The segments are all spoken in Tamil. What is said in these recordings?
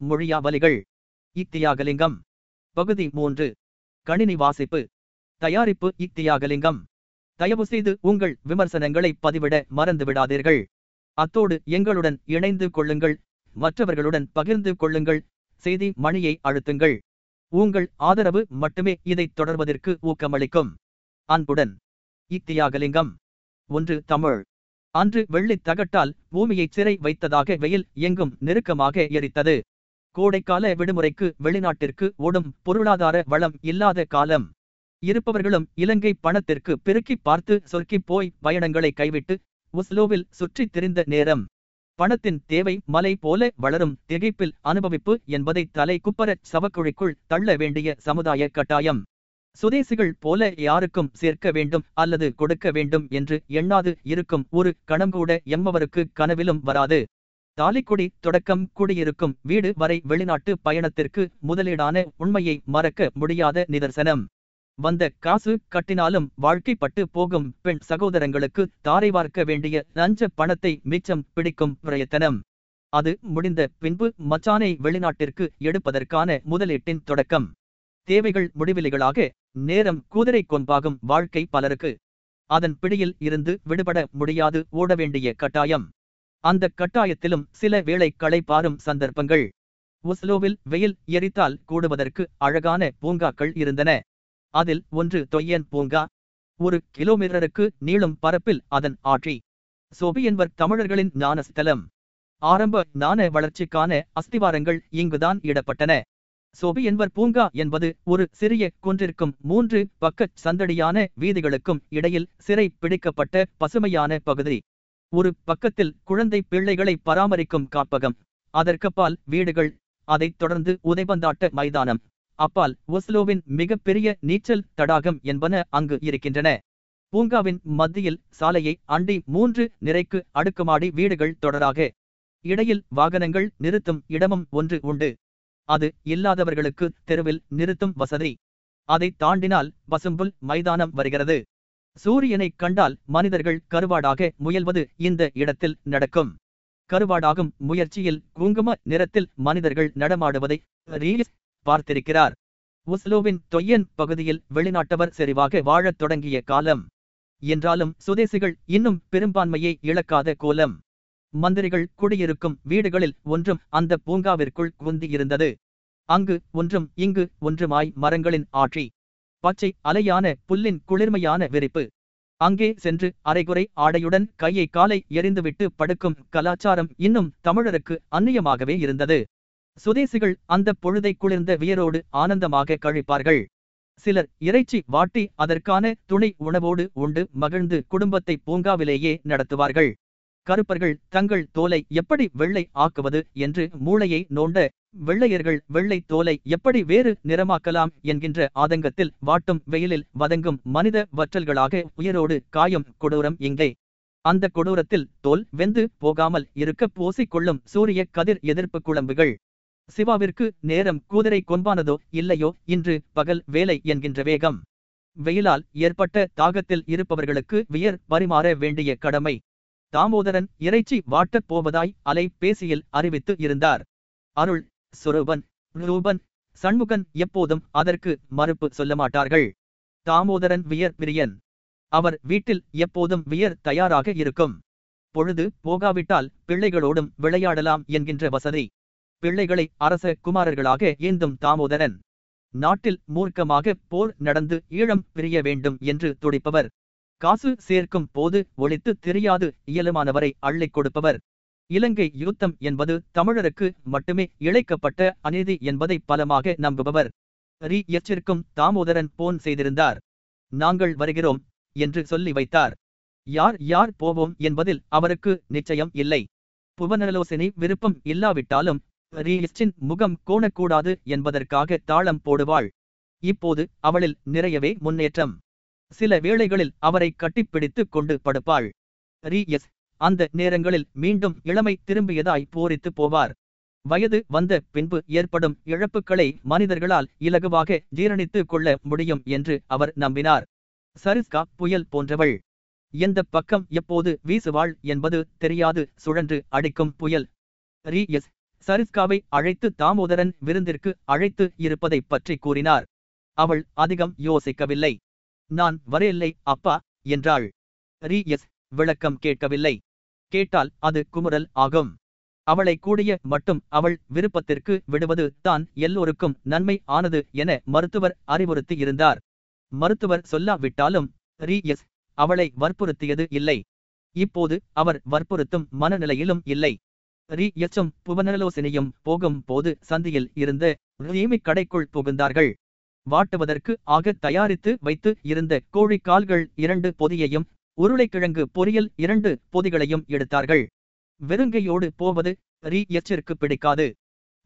மொழியாவலிகள். இத்தியாகலிங்கம். பகுதி மூன்று. கணினி வாசிப்பு. தயாரிப்பு இத்தியாகலிங்கம். தயவு செய்து உங்கள் விமர்சனங்களை பதிவிட மறந்துவிடாதீர்கள் அத்தோடு எங்களுடன் இணைந்து கொள்ளுங்கள். மற்றவர்களுடன் பகிர்ந்து கொள்ளுங்கள். செய்தி மணியை அழுத்துங்கள். உங்கள் ஆதரவு மட்டுமே இதைத் தொடர்வதற்கு ஊக்கமளிக்கும். அன்புடன். இத்தியாகலிங்கம். ஒன்று தமிழ். அன்று வெள்ளித் தகட்டால் பூமியைச் சிறை வைத்ததாக வெயில் எங்கும் நெருக்கமாக எரித்தது. கோடைக்கால விடுமுறைக்கு வெளிநாட்டிற்கு ஓடும் பொருளாதார வளம் இல்லாத காலம். இருப்பவர்களும் இலங்கை பணத்திற்கு பெருக்கி பார்த்து சொர்க்கிப் போய் பயணங்களை கைவிட்டு ஒஸ்லோவில் சுற்றித் திரிந்த நேரம். பணத்தின் தேவை மலை போல வளரும் திகைப்பில் அனுபவிப்பு என்பதை தலை குப்பரச் சவக்குழிக்குள் தள்ள வேண்டிய சமுதாய கட்டாயம். சுதேசிகள் போல யாருக்கும் சேர்க்க வேண்டும் அல்லது கொடுக்க வேண்டும் என்று எண்ணாது இருக்கும் ஒரு கணங்கூட எம்மவருக்கு கனவிலும் வராது. தாலிக்குடி தொடக்கம் குடியிருக்கும் வீடு வரை வெளிநாட்டு பயணத்திற்கு முதலீடான உண்மையை மறக்க முடியாத நிதர்சனம். வந்த காசு கட்டினாலும் வாழ்க்கைப்பட்டு போகும் பெண் சகோதரங்களுக்கு தாரை வார்க்க வேண்டிய நஞ்ச பணத்தை மிச்சம் பிடிக்கும் பிரயத்தனம். அது முடிந்த பின்பு மச்சானை வெளிநாட்டிற்கு எடுப்பதற்கான முதலீட்டின் தொடக்கம். தேவைகள் முடிவிலிகளாக நேரம் குதிரை கொன்பாகும் வாழ்க்கை பலருக்கு. அதன் பிடியில் இருந்து விடுபட முடியாது ஓட வேண்டிய கட்டாயம். அந்த கட்டாயத்திலும் சில வேளை களைப்பாரும் சந்தர்ப்பங்கள். ஒஸ்லோவில் வெயில் எரித்தால் கூடுவதற்கு அழகான பூங்காக்கள் இருந்தன. அதில் ஒன்று தொய்யன் பூங்கா. ஒரு கிலோமீட்டருக்கு நீளும் பரப்பில் அதன் ஆற்றி. சோபி என்பர் தமிழர்களின் ஞானஸ்தலம். ஆரம்ப ஞான வளர்ச்சிக்கான அஸ்திவாரங்கள் இங்குதான் இடப்பட்டன. சோபி என்பர் பூங்கா என்பது ஒரு சிறிய குன்றிற்கும் மூன்று பக்கச் சந்தடியான வீதிகளுக்கும் இடையில் சிறை பிடிக்கப்பட்ட பசுமையான பகுதி. ஒரு பக்கத்தில் குழந்தை பிள்ளைகளை பராமரிக்கும் காப்பகம். அதற்கப்பால் வீடுகள். அதைத் தொடர்ந்து உதைபந்தாட்ட மைதானம். அப்பால் ஒஸ்லோவின் மிகப்பெரிய நீச்சல் தடாகம் என்பன அங்கு இருக்கின்றன. பூங்காவின் மத்தியில் சாலையை அண்டி மூன்று நிறைக்கு அடுக்குமாடி வீடுகள் தொடராக. இடையில் வாகனங்கள் நிறுத்தும் இடமும் ஒன்று உண்டு. அது இல்லாதவர்களுக்கு தெருவில் நிறுத்தும் வசதி. அதை தாண்டினால் பசும்புல் மைதானம் வருகிறது. சூரியனைக் கண்டால் மனிதர்கள் கருவாடாக முயல்வது இந்த இடத்தில் நடக்கும். கருவாடாகும் முயற்சியில் குங்கும நிறத்தில் மனிதர்கள் நடமாடுவதை ரீஸ் பார்த்திருக்கிறார். உஸ்லோவின் தொய்யன் பகுதியில் வெளிநாட்டவர் செறிவாக வாழத் தொடங்கிய காலம். என்றாலும் சுதேசிகள் இன்னும் பெரும்பான்மையை இழக்காத கோலம். மந்திரிகள் குடியிருக்கும் வீடுகளில் ஒன்றும் அந்த பூங்காவிற்குள் குந்தி இருந்தது அங்கு ஒன்றும் இங்கு ஒன்றுமாய் மரங்களின் ஆட்சி. பச்சை அலையான புல்லின் குளிர்மையான விரிப்பு அங்கே சென்று அரைகுறை ஆடையுடன் கையை காலை எறிந்துவிட்டு படுக்கும் கலாச்சாரம் இன்னும் தமிழருக்கு அந்நியமாகவே இருந்தது. சுதேசிகள் அந்த பொழுதை குளிர்ந்த வியரோடு ஆனந்தமாக கழிப்பார்கள். சிலர் இறைச்சி வாட்டி அதற்கான துணை உணவோடு உண்டு மகிழ்ந்து குடும்பத்தை பூங்காவிலேயே நடத்துவார்கள். கருப்பர்கள் தங்கள் தோலை எப்படி வெள்ளை ஆக்குவது என்று மூளையை நோண்ட வெள்ளையர்கள் வெள்ளை தோலை எப்படி வேறு நிறமாக்கலாம் என்கின்ற ஆதங்கத்தில் வாட்டும் வெயிலில் வதங்கும் மனித வற்றல்களாக உயரோடு காயும் கொடூரம் இங்கே. அந்த கொடூரத்தில் தோல் வெந்து போகாமல் இருக்க பூசிக்கொள்ளும் சூரிய கதிர் எதிர்ப்பு குழம்புகள். சிவாவிற்கு நேரம் குதிரை கொன்பானதோ இல்லையோ இன்று பகல் வேலை என்கின்ற வேகம். வெயிலால் ஏற்பட்ட தாகத்தில் இருப்பவர்களுக்கு வியர் பரிமாற வேண்டிய கடமை. தாமோதரன் இறைச்சி வாட்டப் போவதாய் அலை பேசியில் அறிவித்து இருந்தார். அருள் சுரூபன் ரூபன் சண்முகன் எப்போதும் அதற்கு மறுப்பு சொல்ல மாட்டார்கள். தாமோதரன் வியர் பிரியன் அவர் வீட்டில் எப்போதும் வியர் தயாராக இருக்கும். பொழுது போகாவிட்டால் பிள்ளைகளோடும் விளையாடலாம் என்கின்ற வசதி. பிள்ளைகளை அரச குமாரர்களாக ஏந்தும் தாமோதரன். நாட்டில் மூர்க்கமாக போர் நடந்து ஈழம் பிரிய வேண்டும் என்று துடிப்பவர். காசு சேர்க்கும் போது ஒழித்து தெரியாது இயலுமானவரை அள்ளிக் கொடுப்பவர். இலங்கை யுத்தம் என்பது தமிழருக்கு மட்டுமே இழைக்கப்பட்ட அநீதி என்பதை பலமாக நம்புபவர். ரி. எச்சிற்கும் தாமோதரன் போன் செய்திருந்தார். நாங்கள் வருகிறோம் என்று சொல்லி வைத்தார். யார் யார் போவோம் என்பதில் அவருக்கு நிச்சயம் இல்லை. புவனலோசனை விருப்பம் இல்லாவிட்டாலும் ரீஸ்டின் முகம் கோணக்கூடாது என்பதற்காக தாளம் போடுவாள். இப்போது அவளில் நிறையவே முன்னேற்றம். சில வேளைகளில் அவரை கட்டிப்பிடித்துக் கொண்டு படுப்பாள். ரீ. எஸ் அந்த நேரங்களில் மீண்டும் இளமை திரும்பியதாய் போரித்து போவார். வயது வந்த பின்பு ஏற்படும் இழப்புக்களை மனிதர்களால் இலகுவாக ஜீரணித்துக் கொள்ள முடியும் என்று அவர் நம்பினார். சரிஸ்கா புயல் போன்றவள். எந்த பக்கம் எப்போது வீசுவாள் என்பது தெரியாது சுழன்று அடிக்கும் புயல். ரீ. எஸ். சரிஸ்காவை அழைத்து தாமோதரன் விருந்திற்கு அழைத்து இருப்பதைப் பற்றி கூறினார். அவள் அதிகம் யோசிக்கவில்லை. நான் வரையில்லை அப்பா என்றாள். ரீ. எஸ். விளக்கம் கேட்கவில்லை. கேட்டால் அது குமுறல் ஆகும். அவளை கூடிய மட்டும் அவள் விருப்பத்திற்கு விடுவது தான் எல்லோருக்கும் நன்மை ஆனது என மருத்துவர் அறிவுறுத்தி இருந்தார். மருத்துவர் சொல்லாவிட்டாலும் ரீஎஸ் அவளை வற்புறுத்தியது இல்லை. இப்போது அவர் வற்புறுத்தும் மனநிலையிலும் இல்லை. ரீஎச்சும் புவனலோசனையும் போகும் போது சந்தியில் இருந்த ரீமி கடைக்குள் புகுந்தார்கள். வாட்டுவதற்கு ஆக தயாரித்து வைத்து இருந்த கோழி கால்கள் இரண்டு பொதியையும் உருளைக்கிழங்கு பொரியல் இரண்டு பொதிகளையும் எடுத்தார்கள். வெறுங்கையோடு போவது ரீ எச்சிற்கு பிடிக்காது.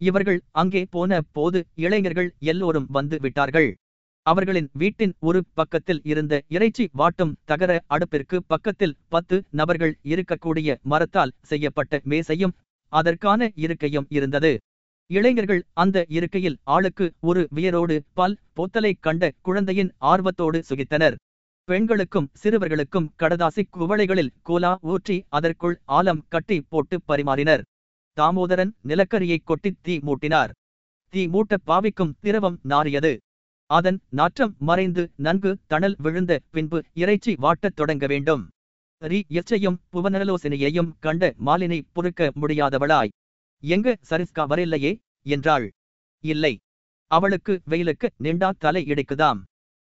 இவர்கள் அங்கே போன போது இளைஞர்கள் எல்லோரும் வந்து விட்டார்கள். அவர்களின் வீட்டின் ஒரு பக்கத்தில் இருந்த இறைச்சி வாட்டும் தகர அடுப்பிற்கு பக்கத்தில் பத்து நபர்கள் இருக்கக்கூடிய மரத்தால் செய்யப்பட்ட மேசையும் அதற்கான இருக்கையும் இருந்தது. இளைஞர்கள் அந்த இருக்கையில் ஆளுக்கு ஒரு வியரோடு பால் போத்தலை கண்ட குழந்தையின் ஆர்வத்தோடு சுகித்தனர். பெண்களுக்கும் சிறுவர்களுக்கும் கடதாசி குவளைகளில் கோலா ஊற்றி அதற்குள் ஆலம் கட்டி போட்டு பரிமாறினர். தாமோதரன் நிலக்கரியை கொட்டி தீ மூட்டினார். தீ மூட்ட பாவிக்கும் திரவம் நாறியது. அதன் நாற்றம் மறைந்து நன்கு தணல் விழுந்த பின்பு இறைச்சி வாட்டத் தொடங்க வேண்டும். ரீ எச்சையும் புவனலோசனையையும் கண்ட மாலினி பொறுக்க முடியாதவளாய். எங்க சரிஸ்கா வரையில்லையே என்றாள். இல்லை. அவளுக்கு வெயிலுக்கு நிண்டா தலை இடிக்குதாம்.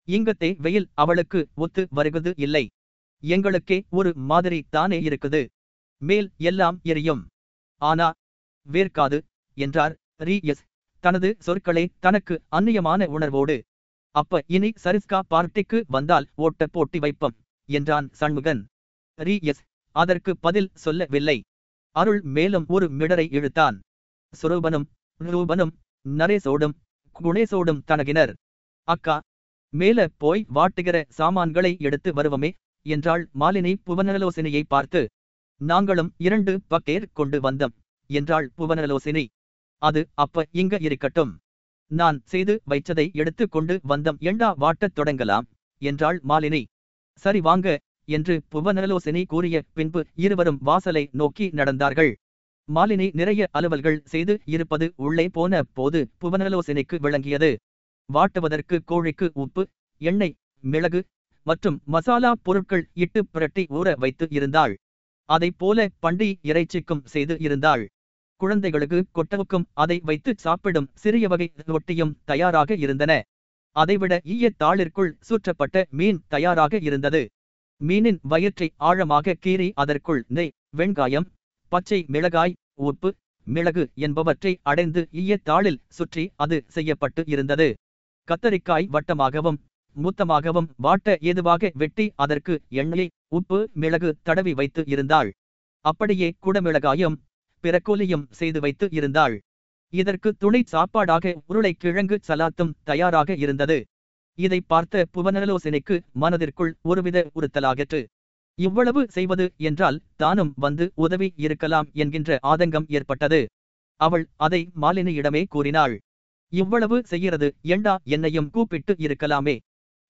இங்கத்தே வெயில் அவளுக்கு ஒத்து வருவது இல்லை. எங்களுக்கே ஒரு மாதிரி தானே இருக்குது. மேல் எல்லாம் எரியும். ஆனா வேர்க்காது என்றார் ரீஎஸ். தனது சொற்களை தனக்கு அந்நியமான உணர்வோடு அப்ப இனி சரிஸ்கா பார்ட்டிக்கு வந்தால் ஓட்ட போட்டி வைப்பம் என்றான் சண்முகன். ரீ எஸ் அதற்கு பதில் சொல்லவில்லை. அருள் மேலும் ஒரு மிடரை இழுத்தான். சுரூபனும் ரூபனும் நரேசோடும் குணேசோடும் தனகினர். அக்கா மேல போய் வாட்டுகிற சாமான்களை எடுத்து வருவமே என்றாள் மாலினி புவனலோசினியை பார்த்து நாங்களும் இரண்டு பக்கேர் கொண்டு வந்தோம் என்றாள் புவனலோசினி அது அப்ப இங்க இருக்கட்டும். நான் செய்து வைச்சதை எடுத்து கொண்டு வந்தம். எண்டா வாட்டத் தொடங்கலாம்? என்றாள் மாலினி. சரி வாங்க என்று புவனலோசினி கூறிய பின்பு இருவரும் வாசலை நோக்கி நடந்தார்கள். மாலினி நிறைய அலுவல்கள் செய்து இருப்பது உள்ளே போன போது புவனலோசினிக்கு விளங்கியது. வாட்டுவதற்கு கோழிக்கு உப்பு எண்ணெய் மிளகு மற்றும் மசாலா பொருட்கள் இட்டு புரட்டி ஊற வைத்து இருந்தாள். அதைப் போல பண்டி இறைச்சிக்கும் செய்து இருந்தாள். குழந்தைகளுக்கு கொட்டவுக்கும் அதை வைத்து சாப்பிடும் சிறிய வகை ரொட்டியும் தயாராக இருந்தன. அதைவிட ஈய தாளிற்குள் சுற்றப்பட்ட மீன் தயாராக இருந்தது. மீனின் வயிற்றை ஆழமாக கீறி அதற்குள் நெய் வெங்காயம் பச்சை மிளகாய் உப்பு மிளகு என்பவற்றை அடைந்து ஈய தாளில் சுற்றி அது செய்யப்பட்டு இருந்தது. கத்தரிக்காய் வட்டமாகவும் மூத்தமாகவும் வாட்ட ஏதுவாக வெட்டி அதற்கு எண்ணெய் உப்பு மிளகு தடவி வைத்து இருந்தாள். அப்படியே குடமிளகாயும் பிறக்கோலியும் செய்து வைத்து இருந்தாள். இதற்கு துணை சாப்பாடாக உருளைக்கிழங்கு சலாத்தும் தயாராக இருந்தது. இதை பார்த்த புவனலோசனைக்கு மனதிற்குள் ஒருவித உறுத்தலாகற்று. இவ்வளவு செய்வது என்றால் தானும் வந்து உதவி இருக்கலாம் என்கின்ற ஆதங்கம் ஏற்பட்டது. அவள் அதை மாலினியிடமே கூறினாள். இவ்வளவு செய்கிறது ஏண்டா என்னையும் கூப்பிட்டு இருக்கலாமே?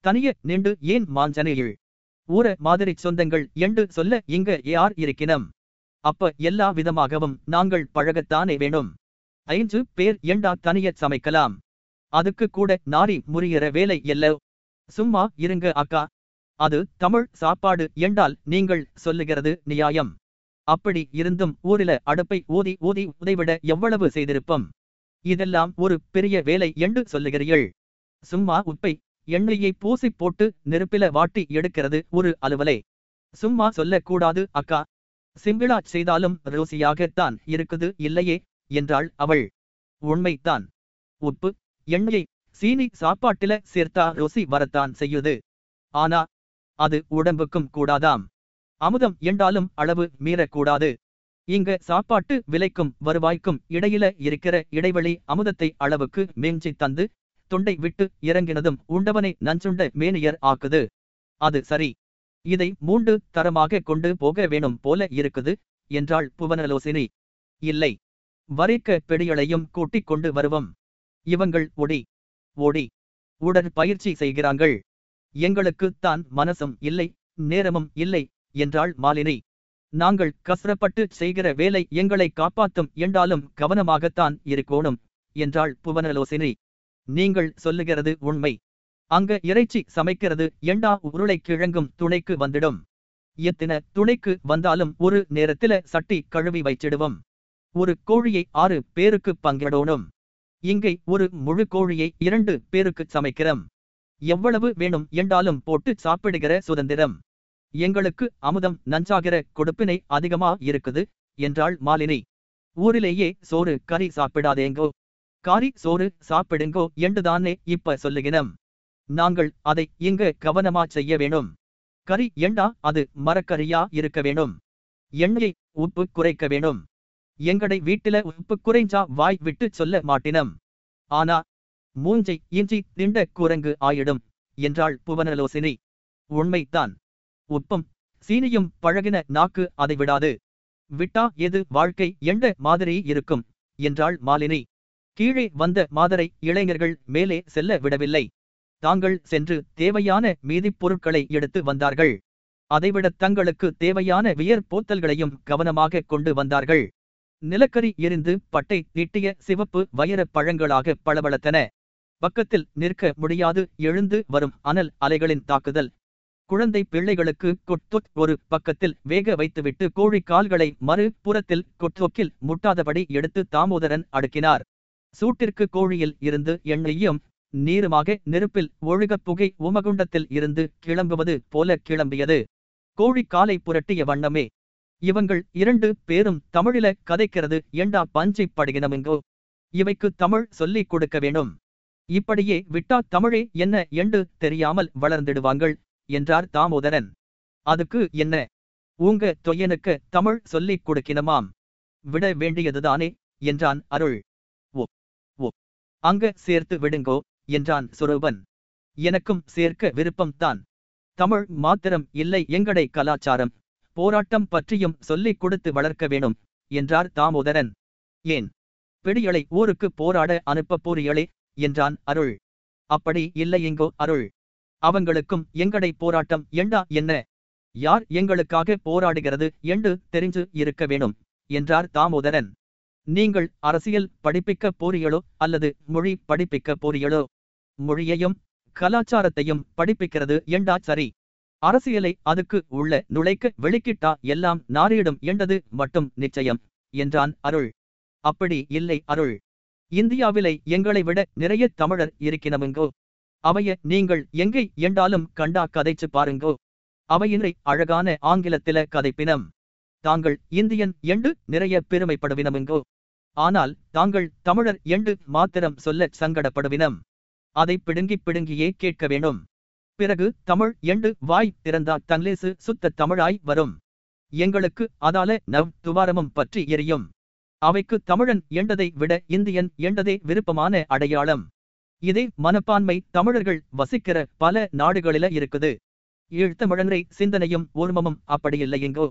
தனிய நின்று ஏன் மாஞ்சனையில் ஊர மாதிரி சொந்தங்கள் என்று சொல்ல இங்க யார் இருக்கினம் அப்ப எல்லா விதமாகவும் நாங்கள் பழகத்தானே வேணும்? ஐந்து பேர் ஏண்டா தனிய சமைக்கலாம்? அதுக்கு கூட நாரி முறிகிற வேலை இல்ல. சும்மா இருங்க அக்கா. அது தமிழ் சாப்பாடு என்றால் நீங்கள் சொல்லுகிறது நியாயம். அப்படி இருந்தும் ஊரில அடுப்பை ஊதி ஊதி உதைவிட எவ்வளவு செய்திருப்பம்? இதெல்லாம் ஒரு பெரிய வேலை என்று சொல்லுகிறீர்கள். சும்மா உப்பை எண்ணெயை பூசி போட்டு நெருப்பில வாட்டி எடுக்கிறது ஒரு அலுவலே. சும்மா சொல்லக்கூடாது அக்கா. சிம்பிளா செய்தாலும் ருசியாகத்தான் இருக்குது இல்லையே? என்றாள் அவள். உண்மைத்தான் உப்பு எண்ணெயை சீனி சாப்பாட்டில சேர்த்தா ருசி வரத்தான் செய்யுது. ஆனா அது உடம்புக்கும் கூடாதாம். அமுதம் என்றாலும் அளவு மீறக்கூடாது. இங்க சாப்பாட்டு விலைக்கும் வருவாய்க்கும் இடையில இருக்கிற இடைவெளி அமுதத்தை அளவுக்கு மேஞ்சி தந்து தொண்டை விட்டு இறங்கினதும் உண்டவனை நஞ்சுண்ட மேனியர் ஆக்குது. அது சரி. இதை மூண்டு தரமாக கொண்டு போக வேணும் போல இருக்குது என்றாள் புவனலோசினி. இல்லை. வரைக்க பெடியளையும் கூட்டிக் கொண்டு வருவோம். இவங்கள் ஒடி ஓடி. உடற்பயிற்சி செய்கிறார்கள் எங்களுக்கு தான் மனசும் இல்லை நேரமும் இல்லை என்றாள் மாலினி. நாங்கள் கஷ்டப்பட்டு செய்கிற வேலை எங்களை காப்பாத்தும் என்றாலும் கவனமாகத்தான் இருக்கோணும் என்றாள் புவனலோசினி. நீங்கள் சொல்லுகிறது உண்மை. அங்க இறைச்சி சமைக்கிறது எண்டா உருளைக்கிழங்கும் துணைக்கு வந்துடும். எத்தின துணைக்கு வந்தாலும் ஒரு நேரத்தில சட்டி கழுவி வைச்சிடுவோம். ஒரு கோழியை ஆறு பேருக்கு பங்கிடணும். இங்கே ஒரு முழு கோழியை இரண்டு பேருக்கு சமைக்கிறோம். எவ்வளவு வேணும் என்றாலும் போட்டு சாப்பிடுகிற சுதந்திரம். எங்களுக்கு அமுதம் நஞ்சாகிற கொடுப்பினை அதிகமா இருக்குது என்றாள் மாலினி. ஊரிலேயே சோறு கறி சாப்பிடாதேங்கோ. காரி சோறு சாப்பிடுங்கோ என்றுதானே இப்ப சொல்லுகினம். நாங்கள் அதை இங்க கவனமா செய்ய வேணும் கறி எண்டா அது மரக்கறியா இருக்க வேணும் எண்ணெயை உப்பு குறைக்க வேணும் எங்கடை வீட்டில உப்பு குறைஞ்சா வாய் விட்டு சொல்ல மாட்டினம். ஆனா மூஞ்சை இஞ்சி திண்ட குரங்கு ஆயிடும் என்றாள் புவனலோசினி. உண்மைதான். உப்பும் சீனியும் பழகின நாக்கு அதை விடாது. விட்டா எது வாழ்க்கை எண்ட மாதிரி இருக்கும் என்றாள் மாலினி. கீழே வந்த மாதரை இளைஞர்கள் மேலே செல்ல விடவில்லை. தாங்கள் சென்று தேவையான மீதிப் பொருட்களை எடுத்து வந்தார்கள். அதைவிட தங்களுக்கு தேவையான வியர் போத்தல்களையும் கவனமாக கொண்டு வந்தார்கள். நிலக்கரி எரிந்து பட்டை தீட்டிய சிவப்பு வயரப் பழங்களாக பளபளத்தன. பக்கத்தில் நிற்க முடியாது எழுந்து வரும் அனல் அலைகளின் தாக்குதல். குழந்தை பிள்ளைகளுக்கு கொட்டொத் ஒரு பக்கத்தில் வேக வைத்துவிட்டு கோழி கால்களை மறு புறத்தில் கொட்டொக்கில் முட்டாதபடி எடுத்து தாமோதரன் அடுக்கினார். சூட்டிற்கு கோழியில் இருந்து எண்ணெயும் நீருமாக நெருப்பில் ஒழுகப் புகை உமகுண்டத்தில் இருந்து கிளம்புவது போல கிளம்பியது. கோழி காலை புரட்டிய வண்ணமே. இவங்கள் இரண்டு பேரும் தமிழில கதைக்கிறது ஏண்டா பஞ்சை படுகினமெங்கோ இவைக்கு தமிழ் சொல்லிக் கொடுக்க வேணும். இப்படியே விட்டா தமிழே என்ன என்று தெரியாமல் வளர்ந்திடுவாங்கள். என்றார் தாமோதரன். அதுக்கு என்ன? உங்க தொயனுக்கு தமிழ் சொல்லிக் கொடுக்கினமாம். விட வேண்டியதுதானே? என்றான் அருள். ஓ ஓ அங்க சேர்த்து விடுங்கோ என்றான் சுரூபன். எனக்கும் சேர்க்க விருப்பம்தான். தமிழ் மாத்திரம் இல்லை எங்கடை கலாச்சாரம்? போராட்டம் பற்றியும் சொல்லிக் கொடுத்து வளர்க்க வேணும் என்றார் தாமோதரன். ஏன்? பிடியலை ஊருக்கு போராட அனுப்பப் போறியளே என்றான் அருள். அப்படி இல்லையெங்கோ அருள். அவங்களுக்கும் எங்கடை போராட்டம் எண்டா என்ன? யார் எங்களுக்காக போராடுகிறது என்று தெரிஞ்சு இருக்க வேணும் என்றார் தாமோதரன். நீங்கள் அரசியல் படிப்பிக்க போறியளோ அல்லது மொழி படிப்பிக்க போறியளோ மொழியையும் கலாச்சாரத்தையும் படிப்பிக்கிறது எண்டா சரி? அரசியலை அதுக்கு உள்ள நுழைக்க வெளிக்கிட்டா எல்லாம் நாரியிடும் என்றது மட்டும் நிச்சயம் என்றான் அருள். அப்படி இல்லை அருள். இந்தியாவிலே எங்களை விட நிறைய தமிழர் இருக்கிறவங்கோ அவைய நீங்கள் எங்கே என்றாலும் கண்டா கதைச்சு பாருங்கோ. அவையினை அழகான ஆங்கிலத்தில கதைப்பினம். தாங்கள் இந்தியன் என்று நிறைய பெருமைப்படுவினமுங்கோ. ஆனால் தாங்கள் தமிழர் என்று மாத்திரம் சொல்ல சங்கடப்படுவினம். அதை பிடுங்கி பிடுங்கியே கேட்க வேணும். பிறகு தமிழ் என்று வாய் திறந்தா தங்லேசு சுத்த தமிழாய் வரும். எங்களுக்கு அதால நவ் துவாரமும் பற்றி எரியும். அவைக்கு தமிழன் என்றதை விட இந்தியன் என்றதே விருப்பமான அடையாளம். இதே மனப்பான்மை தமிழர்கள் வசிக்கிற பல நாடுகளில இருக்குது. ஈழ்த்தமிழரை சிந்தனையும் ஊர்மமும் அப்படியில்லையெங்கோ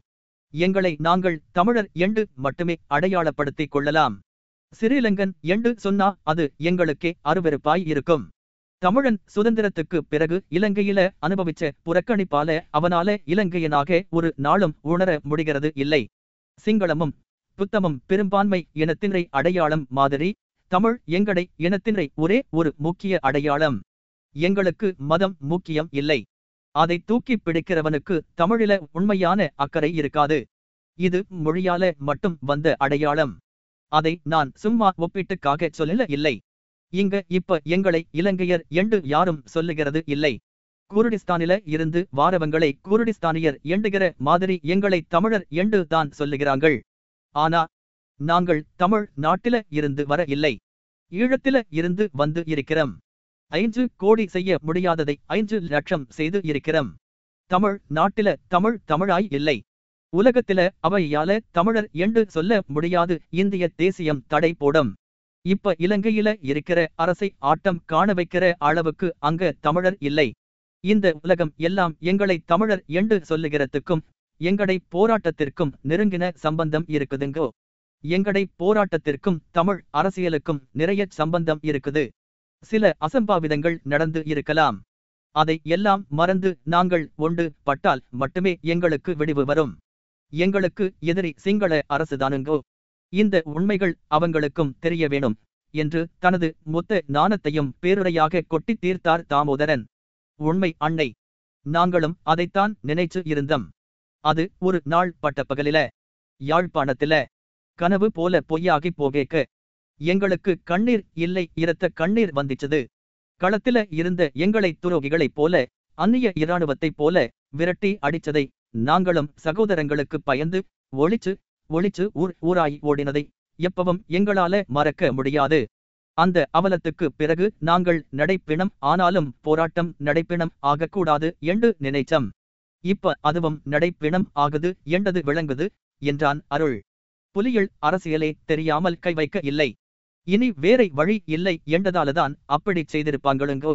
எங்களை நாங்கள் தமிழர் எண்டு மட்டுமே அடையாளப்படுத்திக் கொள்ளலாம். சிறிலங்கன் எண்டு சொன்னா அது எங்களுக்கே அருவெருப்பாய் இருக்கும். தமிழன் சுதந்திரத்துக்கு பிறகு இலங்கையில அனுபவிச்ச புறக்கணிப்பால அவனால இலங்கையனாக ஒரு நாளும் உணர முடிகிறது இல்லை. சிங்களமும் புத்தமும் பெரும்பான்மை இனத்தினரை அடையாளம் மாதிரி தமிழ் எங்கடை இனத்தினரை ஒரே ஒரு முக்கிய அடையாளம். எங்களுக்கு மதம் முக்கியம் இல்லை. அதை தூக்கி பிடிக்கிறவனுக்கு தமிழில உண்மையான அக்கறை இருக்காது. இது மொழியால மட்டும் வந்த அடையாளம். அதை நான் சும்மா ஒப்பிட்டுக்காக சொல்லல இல்லை. இங்க இப்ப எங்களை இலங்கையர் என்று யாரும் சொல்லுகிறது இல்லை. குருடிஸ்தானில இருந்து வாரவங்களை குருடிஸ்தானியர் எண்டுகிற மாதிரி எங்களை தமிழர் என்று தான் சொல்லுகிறாங்கள் ஆனா நாங்கள் தமிழ் நாட்டில இருந்து வர இல்லை. ஈழத்தில இருந்து வந்து இருக்கிறோம். ஐந்து கோடி செய்ய முடியாததை ஐந்து லட்சம் செய்து இருக்கிறோம். தமிழ் நாட்டில தமிழ் தமிழாய் இல்லை. உலகத்தில அவையால தமிழர் என்று சொல்ல முடியாது. இந்திய தேசியம் தடை போடும். இப்ப இலங்கையில இருக்கிற அரசை ஆட்டம் காண வைக்கிற அளவுக்கு அங்க தமிழர் இல்லை. இந்த உலகம் எல்லாம் எங்களை தமிழர் என்று சொல்லுகிறதுக்கும் எங்களை போராட்டத்திற்கும் நெருங்கின சம்பந்தம் இருக்குதுங்கோ. எங்கடை போராட்டத்திற்கும் தமிழ் அரசியலுக்கும் நிறைய சம்பந்தம் இருக்குது. சில அசம்பாவிதங்கள் நடந்து இருக்கலாம். அதை எல்லாம் மறந்து நாங்கள் ஒன்று பட்டால் மட்டுமே எங்களுக்கு விடிவு வரும். எங்களுக்கு எதிரி சிங்கள அரசுதானுங்கோ. இந்த உண்மைகள் அவங்களுக்கும் தெரிய வேணும் என்று தனது மொத்த நாணத்தையும் பேருரையாக கொட்டித் தீர்த்தார் தாமோதரன். உண்மை அன்னை. நாங்களும் அதைத்தான் நினைச்சு இருந்தோம். அது ஒரு நாள் பட்ட பகலில யாழ்ப்பாணத்தில. கனவு போல பொய்யாகி போகேக்க. எங்களுக்கு கண்ணீர் இல்லை இரத்த கண்ணீர் வந்திச்சது. களத்தில இருந்த எங்களை துரோகிகளைப் போல அந்நிய இராணுவத்தைப் போல விரட்டி அடிச்சதை நாங்களும் சகோதரங்களுக்கு பயந்து ஒளிச்சு ஒளிச்சு ஊர் ஊராய் ஓடினதை எப்பவும் எங்களால மறக்க முடியாது. அந்த அவலத்துக்கு பிறகு நாங்கள் நடைப்பிணம் ஆனாலும் போராட்டம் நடைப்பிணம் ஆகக்கூடாது என்று நினைச்சம். இப்ப அதுவும் நடைப்பிணம் ஆகுது என்றது விளங்குது என்றான் அருள். புலிகள் அரசியலே தெரியாமல் கை வைக்க இல்லை. இனி வேறை வழி இல்லை என்றதாலதான் அப்படி செய்திருப்பாங்களுங்கோ.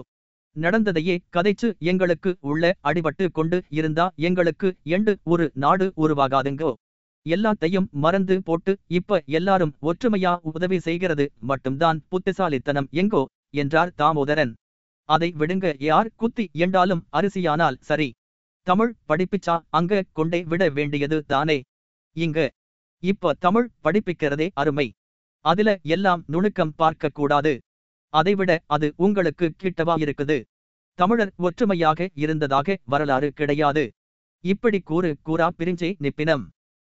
நடந்ததையே கதைச்சு எங்களுக்கு உள்ள அடிபட்டு கொண்டு இருந்தா எங்களுக்கு எண்டு ஒரு நாடு உருவாகாதுங்கோ. எல்லாத்தையும் மறந்து போட்டு இப்ப எல்லாரும் ஒற்றுமையா உதவி செய்கிறது மட்டும்தான் புத்திசாலித்தனம் எங்கோ என்றார் தாமோதரன். அதை விடுங்க யார் குத்தி என்றாலும் அரிசியானால் சரி. தமிழ் படிப்பிச்சா அங்க கொண்டே விட வேண்டியது தானே. இங்க இப்ப தமிழ் படிப்பிக்கிறதே அருமை. அதுல எல்லாம் நுணுக்கம் பார்க்க கூடாது அதைவிட அது உங்களுக்கு கிட்டவா இருக்குது. தமிழர் ஒற்றுமையாக இருந்ததாக வரலாறு கிடையாது. இப்படி கூறு கூறா பிரிஞ்சே நிப்பினம்.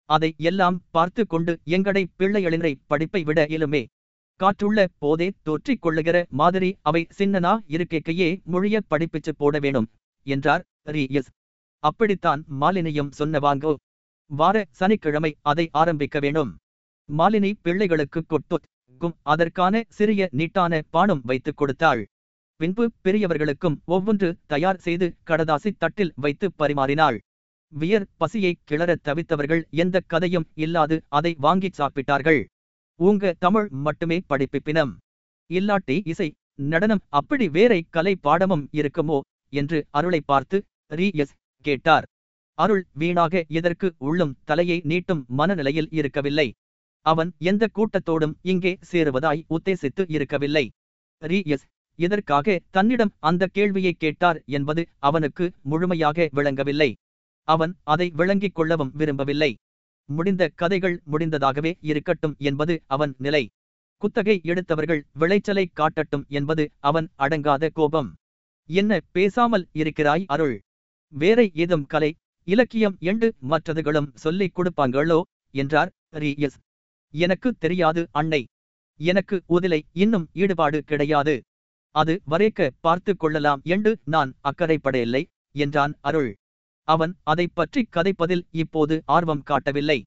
அதை எல்லாம் பார்த்து கொண்டு எங்கடை பிள்ளையளினரை படிப்பை விட இயலுமே. காற்றுள்ள போதே தோற்றிக் கொள்ளுகிற மாதிரி அவை சின்னனா இருக்கைக்கையே மொழிய படிப்பிச்சு போட வேணும் என்றார் ரி எஸ் அப்படித்தான் மாலினியும் சொன்னவாங்கோ. வார சனிக்கிழமை அதை ஆரம்பிக்க வேணும் மாலினி பிள்ளைகளுக்கு கொட்டுக்கும் அதற்கான சிறிய நீட்டான பானம் வைத்துக் கொடுத்தாள். பின்பு பெரியவர்களுக்கும் ஒவ்வொன்று தயார் செய்து கடதாசி தட்டில் வைத்து பரிமாறினாள். வியர் பசியை கிளறத் தவித்தவர்கள் எந்த கதையும் இல்லாது அதை வாங்கிச் சாப்பிட்டார்கள். உங்க தமிழ் மட்டுமே படிப்பிப்பினம். இல்லாட்டி இசை நடனம் அப்படி வேறை கலை பாடமும் இருக்குமோ என்று அருளை பார்த்து ரீ எஸ் கேட்டார். அருள் வீணாக இதற்கு உள்ளும் தலையை நீட்டும் மனநிலையில் இருக்கவில்லை. அவன் எந்த கூட்டத்தோடும் இங்கே சேருவதாய் உத்தேசித்து இருக்கவில்லை. ரீ இதற்காக தன்னிடம் அந்த கேள்வியை கேட்டார் என்பது அவனுக்கு முழுமையாக விளங்கவில்லை. அவன் அதை விளங்கிக் கொள்ளவும் விரும்பவில்லை. முடிந்த கதைகள் முடிந்ததாகவே இருக்கட்டும் என்பது அவன் நிலை. குத்தகை எடுத்தவர்கள் விளைச்சலை காட்டட்டும் என்பது அவன் அடங்காத கோபம். என்ன பேசாமல் இருக்கிறாய் அருள். வேற ஏதும் கலை இலக்கியம் எண்டு மற்றதுகளும் சொல்லிக் கொடுப்பாங்களோ என்றார் ரிஎஸ் எனக்கு தெரியாது அன்னை. எனக்கு உதிலை இன்னும் ஈடுபாடு கிடையாது. அது வரைக்க பார்த்து கொள்ளலாம் என்று நான் அக்கறைப்படையில்லை என்றான் அருள். அவன் அதை பற்றி கதைப்பதில் இப்போது ஆர்வம் காட்டவில்லை.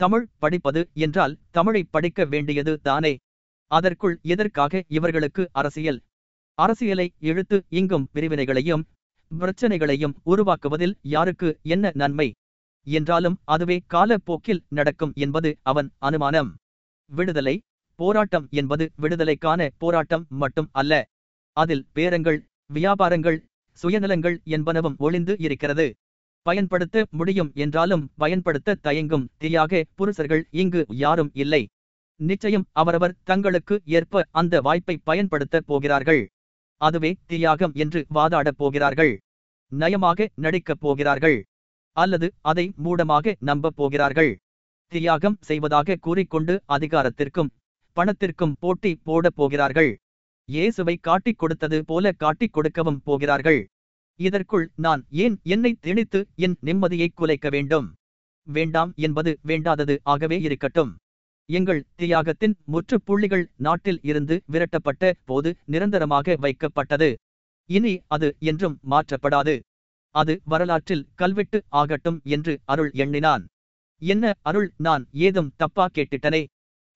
தமிழ் படிப்பது என்றால் தமிழை படிக்க வேண்டியது தானே. அதற்குள் எதற்காக இவர்களுக்கு அரசியல்? அரசியலை இழுத்து இங்கும் பிரிவினைகளையும் பிரச்சனைகளையும் உருவாக்குவதில் யாருக்கு என்ன நன்மை? என்றாலும் அதுவே காலப்போக்கில் நடக்கும் என்பது அவன் அனுமானம். விடுதலை போராட்டம் என்பது விடுதலைக்கான போராட்டம் மட்டும் அல்ல. அதில் பேரங்கள் வியாபாரங்கள் சுயநலங்கள் என்பனவும் ஒளிந்து இருக்கிறது. பயன்படுத்த முடியும் என்றாலும் பயன்படுத்த தயங்கும் தியாக புருஷர்கள் இங்கு யாரும் இல்லை. நிச்சயம் அவரவர் தங்களுக்கு ஏற்ப அந்த வாய்ப்பை பயன்படுத்த போகிறார்கள். அதுவே தியாகம் என்று வாதாடப் போகிறார்கள். நயமாக நடிக்கப் போகிறார்கள். அல்லது அதை மூடமாக நம்பப் போகிறார்கள். தியாகம் செய்வதாக கூறிக்கொண்டு அதிகாரத்திற்கும் பணத்திற்கும் போட்டி போடப் போகிறார்கள். இயேசுவை காட்டிக் கொடுத்தது போல காட்டிக் கொடுக்கவும் போகிறார்கள். இதற்குள் நான் ஏன் என்னை திணித்து என் நிம்மதியை குலைக்க வேண்டும்? வேண்டாம் என்பது வேண்டாதது ஆகவே இருக்கட்டும். எங்கள் தியாகத்தின் முற்றுப்புள்ளிகள் நாட்டில் இருந்து விரட்டப்பட்ட போது நிரந்தரமாக வைக்கப்பட்டது. இனி அது என்றும் மாற்றப்படாது. அது வரலாற்றில் கல்வெட்டு ஆகட்டும் என்று அருள் எண்ணினான். என்ன அருள் நான் ஏதும் தப்பா கேட்டுட்டனே?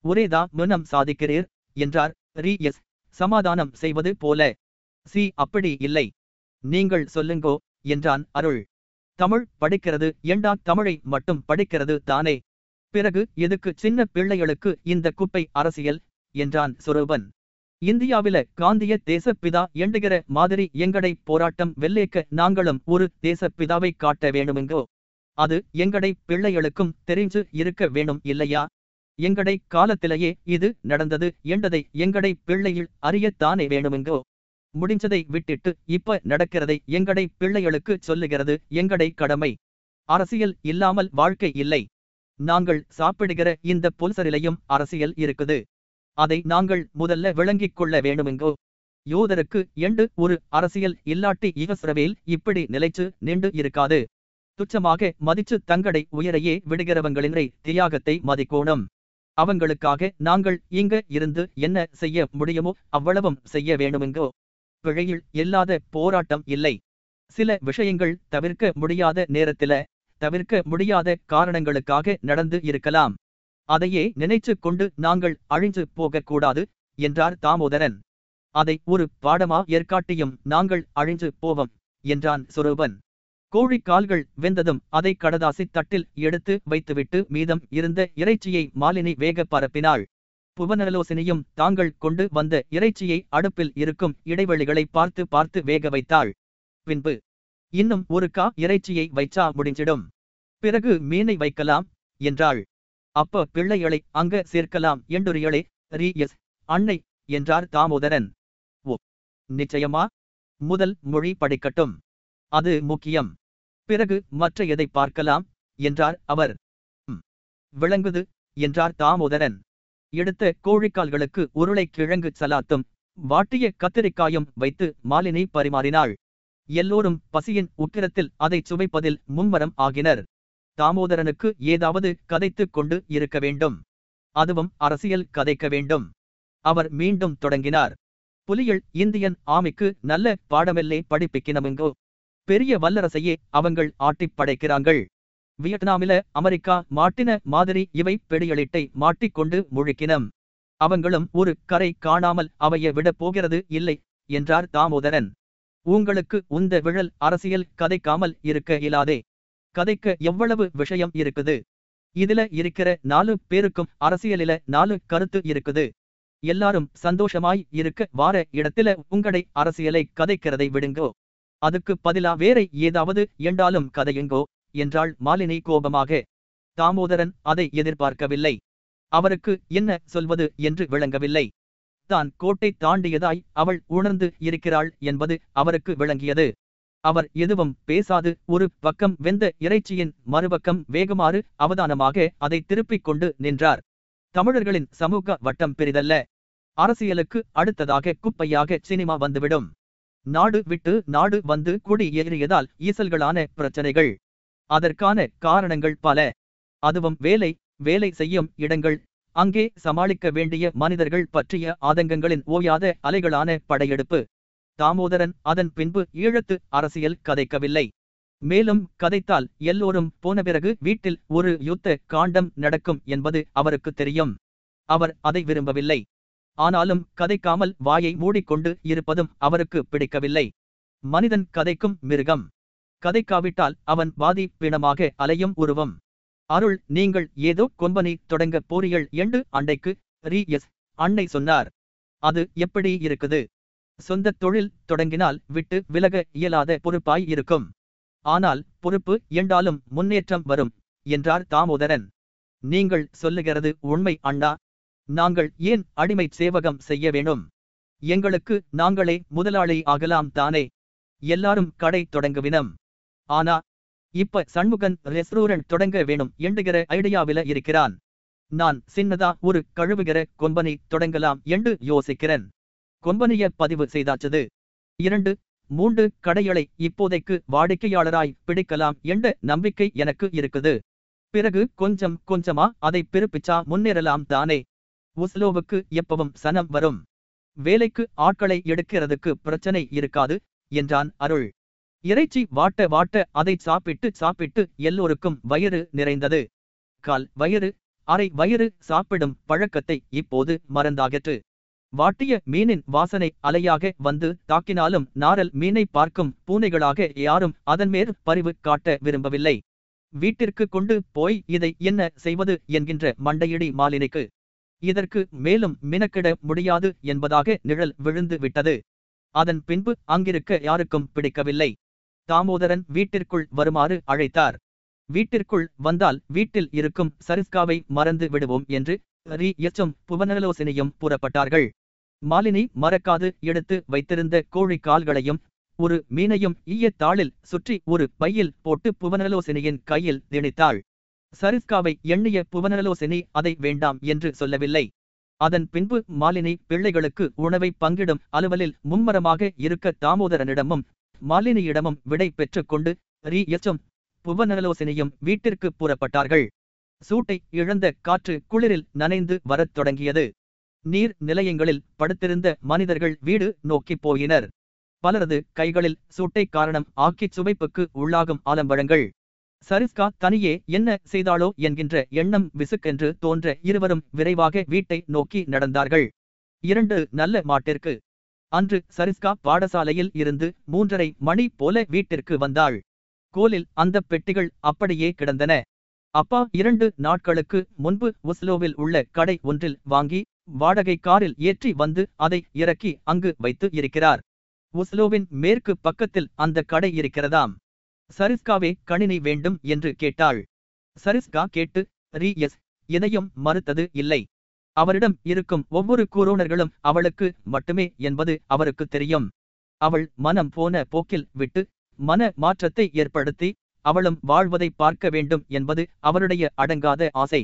ஒரேதா மனம் சாதிக்கிறீர்? என்றார். ரி எஸ். சமாதானம் செய்வது போல. சி அப்படி இல்லை. நீங்கள் சொல்லுங்கோ என்றான் அருள். தமிழ் படிக்கிறது ஏண்டா தமிழை மட்டும் படிக்கிறது தானே? பிறகு எதுக்கு சின்ன பிள்ளைகளுக்கு இந்த குப்பை அரசியல்? என்றான் சுரூபன். இந்தியாவில காந்திய தேசப்பிதா எண்டுகிற மாதிரி எங்கடை போராட்டம் வெள்ளேக்க நாங்களும் ஒரு தேசப்பிதாவை காட்ட வேணுமெங்கோ அது எங்கடை பிள்ளைகளுக்கும் தெரிஞ்சு இருக்க வேணும் இல்லையா? எங்கடை காலத்திலேயே இது நடந்தது என்றதை எங்கடை பிள்ளையில் அறியத்தானே வேணுமெங்கோ முடிஞ்சதை விட்டுட்டு இப்ப நடக்கிறதை எங்கடை பிள்ளைகளுக்கு சொல்லுகிறது எங்கடை கடமை? அரசியல் இல்லாமல் வாழ்க்கை இல்லை. நாங்கள் சாப்பிடுகிற இந்த புல்சரிலையும் அரசியல் இருக்குது. அதை நாங்கள் முதல்ல விளங்கிக் கொள்ள வேண்டுமெங்கோ? யூதருக்கு எண்டு ஒரு அரசியல் இல்லாட்டி இவஸ்ரவேல் இப்படி நிலைச்சு நின்று இருக்காது. துச்சமாக மதிச்சு தங்கடை உயரையே விடுகிறவங்களின் தியாகத்தை மதிக்கோணும். அவங்களுக்காக நாங்கள் இங்க இருந்து என்ன செய்ய முடியுமோ அவ்வளவும் செய்ய வேண்டுமெங்கோ? பிழையில் இல்லாத போராட்டம் இல்லை. சில விஷயங்கள் தவிர்க்க முடியாத நேரத்தில தவிர்க்க முடியாத காரணங்களுக்காக நடந்து இருக்கலாம். அதையே நினைச்சு கொண்டு நாங்கள் அழிஞ்சு போகக்கூடாது என்றார் தாமோதரன். அதை ஒரு பாடமா ஏற்காட்டியும் நாங்கள் அழிஞ்சு போவோம் என்றான் சுரூபன். கோழிக்கால்கள் வெந்ததும் அதை கடதாசி தட்டில் எடுத்து வைத்துவிட்டு மீதம் இருந்த இறைச்சியை மாலினி வேக பரப்பினாள். புவனலோசனையும் தாங்கள் கொண்டு வந்த இறைச்சியை அடுப்பில் இருக்கும் இடைவெளிகளை பார்த்து பார்த்து வேக வைத்தாள். பின்பு இன்னும் ஒரு கா இறைச்சியை வைச்சா முடிஞ்சிடும். பிறகு மீனை வைக்கலாம் என்றாள். அப்ப பிள்ளைகளை அங்க சேர்க்கலாம் என்றுரியளே ரீ எஸ் அன்னை என்றார் தாமோதரன். ஓ நிச்சயமா? முதல் மொழி படிக்கட்டும். அது முக்கியம். பிறகு மற்ற எதை பார்க்கலாம்? என்றார் அவர். விளங்குது என்றார் தாமோதரன். எடுத்த கோழிக்கால்களுக்கு உருளைக்கிழங்கு சலாத்தும் வாட்டிய கத்திரிக்காயும் வைத்து மாலினி பரிமாறினாள். எல்லோரும் பசியின் உக்கிரத்தில் அதைச் சுவைப்பதில் மும்மரம் ஆகினர். தாமோதரனுக்கு ஏதாவது கதைத்துக் கொண்டு இருக்க வேண்டும். அதுவும் அரசியல் கதைக்க வேண்டும். அவர் மீண்டும் தொடங்கினார். புலிகள் இந்தியன் ஆமைக்கு நல்ல பாடமெல்லே படிப்பிக்கினமெங்கோ. பெரிய வல்லரசையே அவங்கள் ஆட்டிப் படைக்கிறாங்கள். வியட்நாமில அமெரிக்கா மாட்டின மாதிரி இவை பெடியலிட்டை மாட்டிக்கொண்டு முழுக்கினம். அவங்களும் ஒரு கரை காணாமல் அவைய விடப் போகிறது இல்லை என்றார் தாமோதரன். உங்களுக்கு உந்த விழல் அரசியல் கதைக்காமல் இருக்க இயலாதே கதைக்க எவ்வளவு விஷயம் இருக்குது? இதுல இருக்கிற நாலு பேருக்கும் அரசியலில நாலு கருத்து இருக்குது. எல்லாரும் சந்தோஷமாய் இருக்க வார இடத்தில உங்களை அரசியலை கதைக்கிறதை விடுங்கோ. அதுக்கு பதிலா வேற ஏதாவது என்றாலும் கதையுங்கோ என்றாள் மாலினி கோபமாக. தாமோதரன் அதை எதிர்பார்க்கவில்லை. அவருக்கு என்ன சொல்வது என்று விளங்கவில்லை. தான் கோட்டை தாண்டியதாய் அவள் உணர்ந்து இருக்கிறாள் என்பது அவருக்கு விளங்கியது. அவர் எதுவும் பேசாது ஒரு பக்கம் வெந்த இறைச்சியின் மறுபக்கம் வேகமாறு அவதானமாக அதை திருப்பிக் கொண்டு நின்றார். தமிழர்களின் சமூக வட்டம் பெரிதல்ல. அரசியலுக்கு அடுத்ததாக குப்பையாக சினிமா வந்துவிடும். நாடு விட்டு நாடு வந்து குடி ஏறியதால் ஈசல்களான பிரச்சனைகள். அதற்கான காரணங்கள் பல. அதுவும் வேலை வேலை செய்யும் இடங்கள். அங்கே சமாளிக்க வேண்டிய மனிதர்கள் பற்றிய ஆதங்கங்களின் ஓயாத அலைகளான படையெடுப்பு. தாமோதரன் அதன் பின்பு ஈழத்து அரசியல் கதைக்கவில்லை. மேலும் கதைத்தால் எல்லோரும் போன பிறகு வீட்டில் ஒரு யுத்த காண்டம் நடக்கும் என்பது அவருக்கு தெரியும். அவர் அதை விரும்பவில்லை. ஆனாலும் கதைக்காமல் வாயை மூடிக்கொண்டு இருப்பதும் அவருக்கு பிடிக்கவில்லை. மனிதன் கதைக்கும் மிருகம். கதைக்காவிட்டால் அவன் வாதி பிணமாக அலையும் உருவம். அருள் நீங்கள் ஏதோ கொம்பனை தொடங்க போறீர்கள் என்று அண்டைக்கு ரீ எஸ் அன்னை சொன்னார். அது எப்படி இருக்குது? சொந்த தொழில் தொடங்கினால் விட்டு விலக இயலாத பொறுப்பாய் இருக்கும். ஆனால் பொறுப்பு என்றாலும் முன்னேற்றம் வரும் என்றார் தாமோதரன். நீங்கள் சொல்லுகிறது உண்மை அண்ணா. நாங்கள் ஏன் அடிமை சேவகம் செய்ய வேணும் எங்களுக்கு நாங்களே முதலாளி ஆகலாம் தானே. எல்லாரும் கடை தொடங்குவினம். ஆனா இப்ப சண்முகன் ரெஸ்டூரண்ட் தொடங்க வேணும் எண்டுகிற ஐடியாவில இருக்கிறான். நான் சின்னதா ஒரு கழுவுகிற கொம்பனை தொடங்கலாம் என்று யோசிக்கிறேன். கொம்பனிய பதிவு செய்தாச்சது. இரண்டு மூன்று கடைகளை இப்போதைக்கு வாடிக்கையாளராய் பிடிக்கலாம் என்ற நம்பிக்கை எனக்கு இருக்குது. பிறகு கொஞ்சம் கொஞ்சமா அதை பிறப்பிச்சா முன்னேறலாம் தானே. உஸ்லோவுக்கு எப்பவும் சனம் வரும். வேலைக்கு ஆட்களை எடுக்கிறதுக்கு பிரச்சனை இருக்காது என்றான் அருள். இறைச்சி வாட்ட வாட்ட அதை சாப்பிட்டு சாப்பிட்டு எல்லோருக்கும் வயிறு நிறைந்தது. கால் வயிறு அரை வயிறு சாப்பிடும் பழக்கத்தை இப்போது மறந்தாகற்று. வாட்டிய மீனின் வாசனை அலையாக வந்து தாக்கினாலும் நாரல் மீனை பார்க்கும் பூனைகளாக யாரும் அதன்மேல் பரிவு காட்ட விரும்பவில்லை. வீட்டிற்கு கொண்டு போய் இதை என்ன செய்வது என்கின்ற மண்டையிடி மாலினிக்கு. இதற்கு மேலும் மினக்கிட முடியாது என்பதாக நிழல் விழுந்து விட்டது. அதன் பின்பு அங்கிருக்க யாருக்கும் பிடிக்கவில்லை. தாமோதரன் வீட்டிற்குள் வருமாறு அழைத்தார். வீட்டிற்குள் வந்தால் வீட்டில் இருக்கும் சரிஸ்காவை மறந்து விடுவோம் என்று ரீ எச்சும் புவனலோசனையும் புறப்பட்டார்கள் மாலினி மறக்காது எடுத்து வைத்திருந்த கோழி கால்களையும் ஒரு மீனையும் ஈயத்தாளில் தாளில் சுற்றி ஒரு பையில் போட்டு புவனலோசினியின் கையில் திணித்தாள். சரிஸ்காவை எண்ணிய புவனலோசினி அதை வேண்டாம் என்று சொல்லவில்லை. அதன் பின்பு மாலினி பிள்ளைகளுக்கு உணவை பங்கிடும் அலுவலில் மும்மரமாக இருக்க தாமோதரனிடமும் மாலினியிடமும் விடை பெற்றுக் கொண்டு ரீ. எச்சும் புவனலோசினியும் வீட்டிற்கு புறப்பட்டார்கள். சூட்டை இழந்த காற்று குளிரில் நனைந்து வரத் தொடங்கியது. நீர் நிலையங்களில் படுத்திருந்த மனிதர்கள் வீடு நோக்கிப் போயினர். பலரது கைகளில் சூட்டை காரணம் ஆக்கிச் சுவைப்புக்கு உள்ளாகும் ஆலம்பழங்கள். சரிஸ்கா தனியே என்ன செய்தாளோ என்கின்ற எண்ணம் விசுக்கென்று தோன்ற இருவரும் விரைவாக வீட்டை நோக்கி நடந்தார்கள். இரண்டு நல்ல மாட்டிற்கு. அன்று சரிஸ்கா பாடசாலையில் இருந்து மூன்றரை மணி போல வீட்டிற்கு வந்தாள். கோலில் அந்த பெட்டிகள் அப்படியே கிடந்தன. அப்பா இரண்டு நாட்களுக்கு முன்பு ஒஸ்லோவில் உள்ள கடை ஒன்றில் வாங்கி வாடகை காரில் ஏற்றி வந்து அதை இறக்கி அங்கு வைத்து இருக்கிறார். ஒஸ்லோவின் மேற்கு பக்கத்தில் அந்த கடை இருக்கிறதாம். சரிஸ்காவே கணினி வேண்டும் என்று கேட்டாள். சரிஸ்கா கேட்டு ரீ எஸ் எதையும் மறுத்தது இல்லை. அவரிடம் இருக்கும் ஒவ்வொரு கூரோனர்களும் அவளுக்கு மட்டுமே என்பது அவருக்கு தெரியும். அவள் மனம் போன போக்கில் விட்டு மன மாற்றத்தை ஏற்படுத்தி அவளும் வாழ்வதை பார்க்க வேண்டும் என்பது அவருடைய அடங்காத ஆசை.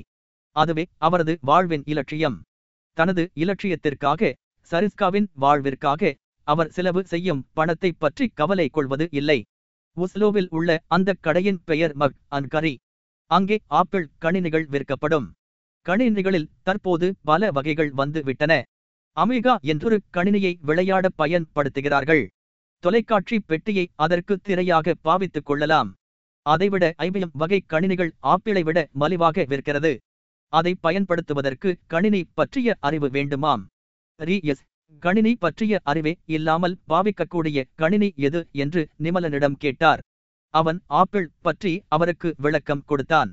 அதுவே அவரது வாழ்வின் இலட்சியம். தனது இலட்சியத்திற்காக சரிஸ்காவின் வாழ்விற்காக அவர் செலவு செய்யும் பணத்தை பற்றி கவலை கொள்வது இல்லை. உஸ்லோவில் உள்ள அந்த கடையின் பெயர் மக் அன்கரி அங்கே ஆப்பிள் கணினிகள் விற்கப்படும். கணினிகளில் தற்போது பல வகைகள் வந்து விட்டன அமிகா என்றொரு கணினியை விளையாட பயன்படுத்துகிறார்கள். தொலைக்காட்சி பெட்டியை அதற்கு திரையாக பாவித்துக் கொள்ளலாம். அதைவிட ஐபிஎம் வகை கணினிகள் ஆப்பிளை விட மலிவாக விற்கிறது. அதை பயன்படுத்துவதற்கு கணினி பற்றிய அறிவு வேண்டுமாம். ரிஎஸ் கணினி பற்றிய அறிவே இல்லாமல் பாவிக்கக்கூடிய கணினி எது என்று நிமலனிடம் கேட்டார். அவன் ஆப்பிள் பற்றி அவருக்கு விளக்கம் கொடுத்தான்.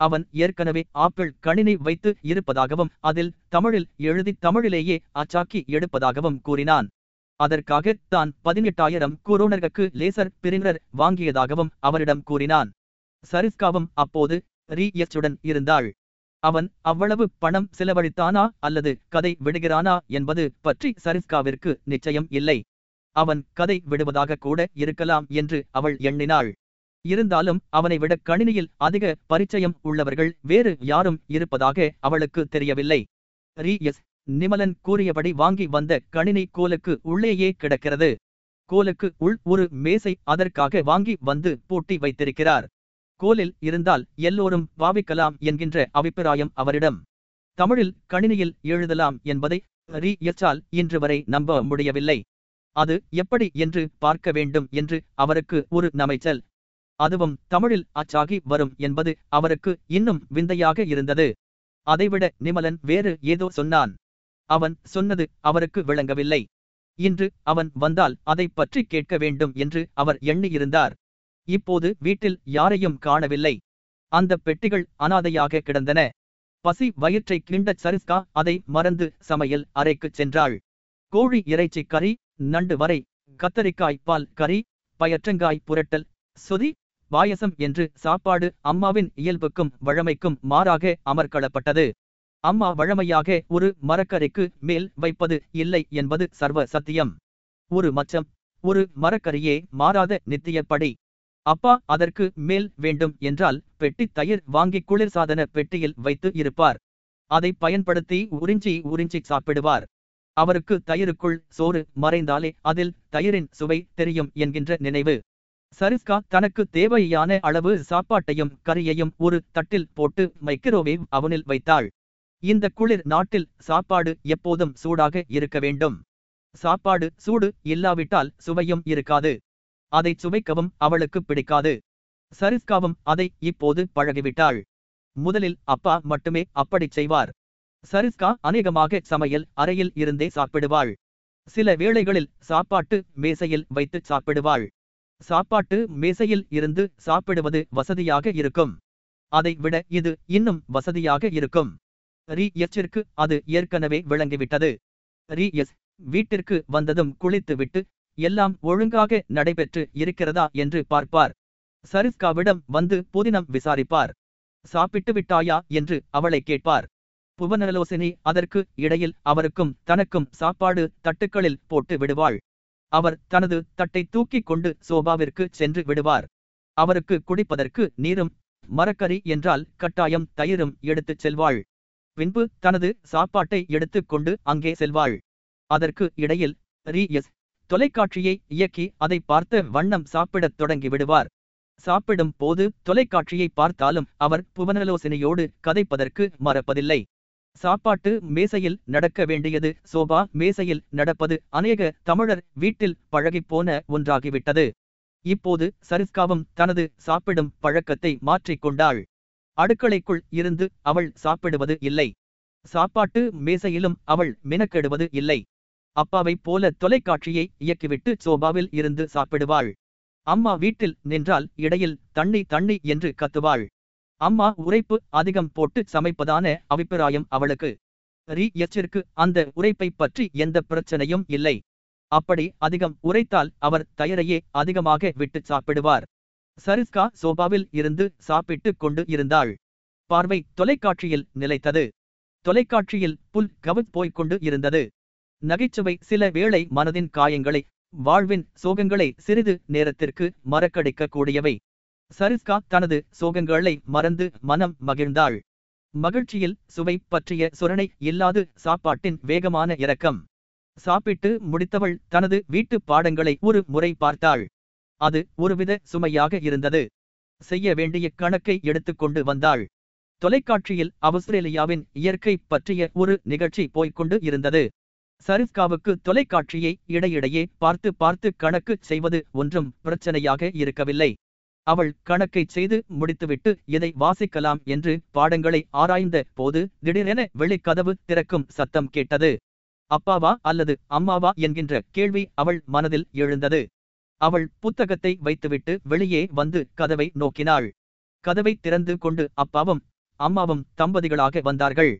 அவன் ஏற்கனவே ஆப்பிள் கணினி வைத்து இருப்பதாகவும் அதில் தமிழில் எழுதி தமிழிலேயே அச்சாக்கி எடுப்பதாகவும் கூறினான். அதற்காக தான் பதினெட்டாயிரம் குரோனர்களுக்கு லேசர் பிரிங்கர் வாங்கியதாகவும் அவரிடம் கூறினான். சரிஸ்காவும் அப்போது ரீ இருந்தாள். அவன் அவ்வளவு பணம் செலவழித்தானா அல்லது கதை விடுகிறானா என்பது பற்றி சரிஸ்காவிற்கு நிச்சயம் இல்லை. அவன் கதை விடுவதாக கூட இருக்கலாம் என்று அவள் எண்ணினாள். இருந்தாலும் அவனை விட கணினியில் அதிக பரிச்சயம் உள்ளவர்கள் வேறு யாரும் இருப்பதாக அவளுக்கு தெரியவில்லை. ரீ. எஸ். நிமலன் கூறியபடி வாங்கி வந்த கணினி கோலுக்கு உள்ளேயே கிடக்கிறது. கோலுக்கு உள் ஒரு மேசை அதற்காக வாங்கி வந்து பூட்டி வைத்திருக்கிறார். கோலில் இருந்தால் எல்லோரும் பாவிக்கலாம் என்கின்ற அபிப்பிராயம் அவரிடம். தமிழில் கணினியில் எழுதலாம் என்பதை ரீ எச்சால் இன்று வரை நம்ப முடியவில்லை. அது எப்படி என்று பார்க்க வேண்டும் என்று அவருக்கு ஒரு நமைச்சல். அதுவும் தமிழில் அச்சாகி வரும் என்பது அவருக்கு இன்னும் விந்தையாக இருந்தது. அதைவிட நிமலன் வேறு ஏதோ சொன்னான். அவன் சொன்னது அவருக்கு விளங்கவில்லை. இன்று அவன் வந்தால் அதை பற்றி கேட்க வேண்டும் என்று அவர் எண்ணியிருந்தார். இப்போது வீட்டில் யாரையும் காணவில்லை. அந்த பெட்டிகள் அனாதையாக கிடந்தன. பசி வயிற்றை கிண்டச் சரிஸ்கா அதை மறந்து சமையல் அறைக்குச் சென்றாள். கோழி இறைச்சி கறி நண்டு வரை கத்தரிக்காய் பால் கறி பயற்றங்காய் புரட்டல் சொதி பாயசம் என்று சாப்பாடு அம்மாவின் இயல்புக்கும் வழமைக்கும் மாறாக அமர்க்களப்பட்டது. அம்மா வழமையாக ஒரு மரக்கறிக்கு மேல் வைப்பது இல்லை என்பது சர்வ சத்தியம். ஒரு மச்சம் ஒரு மரக்கரியே மாறாத நித்தியப்படி. அப்பா அதற்கு மேல் வேண்டும் என்றால் பெட்டி தயிர் வாங்கி குளிர்சாதன பெட்டியில் வைத்து இருப்பார். அதை பயன்படுத்தி உறிஞ்சி உறிஞ்சி சாப்பிடுவார். அவருக்கு தயிருக்குள் சோறு மறைந்தாலே அதில் தயிரின் சுவை தெரியும் என்கின்ற நினைவு. சரிஸ்கா தனக்கு தேவையான அளவு சாப்பாட்டையும் கறியையும் ஒரு தட்டில் போட்டு மைக்ரோவேவ் அவனில் வைத்தாள். இந்த குளிர் நாட்டில் சாப்பாடு எப்போதும் சூடாக இருக்க வேண்டும். சாப்பாடு சூடு இல்லாவிட்டால் சுவையும் இருக்காது. அதை சுவைக்கவும் அவளுக்கு பிடிக்காது. சரிஸ்காவும் அதை இப்போது பழகிவிட்டாள். முதலில் அப்பா மட்டுமே அப்படிச் செய்வார். சரிஸ்கா அநேகமாக சமையல் அறையில் இருந்தே சாப்பிடுவாள். சில வேளைகளில் சாப்பாட்டு மேசையில் வைத்து சாப்பிடுவாள். சாப்பாட்டு மேசையில் இருந்து சாப்பிடுவது வசதியாக இருக்கும். அதை விட இது இன்னும் வசதியாக இருக்கும். ரீ எச்சிற்கு அது ஏற்கனவே விளங்கிவிட்டது. ரீ எஸ் வீட்டிற்கு வந்ததும் குளித்துவிட்டு எல்லாம் ஒழுங்காக நடைபெற்று இருக்கிறதா என்று பார்ப்பார். சரிஸ்காவிடம் வந்து புதினம் விசாரிப்பார். சாப்பிட்டு விட்டாயா என்று அவளை கேட்பார். புவனலோசினி அதற்கு இடையில் அவருக்கும் தனக்கும் சாப்பாடு தட்டுக்களில் போட்டு விடுவாள். அவர் தனது தட்டை தூக்கிக் கொண்டு சோபாவிற்கு சென்று விடுவார். அவருக்கு குடிப்பதற்கு நீரும் மரக்கறி என்றால் கட்டாயம் தயிரும் எடுத்துச் செல்வாள். பின்பு தனது சாப்பாட்டை எடுத்துக் கொண்டு அங்கே செல்வாள். அதற்கு இடையில் ரீ எஸ் தொலைக்காட்சியை இயக்கி அதை பார்த்த வண்ணம் சாப்பிடத் தொடங்கி விடுவார் சாப்பிடும் போது தொலைக்காட்சியை பார்த்தாலும் அவர் புவனலோசனையோடு கதைப்பதற்கு மறப்பதில்லை. சாப்பாட்டு மேசையில் நடக்க வேண்டியது சோபா மேசையில் நடப்பது அநேக தமிழர் வீட்டில் பழகிப்போன ஒன்றாகிவிட்டது. இப்போது சரிஸ்காவும் தனது சாப்பிடும் பழக்கத்தை மாற்றிக்கொண்டாள் அடுக்களைக்குள் இருந்து அவள் சாப்பிடுவது இல்லை. சாப்பாட்டு மேசையிலும் அவள் மினக்கெடுவது இல்லை. அப்பாவைப் போல தொலைக்காட்சியை இயக்கிவிட்டு சோபாவில் இருந்து சாப்பிடுவாள். அம்மா வீட்டில் நின்றால் இடையில் தண்ணி தண்ணி என்று கத்துவாள். அம்மா உரைப்பு அதிகம் போட்டு சமைப்பதான அபிப்பிராயம் அவளுக்கு. ரீ. எச்சிற்கு அந்த உரைப்பைப் பற்றி எந்த பிரச்சனையும் இல்லை. அப்படி அதிகம் உரைத்தால் அவர் தயரையே அதிகமாக விட்டு சாப்பிடுவார். சரிஸ்கா சோபாவில் இருந்து சாப்பிட்டு கொண்டு இருந்தாள். பார்வை தொலைக்காட்சியில் நிலைத்தது. தொலைக்காட்சியில் புல் கவுத் போய்க் கொண்டு இருந்தது. நகைச்சுவை சில வேளை மனதின் காயங்களை வாழ்வின் சோகங்களை சிறிது நேரத்திற்கு மறக்கடிக்கக்கூடியவை. சரிஸ்கா தனது சோகங்களை மறந்து மனம் மகிழ்ந்தாள். மகிழ்ச்சியில் சுவை பற்றிய சுரணை இல்லாது சாப்பாட்டின் வேகமான இரக்கம் சாப்பிட்டு முடித்தவள் தனது வீட்டு பாடங்களை ஒரு முறை பார்த்தாள். அது ஒருவித சுமையாக இருந்தது. செய்ய வேண்டிய கணக்கை எடுத்துக்கொண்டு வந்தாள். தொலைக்காட்சியில் ஆஸ்திரேலியாவின் இயற்கை பற்றிய ஒரு நிகழ்ச்சி போய்க்கொண்டு இருந்தது. சரிஸ்காவுக்கு தொலைக்காட்சியை இடையிடையே பார்த்து பார்த்து கணக்கு செய்வது ஒன்றும் பிரச்சனையாக இருக்கவில்லை. அவள் கணக்கை செய்து முடித்துவிட்டு இதை வாசிக்கலாம் என்று பாடங்களை ஆராய்ந்த போது திடீரென வெளிக்கதவு திறக்கும் சத்தம் கேட்டது. அப்பாவா அல்லது அம்மாவா என்கின்ற கேள்வி அவள் மனதில் எழுந்தது. அவள் புத்தகத்தை வைத்துவிட்டு வெளியே வந்து கதவை நோக்கினாள். கதவை திறந்து கொண்டு அப்பாவும் அம்மாவும் தம்பதிகளாக வந்தார்கள்.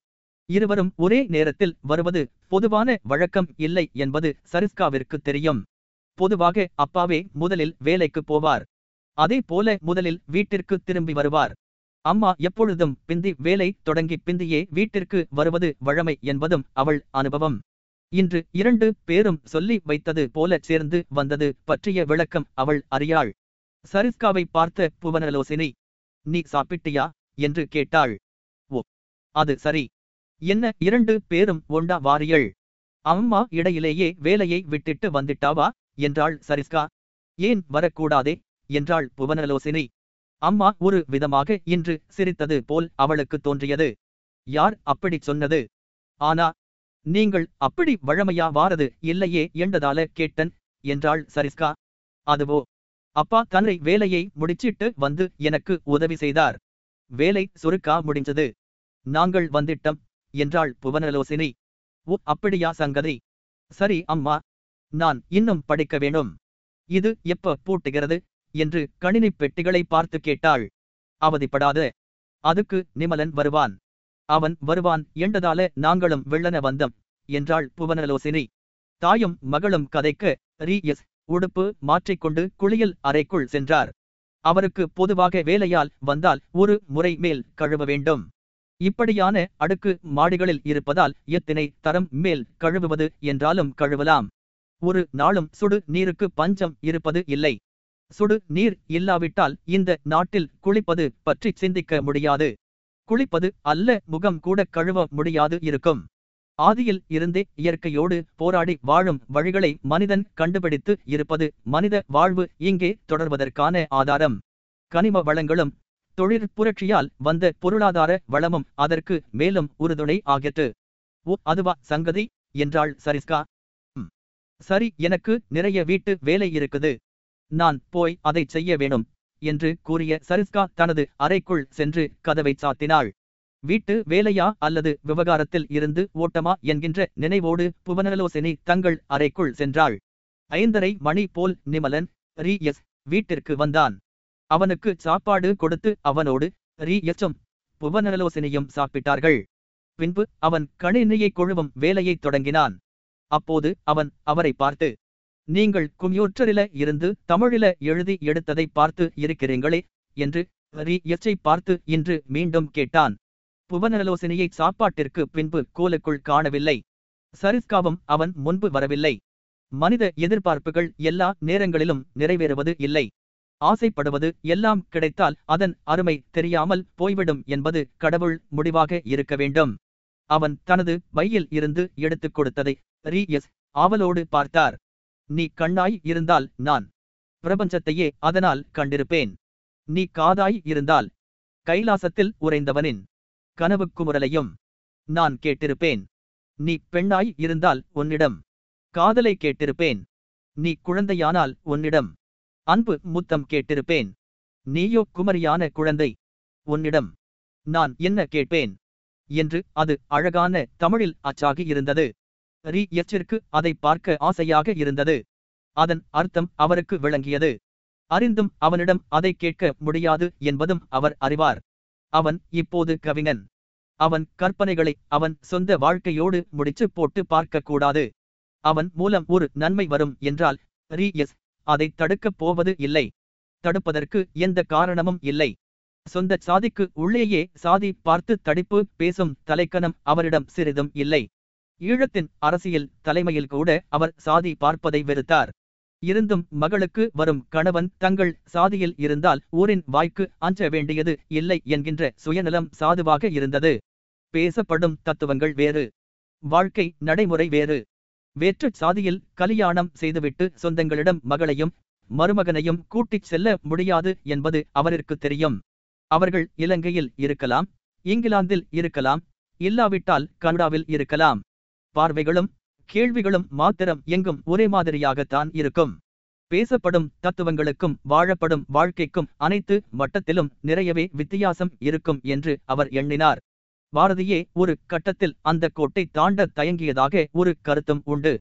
இருவரும் ஒரே நேரத்தில் வருவது பொதுவான வழக்கம் இல்லை என்பது சரிஸ்காவிற்கு தெரியும். பொதுவாக அப்பாவே முதலில் வேலைக்கு போவார். அதே போல முதலில் வீட்டிற்கு திரும்பி வருவார். அம்மா எப்பொழுதும் பிந்தி வேலை தொடங்கி பிந்தியே வீட்டிற்கு வருவது வழமை என்பதும் அவள் அனுபவம். இன்று இரண்டு பேரும் சொல்லி வைத்தது போல சேர்ந்து வந்தது பற்றிய விளக்கம் அவள் அறியாள். சரிஸ்காவை பார்த்த புவனலோசினி நீ சாப்பிட்டியா? என்று கேட்டாள். ஓ அது சரி. என்ன இரண்டு பேரும் ஒண்டா வாரியள் அம்மா இடையிலேயே வேலையை விட்டுட்டு வந்துட்டாவா? என்றாள் சரிஸ்கா. ஏன் வரக்கூடாதே? என்றாள் புவனலோசினி. அம்மா ஒரு விதமாக இன்று சிரித்தது போல் அவளுக்கு தோன்றியது. யார் அப்படிச் சொன்னது? ஆனா நீங்கள் அப்படி வழமையா வாரது இல்லையே என்றதால கேட்டன் என்றாள் சரிஸ்கா. அதுவோ அப்பா தன்னை வேலையை முடிச்சிட்டு வந்து எனக்கு உதவி செய்தார். வேலை சுருக்கா முடிஞ்சது. நாங்கள் வந்திட்டம் என்றாள் புவனலோசினி. ஓ அப்படியா சங்கதி? சரி அம்மா. நான் இன்னும் படிக்க வேணும் இது எப்ப பூட்டுகிறது? என்று கணினி பெட்டிகளை பார்த்து கேட்டாள். அவதிப்படாத. அதுக்கு நிமலன் வருவான். அவன் வருவான் என்றதால நாங்களும் வெள்ளன வந்தம் என்றாள் புவனலோசினி. தாயும் மகளும் கதைக்க ரீ எஸ் உடுப்பு மாற்றிக்கொண்டு குளியல் அறைக்குள் சென்றார். அவருக்கு பொதுவாக வேலையால் வந்தால் ஒரு முறை மேல் கழுவ வேண்டும். இப்படியான அடுக்கு மாடிகளில் இருப்பதால் எத்தினை தரம் மேல் கழுவுவது என்றாலும் கழுவலாம். ஒரு நாளும் சுடு நீருக்கு பஞ்சம் இருப்பது இல்லை. சுடு நீர் இல்லாவிட்டால் இந்த நாட்டில் குளிப்பது பற்றி சிந்திக்க முடியாது. குளிப்பது அல்ல முகம் கூட கழுவ முடியாது இருக்கும். ஆதியில் இருந்தே இயற்கையோடு போராடி வாழும் வழிகளை மனிதன் கண்டுபிடித்து இருப்பது மனித வாழ்வு இங்கே தொடர்வதற்கான ஆதாரம். கனிம வளங்களும் தொழிற் புரட்சியால் வந்த பொருளாதார வளமும் அதற்கு மேலும் உறுதுணை ஆகிற்று ஓ அதுவா சங்கதி? என்றாள் சரிஸ்கா. சரி எனக்கு நிறைய வீட்டு வேலை இருக்குது. நான் போய் அதை செய்ய வேணும் என்று கூறிய சரிஸ்கா தனது அறைக்குள் சென்று கதவை சாத்தினாள். வீட்டு வேலையா அல்லது விவகாரத்தில் இருந்து ஓட்டமா என்கின்ற நினைவோடு புவனலோசினி தங்கள் அறைக்குள் சென்றாள். ஐந்தரை மணி போல் நிமலன் ரீ எஸ் வீட்டிற்கு வந்தான். அவனுக்கு சாப்பாடு கொடுத்து அவனோடு ரீ எச்சும் புவனலோசினியும் சாப்பிட்டார்கள். பின்பு அவன் கணினியை கொழுவும் வேலையைத் தொடங்கினான். அப்போது அவன் அவரை பார்த்து நீங்கள் கும்யூற்றரில இருந்து தமிழில எழுதி எடுத்ததை பார்த்து இருக்கிறீங்களே என்று ரீ எச்சை பார்த்து இன்று மீண்டும் கேட்டான். புவனலோசனையை சாப்பாட்டிற்கு பின்பு கோலுக்குள் காணவில்லை. சரிஸ்காவும் அவன் முன்பு வரவில்லை. மனித எதிர்பார்ப்புகள் எல்லா நேரங்களிலும் நிறைவேறுவது இல்லை. ஆசைப்படுவது எல்லாம் கிடைத்தால் அதன் அருமை தெரியாமல் போய்விடும் என்பது கடவுள் முடிவாக இருக்க வேண்டும். அவன் தனது பையில் இருந்து எடுத்துக் கொடுத்ததை ரீஎஸ் ஆவலோடு பார்த்தார். நீ கண்ணாய் இருந்தால் நான் பிரபஞ்சத்தையே அதனால் கண்டிருப்பேன். நீ காதாய் இருந்தால் கைலாசத்தில் உறைந்தவனின் கனவுக் குமுறலையும் நான் கேட்டிருப்பேன். நீ பெண்ணாய் இருந்தால் உன்னிடம் காதலை கேட்டிருப்பேன். நீ குழந்தையானால் உன்னிடம் அன்பு முத்தம் கேட்டிருப்பேன். நீயோ குமரியான குழந்தை. உன்னிடம் நான் என்ன கேட்பேன்? என்று அது அழகான தமிழில் அச்சாகி இருந்தது. ரீ எச்சிற்கு அதை பார்க்க ஆசையாக இருந்தது. அதன் அர்த்தம் அவருக்கு விளங்கியது. அறிந்தும் அவனிடம் அதை கேட்க முடியாது என்பதும் அவர் அறிவார். அவன் இப்போது கவிஞன். அவன் கற்பனைகளை அவன் சொந்த வாழ்க்கையோடு முடிச்சு போட்டு பார்க்கக்கூடாது. அவன் மூலம் ஒரு நன்மை வரும் என்றால் ரீ எஸ் அதை தடுக்கப் போவது இல்லை. தடுப்பதற்கு எந்த காரணமும் இல்லை. சொந்த சாதிக்கு உள்ளேயே சாதி பார்த்து தடிப்பு பேசும் தலைக்கணம் அவரிடம் சிறிதும் இல்லை. ஈழத்தின் அரசியல் தலைமையில் கூட அவர் சாதி பார்ப்பதை வெறுத்தார். இருந்தும் மகளுக்கு வரும் கணவன் தங்கள் சாதியில் இருந்தால் ஊரின் வாய்க்கு அஞ்ச வேண்டியது இல்லை என்கின்ற சுயநலம் சாதுவாக இருந்தது. பேசப்படும் தத்துவங்கள் வேறு. வாழ்க்கை நடைமுறை வேறு. வேற்று சாதியில் கலியாணம் செய்துவிட்டு சொந்தங்களிடம் மகளையும் மருமகனையும் கூட்டிச் செல்ல முடியாது என்பது அவருக்கு தெரியும். அவர்கள் இலங்கையில் இருக்கலாம் இங்கிலாந்தில் இருக்கலாம் இல்லாவிட்டால் கனடாவில் இருக்கலாம். பார்வைகளும் கேள்விகளும் மாத்திரம் எங்கும் ஒரே மாதிரியாகத்தான் இருக்கும். பேசப்படும் தத்துவங்களுக்கும் வாழப்படும் வாழ்க்கைக்கும் அனைத்து மட்டத்திலும் நிறையவே வித்தியாசம் இருக்கும் என்று அவர் எண்ணினார். பாரதியே ஒரு கட்டத்தில் அந்த கோட்டை தாண்ட தயங்கியதாக ஒரு கருத்தும் உண்டு.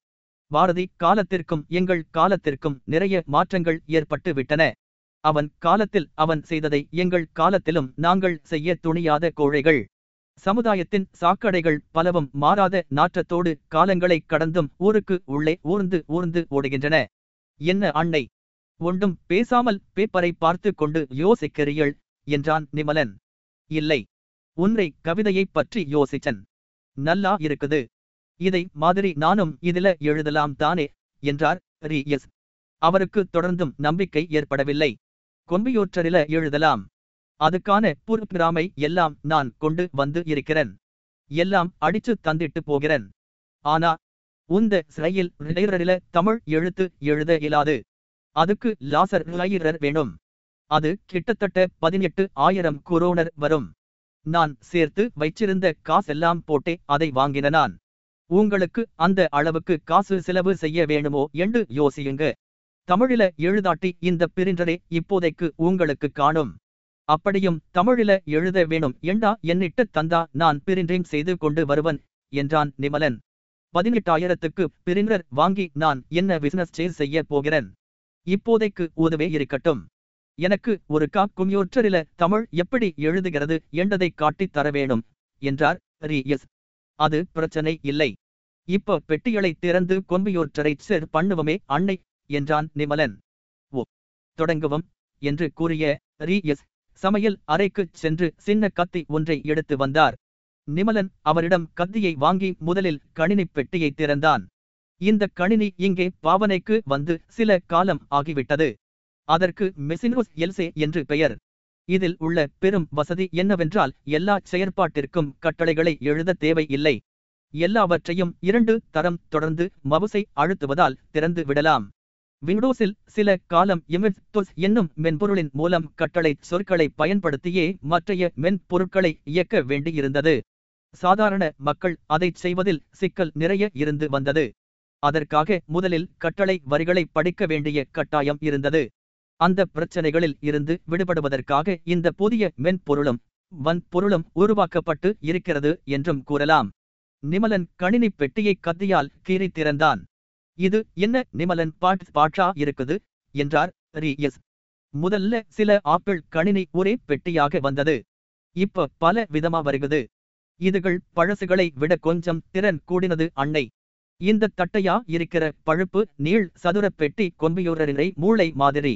பாரதி காலத்திற்கும் எங்கள் காலத்திற்கும் நிறைய மாற்றங்கள் ஏற்பட்டு விட்டன. அவன் காலத்தில் அவன் செய்ததை எங்கள் காலத்திலும் நாங்கள் செய்ய துணியாத கோழைகள். சமுதாயத்தின் சாக்கடைகள் பலவும் மாறாத நாற்றத்தோடு காலங்களை கடந்தும் ஊருக்கு உள்ளே ஊர்ந்து ஊர்ந்து ஓடுகின்றன. என்ன அன்னை? ஒன்றும் பேசாமல் பேப்பரை பார்த்து கொண்டு யோசிக்கிறீள் என்றான் நிமலன். இல்லை. உன்னை கவிதையைப் பற்றி யோசிச்சன். நல்லா இருக்குது. இதை மாதிரி நானும் இதில எழுதலாம் தானே என்றார் ரி எஸ் அவருக்கு தொடர்ந்தும் நம்பிக்கை ஏற்படவில்லை. கொம்பியூற்றரில எழுதலாம். அதுக்கான புறப்பிராமை எல்லாம் நான் கொண்டு வந்து இருக்கிறேன். எல்லாம் அடிச்சு தந்திட்டு போகிறேன். ஆனா உந்த சிறையில் ரிலைரரில தமிழ் எழுத்து எழுத இயலாது. அதுக்கு லாசர் ரிலைரர் வேணும் அது கிட்டத்தட்ட பதினெட்டு ஆயிரம் குரோனர் வரும். நான் சேர்த்து வைச்சிருந்த காசெல்லாம் போட்டே அதை வாங்கின நான். உங்களுக்கு அந்த அளவுக்கு காசு செலவு செய்ய வேணுமோ என்று யோசியுங்க. தமிழில எழுதாட்டி இந்த பிரிண்டரே இப்போதைக்கு உங்களுக்கு காணும். அப்படியும் தமிழில எழுத வேணும் என்றா என்னிட்டு தந்தா நான் பிரின்றிங் செய்து கொண்டு வருவன் என்றான் நிமலன். பதினெட்டாயிரத்துக்கு பிரிண்டர் வாங்கி நான் என்ன பிசினஸ் சேஸ் செய்ய போகிறேன்? இப்போதைக்கு உதவே இருக்கட்டும். எனக்கு ஒரு கா கும்யோற்றரில தமிழ் எப்படி எழுதுகிறது என்றதை காட்டித் தர வேணும் என்றார் ரி எஸ் அது பிரச்சனை இல்லை. இப்ப பெட்டிகளை திறந்து கொம்பியோற்றரை செர் பண்ணுவமே அன்னை என்றான் நிமலன். ஓ தொடங்குவோம் என்று கூறிய ரி எஸ் சமையல் அறைக்குச் சென்று சின்ன கத்தி ஒன்றை எடுத்து வந்தார். நிமலன் அவரிடம் கத்தியை வாங்கி முதலில் கணினிப் பெட்டியை திறந்தான். இந்த கணினி இங்கே பாவனைக்கு வந்து சில காலம் ஆகிவிட்டது. அதற்கு மெசினோஸ் எல்சே என்று பெயர். இதில் உள்ள பெரும் வசதி என்னவென்றால் எல்லா செயற்பாட்டிற்கும் கட்டளைகளை எழுத தேவை இல்லை எல்லாவற்றையும் இரண்டு தரம் தொடர்ந்து மவுசை அழுத்துவதால் திறந்து விடலாம். விண்டோஸில் சில காலம் எமிர்தொஸ் என்னும் மென்பொருளின் மூலம் கட்டளை சொற்களை பயன்படுத்தியே மற்றைய மென்பொருட்களை இயக்க வேண்டியிருந்தது. சாதாரண மக்கள் அதைச் செய்வதில் சிக்கல் நிறைய இருந்து வந்தது. அதற்காக முதலில் கட்டளை வரிகளை படிக்க வேண்டிய கட்டாயம் இருந்தது. அந்த பிரச்சனைகளில் இருந்து விடுபடுவதற்காக இந்த புதிய மென்பொருளும் வன்பொருளும் உருவாக்கப்பட்டு இருக்கிறது என்றும் கூறலாம். நிமலன் கணினி பெட்டியை கத்தியால் கீறி திறந்தான். இது என்ன நிமலன் பாட் பாட்ஷா இருக்குது? என்றார் ரி எஸ் முதல்ல சில ஆப்பிள் கணினி ஒரே பெட்டியாக வந்தது. இப்ப பல விதமா வருகுது. இதுகள் பழசுகளை விட கொஞ்சம் திறன் கூடினது அன்னை. இந்த தட்டையா இருக்கிற பழுப்பு நீள் சதுர பெட்டி கொம்பியூரரினை மூளை மாதிரி.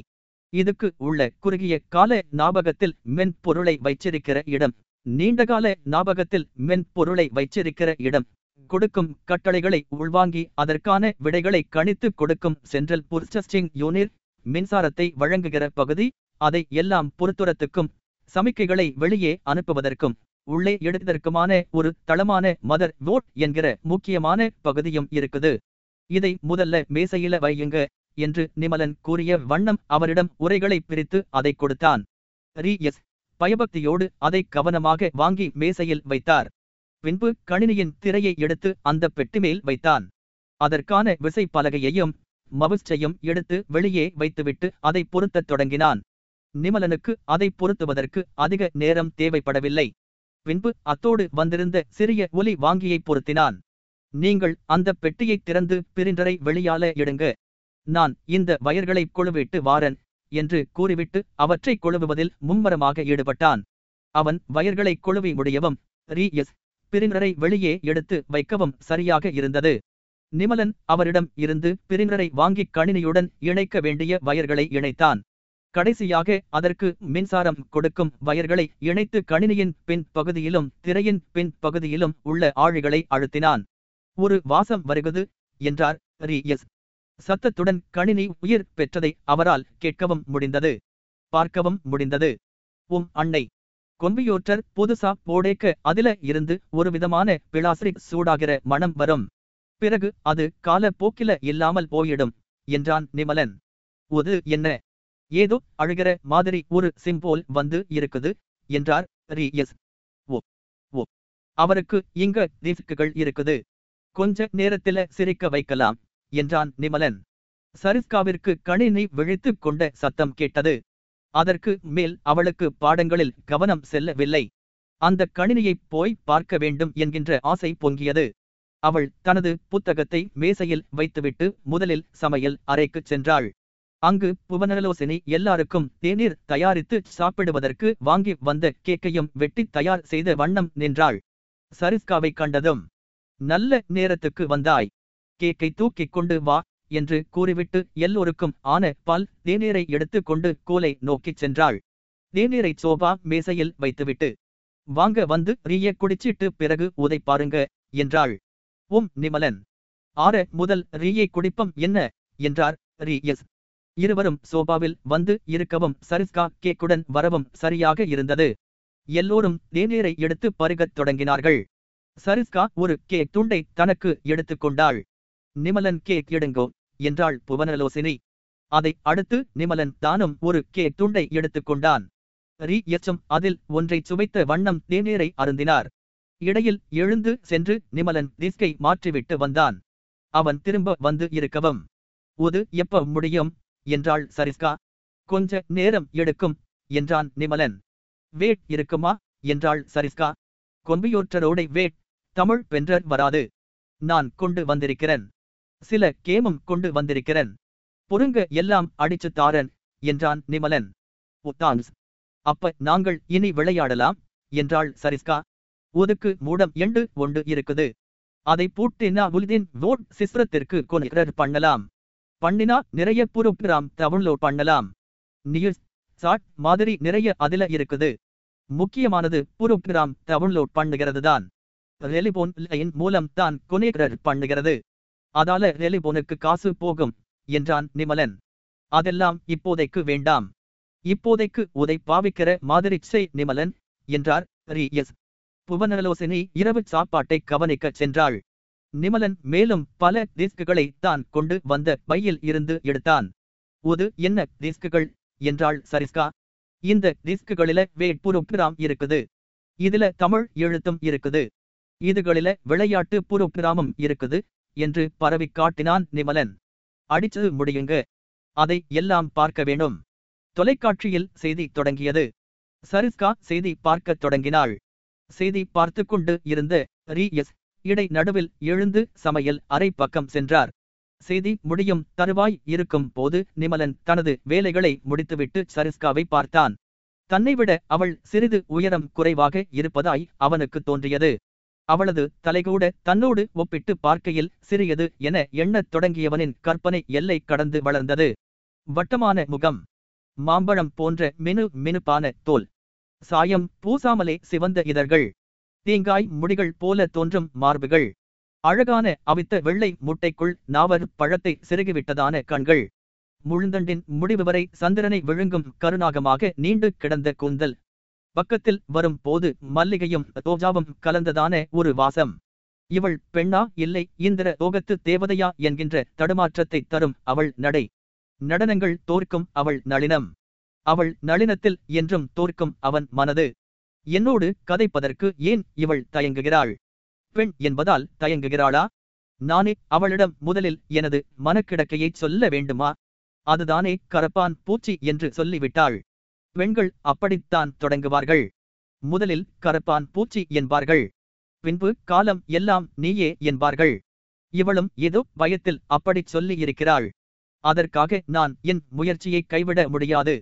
இதுக்கு உள்ள குறுகிய கால ஞாபகத்தில் மென்பொருளை வைச்சிருக்கிற இடம். நீண்டகால ஞாபகத்தில் மென்பொருளை வைச்சிருக்கிற இடம். கொடுக்கும் கட்டளைகளை உள்வாங்கி அதற்கான விடைகளை கணித்து கொடுக்கும் சென்ட்ரல் புர்ச்சஸ்டிங் யூனிட் மின்சாரத்தை வழங்குகிற பகுதி அதை எல்லாம் பொறுத்துரத்துக்கும் சமிக்கைகளை வெளியே அனுப்புவதற்கும் உள்ளே எடுத்ததற்குமான ஒரு தளமான மதர் வோட் என்கிற முக்கியமான பகுதியும் இருக்குது. இதை முதல்ல மேசையில வையுங்க. என்று நிமலன் கூறிய வண்ணம் அவரிடம் உரைகளை பிரித்து அதை கொடுத்தான். ரி எஸ் பயபக்தியோடு அதை கவனமாக வாங்கி மேசையில் வைத்தார். பின்பு கணினியின் திரையை எடுத்து அந்த பெட்டி மேல் வைத்தான். அதற்கான விசை பலகையையும் மவுஸ்டையும் எடுத்து வெளியே வைத்துவிட்டு அதை பொருத்தத் தொடங்கினான். நிமலனுக்கு அதை பொருத்துவதற்கு அதிக நேரம் தேவைப்படவில்லை. பின்பு அத்தோடு வந்திருந்த சிறிய ஒலி வாங்கியை பொருத்தினான். நீங்கள் அந்த பெட்டியை திறந்து பிரிண்டரை வெளியால எடுங்க. நான் இந்த வயர்களை கொழுவிட்டு வாரன் என்று கூறிவிட்டு அவற்றை கொழுவுவதில் மும்மரமாக ஈடுபட்டான். அவன் வயர்களை கொழுவி முடியவும் ரீஎஸ் எஸ் வெளியே எடுத்து வைக்கவும் சரியாக இருந்தது. நிமலன் அவரிடம் இருந்து பிரிண்டரை வாங்கி கணினியுடன் இணைக்க வேண்டிய வயர்களை இணைத்தான். கடைசியாக அதற்கு மின்சாரம் கொடுக்கும் வயர்களை இணைத்து கணினியின் பின் பகுதியிலும் திரையின் பின் பகுதியிலும் உள்ள ஆழிகளை அழுத்தினான். ஒரு வாசம் வருகிறது என்றார் ரி எஸ் சத்தத்துடன் கணினி உயிர் பெற்றதை அவரால் கேட்கவும் முடிந்தது. பார்க்கவும் முடிந்தது. உம் அன்னை. கொம்பியோற்றர் புதுசா போடேக்க அதில இருந்து ஒரு விதமான பிளாஸ்டிக் சூடாகிற மனம் வரும். பிறகு அது கால போக்கில இல்லாமல் போயிடும் என்றான் நிமலன். உது என்ன? ஏதோ அழுகிற மாதிரி ஒரு சிம்போல் வந்து இருக்குது என்றார் ரி எஸ் ஓ ஓ அவருக்கு இங்க டிஸ்க்குகள் இருக்குது. கொஞ்ச நேரத்தில சிரிக்க வைக்கலாம். என்றான் நிமலன். சரிஸ்காவிற்கு கணினி விழித்துக் கொண்ட சத்தம் கேட்டது. அதற்கு மேல் அவளுக்கு பாடங்களில் கவனம் செல்லவில்லை. அந்த கணினியைப் போய் பார்க்க வேண்டும் என்கின்ற ஆசை பொங்கியது. அவள் தனது புத்தகத்தை மேசையில் வைத்துவிட்டு முதலில் சமையல் அறைக்குச் சென்றாள். அங்கு புவனலோசினி எல்லாருக்கும் தேநீர் தயாரித்து சாப்பிடுவதற்கு வாங்கி வந்த கேக்கையும் வெட்டி தயார் செய்த வண்ணம் நின்றாள். சரிஸ்காவை கண்டதும் நல்ல நேரத்துக்கு வந்தாய். கேக்கை தூக்கிக் கொண்டு வா என்று கூறிவிட்டு எல்லோருக்கும் ஆன பால் தேநீரை எடுத்துக் கொண்டு கோலை நோக்கிச் சென்றாள். தேநீரை சோபா மேசையில் வைத்துவிட்டு வாங்க வந்து ரீய குடிச்சிட்டு பிறகு உதை பாருங்க என்றாள். உம் நிமலன். ஆற முதல் ரீயை குடிப்பம் என்ன? என்றார் ரீ எஸ். இருவரும் சோபாவில் வந்து இருக்கவும் சரிஸ்கா கேக்குடன் வரவும் சரியாக இருந்தது. எல்லோரும் தேநீரை எடுத்து பருகத் தொடங்கினார்கள். சரிஸ்கா ஒரு கேக் துண்டை தனக்கு எடுத்துக்கொண்டாள் நிமலன் கேக் எடுங்கோ என்றாள் புவனலோசினி. அதை அடுத்து நிமலன் தானும் ஒரு கேக் துண்டை எடுத்துக்கொண்டான் ரீ எச்சம் அதில் ஒன்றை சுவைத்த வண்ணம் தேநீரை அருந்தினார். இடையில் எழுந்து சென்று நிமலன் டிஸ்கை மாற்றிவிட்டு வந்தான். அவன் திரும்ப வந்து இருக்கவும். உது எப்ப முடியும்? என்றாள் சரிஸ்கா. கொஞ்ச நேரம் எடுக்கும் என்றான் நிமலன். வேட் இருக்குமா? என்றாள் சரிஸ்கா. கொம்பியூற்றரோடை வேட் தமிழ் பென்றர் வராது. நான் கொண்டு வந்திருக்கிறேன். சில கேமம் கொண்டு வந்திருக்கிறேன். பொறுங்க எல்லாம் அடிச்சு தாரன் என்றான் நிமலன். உத்தான்ஸ் அப்ப நாங்கள் இனி விளையாடலாம் என்றாள் சரிஸ்கா. உதுக்கு மூடம் எண்டு ஒன்று இருக்குது. அதை பூட்டினா உல்தின் வோட் சிஸ்ரத்திற்கு கொன்கிறர் பண்ணலாம். பண்ணினா நிறைய புரோகிராம் டவுன்லோட் பண்ணலாம். நியூஸ் சாட் மாதிரி நிறைய அதில இருக்குது. முக்கியமானது புரோகிராம் டவுன்லோட் பண்ணுகிறது தான் டெலிபோன் லைன் மூலம் தான் கொனேக்ரர் பண்ணுகிறது. அதால ரெலிபோனுக்கு காசு போகும் என்றான் நிமலன். அதெல்லாம் இப்போதைக்கு வேண்டாம். இப்போதைக்கு உதை பாவிக்கிற மாதிரி செய் நிமலன் என்றார் ரி எஸ் புவனலோசினி இரவு சாப்பாட்டை கவனிக்கச் சென்றாள். நிமலன் மேலும் பல டிஸ்குகளை தான் கொண்டு வந்த பையில் இருந்து எடுத்தான். உது என்ன டிஸ்குகள் என்றாள் சரிஸ்கா. இந்த டிஸ்குகளில வேட் இருக்குது. இதுல தமிழ் எழுத்தும் இருக்குது. இதுகளில விளையாட்டு புரோகிராமும் இருக்குது. என்று பரவிக் காட்டினான் நிமலன். அடிச்சது முடியுங்க. அதை எல்லாம் பார்க்க வேணும் தொலைக்காட்சியில் செய்தி தொடங்கியது. சரிஸ்கா செய்தி பார்க்கத் தொடங்கினாள். செய்தி பார்த்து கொண்டு இருந்த ரீஎஸ் இடை நடுவில் எழுந்து சமையல் அரை பக்கம் சென்றார். செய்தி முடியும் தருவாய் இருக்கும் போது நிமலன் தனது வேலைகளை முடித்துவிட்டு சரிஸ்காவை பார்த்தான். தன்னைவிட அவள் சிறிது உயரம் குறைவாக இருப்பதாய் அவனுக்கு தோன்றியது. அவளது தலைகூட தன்னோடு ஒப்பிட்டு பார்க்கையில் சிறியது என எண்ணத் தொடங்கியவனின் கற்பனை எல்லை கடந்து வளர்ந்தது. வட்டமான முகம் மாம்பழம் போன்ற மினு மினுப்பான தோல் சாயம் பூசாமலே சிவந்த இதழ்கள் தீங்காய் முடிகள் போல தோன்றும் மார்புகள் அழகான அவித்த வெள்ளை முட்டைக்குள் நாவர் பழத்தை சிறுகிவிட்டதான கண்கள் முழுந்தண்டின் முடிவு வரை சந்திரனை விழுங்கும் கருநாகமாக நீண்டு கிடந்த கூந்தல். பக்கத்தில் வரும் போது மல்லிகையும் ரோஜாவும் கலந்ததான ஒரு வாசம். இவள் பெண்ணா இல்லை இந்திர லோகத்து தேவதையா? என்கின்ற தடுமாற்றத்தை தரும் அவள் நடை. நடனங்கள் தோற்கும் அவள் நளினம். அவள் நளினத்தில் என்றும் தோற்கும் அவன் மனது. என்னோடு கதைப்பதற்கு ஏன் இவள் தயங்குகிறாள்? பெண் என்பதால் தயங்குகிறாளா? நானே அவளிடம் முதலில் எனது மனக்கிடக்கையைச் சொல்ல வேண்டுமா? அதுதானே கரப்பான் பூச்சி என்று சொல்லிவிட்டாள். பெண்கள் அப்படித்தான் தொடங்குவார்கள். முதலில் கரப்பான் பூச்சி என்பார்கள். பின்பு காலம் எல்லாம் நீயே என்பார்கள். இவளும் ஏதோ பயத்தில் அப்படிச் சொல்லி இருக்கிறாள். அதற்காக நான் என் முயற்சியை கைவிட முடியாது.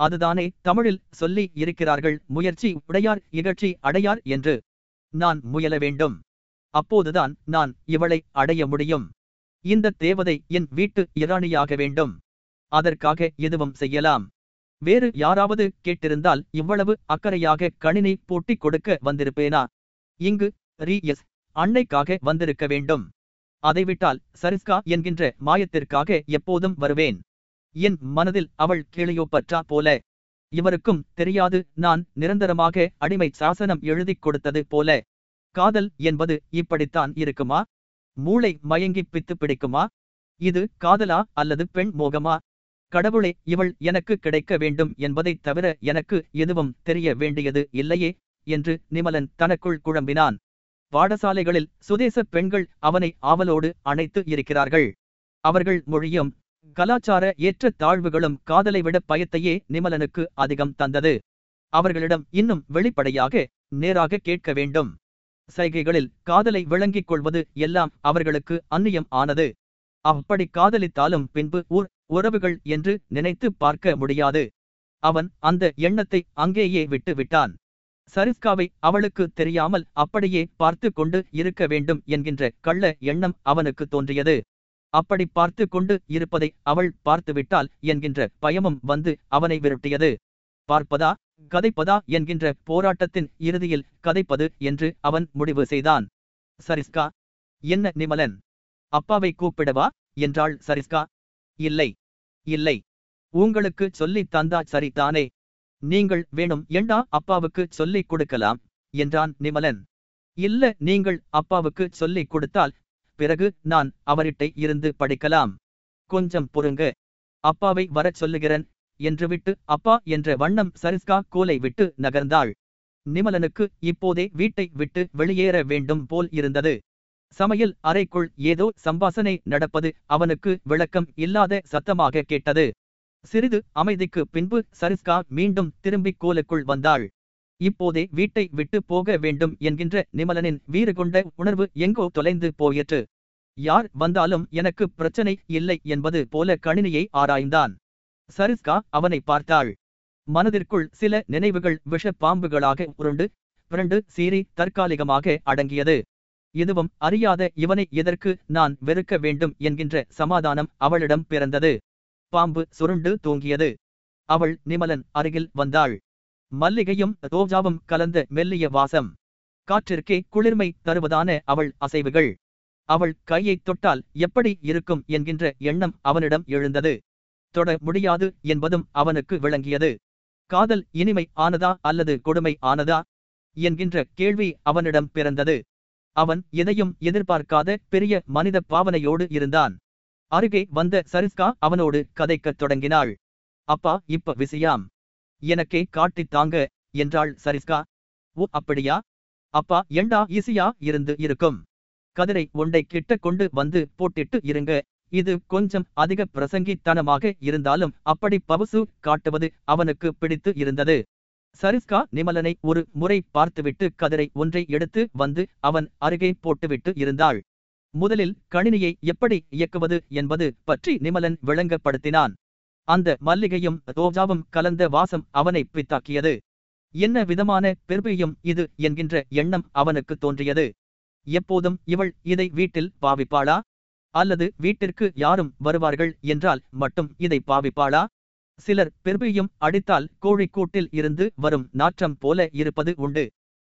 அதுதானே தமிழில் சொல்லி இருக்கிறார்கள் முயற்சி உடையார் இகழ்ச்சி அடையார் என்று. நான் முயல வேண்டும். அப்போதுதான் நான் இவளை அடைய முடியும். இந்த தேவதை என் வீட்டு இராணியாக வேண்டும். அதற்காக எதுவும் செய்யலாம். வேறு யாராவது கேட்டிருந்தால் இவ்வளவு அக்கறையாக கணினி போட்டி கொடுக்க வந்திருப்பேனா? இங்கு ரீ எஸ் அன்னைக்காக வந்திருக்க வேண்டும். அதை விட்டால் சரிஸ்கா என்கின்ற மாயத்திற்காக எப்போதும் வருவேன். என் மனதில் அவள் கிளியோப்பற்றா போல. இவருக்கும் தெரியாது நான் நிரந்தரமாக அடிமை சாசனம் எழுதிக் கொடுத்தது போல. காதல் என்பது இப்படித்தான் இருக்குமா? மூளை மயங்கி பித்து பிடிக்குமா? இது காதலா அல்லது பெண் மோகமா? கடவுளே இவள் எனக்கு கிடைக்க வேண்டும் என்பதைத் தவிர எனக்கு எதுவும் தெரிய வேண்டியது இல்லையே என்று நிமலன் தனக்குள் குழம்பினான். பாடசாலைகளில் சுதேச பெண்கள் அவனை ஆவலோடு அணைத்து இருக்கிறார்கள். அவர்கள் மொழியும் கலாச்சார ஏற்ற தாழ்வுகளும் காதலை விட பயத்தையே நிமலனுக்கு அதிகம் தந்தது. அவர்களிடம் இன்னும் வெளிப்படையாக நேராக கேட்க வேண்டும். சைகைகளில் காதலை விளங்கிக் கொள்வது எல்லாம் அவர்களுக்கு அந்நியம் ஆனது. அப்படி காதலித்தாலும் பின்பு ஊர் உறவுகள் என்று நினைத்து பார்க்க முடியாது. அவன் அந்த எண்ணத்தை அங்கேயே விட்டு விட்டான் சரிஸ்காவை அவளுக்கு தெரியாமல் அப்படியே பார்த்து கொண்டு இருக்க வேண்டும் என்கின்ற கள்ள எண்ணம் அவனுக்கு தோன்றியது. அப்படி பார்த்து கொண்டு இருப்பதை அவள் பார்த்துவிட்டாள் என்கின்ற பயமும் வந்து அவனை விரட்டியது. பார்ப்பதா கதைப்பதா என்கின்ற போராட்டத்தின் இறுதியில் கதைப்பது என்று அவன் முடிவு செய்தான். சரிஸ்கா என்ன நிமலன்? அப்பாவை கூப்பிடவா? என்றாள் சரிஸ்கா. இல்லை இல்லை. உங்களுக்கு சொல்லித் தந்தா சரிதானே. நீங்கள் வேணும் ஏண்டா அப்பாவுக்கு சொல்லிக் கொடுக்கலாம்? என்றான் நிமலன். இல்ல நீங்கள் அப்பாவுக்கு சொல்லிக் கொடுத்தால் பிறகு நான் அவரிட்டை இருந்து படிக்கலாம். கொஞ்சம் பொறுங்க. அப்பாவை வரச் சொல்லுகிறேன் என்று விட்டு அப்பா என்ற வண்ணம் சரிஸ்கா கோலை விட்டு நகர்ந்தாள். நிமலனுக்கு இப்போதே வீட்டை விட்டு வெளியேற வேண்டும் போல் இருந்தது. சமையல் அறைக்குள் ஏதோ சம்பாசனை நடப்பது அவனுக்கு விளக்கம் இல்லாத சத்தமாக கேட்டது. சிறிது அமைதிக்கு பின்பு சரிஸ்கா மீண்டும் திரும்பி கோலுக்குள் வந்தாள். இப்போதே வீட்டை விட்டு போக வேண்டும் என்கின்ற நிமலனின் வீறு கொண்ட உணர்வு எங்கோ தொலைந்து போயிற்று. யார் வந்தாலும் எனக்கு பிரச்சனை இல்லை என்பது போல கணினியை ஆராய்ந்தான். சரிஸ்கா அவனை பார்த்தாள். மனதிற்குள் சில நினைவுகள் விஷ பாம்புகளாக உருண்டு பிரண்டு சீறி தற்காலிகமாக அடங்கியது. எதுவும் அறியாத இவனை எதற்கு நான் வெறுக்க வேண்டும் என்கின்ற சமாதானம் அவளிடம் பிறந்தது. பாம்பு சுருண்டு தூங்கியது. அவள் நிமலன் அருகில் வந்தாள். மல்லிகையும் ரோஜாவும் கலந்த மெல்லிய வாசம். காற்றிற்கே குளிர்மை தருவதான அவள் அசைவுகள். அவள் கையைத் தொட்டால் எப்படி இருக்கும் என்கின்ற எண்ணம் அவனிடம் எழுந்தது. தொட முடியாது என்பதும் அவனுக்கு விளங்கியது. காதல் இனிமை ஆனதா அல்லது கொடுமை ஆனதா? என்கின்ற கேள்வி அவனிடம் பிறந்தது. அவன் எதையும் எதிர்பார்க்காத பெரிய மனித பாவனையோடு இருந்தான். அருகே வந்த சரிஸ்கா அவனோடு கதைக்கத் தொடங்கினாள். அப்பா இப்ப விசியாம். எனக்கே காட்டித் தாங்க என்றாள் சரிஸ்கா. ஓ அப்படியா? அப்பா எண்டா ஈசியா இருந்து இருக்கும்? கதிரை ஒண்டை கிட்ட கொண்டு வந்து போட்டிட்டு இருங்க. இது கொஞ்சம் அதிக பிரசங்கித்தனமாக இருந்தாலும் அப்படி பவுசு காட்டுவது அவனுக்கு பிடித்து இருந்தது. சரிஸ்கா நிமலனை ஒரு முறை பார்த்துவிட்டு கதிரை ஒன்றை எடுத்து வந்து அவன் அருகே போட்டுவிட்டு இருந்தாள். முதலில் கணினியை எப்படி இயக்குவது என்பது பற்றி நிமலன் விளங்கப்படுத்தினான். அந்த மல்லிகையும் ரோஜாவும் கலந்த வாசம் அவனை பித்தாக்கியது. என்ன விதமான பெருமையும் இது என்கின்ற எண்ணம் அவனுக்கு தோன்றியது. எப்போதும் இவள் இதை வீட்டில் பாவிப்பாளா? அல்லது வீட்டிற்கு யாரும் வருவார்கள் என்றால் மட்டும் இதை பாவிப்பாளா? சிலர் பெருமையும் அடித்தால் கோழிக்கூட்டில் இருந்து வரும் நாற்றம் போல இருப்பது உண்டு.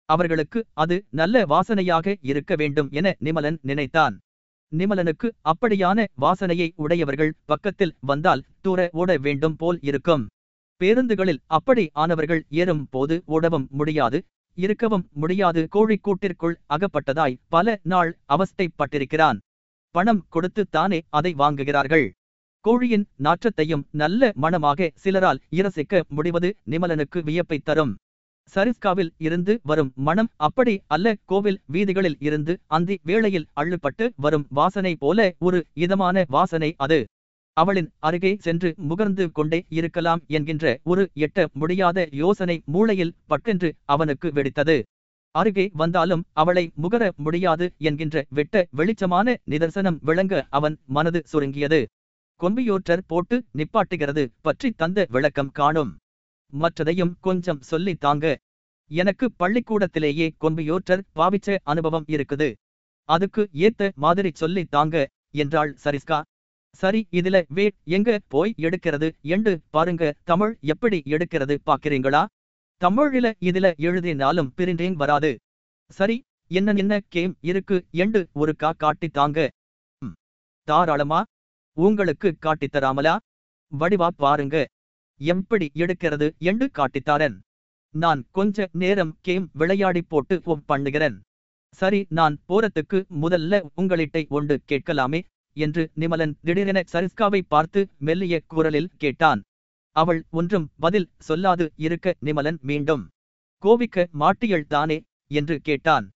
அவர்களுக்கு அது நல்ல வாசனையாக இருக்க வேண்டும் என நிமலன் நினைத்தான். நிமலனுக்கு அப்படியான வாசனையை உடையவர்கள் பக்கத்தில் வந்தால் தூர ஓட வேண்டும் போல் இருக்கும். பேருந்துகளில் அப்படி ஆனவர்கள் ஏறும் போது ஓடவும் முடியாது இருக்கவும் முடியாது. கோழிக்கூட்டிற்குள் அகப்பட்டதாய் பல நாள் அவஸ்தைப்பட்டிருக்கிறான். பணம் கொடுத்து தானே அதை வாங்குகிறார்கள். கோழியின் நாற்றத்தையும் நல்ல மணமாக சிலரால் இரசிக்க முடிவது நிமலனுக்கு வியப்பை தரும். சரிஸ்காவில் இருந்து வரும் மனம் அப்படி அல்ல கோவில் வீதிகளில் இருந்து அந்தி வேளையில் அள்ளுப்பட்டு வரும் வாசனை போல ஒரு இதமான வாசனை அது. அவளின் அருகே சென்று முகர்ந்து கொண்டே இருக்கலாம் என்கின்ற ஒரு எட்ட முடியாத யோசனை மூளையில் பட்டென்று அவனுக்கு வெடித்தது. அருகே வந்தாலும் அவளை முகர முடியாது என்கின்ற வெட்ட வெளிச்சமான நிதர்சனம் விளங்க அவன் மனது சுருங்கியது. கொம்பியோற்றர் போட்டு நிப்பாட்டுகிறது பற்றி தந்த விளக்கம் காணும். மற்றதையும் கொஞ்சம் சொல்லி தாங்க. எனக்கு பள்ளிக்கூடத்திலேயே கொம்பியோற்றர் பாவிச்ச அனுபவம் இருக்குது. அதுக்கு ஏத்த மாதிரி சொல்லி தாங்க என்றாள் சரிஸ்கா. சரி இதுல வேட் எங்க போய் எடுக்கிறது? எண்டு பாருங்க தமிழ் எப்படி எடுக்கிறது பாக்கிறீங்களா தமிழில இதுல எழுதினாலும் பிரிண்டேன் வராது. சரி என்ன என்ன கேம் இருக்கு? எண்டு கா காட்டி தாங்க. தாராளமா? உங்களுக்கு காட்டித் தராமலா வடிவா பாருங்க. எப்படி எடுக்கிறது என்று காட்டித்தாரன். நான் கொஞ்ச நேரம் கேம் விளையாடி போட்டு ஒப் பண்ணுகிறேன். சரி நான் போறத்துக்கு முதல்ல உங்களிட்டை ஒன்று கேட்கலாமே என்று நிமலன் திடீரென சரிஸ்காவை பார்த்து மெல்லிய குரலில் கேட்டான். அவள் ஒன்றும் பதில் சொல்லாது இருக்க நிமலன் மீண்டும். கோவிக்க மாட்டியள் தானே? என்று கேட்டான்.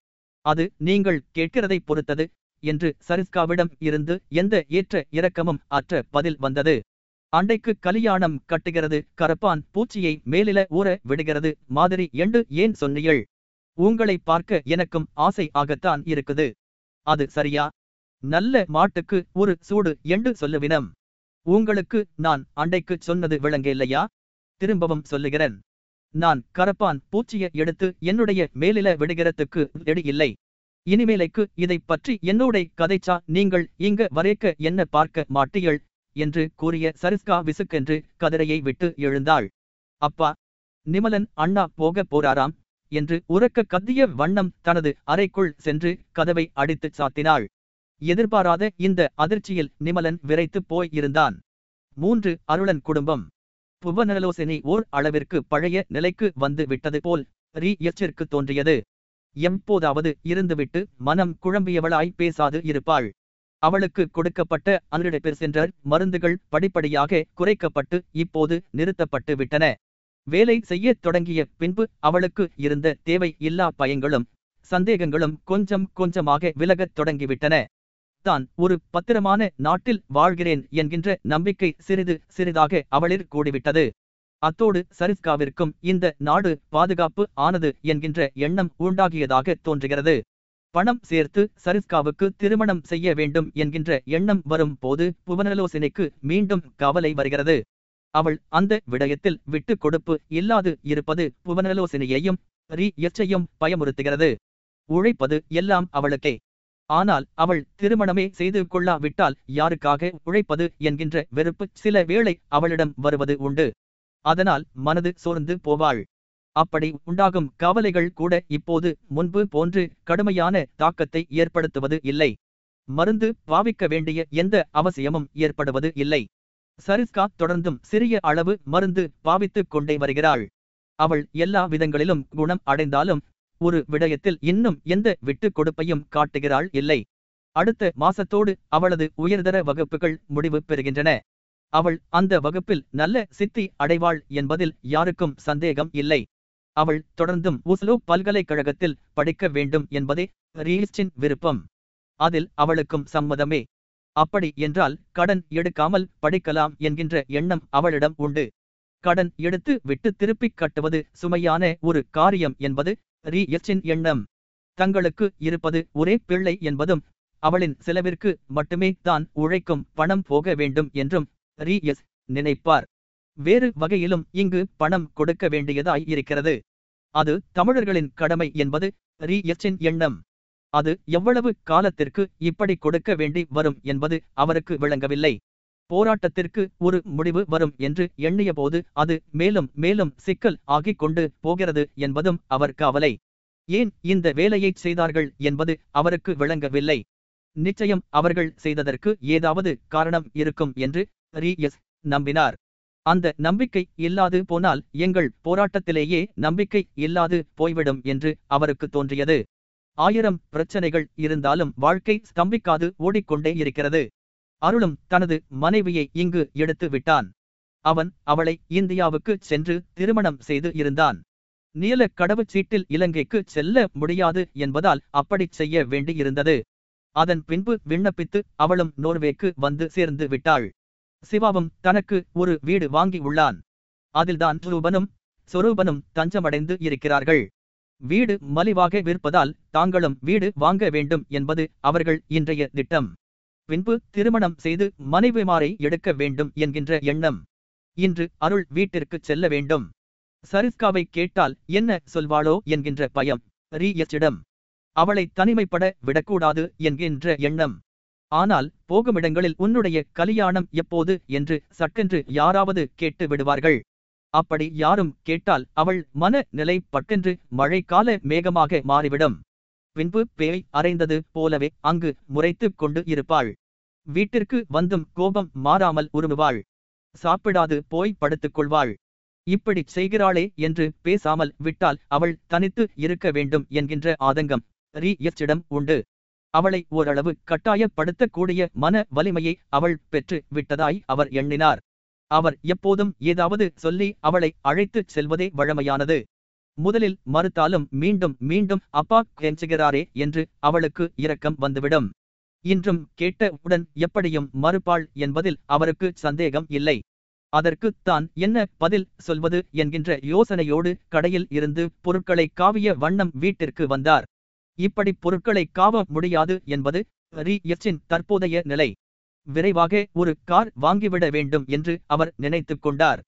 அது நீங்கள் கேட்கிறதைப் பொறுத்தது. என்று சரிஸ்காவிடம் இருந்து எந்த ஏற்ற இரக்கமும் அற்ற பதில் வந்தது. அண்டைக்கு கலியாணம் கட்டுகிறது கரப்பான் பூச்சியை மேலில ஊற விடுகிறது மாதிரி என்று ஏன் சொன்னீள் உங்களை பார்க்க எனக்கும் ஆசை ஆகத்தான் இருக்குது. அது சரியா? நல்ல மாட்டுக்கு ஒரு சூடு என்று சொல்லுவினம். உங்களுக்கு நான் அண்டைக்கு சொன்னது விளங்க இல்லையா திரும்பவும் சொல்லுகிறேன். நான் கரப்பான் பூச்சிய எடுத்து என்னுடைய மேலில விடுகிறதுக்கு ரெடி இல்லை. இனிமேலைக்கு இதைப் பற்றி என்னோட கதைச்சா நீங்கள் இங்க வரைக்க என்ன பார்க்க மாட்டீள் என்று கூறிய சரிஸ்கா விசுக்கென்று கதிரையை விட்டு எழுந்தாள். அப்பா நிமலன் அண்ணா போக போறாராம் என்று உறக்க கத்திய வண்ணம் தனது அறைக்குள் சென்று கதவை அடித்துச் சாத்தினாள். எதிர்பாராத இந்த அதிர்ச்சியில் நிமலன் விரைத்துப் போய் இருந்தான். மூன்று அருளன் குடும்பம். புவனலோசனை ஓர் அளவிற்கு பழைய நிலைக்கு வந்து விட்டது போல் ரீ எச்சிற்கு தோன்றியது. எப்போதாவது இருந்துவிட்டு மனம் குழம்பியவளாய் பேசாது இருப்பாள். அவளுக்கு கொடுக்கப்பட்ட அன்றிடப்பெர் சென்ற மருந்துகள் படிப்படியாக குறைக்கப்பட்டு இப்போது நிறுத்தப்பட்டு விட்டன. வேலை செய்யத் தொடங்கிய பின்பு அவளுக்கு இருந்த தேவை இல்லா பயங்களும் சந்தேகங்களும் கொஞ்சம் கொஞ்சமாக விலகத் தொடங்கிவிட்டன. தான் ஒரு பத்திரமான நாட்டில் வாழ்கிறேன் என்கின்ற நம்பிக்கை சிறிது சிறிதாக அவளிற் கூடிவிட்டது. அத்தோடு சரிஸ்காவிற்கும் இந்த நாடு பாதுகாப்பு ஆனது என்கின்ற எண்ணம் உண்டாகியதாக தோன்றுகிறது. பணம் சேர்த்து சரிஸ்காவுக்கு திருமணம் செய்ய வேண்டும் என்கின்ற எண்ணம் வரும் போது புவனலோசனைக்கு மீண்டும் கவலை வருகிறது. அவள் அந்த விடயத்தில் விட்டு கொடுப்பு இல்லாது இருப்பது புவனலோசனையையும் ரீ எச்சையும் பயமுறுத்துகிறது. உழைப்பது எல்லாம் அவளுக்கே. ஆனால் அவள் திருமணமே செய்து கொள்ளாவிட்டால் யாருக்காக உழைப்பது என்கின்ற வெறுப்பு சில வேளை அவளிடம் வருவது உண்டு. அதனால் மனது சோர்ந்து போவாள். அப்படி உண்டாகும் கவலைகள் கூட இப்போது முன்பு போன்று கடுமையான தாக்கத்தை ஏற்படுத்துவது இல்லை. மருந்து பாவிக்க வேண்டிய எந்த அவசியமும் ஏற்படுவது இல்லை. சரிஸ்கா தொடர்ந்தும் சிறிய அளவு மருந்து பாவித்துக் கொண்டே வருகிறாள். அவள் எல்லா விதங்களிலும் குணம் அடைந்தாலும் ஒரு விடயத்தில் இன்னும் எந்த விட்டுக் கொடுப்பையும் காட்டுகிறாள் இல்லை. அடுத்த மாசத்தோடு அவளது உயர்தர வகுப்புகள் முடிவு பெறுகின்றன. அவள் அந்த வகுப்பில் நல்ல சித்தி அடைவாள் என்பதில் யாருக்கும் சந்தேகம் இல்லை. அவள் தொடர்ந்தும் உஸ்லோ பல்கலைக்கழகத்தில் படிக்க வேண்டும் என்பதே ரீஸ்டின் விருப்பம். அதில் அவளுக்கும் சம்மதமே. அப்படி என்றால் கடன் எடுக்காமல் படிக்கலாம் என்கின்ற எண்ணம் அவளிடம் உண்டு. கடன் எடுத்து விட்டு திருப்பிக் கட்டுவது சுமையான ஒரு காரியம் என்பது ரீஎஸ்டின் எண்ணம். தங்களுக்கு இருப்பது ஒரே பிள்ளை என்பதும் அவளின் செலவிற்கு மட்டுமே தான் உழைக்கும் பணம் போக வேண்டும் என்றும் ரீ எஸ் நினைப்பார். வேறு வகையிலும் இங்கு பணம் கொடுக்க வேண்டியதாய் இருக்கிறது. அது தமிழர்களின் கடமை என்பது ரீ எண்ணம். அது எவ்வளவு காலத்திற்கு இப்படி கொடுக்க வேண்டி வரும் என்பது அவருக்கு விளங்கவில்லை. போராட்டத்திற்கு ஒரு முடிவு வரும் என்று எண்ணிய போது அது மேலும் மேலும் சிக்கல் ஆகிக் கொண்டு போகிறது என்பதும் அவர் கவலை. ஏன் இந்த வேலையைச் செய்தார்கள் என்பது அவருக்கு விளங்கவில்லை. நிச்சயம் அவர்கள் செய்ததற்கு ஏதாவது காரணம் இருக்கும் என்று ரி எஸ் நம்பினார். அந்த நம்பிக்கை இல்லாது போனால் எங்கள் போராட்டத்திலேயே நம்பிக்கை இல்லாது போய்விடும் என்று அவருக்கு தோன்றியது. ஆயிரம் பிரச்சனைகள் இருந்தாலும் வாழ்க்கை ஸ்தம்பிக்காது ஓடிக்கொண்டே இருக்கிறது. அருளும் தனது மனைவியை இங்கு எடுத்து விட்டான். அவன் அவளை இந்தியாவுக்கு சென்று திருமணம் செய்து இருந்தான். நீல கடவுச்சீட்டில் இலங்கைக்கு செல்ல முடியாது என்பதால் அப்படிச் செய்ய வேண்டியிருந்தது. அதன் பின்பு விண்ணப்பித்து அவளும் நோர்வேக்கு வந்து சேர்ந்து விட்டாள். சிவாவும் தனக்கு ஒரு வீடு வாங்கி உள்ளான். அதில்தான் ரூபனும் சொரூபனும் தஞ்சமடைந்து இருக்கிறார்கள். வீடு மலிவாக விற்பதால் தாங்களும் வீடு வாங்க வேண்டும் என்பது அவர்கள் இன்றைய திட்டம். பின்பு திருமணம் செய்து மனைவிமாரை எடுக்க வேண்டும் என்கின்ற எண்ணம். இன்று அருள் வீட்டிற்கு செல்ல வேண்டும். சரிஸ்காவை கேட்டால் என்ன சொல்வாளோ என்கின்ற பயம். ரி எச்சிடம் அவளை தனிமைப்பட விடக்கூடாது என்கின்ற எண்ணம். ஆனால் போகுமிடங்களில் உன்னுடைய கலியாணம் எப்போது என்று சட்டென்று யாராவது கேட்டு விடுவார்கள். அப்படி யாரும் கேட்டால் அவள் மன நிலை பட்டென்று மழைக்கால மேகமாக மாறிவிடும். பின்பு பேய் அறைந்தது போலவே அங்கு முறைத்துக் கொண்டு இருப்பாள். வீட்டிற்கு வந்தும் கோபம் மாறாமல் உருமுவாள் சாப்பிடாது போய் படுத்துக் கொள்வாள். இப்படிச் செய்கிறாளே என்று பேசாமல் விட்டால் அவள் தனித்து இருக்க வேண்டும் என்கின்ற ஆதங்கம் ரீ எச்சிடம் உண்டு. அவளை ஓரளவு கட்டாயப்படுத்தக்கூடிய மன வலிமையை அவள் பெற்று விட்டதாய் அவர் எண்ணினார். அவர் எப்போதும் ஏதாவது சொல்லி அவளை அழைத்துச் செல்வதே வழமையானது. முதலில் மறுத்தாலும் மீண்டும் மீண்டும் அப்பா கெஞ்சுகிறாரே என்று அவளுக்கு இரக்கம் வந்துவிடும். இன்றும் கேட்ட உடன் எப்படியும் மறுப்பாள் என்பதில் அவருக்கு சந்தேகம் இல்லை. அதற்கு தான் என்ன பதில் சொல்வது என்கின்ற யோசனையோடு கடையில் இருந்து பொருட்களை காவிய வண்ணம் வீட்டிற்கு வந்தார். இப்படி பொருட்களை காவ முடியாது என்பது ரி தற்போதைய நிலை. விரைவாக ஒரு கார் வாங்கிவிட வேண்டும் என்று அவர் நினைத்துக் கொண்டார்.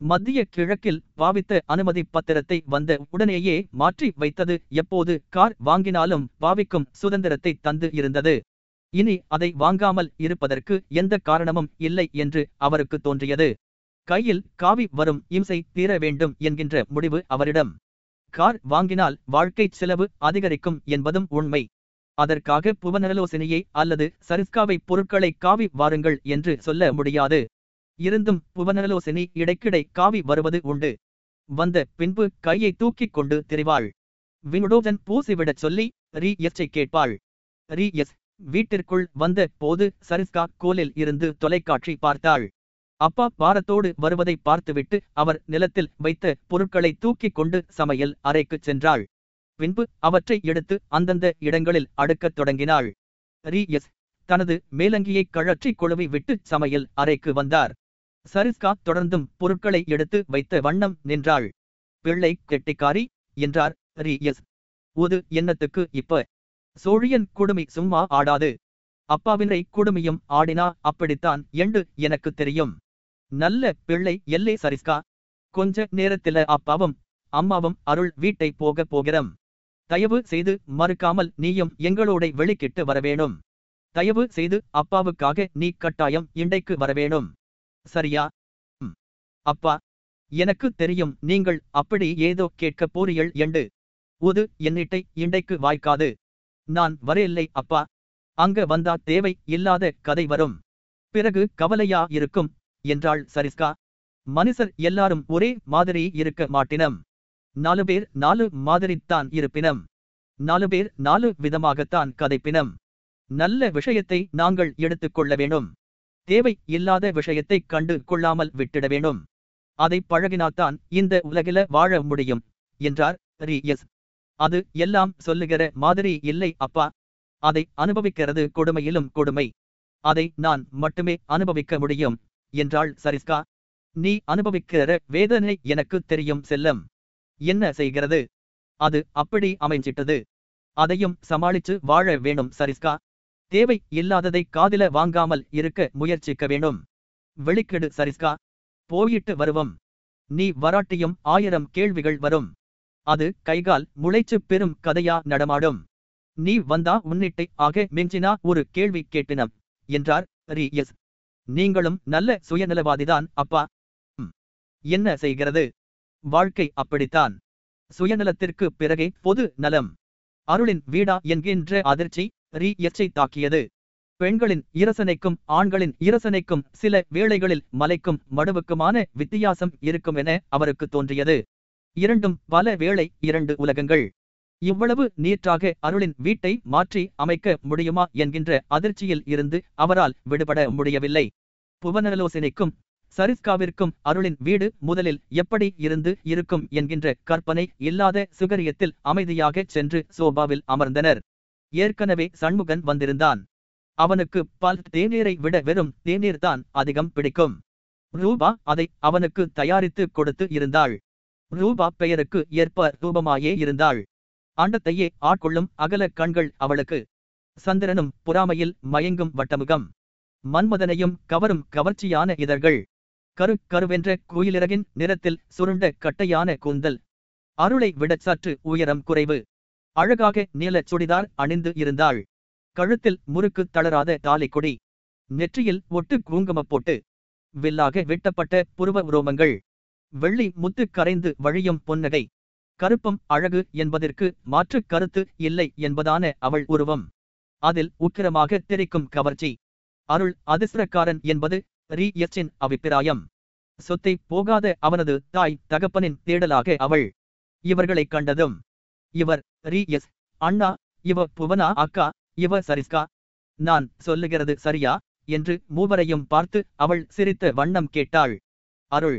மத்திய கிழக்கில் பாவித்த அனுமதி பத்திரத்தை வந்த உடனேயே மாற்றி வைத்தது எப்போது கார் வாங்கினாலும் பாவிக்கும் சுதந்திரத்தை தந்து இருந்தது. இனி அதை வாங்காமல் இருப்பதற்கு எந்த காரணமும் இல்லை என்று அவருக்கு தோன்றியது. கையில் காவி வரும் இம்சை தீர வேண்டும் என்கின்ற முடிவு அவரிடம். கார் வாங்கினால் வாழ்க்கை செலவு அதிகரிக்கும் என்பதும் உண்மை. அதற்காக புவனலோசனையை அல்லது சரிஸ்காவை பொருட்களை காவி வாருங்கள் என்று சொல்ல முடியாது. இருந்தும் புவனலோசனை இடைக்கிடை காவி வருவது உண்டு. வந்த பின்பு கையை தூக்கிக் கொண்டு திரிவாள். வினுடோஜன் பூசிவிடச் சொல்லி ரி எஸ்ஐ கேட்பாள். ரி எஸ் வீட்டிற்குள் வந்த போது சரிஸ்கா கோலில் இருந்து தொலைக்காட்சி பார்த்தாள். அப்பா பாரத்தோடு வருவதை பார்த்துவிட்டு அவர் நிலத்தில் வைத்த பொருட்களை தூக்கிக் கொண்டு சமையல் அறைக்குச் சென்றாள். பின்பு அவற்றை எடுத்து அந்தந்த இடங்களில் அடுக்கத் தொடங்கினாள். ரி. எஸ். தனது மேலங்கியை கழற்றி கொழுவி விட்டு சமையல் அறைக்கு வந்தார். சரிஸ்கா தொடர்ந்தும் பொருட்களை எடுத்து வைத்த வண்ணம் நின்றாள். பிள்ளை கெட்டிக்காரி என்றார் ரி. எஸ். உது எண்ணத்துக்கு இப்ப? சோழியன் குடுமி சும்மா ஆடாது. அப்பாவினை குடுமியும் ஆடினா அப்படித்தான் என்று எனக்கு தெரியும். நல்ல பிள்ளை எல்லை சரிஸ்கா. கொஞ்ச நேரத்தில அப்பாவும் அம்மாவும் அருள் வீட்டை போக போகிறோம். தயவு செய்து மறுக்காமல் நீயும் எங்களோட வெளிக்கிட்டு வரவேணும் தயவு செய்து அப்பாவுக்காக நீ கட்டாயம் இண்டைக்கு வரவேணும் சரியா? அப்பா எனக்கு தெரியும் நீங்கள் அப்படி ஏதோ கேட்கப் போறீள் என்று. உது என்னிட்டை இண்டைக்கு வாய்க்காது. நான் வரையில்லை அப்பா. அங்க வந்தா தேவை இல்லாத கதை வரும். பிறகு கவலையா இருக்கும் என்றாள் சரிஸ்கா. மனுஷர் எல்லாரும் ஒரே மாதிரி இருக்க மாட்டினம். நாலு பேர் நாலு மாதிரித்தான் இருப்பினம். நாலு பேர் நாலு விதமாகத்தான் கதைப்பினம். நல்ல விஷயத்தை நாங்கள் எடுத்துக்கொள்ள வேணும் தேவை இல்லாத விஷயத்தை கண்டு கொள்ளாமல் விட்டிட வேணும் அதை பழகினால்தான் இந்த உலகில வாழ முடியும் என்றார் ரி எஸ் அது எல்லாம் சொல்லுகிற மாதிரி இல்லை அப்பா. அதை அனுபவிக்கிறது கொடுமையிலும் கொடுமை. அதை நான் மட்டுமே அனுபவிக்க முடியும். என்றாள் சரிஸ்கா. நீ அனுபவிக்கிற வேதனை எனக்கு தெரியும் செல்லம். என்ன செய்கிறது? அது அப்படி அமைஞ்சிட்டது. அதையும் சமாளிச்சு வாழ வேணும் சரிஸ்கா. தேவை இல்லாததை காதில வாங்காமல் இருக்க முயற்சிக்க வேணும். வெளிக்கெடு சரிஸ்கா. போயிட்டு வருவோம். நீ வராட்டியும் ஆயிரம் கேள்விகள் வரும். அது கைகால் முளைச்சு பெரும் கதையா நடமாடும். நீ வந்தா உன்னிட்டை ஆக மிஞ்சினா ஒரு கேள்வி கேட்டினம் என்றார் ரி எஸ் நீங்களும் நல்ல சுயநலவாதிதான் அப்பா. என்ன செய்கிறது? வாழ்க்கை அப்படித்தான். சுயநலத்திற்கு பிறகே பொது நலம். அருளின் வீடா என்கின்ற அதிர்ச்சி ரீ எச்சை தாக்கியது. பெண்களின் இரசனைக்கும் ஆண்களின் இரசனைக்கும் சில வேளைகளில் மலைக்கும் மடுவுக்குமான வித்தியாசம் இருக்கும் என அவருக்கு தோன்றியது. இரண்டும் பல வேளை இரண்டு உலகங்கள். இவ்வளவு நீற்றாக அருளின் வீட்டை மாற்றி அமைக்க முடியுமா என்கின்ற அதிர்ச்சியில் இருந்து அவரால் விடுபட முடியவில்லை. புவனலோசனைக்கும் சரிஸ்காவிற்கும் அருளின் வீடு முதலில் எப்படி இருந்து இருக்கும் என்கின்ற கற்பனை இல்லாத சுகரியத்தில் அமைதியாக சென்று சோபாவில் அமர்ந்தனர். ஏற்கனவே சண்முகன் வந்திருந்தான். அவனுக்கு பால் தேநீரை விட வெறும் தேநீர் தான் அதிகம் பிடிக்கும். ரூபா அதை அவனுக்கு தயாரித்து கொடுத்து இருந்தாள். ரூபா பெயருக்கு ஏற்ப ரூபமாயே இருந்தாள். அண்டத்தையே ஆட்கொள்ளும் அகல கண்கள் அவளுக்கு. சந்திரனும் புறாமையில் மயங்கும் வட்டமுகம். மன்மதனையும் கவரும் கவர்ச்சியான இதழ்கள். கரு கருவென்ற குயிலிறகின் நிறத்தில் சுருண்ட கட்டையான கூந்தல். அருளை விடச் சற்று உயரம் குறைவு. அழகாக நீல சுடிதார் அணிந்து இருந்தாள். கழுத்தில் முறுக்கு தளராத தாலிக்கொடி. நெற்றியில் ஒட்டு குங்குமப் போட்டு. வில்லாக வெட்டப்பட்ட புருவ உரோமங்கள் வெள்ளி முத்து கரைந்து வழியும் பொன்னகை. கருப்பம் அழகு என்பதற்கு மாற்றுக் கருத்து இல்லை என்பதான அவள் உருவம். அதில் உக்கிரமாக தெரிக்கும் கவர்ச்சி. அருள் அதிர்ஷ்டக்காரன் என்பது ரீ. அபிப்பிராயம். சொத்தை போகாத அவனது தாய் தகப்பனின் தேடலாக அவள். இவர்களைக் கண்டதும் இவர் ரீ. எஸ். அண்ணா இவ புவனா அக்கா இவ சரிஸ்கா? நான் சொல்லுகிறது சரியா? என்று மூவரையும் பார்த்து அவள் சிரித்த வண்ணம் கேட்டாள். அருள்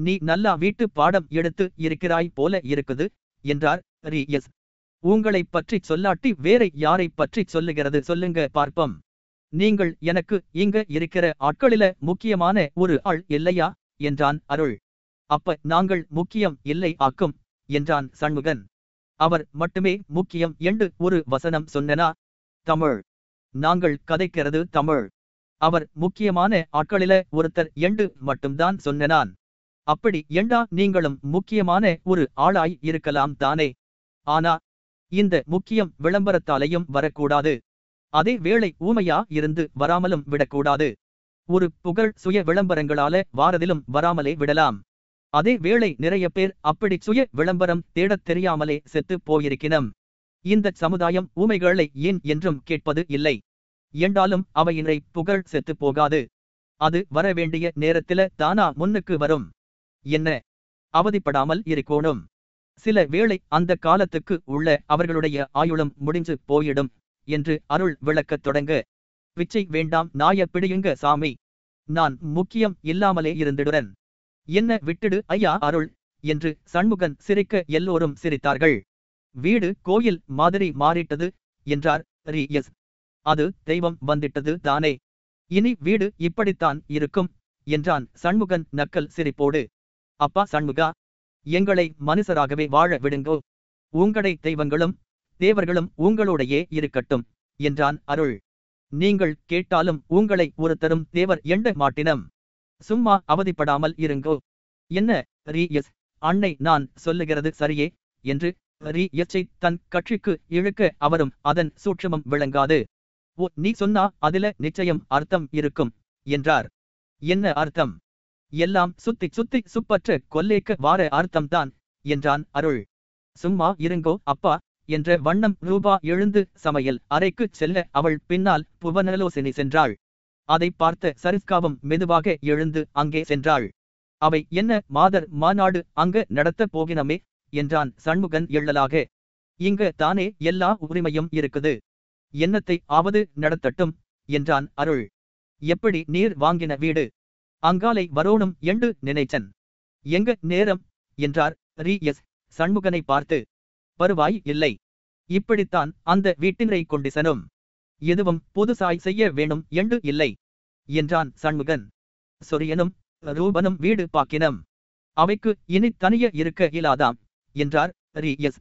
நீ நல்லா வீட்டு பாடம் எடுத்து இருக்கிறாய் போல இருக்குது என்றார் ரீ எஸ் உங்களைப் பற்றி சொல்லாட்டி வேற யாரைப் பற்றி சொல்லுகிறது சொல்லுங்க பார்ப்போம். நீங்கள் எனக்கு இங்க இருக்கிற ஆட்களில முக்கியமான ஒரு ஆள் இல்லையா என்றான் அருள். அப்ப நாங்கள் முக்கியம் இல்லை ஆக்கும் என்றான் சண்முகன். அவர் மட்டுமே முக்கியம் என்று ஒரு வசனம் சொன்னனா? தமிழ். நாங்கள் கதைக்கிறது தமிழ். அவர் முக்கியமான ஆட்களில ஒருத்தர் எண்டு மட்டும்தான் சொன்னனான். அப்படி எண்டா நீங்களும் முக்கியமான ஒரு ஆளாய் இருக்கலாம் தானே? ஆனா இந்த முக்கியம் விளம்பரத்தாலையும் வரக்கூடாது. அதே வேளை ஊமையா இருந்து வராமலும் விடக்கூடாது. ஒரு புகழ் சுய விளம்பரங்களால வாரதிலும் வராமலே விடலாம். அதே வேளை நிறைய பேர் அப்படி சுய விளம்பரம் தேடத் தெரியாமலே செத்து போயிருக்கினம். இந்த சமுதாயம் ஊமைகளை ஏன் என்றும் கேட்பது இல்லை. என்றாலும் அவையினை புகழ் செத்து போகாது. அது வரவேண்டிய நேரத்தில தானா முன்னுக்கு வரும். என்ன? அவதிப்படாமல் இருக்கோணும். சில வேளை அந்த காலத்துக்கு உள்ள அவர்களுடைய ஆயுளம் முடிஞ்சு போயிடும் என்று அருள் விளக்கத் தொடங்க. பிச்சை வேண்டாம் நாய பிடியுங்க சாமி. நான் முக்கியம் இல்லாமலே இருந்திடுறன். என்ன விட்டுடு ஐயா அருள் என்று சண்முகன் சிரிக்க எல்லோரும் சிரித்தார்கள். வீடு கோயில் மாதிரி மாறிட்டது என்றார் ரீ எஸ் அது தெய்வம் வந்திட்டது தானே. இனி வீடு இப்படித்தான் இருக்கும் என்றான் சண்முகன் நக்கல் சிரிப்போடு. அப்பா சண்முகா எங்களை மனுஷராகவே வாழ விடுங்கோ. உங்களை தெய்வங்களும் தேவர்களும் உங்களோடையே இருக்கட்டும் என்றான் அருள். நீங்கள் கேட்டாலும் உங்களை ஒருத்தரும் தேவர் எண்ட மாட்டினம். சும்மா அவதிப்படாமல் இருங்கோ. என்ன ரீ எஸ் அன்னை நான் சொல்லுகிறது சரியே என்று ரீ எச்சை தன் கட்சிக்கு இழுக்க அவரும் அதன் சூட்சமம் விளங்காது. ஓ நீ சொன்னா அதில நிச்சயம் அர்த்தம் இருக்கும் என்றார். என்ன அர்த்தம்? எல்லாம் சுத்தி சுத்தி சுப்பற்ற கொல்லேக்க வார அர்த்தம்தான் என்றான் அருள். சும்மா இருங்கோ அப்பா என்ற வண்ணம் ரூபா எழுந்து சமையல் அறைக்குச் செல்ல அவள் பின்னால் புவனலோசினி சென்றாள். அதை பார்த்த சரிஸ்காவும் மெதுவாக எழுந்து அங்கே சென்றாள். அவை என்ன மாதர் மாநாடு அங்க நடத்தப் போகினமே என்றான் சண்முகன் எள்ளலாக. இங்கு தானே எல்லா உரிமையும் இருக்குது. என்னத்தை ஆவது நடத்தட்டும் என்றான் அருள். எப்படி நீர் வாங்கின வீடு? அங்காலை வரோணும் என்று நினைச்சன். எங்க நேரம்? என்றார். ரீ. எஸ். சண்முகனை பார்த்து பருவாய் இல்லை. இப்படித்தான் அந்த வீட்டினரை கொண்டிசனும். எதுவும் புதுசாய் செய்ய வேணும் என்று இல்லை என்றான் சண்முகன். சொரியனும் ரூபனும் வீடு பாக்கினம். அவைக்கு இனி தனிய இருக்க இயலாதாம் என்றார். ரீ. எஸ்.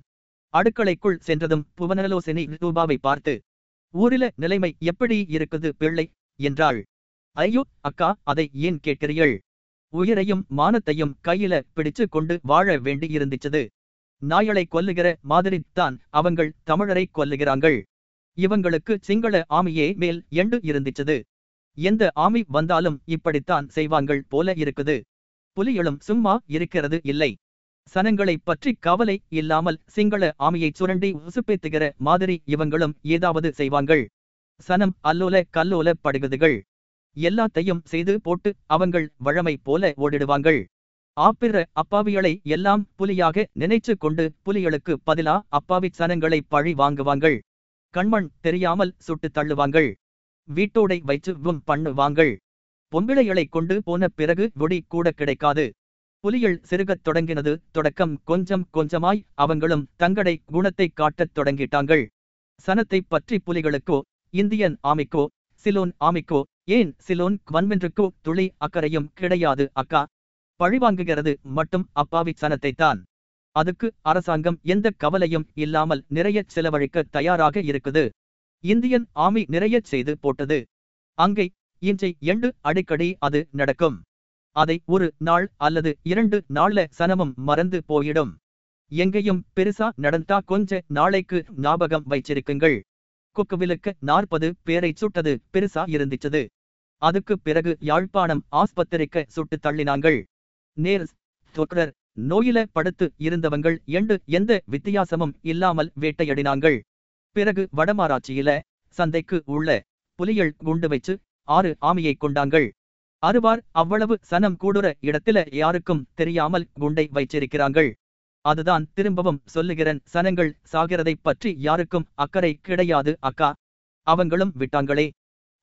அடுக்களைக்குள் சென்றதும் புவனலோசனி ரூபாவை பார்த்து ஊரில நிலைமை எப்படி இருக்குது பிள்ளை? என்றாள். ஐயோ அக்கா அதை ஏன் கேட்கிறீள் உயிரையும் மானத்தையும் கையில பிடிச்சு கொண்டு வாழ வேண்டி இருந்துச்சது நாயளை கொல்லுகிற மாதிரித்தான் அவங்கள் தமிழரை கொல்லுகிறாங்கள் இவங்களுக்கு சிங்கள ஆமையே மேல் எண்டு இருந்துச்சது. எந்த ஆமை வந்தாலும் இப்படித்தான் செய்வாங்கள் போல இருக்குது. புலிகளும் சும்மா இருக்கிறது இல்லை. சனங்களைப் பற்றி கவலை இல்லாமல் சிங்கள ஆமையைச் சுரண்டி உசுப்பேத்துகிற மாதிரி இவங்களும் ஏதாவது செய்வாங்கள். சனம் அல்லோல கல்லோல படுகுதுகள் எல்லாத்தையும் செய்து போட்டு அவங்கள் வழமை போல ஓடிடுவாங்கள் ஆப்பிற அப்பாவிகளை எல்லாம் புலியாக நினைச்சு கொண்டு புலிகளுக்கு பதிலா அப்பாவி சனங்களை பழி வாங்குவாங்கள் கண்மண் தெரியாமல் சுட்டுத் தள்ளுவாங்கள் வீட்டோடை வைச்சு வும் பண்ணுவாங்கள் பொம்பிளைகளை கொண்டு போன பிறகு ஒடி கூட கிடைக்காது. புலிகள் சிறுகத் தொடங்கினது. தொடக்கம் கொஞ்சம் கொஞ்சமாய் அவங்களும் தங்களை குணத்தை காட்டத் தொடங்கிட்டாங்கள் சனத்தைப் பற்றி புலிகளுக்கோ இந்தியன் ஆமிக்கோ சிலோன் ஆமிக்கோ ஏன் சிலோன் வன்மென்றுக்கோ துளி அக்கறையும் கிடையாது அக்கா? பழிவாங்குகிறது மட்டும் அப்பாவி சனத்தைத்தான் அதுக்கு அரசாங்கம் எந்த கவலையும் இல்லாமல் நிறைய செலவழிக்க தயாராக இருக்குது. இந்தியன் ஆமி நிறைய செய்து போட்டது. அங்கே இன்றை எண்டு அடிக்கடி அது நடக்கும். அதை ஒரு நாள் அல்லது இரண்டு நாள்ல சனமும் மறந்து போயிடும். எங்கேயும் பெருசா நடந்தா கொஞ்ச நாளைக்கு ஞாபகம் வைச்சிருக்குங்கள் கொக்குவிலுக்கு நாற்பது பேரை சுட்டது பெருசா இருந்துச்சது. அதுக்கு பிறகு யாழ்ப்பாணம் ஆஸ்பத்திரிக்கு சுட்டு தள்ளினாங்கள் நேர்ஸ் தொற்றர் நோயில படுத்து இருந்தவங்கள் எண்டு எந்த வித்தியாசமும் இல்லாமல் வேட்டையடினாங்கள் பிறகு வடமாராட்சியில சந்தைக்கு உள்ள புலிகள் குண்டு வைச்சு ஆறு ஆமையை கொண்டாங்கள் அறுவார் அவ்வளவு சனம் கூடுற இடத்துல யாருக்கும் தெரியாமல் குண்டை வைச்சிருக்கிறாங்கள் அதுதான் திரும்பவும் சொல்லுகிறன் சனங்கள் சாகிறதை பற்றி யாருக்கும் அக்கறை கிடையாது அக்கா. அவங்களும் விட்டாங்களே.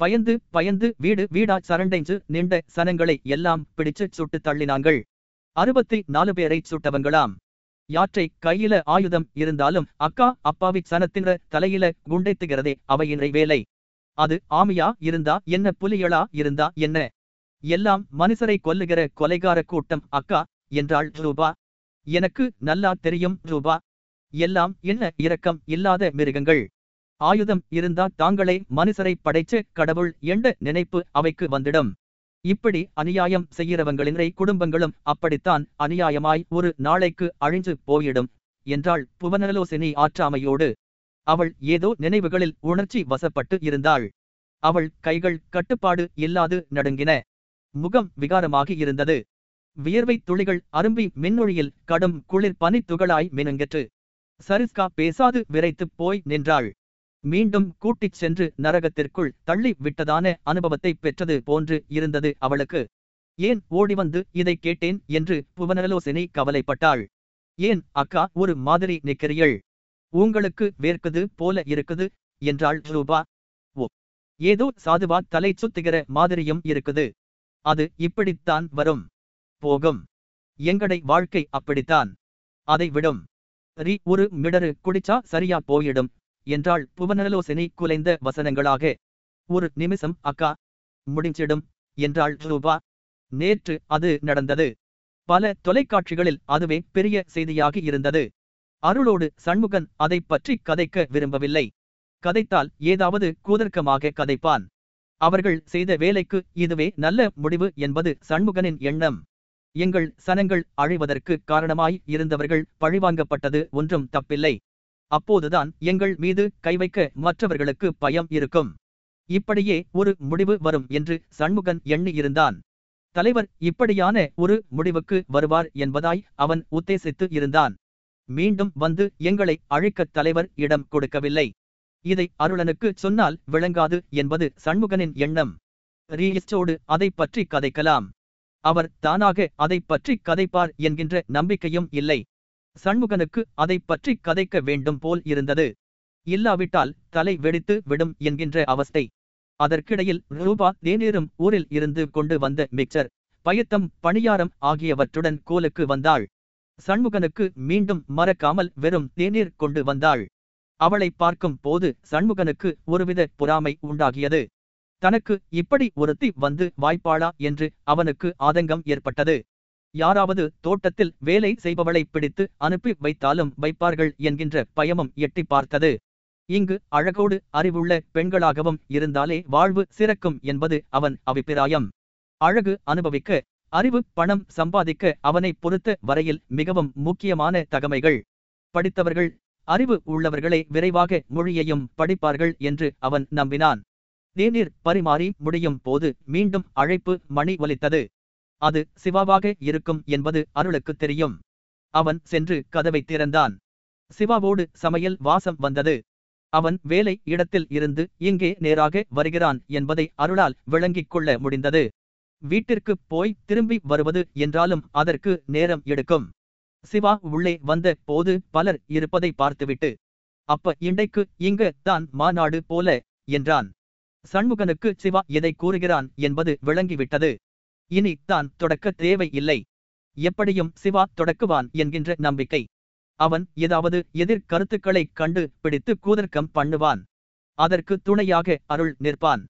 பயந்து பயந்து வீடு வீடா சரண்டைஞ்சு நின்ற சனங்களை எல்லாம் பிடிச்சு சுட்டு தள்ளினாங்கள். அறுபத்தி நாலு பேரை சுட்டவங்களாம். யாற்றை கையில ஆயுதம் இருந்தாலும் அக்கா அப்பாவி சனத்தின தலையில குண்டைத்துகிறதே அவையினை வேலை. அது ஆமியா இருந்தா என்ன புலிகளா இருந்தா என்ன? எல்லாம் மனுஷரை கொல்லுகிற கொலைகார கூட்டம் அக்கா என்றாள் ரூபா. எனக்கு நல்லா தெரியும் ரூபா. எல்லாம் என்ன இரக்கம் இல்லாத மிருகங்கள். ஆயுதம் இருந்தா தாங்களே மனுஷரை படைச்சு கடவுள் என்ற நினைப்பு அவைக்கு வந்திடும். இப்படி அநியாயம் செய்கிறவங்களின் குடும்பங்களும் அப்படித்தான் அநியாயமாய் ஒரு நாளைக்கு அழிஞ்சு போயிடும் என்றாள் புவனலோசினி ஆற்றாமையோடு. அவள் ஏதோ நினைவுகளில் உணர்ச்சி வசப்பட்டு இருந்தாள். அவள் கைகள் கட்டுப்பாடு இல்லாது நடுங்கின. முகம் விகாரமாகி இருந்தது. வியர்வை துளிகள் அரும்பி மின்னொழியில் கடும் குளிர் பனித்துகளாய் மினுங்கற்று. சரிஸ்கா பேசாது விரைத்துப் போய் நின்றாள். மீண்டும் கூட்டிச் சென்று நரகத்திற்குள் தள்ளி விட்டதான அனுபவத்தை பெற்றது போன்று இருந்தது அவளுக்கு. ஏன் ஓடி வந்து இதை கேட்டேன்? என்று புவனலோசனை கவலைப்பட்டாள். ஏன் அக்கா ஒரு மாதிரி நிற்கிறீள் உங்களுக்கு வேர்க்குது போல இருக்குது என்றாள் ரூபா. ஓ ஏதோ சாதுவா தலை சுத்துகிற மாதிரியும் இருக்குது. அது இப்படித்தான் வரும். போகும். எங்கடை வாழ்க்கை அப்படித்தான். அதை விடும். ரீ ஒரு மிடரு குடிச்சா சரியா போயிடும். என்றாள் புவனலோசினி குலைந்த வசனங்களாக. ஒரு நிமிஷம் அக்கா. முடிஞ்சிடும் என்றாள் ரூபா நேற்று அது நடந்தது. பல தொலைக்காட்சிகளில் அதுவே பெரிய செய்தியாக இருந்தது. அருளோடு சண்முகன் அதைப் பற்றி கதைக்க விரும்பவில்லை. கதைத்தால் ஏதாவது கூதர்க்கமாக கதைப்பான். அவர்கள் செய்த வேலைக்கு இதுவே நல்ல முடிவு என்பது சண்முகனின் எண்ணம். எங்கள் சனங்கள் அழிவதற்கு காரணமாய் இருந்தவர்கள் பழிவாங்கப்பட்டது ஒன்றும் தப்பில்லை. அப்போதுதான் எங்கள் மீது கைவைக்க மற்றவர்களுக்கு பயம் இருக்கும். இப்படியே ஒரு முடிவு வரும் என்று சண்முகன் எண்ணி இருந்தான் தலைவர் இப்படியான ஒரு முடிவுக்கு வருவார் என்பதாய் அவன் உத்தேசித்து இருந்தான். மீண்டும் வந்து எங்களை அழைக்கத் தலைவர் இடம் கொடுக்கவில்லை. இதை அருளனுக்கு சொன்னால் விளங்காது என்பது சண்முகனின் எண்ணம். ரீஸ்டோடு அதைப் பற்றி கதைக்கலாம். அவர் தானாக அதைப் பற்றி கதைப்பார் என்கின்ற நம்பிக்கையும் இல்லை. சண்முகனுக்கு அதைப் பற்றி கதைக்க வேண்டும் போல் இருந்தது. இல்லாவிட்டால் தலை வெடித்து விடும் என்கின்ற அவஸ்தை. அதற்கிடையில் ரூபா தேநீரும் ஊரில் இருந்து கொண்டு வந்த மிக்சர் பயத்தம் பணியாரம் ஆகியவற்றுடன் கோலுக்கு வந்தாள். சண்முகனுக்கு மீண்டும் மறக்காமல் வெறும் தேநீர் கொண்டு வந்தாள். அவளை பார்க்கும் போது சண்முகனுக்கு ஒருவித பொறாமை உண்டாகியது. தனக்கு இப்படி ஒருத்தி வந்து வாய்ப்பாளா என்று அவனுக்கு ஆதங்கம் ஏற்பட்டது. யாராவது தோட்டத்தில் வேலை செய்பவளை பிடித்து அனுப்பி வைத்தாலும் வைப்பார்கள் என்கின்ற பயமும் எட்டி பார்த்தது. இங்கு அழகோடு அறிவுள்ள பெண்களாகவும் இருந்தாலே வாழ்வு சிறக்கும் என்பது அவன் அபிப்பிராயம். அழகு அனுபவிக்க அறிவு பணம் சம்பாதிக்க அவனை பொறுத்த வரையில் மிகவும் முக்கியமான தகமைகள். படித்தவர்கள் அறிவு உள்ளவர்களை விரைவாக மொழியையும் படிப்பார்கள் என்று அவன் நம்பினான். தேநீர் பரிமாறி முடியும் போது மீண்டும் அழைப்பு மணி ஒலித்தது அது சிவாவாக இருக்கும் என்பது அருளுக்கு தெரியும். அவன் சென்று கதவை திறந்தான். சிவாவோடு சமையல் வாசம் வந்தது. அவன் வேலை இடத்தில் இருந்து இங்கே நேராக வருகிறான் என்பதை அருளால் விளங்கிக் கொள்ள முடிந்தது. வீட்டிற்கு போய் திரும்பி வருவது என்றாலும் அதற்கு நேரம் எடுக்கும். சிவா உள்ளே வந்த போது பலர் இருப்பதை பார்த்துவிட்டு அப்ப இண்டைக்கு இங்க தான் மாநாடு போல என்றான். சண்முகனுக்கு சிவா எதை கூறுகிறான் என்பது விளங்கிவிட்டது. இனி தான் தொடக்க தேவை இல்லை. எப்படியும் சிவா தொடக்குவான் என்கின்ற நம்பிக்கை. அவன் ஏதாவது எதிர்கருத்துக்களைக் கண்டு பிடித்து கூதர்க்கம் பண்ணுவான். அதற்கு துணையாக அருள் நிற்பான்.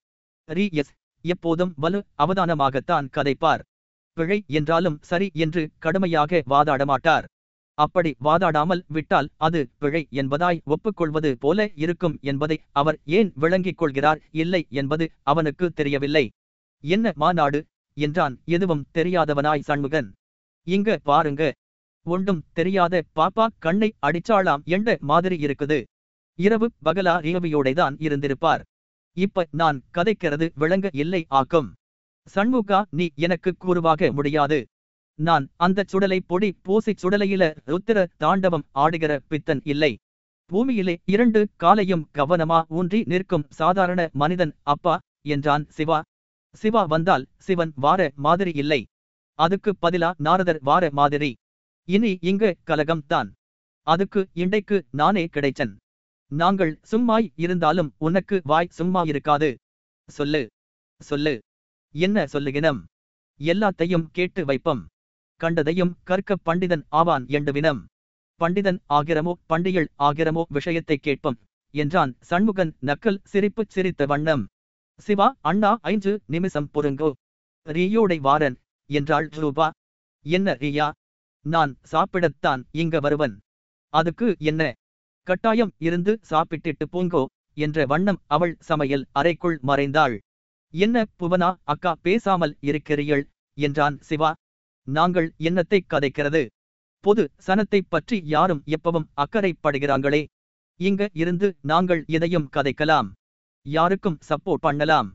ரி எஸ். எப்போதும் வலு அவதானமாகத்தான் கதைப்பார். பிழை என்றாலும் சரி என்று கடுமையாக வாதாடமாட்டார். அப்படி வாதாடாமல் விட்டால் அது பிழை என்பதாய் ஒப்புக்கொள்வது போல இருக்கும் என்பதை அவர் ஏன் விளங்கிக் கொள்கிறார் இல்லை என்பது அவனுக்கு தெரியவில்லை. என்ன மாநாடு? என்றான் எதுவும் தெரியாதவனாய் சண்முகன். இங்க பாருங்க. ஒன்றும் தெரியாத பாப்பா கண்ணை அடிச்சாளாம் என்ற மாதிரி இருக்குது. இரவு பகலா இரவியோடைதான் இருந்திருப்பார். இப்ப நான் கதைக்கிறது விளங்க இல்லை ஆக்கும். சண்முகா நீ எனக்கு கூறுவாக முடியாது. நான் அந்த சுடலை பொடி பூசி சுடலையில ருத்திர தாண்டவம் ஆடுகிற பித்தன் இல்லை. பூமியிலே இரண்டு காலையும் கவனமா ஊன்றி நிற்கும் சாதாரண மனிதன் அப்பா என்றான் சிவா. சிவா வந்தால் சிவன் வார மாதிரி இல்லை. அதுக்கு பதிலா நாரதர் வார மாதிரி. இனி இங்கு கலகம் தான். அதுக்கு இண்டைக்கு நானே கிடைச்சன். நாங்கள் சும்மாய் இருந்தாலும் உனக்கு வாய் சும்மா இருக்காது. சொல்லு. சொல்லு. என்ன சொல்லுகினம்? எல்லாத்தையும் கேட்டு வைப்பம். கண்டதையும் கற்க பண்டிதன் ஆவான் எண்டுவினம். பண்டிதன் ஆகிரமோ பண்டியள் ஆகிறமோ விஷயத்தை கேட்பம். என்றான் சண்முகன் நக்கல் சிரிப்பு சிரித்த வண்ணம். சிவா அண்ணா ஐந்து நிமிஷம் பொறுங்கோ. ரியோடை வாரன் என்றாள் ரூபா. என்ன ரியா? நான் சாப்பிடத்தான் இங்க வருவன். அதுக்கு என்ன? கட்டாயம் இருந்து சாப்பிட்டுட்டு போங்கோ என்ற வண்ணம் அவள் சமையல் அறைக்குள் மறைந்தாள். என்ன புவனா அக்கா பேசாமல் இருக்கிறீள் என்றான் சிவா. நாங்கள் என்னத்தை கதைக்கிறது? பொது சனத்தைப் பற்றி யாரும் எப்பவும் அக்கறைப்படுகிறாங்களே. இங்க இருந்து நாங்கள் எதையும் கதைக்கலாம். யாருக்கும் சப்போர்ட் பண்ணலாம்.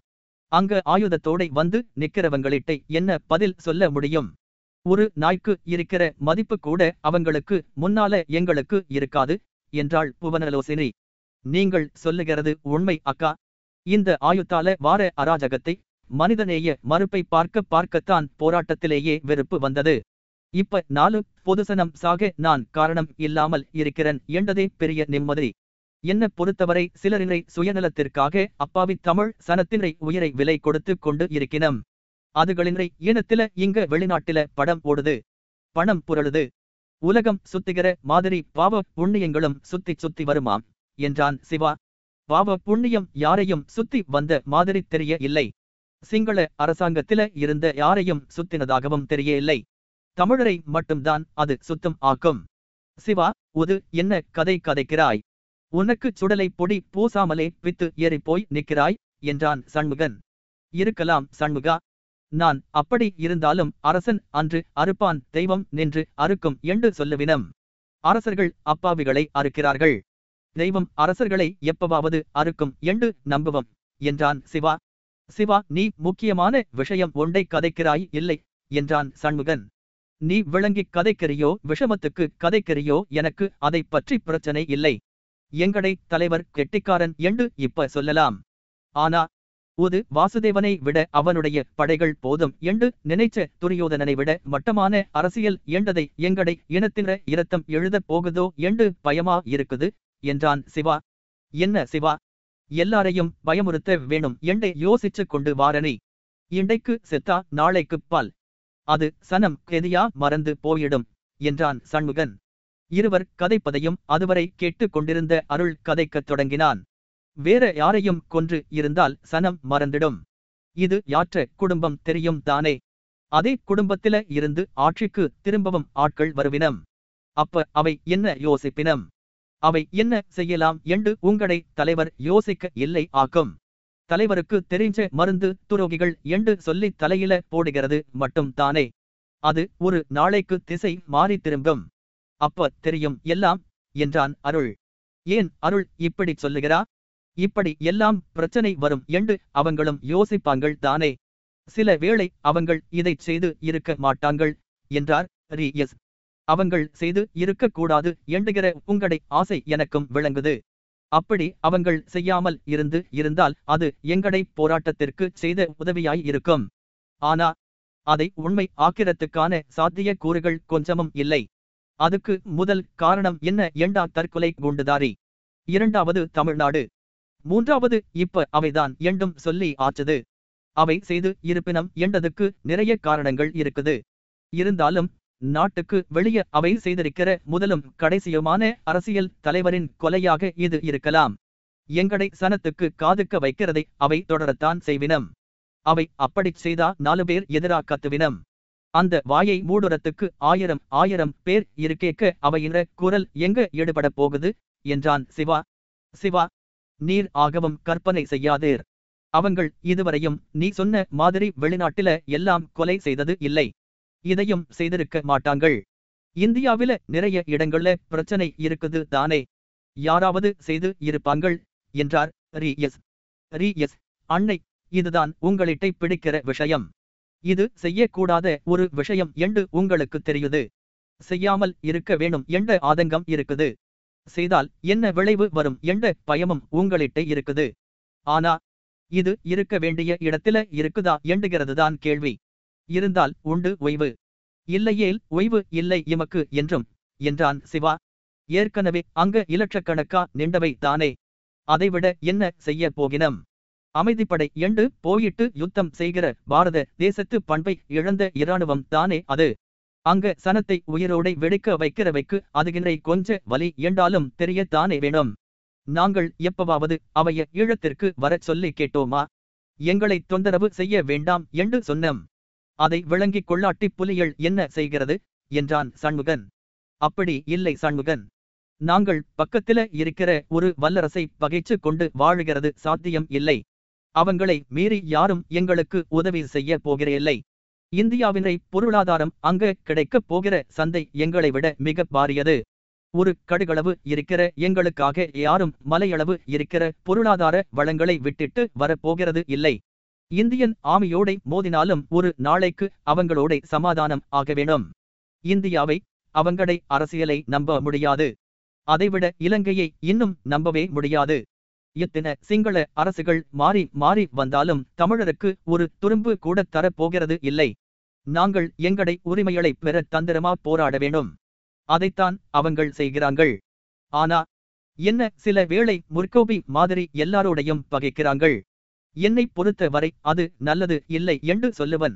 அங்க ஆயுதத்தோடை வந்து நிற்கிறவங்களிட்டை என்ன பதில் சொல்ல முடியும்? ஒரு நாய்க்கு இருக்கிற மதிப்பு கூட அவங்களுக்கு முன்னால எங்களுக்கு இருக்காது என்றாள் புவனலோசினி. நீங்கள் சொல்லுகிறது உண்மை அக்கா. இந்த ஆயுத்தால வார அராஜகத்தை மனிதநேய மறுப்பை பார்க்க பார்க்கத்தான் போராட்டத்திலேயே வெறுப்பு வந்தது. இப்ப நாலு பொதுசனம் சாக நான் காரணம் இல்லாமல் இருக்கிறேன் என்றதே பெரிய நிம்மதி. என்ன பொறுத்தவரை சிலரினை சுயநலத்திற்காக அப்பாவி தமிழ் சனத்தினை உயிரை விலை கொடுத்து கொண்டு இருக்கினம். அதுகளினை ஈனத்தில இங்க வெளிநாட்டில படம் ஓடுது. பணம் புரளுது. உலகம் சுத்துகிற மாதிரி பாவ புண்ணியங்களும் சுத்தி சுத்தி வருமாம் என்றான் சிவா. பாவ புண்ணியம் யாரையும் சுத்தி வந்த மாதிரி தெரிய இல்லை. சிங்கள அரசாங்கத்தில இருந்த யாரையும் சுத்தினதாகவும் தெரிய இல்லை. தமிழரை மட்டும்தான் அது சுத்தம் ஆக்கும். சிவா உது என்ன கதை கதைக்கிறாய்? உனக்கு சுடலை பொடி பூசாமலே பித்து ஏறிப் போய் நிற்கிறாய் என்றான் சண்முகன். இருக்கலாம் சண்முகா. நான் அப்படி இருந்தாலும் அரசன் அன்று அறுப்பான் தெய்வம் நின்று அறுக்கும் என்று சொல்லுவினம். அரசர்கள் அப்பாவிகளை அறுக்கிறார்கள். தெய்வம் அரசர்களை எப்பவாவது அறுக்கும் என்று நம்புவம் என்றான் சிவா. சிவா நீ முக்கியமான விஷயம் ஒன்றை கதைக்கிறாய் இல்லை என்றான் சண்முகன். நீ விளங்கிக் கதைக்கிறியோ விஷமத்துக்கு கதைக்கிறியோ எனக்கு அதை பற்றி பிரச்சனை இல்லை எங்கடை தலைவர் கெட்டிக்காரன் என்று இப்ப சொல்லலாம். ஆனா உது வாசுதேவனை விட அவனுடைய படைகள் போதும் என்று நினைச்ச துரியோதனனை விட மட்டமான அரசியல் என்றதை எங்கடை இனத்தின இரத்தம் எழுதப் போகுதோ என்று பயமா இருக்குது? என்றான் சிவா. என்ன சிவா? எல்லாரையும் பயமுறுத்த வேணும் என்று யோசிச்சு கொண்டு வாரணி. இண்டைக்கு செத்தா நாளைக்குப் பால். அது சனம் கெதியா மறந்து போயிடும் என்றான் சண்முகன். இருவர் கதைப்பதையும் அதுவரை கேட்டுக் கொண்டிருந்த அருள் கதைக்கத் தொடங்கினான். வேற யாரையும் கொன்று இருந்தால் சனம் மறந்திடும். இது யாற்ற குடும்பம் தெரியும் தானே. அதே குடும்பத்தில இருந்து ஆட்சிக்கு திரும்பவும் ஆட்கள் வருவினம். அப்ப அவை என்ன யோசிப்பினம்? அவை என்ன செய்யலாம் என்று உங்களை தலைவர் யோசிக்க இல்லை ஆக்கும். தலைவருக்கு தெரிஞ்ச மருந்து துரோகிகள் என்று சொல்லி தலையில போடுகிறது மட்டும் தானே. அது ஒரு நாளைக்கு திசை மாறி திரும்பும். அப்ப தெரியும் எல்லாம் என்றான் அருள். ஏன் அருள் இப்படி சொல்லுகிறா? இப்படி எல்லாம் பிரச்சனை வரும் என்று அவங்களும் யோசிப்பாங்கள் தானே. சில வேளை அவங்கள் இதைச் செய்து இருக்க மாட்டாங்கள் என்றார் ரி எஸ் அவங்கள் செய்து இருக்கக்கூடாது எண்டுகிற உங்கடை ஆசை எனக்கும் விளங்குது. அப்படி அவங்கள் செய்யாமல் இருந்து இருந்தால் அது எங்களை போராட்டத்திற்கு செய்த உதவியாய் இருக்கும். ஆனா அதை உண்மை ஆக்கிரத்துக்கான சாத்திய கூறுகள் கொஞ்சமும் இல்லை. அதுக்கு முதல் காரணம் என்ன எண்டா தற்கொலை குண்டுதாரி. இரண்டாவது தமிழ்நாடு. மூன்றாவது இப்ப அவைதான் எண்டும் சொல்லி ஆச்சது அவை செய்து இருப்பினம் என்றதுக்கு நிறைய காரணங்கள் இருக்குது. இருந்தாலும் நாட்டுக்கு வெளியே அவை செய்திருக்கிற முதலும் கடைசியுமான அரசியல் தலைவரின் கொலையாக இது இருக்கலாம். எங்கடை சனத்துக்கு காதுக்க வைக்கிறதை அவை தொடரத்தான் செய்வினம். அவை அப்படிச் செய்தா நாலு பேர் எதிராக கத்துவினம். அந்த வாயை மூடுறத்துக்கு ஆயிரம் ஆயிரம் பேர் இருக்கேக்க அவையிற குரல் எங்க ஈடுபடப் போகுது? என்றான் சிவா. சிவா நீர் ஆகவும் கற்பனை செய்யாதீர். அவங்கள் இதுவரையும் நீ சொன்ன மாதிரி வெளிநாட்டில எல்லாம் கொலை செய்தது இல்லை. இதையும் செய்திருக்க மாட்டாங்கள். இந்தியாவில நிறைய இடங்கள்ல பிரச்சனை இருக்குது தானே. யாராவது செய்து இருப்பாங்கள்? என்றார் ரி எஸ் ரி எஸ் அன்னை இதுதான் உங்களிட்டை பிடிக்கிற விஷயம். இது செய்யக்கூடாத ஒரு விஷயம் என்று உங்களுக்கு தெரியுது. செய்யாமல் இருக்க வேணும் என்ற ஆதங்கம் இருக்குது. செய்தால் என்ன விளைவு வரும் என்ற பயமும் உங்களிட்டே இருக்குது. ஆனா இது இருக்க வேண்டிய இடத்தில இருக்குதா எண்டுகிறதுதான் கேள்வி. இருந்தால் உண்டு ஓய்வு. இல்லையேல் ஓய்வு இல்லை எமக்கு என்றும் என்றான் சிவா. ஏற்கனவே அங்க இலட்சக்கணக்கா நின்றவை தானே. அதைவிட என்ன செய்ய போகினம்? அமைதிப்படை எண்டு போயிட்டு யுத்தம் செய்கிற பாரத தேசத்து பண்பை இழந்த இராணுவம் தானே அது. அங்க சனத்தை உயிரோடை வெடிக்க வைக்கிறவைக்கு அதுகின்ற கொஞ்ச வலி என்றாலும் தெரியத்தானே வேணும். நாங்கள் எப்பவாவது அவைய ஈழத்திற்கு வரச் சொல்லி கேட்டோமா? எங்களை தொந்தரவு செய்ய வேண்டாம் என்று சொன்னோம். அதை விளங்கிக் கொள்ளாட்டி புலிகள் என்ன செய்கிறது? என்றான் சண்முகன். அப்படி இல்லை சண்முகன். நாங்கள் பக்கத்தில இருக்கிற ஒரு வல்லரசை பகைச்சு கொண்டு வாழுகிறது சாத்தியம் இல்லை. அவங்களை மீறி யாரும் எங்களுக்கு உதவி செய்ய போகிறதில்லை இந்தியாவினை பொருளாதாரம் அங்க கிடைக்கப் போகிற சந்தை எங்களை விட மிக பாரியது. ஒரு கடுகளவு இருக்கிற எங்களுக்காக யாரும் மலையளவு இருக்கிற பொருளாதார வளங்களை விட்டிட்டு வரப்போகிறது இல்லை. இந்தியன் ஆமியோடை மோதினாலும் ஒரு நாளைக்கு அவங்களோட சமாதானம் ஆக வேணும் இந்தியாவை அவங்களை அரசியலை நம்ப முடியாது. அதைவிட இலங்கையை இன்னும் நம்பவே முடியாது. எத்தன சிங்கள அரசுகள் மாறி மாறி வந்தாலும் தமிழருக்கு ஒரு துரும்பு கூட தரப்போகிறது இல்லை. நாங்கள் எங்கடை உரிமைகளை பெற தந்திரமா போராட வேண்டும். அதைத்தான் அவங்கள் செய்கிறார்கள். ஆனா என்ன சில வேளை முற்கோபி மாதிரி எல்லாரோடையும் பகைக்கிறாங்கள் என்னை பொறுத்த வரை அது நல்லது இல்லை என்று சொல்லுவன்.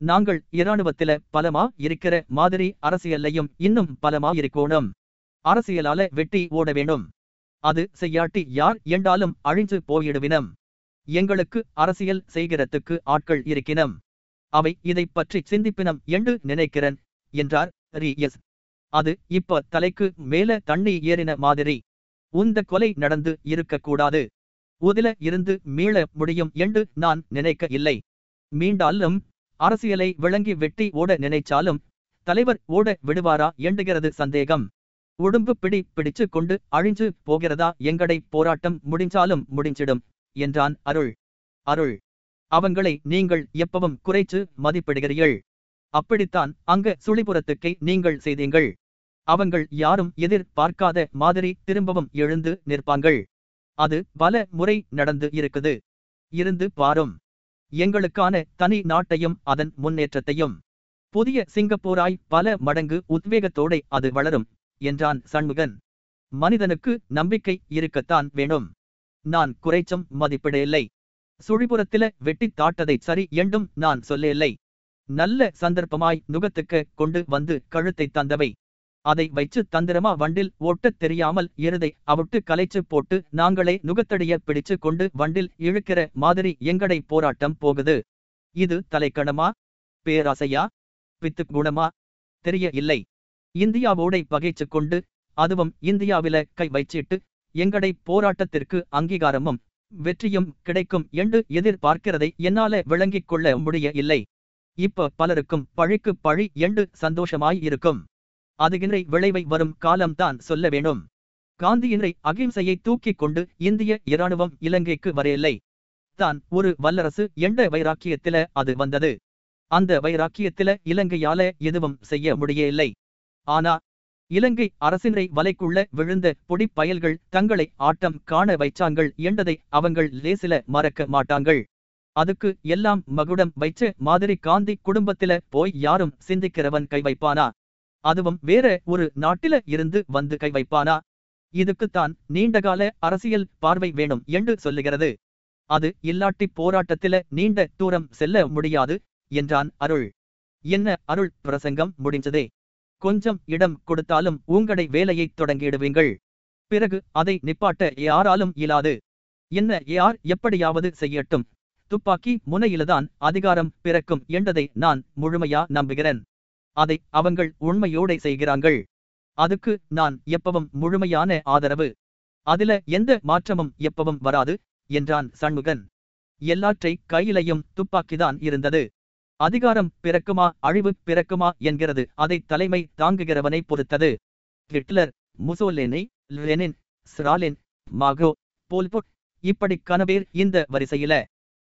நாங்கள் இராணுவத்தில பலமா இருக்கிற மாதிரி அரசியல்லையும் இன்னும் பலமா இருக்கோணும். அரசியலால வெட்டி ஓட வேணும் அது செய்யாட்டி யார் என்றாலும் அழிஞ்சு போயிடுவினம். எங்களுக்கு அரசியல் செய்கிறதுக்கு ஆட்கள் இருக்கினம். அவை இதை பற்றி சிந்திப்பினம் என்று நினைக்கிறன் என்றார் ரி எஸ் அது இப்ப தலைக்கு மேல தண்ணி ஏறின மாதிரி. உந்த கொலை நடந்து இருக்கக்கூடாது. உதில இருந்து மீள முடியும் என்று நான் நினைக்க இல்லை. மீண்டாலும் அரசியலை விளங்கி வெட்டி ஓட நினைச்சாலும் தலைவர் ஓட விடுவாரா எண்டுகிறது சந்தேகம். உடும்பு பிடி பிடிச்சு கொண்டு அழிஞ்சு போகிறதா? எங்கடை போராட்டம் முடிஞ்சாலும் முடிஞ்சிடும் என்றான் அருள். அருள் அவங்களை நீங்கள் எப்பவும் குறைச்சு மதிப்பிடுகிறீர்கள். அப்படித்தான் அங்க சுழிபுறத்துக்கை நீங்கள் செய்தீங்கள் அவங்கள் யாரும் எதிர் பார்க்காத மாதிரி திரும்பவும் எழுந்து நிற்பாங்கள் அது பல முறை நடந்து இருக்குது. இருந்து பாரும். எங்களுக்கான தனி நாட்டையும் அதன் முன்னேற்றத்தையும். புதிய சிங்கப்பூராய் பல மடங்கு உத்வேகத்தோட அது வளரும். என்றான் சண்முகன். மனிதனுக்கு நம்பிக்கை இருக்கத்தான் வேணும். நான் குறைச்சம் மதிப்பிடையில்லை சுழிபுறத்தில வெட்டித் தாட்டதை சரி என்றும் நான் சொல்லவில்லை. நல்ல சந்தர்ப்பமாய் நுகத்துக்க கொண்டு வந்து கழுத்தை தந்தவை. அதை வைச்சு தந்திரமா வண்டில் ஓட்டத் தெரியாமல் எருதை அவிட்டு கலைச்சு போட்டு நாங்களே நுகத்தடிய பிடிச்சு கொண்டு வண்டில் இழுக்கிற மாதிரி எங்கடை போராட்டம் போகுது? இது தலைக்கணமா? பேராசையா? பித்து குணமா? தெரிய இல்லை. இந்தியாவோடை பகைச்சு கொண்டு அதுவும் இந்தியாவில கை வைச்சிட்டு எங்கடை போராட்டத்திற்கு அங்கீகாரமும் வெற்றியும் கிடைக்கும் என்று எதிர்பார்க்கிறதை என்னால விளங்கிக் கொள்ள முடிய இல்லை இப்ப பலருக்கும் பழிக்கு பழி என்று சந்தோஷமாய் இருக்கும். அதுகின்ற விளைவை வரும் காலம்தான் சொல்ல வேணும் காந்தியினை அகிம்சையை தூக்கிக் கொண்டு இந்திய இராணுவம் இலங்கைக்கு வரையில்லை தான் ஒரு வல்லரசு என்ற வைராக்கியத்தில அது வந்தது. அந்த வைராக்கியத்தில இலங்கையால எதுவும் செய்ய முடியவில்லை. ஆனா இலங்கை அரசினரை வலைக்குள்ள விழுந்த பொடிப் பயல்கள் தங்களை ஆட்டம் காண வைச்சாங்கள் என்றதை அவங்கள் லேசில மறக்க மாட்டாங்கள். அதுக்கு எல்லாம் மகுடம் வைச்ச மாதிரி காந்தி குடும்பத்தில போய் யாரும் சிந்திக்கிறவன் கை வைப்பானா? அதுவும் வேற ஒரு நாட்டில இருந்து வந்து கை வைப்பானா? இதுக்குத்தான் நீண்டகால அரசியல் பார்வை வேணும் என்று சொல்லுகிறது. அது இல்லாட்டி போராட்டத்தில நீண்ட தூரம் செல்ல முடியாது என்றான் அருள். என்ன அருள் பிரசங்கம் முடிஞ்சதே? கொஞ்சம் இடம் கொடுத்தாலும் உங்களை வேலையைத் தொடங்கிடுவீங்கள். பிறகு அதை நிப்பாட்ட யாராலும் இயலாது. என்ன யார் எப்படியாவது செய்யட்டும். துப்பாக்கி முனையில்தான் அதிகாரம் பிறக்கும் என்றதை நான் முழுமையா நம்புகிறேன். அதை அவங்கள் உண்மையோட செய்கிறார்கள். அதுக்கு நான் எப்பவும் முழுமையான ஆதரவு. அதில எந்த மாற்றமும் எப்பவும் வராது என்றான் சண்முகன். எல்லாற்றை கையிலையும் துப்பாக்கிதான் இருந்தது. அதிகாரம் பிறக்குமா அழிவு பிறக்குமா என்கிறது அதை தலைமை தாங்குகிறவனை பொறுத்தது. Hitler Mussolini Lenin Stalin Maho Pol Pot இப்படி கனவேர் இந்த வரிசையில.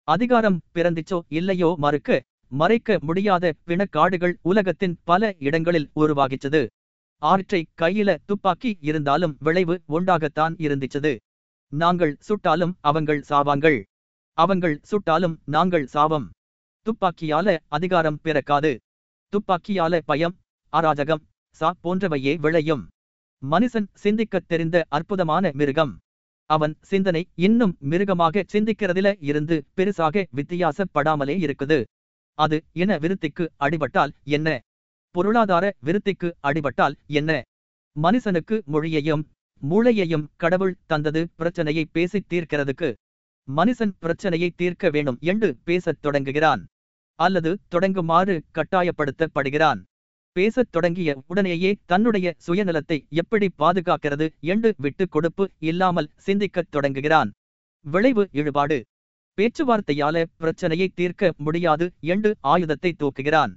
அதிகாரம் பிறந்திச்சோ இல்லையோ மறுக்க மறைக்க முடியாத பிணக்காடுகள் உலகத்தின் பல இடங்களில் உருவாகிச்சது. ஆற்றை கையில துப்பாக்கி இருந்தாலும் விளைவு உண்டாகத்தான் இருந்துச்சது. நாங்கள் சுட்டாலும் அவங்கள் சாவாங்கள். அவங்கள் சுட்டாலும் நாங்கள் சாவம். துப்பாக்கியால அதிகாரம் பிறக்காது. துப்பாக்கியால பயம் அராஜகம் சா போன்றவையே விளையும். மனுஷன் சிந்திக்கத் தெரிந்த அற்புதமான மிருகம். அவன் சிந்தனை இன்னும் மிருகமாக சிந்திக்கிறதில இருந்து பெருசாக வித்தியாசப்படாமலே இருக்குது. அது இன விருத்திக்கு அடிபட்டால் என்ன? பொருளாதார விருத்திக்கு அடிபட்டால் என்ன? மனுஷனுக்கு மொழியையும் மூளையையும் கடவுள் தந்தது பிரச்சனையை பேசித் தீர்க்கிறதுக்கு மனுஷன் பிரச்சனையை தீர்க்க வேணும் என்று பேசத் தொடங்குகிறான். அல்லது தொடங்குமாறு கட்டாயப்படுத்தப்படுகிறான். பேசத் தொடங்கிய உடனேயே தன்னுடைய சுயநலத்தை எப்படி பாதுகாக்கிறது என்று விட்டு கொடுப்பு இல்லாமல் சிந்திக்கத் தொடங்குகிறான். விளைவு இழுபாடு. பேச்சுவார்த்தையால பிரச்சனையை தீர்க்க முடியாது என்று ஆயுதத்தை தூக்குகிறான்.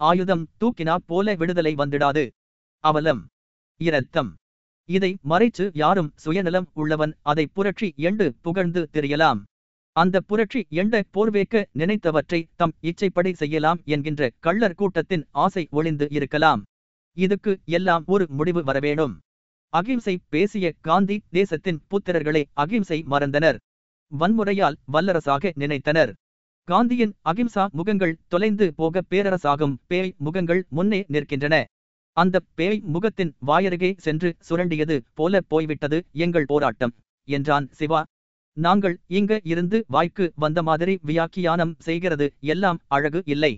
ஆயுதம் தூக்கினா போல விடுதலை வந்துடாது. அவலம். இரத்தம். இதை மறைச்சு யாரும் சுயநலம் உள்ளவன் அதை புரட்சி எண்டு புகழ்ந்து திரியலாம். அந்த புரட்சி எண்ட போர்வேக்க நினைத்தவற்றை தம் இச்சைப்படி செய்யலாம் என்கின்ற கள்ளர் கூட்டத்தின் ஆசை ஒளிந்து இருக்கலாம். இதுக்கு எல்லாம் ஒரு முடிவு வரவேணும். அகிம்சை பேசிய காந்தி தேசத்தின் புத்திரர்களே அகிம்சை மறந்தனர். வன்முறையால் வல்லரசாக நினைத்தனர். காந்தியின் அகிம்சா முகங்கள் தொலைந்து போக பேரரசாகும் பேய் முகங்கள் முன்னே நிற்கின்றன. அந்த பேய் முகத்தின் வாயருகே சென்று சுரண்டியது போல போய்விட்டது எங்கள் போராட்டம் என்றான் சிவா. நாங்கள் இங்க இருந்து வாய்க்கு வந்த மாதிரி வியாக்கியானம் செய்கிறது எல்லாம் அழகு இல்லை.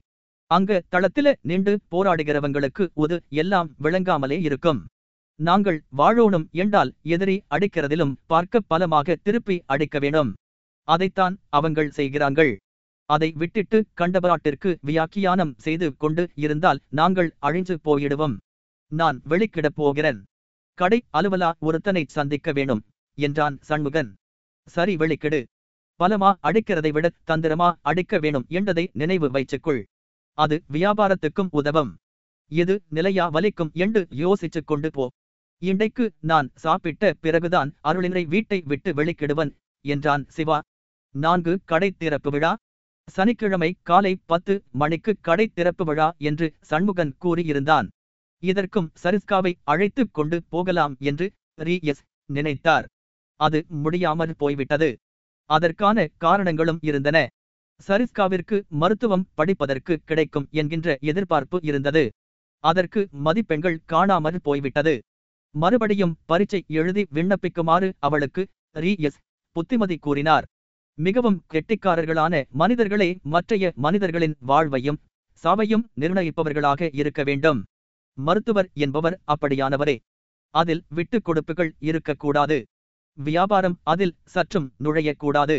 அங்க தளத்தில நின்று போராடுகிறவங்களுக்கு உது எல்லாம் விளங்காமலே இருக்கும். நாங்கள் வாழோணும் என்றால் எதிரி அடிக்கிறதிலும் பார்க்க பலமாக திருப்பி அடிக்க வேணும் அதைத்தான் அவங்கள் செய்கிறார்கள். அதை விட்டிட்டு கண்டபராட்டிற்கு வியாக்கியானம் செய்து கொண்டு இருந்தால் நாங்கள் அழிஞ்சு போயிடுவோம். நான் வெளிக்கிடப் போகிறேன். கடை அலுவலா ஒருத்தனை சந்திக்க வேணும் என்றான் சண்முகன். சரி வெளிக்கிடு. பலமா அடிக்கிறதை விட தந்திரமா அடிக்க வேணும் என்றதை நினைவு வைச்சுக்குள் அது வியாபாரத்துக்கும் உதவும். இது நிலையா வலிக்கும் என்று யோசிச்சுக் கொண்டு போ. இன்றைக்கு நான் சாப்பிட்ட பிறகுதான் அருளினரை வீட்டை விட்டு வெளிக்கிடுவன் என்றான் சிவா. நான்கு கடை திறப்பு விழா? சனிக்கிழமை காலை பத்து மணிக்கு கடை திறப்பு விழா என்று சண்முகன் கூறியிருந்தான். இதற்கும் சரிஸ்காவை அழைத்துக் கொண்டு போகலாம் என்று ரி எஸ் நினைத்தார். அது முடியாமல் போய்விட்டது. அதற்கான காரணங்களும் இருந்தன. சரிஸ்காவிற்கு மருத்துவம் படிப்பதற்கு கிடைக்கும் என்கின்ற எதிர்பார்ப்பு இருந்தது. அதற்கு மதிப்பெண்கள் காணாமல் போய்விட்டது. மறுபடியும் பரீட்சை எழுதி விண்ணப்பிக்குமாறு அவளுக்கு ரி எஸ் புத்திமதி கூறினார். மிகவும் கெட்டிக்காரர்களான மனிதர்களே மற்றைய மனிதர்களின் வாழ்வையும் சாவையும் நிர்ணயிப்பவர்களாக இருக்க வேண்டும். மருத்துவர் என்பவர் அப்படியானவரே. அதில் விட்டுக் கொடுப்புகள் இருக்கக்கூடாது. வியாபாரம் அதில் சற்றும் நுழையக்கூடாது.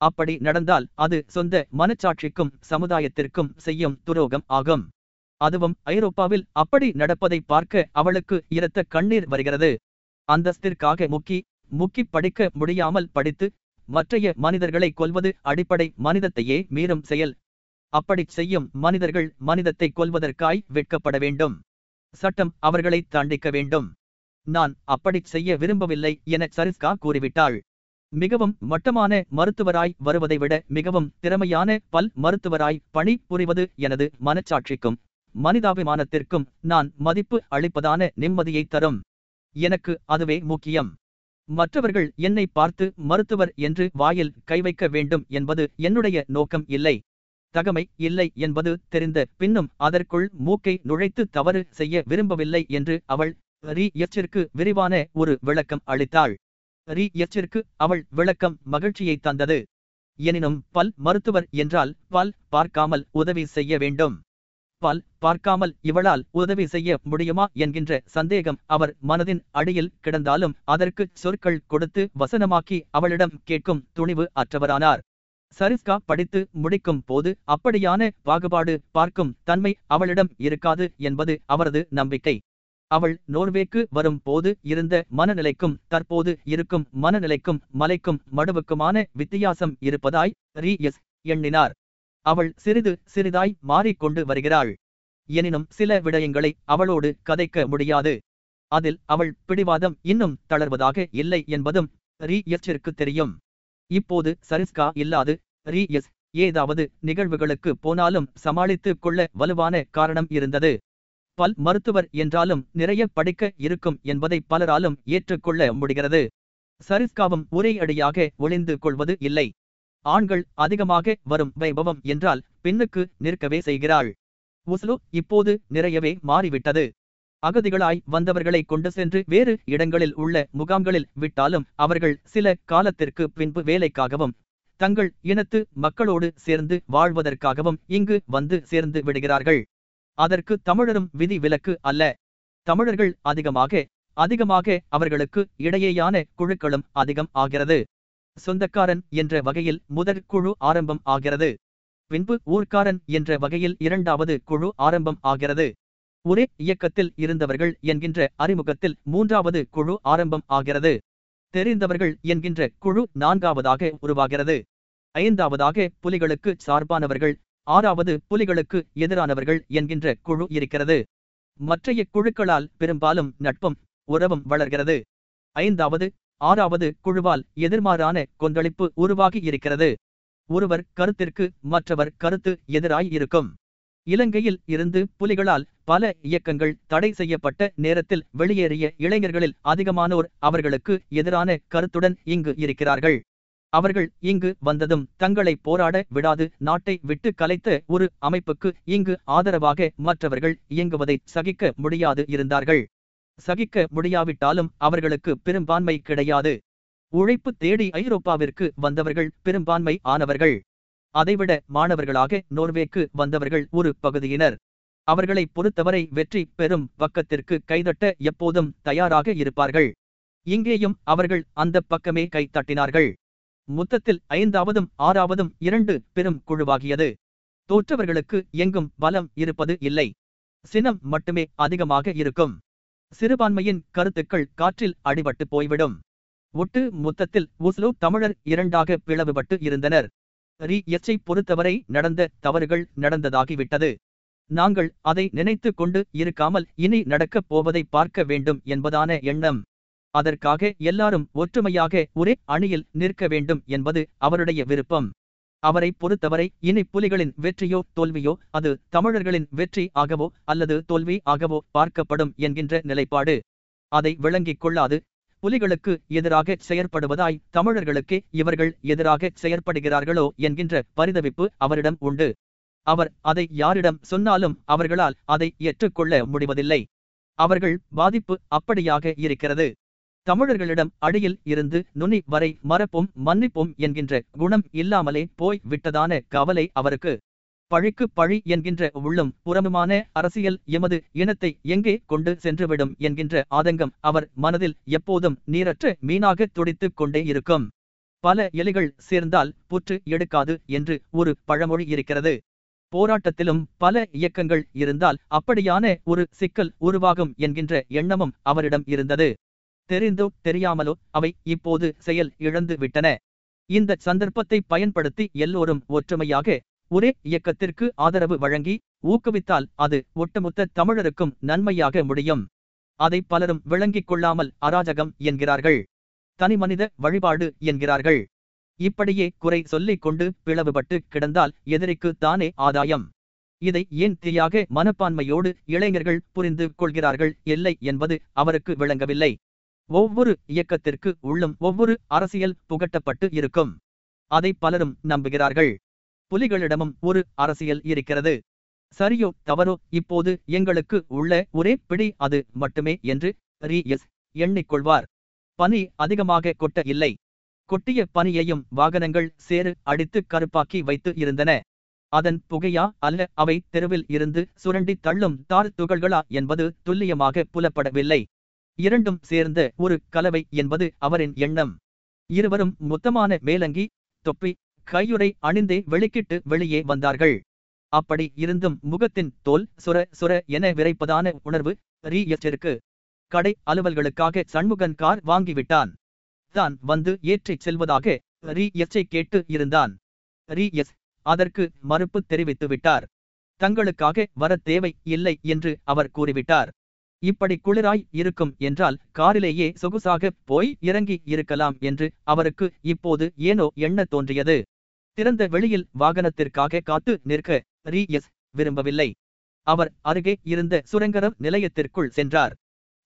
அப்படி நடந்தால் அது சொந்த மனச்சாட்சிக்கும் சமுதாயத்திற்கும் செய்யும் துரோகம் ஆகும். அதுவும் ஐரோப்பாவில் அப்படி நடப்பதை பார்க்க அவளுக்கு இரத்த கண்ணீர் வருகிறது. அந்தஸ்திற்காக முக்கி முக்கி படிக்க முடியாமல் படித்து மற்றைய மனிதர்களை கொல்வது அடிப்படை மனிதத்தையே மீறும் செயல். அப்படிச் செய்யும் மனிதர்கள் மனிதத்தை கொல்வதற்காய் வெட்கப்பட வேண்டும். சட்டம் அவர்களை தண்டிக்க வேண்டும். நான் அப்படிச் செய்ய விரும்பவில்லை என சரிஸ்கா கூறிவிட்டாள். மிகவும் மட்டமான மருத்துவராய் வருவதை விட மிகவும் திறமையான பல் மருத்துவராய் பணி புரிவது எனது மனச்சாட்சிக்கும் மனிதாபிமானத்திற்கும் நான் மதிப்பு அளிப்பதான நிம்மதியை தரும். எனக்கு அதுவே முக்கியம். மற்றவர்கள் என்னை பார்த்து மருத்துவர் என்று வாயில் கை வைக்க வேண்டும் என்பது என்னுடைய நோக்கம் இல்லை. தகமை இல்லை என்பது தெரிந்த பின்னும் அதற்குள் மூக்கை நுழைத்து தவறு செய்ய விரும்பவில்லை என்று அவள் ரி எச்சிற்கு விரிவான ஒரு விளக்கம் அளித்தாள். ரி எச்சிற்கு அவள் விளக்கம் மகிழ்ச்சியை தந்தது. எனினும் பல் மருத்துவர் என்றால் பல் பார்க்காமல் உதவி செய்ய வேண்டும். பல் பார்க்காமல் இவளால் உதவி செய்ய முடியுமா என்கின்ற சந்தேகம் அவர் மனதின் அடியில் கிடந்தாலும் அதற்கு சொற்கள் கொடுத்து வசனமாக்கி அவளிடம் கேட்கும் துணிவு அற்றவரானார். சரிஸ்கா படித்து முடிக்கும் போது அப்படியான பாகுபாடு பார்க்கும் தன்மை அவளிடம் இருக்காது என்பது அவரது நம்பிக்கை. அவள் நோர்வேக்கு வரும் போது இருந்த மனநிலைக்கும் தற்போது இருக்கும் மனநிலைக்கும் மலைக்கும் மடுவுக்குமான வித்தியாசம் இருப்பதாய் ரி எஸ் எண்ணினார். அவள் சிறிது சிறிதாய் மாறிக்கொண்டு வருகிறாள். எனினும் சில விடயங்களை அவளோடு கதைக்க முடியாது. அதில் அவள் பிடிவாதம் இன்னும் தளர்வதாக இல்லை என்பதும் ரி தெரியும். இப்போது சரிஸ்கா இல்லாது ரியஸ் ஏதாவது நிகழ்வுகளுக்கு போனாலும் சமாளித்துக் கொள்ள வலுவான காரணம் இருந்தது. பல் மருத்துவர் என்றாலும் நிறைய படிக்க இருக்கும் என்பதை பலராலும் ஏற்றுக்கொள்ள முடிகிறது. சரிஸ்காவும் ஒரே அடியாக ஒளிந்து கொள்வது இல்லை. ஆண்கள் அதிகமாக வரும் வைபவம் என்றால் பெண்ணுக்கு நிற்கவே செய்கிறாள். உஸ்லு இப்போது நிறையவே மாறிவிட்டது. அகதிகளாய் வந்தவர்களை கொண்டு சென்று வேறு இடங்களில் உள்ள முகாம்களில் விட்டாலும் அவர்கள் சில காலத்திற்கு பின்பு வேலைக்காகவும் தங்கள் இனத்து மக்களோடு சேர்ந்து வாழ்வதற்காகவும் இங்கு வந்து சேர்ந்து விடுகிறார்கள். அதற்கு தமிழரும் விதி விலக்கு அல்ல. தமிழர்கள் அதிகமாக அதிகமாக அவர்களுக்கு இடையேயான குழுக்களும் அதிகம் ஆகிறது. சொந்தக்காரன் என்ற வகையில் முதற் குழு ஆரம்பம் ஆகிறது. பின்பு ஊர்க்காரன் என்ற வகையில் இரண்டாவது குழு ஆரம்பம் ஆகிறது. ஒரே இயக்கத்தில் இருந்தவர்கள் என்கின்ற அறிமுகத்தில் மூன்றாவது குழு ஆரம்பம் ஆகிறது. தெரிந்தவர்கள் என்கின்ற குழு நான்காவதாக உருவாகிறது. ஐந்தாவதாக புலிகளுக்கு சார்பானவர்கள் ஆறாவது புலிகளுக்கு எதிரானவர்கள் என்கின்ற குழு இருக்கிறது. மற்றைய குழுக்களால் பெரும்பாலும் நட்பும் உறவும் வளர்கிறது. ஐந்தாவது ஆறாவது குழுவால் எதிர்மாறான கொந்தளிப்பு உருவாகி இருக்கிறது. ஒருவர் கருத்திற்கு மற்றவர் கருத்து எதிராய் இருக்கும். இலங்கையில் இருந்து புலிகளால் பல இயக்கங்கள் தடை செய்யப்பட்ட நேரத்தில் வெளியேறிய இளைஞர்களில் அதிகமானோர் அவர்களுக்கு எதிரான கருத்துடன் இங்கு இருக்கிறார்கள். அவர்கள் இங்கு வந்ததும் தங்களை போராட விடாது நாட்டை விட்டு கலைத்த ஒரு அமைப்புக்கு இங்கு ஆதரவாக மற்றவர்கள் இயங்குவதை சகிக்க முடியாது இருந்தார்கள். சகிக்க முடியாவிட்டாலும் அவர்களுக்கு பெரும்பான்மை கிடையாது. உழைப்பு தேடி ஐரோப்பாவிற்கு வந்தவர்கள் பெரும்பான்மை ஆனவர்கள். அதைவிட மாணவர்களாக நோர்வேக்கு வந்தவர்கள் ஒரு பகுதியினர். அவர்களை பொறுத்தவரை வெற்றி பெறும் பக்கத்திற்கு கைதட்ட எப்போதும் தயாராக இருப்பார்கள். இங்கேயும் அவர்கள் அந்த பக்கமே கைத்தட்டினார்கள் மொத்தத்தில் ஐந்தாவதும் ஆறாவதும் இரண்டு பெரும் குழுவாகியது. தோற்றவர்களுக்கு எங்கும் பலம் இருப்பது இல்லை. சினம் மட்டுமே அதிகமாக இருக்கும். சிறுபான்மையின் கருத்துக்கள் காற்றில் அடிபட்டு போய்விடும். ஒட்டு மொத்தத்தில் உஸ்லோ தமிழர் இரண்டாக பிளவுபட்டு இருந்தனர். ரி எச்சை பொறுத்தவரை நடந்த தவறுகள் நடந்ததாகிவிட்டது. நாங்கள் அதை நினைத்து கொண்டு இருக்காமல் இனி நடக்கப் போவதை பார்க்க வேண்டும் என்பதான எண்ணம். அதற்காக எல்லாரும் ஒற்றுமையாக ஒரே அணியில் நிற்க வேண்டும் என்பது அவருடைய விருப்பம். அவரை பொறுத்தவரை இனி புலிகளின் வெற்றியோ தோல்வியோ அது தமிழர்களின் வெற்றி ஆகவோ அல்லது தோல்வி ஆகவோ பார்க்கப்படும் என்கின்ற நிலைப்பாடு. அதை விளங்கிக் கொள்ளாது. புலிகளுக்கு எதிராக செயற்படுவதாய் தமிழர்களுக்கே இவர்கள் எதிராக செயற்படுகிறார்களோ என்கின்ற பரிதவிப்பு அவரிடம் உண்டு. அவர் அதை யாரிடம் சொன்னாலும் அவர்களால் அதை ஏற்றுக்கொள்ள முடிவதில்லை. அவர்கள் பாதிப்பு அப்படியாக இருக்கிறது. தமிழர்களிடம் அடியில் இருந்து நுனி வரை மறப்போம் மன்னிப்போம் என்கின்ற குணம் இல்லாமலே போய் விட்டதான கவலை அவருக்கு. பழிக்கு பழி என்கின்ற உள்ளும் புறமுமான அரசியல் எமது இனத்தை எங்கே கொண்டு சென்றுவிடும் என்கின்ற ஆதங்கம் அவர் மனதில் எப்போதும் நீரற்ற மீனாக துடித்துக் கொண்டே இருக்கும். பல எலிகள் சேர்ந்தால் புற்று எடுக்காது என்று ஒரு பழமொழி இருக்கிறது. போராட்டத்திலும் பல இயக்கங்கள் இருந்தால் அப்படியான ஒரு சிக்கல் உருவாகும் என்கின்ற எண்ணமும் அவரிடம் இருந்தது. தெரிந்தோ தெரியாமலோ அவை இப்போது செயல் இழந்து விட்டன. இந்த சந்தர்ப்பத்தை பயன்படுத்தி எல்லோரும் ஒற்றுமையாக ஒரே இயக்கத்திற்கு ஆதரவு வழங்கி ஊக்குவித்தால் அது ஒட்டுமொத்த தமிழருக்கும் நன்மையாக முடியும். அதை பலரும் விளங்கிக் கொள்ளாமல் அராஜகம் என்கிறார்கள். தனிமனித வழிபாடு என்கிறார்கள். இப்படியே குறை சொல்லிக் கொண்டு பிளவுபட்டு கிடந்தால் எதிரிக்கு தானே ஆதாயம். இதை ஏன் தீயாக மனப்பான்மையோடு இளைஞர்கள் புரிந்து கொள்கிறார்கள் இல்லை என்பது அவருக்கு விளங்கவில்லை. ஒவ்வொரு இயக்கத்திற்கு உள்ளும் ஒவ்வொரு அரசியல் புகட்டப்பட்டு இருக்கும். அதை பலரும் நம்புகிறார்கள். புலிகளிடமும் ஒரு அரசியல் இருக்கிறது. சரியோ தவறோ இப்போது எங்களுக்கு உள்ள ஒரே பிடி அது மட்டுமே என்று ரி எண்ணிக்கொள்வார். பனி அதிகமாக கொட்ட இல்லை. கொட்டிய பனியையும் வாகனங்கள் சேறு அடித்து கருப்பாக்கி வைத்து இருந்தன. அதன் புகையா அல்ல அவை தெருவில் இருந்து சுரண்டி தள்ளும் தார் துகள்களா என்பது துல்லியமாக புலப்படவில்லை. இரண்டும் சேர்ந்த ஒரு கலவை என்பது அவரின் எண்ணம். இருவரும் மொத்தமான மேலங்கி தொப்பி கையுறை அணிந்தே வெளிக்கிட்டு வெளியே வந்தார்கள். அப்படி இருந்தும் முகத்தின் தோல் சுர சுர என விரைப்பதான உணர்வு ரீ கடை அலுவல்களுக்காக சண்முகன் கார் வாங்கிவிட்டான். தான் வந்து ஏற்றிச் செல்வதாக ரீஎச்சை கேட்டு இருந்தான். ரீஎஸ் அதற்கு மறுப்பு தெரிவித்து விட்டார் தங்களுக்காக வர தேவை இல்லை என்று அவர் கூறிவிட்டார். இப்படி குளிராய் இருக்கும் என்றால் காரிலேயே சொகுசாக போய் இறங்கி இருக்கலாம் என்று அவருக்கு இப்போது ஏனோ எண்ண தோன்றியது. திறந்த வெளியில் வாகனத்திற்காக காத்து நிற்க ரீ எஸ் விரும்பவில்லை. அவர் அருகே இருந்த சுரங்கர நிலையத்திற்குள் சென்றார்.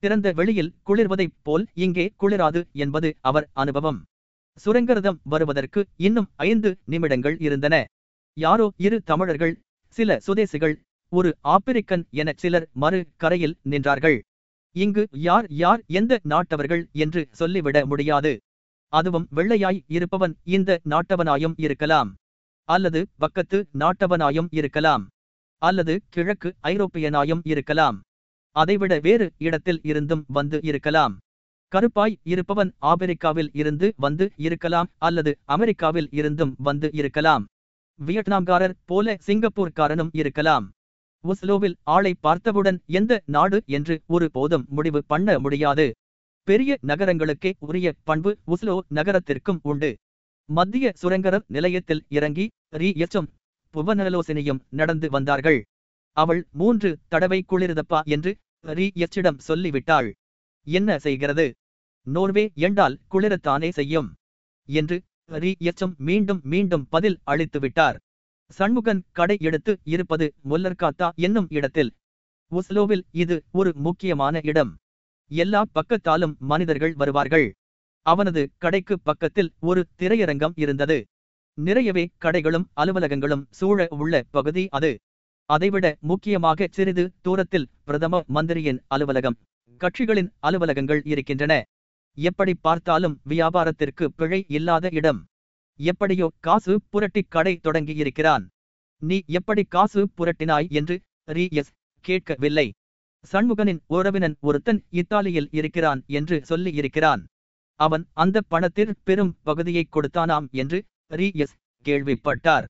திறந்த வெளியில் குளிர்வதைப் போல் இங்கே குளிராது என்பது அவர் அனுபவம். சுரங்கரதம் வருவதற்கு இன்னும் ஐந்து நிமிடங்கள் இருந்தன. யாரோ இரு தமிழர்கள் சில சுதேசிகள் ஒரு ஆப்பிரிக்கன் என சிலர் மறு கரையில் நின்றார்கள். இங்கு யார் யார் எந்த நாட்டவர்கள் என்று சொல்லிவிட முடியாது. அதுவும் வெள்ளையாய் இருப்பவன் இந்த நாட்டவனாயும் இருக்கலாம். அல்லது பக்கத்து நாட்டவனாயும் இருக்கலாம். அல்லது கிழக்கு ஐரோப்பியனாயும் இருக்கலாம். அதைவிட வேறு இடத்தில் இருந்தும் வந்து இருக்கலாம். கருப்பாய் இருப்பவன் ஆப்பிரிக்காவில் இருந்து வந்து இருக்கலாம் அல்லது அமெரிக்காவில் இருந்தும் வந்து இருக்கலாம். வியட்நாம்காரர் போல சிங்கப்பூர்காரனும் இருக்கலாம். ஒஸ்லோவில் ஆளை பார்த்தவுடன் எந்த நாடு என்று ஒரு போதும் முடிவு பண்ண முடியாது. பெரிய நகரங்களுக்கே உரிய பண்பு உஸ்லோ நகரத்திற்கும் உண்டு. மத்திய சுரங்கரர் நிலையத்தில் இறங்கி ரீ. எச்சும் புவனலோசனையும் நடந்து வந்தார்கள். அவள் மூன்று தடவை குளிர்தப்பா என்று ரீ. எச்சிடம் சொல்லிவிட்டாள். என்ன செய்கிறது? நோர்வே என்றால் குளிரத்தானே செய்யும்? என்று ரீ. எச்சும் மீண்டும் மீண்டும் பதில் அளித்து விட்டார் சண்முகன் கடை எடுத்து இருப்பது முல்லர்காத்தா என்னும் இடத்தில். ஒஸ்லோவில் இது ஒரு முக்கியமான இடம். எல்லா பக்கத்தாலும் மனிதர்கள் வருவார்கள். அவனது கடைக்கு பக்கத்தில் ஒரு திரையரங்கம் இருந்தது. நிறையவே கடைகளும் அலுவலகங்களும் சூழ உள்ள பகுதி அது. அதைவிட முக்கியமாக சிறிது தூரத்தில் பிரதம மந்திரியின் அலுவலகம். கட்சிகளின் அலுவலகங்கள் இருக்கின்றன. எப்படி பார்த்தாலும் வியாபாரத்திற்கு பிழை இல்லாத இடம். எப்படியோ காசு புரட்டி கடை தொடங்கியிருக்கிறான். நீ எப்படி காசு புரட்டினாய்? என்று ரீ எஸ் கேட்கவில்லை. சண்முகனின் உறவினன் ஒருத்தன் இத்தாலியில் இருக்கிறான் என்று சொல்லி இருக்கிறான் அவன் அந்த பணத்தில் பெரும் பகுதியை கொடுத்தானாம் என்று ரீ எஸ் கேள்விப்பட்டார்.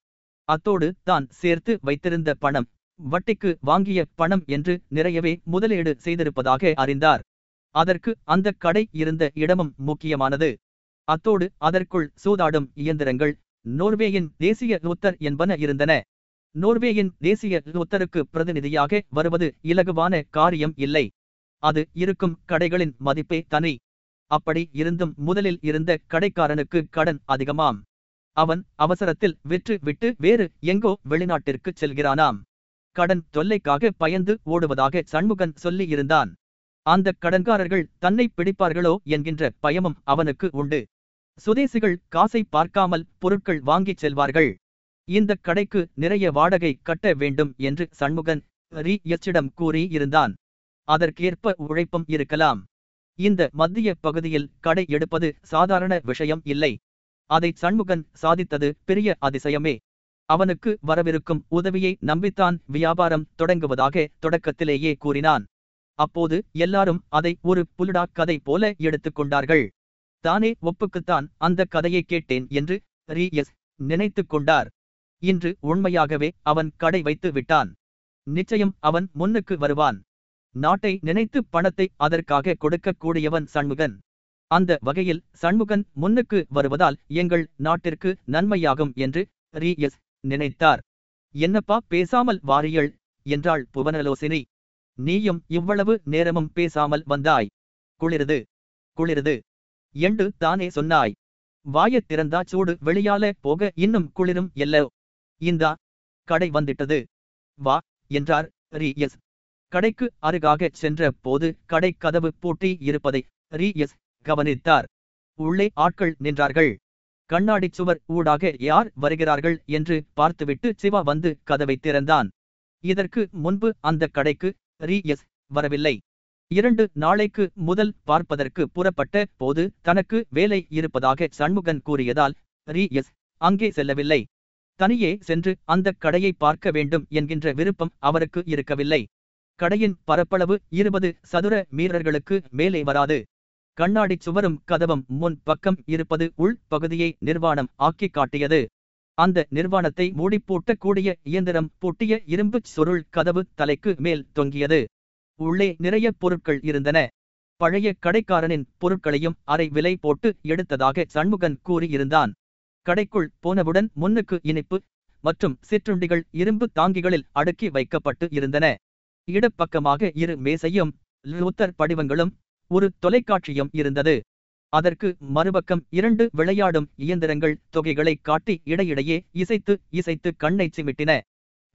அத்தோடு தான் சேர்த்து வைத்திருந்த பணம் வட்டிக்கு வாங்கிய பணம் என்று நிறையவே முதலீடு செய்திருப்பதாக அறிந்தார். அதற்கு அந்த கடை இருந்த இடமும் முக்கியமானது. அத்தோடு அதற்குள் சூதாடும் இயந்திரங்கள் நோர்வேயின் தேசிய லூத்தர் என்பன இருந்தன. நோர்வேயின் தேசிய லூத்தருக்கு பிரதிநிதியாக வருவது இலகுவான காரியம் இல்லை. அது இருக்கும் கடைகளின் மதிப்பே தனி. அப்படி இருந்தும் முதலில் இருந்த கடைக்காரனுக்கு கடன் அதிகமாம். அவன் அவசரத்தில் விற்று விட்டு வேறு எங்கோ வெளிநாட்டிற்கு செல்கிறானாம். கடன் தொல்லைக்காக பயந்து ஓடுவதாக சண்முகன் சொல்லி இருந்தான் அந்த கடன்காரர்கள் தன்னை பிடிப்பார்களோ என்கின்ற பயமும் அவனுக்கு உண்டு. சுதேசிகள் காசை பார்க்காமல் பொருட்கள் வாங்கிச் செல்வார்கள். இந்த கடைக்கு நிறைய வாடகை கட்ட வேண்டும் என்று சண்முகன் ரி. எச்சிடம் கூறி இருந்தான் அதற்கேற்ப உழைப்பும் இருக்கலாம். இந்த மத்திய பகுதியில் கடை எடுப்பது சாதாரண விஷயம் இல்லை. அதை சண்முகன் சாதித்தது பெரிய அதிசயமே. அவனுக்கு வரவிருக்கும் உதவியை நம்பித்தான் வியாபாரம் தொடங்குவதாக தொடக்கத்திலேயே கூறினான். அப்போது எல்லாரும் அதை ஒரு புலுடா கதை போல எடுத்துக்கொண்டார்கள் தானே ஒப்புக்குத்தான் அந்த கதையை கேட்டேன் என்று ரீ எஸ் நினைத்துக் கொண்டார். இன்று உண்மையாகவே அவன் கடை வைத்து விட்டான். நிச்சயம் அவன் முன்னுக்கு வருவான். நாட்டை நினைத்து பணத்தை அதற்காக கொடுக்கக் கூடியவன் சண்முகன். அந்த வகையில் சண்முகன் முன்னுக்கு வருவதால் எங்கள் நாட்டிற்கு நன்மையாகும் என்று ரீ எஸ் நினைத்தார். என்னப்பா பேசாமல் வாரியள் என்றாள் புவனலோசினி. நீயும் இவ்வளவு நேரமும் பேசாமல் வந்தாய். குளிருது. குளிருது. என்று தானே சொன்னாய். வாயத் திறந்தா சூடு வெளியால போக இன்னும் குளிரும் எல்ல. இந்தா கடை வந்துட்டது. வா என்றார் ரீ எஸ் கடைக்கு அருகாக சென்ற போது கடை கதவு பூட்டி இருப்பதை ரீ எஸ் கவனித்தார். உள்ளே ஆட்கள் நின்றார்கள். கண்ணாடி சுவர் ஊடாக யார் வருகிறார்கள் என்று பார்த்துவிட்டு சிவா வந்து கதவை திறந்தான். இதற்கு முன்பு அந்த கடைக்கு ரீ எஸ் வரவில்லை. இரண்டு நாளைக்கு முதல் பார்ப்பதற்கு புறப்பட்ட போது தனக்கு வேலை இருப்பதாக சண்முகன் கூறியதால் ரி எஸ் அங்கே செல்லவில்லை. தனியே சென்று அந்த கடையை பார்க்க வேண்டும் என்கின்ற விருப்பம் அவருக்கு இருக்கவில்லை. கடையின் பரப்பளவு இருபது சதுர மீறர்களுக்கு மேலே வராது. கண்ணாடி சுவரும் கதவம் முன் பக்கம் இருப்பது உள் பகுதியை நிர்வாணம் ஆக்கி காட்டியது. அந்த நிர்வாணத்தை மூடிப்பூட்டக்கூடிய இயந்திரம் பூட்டிய இரும்புச் சுருள் கதவு தலைக்கு மேல் தொங்கியது. உள்ளே நிறைய பொருட்கள் இருந்தன. பழைய கடைக்காரனின் பொருட்களையும் அரை விலை போட்டு எடுத்ததாக சண்முகன் கூறியிருந்தான். கடைக்குள் போனவுடன் முன்னுக்கு இனிப்பு மற்றும் சிற்றுண்டிகள் இரும்பு தாங்கிகளில் அடுக்கி வைக்கப்பட்டு இருந்தன. இடப்பக்கமாக இரு மேசையும் லூத்தர் படிவங்களும் ஒரு தொலைக்காட்சியும் இருந்தது. அதற்கு மறுபக்கம் இரண்டு விளையாடும் இயந்திரங்கள் தொகைகளை காட்டி இடையிடையே இசைத்து இசைத்து கண்ணை சிமிட்டின.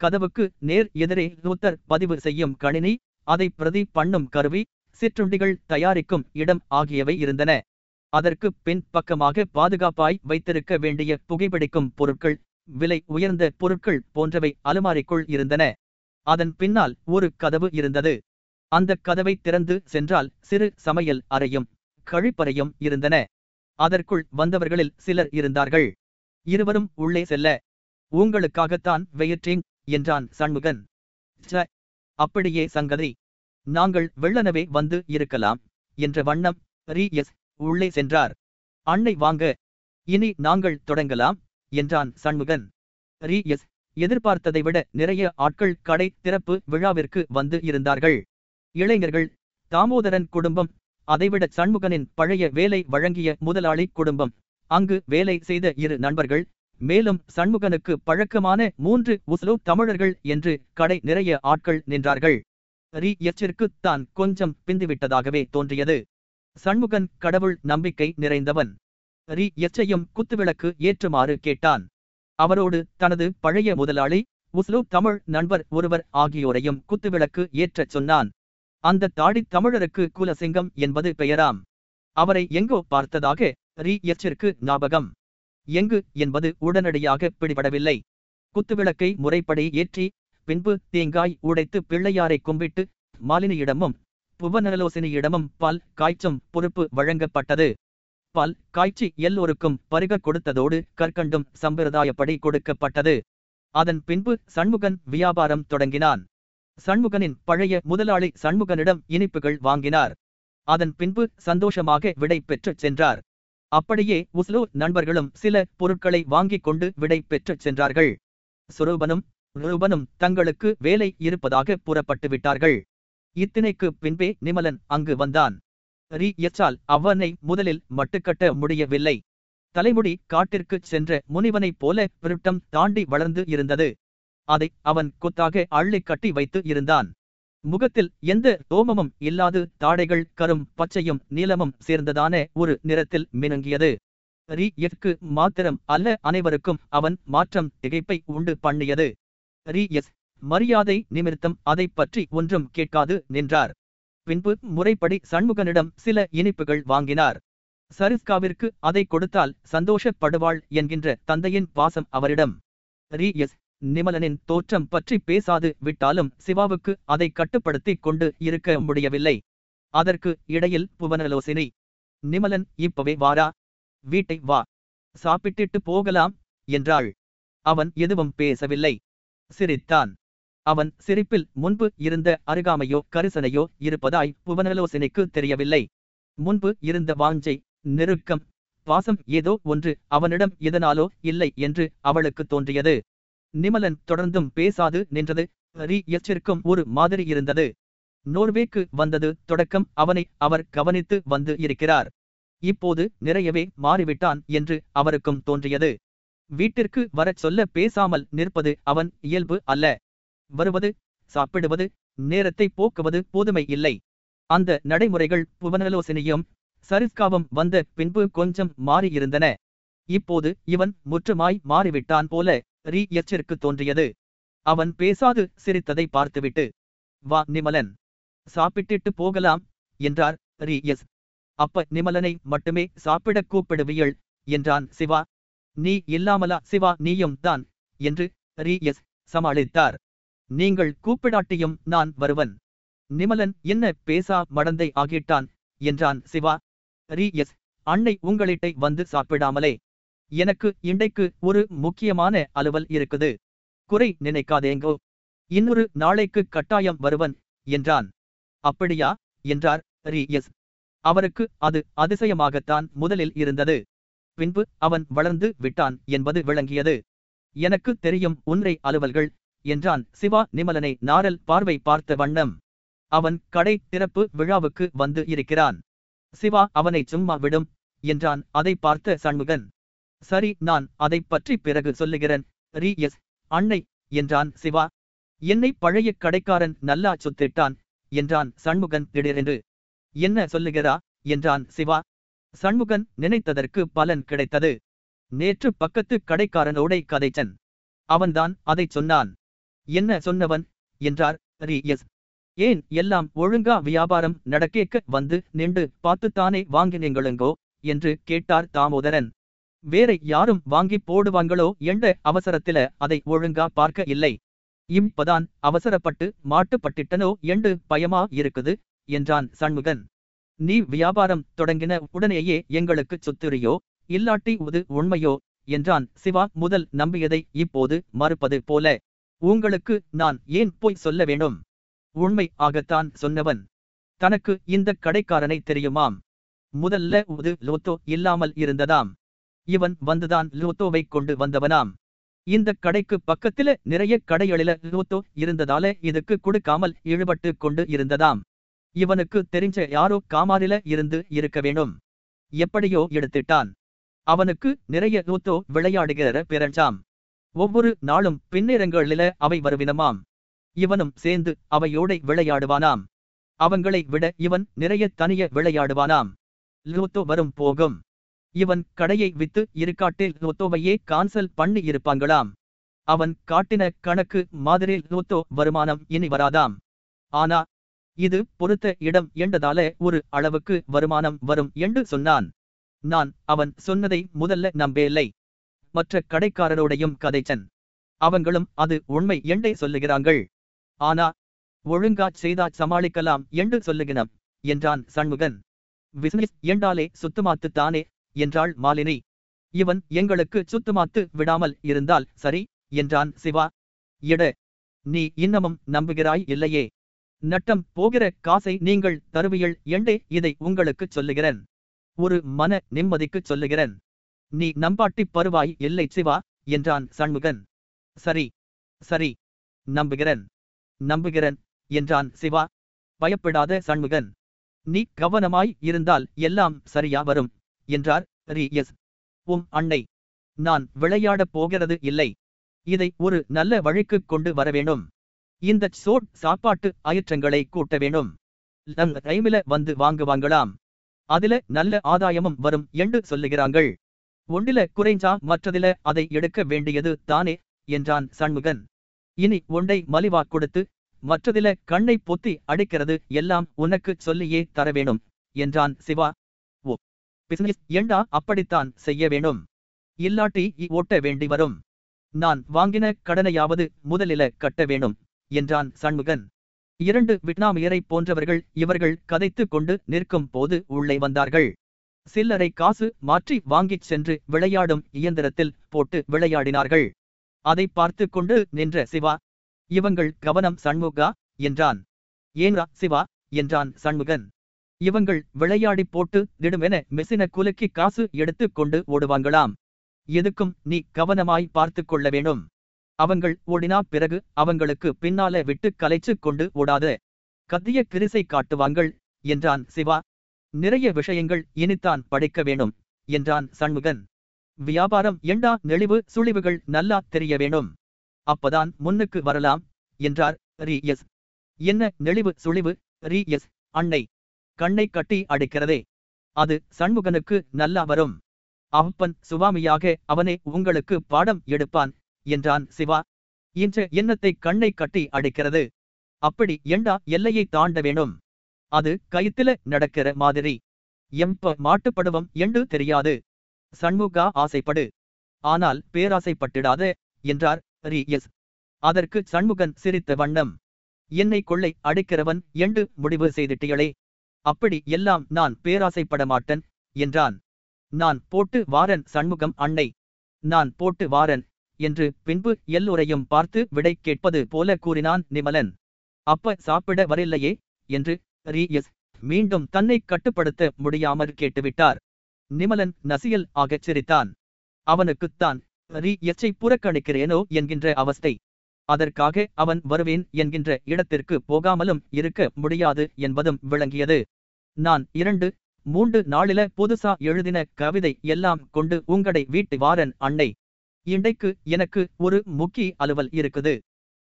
கதவுக்கு நேர் எதிரே லூத்தர் பதிவு செய்யும் கணினி அதை பிரதி பண்ணும் கருவி சிற்றுண்டிகள் தயாரிக்கும் இடம் ஆகியவை இருந்தன. அதற்கு பின் பக்கமாக பாதுகாப்பாய் வைத்திருக்க வேண்டிய புகைப்பிடிக்கும் பொருட்கள் விலை உயர்ந்த பொருட்கள் போன்றவை அலுமாரிக்குள் இருந்தன. அதன் பின்னால் ஒரு கதவு இருந்தது. அந்த கதவை திறந்து சென்றால் சிறு சமையல் அறையும் கழிப்பறையும் இருந்தன. அதற்குள் வந்தவர்களில் சிலர் இருந்தார்கள். இருவரும் உள்ளே செல்ல உங்களுக்காகத்தான் வெயிற்றிங் என்றான் சண்முகன். ச அப்படியே சங்கதி நாங்கள் வெள்ளனவே வந்து இருக்கலாம் என்ற வண்ணம் ரீ எஸ் உள்ளே சென்றார். அன்னை வாங்க இனி நாங்கள் தொடங்கலாம் என்றான் சண்முகன். ரீ எஸ் எதிர்பார்த்ததை விட நிறைய ஆட்கள் கடை திறப்பு விழாவிற்கு வந்து இருந்தார்கள். இளைஞர்கள் தாமோதரன் குடும்பம் அதைவிட சண்முகனின் பழைய வேலை வழங்கிய முதலாளி குடும்பம். அங்கு வேலை செய்த இரு நண்பர்கள் மேலும் சண்முகனுக்கு பழக்கமான மூன்று உஸ்லோ தமிழர்கள் என்று கடை நிறைய ஆட்கள் நின்றார்கள். ரி எச்சிற்கு தான் கொஞ்சம் பிந்துவிட்டதாகவே தோன்றியது. சண்முகன் கடவுள் நம்பிக்கை நிறைந்தவன். ரி எச்சையும் குத்துவிளக்கு ஏற்றுமாறு கேட்டான். அவரோடு தனது பழைய முதலாளி உஸ்லோ தமிழ் நண்பர் ஒருவர் ஆகியோரையும் குத்துவிளக்கு ஏற்றச் சொன்னான். அந்த தாடி தமிழருக்கு குலசிங்கம் என்பது பெயராம். அவரை எங்கோ பார்த்ததாக ரி எச்சிற்கு ஞாபகம். எங்கு என்பது உடனடியாக பிடிபடவில்லை. குத்துவிளக்கை முறைப்படி ஏற்றி பின்பு தேங்காய் உடைத்து பிள்ளையாரை கும்பிட்டு மாலினியிடமும் புவனலோசினியிடமும் பால் காய்ச்சும் பொறுப்பு வழங்கப்பட்டது. பால் காய்ச்சி எல்லோருக்கும் பருக கொடுத்ததோடு கற்கண்டும் சம்பிரதாயப்படி கொடுக்கப்பட்டது. அதன் பின்பு சண்முகன் வியாபாரம் தொடங்கினான். சண்முகனின் பழைய முதலாளி சண்முகனிடம் இனிப்புகள் வாங்கினார். அதன் பின்பு சந்தோஷமாக விடை பெற்றுச் சென்றார். அப்படியே உஸ்லோ நண்பர்களும் சில பொருட்களை வாங்கிக் கொண்டு விடை பெற்றுச் சென்றார்கள். சுரூபனும் ரூபனும் தங்களுக்கு வேலை இருப்பதாக புறப்பட்டு விட்டார்கள். இத்தினைக்கு பின்பே நிமலன் அங்கு வந்தான். ரீ எச்சால் அவனை முதலில் மட்டுக்கட்ட முடியவில்லை. தலைமுடி காட்டிற்குச் சென்ற முனிவனைப் போல விருட்டம் தாண்டி வளர்ந்து இருந்தது. அதை அவன் கொத்தாக அள்ளி கட்டி வைத்து இருந்தான். முகத்தில் எந்த ரோமமும் இல்லாது தாடைகள் கரும் பச்சையும் நீலமும் சேர்ந்ததான ஒரு நிறத்தில் மினுங்கியது. ரி மாத்திரம் அல்ல அனைவருக்கும் அவன் மாற்றம் திகைப்பை உண்டு பண்ணியது. ரி எஸ் மரியாதை நிமித்தம் அதைப் பற்றி ஒன்றும் கேட்காது நின்றார். பின்பு முறைப்படி சண்முகனிடம் சில இனிப்புகள் வாங்கினார். சரிஸ்காவிற்கு அதை கொடுத்தால் சந்தோஷப்படுவாள் என்கின்ற தந்தையின் பாசம் அவரிடம். ரி எஸ் நிமலனின் தோற்றம் பற்றி பேசாது விட்டாலும் சிவாவுக்கு அதை கட்டுப்படுத்திக் கொண்டு இருக்க முடியவில்லை. அதற்கு இடையில் புவனலோசினி நிமலன் இப்பவே வாரா வீட்டை வா. சாப்பிட்டுட்டு போகலாம் என்றாள். அவன் எதுவும் பேசவில்லை. சிரித்தான். அவன் சிரிப்பில் முன்பு இருந்த அருகாமையோ கரிசனையோ இருப்பதாய் புவனலோசனைக்கு தெரியவில்லை. முன்பு இருந்த வாஞ்சை நெருக்கம் பாசம் ஏதோ ஒன்று அவனிடம் எதனாலோ இல்லை என்று அவளுக்கு தோன்றியது. நிமலன் தொடர்ந்தும் பேசாது நின்றது. ரி எச்சிற்கும் ஒரு மாதிரி இருந்தது. நோர்வேக்கு வந்தது தொடக்கம் அவனை அவர் கவனித்து வந்து இருக்கிறார். இப்போது நிறையவே மாறிவிட்டான் என்று அவருக்கும் தோன்றியது. வீட்டிற்கு வரச் சொல்ல பேசாமல் நிற்பது அவன் இயல்பு அல்ல. வருவது சாப்பிடுவது நேரத்தை போக்குவது போதுமை இல்லை. அந்த நடைமுறைகள் புவனலோசனையும் சரிஸ்காவும் வந்த பின்பு கொஞ்சம் மாறியிருந்தன. இப்போது இவன் முற்றுமாய் மாறிவிட்டான் போல ரீ எச்சருக்கு தோன்றியது. அவன் பேசாது சிரித்ததை பார்த்துவிட்டு வா நிமலன். சாப்பிட்டுட்டு போகலாம் என்றார். T S. அப்ப நிமலனை மட்டுமே சாப்பிடக் கூப்பிடுவியள் என்றான் சிவா. நீ இல்லாமலா சிவா நீயும் தான் என்று ரீ எஸ். சமாளித்தார். நீங்கள் கூப்பிடாட்டியும் நான் வருவன். நிமலன் என்ன பேசா மடந்தை ஆகிட்டான் என்றான் சிவா. ரீ எஸ். அன்னை உங்களிட்டை வந்து சாப்பிடாமலே எனக்கு இன்றைக்கு ஒரு முக்கியமான அலுவல் இருக்குது. குறை நினைக்காதேங்கோ. இன்னொரு நாளைக்கு கட்டாயம் வருவன் என்றான். அப்படியா? என்றார் ரிஎஸ். அவருக்கு அது அதிசயமாகத்தான் முதலில் இருந்தது. பின்பு அவன் வளர்ந்து விட்டான் என்பது விளங்கியது. எனக்கு தெரியும் உன்றை அலுவல்கள் என்றான் சிவா நிமலனை நாரல் பார்வை பார்த்த வண்ணம். அவன் கடை திறப்பு விழாவுக்கு வந்து இருக்கிறான். சிவா அவனை சும்மா விடும் என்றான் அதை பார்த்த சண்முகன். சரி நான் அதைப் பற்றி பிறகு சொல்லுகிறேன். ரி எஸ் அன்னை என்றான் சிவா. என்னை பழைய கடைக்காரன் நல்லா சொத்திட்டான் என்றான் சண்முகன் திடீரென்று. என்ன சொல்லுகிறா என்றான் சிவா. சண்முகன் நினைத்ததற்கு பலன் கிடைத்தது. நேற்று பக்கத்து கடைக்காரனோடை கதைச்சன். அவன்தான் அதைச் சொன்னான். என்ன சொன்னவன் என்றார் ரி எஸ். ஏன் எல்லாம் ஒழுங்கா வியாபாரம் நடக்கேக்க வந்து நின்று பார்த்துத்தானே வாங்கினீங்களுங்கோ என்று கேட்டார் தாமோதரன். வேற யாரும் வாங்கி போடுவாங்களோ என்ற அவசரத்தில அதை ஒழுங்கா பார்க்க இல்லை. இப்பதான் அவசரப்பட்டு மாட்டுப்பட்டிட்டனோ என்று பயமா இருக்குது என்றான் சண்முகன். நீ வியாபாரம் தொடங்கின உடனேயே எங்களுக்கு சொத்துரியோ இல்லாட்டி உது உண்மையோ என்றான் சிவா முதல் நம்பியதை இப்போது மறுப்பது போல. உங்களுக்கு நான் ஏன் போய் சொல்ல வேண்டும்? உண்மை ஆகத்தான் சொன்னவன். தனக்கு இந்த கடைக்காரனை தெரியுமாம்? முதல்ல உது லோத்தோ இல்லாமல் இருந்ததாம். இவன் வந்துதான் லோத்தோவை கொண்டு வந்தவனாம். இந்த கடைக்கு பக்கத்தில நிறைய கடைகளில லோத்தோ இருந்ததால இதுக்கு கொடுக்காமல் இழுபட்டு கொண்டு இருந்ததாம். இவனுக்கு தெரிஞ்ச யாரோ காமாரில இருந்து இருக்க வேணும் எப்படியோ எடுத்துட்டான். அவனுக்கு நிறைய லோத்தோ விளையாடுகிற பிறஞ்சாம் ஒவ்வொரு நாளும் பின்னிரங்களில அவை வருவினமாம். இவனும் சேர்ந்து அவையோடை விளையாடுவானாம். அவங்களை விட இவன் நிறைய தனிய விளையாடுவானாம். லோத்தோ வரும் போகும். இவன் கடையை வித்து இருக்காட்டில் லோத்தோவையே கான்சல் பண்ணி இருப்பாங்களாம். அவன் காட்டின கணக்கு மாதிரி லோத்தோ வருமானம் இனி வராதாம். ஆனா இது பொறுத்த இடம் என்றதால ஒரு அளவுக்கு வருமானம் வரும் என்று சொன்னான். நான் அவன் சொன்னதை முதல்ல நம்பேலை மற்ற கடைக்காரரோடையும் கதைச்சன். அவங்களும் அது உண்மை என்றே சொல்லுகிறாங்கள் ஆனா ஒழுங்கா செய்தா சமாளிக்கலாம் என்று சொல்லுகினம் என்றான் சண்முகன். பிசினஸ் என்றாலே சுத்தமாத்து தானே என்றாள் மாலினி. இவன் எங்களுக்கு சுத்தமாத்து விடாமல் இருந்தால் சரி என்றான் சிவா. எட நீ இன்னமும் நம்புகிறாய் இல்லையே. நட்டம் போகிற காசை நீங்கள் தருவியல் என்றே இதை உங்களுக்குச் சொல்லுகிறேன். ஒரு மன நிம்மதிக்குச் சொல்லுகிறேன். நீ நம்பாட்டி பருவாய் இல்லை சிவா என்றான் சண்முகன். சரி சரி நம்புகிறேன் நம்புகிறேன் என்றான் சிவா. பயப்படாத சண்முகன். நீ கவனமாய் இருந்தால் எல்லாம் சரியா வரும். என்றார். ரி எஸ். உம் அன்னை. நான் விளையாடப் போகிறது இல்லை. இதை ஒரு நல்ல வழிக்குக் கொண்டு வர வேணும் இந்த சோட் சாப்பாட்டு ஆயற்றங்களை கூட்ட வேணும் நம்ம டைமில வந்து வாங்குவாங்களாம். அதுல நல்ல ஆதாயமும் வரும் என்று சொல்லுகிறாங்கள் ஒண்டில குறைஞ்சா மற்றதில அதை எடுக்க வேண்டியது தானே என்றான் சண்முகன். இனி ஒன்றை மலிவா கொடுத்து மற்றதில கண்ணை பொத்தி அடிக்கிறது எல்லாம் உனக்கு சொல்லியே தர வேணும் என்றான் சிவா. பிசினஸ் ஏண்டா அப்படித்தான் செய்ய வேணும் இல்லாட்டி ஓட்ட வேண்டி வரும். நான் வாங்கின கடனையாவது முதலில கட்ட வேணும் என்றான் சண்முகன். இரண்டு விட்னாமியரை போன்றவர்கள் இவர்கள் கதைத்துக் கொண்டு நிற்கும் போது உள்ளே வந்தார்கள். சில்லரை காசு மாற்றி வாங்கிச் சென்று விளையாடும் இயந்திரத்தில் போட்டு விளையாடினார்கள். அதை பார்த்து கொண்டு நின்ற சிவா இவங்கள் கவனம் சண்முகா? என்றான். ஏன்ரா சிவா? என்றான் சண்முகன். இவங்கள் விளையாடி போட்டு திடுமென மெசின குலுக்கி காசு எடுத்துக் கொண்டு ஓடுவாங்களாம். எதுக்கும் நீ கவனமாய் பார்த்துக் கொள்ள வேணும் அவங்கள் ஓடினா பிறகு அவங்களுக்கு பின்னால விட்டு கலைச்சு கொண்டு ஓடாத. கத்திய கிரிசை காட்டுவாங்கள் என்றான் சிவா. நிறைய விஷயங்கள் இனித்தான் படிக்க வேணும் என்றான் சண்முகன். வியாபாரம் எண்டா நெளிவு சுழிவுகள் நல்லா தெரிய வேணும் அப்பதான் முன்னுக்கு வரலாம் என்றார் ரி எஸ் என்ன நெளிவு சுழிவு? ரி எஸ் அன்னை. கண்ணை கட்டி அடிக்கிறதே. அது சண்முகனுக்கு நல்லா வரும். அப்பன் சுவாமியாக அவனே உங்களுக்கு பாடம் எடுப்பான் என்றான் சிவா. என்ற எண்ணத்தை கண்ணை கட்டி அடிக்கிறது? அப்படி எண்டா எல்லையை தாண்ட வேணும். அது கயித்துல நடக்கிற மாதிரி. எம்ப மாட்டுப்படுவம் என்று தெரியாது. சண்முகா ஆசைப்படு. ஆனால் பேராசைப்பட்டிடாத என்றார் ரி எஸ். அதற்கு சண்முகன் சிரித்த வண்ணம். என்னை கொள்ளை அடிக்கிறவன் என்று முடிவு செய்திட்டியளே. அப்படி எல்லாம் நான் பேராசைப்பட மாட்டேன் என்றான். நான் போட்டு வாரன் சண்முகம் அன்னை. நான் போட்டு வாரன் என்று பின்பு எல்லோரையும் பார்த்து விடை கேட்பது போல கூறினான் நிமலன். அப்ப சாப்பிட வரில்லையே என்று ரீஎஸ் மீண்டும் தன்னை கட்டுப்படுத்த முடியாமற் கேட்டுவிட்டார். நிமலன் நசியல் ஆகச் சிரித்தான். அவனுக்குத்தான் ரீஎச்சை புறக்கணிக்கிறேனோ என்கின்ற அவஸ்தை. அதற்காக அவன் வருவேன் என்கின்ற இடத்திற்கு போகாமலும் இருக்க முடியாது என்பதும் விளங்கியது. நான் இரண்டு மூன்று நாளில புதுசா எழுதின கவிதை எல்லாம் கொண்டு உங்கடை வீட்டு வாரன் அன்னை. இண்டைக்கு எனக்கு ஒரு முக்கிய அலுவல் இருக்குது.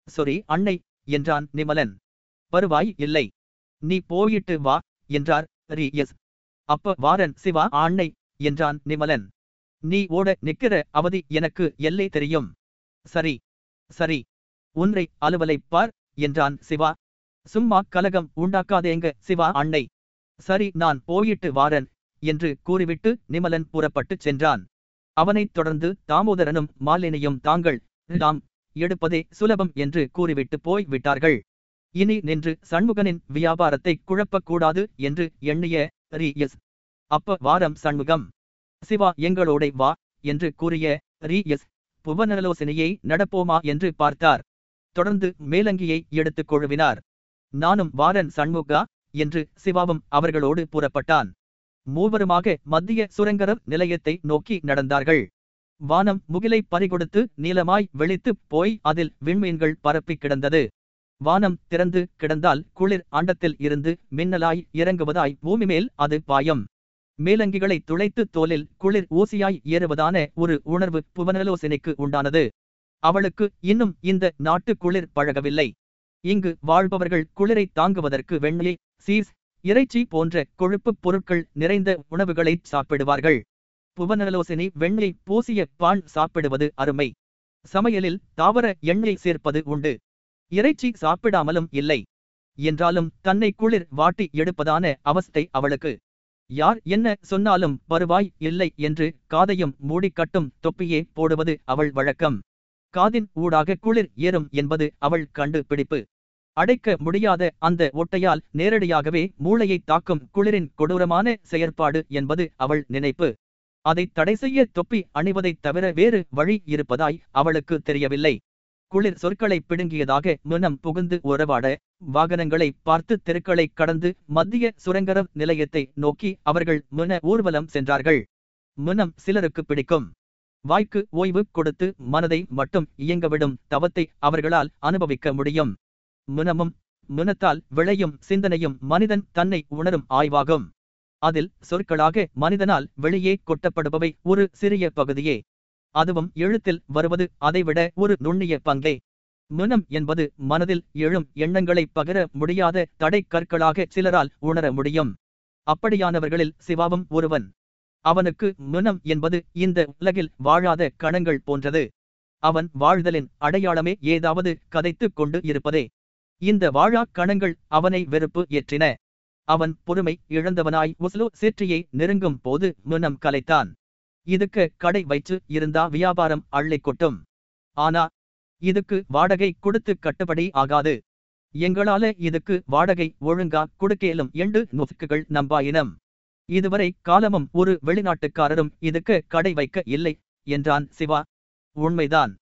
சொரி அன்னை என்றான் நிமலன். வருவாய் இல்லை. நீ போயிட்டு வா என்றார் ரி எஸ். அப்ப வாரன் சிவா அன்னை என்றான் நிமலன். நீ ஓட நிக்கிற அவதி எனக்கு எல்லை தெரியும். சரி சரி ஒன்றை அலுவலைப் பார் என்றான் சிவா. சும்மா கலகம் உண்டாக்காதேங்க சிவா அன்னை. சரி நான் போயிட்டு வாரன் என்று கூறிவிட்டு நிமலன் புறப்பட்டுச் சென்றான். அவனைத் தொடர்ந்து தாமோதரனும் மாலினியும் தாங்கள் நாம் எடுப்பதே சுலபம் என்று கூறிவிட்டு போய் விட்டார்கள். இனி நின்று சண்முகனின் வியாபாரத்தை குழப்பக்கூடாது என்று எண்ணிய ரி எஸ் அப்ப வாரம் சண்முகம். சிவா எங்களோட வா என்று கூறிய ரி எஸ் புவனலோசனையை நடப்போமா என்று பார்த்தார். தொடர்ந்து மேலங்கியை எடுத்துக் கொழுவினார். நானும் வாரன் சண்முகா என்று சிவாவும் அவர்களோடு புறப்பட்டான். மூவருமாக மத்திய சுரங்கரர் நிலையத்தை நோக்கி நடந்தார்கள். வானம் முகிலை பறிகொடுத்து நீலமாய் வெளித்துப் போய் அதில் விண்மீன்கள் பரப்பிக் கிடந்தது. வானம் திறந்து கிடந்தால் குளிர் அண்டத்தில் இருந்து மின்னலாய் இறங்குவதாய் பூமி மேல் அது பாயம். மேலங்கிகளை துளைத்து தோலில் குளிர் ஊசியாய் ஏறுவதான ஒரு உணர்வு புவனலோசனைக்கு உண்டானது. அவளுக்கு இன்னும் இந்த நாட்டு குளிர் பழகவில்லை. இங்கு வாழ்பவர்கள் குளிரை தாங்குவதற்கு வெண்ணெய் சீஸ் இறைச்சி போன்ற கொழுப்புப் பொருட்கள் நிறைந்த உணவுகளை சாப்பிடுவார்கள். புவனலோசனை வெண்ணெய் பூசிய பான் சாப்பிடுவது அருமை. சமையலில் தாவர எண்ணெய் சேர்ப்பது உண்டு. இறைச்சி சாப்பிடாமலும் இல்லை. என்றாலும் தன்னை குளிர் வாட்டி எடுப்பதான அவஸ்தை அவளுக்கு. யார் என்ன சொன்னாலும் பருவாய் இல்லை என்று காதையும் மூடிக்கட்டும் தொப்பியே போடுவது அவள் வழக்கம். காதின் ஊடாக குளிர் ஏறும் என்பது அவள் கண்டு பிடிப்பு. அடைக்க முடியாத அந்த ஒட்டையால் நேரடியாகவே மூளையை தாக்கும் குளிரின் கொடூரமான செயற்பாடு என்பது அவள் நினைப்பு. அதை தடை செய்ய தொப்பி அணிவதைத் தவிர வேறு வழி இருப்பதாய் அவளுக்கு தெரியவில்லை. குளிர் சொற்களை பிடுங்கியதாக முனம் புகுந்து உறவாட வாகனங்களை பார்த்து தெருக்களை கடந்து மத்திய சுரங்கரவ் நிலையத்தை நோக்கி அவர்கள் முன ஊர்வலம் சென்றார்கள். முனம் சிலருக்கு பிடிக்கும். வாய்க்கு ஓய்வு கொடுத்து மனதை மட்டும் இயங்கவிடும் தவத்தை அவர்களால் அனுபவிக்க முடியும். முனமும் முனத்தால் விளையும் சிந்தனையும் மனிதன் தன்னை உணரும் ஆய்வாகும். அதில் சொற்களாக மனிதனால் வெளியே கொட்டப்படுபவை ஒரு சிறிய பகுதியே. அதுவும் எழுத்தில் வருவது அதைவிட ஒரு நுண்ணிய பங்கே. முனம் என்பது மனதில் எழும் எண்ணங்களை பகிர முடியாத தடை கற்களாக சிலரால் உணர முடியும். அப்படியானவர்களில் சிவாவும் ஒருவன். அவனுக்கு முனம் என்பது இந்த உலகில் வாழாத கணங்கள் போன்றது. அவன் வாழ்தலின் அடையாளமே ஏதாவது கதைத்துக் கொண்டு இருப்பதே. இந்த வாழா கணங்கள் அவனை வெறுப்பு ஏற்றின. அவன் பொறுமை இழந்தவனாய் ஒஸ்லோ சீற்றியை நெருங்கும் போது முனம் கலைத்தான். இதுக்கு கடை வைச்சு இருந்தா வியாபாரம் அள்ளி கொட்டும். ஆனா இதுக்கு வாடகை கொடுத்து கட்டுப்படி ஆகாது. எங்களால இதுக்கு வாடகை ஒழுங்கா கொடுக்கேலும் எண்டு நொசுக்குகள் நம்பாயினம். இதுவரை காலமும் ஒரு வெளிநாட்டுக்காரரும் இதுக்கு கடை வைக்க இல்லை என்றான் சிவா. உண்மைதான்.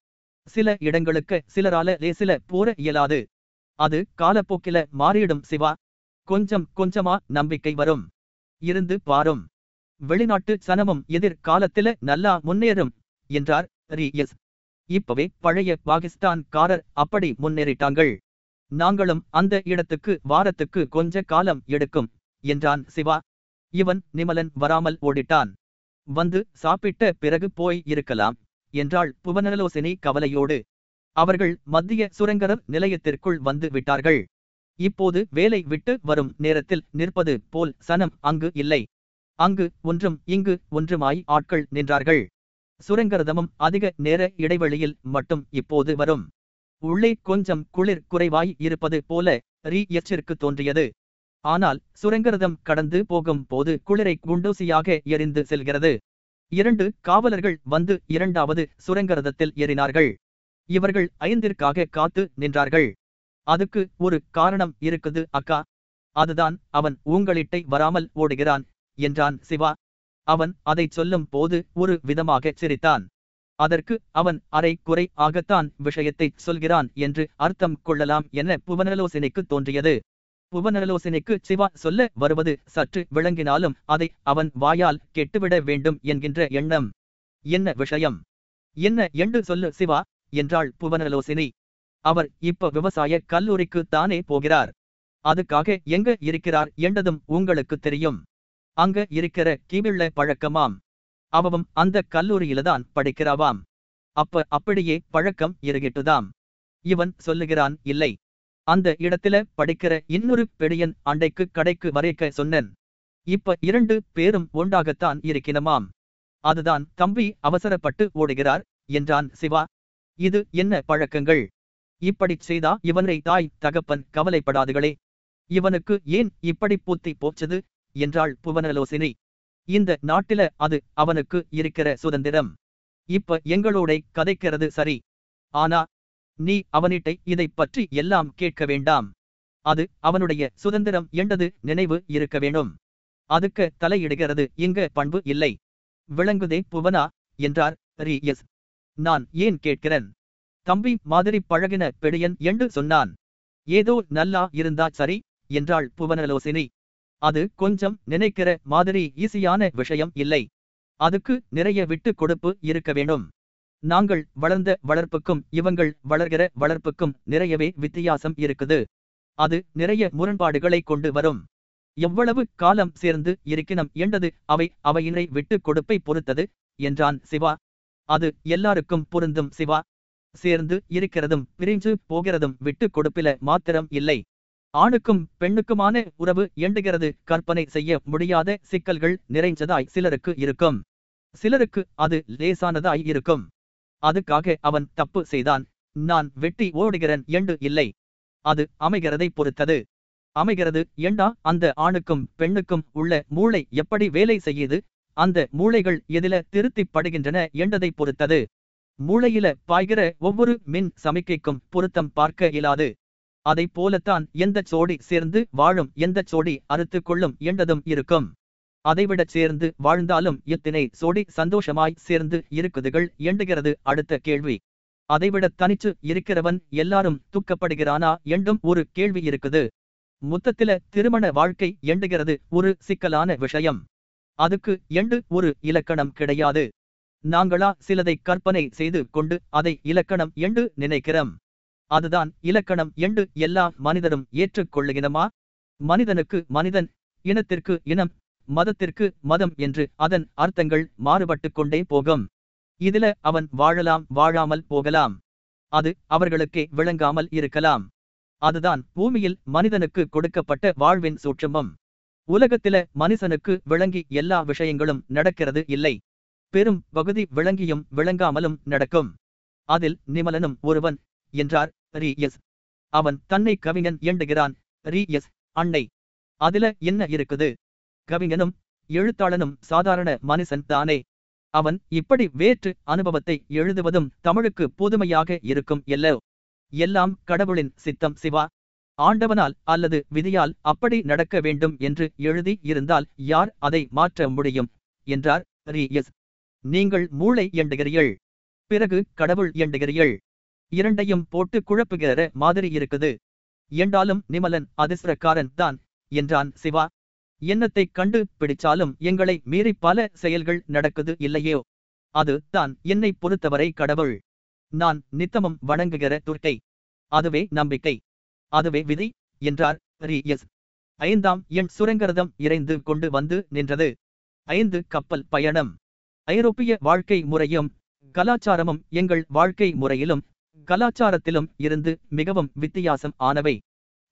சில இடங்களுக்கு சிலரால லேசில போர இயலாது. அது காலப்போக்கில மாறிடும் சிவா. கொஞ்சம் கொஞ்சமா நம்பிக்கை வரும். இருந்து பாரும். வெளிநாட்டு சனமும் எதிர் காலத்தில நல்லா முன்னேறும் என்றார் ரி எஸ் இப்பவே பழைய பாகிஸ்தான்காரர் அப்படி முன்னேறிட்டாங்கள். நாங்களும் அந்த இடத்துக்கு வாரத்துக்கு கொஞ்ச காலம் எடுக்கும் என்றான் சிவா. இவன் நிமலன் வராமல் ஓடிட்டான். வந்து சாப்பிட்ட பிறகு போய் இருக்கலாம் என்றாள் புவனலோசினி கவலையோடு. அவர்கள் மத்திய சுரங்கரர் நிலையத்திற்குள் வந்து விட்டார்கள். இப்போது வேலை விட்டு வரும் நேரத்தில் நிற்பது போல் சனம் அங்கு இல்லை. அங்கு ஒன்றும் இங்கு ஒன்றுமாய் ஆட்கள் நின்றார்கள். சுரங்கரதமும் அதிக நேர இடைவெளியில் மட்டும் இப்போது வரும். உள்ளே கொஞ்சம் குளிர் குறைவாய் இருப்பது போல ரீ எச்சிற்கு தோன்றியது. ஆனால் சுரங்கரதம் கடந்து போகும் போது குளிரை குண்டூசியாக எரிந்து செல்கிறது. இரண்டு காவலர்கள் வந்து இரண்டாவது சுரங்கரதத்தில் ஏறினார்கள். இவர்கள் ஐந்திற்காக காத்து நின்றார்கள். அதுக்கு ஒரு காரணம் இருக்குது அக்கா. அதுதான் அவன் உங்களிட்டை வராமல் ஓடுகிறான் என்றான் சிவா. அவன் அதைச் சொல்லும் போது ஒரு விதமாக சிரித்தான். அதற்கு அவன் அரை குறை ஆகத்தான் விஷயத்தை சொல்கிறான் என்று அர்த்தம் கொள்ளலாம் என புவனலோசனைக்கு தோன்றியது. புவனலோசனைக்கு சிவா சொல்ல வருவது சற்று விளங்கினாலும் அதை அவன் வாயால் கெட்டுவிட வேண்டும் என்கின்ற எண்ணம். என்ன விஷயம்? என்ன என்று சொல்லு சிவா என்றாள் புவனலோசினி. அவர் இப்ப விவசாய கல்லூரிக்கு தானே போகிறார். அதுக்காக எங்க இருக்கிறார் என்றதும் உங்களுக்கு தெரியும். அங்க இருக்கிற கீவிள்ள பழக்கமாம். அவவும் அந்த கல்லூரியில்தான் படிக்கிறாவாம். அப்ப அப்படியே பழக்கம் இருகிட்டுதாம் இவன் சொல்லுகிறான் இல்லை. அந்த இடத்துல படிக்கிற இன்னொரு பெடியன் அண்டைக்கு கடைக்கு வரைக்க சொன்னேன். இப்ப இரண்டு பேரும் ஒன்றாகத்தான் இருக்கினமாம் அதுதான் தம்பி அவசரப்பட்டு ஓடுகிறார் என்றான் சிவா. இது என்ன பழக்கங்கள்? இப்படிச் செய்தா இவனை தாய் தகப்பன் கவலைப்படாதுகளே. இவனுக்கு ஏன் இப்படி பூத்தி போச்சது? என்றாள் புவனலோசினி. இந்த நாட்டில அது அவனுக்கு இருக்கிற சுதந்திரம். இப்ப எங்களோட கதைக்கிறது சரி. ஆனா நீ அவனிட்டை இதைப் பற்றி எல்லாம் கேட்க வேண்டாம். அது அவனுடைய சுதந்திரம் என்றது நினைவு இருக்க வேணும் அதுக்கு தலையிடுகிறது இங்க பண்பு இல்லை. விளங்குதே புவனா என்றார் ரி எஸ் நான் ஏன் கேட்கிறேன்? தம்பி மாதிரி பழகின பெடியன் என்று சொன்னான். ஏதோ நல்லா இருந்தா சரி என்றாள் புவனலோசினி. அது கொஞ்சம் நினைக்கிற மாதிரி ஈஸியான விஷயம் இல்லை. அதுக்கு நிறைய விட்டு கொடுப்பு இருக்க வேணும் நாங்கள் வளர்ந்த வளர்ப்புக்கும் இவங்கள் வளர்கிற வளர்ப்புக்கும் நிறையவே வித்தியாசம் இருக்குது. அது நிறைய முரண்பாடுகளை கொண்டு வரும். எவ்வளவு காலம் சேர்ந்து இருக்கினம் என்றது அவை அவையினை விட்டு கொடுப்பை பொறுத்தது என்றான் சிவா. அது எல்லாருக்கும் பொருந்தும் சிவா. சேர்ந்து இருக்கிறதும் பிரிஞ்சு போகிறதும் விட்டு கொடுப்பில மாத்திரம் இல்லை. ஆணுக்கும் பெண்ணுக்குமான உறவு எண்டுகிறது கற்பனை செய்ய முடியாத சிக்கல்கள் நிறைஞ்சதாய் சிலருக்கு இருக்கும். சிலருக்கு அது லேசானதாய் இருக்கும். அதுக்காக அவன் தப்பு செய்தான். நான் வெட்டி ஓடுகிறன் என்று இல்லை. அது அமைகிறதை பொறுத்தது. அமைகிறது ஏண்டா? அந்த ஆணுக்கும் பெண்ணுக்கும் உள்ள மூளை எப்படி வேலை செய்யுது? அந்த மூளைகள் எதில திருத்திப் படுகின்றன என்றதை பொறுத்தது. மூளையில பாய்கிற ஒவ்வொரு மின் சமிக்கைக்கும் பொருத்தம் பார்க்க இயலாது. அதை போலத்தான் எந்த சோடி சேர்ந்து வாழும் எந்த சோடி அறுத்து கொள்ளும் என்றதும் இருக்கும். அதைவிடச் சேர்ந்து வாழ்ந்தாலும் எத்தினை சோடி சந்தோஷமாய் சேர்ந்து இருக்குதுகள் எண்டுகிறது அடுத்த கேள்வி. அதைவிட தனிச்சு இருக்கிறவன் எல்லாரும் துக்கப்படுகிறானா என்றும் ஒரு கேள்வி இருக்குது. மொத்தத்தில திருமண வாழ்க்கை எண்டுகிறது ஒரு சிக்கலான விஷயம். அதுக்கு எண்டு ஒரு இலக்கணம் கிடையாது. நாங்களா சிலதை கற்பனை செய்து கொண்டு அதை இலக்கணம் எண்டு நினைக்கிறோம். அதுதான் இலக்கணம் எண்டு எல்லா மனிதரும் ஏற்றுக்கொள்ளுகினமா? மனிதனுக்கு மனிதன் இனத்திற்கு இனம் மதத்திற்கு மதம் என்று அதன் அர்த்தங்கள் மாறுபட்டுக் கொண்டே போகும். இதில அவன் வாழலாம் வாழாமல் போகலாம். அது அவர்களுக்கே விளங்காமல் இருக்கலாம். அதுதான் பூமியில் மனிதனுக்கு கொடுக்கப்பட்ட வாழ்வின் சூட்சமம். உலகத்தில மனுஷனுக்கு விளங்கி எல்லா விஷயங்களும் நடக்கிறது இல்லை. பெரும் பகுதி விளங்கியும் விளங்காமலும் நடக்கும். அதில் நிமலனும் ஒருவன் என்றார் ரீ எஸ் அவன் தன்னை கவிஞன் எண்டுகிறான் ரீ எஸ் அன்னை. அதுல என்ன இருக்குது? கவிஞனும் எழுத்தாளனும் சாதாரண மனுஷன் தானே. அவன் இப்படி வேற்று அனுபவத்தை எழுதுவதும் தமிழுக்கு புதுமையாக இருக்கும் எல்லோ. எல்லாம் கடவுளின் சித்தம் சிவா. ஆண்டவனால் அல்லது விதியால் அப்படி நடக்க வேண்டும் என்று எழுதி இருந்தால் யார் அதை மாற்ற முடியும்? என்றார் ரி எஸ். நீங்கள் மூளை எண்டுகிறீர்கள். பிறகு கடவுள் எண்டுகிறீர்கள். இரண்டையும் போட்டு குழப்புகிற மாதிரி இருக்குது. என்றாலும் நிமலன் அதிர்ஷ்டக்காரன் தான் என்றான் சிவா. எண்ணத்தை கண்டு பிடிச்சாலும் எங்களை மீறி பல செயல்கள் நடக்குது இல்லையோ? அது தான் என்னை பொறுத்தவரை கடவுள். நான் நித்தமும் வணங்குகிற துர்க்கை. அதுவே நம்பிக்கை. அதுவே விதி என்றார் ரி எஸ் ஐந்தாம் எண் சுரங்கரதம் இறைந்து கொண்டு வந்து நின்றது. ஐந்து கப்பல் பயணம். ஐரோப்பிய வாழ்க்கை முறையும் கலாச்சாரமும் எங்கள் வாழ்க்கை முறையிலும் கலாச்சாரத்திலும் இருந்து மிகவும் வித்தியாசம் ஆனவை.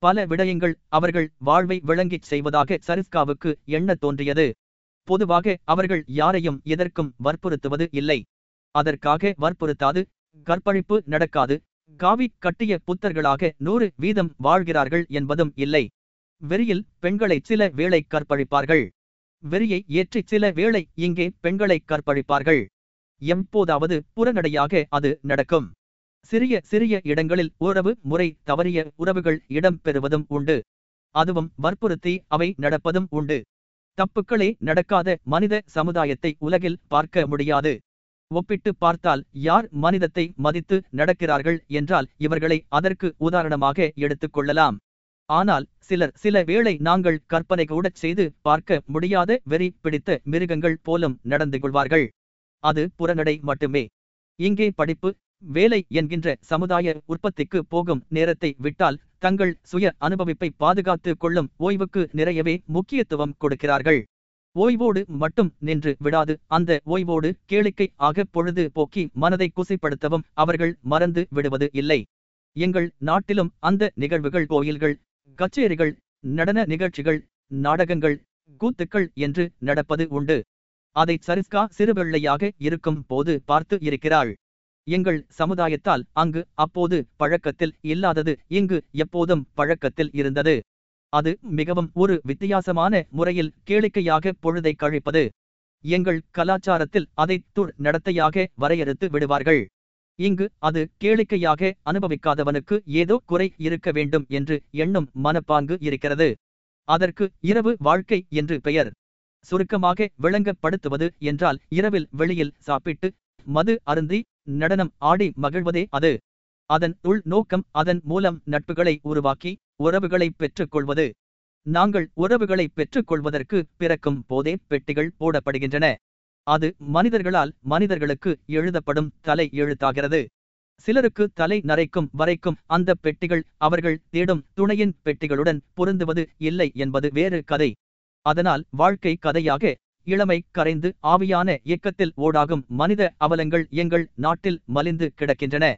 பல விடயங்கள் அவர்கள் வாழ்வை விளங்கிச் செய்வதாக சரிஸ்காவுக்கு எண்ண தோன்றியது. பொதுவாக அவர்கள் யாரையும் எதற்கும் வற்புறுத்துவது இல்லை. அதற்காக வற்புறுத்தாது கற்பழிப்பு நடக்காது. காவி கட்டிய புத்தர்களாக நூறு வீதம் வாழ்கிறார்கள் என்பதும் இல்லை. வெறியில் பெண்களை சில வேளை கற்பழிப்பார்கள். வெறியை ஏற்றி சில வேளை இங்கே பெண்களை கற்பழிப்பார்கள். எப்போதாவது புறநடையாக அது நடக்கும். சிறிய சிறிய இடங்களில் உறவு முறை தவறிய உறவுகள் இடம் பெறுவதும் உண்டு. அதுவும் வற்புறுத்தி அவை நடப்பதும் உண்டு. தப்புக்களே நடக்காத மனித சமுதாயத்தை உலகில் பார்க்க முடியாது. ஒப்பிட்டு பார்த்தால் யார் மனிதத்தை மதித்து நடக்கிறார்கள் என்றால் இவர்களை அதற்கு உதாரணமாக எடுத்துக் கொள்ளலாம். ஆனால் சிலர் சில வேளை நாங்கள் கற்பனை கூடச் செய்து பார்க்க முடியாத வெறி பிடித்த மிருகங்கள் போலும் நடந்து கொள்வார்கள். அது புறநடை மட்டுமே. இங்கே படிப்பு வேலை என்கின்ற சமுதாய உற்பத்திக்கு போகும் நேரத்தை விட்டால் தங்கள் சுய அனுபவிப்பை பாதுகாத்து கொள்ளும் ஓய்வுக்கு நிறையவே முக்கியத்துவம் கொடுக்கிறார்கள். ஓய்வோடு மட்டும் நின்று விடாது. அந்த ஓய்வோடு கேளிக்கை ஆக பொழுது போக்கி மனதை குசைப்படுத்தவும் அவர்கள் மறந்து விடுவது இல்லை. எங்கள் நாட்டிலும் அந்த நிகழ்வுகள் கோயில்கள் கச்சேரிகள் நடன நிகழ்ச்சிகள் நாடகங்கள் கூத்துக்கள் என்று நடப்பது உண்டு. அதை சரிஸ்கா சிறுவெள்ளையாக இருக்கும் போது பார்த்து இருக்கிறாள். எங்கள் சமுதாயத்தால் அங்கு அப்போது பழக்கத்தில் இல்லாதது இங்கு எப்போதும் பழக்கத்தில் இருந்தது. அது மிகவும் ஒரு வித்தியாசமான முறையில் கேளிக்கையாக பொழுதை கழிப்பது. எங்கள் கலாச்சாரத்தில் அதை துர் நடத்தையாக வரையறுத்து விடுவார்கள். இங்கு அது கேளிக்கையாக அனுபவிக்காதவனுக்கு ஏதோ குறை இருக்க வேண்டும் என்று எண்ணும் மனப்பாங்கு இருக்கிறது. அதற்கு இரவு வாழ்க்கை என்று பெயர். சுருக்கமாக விளங்கப்படுத்துவது என்றால் இரவில் வெளியில் சாப்பிட்டு மது அருந்தி நடனம் ஆடி மகிழ்வதே அது. அதன் உள் நோக்கம் அதன் மூலம் நட்புகளை உருவாக்கி உறவுகளை பெற்றுக் கொள்வது நாங்கள் உறவுகளை பெற்றுக்கொள்வதற்கு பிறக்கும் போதே பெட்டிகள் போடப்படுகின்றன. அது மனிதர்களால் மனிதர்களுக்கு எழுதப்படும் தலை எழுத்தாகிறது. சிலருக்கு தலை நரைக்கும் வரைக்கும் அந்த பெட்டிகள் அவர்கள் தேடும் துணையின் பெட்டிகளுடன் பொருந்துவது இல்லை என்பது வேறு கதை. அதனால் வாழ்க்கை கதையாக இளமை கரைந்து ஆவியான இயக்கத்தில் ஓடாகும் மனித அவலங்கள் எங்கள் நாட்டில் மலிந்து கிடக்கின்றன.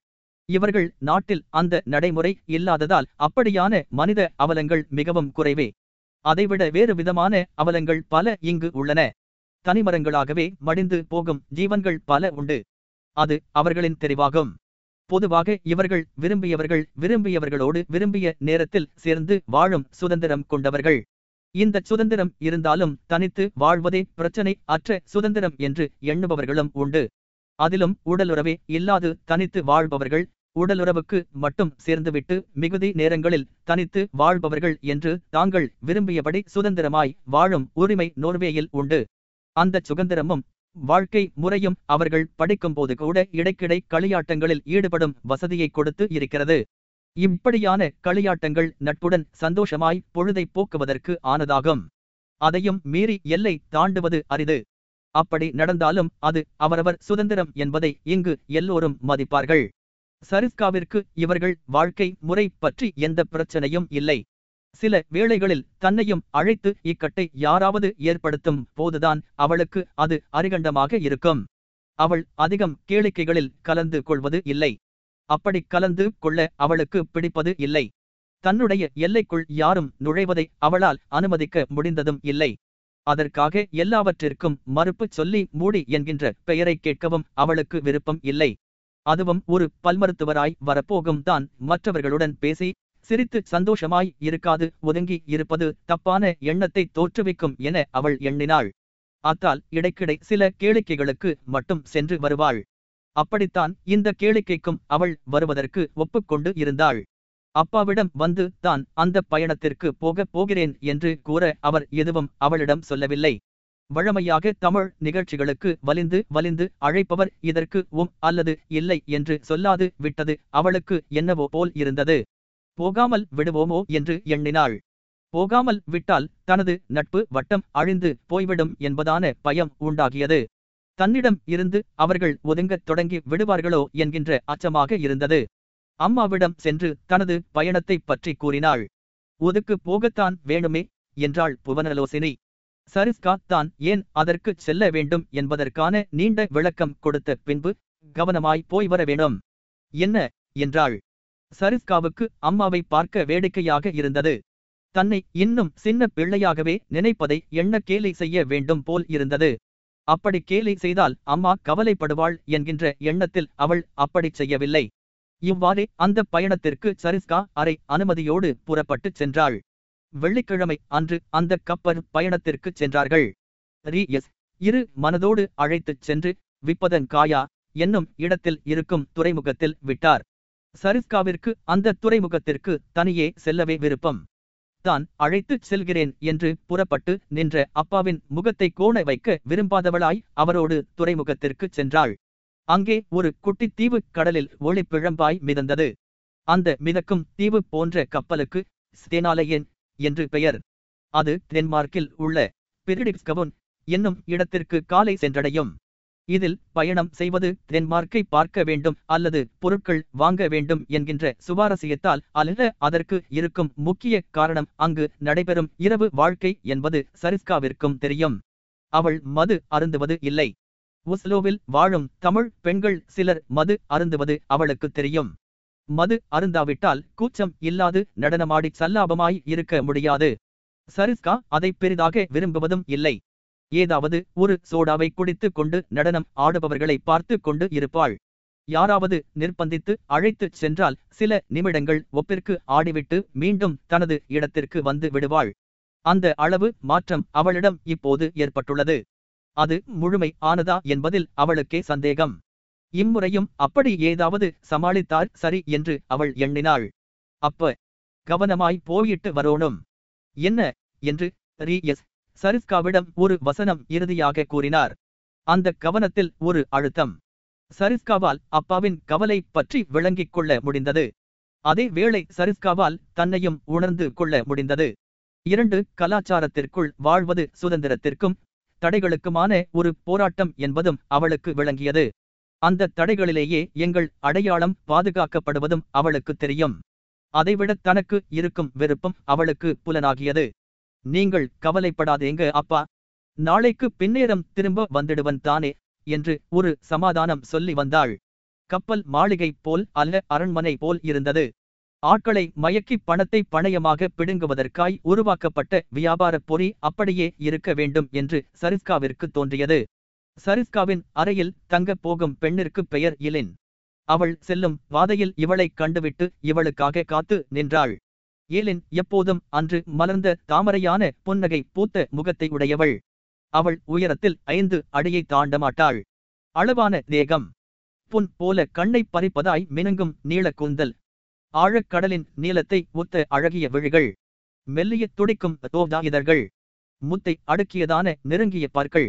இவர்கள் நாட்டில் அந்த நடைமுறை இல்லாததால் அப்படியான மனித அவலங்கள் மிகவும் குறைவே. அதைவிட வேறு விதமான அவலங்கள் பல இங்கு உள்ளன. தனிமரங்களாகவே மடிந்து போகும் ஜீவன்கள் பல உண்டு. அது அவர்களின் தெரிவாகும். பொதுவாக இவர்கள் விரும்பியவர்கள் விரும்பியவர்களோடு விரும்பிய நேரத்தில் சேர்ந்து வாழும் சுதந்திரம் கொண்டவர்கள். இந்த சுதந்திரம் இருந்தாலும் தனித்து வாழ்வதே பிரச்சனை அற்ற சுதந்திரம் என்று எண்ணுபவர்களும் உண்டு. அதிலும் உடலுறவே இல்லாது தனித்து வாழ்பவர்கள் உடலுறவுக்கு மட்டும் சேர்ந்துவிட்டு மிகுதி நேரங்களில் தனித்து வாழ்பவர்கள் என்று தாங்கள் விரும்பியபடி சுதந்திரமாய் வாழும் உரிமை நோர்வேயில் உண்டு. அந்த சுதந்திரமும் வாழ்க்கை முறையும் அவர்கள் படிக்கும்போது கூட இடைக்கிடை களியாட்டங்களில் ஈடுபடும் வசதியை கொடுத்து இருக்கிறது. இப்படியான களியாட்டங்கள் நட்புடன் சந்தோஷமாய் பொழுதை போக்குவதற்கு ஆனதாகும். அதையும் மீறி எல்லை தாண்டுவது அரிது. அப்படி நடந்தாலும் அது அவரவர் சுதந்திரம் என்பதை இங்கு எல்லோரும் மதிப்பார்கள். சரிஸ்காவிற்கு இவர்கள் வாழ்க்கை முறை பற்றி எந்த பிரச்சனையும் இல்லை. சில வேளைகளில் தன்னையும் அழைத்து இக்கட்டை யாராவது ஏற்படுத்தும் போதுதான் அவளுக்கு அது அரிகண்டமாக இருக்கும். அவள் அதிகம் கேளிக்கைகளில் கலந்து கொள்வது இல்லை. அப்படி கலந்து கொள்ள அவளுக்கு பிடிப்பது இல்லை. தன்னுடைய எல்லைக்குள் யாரும் நுழைவதை அவளால் அனுமதிக்க முடிந்ததும் இல்லை. அதற்காக எல்லாவற்றிற்கும் மறுப்பு சொல்லி மூடி என்கின்ற பெயரை கேட்கவும் அவளுக்கு விருப்பம் இல்லை. அதுவும் ஒரு பல்மருத்துவராய் வரப்போகும் தான் மற்றவர்களுடன் பேசி சிரித்து சந்தோஷமாய் இருக்காது ஒதுங்கி இருப்பது தப்பான எண்ணத்தை தோற்றுவிக்கும் என அவள் எண்ணினாள். அத்தால் இடைக்கிடை சில கேளிக்கைகளுக்கு மட்டும் சென்று வருவாள். அப்படித்தான் இந்த கேளிக்கைக்கும் அவள் வருவதற்கு ஒப்புக்கொண்டு இருந்தாள். அப்பாவிடம் வந்து தான் அந்த பயணத்திற்கு போகப் போகிறேன் என்று கூற அவர் எதுவும் அவளிடம் சொல்லவில்லை. வழமையாக தமிழ் நிகழ்ச்சிகளுக்கு வலிந்து வலிந்து அழைப்பவர் இதற்கு உம் அல்லது இல்லை என்று சொல்லாது விட்டது. அவளுக்கு என்னவோ போல் இருந்தது. போகாமல் விடுவோமோ? என்று எண்ணினாள். போகாமல் விட்டால் தனது நட்பு வட்டம் அழிந்து போய்விடும் என்பதான பயம் உண்டாகியது. தன்னிடம் இருந்து அவர்கள் ஒதுங்கத் தொடங்கி விடுவார்களோ என்கின்ற அச்சமாக இருந்தது. அம்மாவிடம் சென்று தனது பயணத்தை பற்றி கூறினாள். ஒதுக்கு போகத்தான் வேணுமே என்றாள் புவனலோசினி. சரிஸ்கா தான் ஏன் அதற்கு செல்ல வேண்டும் என்பதற்கான நீண்ட விளக்கம் கொடுத்த பின்பு கவனமாய் போய் வர வேணும் என்ன? என்றாள். சரிஸ்காவுக்கு அம்மாவை பார்க்க வேடிக்கையாக இருந்தது. தன்னை இன்னும் சின்ன பிள்ளையாகவே நினைப்பதை எண்ண கேலி செய்ய வேண்டும் போல் இருந்தது. அப்படி கேலி செய்தால் அம்மா கவலைப்படுவாள் என்கின்ற எண்ணத்தில் அவள் அப்படிச் செய்யவில்லை. இவ்வாறே அந்த பயணத்திற்கு சரிஸ்கா அரை அனுமதியோடு புறப்பட்டுச் சென்றாள். வெள்ளிக்கிழமை அன்று அந்த கப்பல் பயணத்திற்குச் சென்றார்கள். ரி எஸ். இரு மனதோடு அழைத்துச் சென்று விப்பதன் காயா என்னும் இடத்தில் இருக்கும் துறைமுகத்தில் விட்டார். சரிஸ்காவிற்கு அந்த துறைமுகத்திற்கு தனியே செல்லவே விருப்பம். தான் அழைத்துச் செல்கிறேன் என்று புறப்பட்டு நின்ற அப்பாவின் முகத்தை கோண வைக்க விரும்பாதவளாய் அவரோடு துறைமுகத்திற்கு சென்றாள். அங்கே ஒரு குட்டித் தீவு கடலில் ஒளிப்பிழம்பாய் மிதந்தது. அந்த மிதக்கும் தீவு போன்ற கப்பலுக்கு ஸ்தேனாலயன் என்று பெயர். அது டென்மார்க்கில் உள்ள பிரிடிக்ஸ்கவுன் என்னும் இடத்திற்கு காலை சென்றடையும். இதில் பயணம் செய்வது டென்மார்க்கை பார்க்க வேண்டும் அல்லது பொருட்கள் வாங்க வேண்டும் என்கின்ற சுவாரஸ்யத்தால் அல்ல அதற்கு இருக்கும் முக்கிய காரணம் அங்கு நடைபெறும் இரவு வாழ்க்கை என்பது சரிஸ்காவிற்கும் தெரியும். அவள் மது அருந்துவது இல்லை. ஒஸ்லோவில் வாழும் தமிழ் பெண்கள் சிலர் மது அருந்துவது அவளுக்கு தெரியும். மது அருந்தாவிட்டால் கூச்சம் இல்லாது நடனமாடி சல்லாபமாய் இருக்க முடியாது. சரிஸ்கா அதை பெரிதாக விரும்புவதும் இல்லை. ஏதாவது ஒரு சோடாவை குடித்துக் கொண்டு நடனம் ஆடுபவர்களை பார்த்து கொண்டு இருப்பாள். யாராவது நிர்பந்தித்து அழைத்துச் சென்றால் சில நிமிடங்கள் ஒப்பிற்கு ஆடிவிட்டு மீண்டும் தனது இடத்திற்கு வந்து விடுவாள். அந்த அளவு மாற்றம் அவளிடம் இப்போது ஏற்பட்டுள்ளது. அது முழுமை ஆனதா என்பதில் அவளுக்கே சந்தேகம். இம்முறையும் அப்படி ஏதாவது சமாளித்தார் சரி என்று அவள் எண்ணினாள். அப்ப கவனமாய் போயிட்டு வரோணும். என்ன? என்று ரீஎஸ் சரிஸ்காவிடம் ஒரு வசனம் இறுதியாக கூறினார். அந்த கவனத்தில் ஒரு அழுத்தம். சரிஸ்காவால் அப்பாவின் கவலை பற்றி விளங்கிக் கொள்ள முடிந்தது. அதே வேளை சரிஸ்காவால் தன்னையும் உணர்ந்து கொள்ள முடிந்தது. இரண்டு கலாச்சாரத்திற்குள் வாழ்வது சுதந்திரத்திற்கும் தடைகளுக்குமான ஒரு போராட்டம் என்பதும் அவளுக்கு விளங்கியது. அந்த தடைகளிலேயே எங்கள் அடையாளம் பாதுகாக்கப்படுவதும் அவளுக்கு தெரியும். அதைவிட தனக்கு இருக்கும் வெறுப்பும் அவளுக்கு புலனாகியது. நீங்கள் கவலைப்படாதேங்க அப்பா. நாளைக்கு பின்னேரம் திரும்ப வந்துடுவன் தானே என்று ஒரு சமாதானம் சொல்லி வந்தாள். கப்பல் மாளிகை போல் அல்ல அரண்மனை போல் இருந்தது. ஆட்களை மயக்கி பணத்தை பணயமாக பிடுங்குவதற்காய் உருவாக்கப்பட்ட வியாபாரப் பொறி அப்படியே இருக்க வேண்டும் என்று சரிஸ்காவிற்கு தோன்றியது. சரிஸ்காவின் அறையில் தங்கப் போகும் பெண்ணிற்கு பெயர் இலின். அவள் செல்லும் வாதையில் இவளைக் கண்டுவிட்டு இவளுக்காக காத்து நின்றாள். ஏலின் எப்போதும் அன்று மலர்ந்த தாமரையான புன்னகை பூத்த முகத்தை உடையவள். அவள் உயரத்தில் ஐந்து அடியை தாண்டமாட்டாள். அளவான தேகம். புன் போல கண்ணை பறிப்பதாய் மினுங்கும் நீள கூந்தல். ஆழக்கடலின் நீளத்தை ஒத்த அழகிய விழிகள். மெல்லிய துடிக்கும் தோதா இதழ்கள் முத்தை அடுக்கியதான நெருங்கிய பார்கள்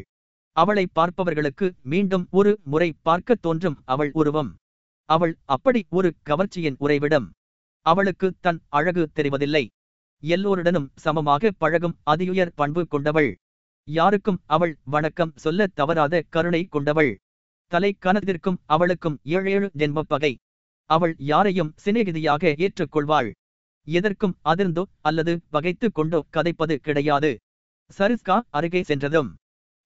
அவளை பார்ப்பவர்களுக்கு மீண்டும் ஒரு முறை பார்க்கத் தோன்றும் அவள் உருவம். அவள் அப்படி ஒரு கவர்ச்சியின் உறைவிடம். அவளுக்கு தன் அழகு தெரிவதில்லை. எல்லோருடனும் சமமாக பழகும் அதியுயர் பண்பு கொண்டவள். யாருக்கும் அவள் வணக்கம் சொல்ல தவறாத கருணை கொண்டவள். தலை கனத்திற்கும் அவளுக்கும் ஏழேழு ஜென்ம பகை. அவள் யாரையும் சிநேகிதியாக ஏற்றுக்கொள்வாள். எதற்கும் அதிர்ந்தோ அல்லது பகைத்து கொண்டோ கதைப்பது கிடையாது. சரிஸ்கா அருகே சென்றதும்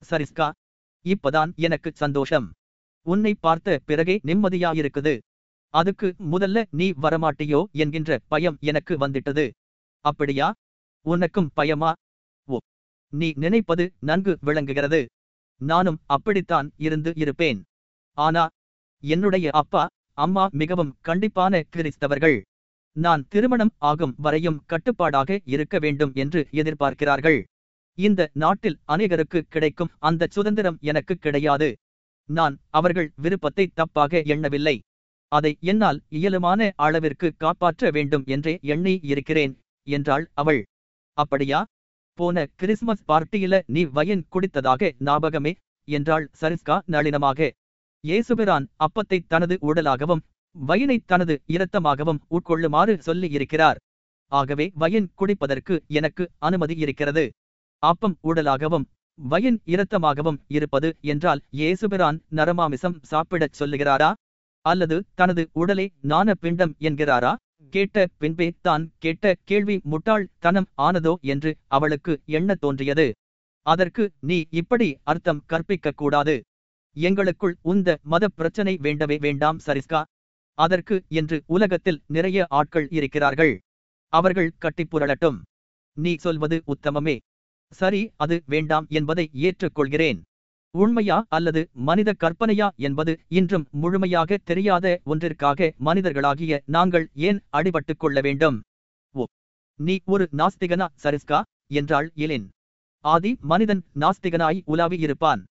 சரிஸ்கா இப்பதான் எனக்கு சந்தோஷம். உன்னை பார்த்த பிறகே நிம்மதியாயிருக்குது. அதுக்கு முதல்ல நீ வரமாட்டியோ என்கின்ற பயம் எனக்கு வந்துட்டது. அப்படியா? உனக்கும் பயமா? ஓ நீ நினைப்பது நன்கு விளங்குகிறது. நானும் அப்படித்தான் இருந்து இருப்பேன். ஆனா என்னுடைய அப்பா அம்மா மிகவும் கண்டிப்பான கிறிஸ்தவர்கள். நான் திருமணம் ஆகும் வரையும் கட்டுப்பாடாக இருக்க வேண்டும் என்று எதிர்பார்க்கிறார்கள். இந்த நாட்டில் அநேகருக்கு கிடைக்கும் அந்த சுதந்திரம் எனக்கு கிடையாது. நான் அவர்கள் விருப்பத்தை தப்பாக எண்ணவில்லை. அதை என்னால் இயலுமான அளவிற்கு காப்பாற்ற வேண்டும் என்றே எண்ணி இருக்கிறேன் என்றாள் அவள். அப்படியா? போன கிறிஸ்மஸ் பார்ட்டியில நீ வயன் குடித்ததாக ஞாபகமே? என்றாள் சரிஸ்கா நளினமாக. இயேசுபிரான் அப்பத்தை தனது உடலாகவும் வயனை தனது இரத்தமாகவும் உட்கொள்ளுமாறு சொல்லி இருக்கிறார். ஆகவே வயன் குடிப்பதற்கு எனக்கு அனுமதி இருக்கிறது. அப்பம் உடலாகவும் வயன் இரத்தமாகவும் இருப்பது என்றால் இயேசுபிரான் நரமாமிசம் சாப்பிடச் சொல்லுகிறாரா? அல்லது தனது உடலை நாண பிண்டம் என்கிறாரா? கேட்ட பின்பே தான் கேட்ட கேள்வி முட்டாள் தனம் ஆனதோ என்று அவளுக்கு எண்ணத் தோன்றியது. அதற்கு நீ இப்படி அர்த்தம் கற்பிக்க கூடாது. எங்களுக்குள் உந்த மத பிரச்சனை வேண்டவே வேண்டாம் சரிஸ்கா. அதற்கு என்று உலகத்தில் நிறைய ஆட்கள் இருக்கிறார்கள். அவர்கள் கட்டிப்புரளட்டும் நீ சொல்வது உத்தமமே. சரி அது வேண்டாம் என்பதை ஏற்றுக்கொள்கிறேன். உண்மையா அல்லது மனித கற்பனையா என்பது இன்றும் முழுமையாக தெரியாத ஒன்றிற்காக மனிதர்களாகிய நாங்கள் ஏன் அடிபட்டுக் கொள்ள வேண்டும்? ஓ நீ ஒரு நாஸ்திகனா சரிஸ்கா? என்றாள் எலின். ஆதி மனிதன் நாஸ்திகனாய் உலாவி இருப்பான்.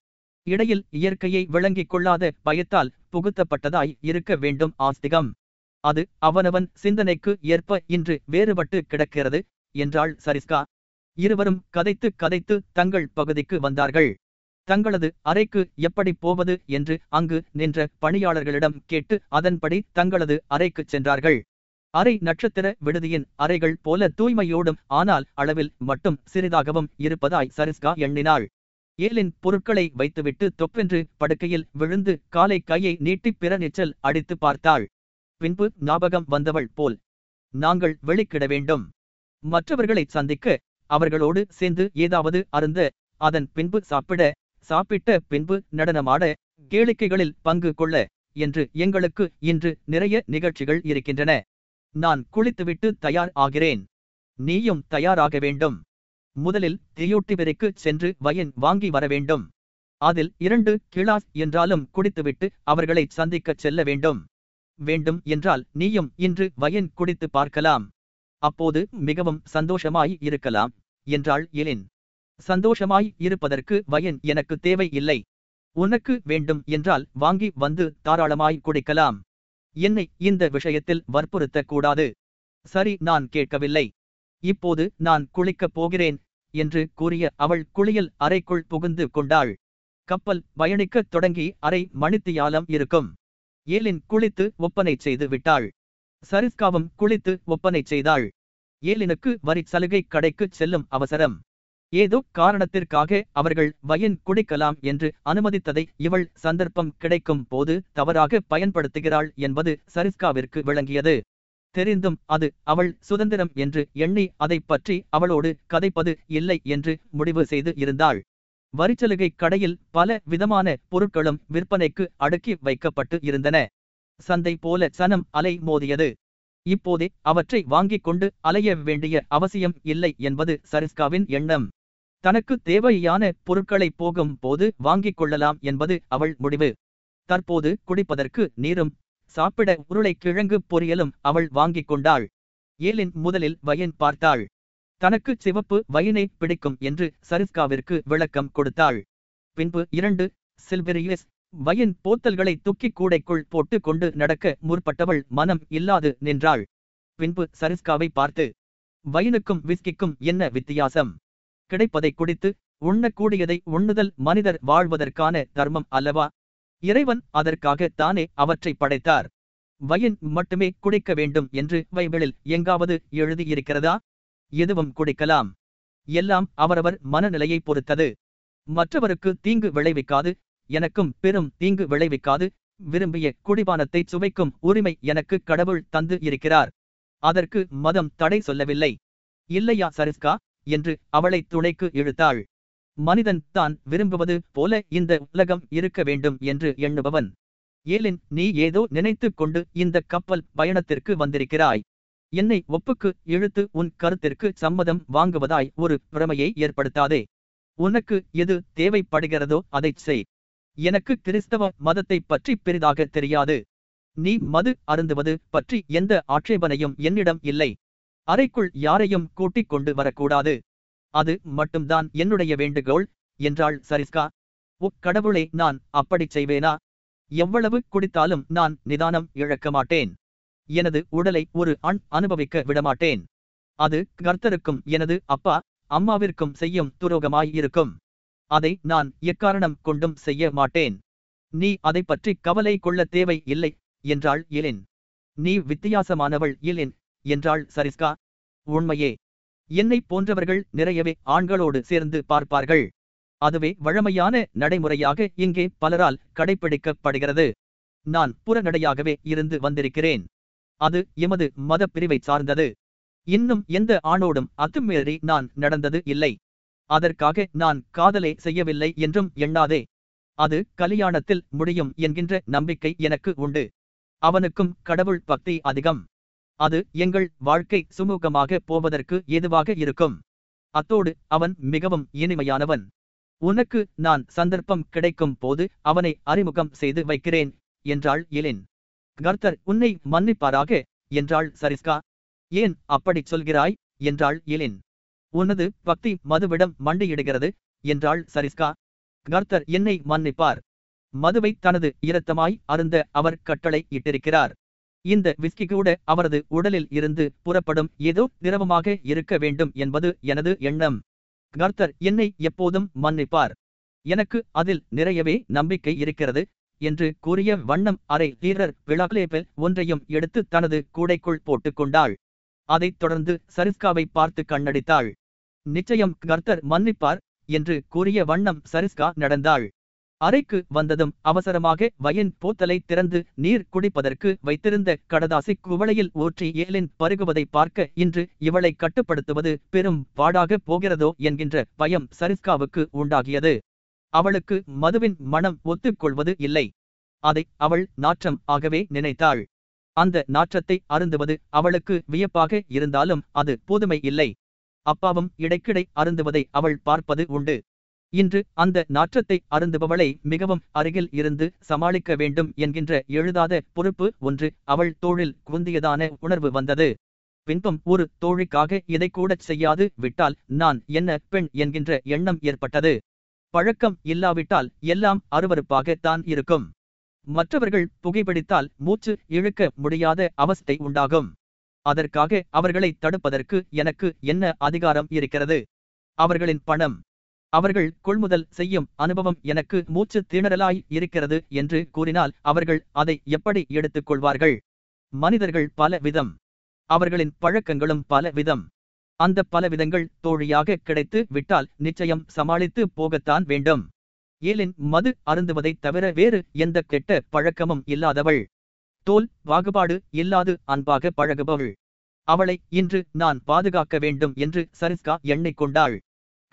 இடையில் இயற்கையை விளங்கிக் கொள்ளாத பயத்தால் புகுத்தப்பட்டதாய் இருக்க வேண்டும் ஆஸ்திகம். அது அவனவன் சிந்தனைக்கு ஏற்ப இன்று வேறுபட்டு கிடக்கிறது என்றாள் சரிஸ்கா. இருவரும் கதைத்து கதைத்து தங்கள் பகுதிக்கு வந்தார்கள். தங்களது அறைக்கு எப்படி போவது என்று அங்கு நின்ற பணியாளர்களிடம் கேட்டு அதன்படி தங்களது அறைக்குச் சென்றார்கள். அறை நட்சத்திர விடுதியின் அறைகள் போல தூய்மையோடும் ஆனால் அளவில் மட்டும் சிறிதாகவும் இருப்பதாய் சரிஸ்கா எண்ணினாள். ஏலின் பொருட்களை வைத்துவிட்டு தொப்பென்று படுக்கையில் விழுந்து காலை கையை நீட்டி பிற நிச்சல் அடித்து பார்த்தாள். பின்பு ஞாபகம் வந்தவள் போல் நாங்கள் வெளிக்கிட வேண்டும். மற்றவர்களை சந்திக்க அவர்களோடு சேர்ந்து ஏதாவது அருந்த அதன் பின்பு சாப்பிட சாப்பிட்ட பின்பு நடனமாட கேளிக்கைகளில் பங்கு கொள்ள என்று எங்களுக்கு இன்று நிறைய நிகழ்ச்சிகள் இருக்கின்றன. நான் குளித்துவிட்டு தயார் ஆகிறேன். நீயும் தயாராக வேண்டும். முதலில் தியோட்டிவெருக்கு சென்று வயன் வாங்கி வர வேண்டும். அதில் இரண்டு கிளாஸ் என்றாலும் குடித்துவிட்டு அவர்களை சந்திக்கச் செல்ல வேண்டும். வேண்டும் என்றால் நீயும் இன்று வயன் குடித்து பார்க்கலாம். அப்போது மிகவும் சந்தோஷமாய் இருக்கலாம் என்றாள் எலின் சந்தோஷமாய் இருப்பதற்கு வயன் எனக்கு தேவை இல்லை உனக்கு வேண்டும் என்றால் வாங்கி வந்து தாராளமாய் குடிக்கலாம். என்னை இந்த விஷயத்தில் வற்புறுத்தக் கூடாது சரி நான் கேட்கவில்லை. இப்போது நான் குளிக்கப் போகிறேன் என்று கூறிய அவள் குளியல் அறைக்குள் புகுந்து கொண்டாள். கப்பல் பயணிக்கத் தொடங்கி அரை மணித்தியாலம் இருக்கும். ஏலின் குளித்து ஒப்பனை செய்து விட்டாள். சரிஸ்காவும் குளித்து ஒப்பனை செய்தாள். ஏலினுக்கு வரி சலுகை கடைக்குச் செல்லும் அவசரம். ஏதோ காரணத்திற்காக அவர்கள் வயன் குடிக்கலாம் என்று அனுமதித்ததை இவள் சந்தர்ப்பம் கிடைக்கும் போது தவறாக பயன்படுத்துகிறாள் என்பது சரிஸ்காவிற்கு விளங்கியது. தெரிந்தும் அது அவள் சுதந்திரம் என்று எண்ணி அதைப் பற்றி அவளோடு கதைப்பது இல்லை என்று முடிவு செய்து இருந்தாள். வரிச்சலுகை கடையில் பல விதமான பொருட்களும் விற்பனைக்கு அடுக்கி வைக்கப்பட்டு இருந்தன. சந்தை போல சனம் அலை மோதியது. இப்போதே அவற்றை வாங்கிக் கொண்டு அலைய வேண்டிய அவசியம் இல்லை என்பது சரிஸ்காவின் எண்ணம். தனக்கு தேவையான பொருட்களை போகும் போது வாங்கிக் கொள்ளலாம் என்பது அவள் முடிவு. தற்போது குடிப்பதற்கு நீரும் சாப்பிட உருளைக்கிழங்கு பொரியலும் அவள் வாங்கிக் கொண்டாள். ஏலின் முதலில் வயன் பார்த்தாள். தனக்கு சிவப்பு வயனை பிடிக்கும் என்று சரிஸ்காவிற்கு விளக்கம் கொடுத்தாள். பின்பு இரண்டு சில்வெரியஸ் வயன் போத்தல்களை துக்கி கூடைக்குள் போட்டு கொண்டு நடக்க முற்பட்டவள் மனம் இல்லாது நின்றாள். பின்பு சரிஸ்காவை பார்த்து வயனுக்கும் விஸ்கிக்கும் என்ன வித்தியாசம்? கிடைப்பதை குடித்து உண்ணக்கூடியதை உண்ணுதல் மனிதர் வாழ்வதற்கான தர்மம் அல்லவா? இறைவன் அதற்காக தானே அவற்றை படைத்தார். வயன் மட்டுமே குடிக்க வேண்டும் என்று வைபிளில் எங்காவது எழுதியிருக்கிறதா? எதுவும் குடிக்கலாம். எல்லாம் அவரவர் மனநிலையை பொறுத்தது. மற்றவருக்கு தீங்கு விளைவிக்காது எனக்கும் பெரும் தீங்கு விளைவிக்காது விரும்பிய குடிபானத்தை சுவைக்கும் உரிமை எனக்கு கடவுள் தந்து இருக்கிறார். அதற்கு மதம் தடை சொல்லவில்லை. இல்லையா சரிஸ்கா? என்று அவளை துணைக்கு இழுத்தாள். மனிதன் தான் விரும்புவது போல இந்த உலகம் இருக்க வேண்டும் என்று எண்ணுபவன். ஏலின் நீ ஏதோ நினைத்துக் கொண்டு இந்த கப்பல் பயணத்திற்கு வந்திருக்கிறாய். என்னை ஒப்புக்கு இழுத்து உன் கருத்திற்கு சம்மதம் வாங்குவதாய் ஒரு பிரமையை ஏற்படுத்தாதே. உனக்கு எது தேவைப்படுகிறதோ அதைச் செய். எனக்கு கிறிஸ்தவ மதத்தை பற்றி பெரிதாக தெரியாது. நீ மது அருந்துவது பற்றி எந்த ஆட்சேபனையும் என்னிடம் இல்லை. அறைக்குள் யாரையும் கூட்டிக் கொண்டு வரக்கூடாது. அது மட்டும்தான் என்னுடைய வேண்டுகோள் என்றாள் சரிஸ்கா. உக்கடவுளே கடவுளே நான் அப்படிச் செய்வேனா? எவ்வளவு குடித்தாலும் நான் நிதானம் இழக்க மாட்டேன். எனது உடலை ஒரு அண் அனுபவிக்க விடமாட்டேன். அது கர்த்தருக்கும் எனது அப்பா அம்மாவிற்கும் செய்யும் துரோகமாயிருக்கும். அதை நான் எக்காரணம் கொண்டும் செய்ய மாட்டேன். நீ அதை பற்றி கவலை கொள்ள தேவை இல்லை என்றாள் இலின் நீ வித்தியாசமானவள் இலின் என்றாள் சரிஸ்கா. உண்மையே. என்னை போன்றவர்கள் நிறையவே ஆண்களோடு சேர்ந்து பார்ப்பார்கள். அதுவே வழமையான நடைமுறையாக இங்கே பலரால் கடைபிடிக்கப்படுகிறது நான் புறநடையாகவே இருந்து வந்திருக்கிறேன். அது எமது மத பிரிவை சார்ந்தது. இன்னும் எந்த ஆணோடும் அத்துமீறி நான் நடந்தது இல்லை. அதற்காக நான் காதலே செய்யவில்லை என்றும் எண்ணாதே. அது கலியாணத்தில் முடியும் என்கின்ற நம்பிக்கை எனக்கு உண்டு. அவனுக்கும் கடவுள் பக்தி அதிகம். அது எங்கள் வாழ்க்கை சுமூகமாக போவதற்கு ஏதுவாக இருக்கும். அத்தோடு அவன் மிகவும் இனிமையானவன். உனக்கு நான் சந்தர்ப்பம் கிடைக்கும் போது அவனை அறிமுகம் செய்து வைக்கிறேன் என்றாள் எலின். கர்த்தர் உன்னை மன்னிப்பாராக என்றாள் சரிஸ்கா. ஏன் அப்படிச் சொல்கிறாய் என்றாள் எலின். உனது பக்தி மதுவிடம் மண்டியிடுகிறது என்றாள் சரிஸ்கா. கர்த்தர் என்னை மன்னிப்பார். மதுவை தனது இரத்தமாய் அருந்த அவர் கட்டளை இட்டிருக்கிறார். இந்த விஸ்கி கூட அவரது உடலில் இருந்து புறப்படும் ஏதோ திரவமாக இருக்க வேண்டும் என்பது எனது எண்ணம். கர்த்தர் என்னை எப்போதும் மன்னிப்பார். எனக்கு அதில் நிறையவே நம்பிக்கை இருக்கிறது என்று கூறிய வண்ணம் அரை வீரர் விழாக்லேபில் ஒன்றையும் எடுத்து தனது கூடைக்குள் போட்டுக் கொண்டாள் அதைத் தொடர்ந்து சரிஸ்காவை பார்த்து கண்ணடித்தாள். நிச்சயம் கர்த்தர் மன்னிப்பார் என்று கூறிய வண்ணம் சரிஸ்கா நடந்தாள். அறைக்கு வந்ததும் அவசரமாக வயன் போத்தலை திறந்து நீர் குடிப்பதற்கு வைத்திருந்த கடதாசி குவளையில் ஊற்றி ஏலின் பருகுவதை பார்க்க இன்று இவளை கட்டுப்படுத்துவது பெரும் பாடாக போகிறதோ என்கின்ற பயம் சரிஸ்காவுக்கு உண்டாகியது. அவளுக்கு மதுவின் மனம் ஒத்துக்கொள்வது இல்லை. அதை அவள் நாற்றம் ஆகவே நினைத்தாள். அந்த நாற்றத்தை அருந்துவது அவளுக்கு வியப்பாக இருந்தாலும் அது புதுமை இல்லை. அப்பாவும் இடைக்கிடை அருந்துவதை அவள் பார்ப்பது உண்டு. இன்று அந்த நாற்றத்தை அருந்துபவளை மிகவும் அருகில் இருந்து சமாளிக்க வேண்டும் என்கின்ற எழுதாத பொறுப்பு ஒன்று அவள் தோளில் குந்தியதான உணர்வு வந்தது. பின்பும் ஒரு தோழிக்காக இதை கூட செய்யாது விட்டால் நான் என்ன பெண் என்கின்ற எண்ணம் ஏற்பட்டது. பழக்கம் இல்லாவிட்டால் எல்லாம் அருவருப்பாகத்தான் இருக்கும். மற்றவர்கள் புகைப்பிடித்தால் மூச்சு இழுக்க முடியாத அவஸ்தை உண்டாகும். அதற்காக அவர்களை தடுப்பதற்கு எனக்கு என்ன அதிகாரம் இருக்கிறது? அவர்களின் பணம். அவர்கள் கொள்முதல் செய்யும் அனுபவம் எனக்கு மூச்சு திணறலாய் இருக்கிறது என்று கூறினால் அவர்கள் அதை எப்படி எடுத்துக் கொள்வார்கள் மனிதர்கள் பல விதம். அவர்களின் பழக்கங்களும் பல விதம். அந்த பல விதங்கள் தோழியாக கிடைத்து விட்டால் நிச்சயம் சமாளித்து போகத்தான் வேண்டும். ஏலின் மது அருந்துவதைத் தவிர வேறு எந்த கெட்ட பழக்கமும் இல்லாதவள். தோல் பாகுபாடு இல்லாது அன்பாக பழகுபவள். அவளை இன்று நான் பாதுகாக்க வேண்டும் என்று சரிஸ்கா எண்ணிக்கொண்டாள்.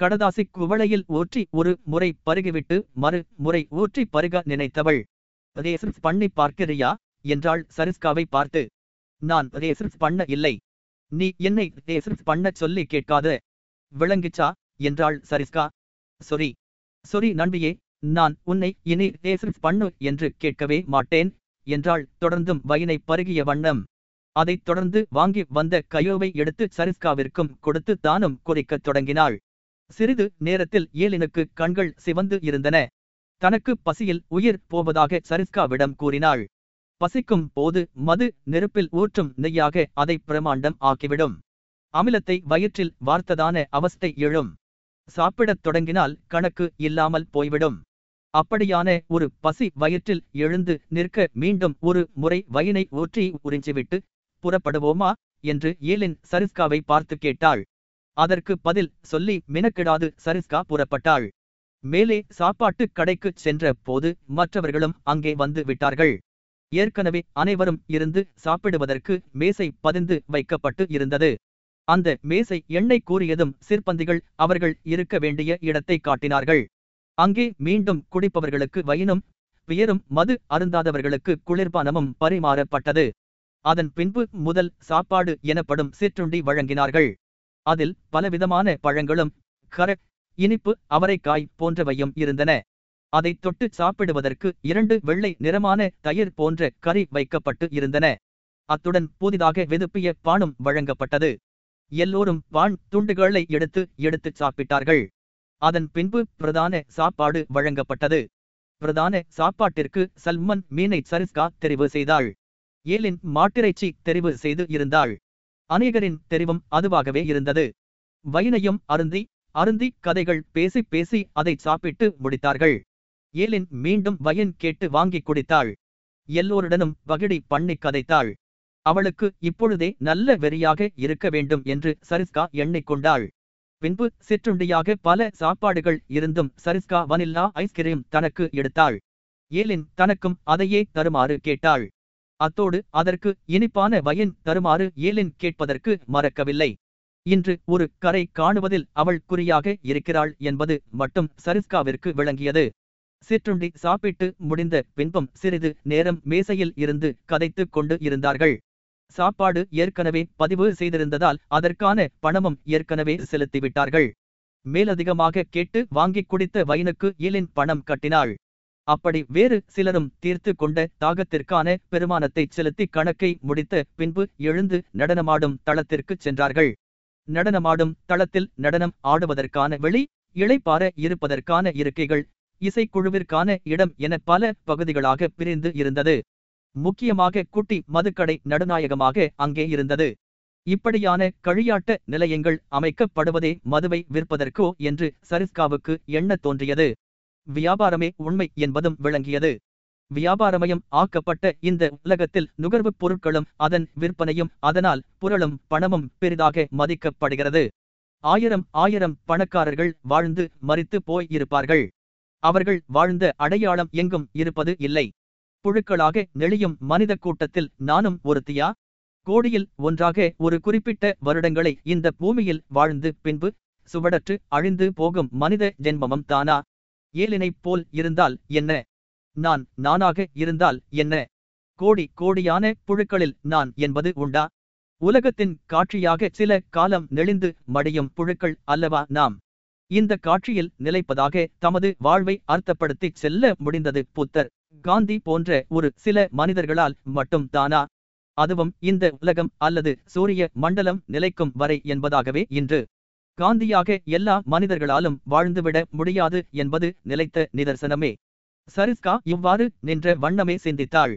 கடதாசி குவளையில் ஊற்றி ஒரு முறை பருகிவிட்டு மறு முறை ஊற்றி பருக நினைத்தவள். ரேசர்ஸ் பண்ணி பார்க்கிறியா? என்றாள் சரிஸ்காவை பார்த்து. நான் ரேசர்ஸ் பண்ண இல்லை. நீ என்னை ரேசர்ஸ் பண்ண சொல்லி கேட்காத. விளங்கிச்சா? என்றாள் சரிஸ்கா. சொரி சொரி நண்பியே நான் உன்னை இனி ரேசர்ஸ் பண்ணு என்று கேட்கவே மாட்டேன் என்றாள் தொடர்ந்தும் வயினை பருகிய வண்ணம். அதைத் தொடர்ந்து வாங்கி வந்த கயோவை எடுத்து சரிஸ்காவிற்கும் கொடுத்து தானும் குறிக்கத் தொடங்கினாள். சிறிது நேரத்தில் ஏலினுக்கு கண்கள் சிவந்து இருந்தன. தனக்கு பசியில் உயிர் போவதாக சரிஸ்காவிடம் கூறினாள். பசிக்கும் போது மது நெருப்பில் ஊற்றும் நெய்யாக அதை பிரமாண்டம் ஆக்கிவிடும். அமிலத்தை வயிற்றில் வார்த்ததான அவஸ்தை எழும். சாப்பிடத் தொடங்கினால் கணக்கு இல்லாமல் போய்விடும். அப்படியான ஒரு பசி வயிற்றில் எழுந்து நிற்க மீண்டும் ஒரு முறை வயினை ஊற்றி உறிஞ்சிவிட்டு புறப்படுவோமா? என்று ஏலின் சரிஸ்காவை பார்த்து கேட்டாள். அதற்கு பதில் சொல்லி மினக்கிடாது சரிஸ்கா புறப்பட்டாள். மேலே சாப்பாட்டுக் கடைக்குச் சென்ற போது மற்றவர்களும் அங்கே வந்து விட்டார்கள். ஏற்கனவே அனைவரும் இருந்து சாப்பிடுவதற்கு மேசை பதிந்து வைக்கப்பட்டு இருந்தது. அந்த மேசை எண்ணெய் கூறியதும் சிற்பந்திகள் அவர்கள் இருக்க வேண்டிய இடத்தை காட்டினார்கள். அங்கே மீண்டும் குடிப்பவர்களுக்கு வயினும் பியரும் மது அருந்தாதவர்களுக்கு குளிர்பானமும் பரிமாறப்பட்டது. அதன் பின்பு முதல் சாப்பாடு எனப்படும் சிற்றுண்டி வழங்கினார்கள். அதில் பலவிதமான பழங்களும் கர இனிப்பு அவரைக்காய் போன்றவையும் இருந்தன. அதைத் தொட்டு சாப்பிடுவதற்கு இரண்டு வெள்ளை நிறமான தயிர் போன்ற கறி வைக்கப்பட்டு இருந்தன. அத்துடன் புதிதாக வெதுப்பிய பானும் வழங்கப்பட்டது. எல்லோரும் பான் துண்டுகளை எடுத்து எடுத்துச் சாப்பிட்டார்கள். அதன் பின்பு பிரதான சாப்பாடு வழங்கப்பட்டது. பிரதான சாப்பாட்டிற்கு சல்மன் மீனை சரிஸ்கா தெரிவு செய்தாள். ஏலின் மாட்டிறைச்சி தெரிவு செய்து இருந்தாள். அநேகரின் தெரிவும் அதுவாகவே இருந்தது. வயனையும் அருந்தி அருந்தி கதைகள் பேசி பேசி அதை சாப்பிட்டு முடித்தார்கள். ஏலின் மீண்டும் வயன் கேட்டு வாங்கி குடித்தாள். எல்லோருடனும் வகிடி பண்ணி கதைத்தாள். அவளுக்கு இப்பொழுதே நல்ல வெறியாக இருக்க வேண்டும் என்று சரிஸ்கா எண்ணிக்கொண்டாள் பின்பு சிற்றுண்டியாக பல சாப்பாடுகள் இருந்தும் சரிஸ்கா வனில்லா ஐஸ்கிரீம் தனக்கு எடுத்தாள். ஏலின் தனக்கும் அதையே தருமாறு கேட்டாள். அத்தோடு அதற்கு இனிப்பான வயன் தருமாறு ஏலின் கேட்பதற்கு மறக்கவில்லை. இன்று ஒரு கரை காணுவதில் அவள் குறியாக இருக்கிறாள் என்பது மட்டும் சரிஸ்காவிற்கு விளங்கியது. சிற்றுண்டி சாப்பிட்டு முடிந்த பின்பும் சிறிது நேரம் மேசையில் இருந்து கதைத்துக் கொண்டு இருந்தார்கள். சாப்பாடு ஏற்கனவே பதிவு செய்திருந்ததால் அதற்கான பணமும் ஏற்கனவே செலுத்திவிட்டார்கள். மேலதிகமாக கேட்டு வாங்கிக் குடித்த வயனுக்கு ஏலின் பணம் கட்டினாள். அப்படி வேறு சிலரும் தீர்த்து கொண்ட தாகத்திற்கான பெருமானத்தை செலுத்தி கணக்கை முடித்த பின்பு எழுந்து நடனமாடும் தளத்திற்குச் சென்றார்கள். நடனமாடும் தளத்தில் நடனம் ஆடுவதற்கான வெளி இளைப்பார இருப்பதற்கான இருக்கைகள் இசைக்குழுவிற்கான இடம் என பல பகுதிகளாக பிரிந்து இருந்தது. முக்கியமாக குட்டி மதுக்கடை நடுநாயகமாக அங்கே இருந்தது. இப்படியான கழியாட்ட நிலையங்கள் அமைக்கப்படுவதே மதுவை விற்பதற்கோ என்று சரிஸ்காவுக்கு எண்ணத் தோன்றியது. வியாபாரமே உண்மை என்பதும் விளங்கியது. வியாபாரமயம் ஆக்கப்பட்ட இந்த உலகத்தில் நுகர்வுப் பொருட்களும் அதன் விற்பனையும் அதனால் புரளும் பணமும் பெரிதாக மதிக்கப்படுகிறது. ஆயிரம் ஆயிரம் பணக்காரர்கள் வாழ்ந்து மறித்து போய் இருப்பார்கள் அவர்கள் வாழ்ந்த அடையாளம் எங்கும் இருப்பது இல்லை. புழுக்களாக நெளியும் மனித கூட்டத்தில் நானும் ஒருத்தியா? கோடியில் ஒன்றாக ஒரு குறிப்பிட்ட வருடங்களை இந்த பூமியில் வாழ்ந்து பின்பு சுவடற்று அழிந்து போகும் மனித ஜென்மமும் தானா? ஏலினைப் போல் இருந்தால் என்ன? நான் நானாக இருந்தால் என்ன? கோடி கோடியான புழுக்களில் நான் என்பது உண்டா? உலகத்தின் காட்சியாக சில காலம் நெளிந்து மடியும் புழுக்கள் அல்லவா நாம்? இந்த காட்சியில் நிலைப்பதாக தமது வாழ்வை அர்த்தப்படுத்தி செல்ல முடிந்தது புத்தர். காந்தி போன்ற ஒரு சில மனிதர்களால் மட்டும் தானா? அதுவும் இந்த உலகம் அல்லது சூரிய மண்டலம் நிலைக்கும் வரை என்பதாகவே இன்று காந்தியாக எல்லா மனிதர்களாலும் வாழ்ந்துவிட முடியாது என்பது நிலைத்த நிதர்சனமே. சரிஸ்கா இவ்வாறு நின்ற வண்ணமே சிந்தித்தாள்.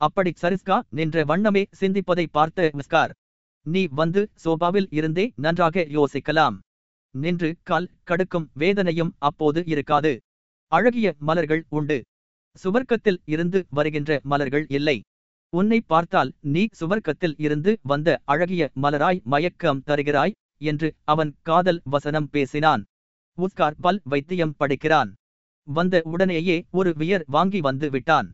அப்படி சரிஸ்கா நின்ற வண்ணமே சிந்திப்பதை பார்த்த மிஸ்கார் நீ வந்து சோபாவில் இருந்தே நன்றாக யோசிக்கலாம். நின்று கால் கடுக்கும் வேதனையும் அப்போது இருக்காது. அழகிய மலர்கள் உண்டு. சுவர்க்கத்தில் இருந்து வருகின்ற மலர்கள் இல்லை. உன்னை பார்த்தால் நீ சுவர்க்கத்தில் இருந்து வந்த அழகிய மலராய் மயக்கம் தருகிறாய். என்று அவன் காதல் வசனம் பேசினான். உஸ்கார் பல் வைத்தியம் படிக்கிறான். வந்த உடனேயே ஒரு வியர் வாங்கி வந்து விட்டான்.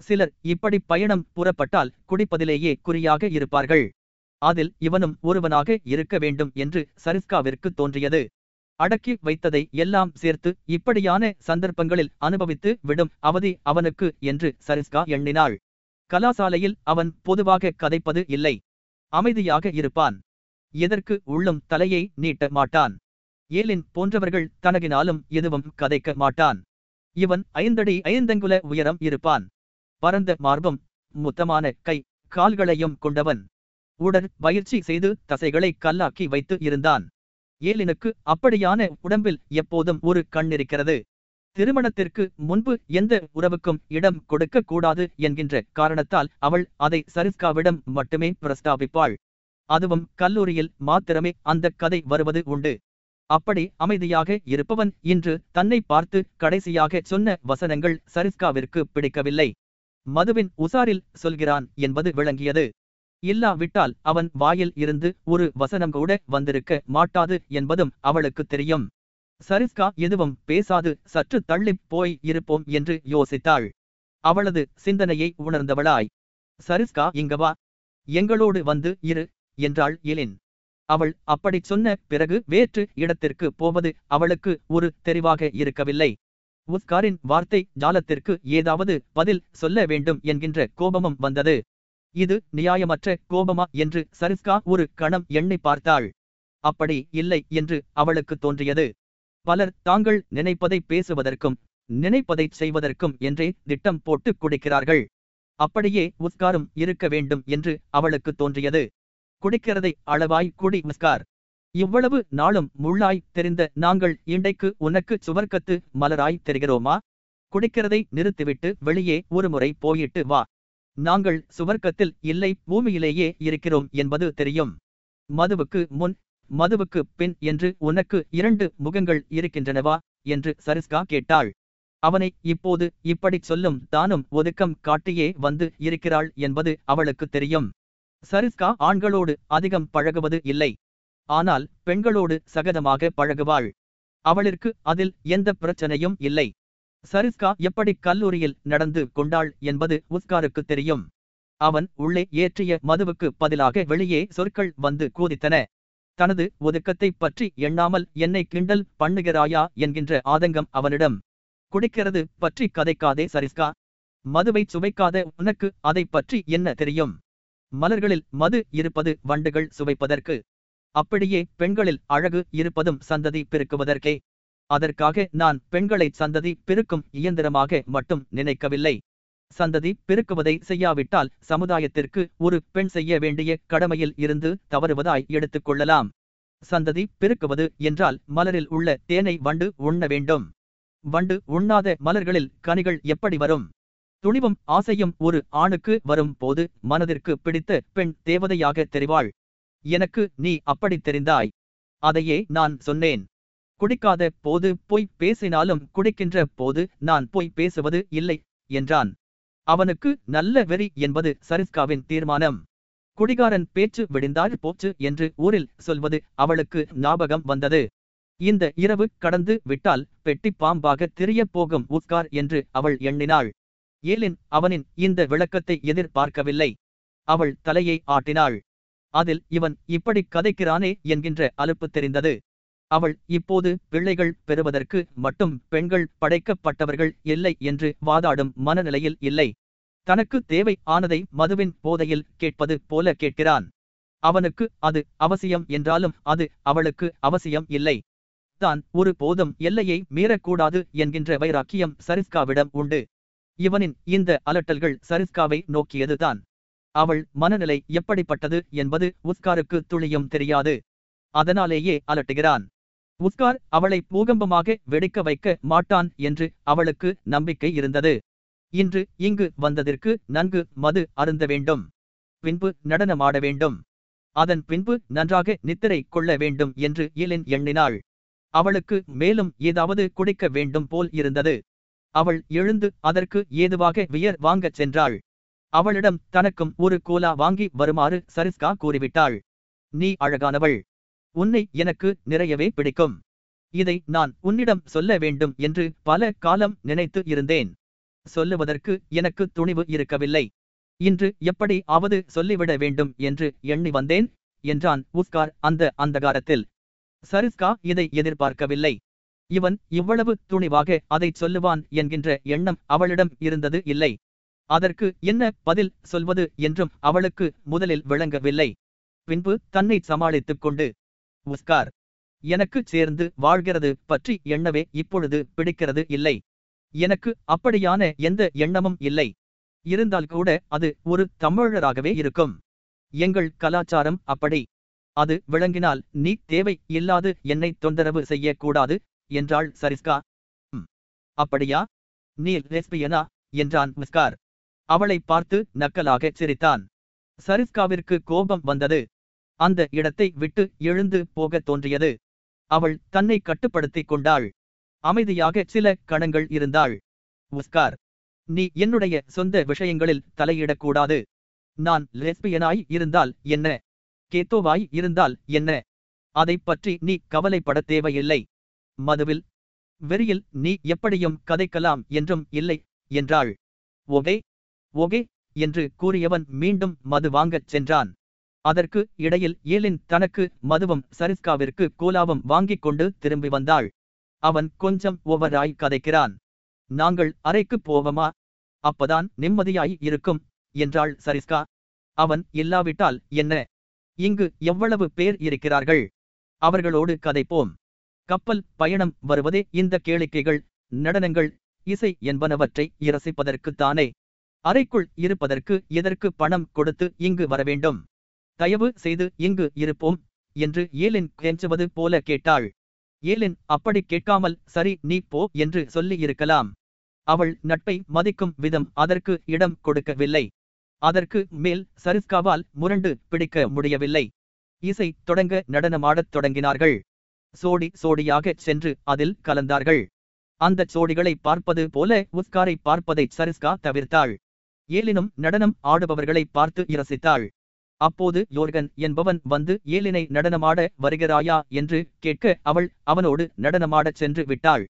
சிலர் இப்படி பயணம் புறப்பட்டால் குடிப்பதிலேயே குறியாக இருப்பார்கள். அதில் இவனும் ஒருவனாக இருக்க வேண்டும் என்று சரிஸ்காவிற்கு தோன்றியது. அடக்கி வைத்ததை எல்லாம் சேர்த்து இப்படியான சந்தர்ப்பங்களில் அனுபவித்து விடும் அவதி அவனுக்கு என்று சரிஸ்கா எண்ணினாள். கலாசாலையில் அவன் பொதுவாக கதைப்பது இல்லை. அமைதியாக இருப்பான். எதற்கு உள்ளும் தலையை நீட்ட மாட்டான்? ஏலின் போன்றவர்கள் தனகினாலும் எதுவும் கதைக்க மாட்டான். இவன் ஐந்தடி ஐந்தங்குல உயரம் இருப்பான். பரந்த மார்பும் முத்தமான கை கால்களையும் கொண்டவன். உடற் பயிற்சி செய்து தசைகளை கல்லாக்கி வைத்து இருந்தான். ஏலினுக்கு அப்படியான உடம்பில் எப்போதும் ஒரு கண்ணிருக்கிறது திருமணத்திற்கு முன்பு எந்த உறவுக்கும் இடம் கொடுக்க கூடாது என்கின்ற காரணத்தால் அவள் அதை சரிஸ்காவிடம் மட்டுமே பிரஸ்தாபிப்பாள். அதுவும் கல்லூரியில் மாத்திரமே அந்த கதை வருவது உண்டு. அப்படி அமைதியாக இருப்பவன் இன்று தன்னை பார்த்து கடைசியாக சொன்ன வசனங்கள் சரிஸ்காவிற்கு பிடிக்கவில்லை. மதுவின் உசாரில் சொல்கிறான் என்பது விளங்கியது. இல்லாவிட்டால் அவன் வாயில் இருந்து ஒரு வசனம் கூட வந்திருக்க மாட்டாது என்பதும் அவளுக்கு தெரியும். சரிஸ்கா எதுவும் பேசாது சற்று தள்ளிப் போய் இருப்போம் என்று யோசித்தாள். அவளது சிந்தனையை உணர்ந்தவளாய். சரிஸ்கா இங்க வா. எங்களோடு வந்து இரு. என்றாள் எலின் அவள் அப்படிச் சொன்ன பிறகு வேற்று இடத்திற்கு போவது அவளுக்கு ஒரு தெரிவாக இருக்கவில்லை. உஸ்காரின் வார்த்தை ஜாலத்திற்கு ஏதாவது பதில் சொல்ல வேண்டும் என்கின்ற கோபமும் வந்தது. இது நியாயமற்ற கோபமா என்று சரிஸ்கா ஒரு கணம் எண்ணி பார்த்தாள். அப்படி இல்லை என்று அவளுக்கு தோன்றியது. பலர் தாங்கள் நினைப்பதை பேசுவதற்கும் நினைப்பதைச் செய்வதற்கும் என்றே திட்டம் போட்டு குடிக்கிறார்கள். அப்படியே உஸ்காரும் இருக்க வேண்டும் என்று அவளுக்கு தோன்றியது. குடிக்கிறதை அளவாய் குடி மிஸ்கார். இவ்வளவு நாளும் முள்ளாய் தெரிந்த நாங்கள் இண்டைக்கு உனக்கு சுவர்க்கத்து மலராய் தெரிகிறோமா? குடிக்கிறதை நிறுத்திவிட்டு வெளியே ஒருமுறை போயிட்டு வா. நாங்கள் சுவர்க்கத்தில் இல்லை பூமியிலேயே இருக்கிறோம் என்பது தெரியும். மதுவுக்கு முன் மதுவுக்கு பின் என்று உனக்கு இரண்டு முகங்கள் இருக்கின்றனவா? என்று சரிஸ்கா கேட்டாள். அவனை இப்போது இப்படிச் சொல்லும் தானும் ஒதுக்கம் காட்டியே வந்து இருக்கிறாள் என்பது அவளுக்கு தெரியும். சரிஸ்கா ஆண்களோடு அதிகம் பழகுவது இல்லை. ஆனால் பெண்களோடு சகஜமாக பழகுவாள். அவளிற்கு அதில் எந்த பிரச்சனையும் இல்லை. சரிஸ்கா எப்படி கல்லூரியில் நடந்து கொண்டாள் என்பது உஸ்காருக்கு தெரியும். அவன் உள்ளே ஏற்றிய மதுவுக்கு பதிலாக வெளியே சொற்கள் வந்து கூதித்தன. தனது ஒதுக்கத்தைப் பற்றி எண்ணாமல் என்னை கிண்டல் பண்ணுகிறாயா என்கின்ற ஆதங்கம் அவனிடம். குடிக்கிறது பற்றி கதைக்காதே சரிஸ்கா. மதுவை சுவைக்காத உனக்கு அதை பற்றி என்ன தெரியும்? மலர்களில் மது இருப்பது வண்டுகள் சுவைப்பதற்கு. அப்படியே பெண்களில் அழகு இருப்பதும் சந்ததி பெருக்குவதற்கே. அதற்காக நான் பெண்களை சந்ததி பெருக்கும் இயந்திரமாக மட்டும் நினைக்கவில்லை. சந்ததி பெருக்குவதை செய்யாவிட்டால் சமுதாயத்திற்கு ஒரு பெண் செய்ய வேண்டிய கடமையில் இருந்து தவறுவதாய் எடுத்துக் கொள்ளலாம். சந்ததி பெருக்குவது என்றால் மலரில் உள்ள தேனை வண்டு உண்ண வேண்டும். வண்டு உண்ணாத மலர்களில் கனிகள் எப்படி வரும்? துணிவும் ஆசையும் ஒரு ஆணுக்கு வரும் போது மனதிற்கு பிடித்த பெண் தேவதையாக தெரிவாள். எனக்கு நீ அப்படித் தெரிந்தாய். அதையே நான் சொன்னேன். குடிக்காத போது பொய் பேசினாலும் குடிக்கின்ற போது நான் பொய் பேசுவது இல்லை என்றான். அவனுக்கு நல்ல வெறி என்பது சரிஸ்காவின் தீர்மானம். குடிகாரன் பேச்சு விடிந்தால் போச்சு என்று ஊரில் சொல்வது அவளுக்கு ஞாபகம் வந்தது. இந்த இரவு கடந்து விட்டால் பெட்டி பாம்பாக திரியப் போகும் உஸ்கார் என்று அவள் எண்ணினாள். ஏலின் அவனின் இந்த விளக்கத்தை எதிர்பார்க்கவில்லை. அவள் தலையை ஆட்டினாள். அதில் இவன் இப்படி கதைக்கிறானே என்கின்ற அலுப்பு தெரிந்தது. அவள் இப்போது பிள்ளைகள் பெறுவதற்கு மட்டும் பெண்கள் படைக்கப்பட்டவர்கள் இல்லை என்று வாதாடும் மனநிலையில் இல்லை. தனக்கு தேவை ஆனதை மதுவின் போதையில் கேட்பது போல கேட்கிறான். அவனுக்கு அது அவசியம் என்றாலும் அது அவளுக்கு அவசியம் இல்லை. தான் ஒரு போதும் எல்லையை மீறக்கூடாது என்கின்ற வைராக்கியம் சரிஸ்காவிடம் உண்டு. இவனின் இந்த அலட்டல்கள் சரிஸ்காவை நோக்கியதுதான். அவள் மனநிலை எப்படிப்பட்டது என்பது உஸ்காருக்கு துளியும் தெரியாது. அதனாலேயே அலட்டுகிறான். உஸ்கார் அவளை பூகம்பமாக வெடிக்க வைக்க மாட்டான் என்று அவளுக்கு நம்பிக்கை இருந்தது. இன்று இங்கு வந்ததற்கு நன்கு மது அருந்த வேண்டும். பின்பு நடனமாட வேண்டும். அதன் பின்பு நன்றாக நித்திரை கொள்ள வேண்டும் என்று இலின் எண்ணினாள். அவளுக்கு மேலும் ஏதாவது குடிக்க வேண்டும் போல் இருந்தது. அவள் எழுந்து அதற்கு ஏதுவாக வியர் வாங்கச் சென்றாள். அவளிடம் தனக்கும் ஒரு கோலா வாங்கி வருமாறு சரிஸ்கா கூறிவிட்டாள். நீ அழகானவள். உன்னை எனக்கு நிறையவே பிடிக்கும். இதை நான் உன்னிடம் சொல்ல வேண்டும் என்று பல காலம் நினைத்து இருந்தேன். சொல்லுவதற்கு எனக்கு துணிவு இருக்கவில்லை. இன்று எப்படி ஆவது சொல்லிவிட வேண்டும் என்று எண்ணி வந்தேன் என்றான் உஸ்கார் அந்த அந்தகாரத்தில். சரிஸ்கா இதை எதிர்பார்க்கவில்லை. இவன் இவ்வளவு துணிவாக அதைச் சொல்லுவான் என்கின்ற எண்ணம் அவளிடம் இருந்தது இல்லை. அதற்கு என்ன பதில் சொல்வது என்றும் அவளுக்கு முதலில் விளங்கவில்லை. பின்பு தன்னை சமாளித்துக் கொண்டு உஸ்கார் எனக்கு சேர்ந்து வாழ்கிறது பற்றி எண்ணவே இப்பொழுது பிடிக்கிறது இல்லை. எனக்கு அப்படியான எந்த எண்ணமும் இல்லை. இருந்தால் கூட அது ஒரு தமிழராகவே இருக்கும். எங்கள் கலாச்சாரம் அப்படி. அது விளங்கினால் நீ தேவை இல்லாது என்னை தொந்தரவு செய்யக்கூடாது. என்றாள் சரிஸ்கா. அப்படியா? நீ லெஸ்பியனா? என்றான் மிஸ்கார். அவளை பார்த்து நக்கலாக சிரித்தான். சரிஸ்காவிற்கு கோபம் வந்தது. அந்த இடத்தை விட்டு எழுந்து போகத் தோன்றியது. அவள் தன்னை கட்டுப்படுத்திக் கொண்டாள். அமைதியாக சில கணங்கள் இருந்தாள். உஸ்கார் நீ என்னுடைய சொந்த விஷயங்களில் தலையிடக்கூடாது. நான் லெஸ்பியனாய் இருந்தால் என்ன? கேத்தோவாய் இருந்தால் என்ன? அதைப் பற்றி நீ கவலைப்படத் தேவையில்லை. மதுவில். வெறியில் நீ எப்படியும் கதைக்கலாம் என்றும் இல்லை என்றாள். ஒகே ஒகே என்று கூறியவன் மீண்டும் மது வாங்கச் சென்றான். அதற்கு இடையில் ஏலின் தனக்கு மதுவும் சரிஸ்காவிற்கு கோலாவும் வாங்கிக் கொண்டு திரும்பி வந்தாள். அவன் கொஞ்சம் ஓவராய் கதைக்கிறான். நாங்கள் அறைக்குப் போவமா? அப்பதான் நிம்மதியாய் இருக்கும் என்றாள் சரிஸ்கா. அவன் இல்லாவிட்டால் என்ன? இங்கு எவ்வளவு பேர் இருக்கிறார்கள்? அவர்களோடு கதைப்போம். கப்பல் பயணம் வருவதே இந்த கேளிக்கைகள் நடனங்கள் இசை என்பனவற்றை இரசிப்பதற்குத்தானே. அறைக்குள் இருப்பதற்கு எதற்கு பணம் கொடுத்து இங்கு வரவேண்டும்? தயவு செய்து இங்கு இருப்போம் என்று ஏலின் கெஞ்சுவது போல கேட்டாள். ஏலின் அப்படி கேட்காமல் சரி நீ போ என்று சொல்லி இருக்கலாம். அவள் நட்பை மதிக்கும் விதம் அதற்கு இடம் கொடுக்கவில்லை. அதற்கு மேல் சரிஸ்காவால் முரண்டு பிடிக்க முடியவில்லை. இசை தொடங்க நடனமாடத் தொடங்கினார்கள். சோடி சோடியாகச் சென்று அதில் கலந்தார்கள். அந்தச் சோடிகளை பார்ப்பது போல உஸ்காரை பார்ப்பதை சரிஸ்கா தவிர்த்தாள். ஏலினும் நடனம் ஆடுபவர்களை பார்த்து இரசித்தாள். அப்போது யோர்கன் என்பவன் வந்து ஏலினை நடனமாட வருகிறாயா என்று கேட்க அவள் அவனோடு நடனமாடச் சென்று விட்டாள்.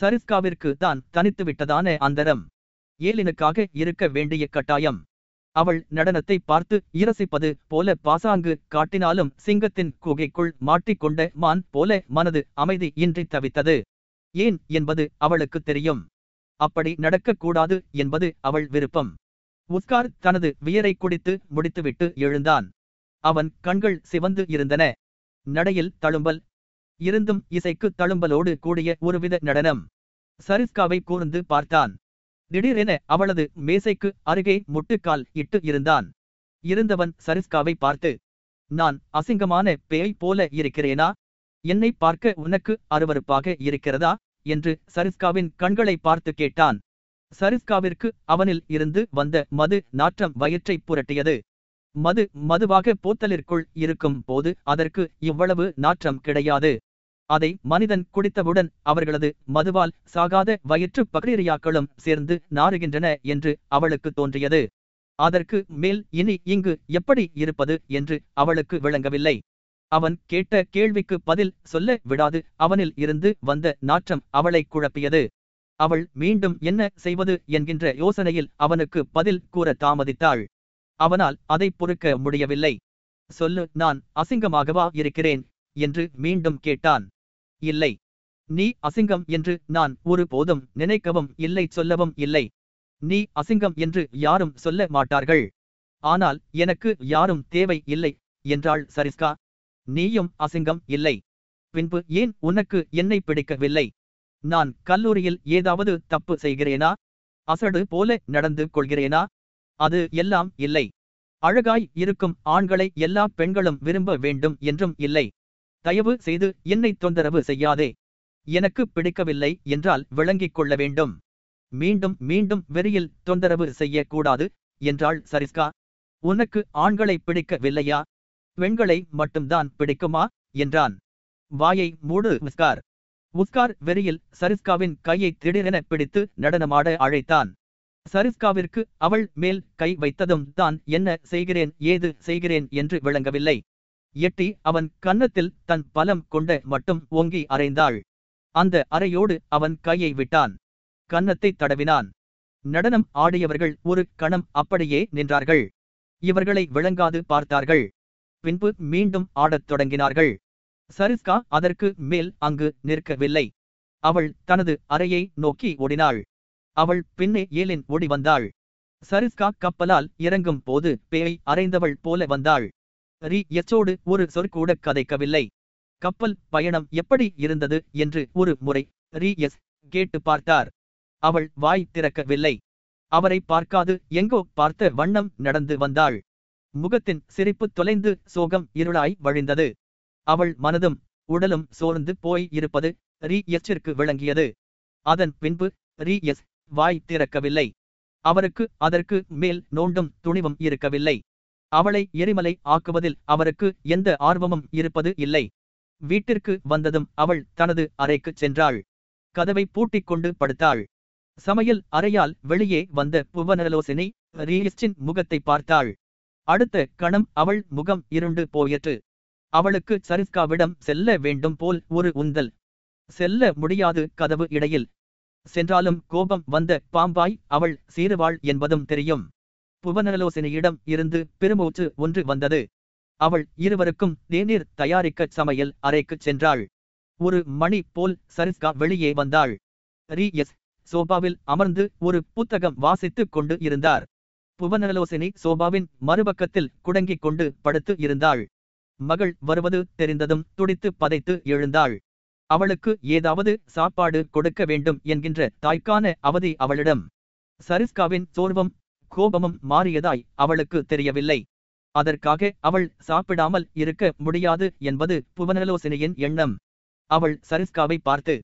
சரிஸ்காவிற்கு தான் தனித்து விட்டதான அந்தரம். ஏலினுக்காக இருக்க வேண்டிய கட்டாயம். அவள் நடனத்தை பார்த்து இரசிப்பது போல பாசாங்கு காட்டினாலும் சிங்கத்தின் குகைக்குள் மாட்டிக்கொண்ட மான் போல மனது அமைதி இன்றி தவித்தது. ஏன் என்பது அவளுக்கு தெரியும். அப்படி நடக்கக்கூடாது என்பது அவள் விருப்பம். உஸ்கார் தனது வியரை குடித்து முடித்துவிட்டு எழுந்தான். அவன் கண்கள் சிவந்து இருந்தன. நடையில் தழும்பல். இருந்தும் இசைக்கு தழும்பலோடு கூடிய ஒருவித நடனம். சரிஸ்காவை கூர்ந்து பார்த்தான். திடீரென அவளது மேசைக்கு அருகே முட்டுக்கால் இட்டு இருந்தான். இருந்தவன் சரிஸ்காவை பார்த்து நான் அசிங்கமான பேய் போல இருக்கிறேனா? என்னை பார்க்க உனக்கு அருவருப்பாக இருக்கிறதா? என்று சரிஸ்காவின் கண்களை பார்த்து கேட்டான். சரிஸ்காவிற்கு அவனில் இருந்து வந்த மது நாற்றம் வயிற்றை புரட்டியது. மது மதுவாக போத்தலிற்குள் இருக்கும் போது அதற்கு இவ்வளவு நாற்றம் கிடையாது. அதை மனிதன் குடித்தவுடன் அவர்களது மதுவால் சாகாத வயிற்று பக்டீரியாக்களும் சேர்ந்து நாறுகின்றன என்று அவளுக்கு தோன்றியது. அதற்கு மேல் இனி இங்கு எப்படி இருப்பது? என்று அவளுக்கு விளங்கவில்லை. அவன் கேட்ட கேள்விக்கு பதில் சொல்ல விடாது அவனில் இருந்து வந்த நாற்றம் அவளை குழப்பியது. அவள் மீண்டும் என்ன செய்வது? என்கின்ற யோசனையில் அவனுக்கு பதில் கூற தாமதித்தாள். அவனால் அதை பொறுக்க முடியவில்லை. சொல்லு நான் அசிங்கமாகவா இருக்கிறேன்? என்று மீண்டும் கேட்டான். இல்லை. நீ அசிங்கம் என்று நான் ஒரு போதும் நினைக்கவும் இல்லை சொல்லவும் இல்லை. நீ அசிங்கம் என்று யாரும் சொல்ல மாட்டார்கள். ஆனால் எனக்கு யாரும் தேவை இல்லை என்றாள் சரிஸ்கா. நீயும் அசிங்கம் இல்லை. பின்பு ஏன் உனக்கு என்னை பிடிக்கவில்லை? நான் கல்லூரியில் ஏதாவது தப்பு செய்கிறேனா? அசடு போல நடந்து கொள்கிறேனா? அது எல்லாம் இல்லை. அழகாய் இருக்கும் ஆண்களை எல்லா பெண்களும் விரும்ப வேண்டும் என்றும் இல்லை. தயவு செய்து என்னை தொந்தரவு செய்யாதே. எனக்கு பிடிக்கவில்லை என்றால் விளங்கிக் கொள்ள வேண்டும். மீண்டும் மீண்டும் வெறியில் தொந்தரவு செய்யக்கூடாது என்றாள் சரிஸ்கா. உனக்கு ஆண்களை பிடிக்கவில்லையா? பெண்களை மட்டும்தான் பிடிக்குமா? என்றான். வாயை மூடு உஸ்கார். உஸ்கார் வெறியில் சரிஸ்காவின் கையை திடீரென பிடித்து நடனமாட அழைத்தான். சரிஸ்காவிற்கு அவள் மேல் கை வைத்ததும் தான் என்ன செய்கிறேன்? ஏது செய்கிறேன்? என்று விளங்கவில்லை. எட்டி அவன் கன்னத்தில் தன் பலம் கொண்ட மட்டும் ஓங்கி அறைந்தாள். அந்த அறையோடு அவன் கையை விட்டான். கன்னத்தை தடவினான். நடனம் ஆடியவர்கள் ஒரு கணம் அப்படியே நின்றார்கள். இவர்களை விளங்காது பார்த்தார்கள். பின்பு மீண்டும் ஆடத் தொடங்கினார்கள். சரிஸ்கா அதற்கு மேல் அங்கு நிற்கவில்லை. அவள் தனது அறையை நோக்கி ஓடினாள். அவள் பின்னே ஏலின் ஓடி வந்தாள். சரிஸ்கா கப்பலால் இறங்கும் போது பேயை அறைந்தவள் போல வந்தாள். ரி எச்சோடு ஒரு சொற்கூட கதைக்கவில்லை. கப்பல் பயணம் எப்படி இருந்தது என்று ஒரு முறை ரி எஸ் கேட்டு பார்த்தார். அவள் வாய் திறக்கவில்லை. அவரை பார்க்காது எங்கோ பார்த்த வண்ணம் நடந்து வந்தாள். முகத்தின் சிரிப்பு தொலைந்து சோகம் இருளாய் வழிந்தது. அவள் மனதும் உடலும் சோர்ந்து போய் இருப்பது ரி எஸ்ஸிற்கு விளங்கியது. அதன் பின்பு ரி எஸ் வாய் திறக்கவில்லை. அவருக்கு அதற்கு மேல் நோண்டும் துணிவும் இருக்கவில்லை. அவளை எரிமலை ஆக்குவதில் அவருக்கு எந்த ஆர்வமும் இருப்பது இல்லை. வீட்டிற்கு வந்ததும் அவள் தனது அறைக்குச் சென்றாள். கதவை பூட்டிக் கொண்டு படுத்தாள். சமையல் அறையால் வெளியே வந்த புவனலோசினி ரீஸ்டின் முகத்தை பார்த்தாள். அடுத்த கணம் அவள் முகம் இருண்டு போயிற்று. அவளுக்கு சரிஸ்காவிடம் செல்ல வேண்டும் போல் ஒரு உந்தல். செல்ல முடியாது கதவு இடையில். சென்றாலும் கோபம் வந்த பாம்பாய் அவள் சீருவாள் என்பதும் தெரியும். புவனலோசினியிடம் இருந்து பெருமூச்சு ஒன்று வந்தது. அவள் இருவருக்கும் தேநீர் தயாரிக்க சமையல் அறைக்குச் சென்றாள். ஒரு மணி போல் சரிஸ்கா வெளியே வந்தாள். ரி எஸ் சோபாவில் அமர்ந்து ஒரு புத்தகம் வாசித்துக் கொண்டு இருந்தார். புவனலோசினி சோபாவின் மறுபக்கத்தில் குடங்கிக் கொண்டு படுத்து இருந்தாள். மகள் வருவது தெரிந்ததும் துடித்து பதைத்து எழுந்தாள். அவளுக்கு ஏதாவது சாப்பாடு கொடுக்க வேண்டும் என்கின்ற தாய்க்கான அவதி அவளிடம். சரிஸ்காவின் சோர்வம் கோபமும் மாறியதாய் அவளுக்கு தெரியவில்லை. அதற்காக அவள் சாப்பிடாமல் இருக்க முடியாது என்பது புவனலோசனையின் எண்ணம். அவள் சரிஸ்காவை பார்த்து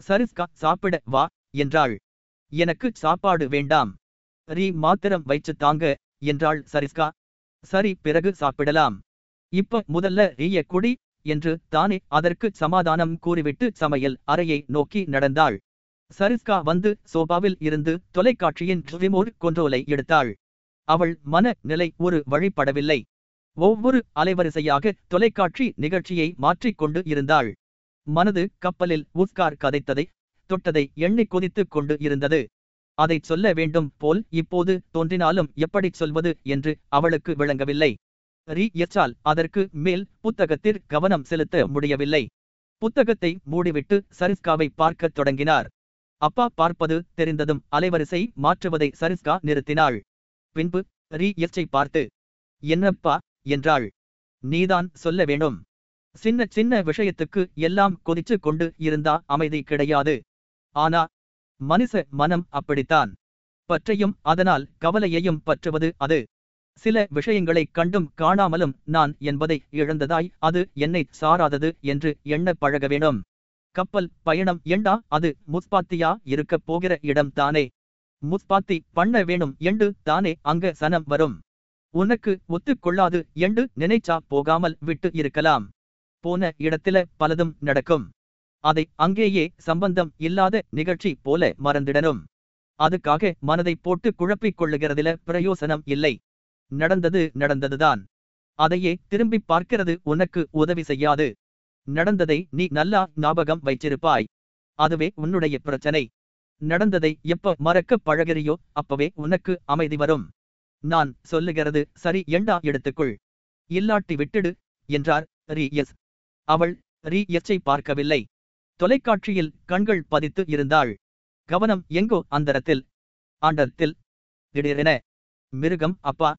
சரிஸ்கா சாப்பிட வா என்றாள். எனக்கு சாப்பாடு வேண்டாம். ரீ மாத்திரம் வைச்சு தாங்க என்றாள் சரிஸ்கா. சரி பிறகு சாப்பிடலாம். இப்ப முதல்ல ரீய குடி என்று தானே அதற்கு சமாதானம் கூறிவிட்டு சமையல் அறையை நோக்கி நடந்தாள். சரிஸ்கா வந்து சோபாவில் இருந்து தொலைக்காட்சியின் ரிமோட் கொன்றோலை எடுத்தாள். அவள் மன நிலை ஒரு வழிபடவில்லை. ஒவ்வொரு அலைவரிசையாக தொலைக்காட்சி நிகழ்ச்சியை மாற்றிக் கொண்டு இருந்தாள். மனது கப்பலில் உஸ்கார் கதைத்ததை தொட்டதை எண்ணிக் கொதித்துக் கொண்டு இருந்தது. அதைச் சொல்ல வேண்டும் போல் இப்போது தோன்றினாலும் எப்படிச் சொல்வது என்று அவளுக்கு விளங்கவில்லை. ரீ. எச்சால் அதற்கு மேல் புத்தகத்தில் கவனம் செலுத்த முடியவில்லை. புத்தகத்தை மூடிவிட்டு சரிஸ்காவை பார்க்கத் தொடங்கினார். அப்பா பார்ப்பது தெரிந்ததும் அலைவரிசை மாற்றுவதை சரிஸ்கா நிறுத்தினாள். பின்பு ரீ எச்சை பார்த்து என்னப்பா? என்றாள். நீதான் சொல்ல வேணும் சின்ன சின்ன விஷயத்துக்கு எல்லாம் கொதிச்சு கொண்டு இருந்தா அமைதி கிடையாது. ஆனா மனுஷ மனம் அப்படித்தான். பற்றையும் அதனால் கவலையையும் பற்றுவது அது. சில விஷயங்களைக் கண்டும் காணாமலும் நான் என்பதை இழந்ததாய் அது என்னை சாராதது என்று எண்ணப் பழக வேணும் கப்பல் பயணம் எண்டா அது முஸ்பாத்தியா இருக்கப் போகிற இடம் தானே. முஸ்பாத்தி பண்ண வேணும் எண்டு தானே அங்க சனம் வரும். உனக்கு ஒத்துக்கொள்ளாது எண்டு நினைச்சா போகாமல் விட்டு இருக்கலாம். போன இடத்தில பலதும் நடக்கும். அதை அங்கேயே சம்பந்தம் இல்லாத நிகழ்ச்சி போல மறந்திடணும். அதுக்காக மனதை போட்டு குழப்பிக் கொள்ளுகிறதில பிரயோசனம் இல்லை. நடந்தது நடந்ததுதான். அதையே திரும்பி பார்க்கிறது உனக்கு உதவி செய்யாது. நடந்ததை நீ நல்லா ஞாபகம் வைச்சிருப்பாய் அதுவே உன்னுடைய பிரச்சனை. நடந்ததை எப்ப மறக்க பழகிறியோ அப்பவே உனக்கு அமைதி வரும். நான் சொல்லுகிறது சரி எண்டா எடுத்துக்கொள். இல்லாட்டி விட்டுடு என்றார் ரீ எஸ் அவள் ரீ எச்சை பார்க்கவில்லை. தொலைக்காட்சியில் கண்கள் பதித்து இருந்தாள். கவனம் எங்கோ அந்தரத்தில். ஆண்டத்தில் திடீரென மிருகம் அப்பா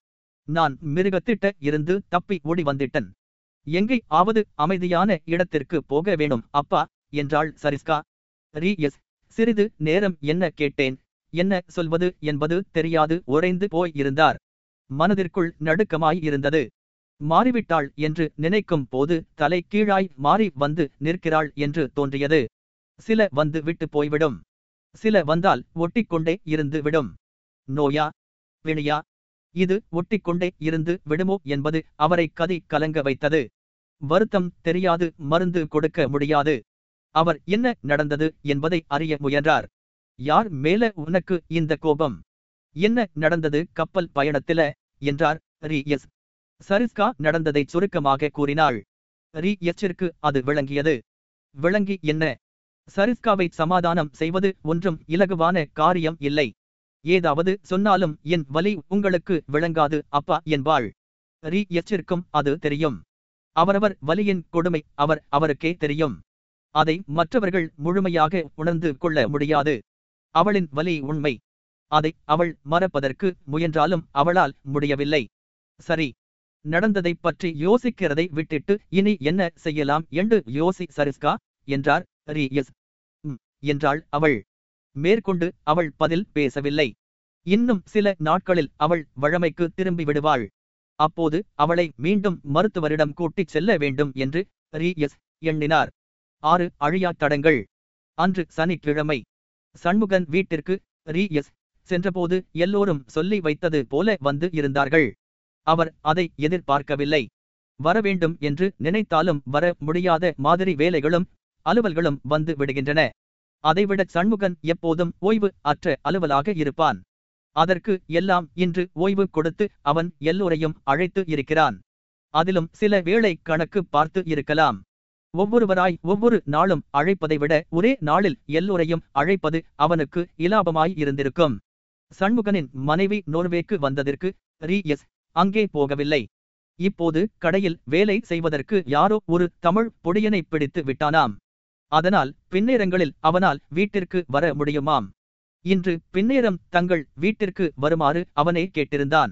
நான் மிருகத்திட்ட இருந்து தப்பி ஓடி வந்திட்டன். எங்கே ஆவது அமைதியான இடத்திற்கு போக வேணும் அப்பா என்றாள் சரிஸ்கா. ரீ எஸ். சிறிது நேரம் என்ன கேட்டேன்? என்ன சொல்வது என்பது தெரியாது உறைந்து போய் இருந்தார். மனதிற்குள் நடுக்கமாய் இருந்தது. மாறிவிட்டாள் என்று நினைக்கும் போது தலை கீழாய் மாறி வந்து நிற்கிறாள் என்று தோன்றியது. சில வந்து விட்டு போய்விடும். சில வந்தால் ஒட்டிக்கொண்டே இருந்து விடும். நோயா? பிணியா இது ஒட்டிக்கொண்டே இருந்து விடுமோ என்பது அவரை கதி கலங்க வைத்தது. வருத்தம் தெரியாது மருந்து கொடுக்க முடியாது. அவர் என்ன நடந்தது என்பதை அறிய முயன்றார். யார் மேல உனக்கு இந்த கோபம்? என்ன நடந்தது கப்பல் பயணத்தில? என்றார் ரி எஸ் சரிஸ்கா நடந்ததை சுருக்கமாக கூறினாள். ரி எச்சிற்கு அது விளங்கியது. விளங்கி என்ன? சரிஸ்காவை சமாதானம் செய்வது ஒன்றும் இலகுவான காரியம் இல்லை. ஏதாவது சொன்னாலும் என் வலி உங்களுக்கு விளங்காது அப்பா என்பாள். ரி எச்சிற்கும் அது தெரியும். அவரவர் வலியின் கொடுமை அவர் அவருக்கே தெரியும். அதை மற்றவர்கள் முழுமையாக உணர்ந்து கொள்ள முடியாது. அவளின் வலி உண்மை. அதை அவள் மறப்பதற்கு முயன்றாலும் அவளால் முடியவில்லை. சரி. நடந்ததைப் பற்றி யோசிக்கிறதை விட்டுட்டு இனி என்ன செய்யலாம் என்று யோசி சரிஸ்கா என்றார் ரி எஸ் என்றாள் அவள். மேற்கொண்டு அவள் பதில் பேசவில்லை. இன்னும் சில நாட்களில் அவள் வழமைக்கு திரும்பி விடுவாள். அப்போது அவளை மீண்டும் மருத்துவரிடம் கூட்டிச் செல்ல வேண்டும் என்று ரி எஸ் எண்ணினார். ஆறு அழியா தடங்கள். அன்று சனிக்கிழமை. சண்முகன் வீட்டிற்கு ரி எஸ் சென்றபோது எல்லோரும் சொல்லி வைத்தது போல வந்து இருந்தார்கள். அவர் அதை எதிர்பார்க்கவில்லை. வரவேண்டும் என்று நினைத்தாலும் வர முடியாத மாதிரி வேலைகளும் அலுவல்களும் வந்து விடுகின்றன. அதைவிட சண்முகன் எப்போதும் ஓய்வு அற்ற அலுவலாக இருப்பான். அதற்கு எல்லாம் இன்று ஓய்வு கொடுத்து அவன் எல்லோரையும் அழைத்து இருக்கிறான். அதிலும் சில வேளை கணக்கு பார்த்து இருக்கலாம். ஒவ்வொருவராய் ஒவ்வொரு நாளும் அழைப்பதை விட ஒரே நாளில் எல்லோரையும் அழைப்பது அவனுக்கு இலாபமாய் இருந்திருக்கும். சண்முகனின் மனைவி நோர்வேக்கு வந்ததற்கு ரீஎஸ் அங்கே போகவில்லை. இப்போது கடையில் வேலை செய்வதற்கு யாரோ ஒரு தமிழ் பொடியனை பிடித்து விட்டானாம். அதனால் பின்னேரங்களில் அவனால் வீட்டிற்கு வர முடியுமாம். இன்று பின்னேரம் தங்கள் வீட்டிற்கு வருமாறு அவனே கேட்டிருந்தான்.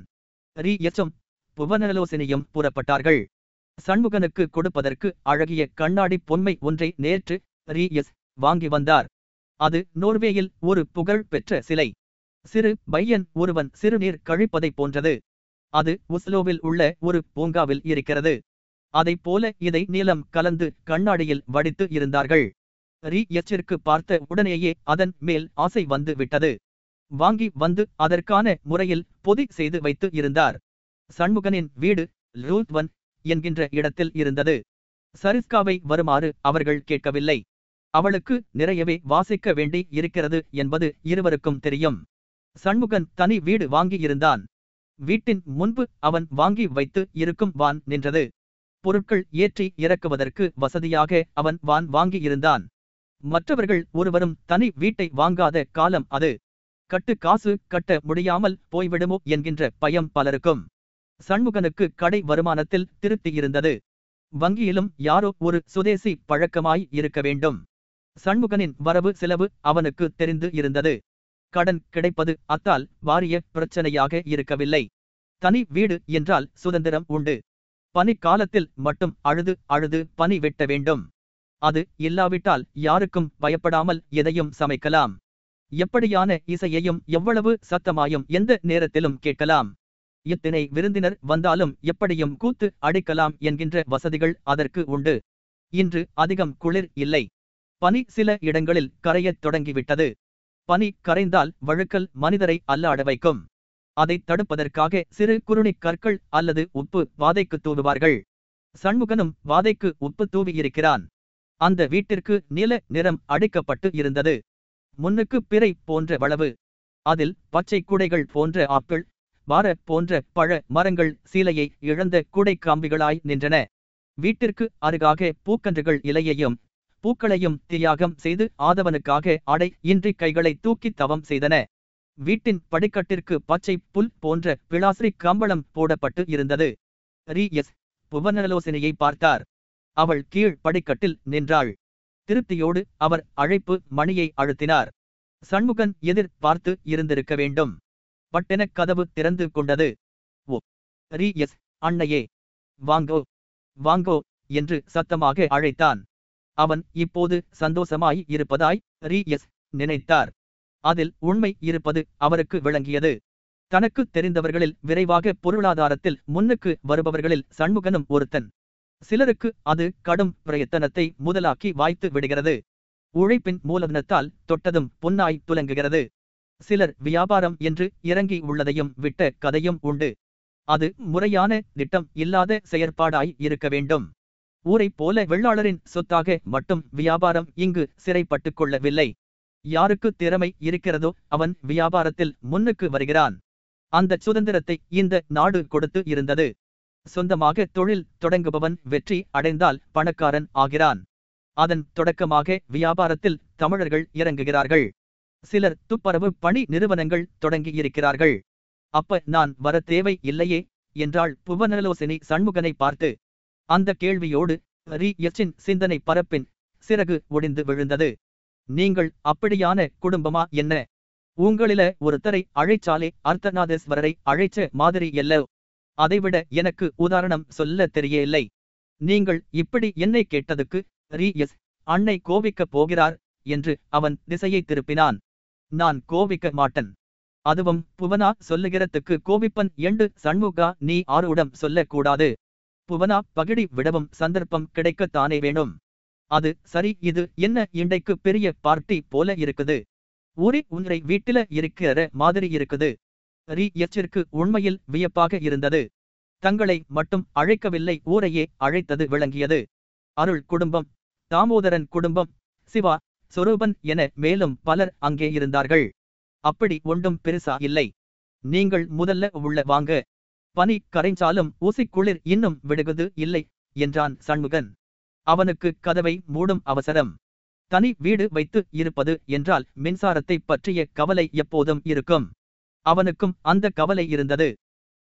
ரி எச்சம் புவனலோசினியும் புறப்பட்டார்கள். சண்முகனுக்கு கொடுப்பதற்கு அழகிய கண்ணாடி பொன்மை ஒன்றை நேற்று ரி எஸ் வாங்கி வந்தார். அது நோர்வேயில் ஒரு புகழ் பெற்ற சிலை. சிறு பையன் ஒருவன் சிறுநீர் கழிப்பதைப் போன்றது. அது உஸ்லோவில் உள்ள ஒரு பூங்காவில் இருக்கிறது. அதைப் போல இதை நீளம் கலந்து கண்ணாடியில் வடித்து இருந்தார்கள். ரீ எச்சருக்கு பார்த்த உடனேயே அதன் மேல் ஆசை வந்து விட்டது. வாங்கி வந்து அதற்கான முறையில் பொதி செய்து வைத்து இருந்தார். சண்முகனின் வீடு லூத்வன் என்கின்ற இடத்தில் இருந்தது. சரிஸ்காவை வருமாறு அவர்கள் கேட்கவில்லை. அவளுக்கு நிறையவே வாசிக்க வேண்டி இருக்கிறது என்பது இருவருக்கும் தெரியும். சண்முகன் தனி வீடு வாங்கி இருந்தான். வீட்டின் முன்பு அவன் வாங்கி வைத்து இருக்கும் வான் நின்றது. பொருட்கள் ஏற்றி இறக்குவதற்கு வசதியாக அவன் வான் வாங்கி இருந்தான். மற்றவர்கள் ஒருவரும் தனி வீட்டை வாங்காத காலம் அது. கட்டு காசு கட்ட முடியாமல் போய்விடுமோ என்கின்ற பயம் பலருக்கும். சண்முகனுக்கு கடை வருமானத்தில் திருப்தி இருந்தது. வங்கியிலும் யாரோ ஒரு சுதேசி பழக்கமாய் இருக்க வேண்டும். சண்முகனின் வரவு செலவு அவனுக்கு தெரிந்து இருந்தது. கடன் கிடைப்பது அத்தால் வாரிய பிரச்சனையாக இருக்கவில்லை. தனி வீடு என்றால் சுதந்திரம் உண்டு. பனிக்காலத்தில் மட்டும் அழுது அழுது பனி வெட்ட வேண்டும். அது இல்லாவிட்டால் யாருக்கும் பயப்படாமல் எதையும் சமைக்கலாம். எப்படியான இசையையும் எவ்வளவு சத்தமாயும் எந்த நேரத்திலும் கேட்கலாம். எத்தனை விருந்தினர் வந்தாலும் எப்படியும் கூத்து அடிக்கலாம் என்கின்ற வசதிகள் அதற்கு உண்டு. இன்று அதிகம் குளிர் இல்லை. பனி சில இடங்களில் கரையத் தொடங்கிவிட்டது. பனி கரைந்தால் வழுக்கல் மனிதரை அல்லாட வைக்கும். அதைத் தடுப்பதற்காக சிறு குருணிக் கற்கள் அல்லது உப்பு வாதைக்கு தூவுவார்கள். சண்முகனும் வாதைக்கு உப்பு தூவியிருக்கிறான். அந்த வீட்டிற்கு நில நிறம் அடிக்கப்பட்டு இருந்தது. முன்னுக்கு பிறை போன்ற வளவு. அதில் பச்சை குடைகள் போன்ற ஆப்பிள் வார போன்ற பழ மரங்கள் சீலையை இழந்த குடை காம்பிகளாய் நின்றன. வீட்டிற்கு அருகாக பூக்கன்றுகள் இலையையும் பூக்களையும் தியாகம் செய்து ஆதவனுக்காக அடை இன்றி கைகளை தூக்கி தவம் செய்தன. வீட்டின் படிக்கட்டிற்கு பச்சை புல் போன்ற பிளாஸ்ரி கம்பளம் போடப்பட்டு இருந்தது. ரி எஸ். புவனலோசனையை பார்த்தார். அவள் கீழ் படிக்கட்டில் நின்றாள். திருப்தியோடு அவர் அழைப்பு மணியை அழுத்தினார். சண்முகன் எதிர் பார்த்து இருந்திருக்க வேண்டும். பட்டென கதவு திறந்து கொண்டது. ஓ ரீ எஸ் அன்னையே. வாங்கோ வாங்கோ என்று சத்தமாக அழைத்தான். அவன் இப்போது சந்தோஷமாய் இருப்பதாய் ரீ எஸ் நினைத்தார். அதில் உண்மை இருப்பது அவருக்கு விளங்கியது. தனக்கு தெரிந்தவர்களில் விரைவாக பொருளாதாரத்தில் முன்னுக்கு வருபவர்களில் சண்முகனும் ஒருத்தன். சிலருக்கு அது கடும் பிரயத்தனத்தை முதலாக்கி வாய்த்து விடுகிறது. உழைப்பின் மூலதனத்தால் தொட்டதும் பொன்னாய் துலங்குகிறது. சிலர் வியாபாரம் என்று இறங்கி உள்ளதையும் விட்ட கதையும் உண்டு. அது முறையான திட்டம் இல்லாத செயற்பாடாய் இருக்க வேண்டும். ஊரைப் போல வெள்ளாளரின் சொத்தாக மட்டும் வியாபாரம் இங்கு சிறைப்பட்டுக் கொள்ளவில்லை. யாருக்கு திறமை இருக்கிறதோ அவன் வியாபாரத்தில் முன்னுக்கு வருகிறான். அந்த சுதந்திரத்தை இந்த நாடு கொடுத்து இருந்தது. சொந்தமாக தொழில் தொடங்குபவன் வெற்றி அடைந்தால் பணக்காரன் ஆகிறான். அதன் தொடக்கமாக வியாபாரத்தில் தமிழர்கள் இறங்குகிறார்கள். சிலர் துப்பரவு பணி நிறுவனங்கள் தொடங்கியிருக்கிறார்கள். அப்ப நான் வர தேவை இல்லையே? என்றாள் புவனலோசினி சண்முகனை பார்த்து. அந்த கேள்வியோடு ரி எச்சின் சிந்தனை பரப்பின் சிறகு ஒடிந்து விழுந்தது. நீங்கள் அப்படியான குடும்பமா என்ன? உங்களில ஒருத்தரை அழைச்சாலே அர்த்தநாதேஸ்வரரை அழைச்ச மாதிரி எல்லோ அதைவிட எனக்கு உதாரணம் சொல்ல தெரியவில்லை. நீங்கள் இப்படி என்னை கேட்டதுக்கு ரீ எஸ் அன்னை கோவிக்கப் போகிறார் என்று அவன் திசையை திருப்பினான். நான் கோபிக்க மாட்டன். அதுவும் புவனா சொல்லுகிறதுக்கு கோபிப்பன் எண்டு சண்முகா நீ ஆருடம் சொல்லக்கூடாது. புவனா பகிடி விடவும் சந்தர்ப்பம் கிடைக்கத்தானே வேணும். அது சரி இது என்ன இண்டைக்கு பெரிய பார்ட்டி போல இருக்குது. ஊரே உன்றை வீட்டில இருக்கிற மாதிரி இருக்குது. ரீஎச்சிற்கு உண்மையில் வியப்பாக இருந்தது. தங்களை மட்டும் அழைக்கவில்லை ஊரையே அழைத்தது விளங்கியது. அருள் குடும்பம் தாமோதரன் குடும்பம் சிவா சொரூபன் என மேலும் பலர் அங்கே இருந்தார்கள். அப்படி ஒன்றும் பெருசா இல்லை. நீங்கள் முதல்ல உள்ள வாங்க. பனி கரைஞ்சாலும் ஊசிக்குளிர் இன்னும் விடுவது இல்லை என்றான் சண்முகன். அவனுக்கு கதவை மூடும் அவசரம். தனி வீடு வைத்து இருப்பது என்றால் மின்சாரத்தை பற்றிய கவலை எப்போதும் இருக்கும். அவனுக்கும் அந்த கவலை இருந்தது.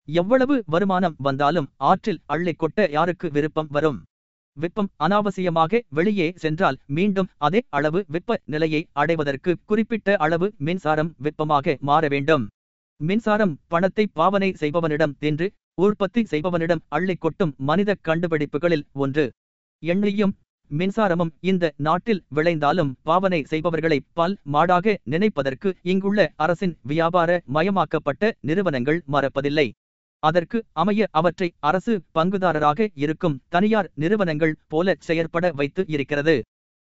எவ்வளவு வருமானம் வந்தாலும் ஆற்றில் அள்ளைக் கொட்ட யாருக்கு விருப்பம் வரும்? வெப்பம் அனாவசியமாக வெளியே சென்றால் மீண்டும் அதே அளவு வெப்ப நிலையை அடைவதற்கு குறிப்பிட்ட அளவு மின்சாரம் வெப்பமாக மாற வேண்டும். மின்சாரம் பணத்தை பாவனை செய்பவனிடம் தின்று உற்பத்தி செய்பவனிடம் அள்ளிக் கொட்டும் மனித கண்டுபிடிப்புகளில் ஒன்று. எண்ணெயும் மின்சாரமும் இந்த நாட்டில் விளைந்தாலும் பாவனை செய்பவர்களை பால் மாடாக நினைப்பதற்கு இங்குள்ள அரசின் வியாபார மயமாக்கப்பட்ட நிறுவனங்கள் மறப்பதில்லை. அதற்கு அமைய அவற்றை அரசு பங்குதாரராக இருக்கும் தனியார் நிறுவனங்கள் போல செயற்பட வைத்து இருக்கிறது.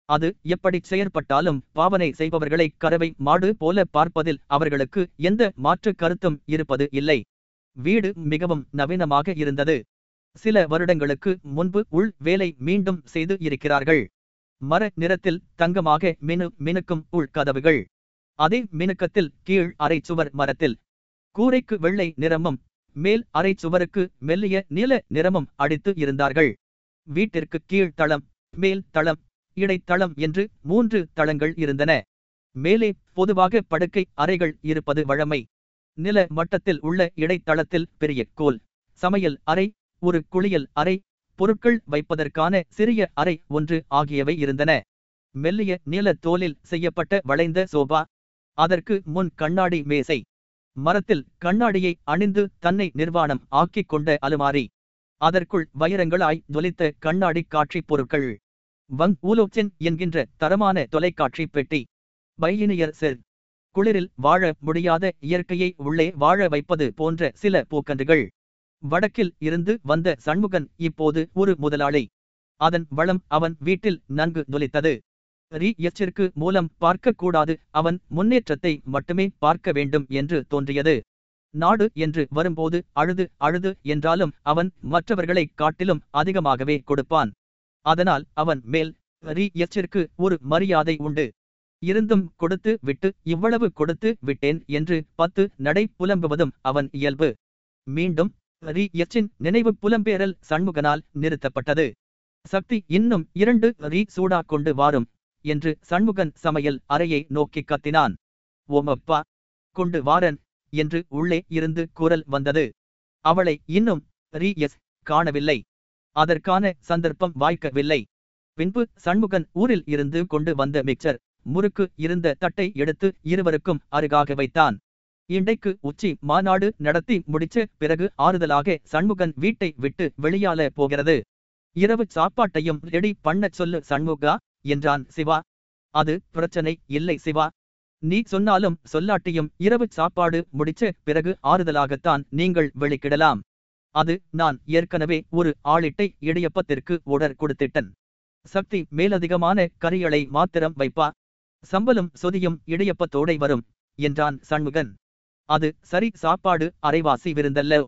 அது எப்படி செயற்பட்டாலும் பாவனை செய்பவர்களை கறவை மாடு போல பார்ப்பதில் அவர்களுக்கு எந்த மாற்று கருத்தும் இருப்பது இல்லை. வீடு மிகவும் நவீனமாக இருந்தது. சில வருடங்களுக்கு முன்பு உள் வேலை மீண்டும் செய்து இருக்கிறார்கள். மர நிறத்தில் தங்கமாக மினு மினுக்கும் உள் கதவுகள். அதே மினுக்கத்தில் கீழ் அரை சுவர் மரத்தில். கூரைக்கு வெள்ளை நிறமும் மேல் அரை சுவருக்கு மெல்லிய நீல நிறமும் அடித்து இருந்தார்கள். வீட்டிற்கு கீழ் தளம் மேல் தளம் இடைத்தளம் என்று மூன்று தளங்கள் இருந்தன. மேலே பொதுவாக படுக்கை அறைகள் இருப்பது வழமை. நில மட்டத்தில் உள்ள இடைத்தளத்தில் பெரிய கோல் சமையல் அறை ஒரு குளியல் அறை பொருட்கள் வைப்பதற்கான சிறிய அறை ஒன்று ஆகியவை இருந்தன. மெல்லிய நீல தோலில் செய்யப்பட்ட வளைந்த சோபா அதற்கு முன் கண்ணாடி மேசை மரத்தில் கண்ணாடியை அணிந்து தன்னை நிர்வாணம் ஆக்கிக் கொண்ட அலுமாரி அதற்குள் வைரங்களாய் ஜொலித்த கண்ணாடி காட்சிப் பொருட்கள். வங் ஊலோச்சின் என்கின்ற தரமான தொலைக்காட்சி பெட்டி பையினியர் செல் குளிரில் வாழ முடியாத இயற்கையை உள்ளே வாழ வைப்பது போன்ற சில பூக்கன்றுகள் வடக்கில் இருந்து வந்த சண்முகன் இப்போது ஒரு முதலாளி. அதன் வளம் அவன் வீட்டில் நன்கு ஜொலித்தது ரீ எச்சிற்கு மூலம் பார்க்கக்கூடாது அவன் முன்னேற்றத்தை மட்டுமே பார்க்க வேண்டும் என்று தோன்றியது. நாடு என்று வரும்போது அழுது அழுது என்றாலும் அவன் மற்றவர்களைக் காட்டிலும் அதிகமாகவே கொடுப்பான். அதனால் அவன் மேல் ரீ எச்சிற்கு ஒரு மரியாதை உண்டு. இருந்தும் கொடுத்து விட்டு இவ்வளவு கொடுத்து விட்டேன் என்று பத்து நடை புலம்புவதும் அவன் இயல்பு. மீண்டும் ரி எச்சின் நினைவு புலம்பேறல் சண்முகனால் நிறுத்தப்பட்டது. சக்தி இன்னும் இரண்டு ரீ சூடா கொண்டு வாரும் என்று சண்முகன் சமையல் அறையை நோக்கி கத்தினான். ஓமப்பா கொண்டு வாரன் என்று உள்ளே இருந்து குரல் வந்தது. அவளை இன்னும் ரீ எஸ் காணவில்லை. அதற்கான சந்தர்ப்பம் வாய்க்கவில்லை. பின்பு சண்முகன் ஊரில் இருந்து கொண்டு வந்த மிக்சர் முறுக்கு இருந்த தட்டை எடுத்து இருவருக்கும் அருகாக வைத்தான். இன்றைக்கு உச்சி மாநாடு நடத்தி முடிச்ச பிறகு ஆறுதலாக சண்முகன் வீட்டை விட்டு வெளியால போகிறது. இரவு சாப்பாட்டையும் ரெடி பண்ணச் சொல்லு சண்முகா என்றான் சிவா. அது பிரச்சனை இல்லை சிவா. நீ சொன்னாலும் சொல்லாட்டியும் இரவு சாப்பாடு முடிச்ச பிறகு ஆறுதலாகத்தான் நீங்கள் வெளிக்கிடலாம். அது நான் ஏற்கனவே ஒரு ஆளிட்டை இடியப்பத்திற்கு உடர் கொடுத்திட்டன். சக்தி மேலதிகமான கரிகளை மாத்திரம் வைப்பா. சம்பலும் சொதியும் இடியப்பத்தோடை வரும் என்றான் சண்முகன். அது சரி சாப்பாடு அரைவாசி விருந்தல்ல.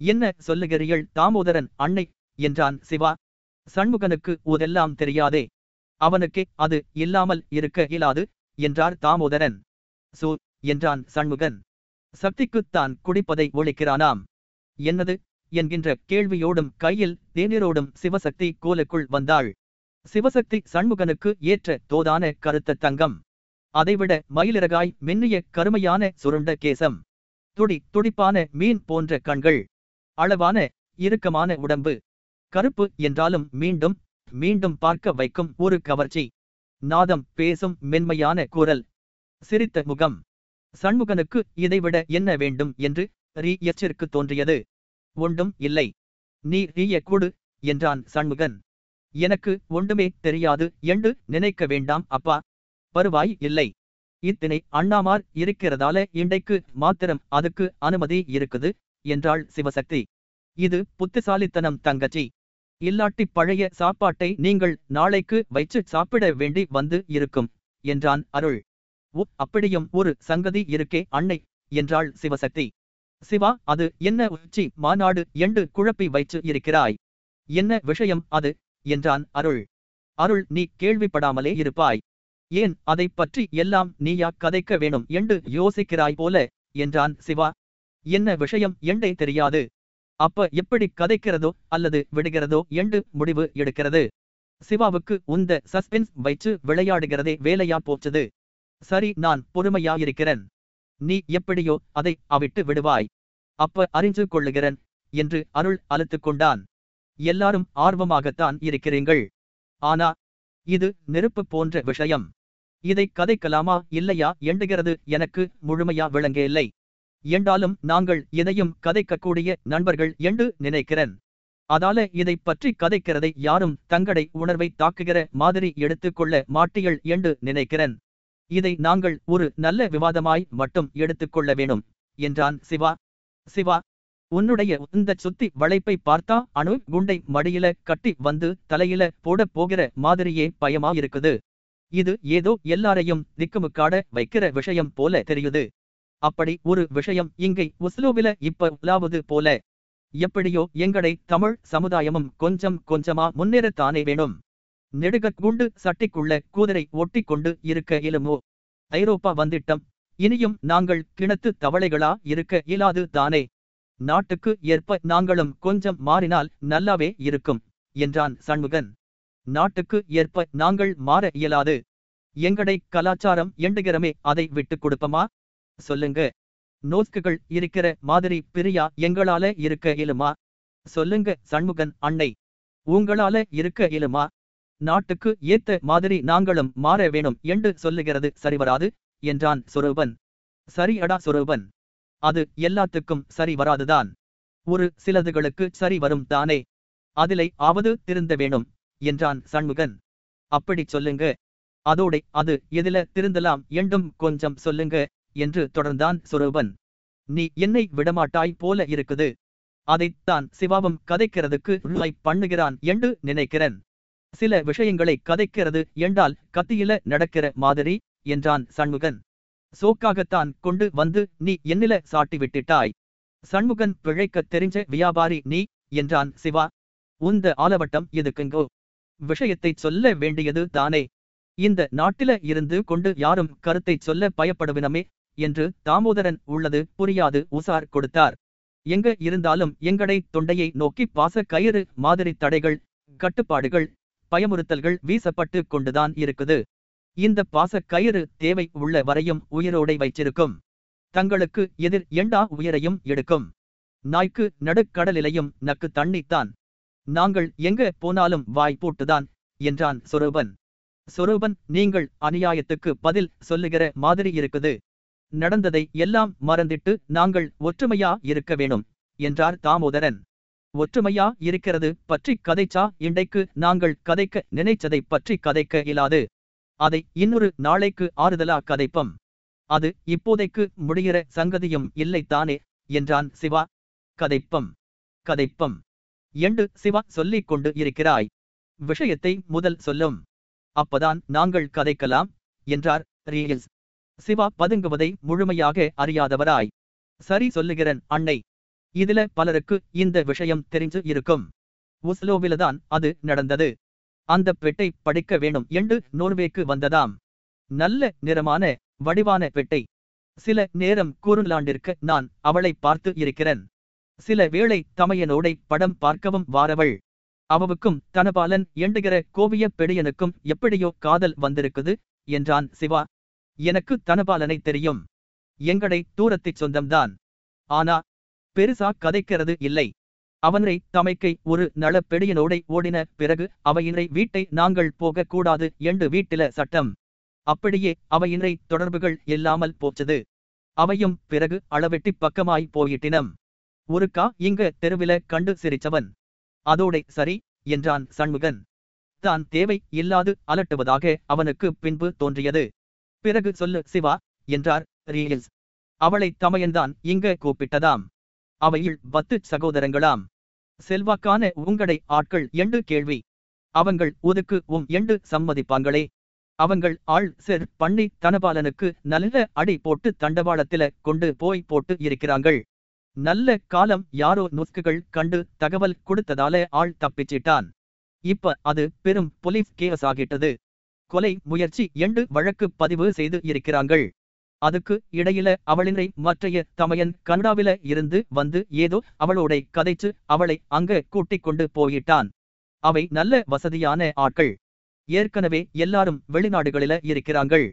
என்ன சொல்லுகிறீள் தாமோதரன்? அன்னை என்றான் சிவா. சண்முகனுக்கு உதெல்லாம் தெரியாதே. அவனுக்கே அது இல்லாமல் இருக்க இயலாது என்றார் தாமோதரன். சோ என்றான் சண்முகன். சக்திக்குத் தான் குடிப்பதை ஒழிக்கிறானாம். என்னது? என்கின்ற கேள்வியோடும் கையில் தேநீரோடும் சிவசக்தி கோலுக்குள் வந்தாள். சிவசக்தி சண்முகனுக்கு ஏற்ற தோதான கருத்த தங்கம் அதைவிட மயிலிறகாய் மென்னிய கருமையான சுருண்ட கேசம் துடி துடிப்பான மீன் போன்ற கண்கள் அளவான இறுக்கமான உடம்பு கருப்பு என்றாலும் மீண்டும் மீண்டும் பார்க்க வைக்கும் ஒரு கவர்ச்சி நாதம் பேசும் மென்மையான குரல் சிரித்த முகம். சண்முகனுக்கு இதைவிட என்ன வேண்டும் என்று ரீ எச்சிற்கு தோன்றியது. ஒன்றும் இல்லை. நீ ரீய கூடு என்றான் சண்முகன். எனக்கு ஒன்றுமே தெரியாது என்று நினைக்க வேண்டாம் அப்பா. வருவாய் இல்லை. இத்தினை அண்ணாமார் இருக்கிறதால இண்டைக்கு மாத்திரம் அதுக்கு அனுமதி இருக்குது என்றாள் சிவசக்தி. இது புத்திசாலித்தனம் தங்கச்சி. இல்லாட்டி பழைய சாப்பாட்டை நீங்கள் நாளைக்கு வைச்சு சாப்பிட வேண்டி வந்து இருக்கும் என்றான் அருள். உ அப்படியும் ஒரு சங்கதி இருக்கே அன்னை என்றாள் சிவசக்தி. சிவா அது என்ன உச்சி மாநாடு எண்டு குழப்பி வைச்சு இருக்கிறாய்? என்ன விஷயம் அது என்றான் அருள். அருள் நீ கேள்விப்படாமலே இருப்பாய். ஏன் அதை பற்றி எல்லாம் நீயா கதைக்க வேணும் என்று யோசிக்கிறாய் போல என்றான் சிவா. என்ன விஷயம் என்றே தெரியாது. அப்ப எப்படி கதைக்கிறதோ அல்லது விடுகிறதோ என்று முடிவு எடுக்கிறது. சிவாவுக்கு உந்த சஸ்பென்ஸ் வைச்சு விளையாடுகிறதே வேலையா போச்சது சரி நான் பொறுமையாயிருக்கிறேன். நீ எப்படியோ அதை அவிட்டு விடுவாய். அப்ப அறிஞ்சு கொள்ளுகிறேன் என்று அருள் அழுத்து கொண்டான். எல்லாரும் ஆர்வமாகத்தான் இருக்கிறீர்கள். ஆனா இது நெருப்பு போன்ற விஷயம். இதை கதைக்கலாமா இல்லையா எண்டுகிறது எனக்கு முழுமையா விளங்கவில்லை என்றாலும் நாங்கள் இதையும் கதைக்கக்கூடிய நண்பர்கள் என்று நினைக்கிறேன். அதால இதை பற்றி கதைக்கிறதை யாரும் தங்கடை உணர்வை தாக்குகிற மாதிரி எடுத்துக்கொள்ள மாட்டியள் என்று நினைக்கிறேன். இதை நாங்கள் ஒரு நல்ல விவாதமாய் மட்டும் எடுத்துக்கொள்ள வேணும் என்றான் சிவா. சிவா உன்னுடைய இந்த சுத்தி வளைப்பை பார்த்தா அணு குண்டை மடியில கட்டி வந்து தலையில போடப் போகிற மாதிரியே பயமா இருக்குது இது ஏதோ எல்லாரையும் திக்குமுக்காட வைக்கிற விஷயம் போல தெரியுது. அப்படி ஒரு விஷயம் இங்கே உஸ்லோவில இப்ப உலாவது போல. எப்படியோ எங்களை தமிழ் சமுதாயமும் கொஞ்சம் கொஞ்சமா முன்னேறத்தானே வேணும். நெடுக குண்டு சட்டிக்குள்ள ஒட்டி கொண்டு இருக்க இயலுமோ? ஐரோப்பா வந்திட்டம். இனியும் நாங்கள் கிணத்து தவளைகளா இருக்க இயலாது தானே. நாட்டுக்கு ஏற்ப நாங்களும் கொஞ்சம் மாறினால் நல்லாவே இருக்கும் என்றான் சண்முகன். நாட்டுக்கு ஏற்ப நாங்கள் மாற இயலாது. எங்கடை கலாச்சாரம் எண்டுகிறமே அதை விட்டுக் கொடுப்பமா? சொல்லுங்க. நோஸ்குகள் இருக்கிற மாதிரி பிரியா எங்களால இருக்க இயலுமா? சொல்லுங்க சண்முகன் அன்னை. உங்களால இருக்க இயலுமா? நாட்டுக்கு ஏத்த மாதிரி நாங்களும் மாற வேணும் என்று சொல்லுகிறது சரிவராது என்றான் சொரூபன். சரியடா சொரூபன். அது எல்லாத்துக்கும் சரி வராதுதான். ஒரு சிலதுகளுக்கு சரி வரும் தானே. அதிலை ஆவது திருந்த வேணும். என்றான் சண்முகன். அப்படிச் சொல்லுங்க. அதோடே அது எதில திருந்தலாம் என்றும் கொஞ்சம் சொல்லுங்க என்று தொடர்ந்தான் சுரூபன். நீ என்னை விடமாட்டாய் போல இருக்குது. அதைத்தான் சிவாவும் கதைக்கிறதுக்கு லை பண்ணுகிறான் என்று நினைக்கிறேன். சில விஷயங்களை கதைக்கிறது என்றால் கத்தியில நடக்கிற மாதிரி என்றான் சண்முகன். சோக்காகத்தான் கொண்டு வந்து நீ என்னில சாட்டி விட்டுட்டாய். சண்முகன் பிழைக்கத் தெரிஞ்ச வியாபாரி நீ என்றான் சிவா. உந்த ஆலவட்டம் எதுக்குங்கோ. விஷயத்தைச் சொல்ல வேண்டியது தானே. இந்த நாட்டில இருந்து கொண்டு யாரும் கருத்தைச் சொல்ல பயப்படுவினமே என்று தாமோதரன் உள்ளது புரியாது உசார் கொடுத்தார். எங்க இருந்தாலும் எங்கடை தொண்டையை நோக்கி பாச கயிறு மாதிரி தடைகள் கட்டுப்பாடுகள் பயமுறுத்தல்கள் வீசப்பட்டு கொண்டுதான் இருக்குது. இந்த பாச கயிறு தேவை உள்ள வரையும் உயிரோடை வைச்சிருக்கும் தங்களுக்கு எதிர் எண்டா உயிரையும் எடுக்கும். நாய்க்கு நடுக்கடலிலையும் நக்கு தண்ணித்தான். நாங்கள் எங்க போனாலும் வாய் போட்டுதான் என்றான் சொரூபன். சொரூபன் நீங்கள் அநியாயத்துக்கு பதில் சொல்லுகிற மாதிரி இருக்குது. நடந்ததை எல்லாம் மறந்திட்டு நாங்கள் ஒற்றுமையா இருக்க வேணும் என்றார் தாமோதரன். ஒற்றுமையா இருக்கிறது பற்றி கதைச்சா இண்டைக்கு நாங்கள் கதைக்க நினைச்சதை பற்றி கதைக்க இயலாது. அதை இன்னொரு நாளைக்கு ஆறுதலா கதைப்பம். அது இப்போதைக்கு முடிகிற சங்கதியும் இல்லைத்தானே என்றான் சிவா. கதைப்பம் கதைப்பம். என்று சிவா சொல்லிக் கொண்டு இருக்கிறாய். விஷயத்தை முதல் சொல்லும். அப்பதான் நாங்கள் கதைக்கலாம் என்றார் ரீல்ஸ். சிவா பதுங்குவதை முழுமையாக அறியாதவராய். சரி சொல்லுகிறன் அன்னை. இதுல பலருக்கு இந்த விஷயம் தெரிஞ்சு இருக்கும். உஸ்லோவில்தான் அது நடந்தது. அந்த பெட்டை படிக்க வேணும் என்று நோர்வேக்கு வந்ததாம். நல்ல நிறமான வடிவான பெட்டை. சில நேரம் கூறுலாண்டிருக்க நான் அவளை பார்த்து இருக்கிறேன். சில வேளை தமையனோடை படம் பார்க்கவும் வாரவள். அவவுக்கும் தனபாலன் எண்டுகிற கோவிய பெடியனுக்கும் எப்படியோ காதல் வந்திருக்குது என்றான் சிவா. எனக்கு தனபாலனை தெரியும். எங்கடை தூரத்திச் சொந்தம்தான். ஆனா பெருசா கதைக்கிறது இல்லை. அவனரை தமைக்கை ஒரு நல பெடியனோடை ஓடின பிறகு அவையினை வீட்டை நாங்கள் போக கூடாது என்று வீட்டில சட்டம். அப்படியே அவையினை தொடர்புகள் இல்லாமல் போச்சது. அவையும் பிறகு அளவெட்டி பக்கமாய் போயிட்டினம். ஒருக்கா இங்க தெருவில கண்டு சிரிச்சவன். அதோடே சரி என்றான் சண்முகன். தான் தேவை இல்லாது அலட்டுவதாக அவனுக்கு பின்பு தோன்றியது. பிறகு சொல்லு சிவா என்றார் ரீல்ஸ். அவளை தமையன்தான் இங்க கூப்பிட்டதாம். அவையில் பத்து சகோதரங்களாம். செல்வாக்கான உங்கடை ஆட்கள் எண்டு கேள்வி. அவங்கள் உதுக்கு உம் எண்டு சம்மதிப்பாங்களே. அவங்கள் ஆள் செர் பண்ணி தனபாலனுக்கு நல்ல அடி போட்டு தண்டவாளத்தில கொண்டு போய் போட்டு இருக்கிறாங்கள். நல்ல காலம் யாரோ நுஸ்குகள் கண்டு தகவல் கொடுத்ததால ஆள் தப்பிச்சிட்டான். இப்ப அது பெரும் போலீஸ் கேஸ் ஆகிட்டது. கொலை முயற்சி எண்டு வழக்கு பதிவு செய்து இருக்கிறாங்கள் அதுக்கு இடையில அவளினை மற்றைய தமையன் கனடாவில இருந்து வந்து ஏதோ அவளோட கதைச்சு அவளை அங்க கூட்டிக் கொண்டு போயிட்டான். அவை நல்ல வசதியான ஆட்கள். ஏற்கனவே எல்லாரும் வெளிநாடுகளில இருக்கிறாங்கள்.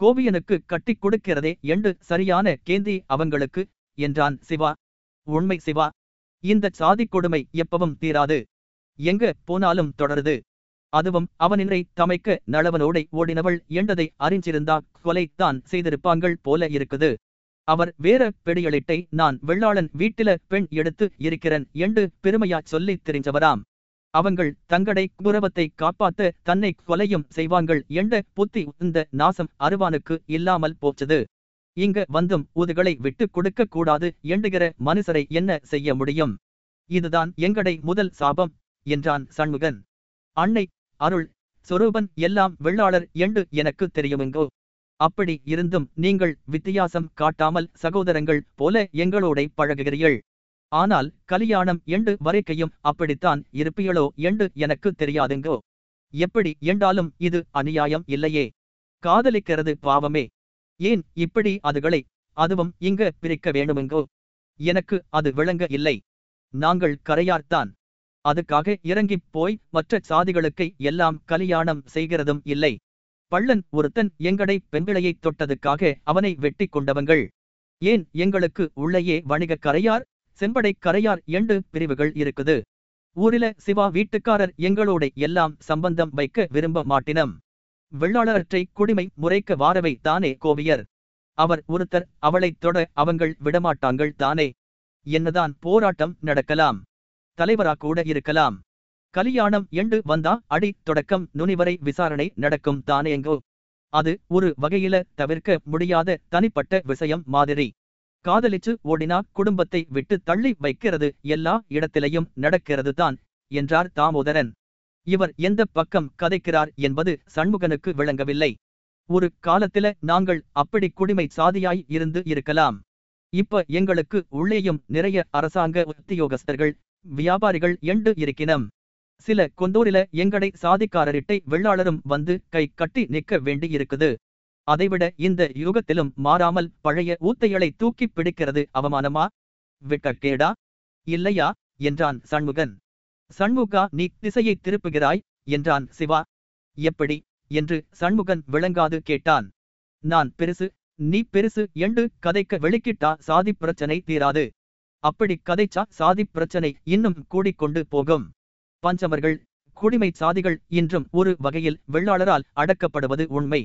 கோவியனுக்கு கட்டிக் கொடுக்கிறதே எண்டு சரியான கேந்தி அவங்களுக்கு என்றான் சிவா. உண்மை சிவா. இந்த சாதிக் கொடுமை எப்பவும் தீராது. எங்க போனாலும் தொடருது. அதுவும் அவனினை தமைக்க நளவனோடை ஓடினவள் என்றதை அறிஞ்சிருந்தா கொலைத்தான் செய்திருப்பாங்கள் போல இருக்குது. அவர் வேற பெடியளிட்டை நான் வெள்ளாளன் வீட்டில பெண் எடுத்து இருக்கிறேன் என்று பெருமையா சொல்லித் தெரிஞ்சவராம். அவங்கள் தங்கடை குரவத்தை காப்பாத்த தன்னை கொலையும் செய்வாங்கள் என்ற புத்தி இந்த நாசம் அருவானுக்கு இல்லாமல் போச்சது. இங்கு வந்தும் உதுகளை விட்டு கொடுக்க கூடாது எண்டுகிற மனுஷரை என்ன செய்ய முடியும்? இதுதான் எங்கடை முதல் சாபம் என்றான் சண்முகன். அன்னை அருள் சொரூபன் எல்லாம் வெள்ளாளர் என்று எனக்கு தெரியுமெங்கோ? அப்படி இருந்தும் நீங்கள் வித்தியாசம் காட்டாமல் சகோதரங்கள் போல எங்களோடை பழகுகிறீர்கள். ஆனால் கலியாணம் எண்டு வரைக்கையும் அப்படித்தான் இருப்பீளோ எண்டு எனக்கு தெரியாதுங்கோ? எப்படி என்றாலும் இது அநியாயம் இல்லையே. காதலிக்கிறது பாவமே. ஏன் இப்படி அதுகளை அதுவும் இங்க பிரிக்க வேண்டுமெங்கோ? எனக்கு அது விளங்க இல்லை. நாங்கள் கரையார்த்தான். அதுக்காக இறங்கிப் போய் மற்ற சாதிகளுக்கு எல்லாம் கலியாணம் செய்கிறதும் இல்லை. பள்ளன் ஒருத்தன் எங்கடை பெண்பிளையைத் தொட்டதுக்காக அவனை வெட்டி கொண்டவங்கள். ஏன் எங்களுக்கு உள்ளேயே வணிக கரையார் செம்படை கரையார் எண்டு பிரிவுகள் இருக்குது. ஊரில சிவா வீட்டுக்காரர் எங்களோட எல்லாம் சம்பந்தம் வைக்க விரும்ப மாட்டினம். வெள்ளாளரற்றை குடிமை முறைக்க வாரவை தானே கோவியர் அவர் ஒருத்தர் அவளைத் தொட அவங்கள் விடமாட்டாங்கள் தானே. என்னதான் போராட்டம் நடக்கலாம். தலைவரா கூட இருக்கலாம். கலியாணம் எண்டு வந்தா அடி தொடக்கம் நுனிவரை விசாரணை நடக்கும் தானேங்கோ. அது ஒரு வகையில தவிர்க்க முடியாத தனிப்பட்ட விஷயம் மாதிரி. காதலிச்சு ஓடினா குடும்பத்தை விட்டு தள்ளி வைக்கிறது எல்லா இடத்திலையும் நடக்கிறது தான் என்றார் தாமோதரன். இவர் எந்த பக்கம் கதைக்கிறார் என்பது சண்முகனுக்கு விளங்கவில்லை. ஒரு காலத்தில நாங்கள் அப்படி குடிமை சாதியாய் இருந்து இருக்கலாம். இப்ப எங்களுக்கு உள்ளேயும் நிறைய அரசாங்க உத்தியோகஸ்தர்கள் வியாபாரிகள் எண்டு இருக்கினம். சில கொந்தூரில எங்களை சாதிக்காரரிட்டை வெள்ளாளரும் வந்து கை கட்டி நிற்க வேண்டி இருக்குது. அதைவிட இந்த யுகத்திலும் மாறாமல் பழைய ஊத்தைகளை தூக்கி பிடிக்கிறது அவமானமா? விட்டக்கேடா? இல்லையா? என்றான் சண்முகன். சண்முகா நீ திசையை திருப்புகிறாய்? என்றான் சிவா. எப்படி? என்று சண்முகன் விளங்காது கேட்டான். நான் பெருசு நீ பெருசு என்று கதைக்க வெளிக்கிட்டா சாதி பிரச்சனை தீராது. அப்படி கதைச்சா சாதி பிரச்சனை இன்னும் கூடிக்கொண்டு போகும். பஞ்சமர்கள் குடிமை சாதிகள் இன்றும் ஒரு வகையில் வெள்ளாளரால் அடக்கப்படுவது உண்மை.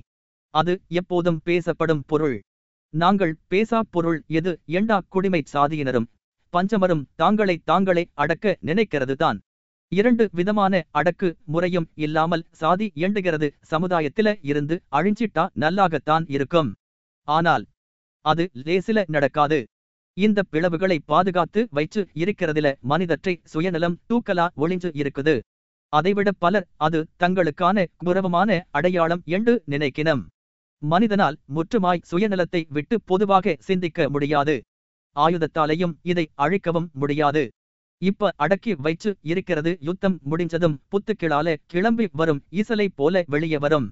அது எப்போதும் பேசப்படும் பொருள். நாங்கள் பேசா பொருள் எது? எண்டா குடிமை சாதியினரும் பஞ்சமரும் தாங்களை தாங்களே அடக்க நினைக்கிறது தான் இரண்டு விதமான அடக்கு முறையும் இல்லாமல் சாதி எண்டுகிறது சமுதாயத்தில இருந்து அழிஞ்சிட்டா நல்லாகத்தான் இருக்கும். ஆனால் அது லேசில நடக்காது. இந்த பிளவுகளை பாதுகாத்து வைச்சு இருக்கிறதில மனிதற்றை சுயநலம் தூக்கலா ஒளிஞ்சு இருக்குது. அதைவிட பலர் அது தங்களுக்கான குரவமான அடையாளம் என்று நினைக்கினம். மனிதனால் முற்றுமாய் சுயநலத்தை விட்டு பொதுவாக சிந்திக்க முடியாது. ஆயுதத்தாலையும் இதை அழிக்கவும் முடியாது. இப்ப அடக்கி வைச்சு இருக்கிறது யுத்தம் முடிஞ்சதும் புத்துக்கிளால கிளம்பி வரும் ஈசலை போல வெளியே வரும்.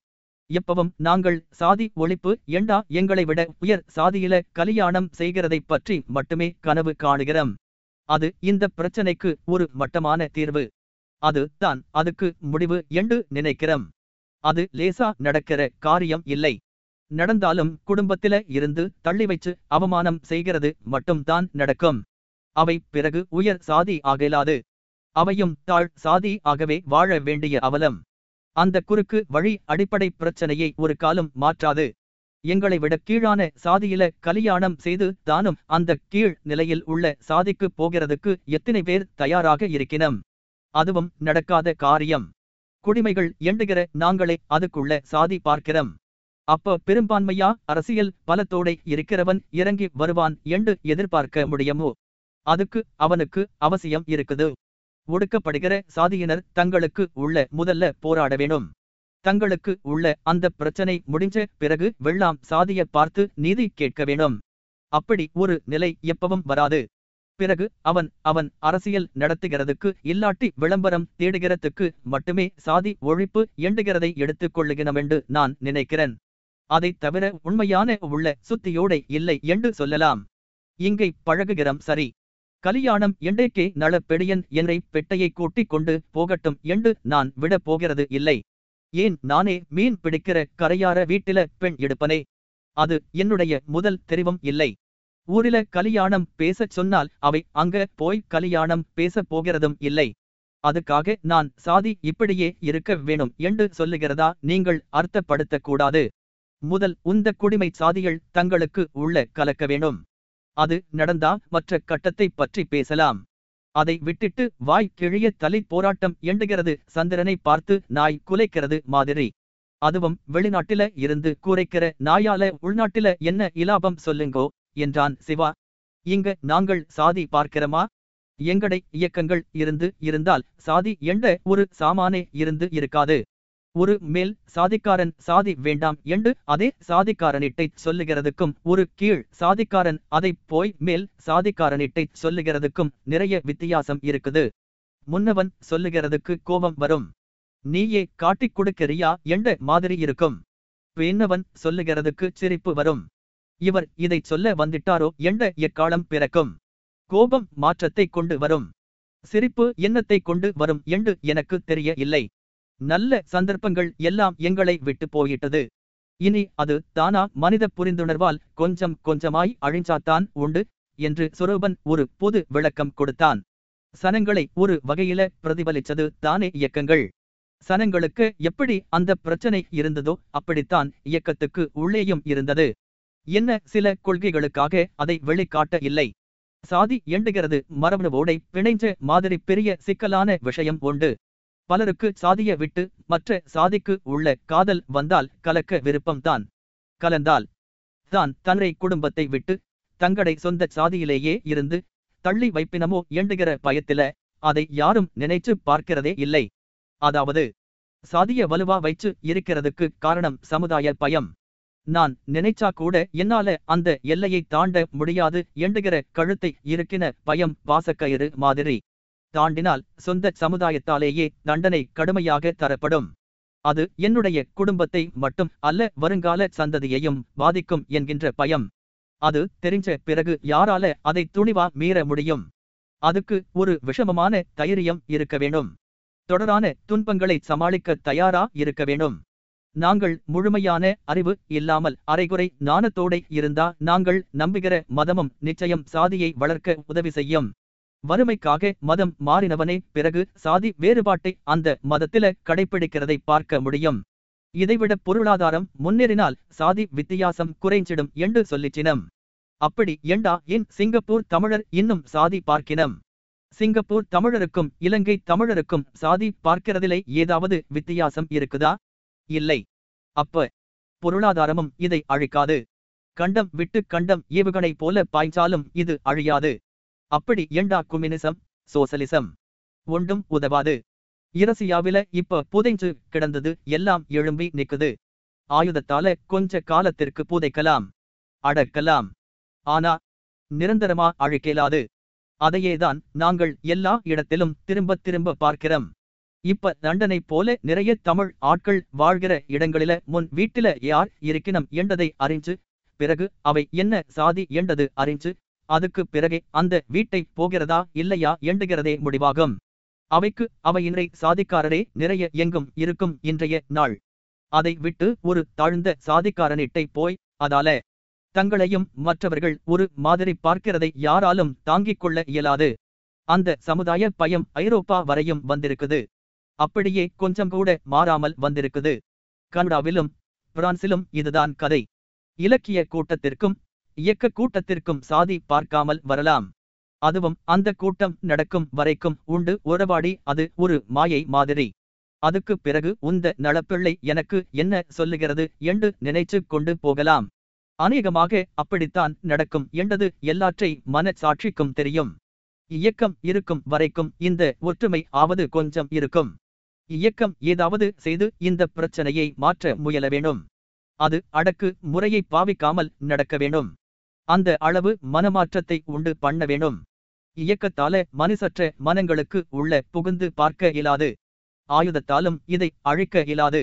எப்பவும் நாங்கள் சாதி ஒழிப்பு எண்டா எங்களை விட உயர் சாதியில கலியாணம் செய்கிறதை பற்றி மட்டுமே கனவு காணுகிறோம். அது இந்த பிரச்சனைக்கு ஒரு மட்டமான தீர்வு. அது தான் அதுக்கு முடிவு என்று நினைக்கிறோம். அது லேசா நடக்கிற காரியம் இல்லை. நடந்தாலும் குடும்பத்தில இருந்து தள்ளி வைச்சு அவமானம் செய்கிறது மட்டும்தான் நடக்கும். அவை பிறகு உயர் சாதி ஆகலாது. அவையும் தாழ் சாதி ஆகவே வாழ வேண்டிய அவலம். அந்த குறுக்கு வழி அடிப்படை பிரச்சனையை ஒரு காலம் மாற்றாது. எங்களை விட கீழான சாதியில கலியாணம் செய்து தானும் அந்த கீழ் நிலையில் உள்ள சாதிக்கு போகிறதுக்கு எத்தனை பேர் தயாராக இருக்கினம்? அதுவும் நடக்காத காரியம். குடிமைகள் எண்டுகிற நாங்களே அதுக்குள்ள சாதி பார்க்கிறோம். அப்ப பெரும்பான்மையா அரசியல் பலத்தோடை இருக்கிறவன் இறங்கி வருவான் என்று எதிர்பார்க்க முடியுமோ? அதுக்கு அவனுக்கு அவசியம் இருக்குது. ஒடுக்கப்படுகிற சாதியினர் தங்களுக்கு உள்ள முதல்ல போராட வேணும் தங்களுக்கு உள்ள அந்த பிரச்சனை முடிஞ்ச பிறகு வெள்ளாம் சாதிய பார்த்து நீதி கேட்க வேணும் அப்படி ஒரு நிலை எப்பவும் வராது. பிறகு அவன் அவன் அரசியல் நடத்துகிறதுக்கு இல்லாட்டி விளம்பரம் தேடுகிறதுக்கு மட்டுமே சாதி ஒழிப்பு எண்டுகிறதை எடுத்துக் கொள்ளுகிறமென்று நான் நினைக்கிறேன். அதைத் தவிர உண்மையான உள்ள சுத்தியோடை இல்லை என்று சொல்லலாம். இங்கை பழகுகிறோம் சரி. கலியாணம் எண்டேக்கே நள பெடியன் என்னை பெட்டையை கூட்டிக் கொண்டு போகட்டும் என்று நான் விட போகிறது இல்லை. ஏன் நானே மீன் பிடிக்கிற கரையார வீட்டில பெண் எடுப்பனே? அது என்னுடைய முதல் தெரிவும் இல்லை. ஊரில கலியாணம் பேசச் சொன்னால் அவை அங்க போய் கலியாணம் பேசப் போகிறதும் இல்லை. அதுக்காக நான் சாதி இப்படியே இருக்க வேணும் என்று சொல்லுகிறதா நீங்கள் அர்த்தப்படுத்தக்கூடாது முதல் உந்த குடிமை சாதிகள் தங்களுக்கு உள்ள கலக்க வேணும். அது நடந்தா மற்ற கட்டத்தை பற்றி பேசலாம். அதை விட்டுட்டு வாய் கிழிய தலை போராட்டம் எண்டுகிறது. சந்திரனை பார்த்து நாய் குலைக்கிறது மாதிரி. அதுவும் வெளிநாட்டில இருந்து கூரைக்கிற நாயால உள்நாட்டில என்ன இலாபம் சொல்லுங்கோ என்றான் சிவா. இங்க நாங்கள் சாதி பார்க்கிறோமா? எங்கடை இயக்கங்கள் இருந்து இருந்தால் சாதி எண்ட ஒரு சாமானே இருந்து இருக்காது. ஒரு மேல் சாதிக்காரன் சாதி வேண்டாம் என்று அதே சாதிக்காரனிட்டை சொல்லுகிறதுக்கும் ஒரு கீழ் சாதிக்காரன் அதை போய் மேல் சாதிக்காரனிட்டை சொல்லுகிறதுக்கும் நிறைய வித்தியாசம் இருக்குது. முன்னவன் சொல்லுகிறதுக்கு கோபம் வரும். நீயே காட்டிக் கொடுக்கிறியா? என்ற மாதிரி இருக்கும். பின்னவன் சொல்லுகிறதுக்கு சிரிப்பு வரும். இவர் இதை சொல்ல வந்துட்டாரோ? என்ற எக்காலம் பிறக்கும். கோபம் மாற்றத்தை கொண்டு வரும். சிரிப்பு எண்ணத்தை கொண்டு வரும்? என்று எனக்கு தெரிய இல்லை நல்ல சந்தர்ப்பங்கள் எல்லாம் எங்களை விட்டு போயிட்டது இனி அது தானா மனித புரிந்துணர்வால் கொஞ்சம் கொஞ்சமாய் அழிஞ்சாத்தான் உண்டு என்று சுரூபன் ஒரு பொது விளக்கம் கொடுத்தான். சனங்களை ஒரு வகையில பிரதிபலிச்சது தானே இயக்கங்கள். சனங்களுக்கு எப்படி அந்த பிரச்சனை இருந்ததோ அப்படித்தான் இயக்கத்துக்கு உள்ளேயும் இருந்தது. என்ன சில கொள்கைகளுக்காக அதை வெளிக்காட்ட இல்லை. சாதி எண்டுகிறது மரபணுவோடை பிணைஞ்ச மாதிரி பெரிய சிக்கலான விஷயம் உண்டு. பலருக்கு சாதிய விட்டு மற்ற சாதிக்கு உள்ள காதல் வந்தால் கலக்க விருப்பம்தான். கலந்தால் தான் தன்னை குடும்பத்தை விட்டு தங்களை சொந்த சாதியிலேயே இருந்து தள்ளி வைப்பினமோ எண்டுகிற பயத்தில அதை யாரும் நினைச்சு பார்க்கிறதே இல்லை. அதாவது சாதிய வலுவா வைச்சு இருக்கிறதுக்கு காரணம் சமுதாய பயம். நான் நினைச்சா கூட என்னால அந்த எல்லையை தாண்ட முடியாது எண்டுகிற கழுத்தை இருக்கின பயம் வாசக்கயிறு மாதிரி. தாண்டினால் சொந்த சமுதாயத்தாலேயே தண்டனை கடுமையாக தரப்படும். அது என்னுடைய குடும்பத்தை மட்டும் அல்ல வருங்கால சந்ததியையும் பாதிக்கும் என்கின்ற பயம். அது தெரிஞ்ச பிறகு யாரால அதை துணிவா மீற முடியும்? அதுக்கு ஒரு விஷமமான தைரியம் இருக்க வேண்டும். தொடரான துன்பங்களை சமாளிக்க தயாரா இருக்க வேண்டும். நாங்கள் முழுமையான அறிவு இல்லாமல் அரைகுறை ஞானத்தோட இருந்தா நாங்கள் நம்புகிற மதமும் நிச்சயம் சாதியை வளர்க்க உதவி செய்யும். வறுமைக்காக மதம் மாறினவனே பிறகு சாதி வேறுபாட்டை அந்த மதத்தில கடைபிடிக்கிறதை பார்க்க முடியும். இதைவிட பொருளாதாரம் முன்னேறினால் சாதி வித்தியாசம் குறைஞ்சிடும் என்று சொல்லிச்சினம். அப்படி ஏண்டா என் சிங்கப்பூர் தமிழர் இன்னும் சாதி பார்க்கினம்? சிங்கப்பூர் தமிழருக்கும் இலங்கை தமிழருக்கும் சாதி பார்க்கிறதிலே ஏதாவது வித்தியாசம் இருக்குதா? இல்லை. அப்ப பொருளாதாரமும் இதை அழிக்காது. கண்டம் விட்டு கண்டம் ஏவுகணை போல பாய்ச்சாலும் இது அழியாது. அப்படி ஏண்டா குமினிசம் சோசலிசம். ஒன்றும் உதவாது. இரசியாவில இப்ப புதைஞ்சு கிடந்தது எல்லாம் எழும்பி நிக்குது. ஆயுதத்தால கொஞ்ச காலத்திற்கு புதைக்கலாம். அடக்கலாம். ஆனா நிரந்தரமா அழிக்கலாது. அதையேதான் நாங்கள் எல்லா இடத்திலும் திரும்ப திரும்ப பார்க்கிறோம். இப்ப தண்டனை போல நிறைய தமிழ் ஆட்கள் வாழ்கிற இடங்களில முன் வீட்டில யார் இருக்கினம் என்றதை அறிஞ்சு பிறகு அவை என்ன சாதி என்றது அறிஞ்சு அதுக்கு பிறகே அந்த வீட்டை போகிறதா இல்லையா எண்டுகிறதே முடிவாகும். அவைக்கு அவையின்றை சாதிக்காரரே நிறைய எங்கும் இருக்கும் இன்றைய நாள். அதை விட்டு ஒரு தாழ்ந்த சாதிக்காரனிட்டை போய் அதால தங்களையும் மற்றவர்கள் ஒரு மாதிரி பார்க்கிறதை யாராலும் தாங்கிக் கொள்ள இயலாது. அந்த சமுதாய பயம் ஐரோப்பா வரையும் வந்திருக்குது. அப்படியே கொஞ்சம் கூட மாறாமல் வந்திருக்குது. கனடாவிலும் பிரான்சிலும் இதுதான் கதை. இலக்கிய கூட்டத்திற்கும் இயக்க கூட்டத்திற்கும் சாதி பார்க்காமல் வரலாம். அதுவும் அந்த கூட்டம் நடக்கும் வரைக்கும் உண்டு. உறவாடி அது ஒரு மாயை மாதிரி. அதுக்கு பிறகு உந்த நளப்பிள்ளை எனக்கு என்ன சொல்லுகிறது என்று நினைச்சு கொண்டு போகலாம். அநேகமாக அப்படித்தான் நடக்கும் என்றது எல்லாற்றை மனச்சாட்சிக்கும் தெரியும். இயக்கம் இருக்கும் வரைக்கும் இந்த ஒற்றுமை ஆவது கொஞ்சம் இருக்கும். இயக்கம் ஏதாவது செய்து இந்த பிரச்சனையை மாற்ற முயல வேண்டும். அது அடக்கு முறையை பாவிக்காமல் நடக்க வேண்டும். அந்த அளவு மனமாற்றத்தை உண்டு பண்ண வேண்டும். இயக்கத்தால மனுசற்ற மனங்களுக்கு உள்ள புகுந்து பார்க்க இயலாது. ஆயுதத்தாலும் இதை அழிக்க இயலாது.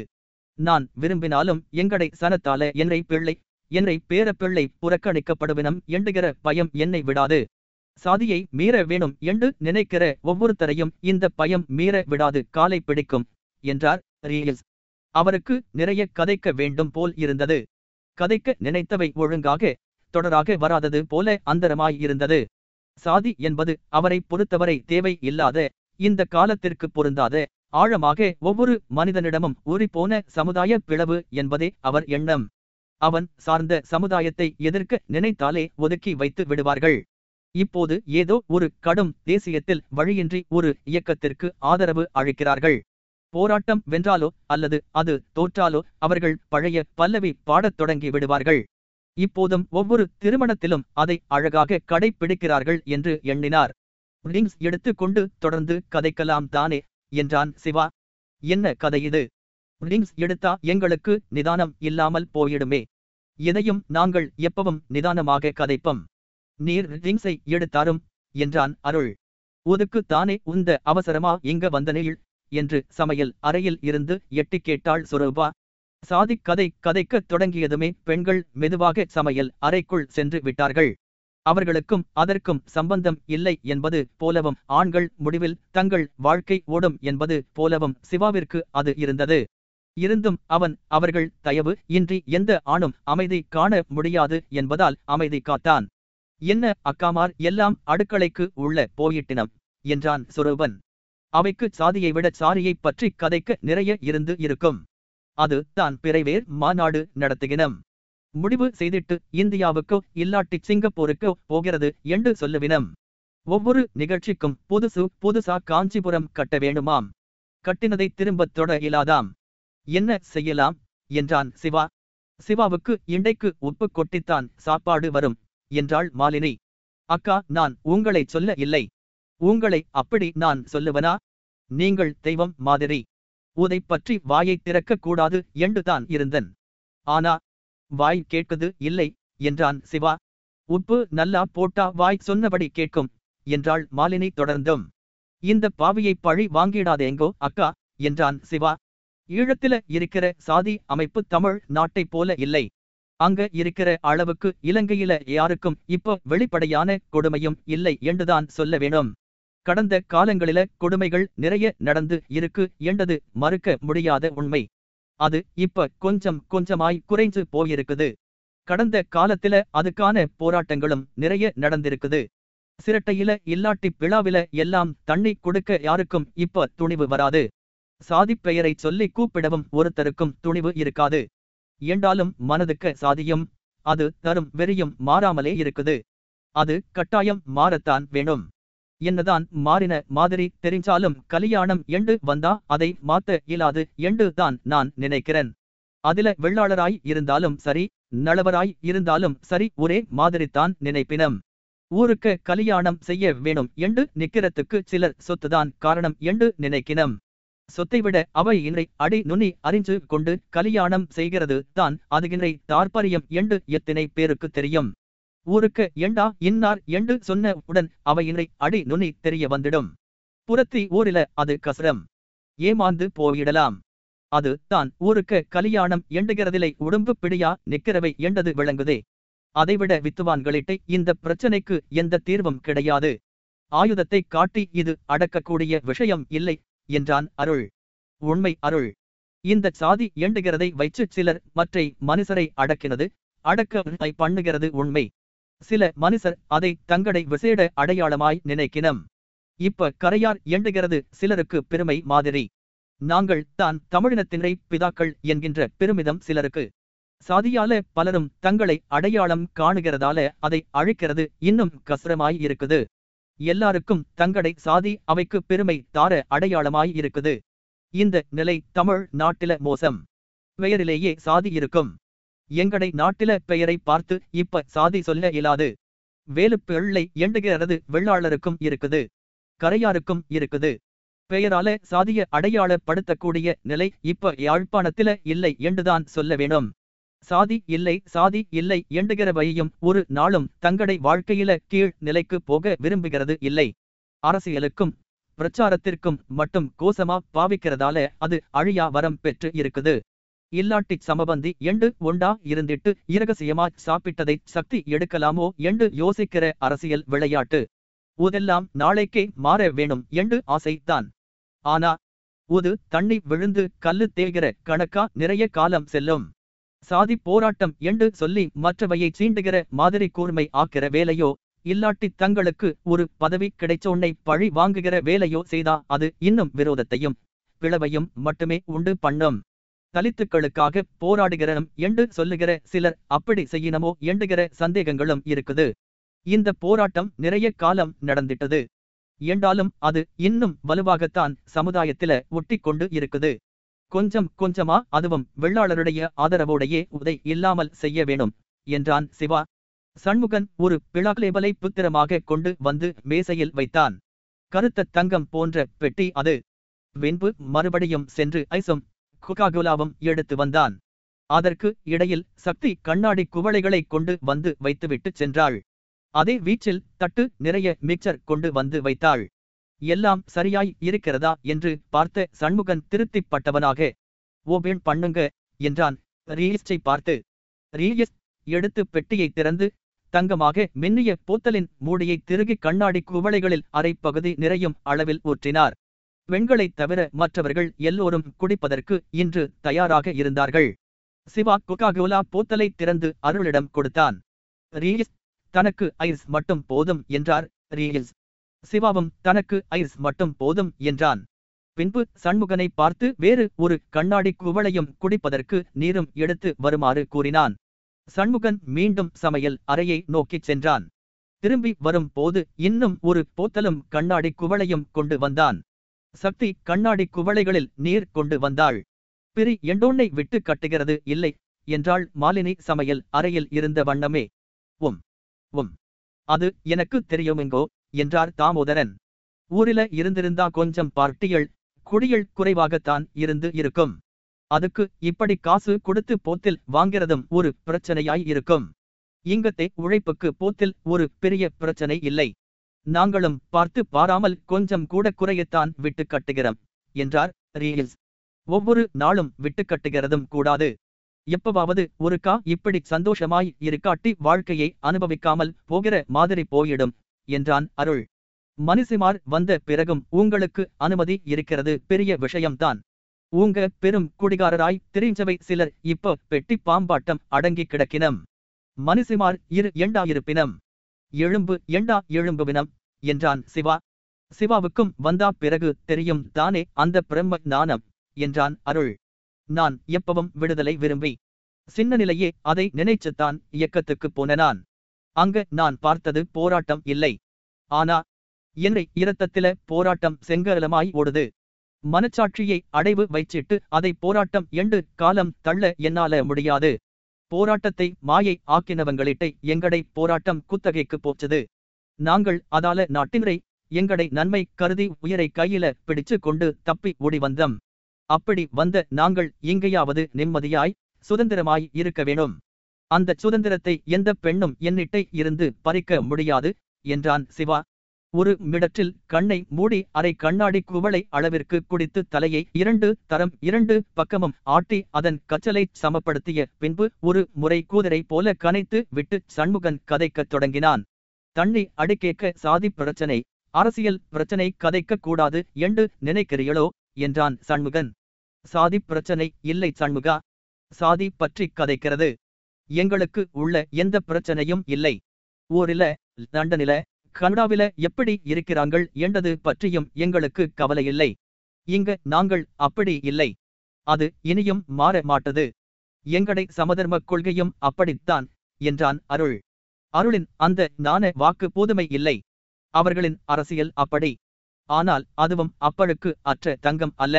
நான் விரும்பினாலும் எங்கடை சனத்தால என்னை பிள்ளை என்னை பேரப்பிள்ளை புறக்கணிக்கப்படுவினம் எண்டுகிற பயம் என்னை விடாது. சாதியை மீற வேணும் என்று நினைக்கிற ஒவ்வொருத்தரையும் இந்த பயம் மீற விடாது காலை பிடிக்கும் என்றார் ரீல்ஸ் அவருக்கு நிறைய கதைக்க வேண்டும் போல் இருந்தது. கதைக்க நினைத்தவை ஒழுங்காக தொடராக வராதது போல அந்தரமாயிருந்தது சாதி என்பது அவரை பொறுத்தவரை தேவை இல்லாத இந்த காலத்திற்கு பொருந்தாத ஆழமாக ஒவ்வொரு மனிதனிடமும் ஊறிப்போன சமுதாய பிளவு என்பதே அவர் எண்ணம். அவன் சார்ந்த சமுதாயத்தை எதிர்க்க நினைத்தாலே ஒதுக்கி வைத்து விடுவார்கள். இப்போது ஏதோ ஒரு கடும் தேசியத்தில் வழியின்றி ஒரு இயக்கத்திற்கு ஆதரவு அளிக்கிறார்கள். போராட்டம் வென்றாலோ அல்லது அது தோற்றாலோ அவர்கள் பழைய பல்லவி பாடத் தொடங்கி விடுவார்கள். இப்போதும் ஒவ்வொரு திருமணத்திலும் அதை அழகாக கடைப்பிடிக்கிறார்கள் என்று எண்ணினார். ரிங்ஸ் எடுத்துக்கொண்டு தொடர்ந்து கதைக்கலாம் தானே என்றான் சிவா. என்ன கதை இது? ரிங்ஸ் எடுத்தா எங்களுக்கு நிதானம் இல்லாமல் போயிடுமே. இதையும் நாங்கள் எப்பவும் நிதானமாக கதைப்போம். நீர் ரிங்ஸை எடுத்தாரும் என்றான் அருள். உதுக்கு தானே உந்த அவசரமா இங்க வந்தனையில் என்று சமையல் அறையில் இருந்து எட்டி கேட்டாள் சுரூபா. சாதிக் கதை கதைக்கத் தொடங்கியதுமே பெண்கள் மெதுவாக சமையல் அறைக்குள் சென்று விட்டார்கள். அவர்களுக்கும் அதற்கும் சம்பந்தம் இல்லை என்பது போலவும் ஆண்கள் முடிவில் தங்கள் வாழ்க்கை ஓடும் என்பது போலவும் சிவாவிற்கு அது இருந்தது. இருந்தும் அவன் அவர்கள் தயவு இன்றி எந்த ஆணும் அமைதி காண முடியாது என்பதால் அமைதி காத்தான். என்ன அக்காமார் எல்லாம் அடுக்களைக்கு உள்ள போயிட்டினம் என்றான் சுரூபன். அவைக்கு சாதியை விட சாரியைப் பற்றி கதைக்க நிறைய இருந்து இருக்கும். அது தான் பிறைவேர் மாநாடு நடத்துகினம். முடிவு செய்திட்டு இந்தியாவுக்கோ இல்லாட்டி சிங்கப்பூருக்கோ போகிறது என்று சொல்லுவினம். ஒவ்வொரு நிகழ்ச்சிக்கும் புதுசு புதுசா காஞ்சிபுரம் கட்ட வேண்டுமாம். கட்டினதை திரும்பத் தொட இயலாதாம். என்ன செய்யலாம்? என்றான் சிவா. சிவாவுக்கு இண்டைக்கு உப்பு கொட்டித்தான் சாப்பாடு வரும் என்றாள் மாலினி. அக்கா நான் உங்களை சொல்ல இல்லை. உங்களை அப்படி நான் சொல்லுவனா? நீங்கள் தெய்வம் மாதிரி. உதை பற்றி வாயை திறக்க கூடாது என்றுதான் இருந்தன். ஆனா வாய் கேட்குது இல்லை என்றான் சிவா. உப்பு நல்லா போட்டா வாய் சொன்னபடி கேட்கும் என்றாள் மாலினி தொடர்ந்தும். இந்த பாவியை பழி வாங்கிடாதேங்கோ அக்கா என்றான் சிவா. ஈழத்தில இருக்கிற சாதி அமைப்பு தமிழ் நாட்டைப் போல இல்லை. அங்க இருக்கிற அளவுக்கு இலங்கையில யாருக்கும் இப்போ வெளிப்படையான கொடுமையும் இல்லை என்றுதான் சொல்ல வேணும். கடந்த காலங்களில கொடுமைகள் நிறைய நடந்து இருக்கு என்றது மறுக்க முடியாத உண்மை. அது இப்ப கொஞ்சம் கொஞ்சமாய் குறைஞ்சு போயிருக்குது. கடந்த காலத்தில அதுக்கான போராட்டங்களும் நிறைய நடந்திருக்குது. சிரட்டையில இல்லாட்டி விழாவில எல்லாம் தண்ணி கொடுக்க யாருக்கும் இப்ப துணிவு வராது. சாதிப் பெயரை சொல்லி கூப்பிடவும் ஒருத்தருக்கும் துணிவு இருக்காது. என்றாலும் மனதுக்கு சாதியும் அது தரும் வெறியும் மாறாமலே இருக்குது. அது கட்டாயம் மாறத்தான் வேணும். என்னதான் மாறின மாதிரி தெரிஞ்சாலும் கலியாணம் எண்டு வந்தா அதை மாத்த இயலாது எண்டு தான் நான் நினைக்கிறேன். அதில வெள்ளாளராய் இருந்தாலும் சரி நளவராய் இருந்தாலும் சரி ஒரே மாதிரித்தான் நினைப்பினம். ஊருக்கு கலியாணம் செய்ய வேணும் எண்டு நிக்கிறதுக்கு சிலர் சொத்துதான் காரணம் எண்டு நினைக்கினம். சொத்தை விட அவை இன்றை அடி நுனி அறிஞ்சு கொண்டு கலியாணம் செய்கிறது தான் அதுகின்றை தாற்பரியம் எண்டு எத்தனை பேருக்கு தெரியும். ஊருக்கு எண்டா இன்னார் என்று சொன்ன உடன் அவையினை அடி நுனி தெரிய வந்துடும். புறத்தி ஊரில அது கசரம். ஏமாந்து போயிடலாம். அது தான் ஊருக்கு கலியாணம் எண்டுகிறதிலை உடம்பு பிடியா நிக்கிறவை எண்டது விளங்குதே. அதைவிட வித்துவான்களிட்டை இந்த பிரச்சனைக்கு எந்த தீர்வும் கிடையாது. ஆயுதத்தை காட்டி இது அடக்கக்கூடிய விஷயம் இல்லை என்றான் அருள். உண்மை அருள். இந்த சாதி எண்டுகிறதை வைச்சு சிலர் மற்றை மனுஷரை அடக்கினது அடக்க பண்ணுகிறது உண்மை. சில மனுஷர் அதை தங்கடை விசேட அடையாளமாய் நினைக்கினம். இப்ப கரையார் எண்டுகிறது சிலருக்கு பெருமை மாதிரி. நாங்கள் தான் தமிழினத்தினரை பிதாக்கள் என்கின்ற பெருமிதம் சிலருக்கு. சாதியால பலரும் தங்களை அடையாளம் காணுகிறதால அதை அழிக்கிறது இன்னும் கசரமாய் இருக்குது. எல்லாருக்கும் தங்கடை சாதி அவைக்கு பெருமை தார அடையாளமாய் இருக்குது. இந்த நிலை தமிழ் நாட்டில மோசம். பெயரிலேயே சாதி இருக்கும். எங்கடை நாட்டில பெயரை பார்த்து இப்ப சாதி சொல்ல இயலாது. வேலு பிள்ளை எண்டுகிறது வெள்ளாளருக்கும் இருக்குது. கரையாருக்கும் இருக்குது. பெயரால சாதிய அடையாளப்படுத்தக்கூடிய நிலை இப்ப யாழ்ப்பாணத்தில இல்லை என்றுதான் சொல்ல வேணும். சாதி இல்லை சாதி இல்லை எண்டுகிறவையும் ஒரு நாளும் தங்கடை வாழ்க்கையில கீழ் நிலைக்கு போக விரும்புகிறது இல்லை. அரசியலுக்கும் பிரச்சாரத்திற்கும் மட்டும் கோசமா பாவிக்கிறதால அது அழியா வரம் பெற்று இருக்குது. இல்லாட்டி சமபந்தி எண்டு ஒண்டா இருந்திட்டு இரகசியமா சாப்பிட்டதை சக்தி எடுக்கலாமோ எண்டு யோசிக்கிற அரசியல் விளையாட்டு. உதெல்லாம் நாளைக்கே மாற வேணும் எண்டு ஆசைத்தான் ஆனா உது தண்ணி விழுந்து கல்லு தேய்கிற கணக்கா நிறைய காலம் செல்லும். சாதி போராட்டம் என்று சொல்லி மற்றவையை சீண்டுகிற மாதிரி கூர்மை ஆக்கிற வேலையோ இல்லாட்டி தங்களுக்கு ஒரு பதவி கிடைச்சோன்னை பழி வாங்குகிற வேலையோ செய்தா அது இன்னும் விரோதத்தையும் பிளவையும் மட்டுமே உண்டு பண்ணும். தலித்துக்களுக்காக போராடுகிறனும் என்று சொல்லுகிற சிலர் அப்படி செய்யினமோ எண்டுகிற சந்தேகங்களும் இருக்குது. இந்த போராட்டம் நிறைய காலம் நடந்திட்டது. என்றாலும் அது இன்னும் வலுவாகத்தான் சமுதாயத்தில ஒட்டி கொண்டு இருக்குது. கொஞ்சம் கொஞ்சமா அதுவும் வெள்ளாளருடைய ஆதரவோடையே உதை இல்லாமல் செய்ய வேணும் என்றான் சிவா. சண்முகன் ஒரு பிளாக்லேபலை புத்திரமாக கொண்டு வந்து மேசையில் வைத்தான். கருத்த தங்கம் போன்ற பெட்டி அது. வெண்பு மறுபடியும் சென்று ஐசும் குகாகுலாவும் எடுத்து வந்தான். அதற்கு இடையில் சக்தி கண்ணாடி குவளைகளை கொண்டு வந்து வைத்துவிட்டு சென்றாள். அதே வீச்சில் தட்டு நிறைய மிக்சர் கொண்டு வந்து வைத்தாள். எல்லாம் சரியாய் இருக்கிறதா என்று பார்த்த சண்முகன் திருப்திப்பட்டவனாக ஓபேன் பண்ணுங்க என்றான். ரீலிஸ்டை பார்த்து ரீலிஸ்? எடுத்து பெட்டியை திறந்து தங்கமாக மின்னிய போத்தலின் மூடியை திருகி கண்ணாடி குவளைகளில் அரைப்பகுதி பகுதி நிறையும் அளவில் ஊற்றினார். பெண்களைத் தவிர மற்றவர்கள் எல்லோரும் குடிப்பதற்கு இன்று தயாராக இருந்தார்கள். சிவா கொக்காகோலா போத்தலை திறந்து அருளிடம் கொடுத்தான். ரீல்ஸ் தனக்கு ஐஸ் மட்டும் போதும் என்றார். ரீல்ஸ் சிவாவும் தனக்கு ஐஸ் மட்டும் போதும் என்றான். பின்பு சண்முகனை பார்த்து வேறு ஒரு கண்ணாடி குவளையும் குடிப்பதற்கு நீரும் எடுத்து வருமாறு கூறினான். சண்முகன் மீண்டும் சமையல் அறையை நோக்கிச் சென்றான். திரும்பி வரும் போது இன்னும் ஒரு போத்தலும் கண்ணாடி குவளையும் கொண்டு வந்தான். சக்தி கண்ணாடி குவளைகளில் நீர் கொண்டு வந்தாள். பிரி எண்டோன்னை விட்டு கட்டுகிறது இல்லை என்றாள் மாலினி சமையல் அறையில் இருந்த வண்ணமே. உம் உம் அது எனக்கு தெரியுமெங்கோ என்றார் தாமோதரன். ஊரில இருந்திருந்தா கொஞ்சம் பார்ட்டியல் குடியல் குறைவாகத்தான் இருந்து இருக்கும். அதுக்கு இப்படி காசு கொடுத்து போத்தில் வாங்கிறதும் ஒரு பிரச்சனையாய் இருக்கும். இங்கத்தை உழைப்புக்கு போத்தில் ஒரு பெரிய பிரச்சனை இல்லை. நாங்களும் பார்த்து பாராமல் கொஞ்சம் கூட குறையத்தான் விட்டு கட்டுகிறோம் என்றார் ரீல்ஸ் ஒவ்வொரு நாளும் விட்டு கட்டுகிறதும் கூடாது. எப்பவாவது ஒருக்கா இப்படி சந்தோஷமாய் இருக்காட்டி வாழ்க்கையை அனுபவிக்காமல் போகிற மாதிரி போயிடும் என்றான் அருள். மனுஷிமார் வந்த பிறகும் உங்களுக்கு அனுமதி இருக்கிறது பெரிய விஷயம்தான். ஊங்க பெரும் குடிகாரராய் தெரிஞ்சவை சிலர் இப்ப பெட்டி பாம்பாட்டம் அடங்கி கிடக்கினம். மனுஷிமார் இரு எண்டாயிருப்பினம். எழும்பு எண்டா எழும்புவினம் என்றான் சிவா. சிவாவுக்கும் வந்தா பிறகு தெரியும் தானே அந்த பிரம்ம ஞானம்? என்றான் அருள். நான் எப்பவும் விடுதலை விரும்பி. சின்ன நிலையே அதை நினைச்சுத்தான் இயக்கத்துக்கு போனனான். அங்க நான் பார்த்தது போராட்டம் இல்லை. ஆனா என்னை இரத்தத்தில போராட்டம் செங்கலமாய் ஓடுது. மனச்சாட்சியை அடைவு வைச்சிட்டு அதை போராட்டம் எண்டு காலம் தள்ள என்னால முடியாது. போராட்டத்தை மாயை ஆக்கினவங்களிட்டை எங்கடை போராட்டம் குத்தகைக்கு போச்சது நாங்கள் அதால நாட்டினரை எங்கடை நன்மை கருதி உயிரை கையில பிடிச்சு கொண்டு தப்பி ஓடி வந்தம். அப்படி வந்த நாங்கள் எங்கேயாவது நிம்மதியாய் சுதந்திரமாய் இருக்க வேணும். அந்த சுதந்திரத்தை எந்த பெண்ணும் என்னிட்டை இருந்து பறிக்க முடியாது என்றான் சிவா. ஒரு மிடற்றில் கண்ணை மூடி அரை கண்ணாடி குவளை அளவிற்கு குடித்து தலையை இரண்டு தரம் இரண்டு பக்கமும் ஆட்டி அதன் கச்சலை சமப்படுத்திய பின்பு ஒரு முறை கூதரை போல கனைத்து விட்டு சண்முகன் கதைக்கத் தொடங்கினான். தண்ணி அடுக்கேக்க சாதி பிரச்சனை அரசியல் பிரச்சனை கதைக்க கூடாது என்று நினைக்கிறீளோ என்றான் சண்முகன். சாதி பிரச்சனை இல்லை சண்முகா. சாதி பற்றி கதைக்கிறது. எங்களுக்கு உள்ள எந்த பிரச்சனையும் இல்லை. ஓரில லண்டனில கனடாவில எப்படி இருக்கிறாங்கள் என்றது பற்றியும் எங்களுக்கு கவலையில்லை. இங்க நாங்கள் அப்படி இல்லை. அது இனியும் மாற மாட்டது. எங்கடை சமதர்ம கொள்கையும் அப்படித்தான் என்றான் அருள். அருளின் அந்த நாண வாக்கு போதுமை இல்லை. அவர்களின் அரசியல் அப்படி. ஆனால் அதுவும் அப்பழுக்கு அற்ற தங்கம் அல்ல.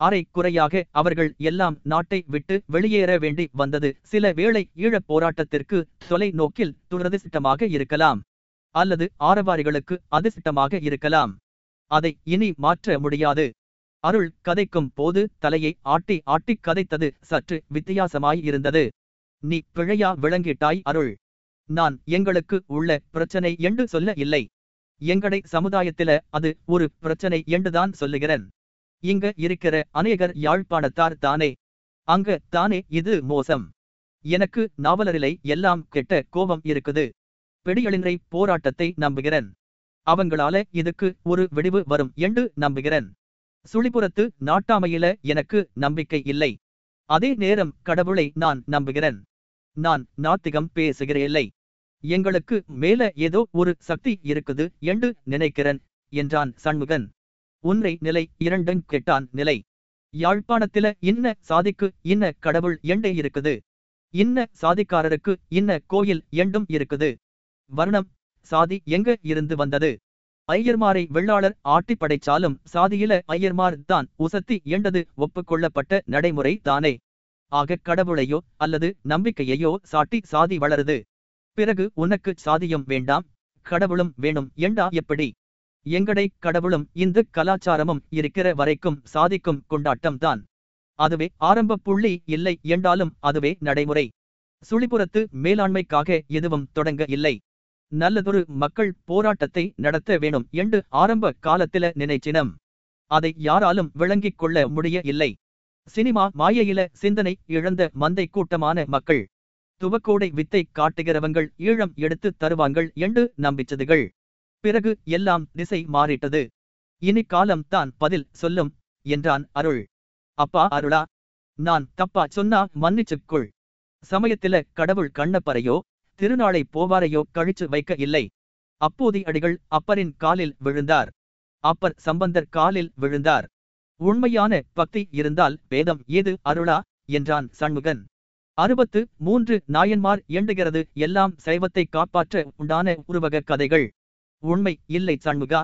அரை குறையாக அவர்கள் எல்லாம் நாட்டை விட்டு வெளியேற வேண்டி வந்தது. சில வேளை ஈழப் போராட்டத்திற்கு தொலைநோக்கில் துரதிர்ஷ்டமாக இருக்கலாம். அல்லது ஆரவாரிகளுக்கு அதிர்ஷ்டமாக இருக்கலாம். அதை இனி மாற்ற முடியாது. அருள் கதைக்கும் போது தலையை ஆட்டி ஆட்டி கதைத்தது சற்று வித்தியாசமாய் இருந்தது. நீ பிழையா விளங்கிட்டாய் அருள். நான் எங்களுக்கு உள்ள பிரச்சனை என்று சொல்ல இல்லை. எங்களை சமுதாயத்தில அது ஒரு பிரச்சனை என்றுதான் சொல்லுகிறேன். இங்க இருக்கிற அநேகர் யாழ்ப்பாணத்தார் தானே. அங்க தானே இது மோசம். எனக்கு நாவலரிலை எல்லாம் கெட்ட கோபம் இருக்குது. பெடியளின்றை போராட்டத்தை நம்புகிறேன். அவங்களால இதுக்கு ஒரு விடிவு வரும் என்று நம்புகிறேன். சுழிபுறத்து நாட்டாமையில எனக்கு நம்பிக்கை இல்லை. அதே நேரம் கடவுளை நான் நம்புகிறேன். நான் நாத்திகம் பேசுகிறேன் எங்களுக்கு மேல ஏதோ ஒரு சக்தி இருக்குது என்று நினைக்கிறேன் என்றான் சண்முகன். உன்னை நிலை இரண்டும் கெட்டான் நிலை. யாழ்ப்பாணத்தில இன்ன சாதிக்கு இன்ன கடவுள் எண்டே இருக்குது. இன்ன சாதிக்காரருக்கு இன்ன கோயில் எண்டும் இருக்குது. வர்ணம் சாதி எங்க இருந்து வந்தது? ஐயர்மாரை வெள்ளாளர் ஆட்டி படைச்சாலும் சாதியில ஐயர்மார் தான் உசத்தி எண்டது ஒப்புக்கொள்ளப்பட்ட நடைமுறை தானே. ஆக கடவுளையோ அல்லது நம்பிக்கையையோ சாட்டி சாதி வளருது. பிறகு உனக்கு சாதியும் வேண்டாம் கடவுளும் வேணும் ஏண்டா எப்படி? எங்கடை கடவுளும் இந்து கலாச்சாரமும் இருக்கிற வரைக்கும் சாதிக்கும் கொண்டாட்டம்தான் அதுவே ஆரம்ப புள்ளி இல்லை என்றாலும் அதுவே நடைமுறை. சுழிபுறத்து மேலாண்மைக்காக எதுவும் தொடங்க இல்லை. நல்லதொரு மக்கள் போராட்டத்தை நடத்த வேணும் என்று ஆரம்ப காலத்தில நினைச்சினம். அதை யாராலும் விளங்கிக் கொள்ள முடிய இல்லை சினிமா மாயையில சிந்தனை இழந்த மந்தை கூட்டமான மக்கள் துவக்கோடை வித்தை காட்டுகிறவங்கள் ஈழம் எடுத்து தருவாங்கள் என்று நம்பிச்சதுகள். பிறகு எல்லாம் திசை மாறிட்டது. இனி காலம் தான் பதில் சொல்லும் என்றான் அருள். அப்பா அருளா? நான் தப்பா சொன்னா மன்னிச்சுக்குள் சமயத்தில கடவுள் கண்ணப்பரையோ திருநாளை போவாரையோ கழிச்சு வைக்க இல்லை. அப்போதி அடிகள் அப்பரின் காலில் விழுந்தார். அப்பர் சம்பந்தர் காலில் விழுந்தார். உண்மையான பக்தி இருந்தால் வேதம் ஏது அருளா? என்றான் சண்முகன். அறுபத்து மூன்று நாயன்மார் எண்டுகிறது எல்லாம் சைவத்தை காப்பாற்ற உண்டான உருவக கதைகள். உண்மை இல்லை சண்முகா.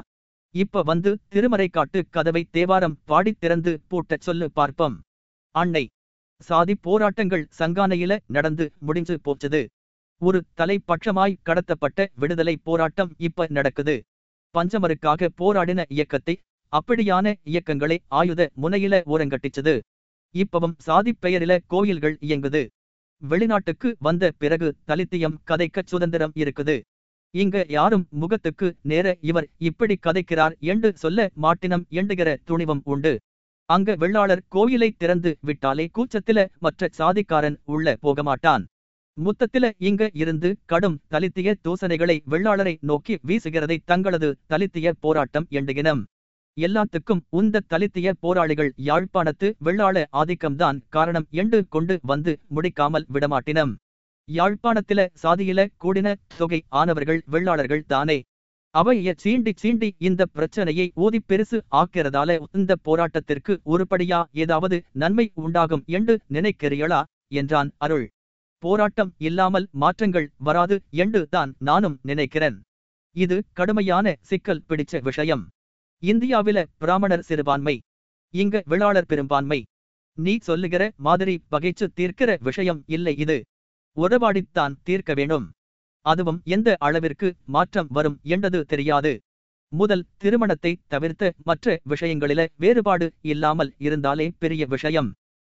இப்ப வந்து திருமறைக்காட்டு கதவை தேவாரம் பாடித் திறந்து பூட்டச் சொல்லு பார்ப்போம். அன்னை சாதி போராட்டங்கள் சங்கானையில நடந்து முடிஞ்சு போச்சது. ஒரு தலைப்பட்சமாய் கடத்தப்பட்ட விடுதலை போராட்டம் இப்ப நடக்குது. பஞ்சமருக்காக போராடின இயக்கத்தை அப்படியான இயக்கங்களை ஆயுத முனையில ஓரங்கட்டிச்சது. இப்பவும் சாதிப் பெயரில கோயில்கள் இயங்குது. வெளிநாட்டுக்கு வந்த பிறகு தலித்தியம் கதைக்கச் சுதந்திரம் இருக்குது. இங்க யாரும் முகத்துக்கு நேர இவர் இப்படி கதைக்கிறார் என்று சொல்ல மாட்டினம் எண்டுகிற துணிவும் உண்டு. அங்க வெள்ளாளர் கோயிலை திறந்து விட்டாலே கூச்சத்தில மற்ற சாதிக்காரன் உள்ள போகமாட்டான். முத்தத்தில இங்க இருந்து கடும் தலித்திய தூசணைகளை வெள்ளாளரை நோக்கி வீசுகிறதை தங்களது தலித்திய போராட்டம் எண்டுகினம் எல்லாத்துக்கும் உந்த தலித்திய போராளிகள் யாழ்ப்பாணத்து வெள்ளாள ஆதிக்கம்தான் காரணம் எண்டு கொண்டு வந்து முடிக்காமல் விடமாட்டினம். யாழ்ப்பாணத்தில சாதியில கூடின தொகை ஆனவர்கள் வெள்ளாளர்கள் தானே. அவைய சீண்டி சீண்டி இந்த பிரச்சனையை ஊதி பெருசு ஆக்கிறதால இந்த போராட்டத்திற்கு உருப்படியா ஏதாவது நன்மை உண்டாகும் என்று நினைக்கிறீர்களா? என்றான் அருள். போராட்டம் இல்லாமல் மாற்றங்கள் வராது என்று தான் நானும் நினைக்கிறேன். இது கடுமையான சிக்கல் பிடிச்ச விஷயம். இந்தியாவில பிராமணர் சிறுபான்மை. இங்க விழாளர் பெரும்பான்மை. நீ சொல்லுகிற மாதிரி பகைச்சு தீர்க்கிற விஷயம் இல்லை இது. உறவாடித்தான் தீர்க்க வேணும் அதுவும் எந்த அளவிற்கு மாற்றம் வரும் என்றது தெரியாது. முதல் திருமணத்தை தவிர்த்த மற்ற விஷயங்களில வேறுபாடு இல்லாமல் இருந்தாலே பெரிய விஷயம்.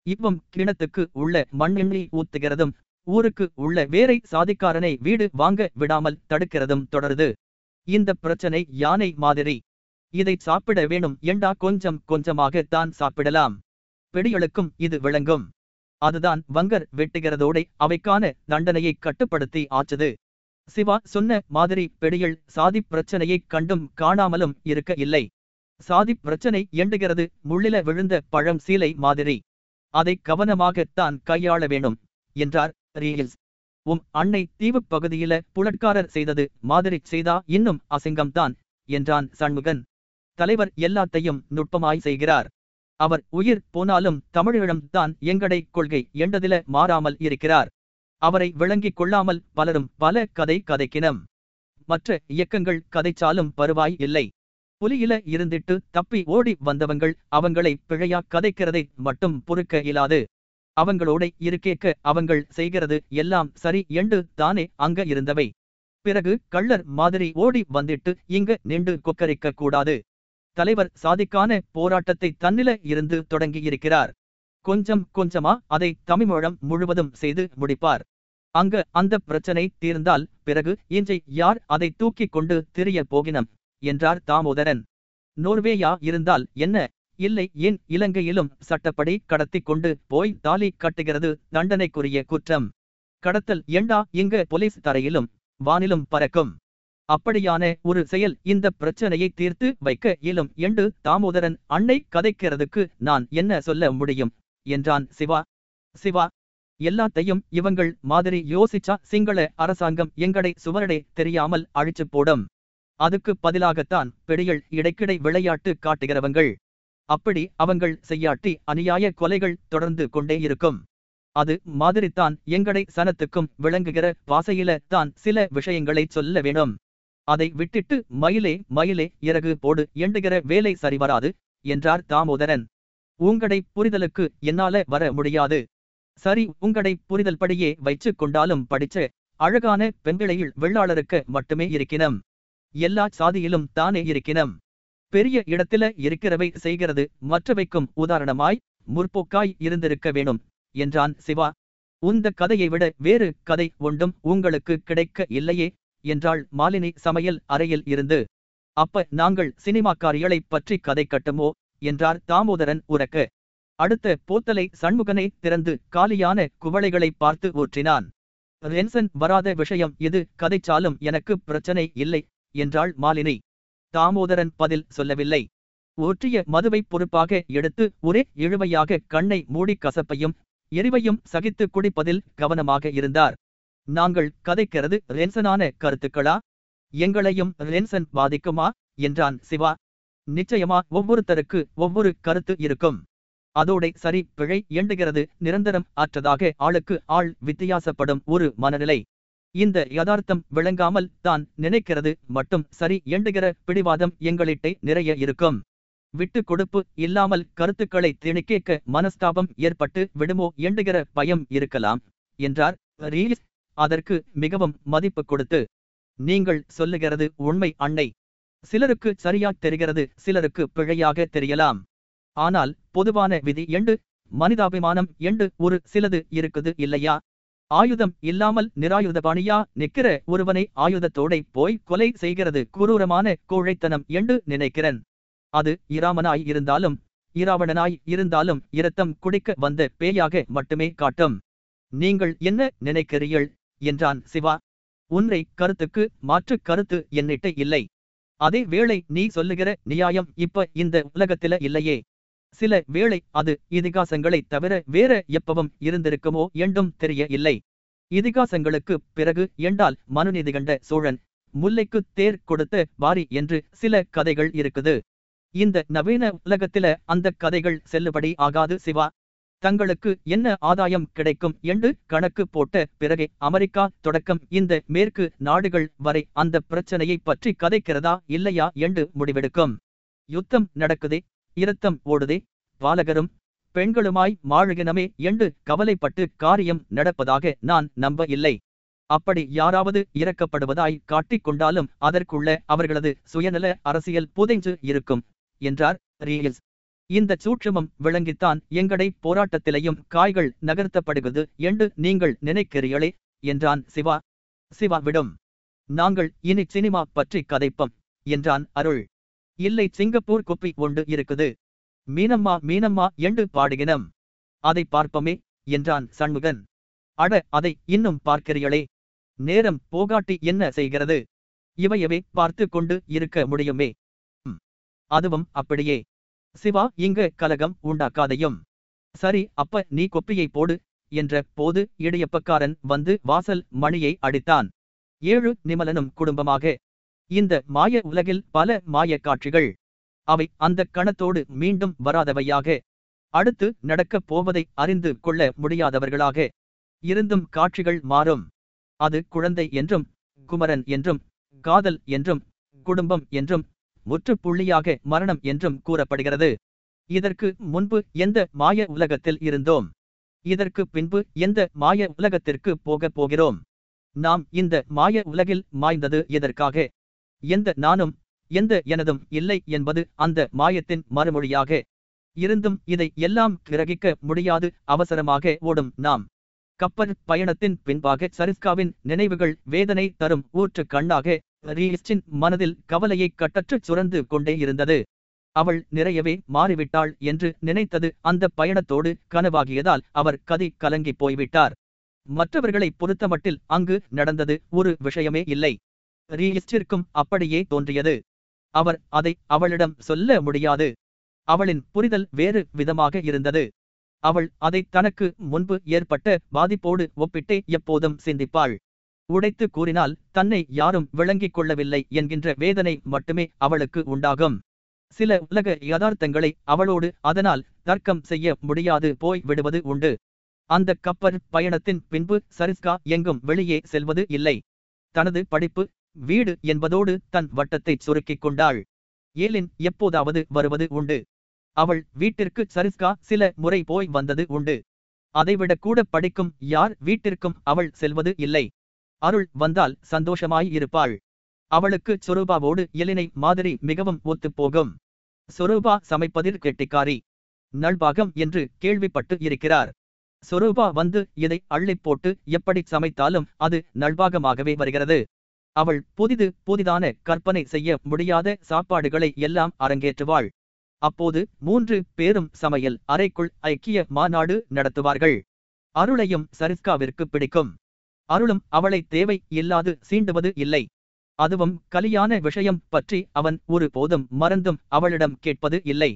இவ்வும் கிணத்துக்கு உள்ள மண்ணெண்ணி ஊத்துகிறதும் ஊருக்கு உள்ள வேரை சாதிக்காரனை வீடு வாங்க விடாமல் தடுக்கிறதும் தொடருது. இந்த பிரச்சனை யானை மாதிரி. இதை சாப்பிட வேணும் ஏண்டா கொஞ்சம் கொஞ்சமாக தான் சாப்பிடலாம். பெடிகளுக்கும் இது விளங்கும். அதுதான் வங்கர் வெட்டுகிறதோட அவைக்கான தண்டனையை கட்டுப்படுத்தி ஆச்சது. சிவா சொன்ன மாதிரி பெடிகள் சாதி பிரச்சனையை கண்டும் காணாமலும் இருக்க இல்லை. சாதி பிரச்சனை எண்டுகிறது முள்ளில விழுந்த பழம் சீலை மாதிரி. அதை கவனமாகத்தான் கையாள வேணும் என்றார். ரீல்ஸ் உம் அன்னை தீவுப் பகுதியில புலட்காரர் செய்தது மாதிரி செய்தா இன்னும் அசிங்கம்தான் என்றான் சண்முகன். தலைவர் எல்லாத்தையும் நுட்பமாய் செய்கிறார். அவர் உயிர் போனாலும் தமிழீழம் தான் எங்கடை கொள்கை என்றதில மாறாமல் இருக்கிறார். அவரை விளங்கிக் கொள்ளாமல் பலரும் பல கதை கதைக்கினம். மற்ற இயக்கங்கள் கதைச்சாலும் பருவாய் இல்லை. புலியில இருந்திட்டு தப்பி ஓடி வந்தவங்கள் அவங்களை பிழையா கதைக்கிறதை மட்டும் பொறுக்க இயலாது. அவங்களோட இருக்கேக்க அவங்கள் செய்கிறது எல்லாம் சரி என்று தானே அங்க இருந்தவை. பிறகு கள்ளர் மாதிரி ஓடி வந்திட்டு இங்க நின்று கொக்கரிக்க கூடாது. தலைவர் சாதிக்கான போராட்டத்தை தன்னில இருந்து தொடங்கியிருக்கிறார். கொஞ்சம் கொஞ்சமா அதை தமிழம் முழுவதும் செய்து முடிப்பார். அங்க அந்த பிரச்சனை தீர்ந்தால் பிறகு இன்றை யார் அதை தூக்கிக் கொண்டு திரிய போகினம்? என்றார் தாமோதரன். நோர்வேயா இருந்தால் என்ன? இல்லை ஏன் இலங்கையிலும் சட்டப்படி கடத்தி கொண்டு போய் தாலி கட்டுகிறது தண்டனைக்குரிய குற்றம்? கடத்தல் எண்டா இங்க போலீஸ் தரையிலும் வானிலும் பறக்கும்? அப்படியான ஒரு செயல் இந்த பிரச்சனையை தீர்த்து வைக்க இயலும் என்று தாமோதரன் அன்னை கதைக்கிறதுக்கு நான் என்ன சொல்ல முடியும்? என்றான் சிவா. சிவா எல்லாத்தையும் இவங்கள் மாதிரி யோசிச்சா சிங்கள அரசாங்கம் எங்கடை சுவரடை தெரியாமல் அழிச்சு போடும். அதுக்கு பதிலாகத்தான் பெடிகள் இடைக்கிடை விளையாட்டு காட்டுகிறவங்கள். அப்படி அவங்கள் செய்யாட்டி அநியாய கொலைகள் தொடர்ந்து கொண்டே இருக்கும். அது மாதிரித்தான் எங்கடை சனத்துக்கும் விளங்குகிற வாசையில தான் சில விஷயங்களை சொல்ல வேணும். அதை விட்டிட்டு மயிலே மயிலே இறகு போடு எண்டுகிற வேலை சரிவராது என்றார் தாமோதரன். உங்கடை புரிதலுக்கு என்னால வர முடியாது. சரி உங்கடை புரிதல் படியே வைச்சு கொண்டாலும் படிச்ச அழகான பெண்களையில் வெள்ளாளருக்கு மட்டுமே இருக்கினம். எல்லா சாதியிலும் தானே இருக்கினம். பெரிய இடத்தில இருக்கிறவை செய்கிறது மற்றவைக்கும் உதாரணமாய் முற்போக்காய் இருந்திருக்க வேணும் என்றான் சிவா. உந்த கதையை விட வேறு கதை ஒன்றும் உங்களுக்கு கிடைக்க இல்லையே என்றாள் மாலினி சமையல் அறையில் இருந்து. அப்ப நாங்கள் சினிமாக்காரிகளை பற்றி கதை கட்டுமோ என்றார் தாமோதரன் உரக்க. அடுத்த போத்தலை சண்முகனை திறந்து காலியான குவளைகளை பார்த்து ஊற்றினான். ரென்சன் வராத விஷயம் இது கதைச்சாலும் எனக்கு பிரச்சனை இல்லை என்றாள் மாலினி. தாமோதரன் பதில் சொல்லவில்லை. ஊற்றிய மதுவை பொறுப்பாக எடுத்து ஒரே இழுவையாக கண்ணை மூடி கசப்பையும் எரிவையும் சகித்து குடிப்பதில் கவனமாக இருந்தார். நாங்கள் கதைக்கிறது ரென்சனான கருத்துக்களா? எங்களையும் ரென்சன் பாதிக்குமா என்றான் சிவா. நிச்சயமா ஒவ்வொருத்தருக்கு ஒவ்வொரு கருத்து இருக்கும். அதோட சரி பிழை எண்டுகிறது நிரந்தரம் அற்றதாக ஆளுக்கு ஆள் வித்தியாசப்படும் ஒரு மனநிலை. இந்த யதார்த்தம் விளங்காமல் தான் நினைக்கிறது மட்டும் சரி எண்டுகிற பிடிவாதம் எங்களிட்டே நிறைய இருக்கும். விட்டு கொடுப்பு இல்லாமல் கருத்துக்களை திணிக்கேக்க மனஸ்தாபம் ஏற்பட்டு விடுமோ எண்டுகிற பயம் இருக்கலாம் என்றார் ரீஸ். அதற்கு மிகவும் மதிப்பு கொடுத்து நீங்கள் சொல்லுகிறது உண்மை அன்னை. சிலருக்கு சரியா தெரிகிறது சிலருக்கு பிழையாக தெரியலாம். ஆனால் பொதுவான விதி எண்டு மனிதாபிமானம் எண்டு ஒரு சிலது இருக்குது இல்லையா? ஆயுதம் இல்லாமல் நிராயுதபாணியா நிற்கிற ஒருவனை ஆயுதத்தோடை போய் கொலை செய்கிறது குரூரமான கோழைத்தனம் என்று நினைக்கிறன். அது இராமனாய் இருந்தாலும் இராவணனாய் இருந்தாலும் இரத்தம் குடிக்க வந்த பேயாக மட்டுமே காட்டும். நீங்கள் என்ன நினைக்கிறீர்கள்? என்றான் சிவா. உன்னை கருத்துக்கு மாற்று கருத்து என்னிட்ட இல்லை. அதே வேளை நீ சொல்லுகிற நியாயம் இப்ப இந்த உலகத்தில இல்லையே. சில வேளை அது இதிகாசங்களை தவிர வேற எப்பவும் இருந்திருக்குமோ என்றும் தெரிய இல்லை இதிகாசங்களுக்கு பிறகு எண்டால் மனுநீதி கண்ட சோழன் முல்லைக்கு தேர் கொடுத்த வாரி என்று சில கதைகள் இருக்குது. இந்த நவீன உலகத்தில அந்த கதைகள் செல்லுபடி ஆகாது சிவா. தங்களுக்கு என்ன ஆதாயம் கிடைக்கும் என்று கணக்கு போட்ட பிறகே அமெரிக்கா தொடக்கம் இந்த மேற்கு நாடுகள் வரை அந்த பிரச்சனையை பற்றி கதைக்கிறதா இல்லையா என்று முடிவெடுக்கும். யுத்தம் நடக்குதே. இரத்தம் ஓடுதே. பாலகரும் பெண்களுமாய் மாழுகினமே என்று கவலைப்பட்டு காரியம் நடப்பதாக நான் நம்ப இல்லை அப்படி யாராவது இறக்கப்படுவதாய் காட்டிக் கொண்டாலும் அதற்குள்ள அவர்களது சுயநல அரசியல் புதைஞ்சு இருக்கும் என்றார் ரீல்ஸ். இந்த சூட்சமம் விளங்கித்தான் எங்கடை போராட்டத்திலையும் காய்கள் நகர்த்தப்படுகிறது என்று நீங்கள் நினைக்கிறீர்களே என்றான் சிவா. சிவா விடும் நாங்கள் இனி சினிமா பற்றி கதைப்பம் என்றான் அருள். இல்லை சிங்கப்பூர் குப்பி ஒன்று இருக்குது. மீனம்மா மீனம்மா என்று பாடுகினம். அதை பார்ப்பமே என்றான் சண்முகன். அட அதை இன்னும் பார்க்கிறீர்களே. நேரம் போகாட்டி என்ன செய்கிறது? இவையவே பார்த்து கொண்டு இருக்க முடியுமே. அதுவும் அப்படியே. சிவா இங்க கலகம் உண்டாக்காதையும். சரி அப்ப நீ கொப்பியை போடு என்ற போது இடையப்பக்காரன் வந்து வாசல் மணியை அடித்தான். ஏழு நிமலனும் குடும்பமாக இந்த மாய உலகில் பல மாய காட்சிகள். அவை அந்த கணத்தோடு மீண்டும் வராதவையாக. அடுத்து நடக்கப் போவதை அறிந்து கொள்ள முடியாதவர்களாக. இருந்தும் காட்சிகள் மாறும். அது குழந்தை என்றும் குமரன் என்றும் காதல் என்றும் குடும்பம் என்றும் முற்றுப்புள்ளியாக மரணம் என்றும் கூறப்படுகிறது. இதற்கு முன்பு எந்த மாய உலகத்தில் இருந்தோம்? இதற்கு பின்பு எந்த மாய உலகத்திற்கு போகப் போகிறோம்? நாம் இந்த மாய உலகில் மாய்ந்தது எதற்காக? எந்த நானும் எந்த எனதும் இல்லை என்பது அந்த மாயத்தின் மறுமொழியாக. இருந்தும் இதை எல்லாம் கிரகிக்க முடியாது அவசரமாக ஓடும் நாம். கப்பல் பயணத்தின் பின்பாக சரிஸ்காவின் நினைவுகள் வேதனை தரும் ஊற்று கண்ணாக ரீஸ்டின் மனதில் கவலையை கட்டற்றுச் சுரந்து கொண்டே இருந்தது. அவள் நிறையவே மாறிவிட்டாள் என்று நினைத்தது அந்த பயணத்தோடு கனவாகியதால் அவர் கதி கலங்கி போய்விட்டார். மற்றவர்களை பொறுத்தமட்டில் அங்கு நடந்தது ஒரு விஷயமே இல்லை. ரீஸ்டிற்கும் அப்படியே தோன்றியது. அவர் அதை அவளிடம் சொல்ல முடியாது. அவளின் புரிதல் வேறு விதமாக இருந்தது. அவள் அதை தனக்கு முன்பு ஏற்பட்ட பாதிப்போடு ஒப்பிட்டே எப்போதும் சிந்திப்பாள். உடைத்து கூறினால் தன்னை யாரும் விளங்கிக் கொள்ளவில்லை என்கின்ற வேதனை மட்டுமே அவளுக்கு உண்டாகும். சில உலக யதார்த்தங்களை அவளோடு அதனால் தர்க்கம் செய்ய முடியாது போய் விடுவது உண்டு. அந்த கப்பல் பயணத்தின் பின்பு சரிஸ்கா எங்கும் வெளியே செல்வது இல்லை. தனது படிப்பு வீடு என்பதோடு தன் வட்டத்தைச் சுருக்கிக் கொண்டாள். ஏலின் எப்போதாவது வருவது உண்டு. அவள் வீட்டிற்கு சரிஸ்கா சில முறை போய் வந்தது உண்டு. அதைவிட கூட படிக்கும் யார் வீட்டிற்கும் அவள் செல்வது இல்லை. அருள் வந்தால் சந்தோஷமாயிருப்பாள் அவளுக்கு சொரூபாவோடு எலினை மாதிரி மிகவும் ஒத்துப் போகும். சொரூபா சமைப்பதில் கெட்டிக்காரி. நல்பாகம் என்று கேள்விப்பட்டு இருக்கிறார். சொரூபா வந்து இதை அள்ளிப் போட்டு எப்படி சமைத்தாலும் அது நல்பாகமாகவே வருகிறது. அவள் புதிது புதிதான கற்பனை செய்ய முடியாத சாப்பாடுகளை எல்லாம் அரங்கேற்றுவாள். அப்போது மூன்று பேரும் சமையல் அறைக்குள் ஐக்கிய மாநாடு நடத்துவார்கள். அருளையும் சரிஸ்காவிற்கு பிடிக்கும். அருளும் அவளை தேவை இல்லாது சீண்டுவது இல்லை. அதுவும் கலியான விஷயம் பற்றி அவன் ஒரு போதும் மறந்தும் அவளிடம் கேட்பது இல்லை.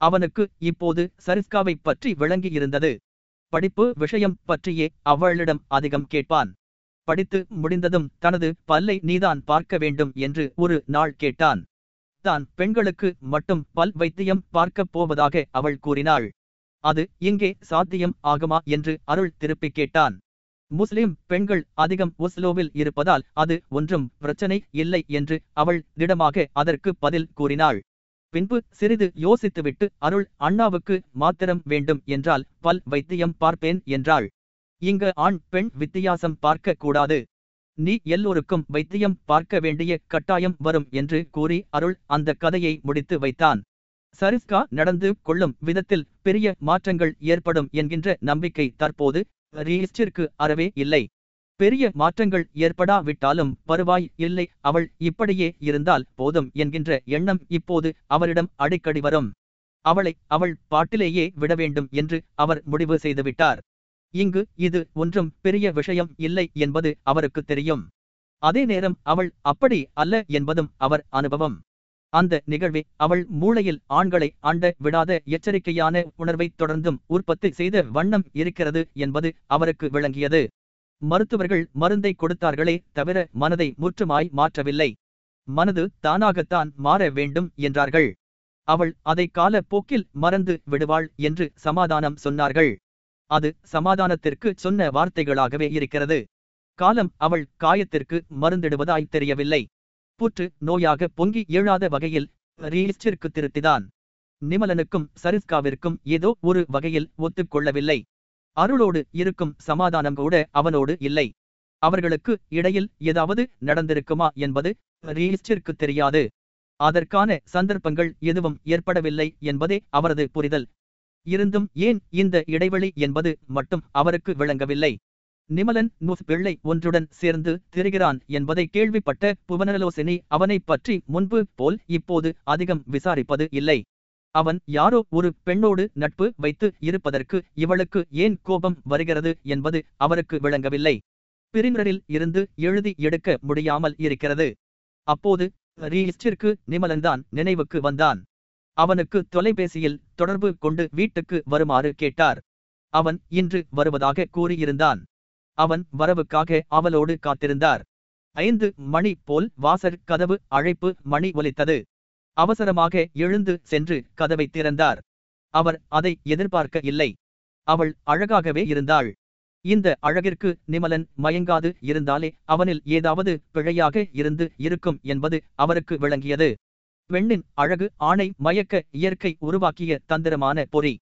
அவனுக்கு இப்போது சரிஸ்காவை பற்றி விளங்கியிருந்தது. படிப்பு விஷயம் பற்றியே அவளிடம் அதிகம் கேட்பான். படித்து முடிந்ததும் தனது பல்லை நீதான் பார்க்க வேண்டும் என்று ஒரு நாள் கேட்டான். தான் பெண்களுக்கு மட்டும் பல் வைத்தியம் பார்க்கப் போவதாக அவள் கூறினாள். அது இங்கே சாத்தியம் ஆகுமா என்று அருள் திருப்பிக் கேட்டான். முஸ்லிம் பெண்கள் அதிகம் ஒஸ்லோவில் இருப்பதால் அது ஒன்றும் பிரச்சனை இல்லை என்று அவள் திடமாக அதற்கு பதில் கூறினாள். பின்பு சிறிது யோசித்துவிட்டு அருள் அண்ணாவுக்கு மாத்திரம் வேண்டும் என்றால் பல் வைத்தியம் பார்ப்பேன் என்றாள். இங்கு ஆண் பெண் வித்தியாசம் பார்க்க கூடாது நீ எல்லோருக்கும் வைத்தியம் பார்க்க வேண்டிய கட்டாயம் வரும் என்று கூறி அருள் அந்த கதையை முடித்து வைத்தான். சரிஸ்கா நடந்து கொள்ளும் விதத்தில் பெரிய மாற்றங்கள் ஏற்படும் என்கின்ற நம்பிக்கை தற்போது ரீஸ்டிற்கு அறவே இல்லை. பெரிய மாற்றங்கள் ஏற்படாவிட்டாலும் பருவாய் இல்லை அவள் இப்படியே இருந்தால் போதும் என்கின்ற எண்ணம் இப்போது அவரிடம் அடிக்கடி வரும். அவளை அவள் பாட்டிலேயே விட வேண்டும் என்று அவர் முடிவு செய்துவிட்டார். இங்கு இது ஒன்றும் பெரிய விஷயம் இல்லை என்பது அவருக்கு தெரியும். அதே நேரம் அவள் அப்படி அல்ல என்பதும் அவர் அனுபவம். அந்த நிகழ்வே அவள் மூளையில் ஆண்களை ஆண்ட விடாத எச்சரிக்கையான உணர்வை தொடர்ந்தும் உற்பத்தி செய்த வண்ணம் இருக்கிறது என்பது அவருக்கு விளங்கியது. மருத்துவர்கள் மருந்தை கொடுத்தார்களே தவிர மனதை முற்றுமாய் மாற்றவில்லை. மனது தானாகத்தான் மாற வேண்டும் என்றார்கள். அவள் அதை கால போக்கில் மறந்து விடுவாள் என்று சமாதானம் சொன்னார்கள். அது சமாதானத்திற்கு சொன்ன வார்த்தைகளாகவே இருக்கிறது. காலம் அவள் காயத்திற்கு மருந்திடுவதாய் தெரியவில்லை. புற்று நோயாக பொங்கி எழாத வகையில் ரீஸ்டிற்கு திருத்திதான் நிமலனுக்கும் சரிஸ்காவிற்கும் ஏதோ ஒரு வகையில் ஒத்துக்கொள்ளவில்லை அருளோடு இருக்கும் சமாதானம் கூட அவனோடு இல்லை. அவர்களுக்கு இடையில் ஏதாவது நடந்திருக்குமா என்பது ரீஸ்டிற்கு தெரியாது. அதற்கான சந்தர்ப்பங்கள் எதுவும் ஏற்படவில்லை என்பதே அவரது புரிதல். இருந்தும் ஏன் இந்த இடைவெளி என்பது மட்டும் அவருக்கு விளங்கவில்லை. நிமலன் நுஸ் பிள்ளை ஒன்றுடன் சேர்ந்து திரிகிறான் என்பதை கேள்விப்பட்ட புவனலோசினி அவனைப் பற்றி முன்பு போல் இப்போது அதிகம் விசாரிப்பது இல்லை. அவன் யாரோ ஒரு பெண்ணோடு நட்பு வைத்து இருப்பதற்கு இவளுக்கு ஏன் கோபம் வருகிறது என்பது அவருக்கு விளங்கவில்லை. பிரிமிரரில் இருந்து எழுதி எடுக்க முடியாமல் இருக்கிறது. அப்போது ரீஸ்டிற்கு நிமலன்தான் நினைவுக்கு வந்தான். அவனுக்கு தொலைபேசியில் தொடர்பு கொண்டு வீட்டுக்கு வருமாறு கேட்டார். அவன் இன்று வருவதாக கூறியிருந்தான். அவன் வரவுக்காக அவளோடு காத்திருந்தார். ஐந்து மணி போல் வாசற் கதவு அழைப்பு மணி ஒலித்தது. அவசரமாக எழுந்து சென்று கதவை திறந்தார். அவர் அதை எதிர்பார்க்க இல்லை. அவள் அழகாகவே இருந்தாள். இந்த அழகிற்கு நிமலன் மயங்காது இருந்தாலே அவனில் ஏதாவது பிழையாக இருந்து இருக்கும் என்பது அவருக்கு விளங்கியது. பெண்ணின் அழகு ஆணை மயக்க இயற்கை உருவாக்கிய தந்திரமான பொறி.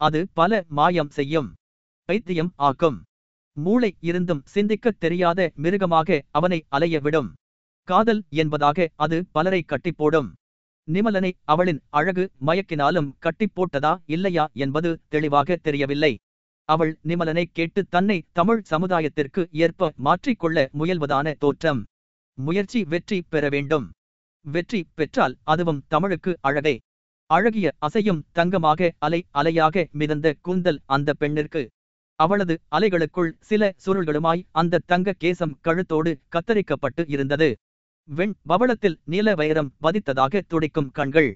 அது பல மாயம் செய்யும். பைத்தியம் ஆக்கும். மூளை இருந்தும் சிந்திக்கத் தெரியாத மிருகமாக அவனை அலைய விடும். காதல் என்பதாக அது பலரை கட்டிப்போடும். நிமலனை அவளின் அழகு மயக்கினாலும் கட்டிப்போட்டதா இல்லையா என்பது தெளிவாக தெரியவில்லை. அவள் நிமலனை கேட்டு தன்னை தமிழ் சமுதாயத்திற்கு ஏற்ப மாற்றிக்கொள்ள முயல்வதான தோற்றம். முயற்சி வெற்றி பெற வேண்டும். வெற்றி பெற்றால் அதுவும் தமிழுக்கு அழகே. அழகிய அசையும் தங்கமாக அலை அலையாக மிதந்த கூந்தல் அந்த பெண்ணிற்கு. அவளது அலைகளுக்குள் சில சுருள்களுமாய் அந்த தங்க கேசம் கழுத்தோடு கத்தரிக்கப்பட்டு இருந்தது. வெண் பவளத்தில் நீல வைரம் பதித்ததாக துடிக்கும் கண்கள்.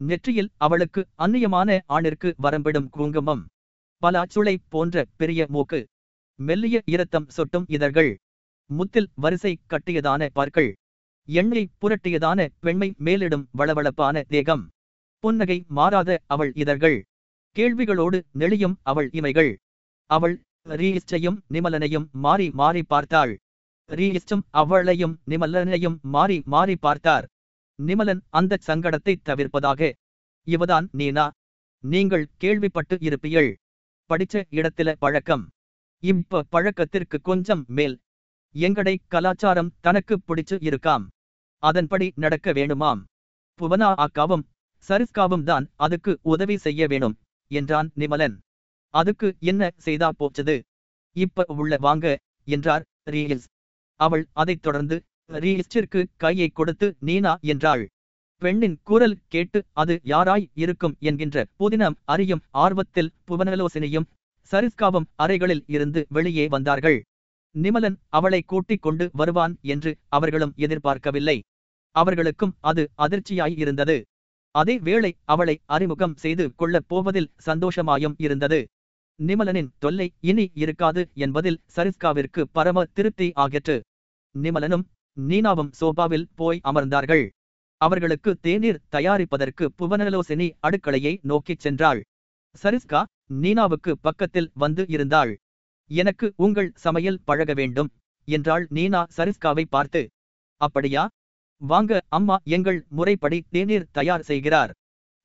நெற்றியில் அவளுக்கு அந்நியமான ஆணிற்கு வரம்பிடும் குங்குமம். பலாச்சுளை போன்ற பெரிய மூக்கு. மெல்லிய இரத்தம் சொட்டும் இதழ்கள். முத்தில் வரிசை கட்டியதான பார்கள் எண்ணெய் புரட்டியதான பெண்மை மேலிடும் வளவளப்பான தேகம். புன்னகை மாறாத அவள் இதழ்கள். கேள்விகளோடு நெளியும் அவள் இமைகள். அவள் ரீஸ்டையும் நிமலனையும் மாறி மாறி பார்த்தாள். ரீஸ்டும் அவளையும் நிமலனையும் மாறி மாறி பார்த்தார். நிமலன் அந்த சங்கடத்தை தவிர்ப்பதாக. இவதான் நீனா? நீங்கள் கேள்விப்பட்டு இருப்பீள் படிச்ச இடத்தில பழக்கம். இப்ப பழக்கத்திற்கு கொஞ்சம் மேல். எங்கடை கலாச்சாரம் தனக்கு பிடிச்சு இருக்காம். அதன்படி நடக்க வேணுமாம். புவனா அக்காவும் சரிஸ்காவும் தான் அதுக்கு உதவி செய்ய வேணும் என்றான் நிமலன். அதுக்கு என்ன செய்தா போச்சது? இப்ப உள்ள வாங்க என்றார் ரீல்ஸ் அவள் அதைத் தொடர்ந்து ரீல்ஸிற்கு கையை கொடுத்து நீனா? என்றாள். பெண்ணின் குரல் கேட்டு அது யாராய் இருக்கும்? என்கின்ற புதினம் அறியும் ஆர்வத்தில் புவனலோசனையும் சரிஸ்காவும் அறைகளில் இருந்து வெளியே வந்தார்கள். நிமலன் அவளை கூட்டிக் கொண்டு வருவான் என்று அவர்களும் எதிர்பார்க்கவில்லை. அவர்களுக்கும் அது அதிர்ச்சியாய் இருந்தது. அதே வேளை அவளை அறிமுகம் செய்து கொள்ளப் போவதில் சந்தோஷமாயும் இருந்தது. நிமலனின் தொல்லை இனி இருக்காது என்பதில் சரிஸ்காவிற்கு பரம திருப்தி ஆகிற்று. நிமலனும் நீனாவும் சோபாவில் போய் அமர்ந்தார்கள். அவர்களுக்கு தேநீர் தயாரிப்பதற்கு புவனலோசினி அடுக்களையை நோக்கிச் சென்றாள். சரிஸ்கா நீனாவுக்கு பக்கத்தில் வந்து இருந்தாள். எனக்கு உங்கள் சமையல் பழக வேண்டும் என்றாள் நீனா சரிஸ்காவை பார்த்து. அப்படியா? வாங்க அம்மா எங்கள் முறைப்படி தேநீர் தயார் செய்கிறார்.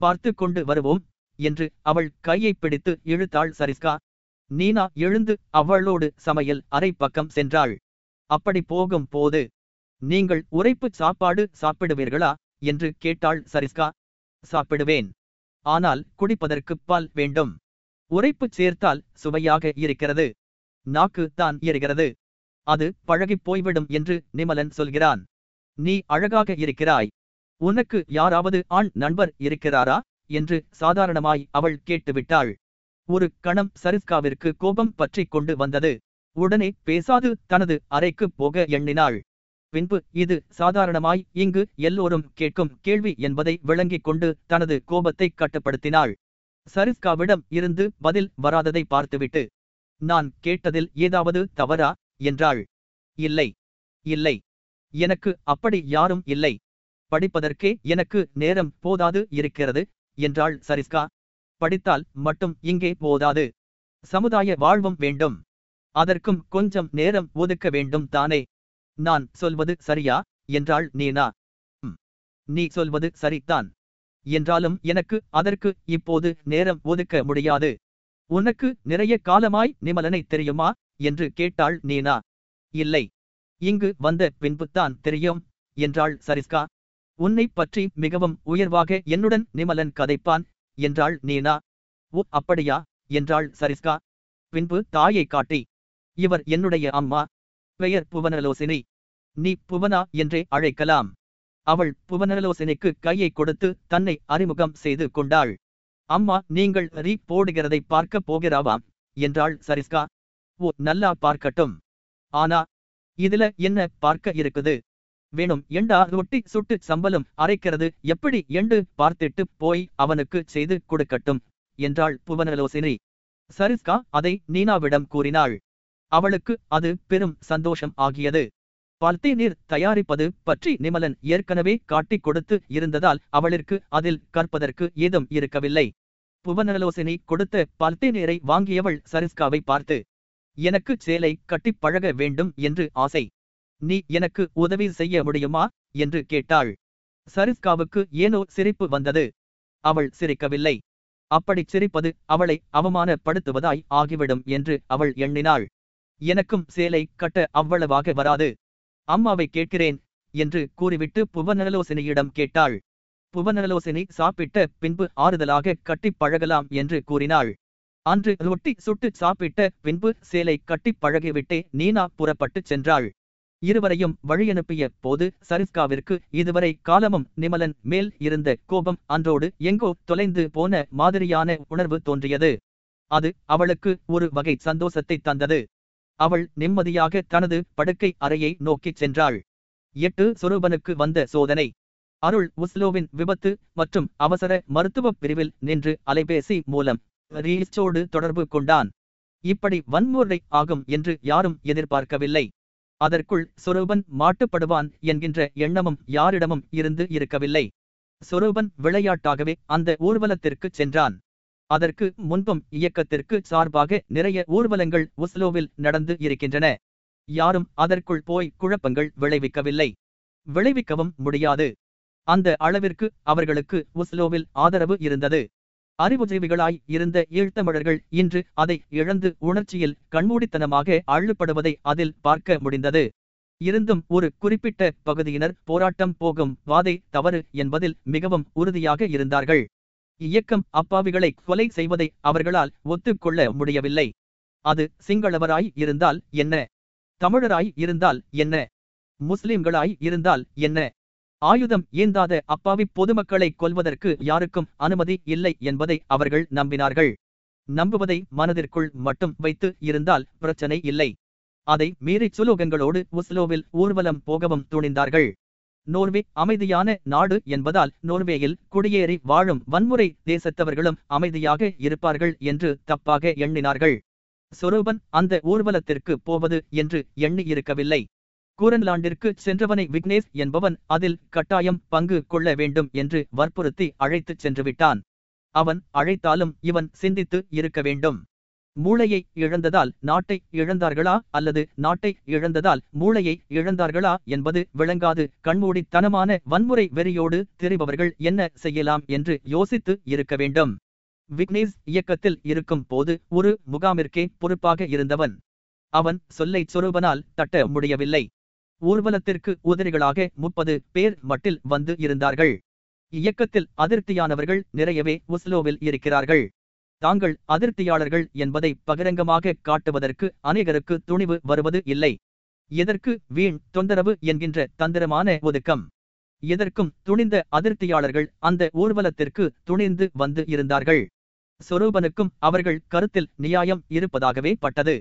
பார்த்து கொண்டு வருவோம் என்று அவள் கையை பிடித்து இழுத்தாள் சரிஸ்கா. நீனா எழுந்து அவளோடு சமையல் அறை பக்கம் சென்றாள். அப்படி போகும் போது நீங்கள் உரைப்பு சாப்பாடு சாப்பிடுவீர்களா? என்று கேட்டாள் சரிஸ்கா. சாப்பிடுவேன். ஆனால் குடிப்பதற்கு பால் வேண்டும். உரைப்பு சேர்த்தால் சுவையாக இருக்கிறது. நாக்கு தான் எரிகிறது. அது பழகிப் போய்விடும் என்று நிமலன் சொல்கிறான். நீ அழகாக இருக்கிறாய். உனக்கு யாராவது ஆண் நண்பர் இருக்கிறாரா? என்று சாதாரணமாய் அவள் கேட்டுவிட்டாள். ஒரு கணம் சரிஸ்காவிற்கு கோபம் பற்றிக் கொண்டு வந்தது. உடனே பேசாது தனது அறைக்கு போக எண்ணினாள். பின்பு இது சாதாரணமாய் இங்கு எல்லோரும் கேட்கும் கேள்வி என்பதை விளங்கிக் கொண்டு தனது கோபத்தை கட்டுப்படுத்தினாள். சரிஸ்காவிடம் இருந்து பதில் வராததை பார்த்துவிட்டு நான் கேட்டதில் ஏதாவது தவறா? என்றாள். இல்லை இல்லை. எனக்கு அப்படி யாரும் இல்லை. படிப்பதற்கே எனக்கு நேரம் போதாது இருக்கிறது என்றாள் சரிஸ்கா. படித்தால் மட்டும் இங்கே போதாது. சமுதாய வாழ்வும் வேண்டும். அதற்கும் கொஞ்சம் நேரம் ஒதுக்க வேண்டும் தானே. நான் சொல்வது சரியா? என்றாள் நீனா. நீ சொல்வது சரிதான். என்றாலும் எனக்கு அதற்கு இப்போது நேரம் ஒதுக்க முடியாது. உனக்கு நிறைய காலமாய் நிமலனை தெரியுமா? என்று கேட்டாள் நீனா. இல்லை. இங்கு வந்த பின்புத்தான் தெரியும் என்றாள் சரிஸ்கா. உன்னை பற்றி மிகவும் உயர்வாக என்னுடன் நிமலன் கதைப்பான் என்றாள் நீனா. ஓ அப்படியா? என்றாள் சரிஸ்கா. பின்பு தாயை காட்டி இவர் என்னுடைய அம்மா. பெயர் புவனலோசினி. நீ புவனா என்றே அழைக்கலாம். அவள் புவனலோசினிக்கு கையை கொடுத்து தன்னை அறிமுகம் செய்து கொண்டாள். அம்மா நீங்கள் ரீ போடுகிறதை பார்க்க போகிறாவாம் என்றாள் சரிஸ்கா. ஓ நல்லா பார்க்கட்டும். ஆனா இதுல என்ன பார்க்க இருக்குது? வேணும் எண்டா ரொட்டி சுட்டு சம்பளம் அரைக்கிறது எப்படி எண்டு பார்த்துட்டு போய் அவனுக்கு செய்து கொடுக்கட்டும் என்றாள் புவனலோசினி. சரிஸ்கா அதை நீனாவிடம் கூறினாள். அவளுக்கு அது பெரும் சந்தோஷம் ஆகியது. பல்தே நீர் தயாரிப்பது பற்றி நிமலன் ஏற்கனவே காட்டிக் கொடுத்து இருந்ததால் அவளிற்கு அதில் கற்பதற்கு ஏதும் இருக்கவில்லை. புவனலோசினி கொடுத்த பல்தே நீரை வாங்கியவள் சரிஸ்காவை பார்த்து எனக்கு சேலை கட்டிப் பழக வேண்டும் என்று ஆசை. நீ எனக்கு உதவி செய்ய முடியுமா? என்று கேட்டாள். சரிஸ்காவுக்கு ஏனோ சிரிப்பு வந்தது. அவள் சிரிக்கவில்லை. அப்படிச் சிரிப்பது அவளை அவமானப்படுத்துவதாய் ஆகிவிடும் என்று அவள் எண்ணினாள். எனக்கும் சேலை கட்ட அவ்வளவாக வராது. அம்மாவை கேட்கிறேன் என்று கூறிவிட்டு புவனலோசினியிடம் கேட்டாள். புவனலோசினி சாப்பிட்ட பின்பு ஆறுதலாக கட்டிப் பழகலாம் என்று கூறினாள். அன்று ரொட்டி சுட்டு சாப்பிட்ட பின்பு சேலை கட்டிப் பழகிவிட்டே நீனா புறப்பட்டுச் சென்றாள். இருவரையும் வழியனுப்பிய போது சரிஸ்காவிற்கு இதுவரை காலமும் நிமலன் மேல் இருந்த கோபம் அன்றோடு எங்கோ தொலைந்து போன மாதிரியான உணர்வு தோன்றியது. அது அவளுக்கு ஒரு வகை சந்தோஷத்தை தந்தது. அவள் நிம்மதியாக தனது படுக்கை அறையை நோக்கிச் சென்றாள். எட்டு சுரூபனுக்கு வந்த சோதனை. அருள் உஸ்லோவின் விபத்து மற்றும் அவசர மருத்துவப் பிரிவில் நின்று அலைபேசி மூலம் ரீச்சோடு தொடர்பு கொண்டான். இப்படி வன்முறை ஆகும் என்று யாரும் எதிர்பார்க்கவில்லை. அதற்குள் சுரூபன் மாட்டுப்படுவான் என்கின்ற எண்ணமும் யாரிடமும் இருந்து இருக்கவில்லை. சுரூபன் விளையாட்டாகவே அந்த ஊர்வலத்திற்கு சென்றான். அதற்கு முன்பும் இயக்கத்திற்கு சார்பாக நிறைய ஊர்வலங்கள் ஒஸ்லோவில் நடந்து இருக்கின்றன. யாரும் அதற்குள் போய் குழப்பங்கள் விளைவிக்கவில்லை. விளைவிக்கவும் முடியாது. அந்த அளவிற்கு அவர்களுக்கு ஒஸ்லோவில் ஆதரவு இருந்தது. அறிவுஜீவிகளாய் இருந்த ஈழ்த்தமிழர்கள் இன்று அதை இழந்து உணர்ச்சியில் கண்மூடித்தனமாக அள்ளுப்படுவதை அதில் பார்க்க முடிந்தது. இருந்தும் ஒரு குறிப்பிட்ட பகுதியினர் போராட்டம் போகும் வாதை தவறு என்பதில் மிகவும் உறுதியாக இருந்தார்கள். இயக்கம் அப்பாவிகளை கொலை செய்வதை அவர்களால் ஒத்துக்கொள்ள முடியவில்லை. அது சிங்களவராய் இருந்தால் என்ன? தமிழராய் இருந்தால் என்ன? முஸ்லிம்களாய் இருந்தால் என்ன? ஆயுதம் ஏந்தாத அப்பாவி பொதுமக்களை கொல்வதற்கு யாருக்கும் அனுமதி இல்லை என்பதை அவர்கள் நம்பினார்கள். நம்புவதை மனதிற்குள் மட்டும் வைத்து இருந்தால் பிரச்சனை இல்லை. அதை மீறி சுலோகங்களோடு உஸ்லோவில் ஊர்வலம் போகவும் துணிந்தார்கள். நோர்வே அமைதியான நாடு என்பதால் நோர்வேயில் குடியேறி வாழும் வன்முறை தேசத்தவர்களும் அமைதியாக இருப்பார்கள் என்று தப்பாக எண்ணினார்கள். சொரூபன் அந்த ஊர்வலத்திற்கு போவது என்று எண்ணி இருக்கவில்லை கூரன்லாண்டிற்கு சென்றவனை விக்னேஷ் என்பவன் அதில் கட்டாயம் பங்கு கொள்ள வேண்டும் என்று வற்புறுத்தி அழைத்துச் சென்றுவிட்டான். அவன் அழைத்தாலும் இவன் சிந்தித்து இருக்க வேண்டும். மூளையை இழந்ததால் நாட்டை இழந்தார்களா அல்லது நாட்டை இழந்ததால் மூளையை இழந்தார்களா என்பது விளங்காது. கண்மூடித்தனமான வன்முறை வெறியோடு தெரிபவர்கள் என்ன செய்யலாம் என்று யோசித்து இருக்க வேண்டும். விக்னேஷ் இயக்கத்தில் இருக்கும் போது ஒரு முகாமிற்கே பொறுப்பாக இருந்தவன். அவன் சொல்லை சொருபனால் தட்ட முடியவில்லை. ஊர்வலத்திற்கு உதிரிகளாக முப்பது பேர் மட்டில் வந்து இருந்தார்கள். இயக்கத்தில் அதிருப்தியானவர்கள் நிறையவே உஸ்லோவில் இருக்கிறார்கள். தாங்கள் அதிருப்தியாளர்கள் என்பதை பகிரங்கமாக காட்டுவதற்கு அநேகருக்கு துணிவு வருவது இல்லை. எதற்கு வீண் தொந்தரவு என்கின்ற தந்திரமான ஒதுக்கம். எதற்கும் துணிந்த அதிருப்தியாளர்கள் அந்த ஊர்வலத்திற்கு துணிந்து வந்து இருந்தார்கள். சொரூபனுக்கும் அவர்கள் கருத்தில் நியாயம் இருப்பதாகவே பட்டது.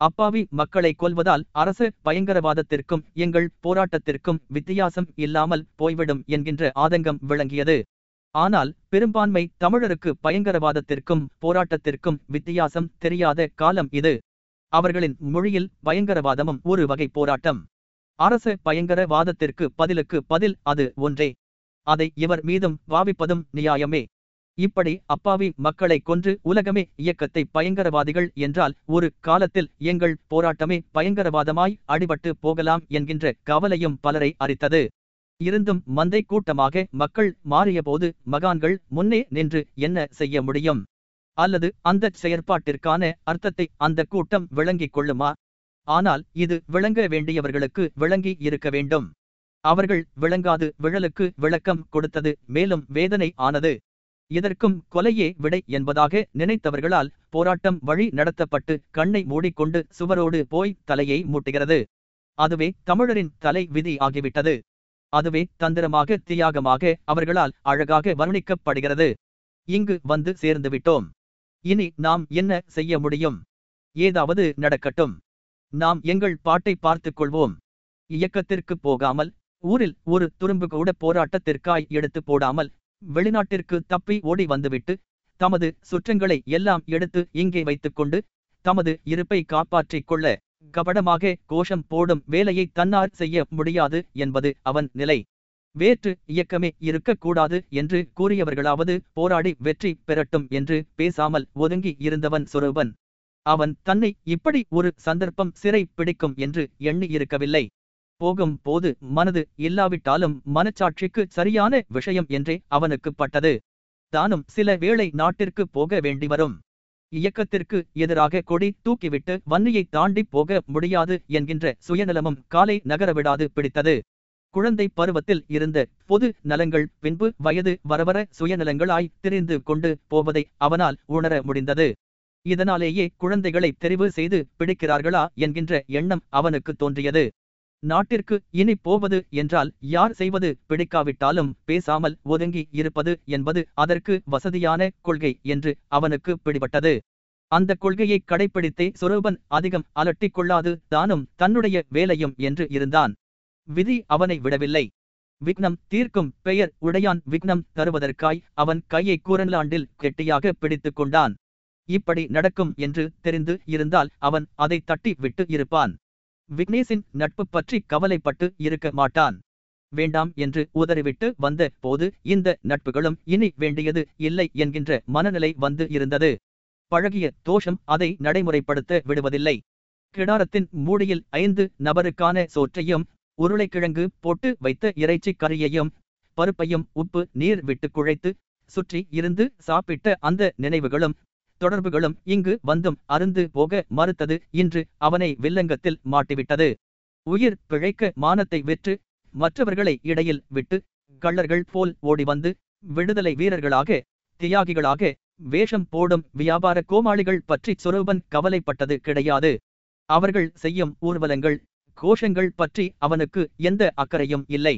அப்பாவி மக்களை கொல்வதால் அரசு பயங்கரவாதத்திற்கும் எங்கள் போராட்டத்திற்கும் வித்தியாசம் இல்லாமல் போய்விடும் என்கின்ற ஆதங்கம் விளங்கியது. ஆனால் பெரும்பான்மை தமிழருக்கு பயங்கரவாதத்திற்கும் போராட்டத்திற்கும் வித்தியாசம் தெரியாத காலம் இது. அவர்களின் மொழியில் பயங்கரவாதமும் ஒரு வகை போராட்டம். அரச பயங்கரவாதத்திற்கு பதிலுக்கு பதில் அது ஒன்றே. அதை இவர் மீதும் வாவிப்பதும் நியாயமே. இப்படி அப்பாவி மக்களை கொன்று உலகமே இயக்கத்தை பயங்கரவாதிகள் என்றால் ஒரு காலத்தில் எங்கள் போராட்டமே பயங்கரவாதமாய் அடிபட்டு போகலாம் என்கின்ற கவலையும் பலரை அரித்தது. இருந்தும் மந்தை கூட்டமாக மக்கள் மாறியபோது மகான்கள் முன்னே நின்று என்ன செய்ய முடியும்? அல்லது அந்த செயற்பாட்டிற்கான அர்த்தத்தை அந்த கூட்டம் விளங்கிக் கொள்ளுமா? ஆனால் இது விளங்க வேண்டியவர்களுக்கு விளங்கி இருக்க வேண்டும். அவர்கள் விளங்காது விழலுக்கு விளக்கம் கொடுத்தது மேலும் வேதனை ஆனது. இதற்கும் கொலையே விடை என்பதாக நினைத்தவர்களால் போராட்டம் வழி நடத்தப்பட்டு கண்ணை மூடிக்கொண்டு சுவரோடு போய் தலையை மூட்டுகிறது. அதுவே தமிழரின் தலை விதி ஆகிவிட்டது. அதுவே தந்திரமாக தியாகமாக அவர்களால் அழகாக வர்ணிக்கப்படுகிறது. இங்கு வந்து சேர்ந்து விட்டோம் இனி நாம் என்ன செய்ய முடியும்? ஏதாவது நடக்கட்டும். நாம் எங்கள் பாட்டை பார்த்துக் கொள்வோம். இயக்கத்திற்கு போகாமல் ஊரில் ஒரு துரும்பு கூட போராட்டத்திற்காய் எடுத்து போடாமல் வெளிநாட்டிற்கு தப்பி ஓடி வந்துவிட்டு தமது சுற்றங்களை எல்லாம் எடுத்து இங்கே வைத்துக்கொண்டு தமது இருப்பை காப்பாற்றிக் கொள்ள கபடமாக கோஷம் போடும் வேலையை தன்னார் செய்ய முடியாது என்பது அவன் நிலை. வேற்று இயக்கமே இருக்கக்கூடாது என்று கூறியவர்களாவது போராடி வெற்றி பெறட்டும் என்று பேசாமல் ஒதுங்கி இருந்தவன் சொருபன். அவன் தன்னை இப்படி ஒரு சந்தர்ப்பம் சிறை பிடிக்கும் என்று எண்ணி இருக்கவில்லை போகும் போது மனது இல்லாவிட்டாலும் மனச்சாட்சிக்கு சரியான விஷயம் என்றே அவனுக்கு பட்டது. தானும் சில வேளை நாட்டிற்கு போக வேண்டி வரும். இயக்கத்திற்கு எதிராக கொடி தூக்கிவிட்டு வன்னியை தாண்டி போக முடியாது என்கின்ற சுயநலமும் காலை நகரவிடாது பிடித்தது. குழந்தை பருவத்தில் இருந்த பொது நலங்கள் பின்பு வயது வரவர சுயநலங்களாய் திரிந்து கொண்டு போவதை அவனால் உணர முடிந்தது. இதனாலேயே குழந்தைகளை தெரிவு செய்து பிடிக்கிறார்களா என்கின்ற எண்ணம் அவனுக்கு தோன்றியது. நாட்டிற்கு இனி போவது என்றால் யார் செய்வது பிடிக்காவிட்டாலும் பேசாமல் ஒதுங்கி இருப்பது என்பது அதற்கு வசதியான கொள்கை என்று அவனுக்கு பிடிபட்டது. அந்த கொள்கையை கடைப்பிடித்தே சுரூபன் அதிகம் அலட்டிக் கொள்ளாது தானும் தன்னுடைய வேலையும் என்று இருந்தான். விதி அவனை விடவில்லை. விக்னம் தீர்க்கும் பெயர் உடையான் விக்னம் தருவதற்காய் அவன் கையை கூரன்லாண்டில் கெட்டியாக பிடித்துக் கொண்டான். இப்படி நடக்கும் என்று தெரிந்து இருந்தால் அவன் அதை தட்டி விட்டு இருப்பான். விக்னேஷின் நட்பு பற்றி கவலைப்பட்டு இருக்க மாட்டான். வேண்டாம் என்று உதறிவிட்டு வந்த போது இந்த நட்புகளும் இனி வேண்டியது இல்லை என்கின்ற மனநிலை வந்து இருந்தது. பழகிய தோஷம் அதை நடைமுறைப்படுத்த விடுவதில்லை. கிடாரத்தின் மூடியில் ஐந்து நபருக்கான சோற்றையும் உருளைக்கிழங்கு போட்டு வைத்த இறைச்சி கறியையும் பருப்பையும் உப்பு நீர் விட்டு குழைத்து சுற்றி இருந்து சாப்பிட்ட அந்த நினைவுகளும் தொடர்புகளும் இங்கு வந்தும் அருந்து போக மறுத்தது இன்று அவனை வில்லங்கத்தில் மாட்டிவிட்டது. உயிர் பிழைக்க மானத்தை வெற்று மற்றவர்களை இடையில் விட்டு கள்ளர்கள் போல் ஓடி வந்து விடுதலை வீரர்களாக தியாகிகளாக வேஷம் போடும் வியாபார கோமாளிகள் பற்றி சுரூபன் கவலைப்பட்டது கிடையாது. அவர்கள் செய்யும் ஊர்வலங்கள் கோஷங்கள் பற்றி அவனுக்கு எந்த அக்கறையும் இல்லை.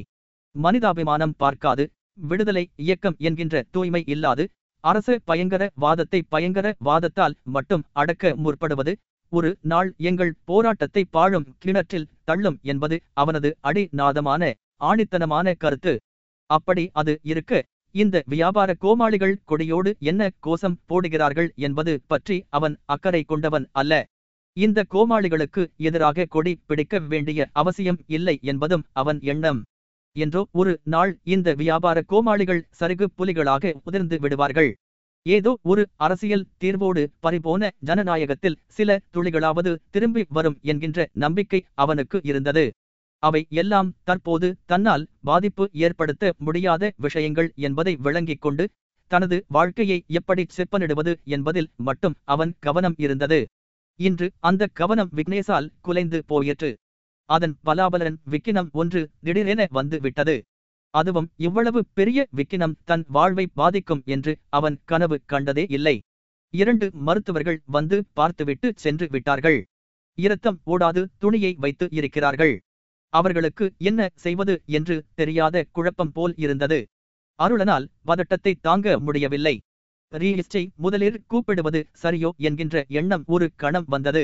மனிதாபிமானம் பார்க்காது விடுதலை இயக்கம் என்கின்ற தூய்மை இல்லாது அரசு பயங்கர வாதத்தை பயங்கர வாதத்தால் மட்டும் அடக்க முற்படுவது ஒரு நாள் எங்கள் போராட்டத்தை பாழும் கிணற்றில் தள்ளும் என்பது அவனது அடிநாதமான ஆணித்தனமான கருத்து. அப்படி அது இருக்க இந்த வியாபார கோமாளிகள் கொடியோடு என்ன கோஷம் போடுகிறார்கள் என்பது பற்றி அவன் அக்கறை கொண்டவன் அல்ல. இந்த கோமாளிகளுக்கு எதிராக கொடி பிடிக்க வேண்டிய அவசியம் இல்லை என்பதும் அவன் எண்ணம். என்றோ ஒரு நாள் இந்த வியாபார கோமாளிகள் சருகு புலிகளாக உதிர்ந்து விடுவார்கள். ஏதோ ஒரு அரசியல் தீர்வோடு பறிபோன ஜனநாயகத்தில் சில துளிகளாவது திரும்பி வரும் என்கின்ற நம்பிக்கை அவனுக்கு இருந்தது. அவை எல்லாம் தற்போது தன்னால் பாதிப்பு ஏற்படுத்த முடியாத விஷயங்கள் என்பதை விளங்கிக் கொண்டு தனது வாழ்க்கையை எப்படி செப்பனிடுவது என்பதில் மட்டும் அவன் கவனம் இருந்தது. இன்று அந்த கவனம் விக்னேஷால் குலைந்து போயிற்று. அதன் பலாபலன் விக்கினம் ஒன்று திடீரென வந்து விட்டது. அதுவும் இவ்வளவு பெரிய விக்கினம் தன் வாழ்வை பாதிக்கும் என்று அவன் கனவு கண்டதே இல்லை. இரண்டு மருத்துவர்கள் வந்து பார்த்துவிட்டு சென்று விட்டார்கள். இரத்தம் ஓடாது துணியை வைத்து இருக்கிறார்கள். அவர்களுக்கு என்ன செய்வது என்று தெரியாத குழப்பம் போல் இருந்தது. அருளனால் பதட்டத்தை தாங்க முடியவில்லை. ரீலிஸ்டை முதலில் கூப்பிடுவது சரியோ என்கின்ற எண்ணம் ஒரு கணம் வந்தது.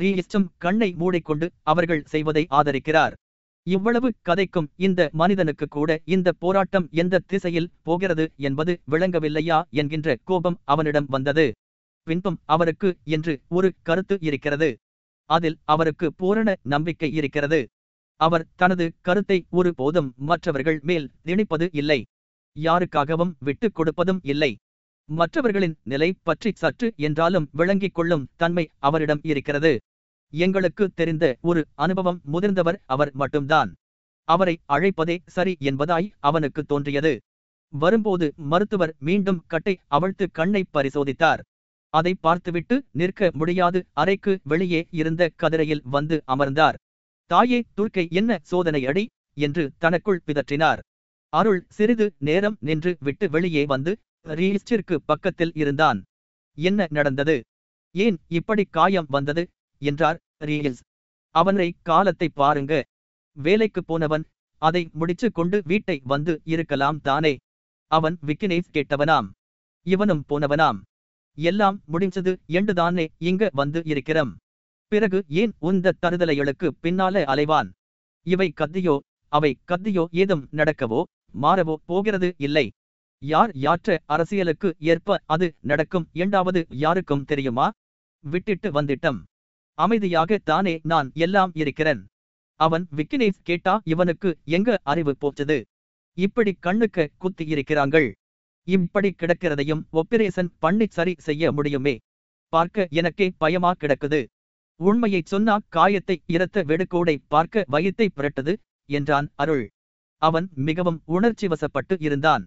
ரீலிஸ்டும் கண்ணை மூடிக்கொண்டு அவர்கள் செய்வதை ஆதரிக்கிறார். இவ்வளவு கதைக்கும் இந்த மனிதனுக்கு கூட இந்த போராட்டம் எந்த திசையில் போகிறது என்பது விளங்கவில்லையா என்கின்ற கோபம் அவனிடம் வந்தது. பின்பும் அவருக்கு என்று ஒரு கருத்து இருக்கிறது. அதில் அவருக்கு பூரண நம்பிக்கை இருக்கிறது. அவர் தனது கருத்தை ஒரு போதும் மற்றவர்கள் மேல் திணிப்பது இல்லை. யாருக்காகவும் விட்டுக் கொடுப்பதும் இல்லை. மற்றவர்களின் நிலை பற்றி சற்று என்றாலும் விளங்கிக் கொள்ளும் தன்மை அவரிடம் இருக்கிறது. எங்களுக்கு தெரிந்த ஒரு அனுபவம் முதிர்ந்தவர் அவர் மட்டும்தான். அவரை அழைப்பதே சரி என்பதாய் அவனுக்கு தோன்றியது. வரும்போது மருத்துவர் மீண்டும் கட்டை அவிழ்த்து கண்ணை பரிசோதித்தார். அதை பார்த்துவிட்டு நிற்க முடியாது அறைக்கு வெளியே இருந்த கதிரையில் வந்து அமர்ந்தார். தாயே துர்க்கை என்ன சோதனையடி? என்று தனக்குள் பிதற்றினார். அருள் சிறிது நேரம் நின்று விட்டு வெளியே வந்து ரீஸ்டிற்கு பக்கத்தில் இருந்தான். என்ன நடந்தது? ஏன் இப்படி காயம் வந்தது? என்றார் ரீல்ஸ் அவனை காலத்தை பாருங்க. வேலைக்கு போனவன் அதை முடிச்சு கொண்டு வீட்டை வந்து இருக்கலாம் தானே. அவன் விக்கினேஸ் கேட்டவனாம். இவனும் போனவனாம். எல்லாம் முடிஞ்சது என்றுதானே இங்க வந்து இருக்கிறம். பிறகு ஏன் உந்த தருதலைகளுக்கு பின்னால அலைவான்? இவை கத்தியோ அவை கத்தியோ ஏதும் நடக்கவோ மாறவோ போகிறது இல்லை. யார் யாற்ற அரசியலுக்கு ஏற்ப அது நடக்கும்? இரண்டாவது யாருக்கும் தெரியுமா? விட்டிட்டு வந்திட்டம். அமைதியாக தானே நான் எல்லாம் இருக்கிறேன். அவன் விக்கினேஸ் கேட்டா இவனுக்கு எங்க அறிவு போச்சது? இப்படி கண்ணுக்கு குத்தி இருக்கிறாங்கள் இப்படி கிடக்கிறதையும் ஒப்பிரேசன் பண்ணி சரி செய்ய முடியுமே? பார்க்க எனக்கே பயமா கிடக்குது. உண்மையைச் சொன்னா காயத்தை இரத்த வெடுக்கோடை பார்க்க வயத்தை புரட்டது என்றான் அருள். அவன் மிகவும் உணர்ச்சி வசப்பட்டு இருந்தான்.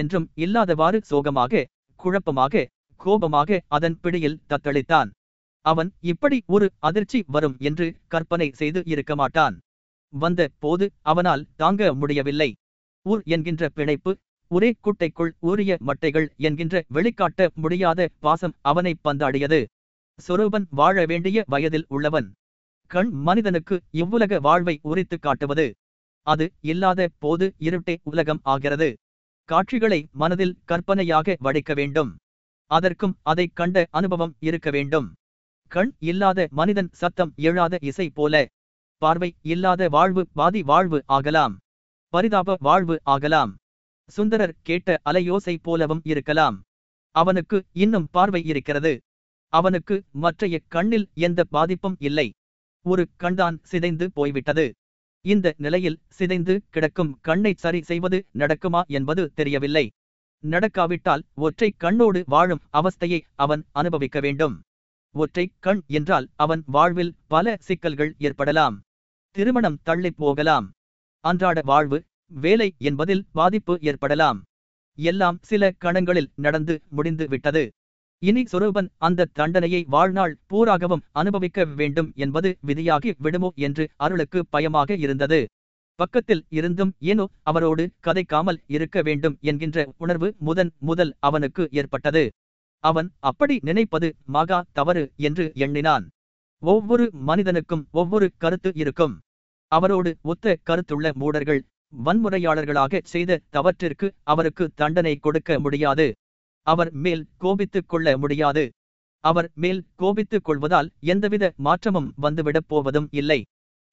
என்றும் இல்லாதவாறு சோகமாக குழப்பமாக கோபமாக அதன் பிடியில் தத்தளித்தான். அவன் இப்படி ஒரு அதிர்ச்சி வரும் என்று கற்பனை செய்து இருக்க மாட்டான். வந்த போது அவனால் தாங்க முடியவில்லை. ஊர் என்கின்ற பிணைப்பு ஒரே குட்டைக்குள் ஊறிய மட்டைகள் என்கின்ற வெளிக்காட்ட முடியாத பாசம் அவனை பந்தாடியது. சொரூபன் வாழ வேண்டிய வயதில் உள்ளவன். கண் மனிதனுக்கு இவ்வுலக வாழ்வை உரித்து காட்டுவது. அது இல்லாத போது இருட்டே உலகம் ஆகிறது. காட்சிகளை மனதில் கற்பனையாக வடிக்க வேண்டும். அதற்கும் அதைக் கண்ட அனுபவம் இருக்க வேண்டும். கண் இல்லாத மனிதன் சத்தம் எழாத இசை போல. பார்வை இல்லாத வாழ்வு பாதி வாழ்வு ஆகலாம். பரிதாப வாழ்வு ஆகலாம். சுந்தரர் கேட்ட அலையோசை போலவும் இருக்கலாம். அவனுக்கு இன்னும் பார்வை இருக்கிறது. அவனுக்கு மற்றைய கண்ணில் எந்த பாதிப்பும் இல்லை. ஒரு கண்தான் சிதைந்து போய்விட்டது. இந்த நிலையில் சிதைந்து கிடக்கும் கண்ணை சரி செய்வது நடக்குமா என்பது தெரியவில்லை. நடக்காவிட்டால் ஒற்றை கண்ணோடு வாழும் அவஸ்தையை அவன் அனுபவிக்க வேண்டும். ஒற்றை கண் என்றால் அவன் வாழ்வில் பல சிக்கல்கள் ஏற்படலாம். திருமணம் தள்ளிப் போகலாம். அன்றாட வாழ்வு வேலை என்பதில் பாதிப்பு ஏற்படலாம். எல்லாம் சில கணங்களில் நடந்து முடிந்து விட்டது இனி சொரூபன் அந்த தண்டனையை வாழ்நாள் பூராகவும் அனுபவிக்க வேண்டும் என்பது விதியாகி விடுமோ என்று அருளுக்கு பயமாக இருந்தது. பக்கத்தில் இருந்தும் ஏனோ அவரோடு கதைக்காமல் இருக்க வேண்டும் என்கின்ற உணர்வு முதன் முதல் அவனுக்கு ஏற்பட்டது. அவன் அப்படி நினைப்பது மகா தவறு என்று எண்ணினான். ஒவ்வொரு மனிதனுக்கும் ஒவ்வொரு கருத்து இருக்கும். அவரோடு ஒத்த கருத்துள்ள மூடர்கள் வன்முறையாளர்களாக செய்த தவற்றிற்கு அவருக்கு தண்டனை கொடுக்க முடியாது. அவர் மேல் கோபித்துக் கொள்ள முடியாது. அவர் மேல் கோபித்துக் கொள்வதால் எந்தவித மாற்றமும் வந்துவிடப் போவதும் இல்லை.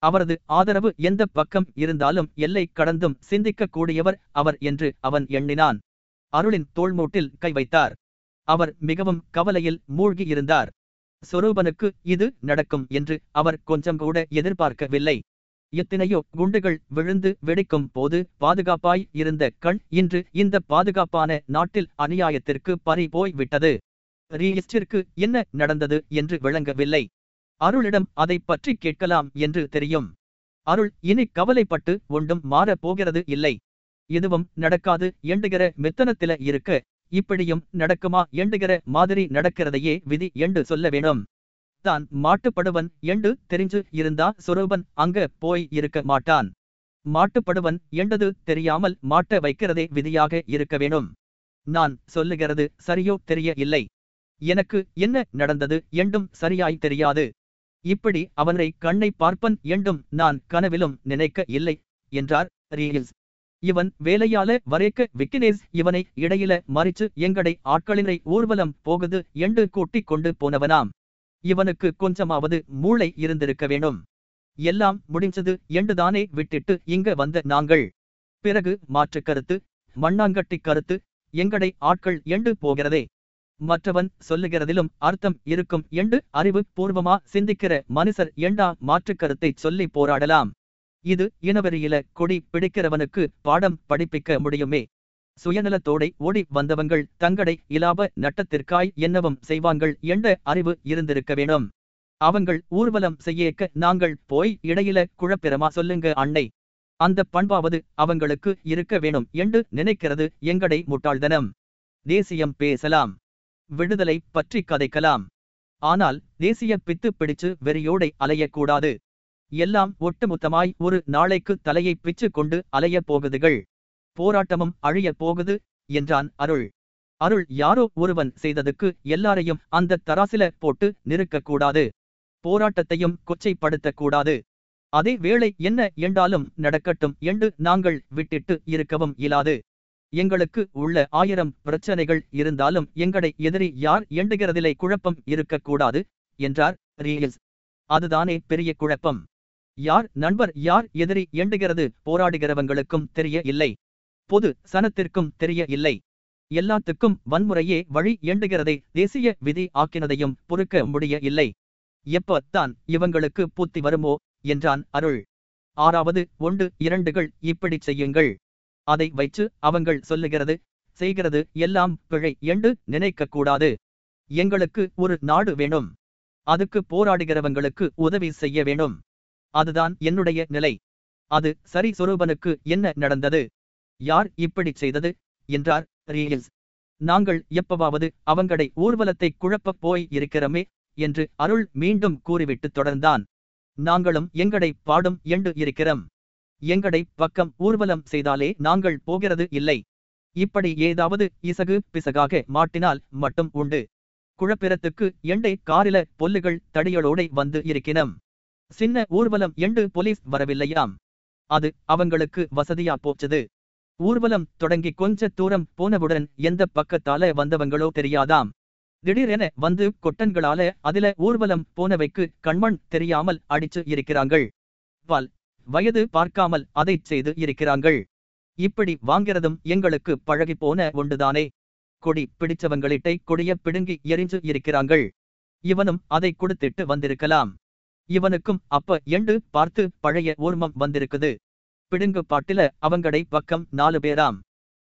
அவரது ஆதரவு எந்த பக்கம் இருந்தாலும் எல்லை கடந்தும் சிந்திக்கக்கூடியவர் அவர் என்று அவன் எண்ணினான். அருளின் தோள்மூட்டில் கை வைத்தார். அவர் மிகவும் கவலையில் மூழ்கியிருந்தார் சொரூபனுக்கு இது நடக்கும் என்று அவர் கொஞ்சம் கூட எதிர்பார்க்கவில்லை. எத்தனையோ குண்டுகள் விழுந்து வெடிக்கும் போது பாதுகாப்பாய் இருந்த கண் இன்று இந்த பாதுகாப்பான நாட்டில் அநியாயத்திற்கு பறி போய் விட்டது ரீஸ்டிற்கு என்ன நடந்தது என்று விளங்கவில்லை. அருளிடம் அதை பற்றி கேட்கலாம் என்று தெரியும். அருள் இனி கவலைப்பட்டு ஒன்றும் மாறப் போகிறது இல்லை. எதுவும் நடக்காது எண்டுகிற மெத்தனத்தில இருக்க. இப்படியும் நடக்குமா எண்டுகிற மாதிரி நடக்கிறதையே விதி என்று சொல்ல வேணும் தான் மாட்டுப்படுவன் என்று தெரிஞ்சு இருந்தா சுரூபன் அங்க போய் இருக்க மாட்டான். மாட்டுப்படுவன் என்றது தெரியாமல் மாட்ட வைக்கிறதே விதியாக இருக்க வேணும். நான் சொல்லுகிறது சரியோ தெரிய இல்லை. எனக்கு என்ன நடந்தது என்றும் சரியாய் தெரியாது. இப்படி அவனை கண்ணை பார்ப்பன் என்றும் நான் கனவிலும் நினைக்க இல்லை என்றார் ரீல்ஸ் இவன் வேலையால வரைக்க விக்கினேஸ் இவனை இடையில மறிச்சு எங்கடை ஆட்களினை ஊர்வலம் போகுது என்று கூட்டிக் கொண்டு போனவனாம். இவனுக்கு கொஞ்சமாவது மூளை இருந்திருக்க வேணும் எல்லாம் முடிஞ்சது என்றுதானே விட்டுட்டு இங்க வந்த நாங்கள். பிறகு மாற்று கருத்து மண்ணாங்கட்டி கருத்து எங்கடை ஆட்கள் என்று போகிறதே. மற்றவன் சொல்லுகிறதிலும் அர்த்தம் இருக்கும் என்று அறிவு பூர்வமா சிந்திக்கிற மனுஷர் எண்டா மாற்றுக் கருத்தை சொல்லி போராடலாம். இது இனவெறியில கொடி பிடிக்கிறவனுக்கு பாடம் படிப்பிக்க முடியுமே. சுயநலத்தோடை ஓடி வந்தவங்கள் தங்கடை இலாப நட்டத்திற்காய் என்னவும் செய்வாங்கள் என்ற அறிவு இருந்திருக்க வேணும் அவங்கள் ஊர்வலம் செய்யேக்க நாங்கள் போய் இடையில குழப்பிரமா சொல்லுங்க அன்னை. அந்த பண்பாவது அவங்களுக்கு இருக்க வேணும் என்று நினைக்கிறது எங்கடை முட்டாள்தனம். தேசியம் பேசலாம். விடுதலை பற்றி கதைக்கலாம். ஆனால் தேசிய பித்து பிடிச்சு வெறியோடை அலையக்கூடாது. எல்லாம் ஒட்டுமொத்தமாய் ஒரு நாளைக்கு தலையை பிச்சு கொண்டு அலையப் போகுதுகள். போராட்டமும் அழியப் போகுது என்றான் அருள். அருள் யாரோ ஒருவன் செய்ததுக்கு எல்லாரையும் அந்த தராசில போட்டு நிறுக்கக்கூடாது. போராட்டத்தையும் கொச்சைப்படுத்தக்கூடாது. அதே வேளை என்ன என்றாலும் நடக்கட்டும் என்று நாங்கள் விட்டிட்டு இருக்கவும் இயலாது. எங்களுக்கு உள்ள ஆயிரம் பிரச்சனைகள் இருந்தாலும் எங்களை எதிரி யார் எண்டுகிறதிலே குழப்பம் இருக்கக்கூடாது என்றார் ரீல்ஸ் அதுதானே பெரிய குழப்பம். யார் நண்பர் யார் எதிரி எண்டுகிறது போராடுகிறவங்களுக்கும் தெரிய இல்லை. பொது சனத்திற்கும் தெரிய இல்லை. எல்லாத்துக்கும் வன்முறையே வழி எண்டுகிறதை தேசிய விதி ஆக்கினதையும் பொறுக்க முடிய இல்லை. எப்பத்தான் இவங்களுக்கு பூத்தி வருமோ என்றான் அருள். ஆறாவது ஒன்று இரண்டுகள் இப்படி செய்யுங்கள். அதை வைச்சு அவங்கள் சொல்லுகிறது செய்கிறது எல்லாம் பிழை என்று நினைக்க கூடாது எங்களுக்கு ஒரு நாடு வேணும். அதுக்கு போராடுகிறவங்களுக்கு உதவி செய்ய வேணும் அதுதான் என்னுடைய நிலை. அது சரி சொரூபனுக்கு என்ன நடந்தது? யார் இப்படி செய்தது? என்றார் ரீல்ஸ் நாங்கள் எப்பவாவது அவங்கடை ஊர்வலத்தை குழப்பப் போய் இருக்கிறமே என்று அருள் மீண்டும் கூறிவிட்டு தொடர்ந்தான். நாங்களும் எங்கடை பாடும் என்று இருக்கிறோம். எங்கடை பக்கம் ஊர்வலம் செய்தாலே நாங்கள் போகிறது இல்லை. இப்படி ஏதாவது இசகு பிசகாக மாட்டினால் மட்டும் உண்டு. குழப்பிரத்துக்கு எண்டை காரில பொல்லுகள் தடியலோடை வந்து இருக்கினம். சின்ன ஊர்வலம் எண்டு போலீஸ் வரவில்லையாம். அது அவங்களுக்கு வசதியா போச்சது. ஊர்வலம் தொடங்கி கொஞ்ச தூரம் போனவுடன் எந்த பக்கத்தால வந்தவங்களோ தெரியாதாம். திடீரென வந்து கொட்டன்களால அதில ஊர்வலம் போனவைக்கு கண்மண் தெரியாமல் அடிச்சு இருக்கிறாங்கள் வால் வயது பார்க்காமல் அதைச் செய்து இருக்கிறாங்கள் இப்படி வாங்கிறதும் எங்களுக்கு பழகி போன ஒன்றுதானே. கொடி பிடிச்சவங்களிட்டை கொடிய பிடுங்கி எரிஞ்சு இருக்கிறாங்கள் இவனும் அதை கொடுத்துட்டு வந்திருக்கலாம். இவனுக்கும் அப்ப எண்டு பார்த்து பழைய ஊர்மம் வந்திருக்குது. பிடுங்கு பாட்டில அவங்கடை பக்கம் நாலு பேராம்.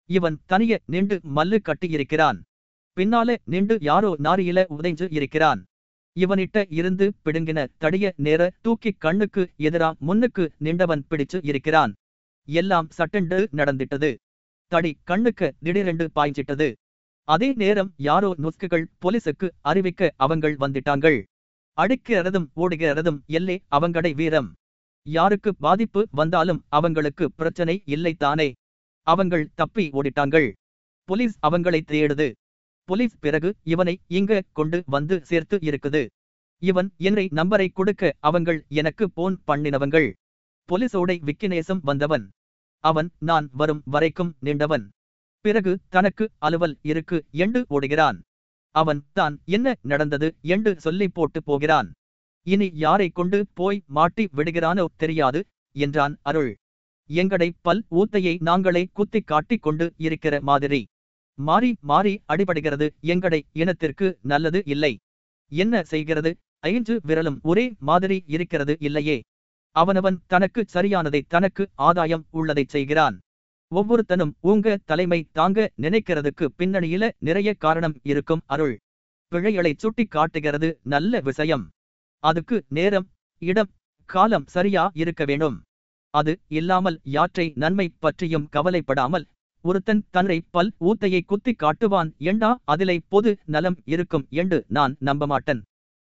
இவன் தனிய நின்று மல்லு கட்டியிருக்கிறான். பின்னாலே நின்று யாரோ நாரியில உதைஞ்சு இருக்கிறான். இவனிட்ட இருந்து பிடுங்கின தடிய நேர தூக்கி கண்ணுக்கு எதிரா முன்னுக்கு நின்றவன் பிடிச்சு இருக்கிறான். எல்லாம் சட்டென்று நடந்திட்டது. தடி கண்ணுக்கு திடீரென்று பாய்ஞ்சிட்டது. அதே நேரம் யாரோ நுஸ்குகள் போலீசுக்கு அறிவிக்க அவங்கள் வந்துட்டாங்கள். அடிக்கிறதும் ஓடுகிறதும் எல்லே அவங்கடை வீரம். யாருக்கு பாதிப்பு வந்தாலும் அவங்களுக்கு பிரச்சனை இல்லைத்தானே? அவங்கள் தப்பி ஓடிட்டாங்கள். போலீஸ் அவங்களை தேடுது. போலீஸ் பிறகு இவனை இங்க கொண்டு வந்து சேர்த்து இருக்குது. இவன் என்னை நம்பரை கொடுக்க அவங்கள் எனக்கு போன் பண்ணினவங்கள். போலீஸோடை விக்கினேசம் வந்தவன். அவன் நான் வரும் வரைக்கும் நின்றவன். பிறகு தனக்கு அலுவல் இருக்கு என்று ஓடுகிறான். அவன் தான் என்ன நடந்தது என்று சொல்லி போட்டு போகிறான். இனி யாரை கொண்டு போய் மாட்டி விடுகிறானோ தெரியாது என்றான் அருள். எங்கடை பல் ஊத்தையை நாங்களே குத்திக் காட்டிக் கொண்டு இருக்கிற மாதிரி. மாறி மாறி அடிபடுகிறது எங்கடை இனத்திற்கு நல்லது இல்லை. என்ன செய்கிறது? ஐந்து விரலும் ஒரே மாதிரி இருக்கிறது இல்லையே. அவனவன் தனக்கு சரியானதை தனக்கு ஆதாயம் உள்ளதைச் செய்கிறான். ஒவ்வொருத்தனும் உங்க தலைமை தாங்க நினைக்கிறதுக்கு பின்னணியில நிறைய காரணம் இருக்கும் அருள். பிழைகளை சுட்டி காட்டுகிறது நல்ல விஷயம். அதுக்கு நேரம் இடம் காலம் சரியா இருக்க வேணும் அது இல்லாமல் யாற்றை நன்மை பற்றியும் கவலைப்படாமல் ஒருத்தன் தன்னை பல் ஊத்தையை குத்தி காட்டுவான் எண்டா அதிலை பொது நலம் இருக்கும் என்று நான் நம்ப மாட்டன்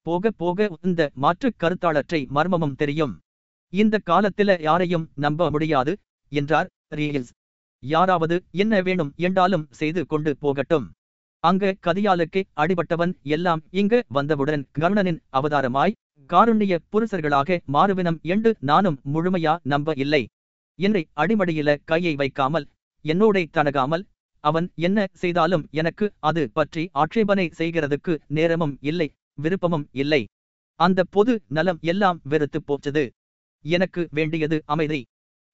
போக போக இந்த மாற்றுக் கருத்தாளற்றை மர்மமும் தெரியும். இந்த காலத்தில யாரையும் நம்ப முடியாது என்றார் ரீல்ஸ் யாராவது என்ன வேணும் என்றாலும் செய்து கொண்டு போகட்டும். அங்கு கதியாலுக்கு அடிபட்டவன் எல்லாம் இங்கு வந்தவுடன் கருணனின் அவதாரமாய் காருண்ய புருஷர்களாக மாறுவினம் என்று நானும் முழுமையா நம்ப இல்லை. என்னை அடிமடியில கையை வைக்காமல் என்னோடை தனகாமல் அவன் என்ன செய்தாலும் எனக்கு அது பற்றி ஆட்சேபனை செய்கிறதுக்கு நேரமும் இல்லை விருப்பமும் இல்லை. அந்த பொது நலம் எல்லாம் வெறுத்துப் போச்சது. எனக்கு வேண்டியது அமைதி.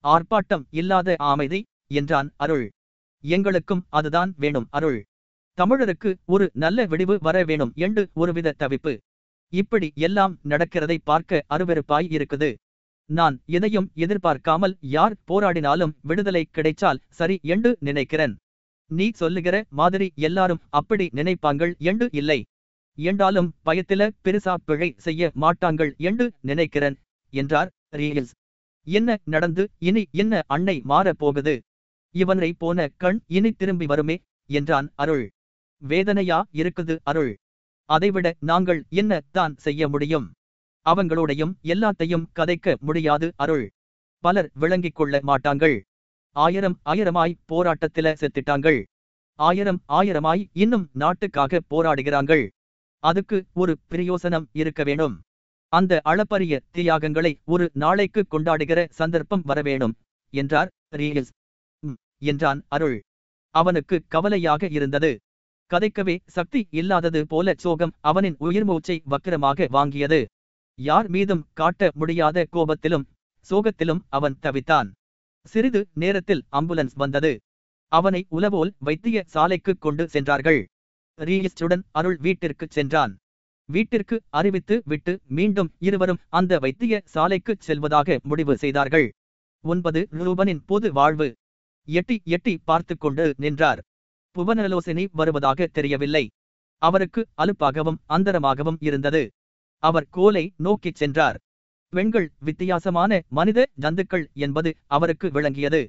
ஆர்ப்பாட்டம் இல்லாத அமைதி என்றான் அருள். எங்களுக்கும் அதுதான் வேணும் அருள். தமிழருக்கு ஒரு நல்ல விடிவு வர வேணும் என்று ஒருவித தவிப்பு. இப்படி எல்லாம் நடக்கிறதை பார்க்க அருவெருப்பாய் இருக்குது. நான் எதையும் எதிர்பார்க்காமல் யார் போராடினாலும் விடுதலை கிடைச்சால் சரி என்று நினைக்கிறேன். நீ சொல்லுகிற மாதிரி எல்லாரும் அப்படி நினைப்பாங்கள் என்று இல்லை. என்றாலும் பயத்தில பெருசா பிழை செய்ய மாட்டாங்கள் என்று நினைக்கிறேன் என்றார் ரீல்ஸ் என்ன நடந்து இனி என்ன அன்னை மாறப் போகுது இவனை போன கண் இனி திரும்பி வருமே என்றான் அருள். வேதனையா இருக்குது அருள். அதைவிட நாங்கள் என்ன தான் செய்ய முடியும்? அவங்களோடையும் எல்லாத்தையும் கதைக்க முடியாது அருள். பலர் விளங்கிக் கொள்ள மாட்டாங்கள். ஆயிரம் ஆயிரமாய் போராட்டத்தில செத்துட்டாங்கள். ஆயிரம் ஆயிரமாய் இன்னும் நாட்டுக்காக போராடுகிறாங்கள். அதுக்கு ஒரு பிரயோசனம் இருக்க வேணும் அந்த அளப்பரிய தியாகங்களை ஒரு நாளைக்கு கொண்டாடுகிற சந்தர்ப்பம் வரவேணும் என்றார் ரீல்ஸ் என்றான் அருள். அவனுக்கு கவலையாக இருந்தது. கதைக்கவே சக்தி இல்லாதது போல சோகம் அவனின் உயிர்மூச்சை வக்கிரமாக வாங்கியது. யார் மீதும் காட்ட முடியாத கோபத்திலும் சோகத்திலும் அவன் தவித்தான். சிறிது நேரத்தில் அம்புலன்ஸ் வந்தது. அவனை உலவோல் வைத்திய சாலைக்கு கொண்டு சென்றார்கள். ரீஸ்டுடன் அருள் வீட்டிற்கு சென்றான். வீட்டிற்கு அறிவித்து விட்டு மீண்டும் இருவரும் அந்த வைத்திய சாலைக்கு செல்வதாக முடிவு செய்தார்கள். ஒன்பது ரூபனின் பொது வாழ்வு. எட்டி எட்டி பார்த்து கொண்டு நின்றார். புவனலோசினி வருவதாக தெரியவில்லை. அவருக்கு அலுப்பாகவும் அந்தரமாகவும் இருந்தது. அவர் கோலை நோக்கிச் சென்றார். பெண்கள் வித்தியாசமான மனித ஜந்துக்கள் என்பது அவருக்கு விளங்கியது.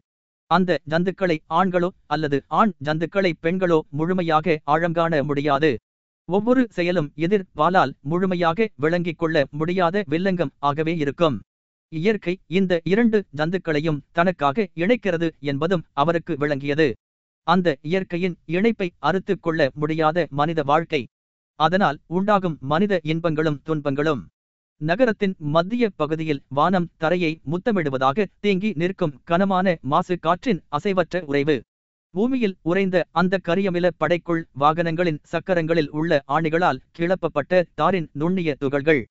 அந்த ஜந்துக்களை ஆண்களோ அல்லது ஆண் ஜந்துக்களை பெண்களோ முழுமையாக ஆழங்காண முடியாது. ஒவ்வொரு செயலும் எதிர் பாலால் முழுமையாக விளங்கிக் கொள்ள முடியாத வில்லங்கம் ஆகவே இருக்கும். இயற்கை இந்த இரண்டு ஜந்துக்களையும் தனக்காக இணைக்கிறது என்பதும் அவருக்கு விளங்கியது. அந்த இயற்கையின் இணைப்பை அறுத்துக் கொள்ள முடியாத மனித வாழ்க்கை. அதனால் உண்டாகும் மனித இன்பங்களும் துன்பங்களும். நகரத்தின் மத்திய பகுதியில் வானம் தரையை முத்தமிடுவதாக தேங்கி நிற்கும் கனமான மாசு காற்றின் அசைவற்ற உறைவு. பூமியில் உறைந்த அந்த கரியமில படைக்குள் வாகனங்களின் சக்கரங்களில் உள்ள ஆணிகளால் கிளப்பப்பட்ட தாரின் நுண்ணிய துகள்கள்.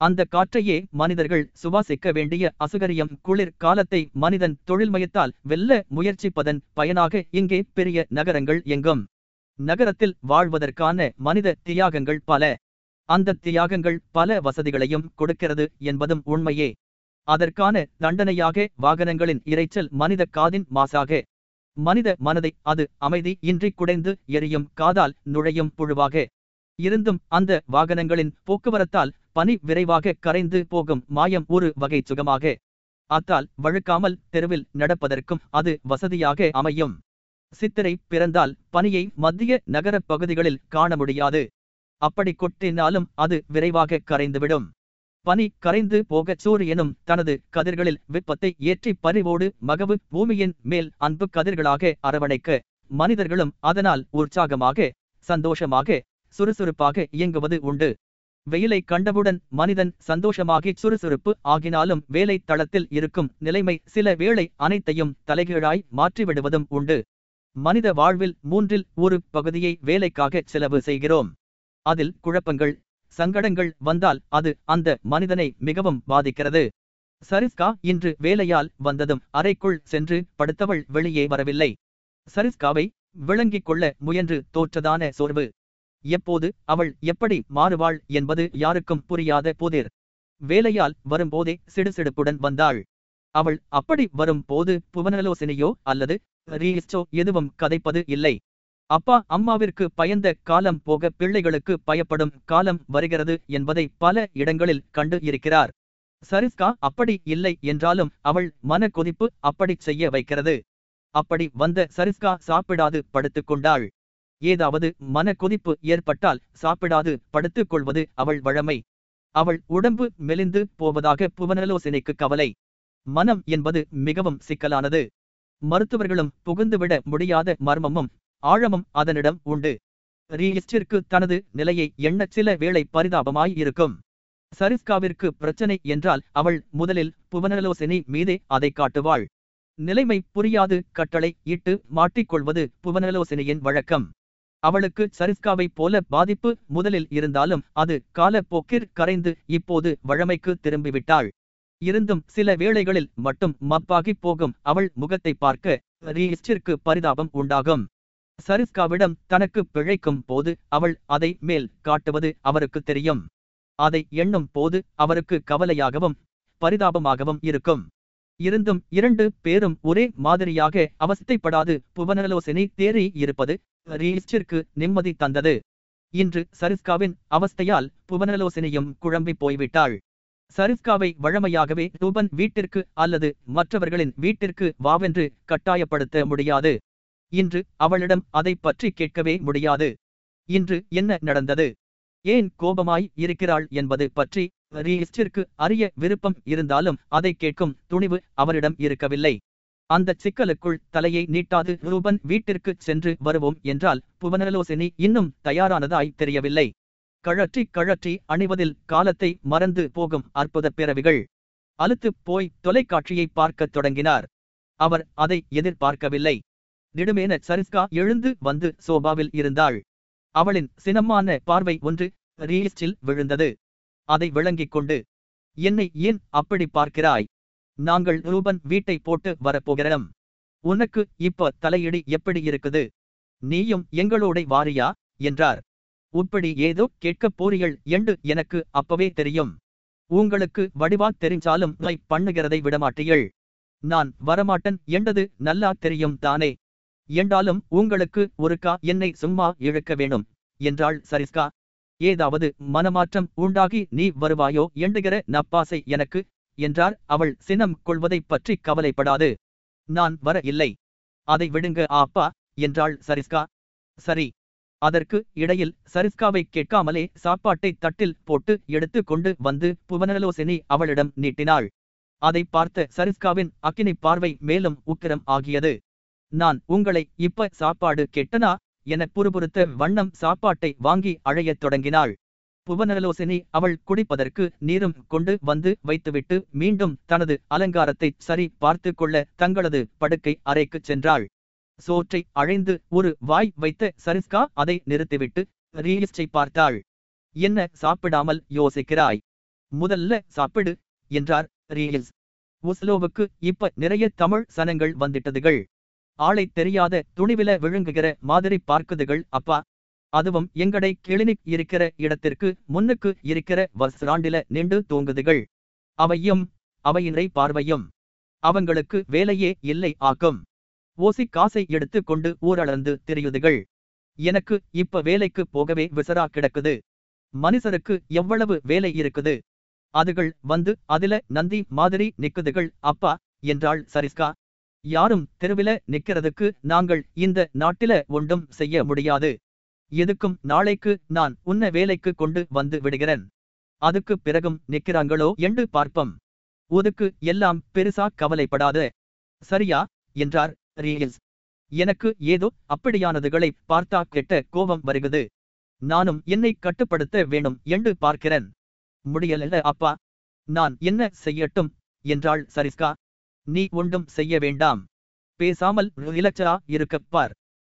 அந்த காற்றையே மனிதர்கள் சுவாசிக்க வேண்டிய அசுகரியம் குளிர் காலத்தை மனிதன் தொழில்மயத்தால் வெல்ல முயற்சிப்பதன் பயனாக இங்கே பெரிய நகரங்கள் எங்கும். நகரத்தில் வாழ்வதற்கான மனித தியாகங்கள் பல. அந்த தியாகங்கள் பல வசதிகளையும் கொடுக்கிறது என்பதும் உண்மையே. அதற்கான தண்டனையாக வாகனங்களின் இரைச்சல் மனித காதின் மாசாக. மனித மனதை அது அமைதி இன்றி குடைந்து எரியும் காதால் நுழையும் புழுவாக. இருந்தும் அந்த வாகனங்களின் போக்குவரத்தால் பனி விரைவாக கரைந்து போகும் மாயம் ஒரு வகை சுகமாக. அத்தால் வழுக்காமல் தெருவில் நடப்பதற்கும் அது வசதியாக அமையும். சித்திரை பிறந்தால் பனியை மத்திய நகரப் பகுதிகளில் காண முடியாது. அப்படி கொட்டினாலும் அது விரைவாக கரைந்துவிடும். பனி கரைந்து போகச் சூரியனும் தனது கதிர்களில் வெப்பத்தை ஏற்றி பறிவோடு மகவு பூமியின் மேல் அன்பு கதிர்களாக அரவணைக்க மனிதர்களும் அதனால் உற்சாகமாக சந்தோஷமாக சுறுசுறுப்பாக இயங்குவது உண்டு. வெயிலை கண்டவுடன் மனிதன் சந்தோஷமாகி சுறுசுறுப்பு ஆகினாலும் வேலை தளத்தில் இருக்கும் நிலைமை சில வேளை அனைத்தையும் தலைகீழாய் மாற்றிவிடுவதும் உண்டு. மனித வாழ்வில் மூன்றில் ஒரு பகுதியை வேலைக்காக செலவு செய்கிறோம். அதில் குழப்பங்கள் சங்கடங்கள் வந்தால் அது அந்த மனிதனை மிகவும் பாதிக்கிறது. சரிஸ்கா இன்று வேலையால் வந்ததும் அறைக்குள் சென்று படுத்தவள் வெளியே வரவில்லை. சரிஸ்காவை விளங்கிக் கொள்ள முயன்று தோற்றதான சோர்வு. எப்போது அவள் எப்படி மாறுவாள் என்பது யாருக்கும் புரியாத புதிர் வேலையால் வரும்போதே சிடுசிடுப்புடன் வந்தாள். அவள் அப்படி வரும் போது புவனலோசனையோ அல்லது ரீஸ்டோ எதுவும் கதைப்பது இல்லை. அப்பா அம்மாவிற்கு பயந்த காலம் போக பிள்ளைகளுக்கு பயப்படும் காலம் வருகிறது என்பதை பல இடங்களில் கண்டு இருக்கிறார். சரிஸ்கா அப்படி இல்லை என்றாலும் அவள் மன கொதிப்பு அப்படி செய்ய வைக்கிறது. அப்படி வந்த சரிஸ்கா சாப்பிடாது படுத்துக் கொண்டாள். ஏதாவது மன கொதிப்பு ஏற்பட்டால் சாப்பிடாது படுத்துக் கொள்வது அவள் வழமை. அவள் உடம்பு மெலிந்து போவதாக புவனலோசனைக்கு கவலை. மனம் என்பது மிகவும் சிக்கலானது. மருத்துவர்களும் புகுந்துவிட முடியாத மர்மமும் ஆழமும் அதனிடம் உண்டு. ரீஸ்டிற்கு தனது நிலையை எண்ண சில வேளை பரிதாபமாய் இருக்கும். சரிஸ்காவிற்கு பிரச்சனை என்றால் அவள் முதலில் புவனலோசனை மீதே அதை காட்டுவாள். நிலைமை புரியாது கட்டளை இட்டு மாட்டிக்கொள்வது புவனலோசனையின் வழக்கம். அவளுக்கு சரிஸ்காவைப் போல பாதிப்பு முதலில் இருந்தாலும் அது காலப்போக்கிற் கரைந்து இப்போது வழமைக்கு திரும்பிவிட்டாள். இருந்தும் சில வேளைகளில் மட்டும் மப்பாகிப் போகும் அவள் முகத்தை பார்க்க ரீஸ்டிற்கு பரிதாபம் உண்டாகும். சரிஸ்காவிடம் தனக்கு பிழைக்கும் போது அவள் அதை மேல் காட்டுவது அவருக்கு தெரியும். அதை எண்ணும் போது அவருக்கு கவலையாகவும் பரிதாபமாகவும் இருக்கும். இருந்தும் இரண்டு பேரும் ஒரே மாதிரியாக அவஸ்தைப்படாது புவனலோசனை தேறி இருப்பது ரீஸ்டிற்கு நிம்மதி தந்தது. இன்று சரிஸ்காவின் அவஸ்தையால் புவனலோசனையும் குழம்பி போய்விட்டாள். சரிஸ்காவை வழமையாகவே ரூபன் வீட்டிற்கு அல்லது மற்றவர்களின் வீட்டிற்கு வாவென்று கட்டாயப்படுத்த முடியாது. இன்று அவளிடம் அதை பற்றி கேட்கவே முடியாது. இன்று என்ன நடந்தது? ஏன் கோபமாய் இருக்கிறாள் என்பது பற்றி ரீஸ்டிற்கு அறிய விருப்பம் இருந்தாலும் அதை கேட்கும் துணிவு அவரிடம் இருக்கவில்லை. அந்த சிக்கலுக்குள் தலையை நீட்டாது ரூபன் வீட்டிற்கு சென்று வருவோம் என்றால் புவனலோசினி இன்னும் தயாரானதாய் தெரியவில்லை. கழற்றி கழற்றி அணிவதில் காலத்தை மறந்து போகும் அற்புத பிறவிகள் அலுத்துப் போய் தொலைக்காட்சியை பார்க்கத் தொடங்கினார். அவர் அதை எதிர்பார்க்கவில்லை. திடுமேன சரிஸ்கா எழுந்து வந்து சோபாவில் இருந்தாள். அவளின் சினமான பார்வை ஒன்று ரீஸ்டில் விழுந்தது. அதை விளங்கிக் கொண்டு என்னை ஏன் அப்படி பார்க்கிறாய்? நாங்கள் ரூபன் வீட்டை போட்டு வரப்போகிறோம். உனக்கு இப்ப தலையிடி எப்படி இருக்குது? நீயும் எங்களோட வாரியா? என்றார். உப்படி ஏதோ கேட்கப் போறியள் என்று எனக்கு அப்பவே தெரியும். உங்களுக்கு வடிவா தெரிஞ்சாலும் லை பண்ணுகிறதை விடமாட்டீள் நான் வரமாட்டன் என்றது நல்லா தெரியும் தானே. என்றாலும் உங்களுக்கு ஒருக்கா என்னை சும்மா இழுக்க வேணும் என்றாள் சரிஸ்கா. ஏதாவது மனமாற்றம் உண்டாகி நீ வருவாயோ? எண்டுகிற நப்பாசை எனக்கு என்றார். அவள் சினம் கொள்வதைப் பற்றி கவலைப்படாது. நான் வர இல்லை. அதை விடுங்க ஆப்பா என்றாள் சரிஸ்கா. சரி. அதற்கு இடையில் சரிஸ்காவை கேட்காமலே சாப்பாட்டை தட்டில் போட்டு எடுத்து கொண்டு வந்து புவனலோசினி அவளிடம் நீட்டினாள். அதை பார்த்த சரிஸ்காவின் அக்கினி பார்வை மேலும் உக்கிரம் ஆகியது. நான் உங்களை இப்ப சாப்பாடு கெட்டனா? என புறுபுறுத்த வண்ணம் சாப்பாட்டை வாங்கி அழையத் தொடங்கினாள். புவனலோசினி அவள் குடிப்பதற்கு நீரும் கொண்டு வந்து வைத்துவிட்டு மீண்டும் தனது அலங்காரத்தை சரி பார்த்து கொள்ள தங்களது படுக்கை அறைக்குச் சென்றாள். சோற்றை அழைந்து ஒரு வாய் வைத்த சரிஸ்கா அதை நிறுத்திவிட்டு ரீலிஸ்டை பார்த்தாள். என்ன சாப்பிடாமல் யோசிக்கிறாய்? முதல்ல சாப்பிடு என்றார் ரீலிஸ். உஸ்லோவுக்கு இப்ப நிறைய தமிழ் சனங்கள் வந்துட்டதுகள். ஆளை தெரியாத துணிவில விழுங்குகிற மாதிரி பார்க்குதுகள் அப்பா. அதுவும் எங்கடை கிளினிக் இருக்கிற இடத்திற்கு முன்னுக்கு இருக்கிற வஸ்ராண்டில நின்று தூங்குதுகள். அவையும் அவையினை பார்வையும் அவங்களுக்கு வேலையே இல்லை ஆக்கும். ஓசி காசை எடுத்து கொண்டு ஊரளந்து திரியுதுகள். எனக்கு இப்ப வேலைக்கு போகவே விசரா கிடக்குது. மனுஷருக்கு எவ்வளவு வேலை இருக்குது? அதுகள் வந்து அதில நந்தி மாதிரி நிக்குதுகள் அப்பா என்றாள் சரிஸ்கா. யாரும் தெருவில நிக்கிறதுக்கு நாங்கள் இந்த நாட்டில ஒன்றும் செய்ய முடியாது. எதுக்கும் நாளைக்கு நான் உன்ன வேலைக்கு கொண்டு வந்து விடுகிறேன். அதுக்கு பிறகும் நிற்கிறாங்களோ என்று பார்ப்போம். உதுக்கு எல்லாம் பெருசா கவலைப்படாத. சரியா? என்றார் ரீல்ஸ் எனக்கு ஏதோ அப்படியானதுகளை பார்த்தா கெட்ட கோபம் வருகிறது நானும் என்னை கட்டுப்படுத்த வேணும் என்று பார்க்கிறேன். முடியல அப்பா. நான் என்ன செய்யட்டும்? என்றாள் சரிஸ்கா. நீ ஒன்றும் செய்ய வேண்டாம். பேசாமல் ரிலக்சரா இருக்கப்பார்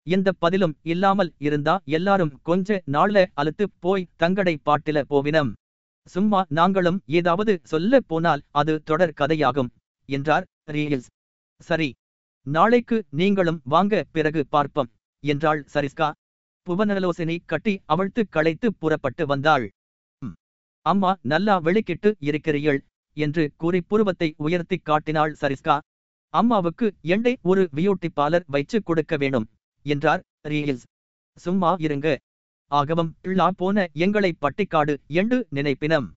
எந்த பதிலும் இல்லாமல் இருந்தா எல்லாரும் கொஞ்ச நாள்ல அழுத்து போய் தங்கடை பாட்டில போவினம். சும்மா நாங்களும் ஏதாவது சொல்ல போனால் அது தொடர் கதையாகும் என்றார் ரீல்ஸ் சரி நாளைக்கு நீங்களும் வாங்க பிறகு பார்ப்போம் என்றாள் சரிஸ்கா. புவனலோசினி கட்டி அவழ்த்து களைத்து புறப்பட்டு வந்தாள். அம்மா நல்லா வெளிக்கிட்டு இருக்கிறீள் என்று கூறி புருவத்தை உயர்த்திக் காட்டினாள் சரிஸ்கா. அம்மாவுக்கு எண்டை ஒரு வியூட்டிப்பாலர் வைச்சு கொடுக்க வேணும் என்றார். ரீல்ஸ் சும்மா இருங்க. ஆகவும் பிள்ளா போன எங்களை பட்டிக்காடு என்று நினைப்பினம்.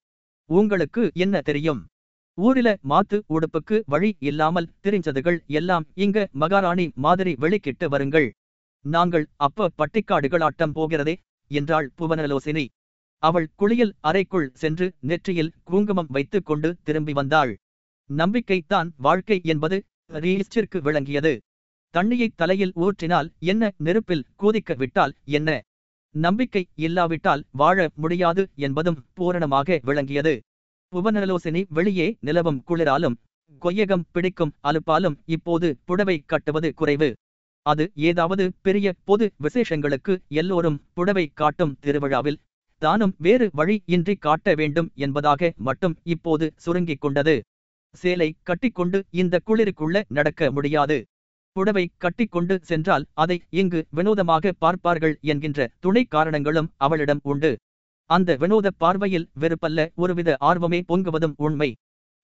உங்களுக்கு என்ன தெரியும்? ஊரில மாத்து உடுப்புக்கு வழி இல்லாமல் தெரிஞ்சதுகள் எல்லாம் இங்க மகாராணி மாதிரி வெளிக்கிட்டு வருங்கள். நாங்கள் அப்ப பட்டிக்காடுகளாட்டம் போகிறதே? என்றாள் புவனலோசினி. அவள் குளியல் அறைக்குள் சென்று நெற்றியில் குங்குமம் வைத்துக் கொண்டு திரும்பி வந்தாள். நம்பிக்கைத்தான் வாழ்க்கை என்பது ரீஸ்டிற்கு விளங்கியது. தண்ணியை தலையில் ஊற்றினால் என்ன? நெருப்பில் கூதிக்க விட்டால் என்ன? நம்பிக்கை இல்லாவிட்டால் வாழ முடியாது என்பதும் பூரணமாக விளங்கியது. புவனலோசினி வெளியே நிலவும் குளிராலும் கொய்யகம் பிடிக்கும் அலுப்பாலும் இப்போது புடவை கட்டுவது குறைவு. அது ஏதாவது பெரிய பொது விசேஷங்களுக்கு எல்லோரும் புடவை காட்டும் திருவிழாவில் தானும் வேறு வழி இன்றி காட்ட வேண்டும் என்பதாக மட்டும் இப்போது சுருங்கிக் கொண்டது. சேலை கட்டிக்கொண்டு இந்த குளிருக்குள்ள நடக்க முடியாது. புடவை கட்டிக்கொண்டு சென்றால் அதை இங்கு வினோதமாக பார்ப்பார்கள் என்கின்ற துணை காரணங்களும் அவளிடம் உண்டு. அந்த வினோத பார்வையில் வெறுப்பல்ல ஒருவித ஆர்வமே பொங்குவதும் உண்மை.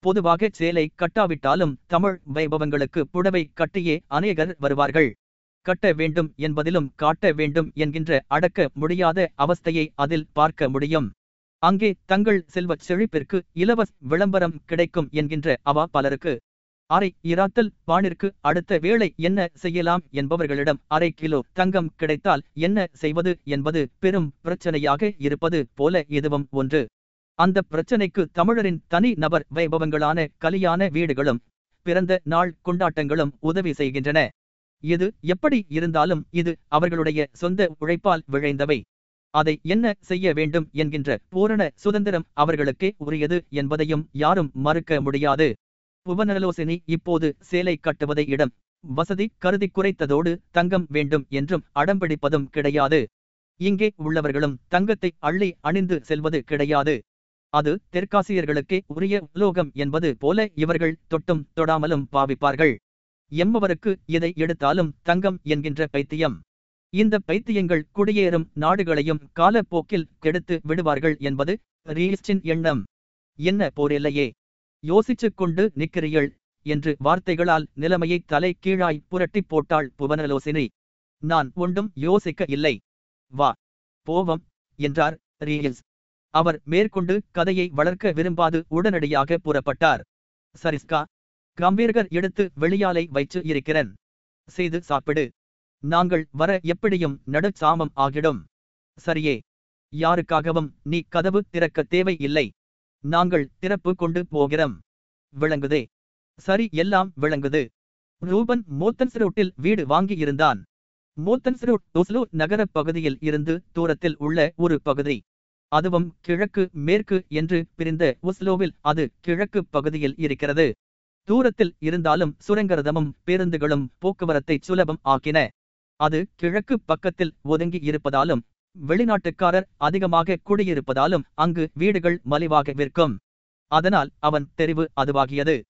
பொதுவாக சேலை கட்டாவிட்டாலும் தமிழ் வைபவங்களுக்கு புடவை கட்டியே அநேகர் வருவார்கள். கட்ட வேண்டும் என்பதிலும் காட்ட வேண்டும் என்கின்ற அடக்க முடியாத அவஸ்தையை அதில் பார்க்க முடியும். அங்கே தங்கள் செல்வச் செழிப்பிற்கு இலவச விளம்பரம் கிடைக்கும் என்கின்ற அவா பலருக்கு. அரை இராத்தல் பாணிற்கு அடுத்த வேளை என்ன செய்யலாம் என்பவர்களிடம் அரை கிலோ தங்கம் கிடைத்தால் என்ன செய்வது என்பது பெரும் பிரச்சனையாக இருப்பது போல இதுவும் ஒன்று. அந்த பிரச்சனைக்கு தமிழரின் தனி நபர் வைபவங்களான கலியான வீடுகளும் பிறந்த நாள் கொண்டாட்டங்களும் உதவி செய்கின்றன. இது எப்படி இருந்தாலும் இது அவர்களுடைய சொந்த உழைப்பால் விழைந்தவை அதை என்ன செய்ய வேண்டும் என்கின்ற பூரண சுதந்திரம் அவர்களுக்கே உரியது என்பதையும் யாரும் மறுக்க முடியாது. புவனலோசினி இப்போது சேலை கட்டுவதை இடம். வசதி கருதி குறைத்ததோடு தங்கம் வேண்டும் என்றும் அடம்பிடிப்பதும் கிடையாது. இங்கே உள்ளவர்களும் தங்கத்தை அள்ளி அணிந்து செல்வது கிடையாது. அது தெற்காசியர்களுக்கே உரிய உலோகம் என்பது போல இவர்கள் தொட்டும் தொடாமலும் பாவிப்பார்கள். எம்மவருக்கு இதை எடுத்தாலும் தங்கம் என்கின்ற பைத்தியம். இந்த பைத்தியங்கள் குடியேறும் நாடுகளையும் காலப்போக்கில் கெடுத்து விடுவார்கள் என்பது ரீஸ்டின் எண்ணம். என்ன போரில்லையே யோசிச்சுக் கொண்டு நிற்கிறீள் என்று வார்த்தைகளால் நிலைமையை தலை கீழாய் புரட்டிப் போட்டாள் புவனலோசினி. நான் ஒன்றும் யோசிக்க இல்லை. வா போவம் என்றார் ரீல்ஸ் அவர் மேற்கொண்டு கதையை வளர்க்க விரும்பாது உடனடியாக புறப்பட்டார். சரிஸ்கா கம்பீர்கர் எடுத்து வெளியாலை வைச்சு இருக்கிறேன். செய்து சாப்பிடு. நாங்கள் வர எப்படியும் நடுச்சாமம் ஆகிடும். சரியே. யாருக்காகவும் நீ கதவு திறக்க தேவை இல்லை நாங்கள் திறப்பு கொண்டு போகிறோம். விளங்குதே. சரி எல்லாம் விளங்குது. ரூபன் மோத்தன்ஸ்ரோட்டில் வீடு வாங்கியிருந்தான். மோத்தன்ஸ்ரோட் நகரப் பகுதியில் இருந்து தூரத்தில் உள்ள ஒரு பகுதி. அதுவும் கிழக்கு மேற்கு என்று பிரிந்த ஒஸ்லோவில் அது கிழக்கு பகுதியில் இருக்கிறது. தூரத்தில் இருந்தாலும் சுரங்கரதமும் பேருந்துகளும் போக்குவரத்தை சுலபம் ஆக்கின. அது கிழக்கு பக்கத்தில் ஒதுங்கி இருப்பதாலும் வெளிநாட்டுக்காரர் அதிகமாக குடியிருப்பதாலும் அங்கு வீடுகள் மலிவாக விற்கும். அதனால் அவன் தெரிவு அதுவாகியது.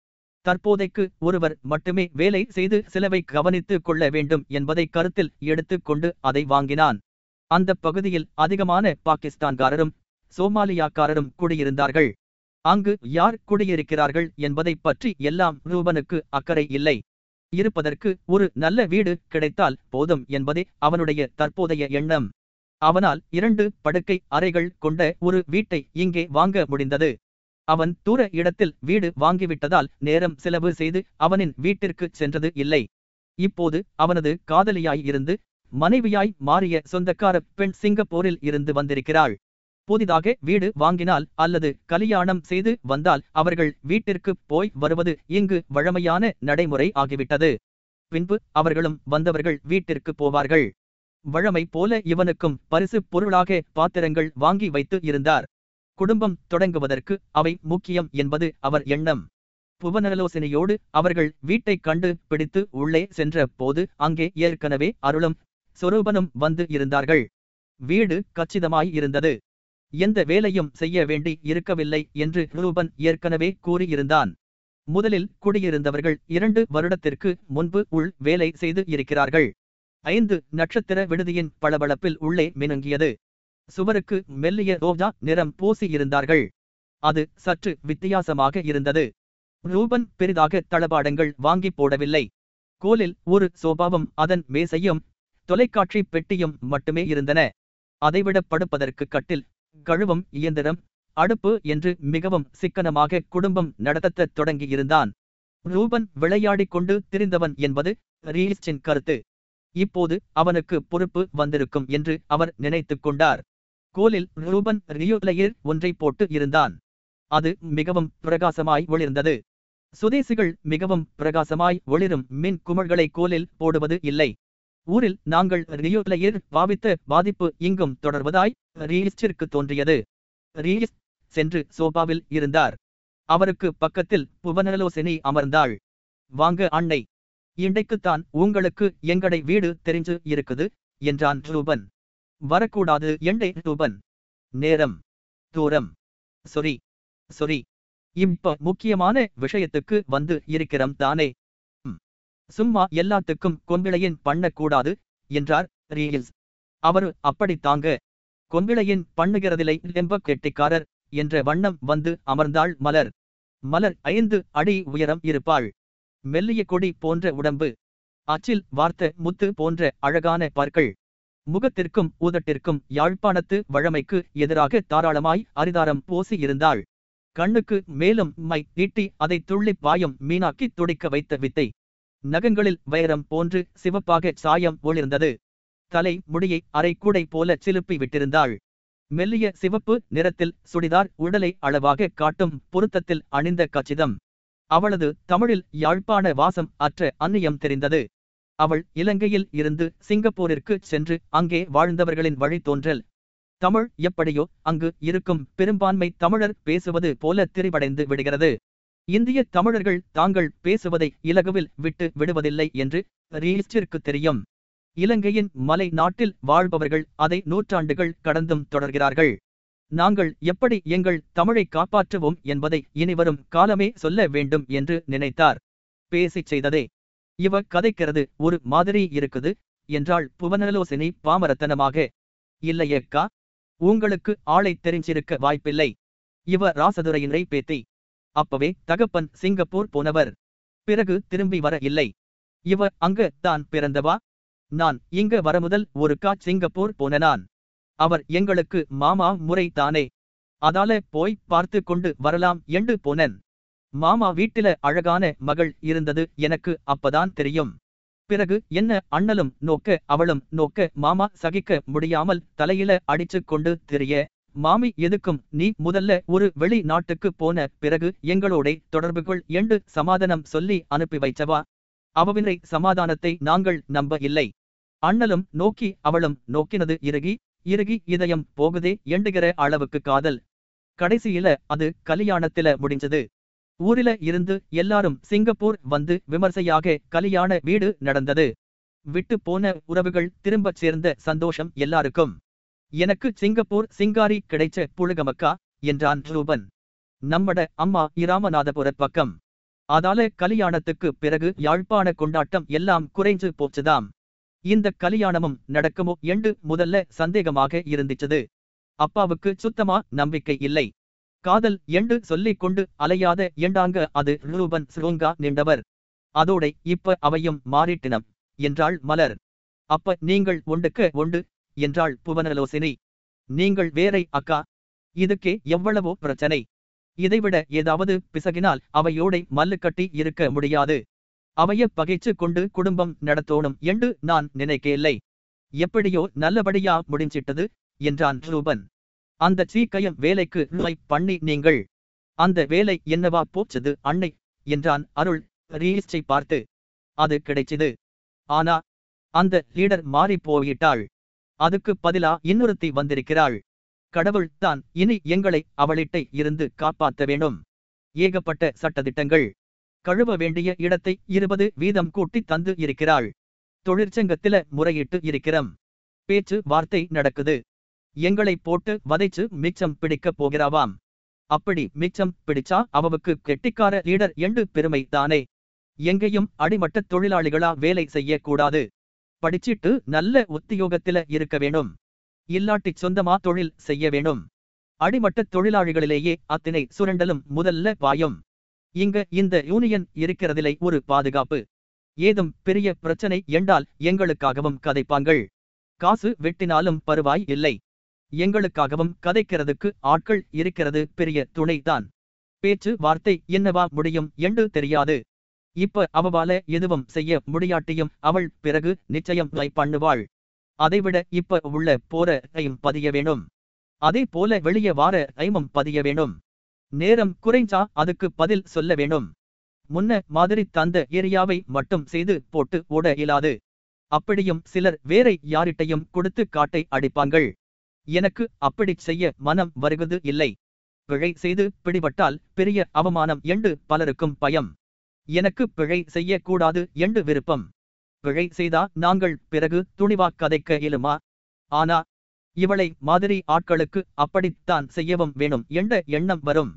தற்போதைக்கு ஒருவர் மட்டுமே வேலை செய்து செலவை கவனித்துக் கொள்ள வேண்டும் என்பதை கருத்தில் எடுத்துக் கொண்டு அதை வாங்கினான். அந்த பகுதியில் அதிகமான பாகிஸ்தான்காரரும் சோமாலியாக்காரரும் குடியிருந்தார்கள். அங்கு யார் குடியிருக்கிறார்கள் என்பதைப் பற்றி எல்லாம் ரூபனுக்கு அக்கறை இல்லை. இருப்பதற்கு ஒரு நல்ல வீடு கிடைத்தால் போதும் என்பதே அவனுடைய தற்போதைய எண்ணம். அவனால் இரண்டு படுக்கை அறைகள் கொண்ட ஒரு வீட்டை இங்கே வாங்க முடிந்தது. அவன் தூர இடத்தில் வீடு வாங்கிவிட்டதால் நேரம் செலவு செய்து அவனின் வீட்டிற்கு சென்றது இல்லை. இப்போது அவனது காதலியாய் இருந்து மனைவியாய் மாறிய சொந்தக்கார பெண் சிங்கப்பூரில் இருந்து வந்திருக்கிறாள். புதிதாக வீடு வாங்கினால் அல்லது கல்யாணம் செய்து வந்தால் அவர்கள் வீட்டிற்கு போய் வருவது இங்கு வழமையான நடைமுறை ஆகிவிட்டது. பின்பு அவர்களும் வந்தவர்கள் வீட்டிற்கு போவார்கள். வழமை போல இவனுக்கும் பரிசு பொருளாக பாத்திரங்கள் வாங்கி வைத்து இருந்தார். குடும்பம் தொடங்குவதற்கு அவை முக்கியம் என்பது அவர் எண்ணம். புவனலோசனையோடு அவர்கள் வீட்டைக் கண்டு பிடித்து உள்ளே சென்ற போது அங்கே ஏற்கனவே அருளும் சொரூபனும் வந்து இருந்தார்கள். வீடு கச்சிதமாய் இருந்தது. எந்த வேலையும் செய்ய வேண்டி இருக்கவில்லை என்று ரூபன் ஏற்கனவே கூறியிருந்தான். முதலில் குடியிருந்தவர்கள் இரண்டு வருடத்திற்கு முன்பு உள் வேலை செய்து இருக்கிறார்கள். ஐந்து நட்சத்திர விடுதியின் பளபளப்பில் உள்ளே மினுங்கியது. சுவருக்கு மெல்லிய ரோஜா நிறம் பூசி இருந்தார்கள். அது சற்று வித்தியாசமாக இருந்தது. ரூபன் பெரிதாக தளபாடங்கள் வாங்கி போடவில்லை. கோலில் ஒரு சோபாவும் அதன் மேசையும் தொலைக்காட்சி பெட்டியும் மட்டுமே இருந்தன. அதைவிட படுப்பதற்கு கட்டில் கழுவும் இயந்திரம் அடுப்பு என்று மிகவும் சிக்கனமாக குடும்பம் நடத்தத் தொடங்கியிருந்தான். ரூபன் விளையாடிக் கொண்டு திரிந்தவன் என்பது ரீஸ்டின் கருத்து. இப்போது அவனுக்கு பொறுப்பு வந்திருக்கும் என்று அவர் நினைத்துக் கொண்டார். கோலில் ரூபன் ரியோலையில் ஒன்றை போட்டு இருந்தான். அது மிகவும் பிரகாசமாய் ஒளிர்ந்தது. சுதேசிகள் மிகவும் பிரகாசமாய் ஒளிரும் மின் குமிழ்களை கோலில் போடுவது இல்லை. ஊரில் நாங்கள் ரியோலையில் பாவித்த பாதிப்பு இங்கும் தொடர்வதாய் ரீஸ்டிற்கு தோன்றியது. ரீஸ் சென்று சோபாவில் இருந்தார். அவருக்கு பக்கத்தில் புவனலோசினி அமர்ந்தாள். வாங்க அன்னை. இன்றைக்குத்தான் உங்களுக்கு எங்கடை வீடு தெரிஞ்சு இருக்குது என்றான் ரூபன். வரக்கூடாது எண்டை ரூபன். நேரம். தூரம். சொரி சொரி இப்ப முக்கியமான விஷயத்துக்கு வந்து இருக்கிறோம் தானே. சும்மா எல்லாத்துக்கும் கொம்பிளையின் பண்ணக்கூடாது என்றார் ரீல்ஸ் அவரு அப்படித்தாங்க தாங்க. பண்ணுகிறதிலை லெம்ப கெட்டிக்காரர் என்ற வண்ணம் வந்து அமர்ந்தாள் மலர். மலர் ஐந்து அடி உயரம் இருப்பாள். மெல்லிய கொடி போன்ற உடம்பு அச்சில் வார்த்த முத்து போன்ற அழகான பற்கள் முகத்திற்கும் ஊதட்டிற்கும் யாழ்ப்பாணத்து வழமைக்கு எதிராக தாராளமாய் அரிதாரம் பூசி இருந்தாள் கண்ணுக்கு மேலும் மை நீட்டி அதை துள்ளிப் பாயும் மீனாக்கி துடிக்க வைத்த வித்தை நகங்களில் வைரம் போன்று சிவப்பாக சாயம் ஒளிர்ந்தது. தலை முடியை அரைக்கூடை போல சிலுப்பி விட்டிருந்தாள். மெல்லிய சிவப்பு நிறத்தில் சுடிதார் உடலை அளவாக காட்டும் பொருத்தத்தில் அணிந்த கச்சிதம். அவளது தமிழில் யாழ்ப்பாண வாசம் அற்ற அந்நியம் தெரிந்தது. அவள் இலங்கையில் இருந்து சிங்கப்பூரிற்கு சென்று அங்கே வாழ்ந்தவர்களின் வழித்தோன்றல். தமிழ் எப்படியோ அங்கு இருக்கும் பெரும்பான்மை தமிழர் பேசுவது போல திரிவடைந்து விடுகிறது. இந்திய தமிழர்கள் தாங்கள் பேசுவதை இலகுவில் விட்டு விடுவதில்லை என்று ரீஸ்டிற்கு தெரியும். இலங்கையின் மலை நாட்டில் வாழ்பவர்கள் அதை நூற்றாண்டுகள் கடந்தும் தொடர்கிறார்கள். நாங்கள் எப்படி எங்கள் தமிழை காப்பாற்றுவோம் என்பதை இனிவரும் காலமே சொல்ல வேண்டும் என்று நினைத்தார். பேசிச் செய்ததே இவ கதைக்கிறது ஒரு மாதிரி இருக்குது என்றாள் புவனலோசினி பாமரத்தனமாக. இல்லையேக்கா உங்களுக்கு ஆளை தெரிஞ்சிருக்க வாய்ப்பில்லை. இவ ராசதுரையினை பேத்தி. அப்பவே தகப்பன் சிங்கப்பூர் போனவர். பிறகு திரும்பி வர இல்லை. இவ அங்க தான் பிறந்தவா? நான் இங்க வர முதல் ஒருக்கா சிங்கப்பூர் போனனான் அவர் எங்களுக்கு மாமா முறை தானே அதால போய் பார்த்து கொண்டு வரலாம் என்று போனேன். மாமா வீட்டில அழகான மகள் இருந்தது எனக்கு அப்பதான் தெரியும். பிறகு என்ன அண்ணலும் நோக்க அவளும் நோக்க மாமா சகிக்க முடியாமல் தலையில அடிச்சுக் கொண்டு தெரிய மாமி எதுக்கும்? நீ முதல்ல ஒரு வெளி நாட்டுக்கு போன பிறகு எங்களோட தொடர்புகள் என்று சமாதானம் சொல்லி அனுப்பி வைச்சவா அவவினை சமாதானத்தை நாங்கள் நம்ப இல்லை. அண்ணலும் நோக்கி அவளும் நோக்கினது இறுகி இறுகி இதயம் போகுதே எண்டுகிற அளவுக்கு காதல். கடைசியில அது கல்யாணத்தில முடிஞ்சது. ஊரில இருந்து எல்லாரும் சிங்கப்பூர் வந்து விமர்சையாக கல்யாண வீடு நடந்தது. விட்டு போன உறவுகள் திரும்பச் சேர்ந்த சந்தோஷம் எல்லாருக்கும். எனக்கு சிங்கப்பூர் சிங்காரி கிடைச்ச புழுகமக்கா என்றான் ரூபன். நம்மட அம்மா இராமநாதபுர பக்கம். அதால கல்யாணத்துக்கு பிறகு யாழ்ப்பாண கொண்டாட்டம் எல்லாம் குறைஞ்சு போச்சுதாம். இந்த கல்யாணமும் நடக்குமோ என்று முதல்ல சந்தேகமாக இருந்துச்சது. அப்பாவுக்கு சுத்தமா நம்பிக்கை இல்லை. காதல் என்று சொல்லிக் கொண்டு அலையாத எண்டாங்க அது ரூபன் ஸ்ரோங்கா நின்றவர். அதோட இப்ப அவையும் மாறிட்டினம் என்றாள் மலர். அப்ப நீங்கள் ஒண்டுக்கு ஒண்டு என்றாள் புவனலோசினி. நீங்கள் வேறை அக்கா இதுக்கே எவ்வளவோ பிரச்சனை. இதைவிட ஏதாவது பிசகினால் அவையோடை மல்லு கட்டி இருக்க முடியாது. அவைய பகைச்சு கொண்டு குடும்பம் நடத்தோணும் என்று நான் நினைக்கவில்லை. எப்படியோ நல்லபடியா முடிஞ்சிட்டது என்றான் ரூபன். அந்த சீக்கையம் வேலைக்கு பண்ணி நீங்கள். அந்த வேலை என்னவா போச்சது அன்னை என்றான் அருள் ரீஸ்டை பார்த்து. அது கிடைச்சது. ஆனா அந்த லீடர் மாறி போயிட்டாள் அதுக்கு பதிலா இன்னொருத்தி வந்திருக்கிறாள். கடவுள் தான் இனி எங்களை அவளிட்டை இருந்து காப்பாற்ற வேணும் ஏகப்பட்ட சட்டதிட்டங்கள் கழுவ வேண்டிய இடத்தை இருபது வீதம் கூட்டி தந்து இருக்கிறாள். தொழிற்சங்கத்தில முறையிட்டு இருக்கிறோம். பேச்சு வார்த்தை நடக்குது. எங்களை போட்டு வதைச்சு மிச்சம் பிடிக்கப் போகிறாவாம். அப்படி மிச்சம் பிடிச்சா அவவுக்கு கெட்டிக்கார லீடர் என்று பெருமை தானே எங்கேயும் அடிமட்ட தொழிலாளிகளா வேலை செய்யக்கூடாது. படிச்சிட்டு நல்ல உத்தியோகத்தில இருக்க வேணும். இல்லாட்டி சொந்தமா தொழில் செய்ய வேணும். அடிமட்ட தொழிலாளிகளிலேயே அத்தினை சுரண்டலும் முதல்ல பாயும். இங்க இந்த யூனியன் இருக்கிறதில்லை ஒரு பாதுகாப்பு. ஏதும் பெரிய பிரச்சனை என்றால் எங்களுக்காகவும் கதைப்பாங்கள். காசு வெட்டினாலும் பருவாய் இல்லை. எங்களுக்காகவும் கதைக்கிறதுக்கு ஆட்கள் இருக்கிறது பெரிய துணைதான். பேச்சு வார்த்தை என்னவா முடியும் என்று தெரியாது. இப்ப அவவால எதுவும் செய்ய முடியாட்டியும் அவள் பிறகு நிச்சயம் பண்ணுவாள். அதைவிட இப்ப உள்ள போற டைம் பதிய வேணும் அதே போல வெளியே வார ஐமும் பதிய வேணும் நேரம் குறைஞ்சா அதுக்கு பதில் சொல்ல வேணும் முன்ன மாதிரி தந்த ஏரியாவை மட்டும் செய்து போட்டு ஓட இயலாது. அப்படியும் சிலர் வேற யாரிட்டையும் கொடுத்து காட்டை அடிப்பாங்கள் எனக்கு அப்படிச் செய்ய மனம் வருவது இல்லை. பிழை செய்து பிடிபட்டால் பெரிய அவமானம் என்று பலருக்கும் பயம். எனக்கு பிழை செய்யக்கூடாது என்று விருப்பம். பிழை செய்தா நாங்கள் பிறகு துணிவா கதைக்க இயலுமா? ஆனா இவளை மாதிரி ஆட்களுக்கு அப்படித்தான் செய்யவும் வேணும் என்ற எண்ணம் வரும்.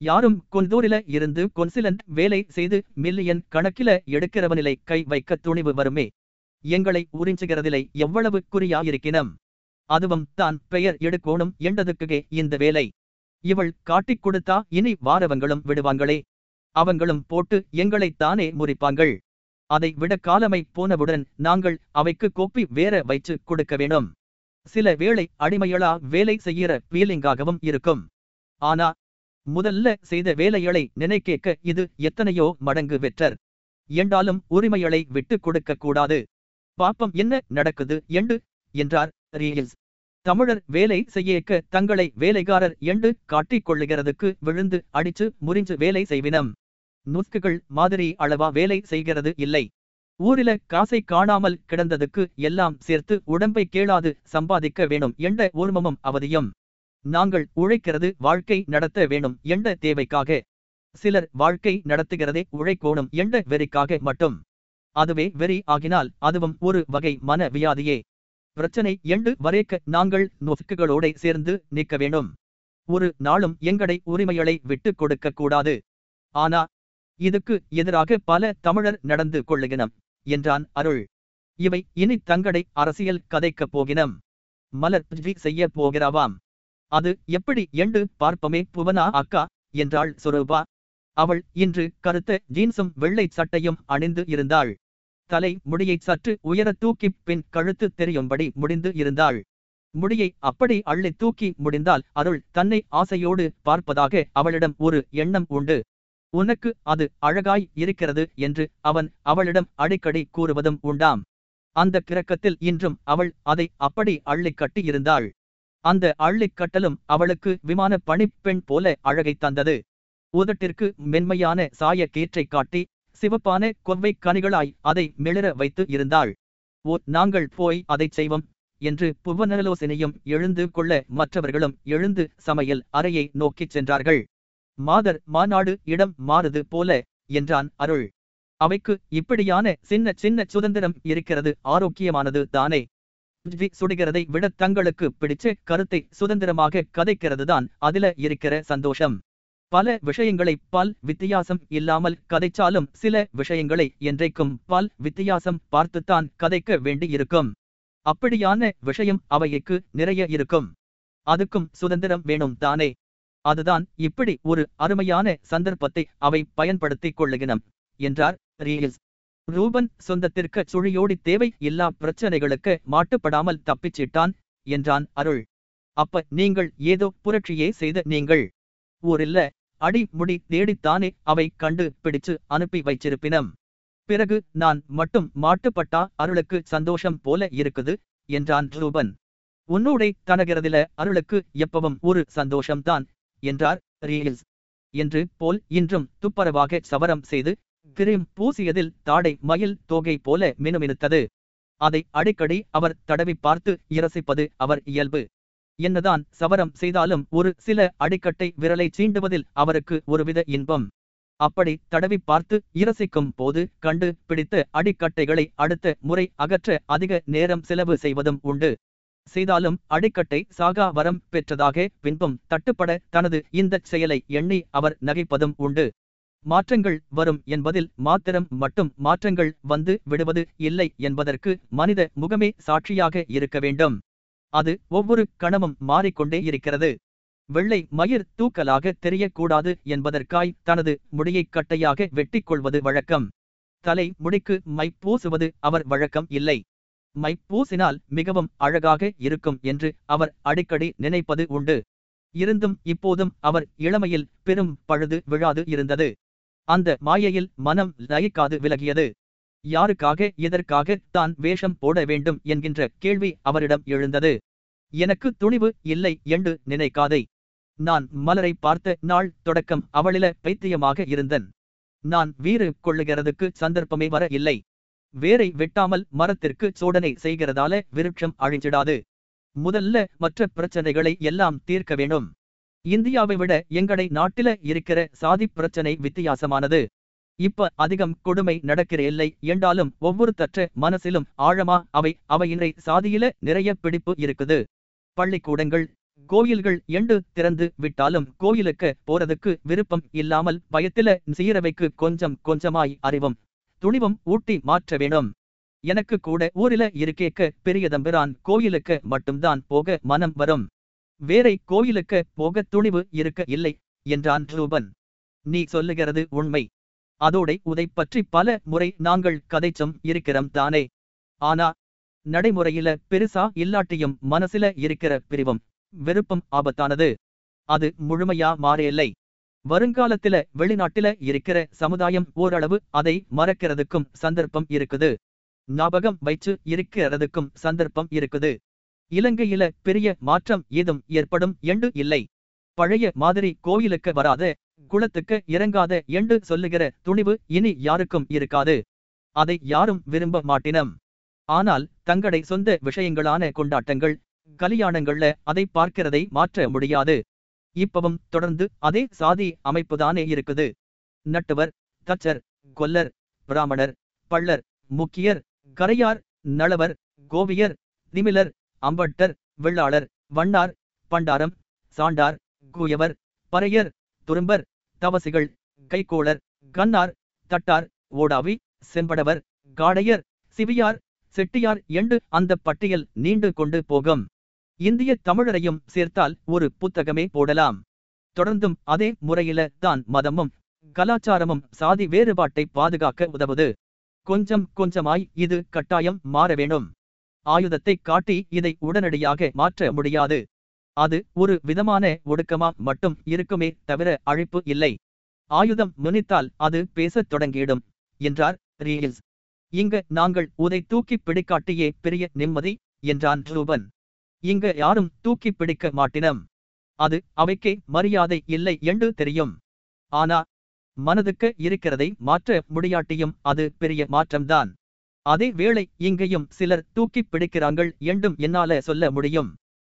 யாரும் கொந்தூரில இருந்து கொன்சிலண்ட் வேலை செய்து மில்லியன் கணக்கில எடுக்கிறவனிலை கை வைக்க துணிவு வருமே. எங்களை உறிஞ்சுகிறதிலை எவ்வளவு குறியாயிருக்கினம். அதுவும் தான் பெயர் எடுக்கோணும் என்றதுக்குகே இந்த வேலை. இவள் காட்டிக் கொடுத்தா இனி வாரவங்களும் விடுவாங்களே. அவங்களும் போட்டு எங்களைத்தானே முறிப்பாங்கள். அதை விட காலமை போனவுடன் நாங்கள் அவைக்கு கோப்பி வேற வைச்சு கொடுக்க வேணும். சில வேளை அடிமையளா வேலை செய்கிற பீலிங்காகவும் இருக்கும். ஆனா முதல்ல செய்த வேலைகளை நினைக்கேக்க இது எத்தனையோ மடங்கு வெற்றர். என்றாலும் உரிமைகளை விட்டு கொடுக்க கூடாது. பாப்பம் என்ன நடக்குது என்று என்றார் ரீல்ஸ் தமிழர் வேலை செய்யேக்க தங்களை வேலைக்காரர் என்று காட்டிக் கொள்ளுகிறதுக்கு விழுந்து அடிச்சு முறிஞ்சு வேலை செய்வினம். நுஸ்குகள் மாதிரி அளவா வேலை செய்கிறது இல்லை. ஊரில காசை காணாமல் கிடந்ததுக்கு எல்லாம் சேர்த்து உடம்பை கேளாது சம்பாதிக்க வேணும் என்ற ஊர்மமும் அவதியும். நாங்கள் உழைக்கிறது வாழ்க்கை நடத்த வேணும் என்ற தேவைக்காக. சிலர் வாழ்க்கை நடத்துகிறதே உழைக்கோணும் என்ற வெறிக்காக மட்டும். அதுவே வெறி ஆகினால் அதுவும் ஒரு வகை மன வியாதியே. பிரச்சனை எண்டு வரைக்க நாங்கள் நொஃப்குகளோட சேர்ந்து நிற்க வேணும் ஒரு நாளும் எங்கடை உரிமைகளை விட்டு கொடுக்க கூடாது. ஆனா இதுக்கு எதிராக பல தமிழர் நடந்து கொள்ளுகினம் என்றான் அருள். இவை இனி தங்கடை அரசியல் கதைக்கப் போகினம். மலர் பிஜி செய்ய போகிறாவாம். அது எப்படி என்று பார்ப்பமே புவனா அக்கா? என்றாள் சுரூபா. அவள் இன்று கருத்த ஜீன்ஸும் வெள்ளை சட்டையும் அணிந்து இருந்தாள். தலை முடியைச் சற்று உயர தூக்கி பின் கழுத்து தெரியும்படி முடிந்து இருந்தாள். முடியை அப்படி அள்ளி தூக்கி முடிந்தால் அருள் தன்னை ஆசையோடு பார்ப்பதாக அவளிடம் ஒரு எண்ணம் உண்டு. உனக்கு அது அழகாய் இருக்கிறது என்று அவன் அவளிடம் அடிக்கடி கூறுவதும் உண்டாம். அந்த கிரக்கத்தில் இன்றும் அவள் அதை அப்படி அள்ளிக் கட்டியிருந்தாள் அந்த அள்ளிக்கட்டலும் அவளுக்கு விமான பணிப்பெண் போல அழகை தந்தது. உதட்டிற்கு மென்மையான சாய கீற்றை காட்டி சிவப்பான கொவ்வை கனிகளாய் அதை மிளற வைத்து இருந்தாள். ஓ நாங்கள் போய் அதைச் செய்வோம் என்று புவனலோசனையும் எழுந்து கொள்ள மற்றவர்களும் எழுந்து சமையல் அறையை நோக்கிச் சென்றார்கள். மாதர் மாநாடு இடம் மாறுது போல என்றான் அருள். அவைக்கு இப்படியான சின்ன சின்ன சுதந்திரம் இருக்கிறது ஆரோக்கியமானது தானே சுடுகிறதை விட தங்களுக்கு பிடிச்ச கருத்தை சுதந்திரமாக கதைக்கிறதுதான் அதில இருக்கிற சந்தோஷம். பல விஷயங்களை பால் வித்தியாசம் இல்லாமல் கதைச்சாலும் சில விஷயங்களை என்றைக்கும் பால் வித்தியாசம் பார்த்துத்தான் கதைக்க வேண்டியிருக்கும். அப்படியான விஷயம் அவைக்கு நிறைய இருக்கும். அதுக்கும் சுதந்திரம் வேணும் தானே. அதுதான் இப்படி ஒரு அருமையான சந்தர்ப்பத்தை அவை பயன்படுத்திக் கொள்ளுகினம் என்றார் ரீல்ஸ். ரூபன் சொந்தத்திற்கு சுழியோடி தேவை இல்லா பிரச்சனைகளுக்கு மாட்டுப்படாமல் தப்பிச்சிட்டான் என்றான் அருள். அப்ப நீங்கள் ஏதோ புரட்சியே செய்த நீங்கள். ஊரில்ல அடி முடி தேடித்தானே அவை கண்டு பிடிச்சு அனுப்பி வைச்சிருப்பினம் பிறகு நான் மட்டும் மாட்டுப்பட்டா அருளுக்கு சந்தோஷம் போல இருக்குது என்றான் ரூபன். உன்னோடை தனகிறதில அருளுக்கு எப்பவும் ஒரு சந்தோஷம்தான் என்றார் ரீல்ஸ். என்று போல் இன்றும் துப்பரவாக சவரம் செய்து கிரீம் பூசியதில் தாடை மயில் தோகை போல மினுமினுத்தது. அதை அடிக்கடி அவர் தடவி பார்த்து இரசிப்பது அவர் இயல்பு. என்னதான் சவரம் செய்தாலும் ஒரு சில அடிக்கட்டை விரலை சீண்டுவதில் அவருக்கு ஒருவித இன்பம். அப்படி தடவி பார்த்து இரசிக்கும் போது கண்டு பிடித்த அடிக்கட்டைகளை அடுத்த முறை அகற்ற அதிக நேரம் செலவு செய்வதும் உண்டு. செய்தாலும் அடிக்கட்டை சாகா வரம் பெற்றதாக பின்பும் தட்டுப்பட தனது இந்தச் செயலை எண்ணி அவர் நகைப்பதும் உண்டு. மாற்றங்கள் வரும் என்பதில் மாத்திரம் மட்டும் மாற்றங்கள் வந்து விடுவது இல்லை என்பதற்கு மனித முகமே சாட்சியாக இருக்க வேண்டும். அது ஒவ்வொரு கணமும் மாறிக்கொண்டே இருக்கிறது. வெள்ளை மயிர் தூக்கலாக தெரியக்கூடாது என்பதற்காய் தனது முடியைக் கட்டையாக வெட்டிக் கொள்வது வழக்கம். தலை முடிக்கு மை பூசுவது அவர் வழக்கம் இல்லை. மை பூசினால் மிகவும் அழகாக இருக்கும் என்று அவர் அடிக்கடி நினைப்பது உண்டு. இருந்தும் இப்போதும் அவர் இளமையில் பெரும் பழுது விழாது இருந்தது. அந்த மாயையில் மனம் லயிக்காது விலகியது. யாருக்காக எதற்காக தான் வேஷம் போட வேண்டும் என்கின்ற கேள்வி அவரிடம் எழுந்தது. எனக்கு துணிவு இல்லை என்று நினைக்காதே. நான் மலரை பார்த்த நாள் தொடக்கம் அவளில பைத்தியமாக இருந்தன். நான் வீறு கொள்ளுகிறதுக்கு சந்தர்ப்பமே வர இல்லை. வேரை வெட்டாமல் மரத்திற்கு சோடனை செய்கிறதால விருட்சம் அழிஞ்சிடாது. முதல்ல மற்ற பிரச்சனைகளை எல்லாம் தீர்க்க வேணும் இந்தியாவை விட எங்கடை நாட்டில இருக்கிற சாதி பிரச்சனை வித்தியாசமானது. இப்ப அதிகம் கொடுமை நடக்கிற இல்லை என்றாலும் ஒவ்வொரு தற்ற மனசிலும் ஆழமா அவை அவையினை சாதியில நிறைய பிடிப்பு இருக்குது. பள்ளிக்கூடங்கள் கோயில்கள் எண்டு திறந்து விட்டாலும் கோயிலுக்கு போறதுக்கு விருப்பம் இல்லாமல் பயத்தில சீரவைக்கு கொஞ்சம் கொஞ்சமாய் அறிவும் துணிவும் ஊட்டி மாற்ற வேணும். எனக்கு கூட ஊரில இருக்கேக்க பெரியதம்பிரான் கோயிலுக்கு மட்டும்தான் போக மனம் வரும். வேறை கோயிலுக்கு போக துணிவு இருக்க இல்லை என்றான் ரூபன். நீ சொல்லுகிறது உண்மை. அதோடை உதை பற்றி பல முறை நாங்கள் கதைச்சம் இருக்கிறோம் தானே. ஆனா நடைமுறையில பெருசா இல்லாட்டியும் மனசில இருக்கிற பிரிவும் விருப்பம் ஆபத்தானது. அது முழுமையா மாறையில்லை வருங்காலத்தில வெளிநாட்டில இருக்கிற சமுதாயம் ஓரளவு அதை மறக்கிறதுக்கும் சந்தர்ப்பம் இருக்குது. ஞாபகம் வைச்சு இருக்கிறதுக்கும் சந்தர்ப்பம் இருக்குது. இலங்கையில பெரிய மாற்றம் ஏதும் ஏற்படும் எண்டு இல்லை. பழைய மாதிரி கோயிலுக்கு வராத குளத்துக்கு இறங்காத என்று சொல்லுகிற துணிவு இனி யாருக்கும் இருக்காது. அதை யாரும் விரும்ப மாட்டினம். ஆனால் தங்களை சொந்த விஷயங்களான கொண்டாட்டங்கள் கலியாணங்கள்ல அதை பார்க்கிறதை மாற்ற முடியாது. இப்பவும் தொடர்ந்து அதே சாதி அமைப்புதானே இருக்குது. நட்டுவர் தச்சர் கொல்லர் பிராமணர் பள்ளர் முக்கியர் கரையார் நளவர் கோவியர் திமிலர் அம்பட்டர் வெள்ளாளர் வண்ணார் பண்டாரம் சாண்டார் கூயவர் பறையர் துரும்பர் தவசிகள் கைகோளர் கண்ணார் தட்டார் ஓடாவி செம்படவர் காடையர் சிவியார் செட்டியார் என்று அந்த பட்டியல் நீண்டு கொண்டு போகும். இந்திய தமிழரையும் சேர்த்தால் ஒரு புத்தகமே போடலாம். தொடர்ந்தும் அதே முறையில தான் மதமும் கலாச்சாரமும் சாதி வேறுபாட்டை பாதுகாக்க உதவுது. கொஞ்சம் கொஞ்சமாய் இது கட்டாயம் மாற வேணும் ஆயுதத்தை காட்டி இதை உடனடியாக மாற்ற முடியாது. அது ஒரு விதமான ஒடுக்கமா மட்டும் இருக்குமே தவிர அழைப்பு இல்லை. ஆயுதம் முனித்தால் அது பேசத் தொடங்கிடும் என்றார் ரீல்ஸ் இங்க நாங்கள் உதை தூக்கி பிடிக்காட்டியே பெரிய நிம்மதி என்றான் ரூபன். இங்க யாரும் தூக்கி பிடிக்க மாட்டினம். அது அவைக்கே மரியாதை இல்லை என்று தெரியும். ஆனா மனதுக்கு இருக்கிறதை மாற்ற முடியாட்டியும் அது பெரிய மாற்றம்தான். அதே வேளை இங்கேயும் சிலர் தூக்கிப் பிடிக்கிறாங்கள் என்றும் என்னால சொல்ல முடியும்.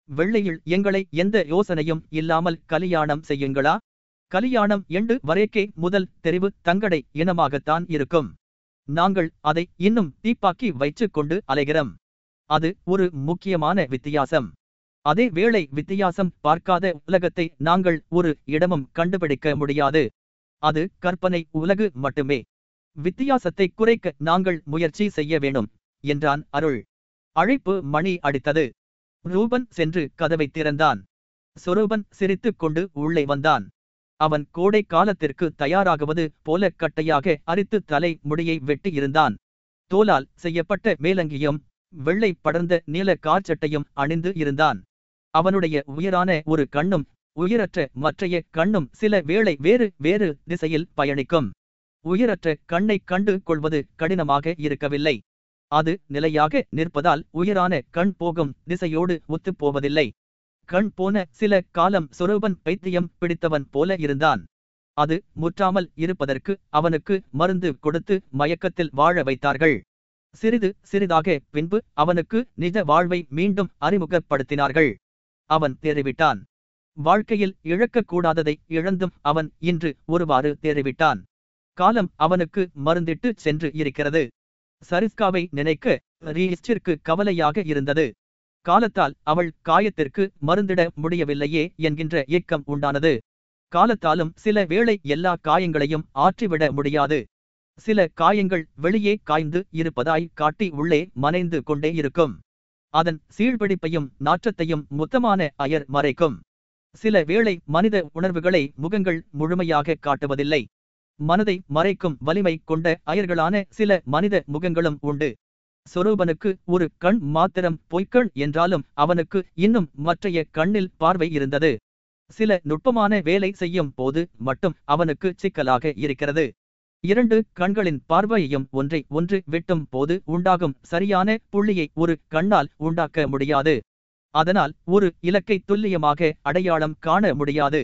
வெள்ளையில் எங்களை எந்த யோசனையும் இல்லாமல் கலியாணம் செய்யுங்களா? கலியாணம் என்று வரைக்கே முதல் தெரிவு தங்கடை இனமாகத்தான் இருக்கும். நாங்கள் அதை இன்னும் தீப்பாக்கி வைத்துக் கொண்டு அலைகிறோம். அது ஒரு முக்கியமான வித்தியாசம். அதே வேளை வித்தியாசம் பார்க்காத உலகத்தை நாங்கள் ஒரு இடமும் கண்டுபிடிக்க முடியாது. அது கற்பனை உலகு மட்டுமே. வித்தியாசத்தை குறைக்க நாங்கள் முயற்சி செய்ய வேணும் என்றான் அருள். அழைப்பு மணி அடித்தது. ரூபன் சென்று கதவை திறந்தான். சொரூபன் சிரித்துக் கொண்டு உள்ளே வந்தான். அவன் கோடை காலத்திற்கு தயாராகுவது போல கட்டையாக அரித்து தலை முடியை வெட்டி இருந்தான். தோலால் செய்யப்பட்ட மேலங்கியும் வெள்ளை படர்ந்த நீல கார்ச்சட்டையும் அணிந்து இருந்தான். அவனுடைய உயரான ஒரு கண்ணும் உயிரற்ற மற்றைய கண்ணும் சில வேளை வேறு வேறு திசையில் பயணிக்கும். உயிரற்ற கண்ணை கண்டு கொள்வது கடினமாக இருக்கவில்லை. அது நிலையாக நிற்பதால் உயிரான கண் போகும் திசையோடு ஒத்துப் போவதில்லை கண் போன சில காலம் சுரூபன் பைத்தியம் பிடித்தவன் போல இருந்தான். அது முற்றாமல் இருப்பதற்கு அவனுக்கு மருந்து கொடுத்து மயக்கத்தில் வாழ வைத்தார்கள். சிறிது சிறிதாக பின்பு அவனுக்கு நிஜ வாழ்வை மீண்டும் அறிமுகப்படுத்தினார்கள். அவன் தேறிவிட்டான். வாழ்க்கையில் இழக்கக்கூடாததை இழந்தும் அவன் இன்று ஒருவாறு தேறிவிட்டான். காலம் அவனுக்கு மருந்திட்டு சென்று இருக்கிறது. சரிஸ்காவை நினைக்க ரீஸ்டிற்கு கவலையாக இருந்தது. காலத்தால் அவள் காயத்திற்கு மருந்திட முடியவில்லையே என்கின்ற ஏக்கம் உண்டானது. காலத்தாலும் சில வேளை எல்லா காயங்களையும் ஆற்றிவிட முடியாது. சில காயங்கள் வெளியே காய்ந்து இருப்பதாய் காட்டி உள்ளே மனைந்து கொண்டே இருக்கும். அதன் சீழ்பிடிப்பையும் நாற்றத்தையும் மொத்தமான அயர் மறைக்கும். சில வேளை மனித உணர்வுகளை முகங்கள் முழுமையாக காட்டுவதில்லை. மனதை மறைக்கும் வலிமை கொண்ட அயர்களான சில மனித முகங்களும் உண்டு. சொரூபனுக்கு ஒரு கண் மாத்திரம் பொய்க்கண் என்றாலும் அவனுக்கு இன்னும் மற்றைய கண்ணில் பார்வை இருந்தது. சில நுட்பமான வேலை செய்யும் போது மட்டும் அவனுக்கு சிக்கலாக இருக்கிறது. இரண்டு கண்களின் பார்வையையும் ஒன்றை ஒன்று வெட்டும் போது உண்டாகும் சரியான புள்ளியை ஒரு கண்ணால் உண்டாக்க முடியாது. அதனால் ஒரு இலக்கை துல்லியமாக அடையாளம் காண முடியாது.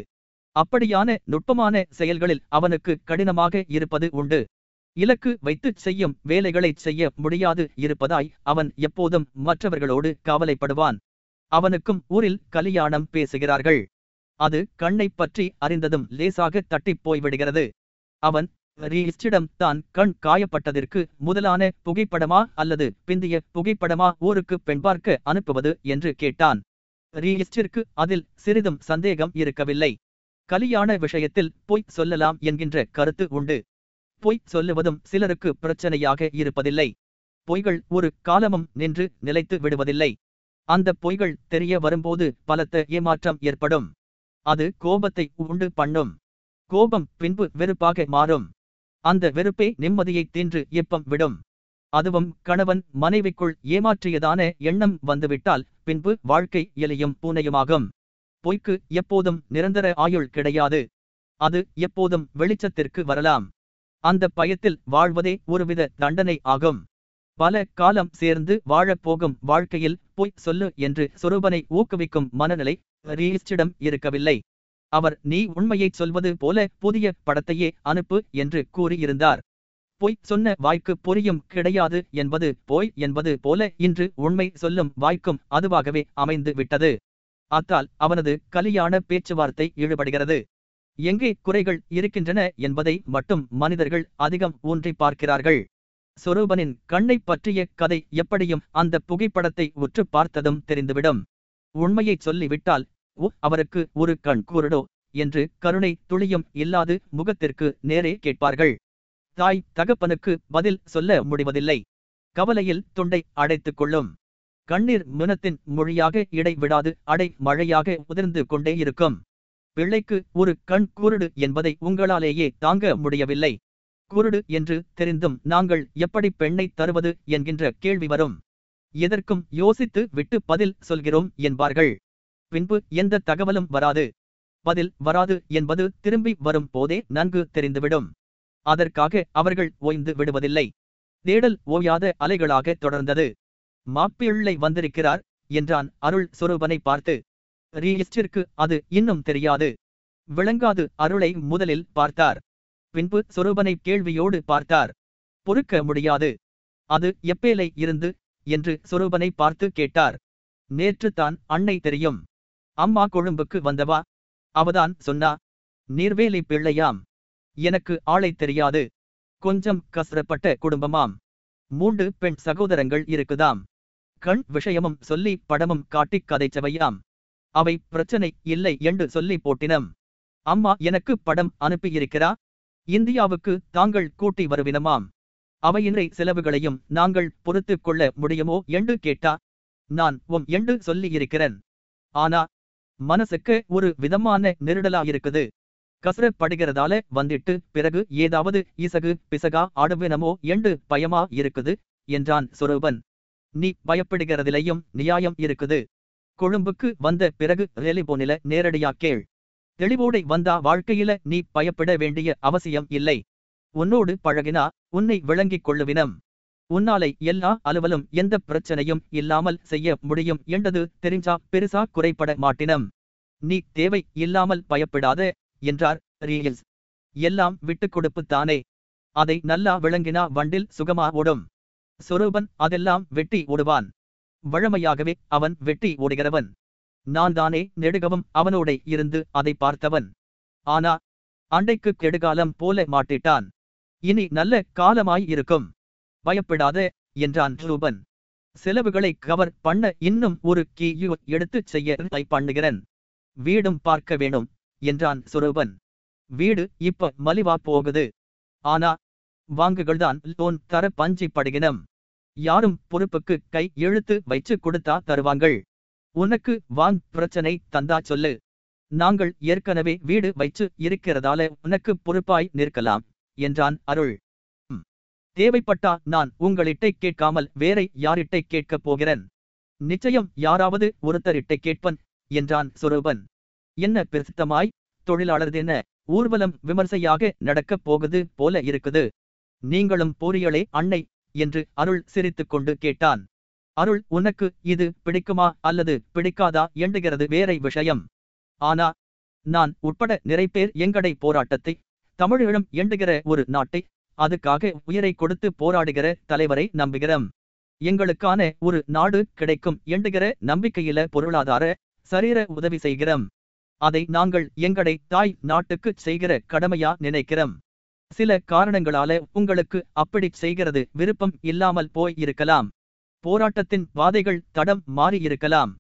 அப்படியான நுட்பமான செயல்களில் அவனுக்கு கடினமாக இருப்பது உண்டு. இலக்கு வைத்துச் செய்யும் வேலைகளைச் செய்ய முடியாது இருப்பதாய் அவன் எப்போதும் மற்றவர்களோடு கவலைப்படுவான். அவனுக்கும் ஊரில் கலியாணம் பேசுகிறார்கள். அது கண்ணைப் பற்றி அறிந்ததும் லேசாக தட்டிப் போய்விடுகிறது. அவன் ரீஸ்டிடம் தான் கண் காயப்பட்டதற்கு முதலான புகைப்படமா அல்லது பிந்திய புகைப்படமா ஊருக்கு பெண் பார்க்க அனுப்புவது என்று கேட்டான். ரீஸ்டிற்கு அதில் சிறிதும் சந்தேகம் இருக்கவில்லை. கலியாண விஷயத்தில் பொய் சொல்லலாம் என்கின்ற கருத்து உண்டு. பொய் சொல்லுவதும் சிலருக்கு பிரச்சனையாக இருப்பதில்லை. பொய்கள் ஒரு காலமும் நின்று நிலைத்து விடுவதில்லை. அந்த பொய்கள் தெரிய வரும்போது பலத்த ஏமாற்றம் ஏற்படும். அது கோபத்தை உண்டு பண்ணும். கோபம் பின்பு வெறுப்பாக மாறும். அந்த வெறுப்பே நிம்மதியை தின்று எப்பம் விடும். அதுவும் கணவன் மனைவிக்குள் ஏமாற்றியதான எண்ணம் வந்துவிட்டால் பின்பு வாழ்க்கை எலியும் பூனையுமாகும். பொய்க்கு எப்போதும் நிரந்தர ஆயுள் கிடையாது. அது எப்போதும் வெளிச்சத்திற்கு வரலாம். அந்த பயத்தில் வாழ்வதே ஒருவித தண்டனை ஆகும். பல காலம் சேர்ந்து வாழப் போகும் வாழ்க்கையில் பொய் சொல்லு என்று சொரூபனை ஊக்குவிக்கும் மனநிலை ரீஸ்டிடம் இருக்கவில்லை. அவர் நீ உண்மையைச் சொல்வது போல புதிய படத்தையே அனுப்பு என்று கூறியிருந்தார். பொய் சொன்ன வாய்க்கு பொரியும் கிடையாது என்பது போய் என்பது போல இன்று உண்மை சொல்லும் வாய்க்கும் அதுவாகவே அமைந்து விட்டது அத்தால் அவனது கலியான பேச்சுவார்த்தை ஈடுபடுகிறது. எங்கே குறைகள் இருக்கின்றன என்பதை மட்டும் மனிதர்கள் அதிகம் ஊன்றி பார்க்கிறார்கள். சொரூபனின் கண்ணைப் பற்றிய கதை எப்படியும் அந்த புகைப்படத்தை உற்று பார்த்ததும் தெரிந்துவிடும். உண்மையைச் சொல்லிவிட்டால் ஓ அவருக்கு ஒரு கண் கூறடோ என்று கருணை துளியும் இல்லாது முகத்திற்கு நேரே கேட்பார்கள். தாய் தகப்பனுக்கு பதில் சொல்ல முடிவதில்லை. கவலையில் தொண்டை அடைத்துக் கொள்ளும். கண்ணீர் மினத்தின் மொழியாக இடை விடாது அடை மழையாக உதிர்ந்து கொண்டே இருக்கும். பிள்ளைக்கு ஒரு கண் குருடு என்பதை உங்களாலேயே தாங்க முடியவில்லை. குருடு என்று தெரிந்தும் நாங்கள் எப்படி பெண்ணை தருவது என்கின்ற கேள்வி வரும். எதற்கும் யோசித்து விட்டு பதில் சொல்கிறோம் என்பார்கள். பின்பு எந்த தகவலும் வராது. பதில் வராது என்பது திரும்பி வரும் போதே நன்கு தெரிந்துவிடும். அதற்காக அவர்கள் ஓய்ந்து விடுவதில்லை. தேடல் ஓயாத அலைகளாக தொடர்ந்தது. மாப்பிள்ளை வந்திருக்கிறார் என்றான் அருள் சொரூபனை பார்த்து. ரீஸ்டிற்கு அது இன்னும் தெரியாது. விளங்காது அருளை முதலில் பார்த்தார். பின்பு சொரூபனை கேள்வியோடு பார்த்தார். பொறுக்க முடியாது. அது எப்பேலை இருந்து? என்று சொரூபனை பார்த்து கேட்டார். நேற்று தான் அன்னை தெரியும். அம்மா கொழும்புக்கு வந்தவா? அவதான் சொன்னா. நீர்வேலி பிள்ளையாம். எனக்கு ஆளை தெரியாது. கொஞ்சம் கசரப்பட்ட குடும்பமாம். மூன்று பெண் சகோதரங்கள் இருக்குதாம். கண் விஷயமும் சொல்லி படமும் காட்டிக் கதைச்சவையாம் அவை பிரச்சனை இல்லை என்று சொல்லி போட்டினம். அம்மா எனக்கு படம் அனுப்பியிருக்கிறா? இந்தியாவுக்கு தாங்கள் கூட்டி வருவினமாம். அவையின்றை செலவுகளையும் நாங்கள் பொறுத்துக் கொள்ள முடியுமோ என்று கேட்டா நான் உம் என்று சொல்லியிருக்கிறேன். ஆனா மனசுக்கு ஒரு விதமான நெருடலாயிருக்குது கசரப்படுகிறதால வந்துட்டு பிறகு ஏதாவது இசகு பிசகா ஆடுவினமோ என்று பயமா இருக்குது என்றான் சுரூபன். நீ பயப்படுகிறதிலையும் நியாயம் இருக்குது. கொழும்புக்கு வந்த பிறகு ரெலிபோனில நேரடியா கேள். தெளிவோடை வந்தா வாழ்க்கையில நீ பயப்பட வேண்டிய அவசியம் இல்லை. உன்னோடு பழகினா உன்னை விளங்கிக் கொள்ளுவினம். உன்னாலை எல்லா அலுவலும் எந்த பிரச்சனையும் இல்லாமல் செய்ய முடியும் என்றது தெரிஞ்சா பெருசா குறைபட மாட்டினம். நீ தேவை இல்லாமல் பயப்படாத என்றார் ரீல்ஸ் எல்லாம் விட்டுக் கொடுப்புத்தானே. அதை நல்லா விளங்கினா வண்டில் சுகமா ஓடும். சொரூபன் அதெல்லாம் வெட்டி ஓடுவான். வழமையாகவே அவன் வெட்டி ஓடுகிறவன். நான் தானே நெடுகவும் அவனோட இருந்து அதை பார்த்தவன். ஆனா அண்டைக்கு கெடுகாலம் போல மாட்டிட்டான். இனி நல்ல காலமாய் இருக்கும். பயப்படாத என்றான் ரூபன். செலவுகளை கவர் பண்ண இன்னும் ஒரு கீயு எடுத்துச் செய்ய ட்ரை பண்ணுகிறேன். வீடும் பார்க்க வேணும் என்றான் சுரூபன். வீடு இப்ப மலிவா போகுது. ஆனா வாங்குகள்தான் லோன் தர பஞ்சி படுகினம் யாரும் பொறுப்புக்கு கை எழுத்து வைச்சு கொடுத்தா தருவாங்கள். உனக்கு வாங் பிரச்சனை தந்தா சொல்லு. நாங்கள் ஏற்கனவே வீடு வைச்சு இருக்கிறதால உனக்கு பொறுப்பாய் நிற்கலாம் என்றான் அருள். தேவைப்பட்டா நான் உங்களிட்டை கேட்காமல் வேற யாரிட்டை கேட்கப் போகிறேன். நிச்சயம் யாராவது ஒருத்தரிட்டை கேட்பன் என்றான் சுரூபன். என்ன பிரசித்தமாய்? தொழிலாளர்தென ஊர்வலம் விமர்சையாக நடக்கப் போகுது போல இருக்குது. நீங்களும் போறியளே அன்னை என்று அருள் சிரித்துக் கொண்டு கேட்டான். அருள் உனக்கு இது பிடிக்குமா அல்லது பிடிக்காதா எண்டுகிறது வேறை விஷயம். ஆனா நான் உட்பட நிறைப்பேர் எங்கடை போராட்டத்தை தமிழீழம் எண்டுகிற ஒரு நாட்டை அதுக்காக உயிரை கொடுத்து போராடுகிற தலைவரை நம்புகிறோம் எங்களுக்கான ஒரு நாடு கிடைக்கும் எண்டுகிற நம்பிக்கையில பொருளாதார சரீர உதவி செய்கிறோம் அதை நாங்கள் எங்கடை தாய் நாட்டுக்குச் செய்கிற கடமையா நினைக்கிறோம் சில காரணங்களால உங்களுக்கு அப்படி செய்கிறது விருப்பம் இல்லாமல் போய் இருக்கலாம். போராட்டத்தின் வாதைகள் தடம் மாறி இருக்கலாம்.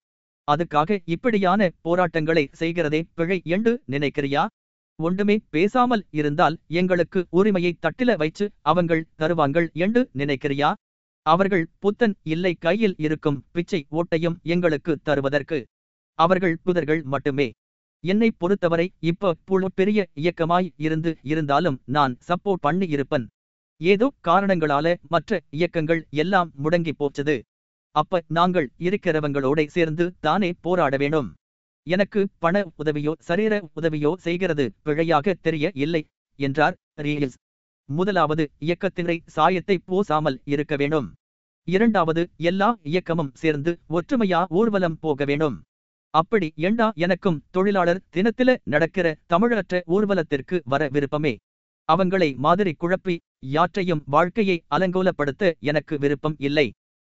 அதுக்காக இப்படியான போராட்டங்களை செய்கிறதே பிழை என்று நினைக்கிறியா? ஒன்றுமே பேசாமல் இருந்தால் எங்களுக்கு உரிமையை தட்டில வைச்சு அவங்கள் தருவாங்கள் என்று நினைக்கிறியா? அவர்கள் புத்தன் இல்லை கையில் இருக்கும் பிச்சை ஓட்டையும் எங்களுக்கு தருவதற்கு. அவர்கள் புதர்கள் மட்டுமே. என்னை பொறுத்தவரை இப்ப புழு பெரிய இயக்கமாய் இருந்து இருந்தாலும் நான் சப்போர்ட் பண்ணி இருப்பன் ஏதோ காரணங்களால மற்ற இயக்கங்கள் எல்லாம் முடங்கி போச்சது. அப்ப நாங்கள் இருக்கிறவங்களோட சேர்ந்து தானே போராட வேணும் எனக்கு பண உதவியோ சரீர உதவியோ செய்கிறது பிழையாக தெரிய இல்லை என்றார் ரீல்ஸ். முதலாவது இயக்கத்தினை சாயத்தை பூசாமல் இருக்க வேணும் இரண்டாவது எல்லா இயக்கமும் சேர்ந்து ஒற்றுமையா ஊர்வலம் போக வேணும் அப்படி எண்டா எனக்கும் தொழிலாளர் தினத்தில நடக்கிற தமிழற்ற ஊர்வலத்திற்கு வர விருப்பமே? அவங்களை மாதிரி குழப்பி யாற்றையும் வாழ்க்கையை அலங்கோலப்படுத்த எனக்கு விருப்பம் இல்லை.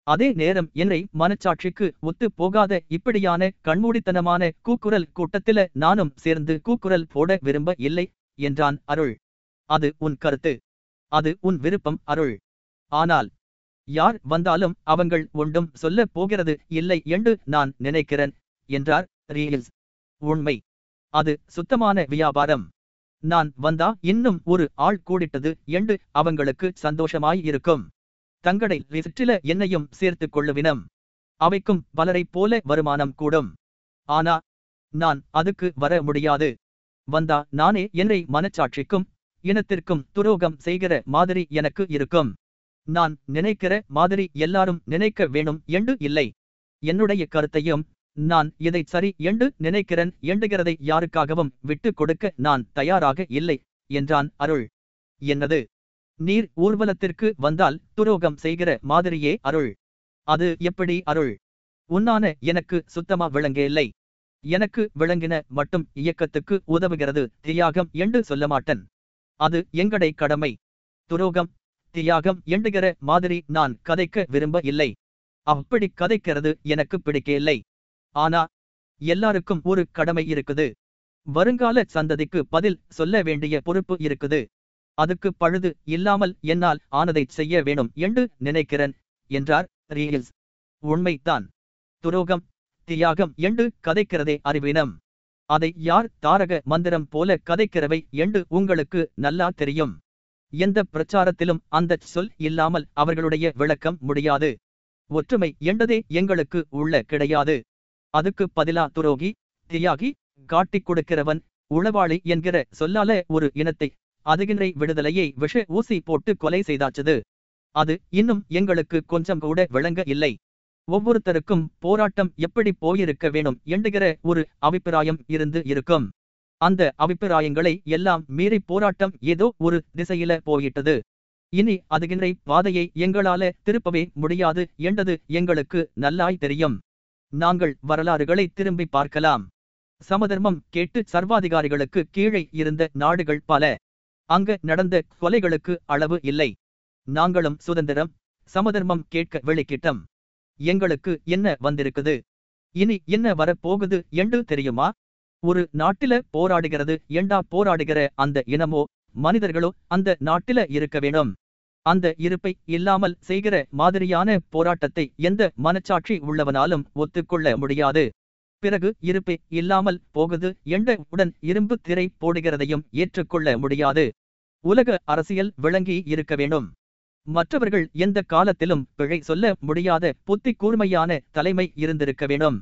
அதே நேரம் என்னை மனச்சாட்சிக்கு ஒத்து போகாத இப்படியான கண்மூடித்தனமான கூக்குரல் கூட்டத்தில நானும் சேர்ந்து கூக்குரல் போட விரும்ப இல்லை என்றான் அருள். அது உன் கருத்து. அது உன் விருப்பம் அருள். ஆனால் யார் வந்தாலும் அவங்கள் ஒன்றும் சொல்ல போகிறது இல்லை என்று நான் நினைக்கிறேன். என்றார் ரீல்ஸ். உண்மை. அது சுத்தமான வியாபாரம். நான் வந்தா இன்னும் ஒரு ஆள் கூடிட்டது என்று அவங்களுக்கு சந்தோஷமாயிருக்கும் தங்களை ரிசிற்றில என்னையும் சேர்த்துக் கொள்ளுவினம். அவைக்கும் பலரைப் போல வருமானம் கூடும். ஆனா நான் அதுக்கு வர முடியாது. வந்தா நானே என்னை மனச்சாட்சிக்கும் இனத்திற்கும் துரோகம் செய்கிற மாதிரி எனக்கு இருக்கும். நான் நினைக்கிற மாதிரி எல்லாரும் நினைக்க வேணும் என்று இல்லை. என்னுடைய கருத்தையும் நான் இதை சரி என்று நினைக்கிறேன் எண்டுகிறதை யாருக்காகவும் விட்டு கொடுக்க நான் தயாராக இல்லை என்றான் அருள். என்னது? நீர் ஊர்வலத்திற்கு வந்தால் துரோகம் செய்கிற மாதிரியே அருள். அது எப்படி அருள்? உன்னான எனக்கு சுத்தமா விளங்கவில்லை எனக்கு விளங்கின மட்டும் இயக்கத்துக்கு உதவுகிறது தியாகம் என்று சொல்ல மாட்டேன். அது எங்கடை கடமை? துரோகம் தியாகம் எண்டுகிற மாதிரி நான் கதைக்க விரும்ப இல்லை. அப்படி கதைக்கிறது எனக்கு பிடிக்கவில்லை. ஆனா எல்லாருக்கும் ஒரு கடமை இருக்குது. வருங்கால சந்ததிக்கு பதில் சொல்ல வேண்டிய பொறுப்பு இருக்குது. அதுக்கு பழுது இல்லாமல் என்னால் ஆனதைச் செய்ய வேணும் என்று நினைக்கிறேன் என்றார் ரீல்ஸ் உண்மைதான். துரோகம் தியாகம் என்று கதைக்கிறதே அறிவினம். அதை யார் தாரக மந்திரம் போல கதைக்கிறவை என்று உங்களுக்கு நல்லா தெரியும். எந்த பிரச்சாரத்திலும் அந்தச் சொல் இல்லாமல் அவர்களுடைய விளக்கம் முடியாது. ஒற்றுமை என்றதே எங்களுக்கு உள்ள கிடையாது. அதுக்கு பதிலா துரோகி தியாகி காட்டிக் கொடுக்கிறவன் உளவாளி என்கிற சொல்லால ஒரு இனத்தை அதுகின்றை விடுதலையை விஷ ஊசி போட்டு கொலை செய்தாச்சது. அது இன்னும் எங்களுக்கு கொஞ்சம் கூட விளங்க இல்லை. ஒவ்வொருத்தருக்கும் போராட்டம் எப்படி போயிருக்க வேணும் என்கிற ஒரு அபிப்பிராயம் இருந்து இருக்கும். அந்த அபிப்பிராயங்களை எல்லாம் மீறி போராட்டம் ஏதோ ஒரு திசையில போயிட்டது. இனி அதுகின்றை பாதையை எங்களால திருப்பவே முடியாது என்றது எங்களுக்கு நல்லாய் தெரியும். நாங்கள் வரலாறுகளை திரும்பி பார்க்கலாம். சமதர்மம் கேட்டு சர்வாதிகாரிகளுக்கு கீழே இருந்த நாடுகள் பல. அங்க நடந்த கொலைகளுக்கு அளவு இல்லை. நாங்களும் சுதந்திரம் சமதர்மம் கேட்க வெளிக்கிட்டம். எங்களுக்கு என்ன வந்திருக்குது? இனி என்ன வரப்போகுது என்று தெரியுமா? ஒரு நாட்டில போராடுகிறது எண்டா போராடுகிற அந்த இனமோ மனிதர்களோ அந்த நாட்டில இருக்க வேணும் அந்த இருப்பை இல்லாமல் செய்கிற மாதிரியான போராட்டத்தை எந்த மனச்சாட்சி உள்ளவனாலும் ஒத்துக்கொள்ள முடியாது. பிறகு இருப்பே இல்லாமல் போகுது என்ற உடன் இரும்பு திரை போடுகிறதையும் ஏற்றுக்கொள்ள முடியாது. உலக அரசியல் விளங்கி இருக்க வேணும் மற்றவர்கள் எந்த காலத்திலும் பிழை சொல்ல முடியாத புத்தி கூர்மையான தலைமை இருந்திருக்க வேணும்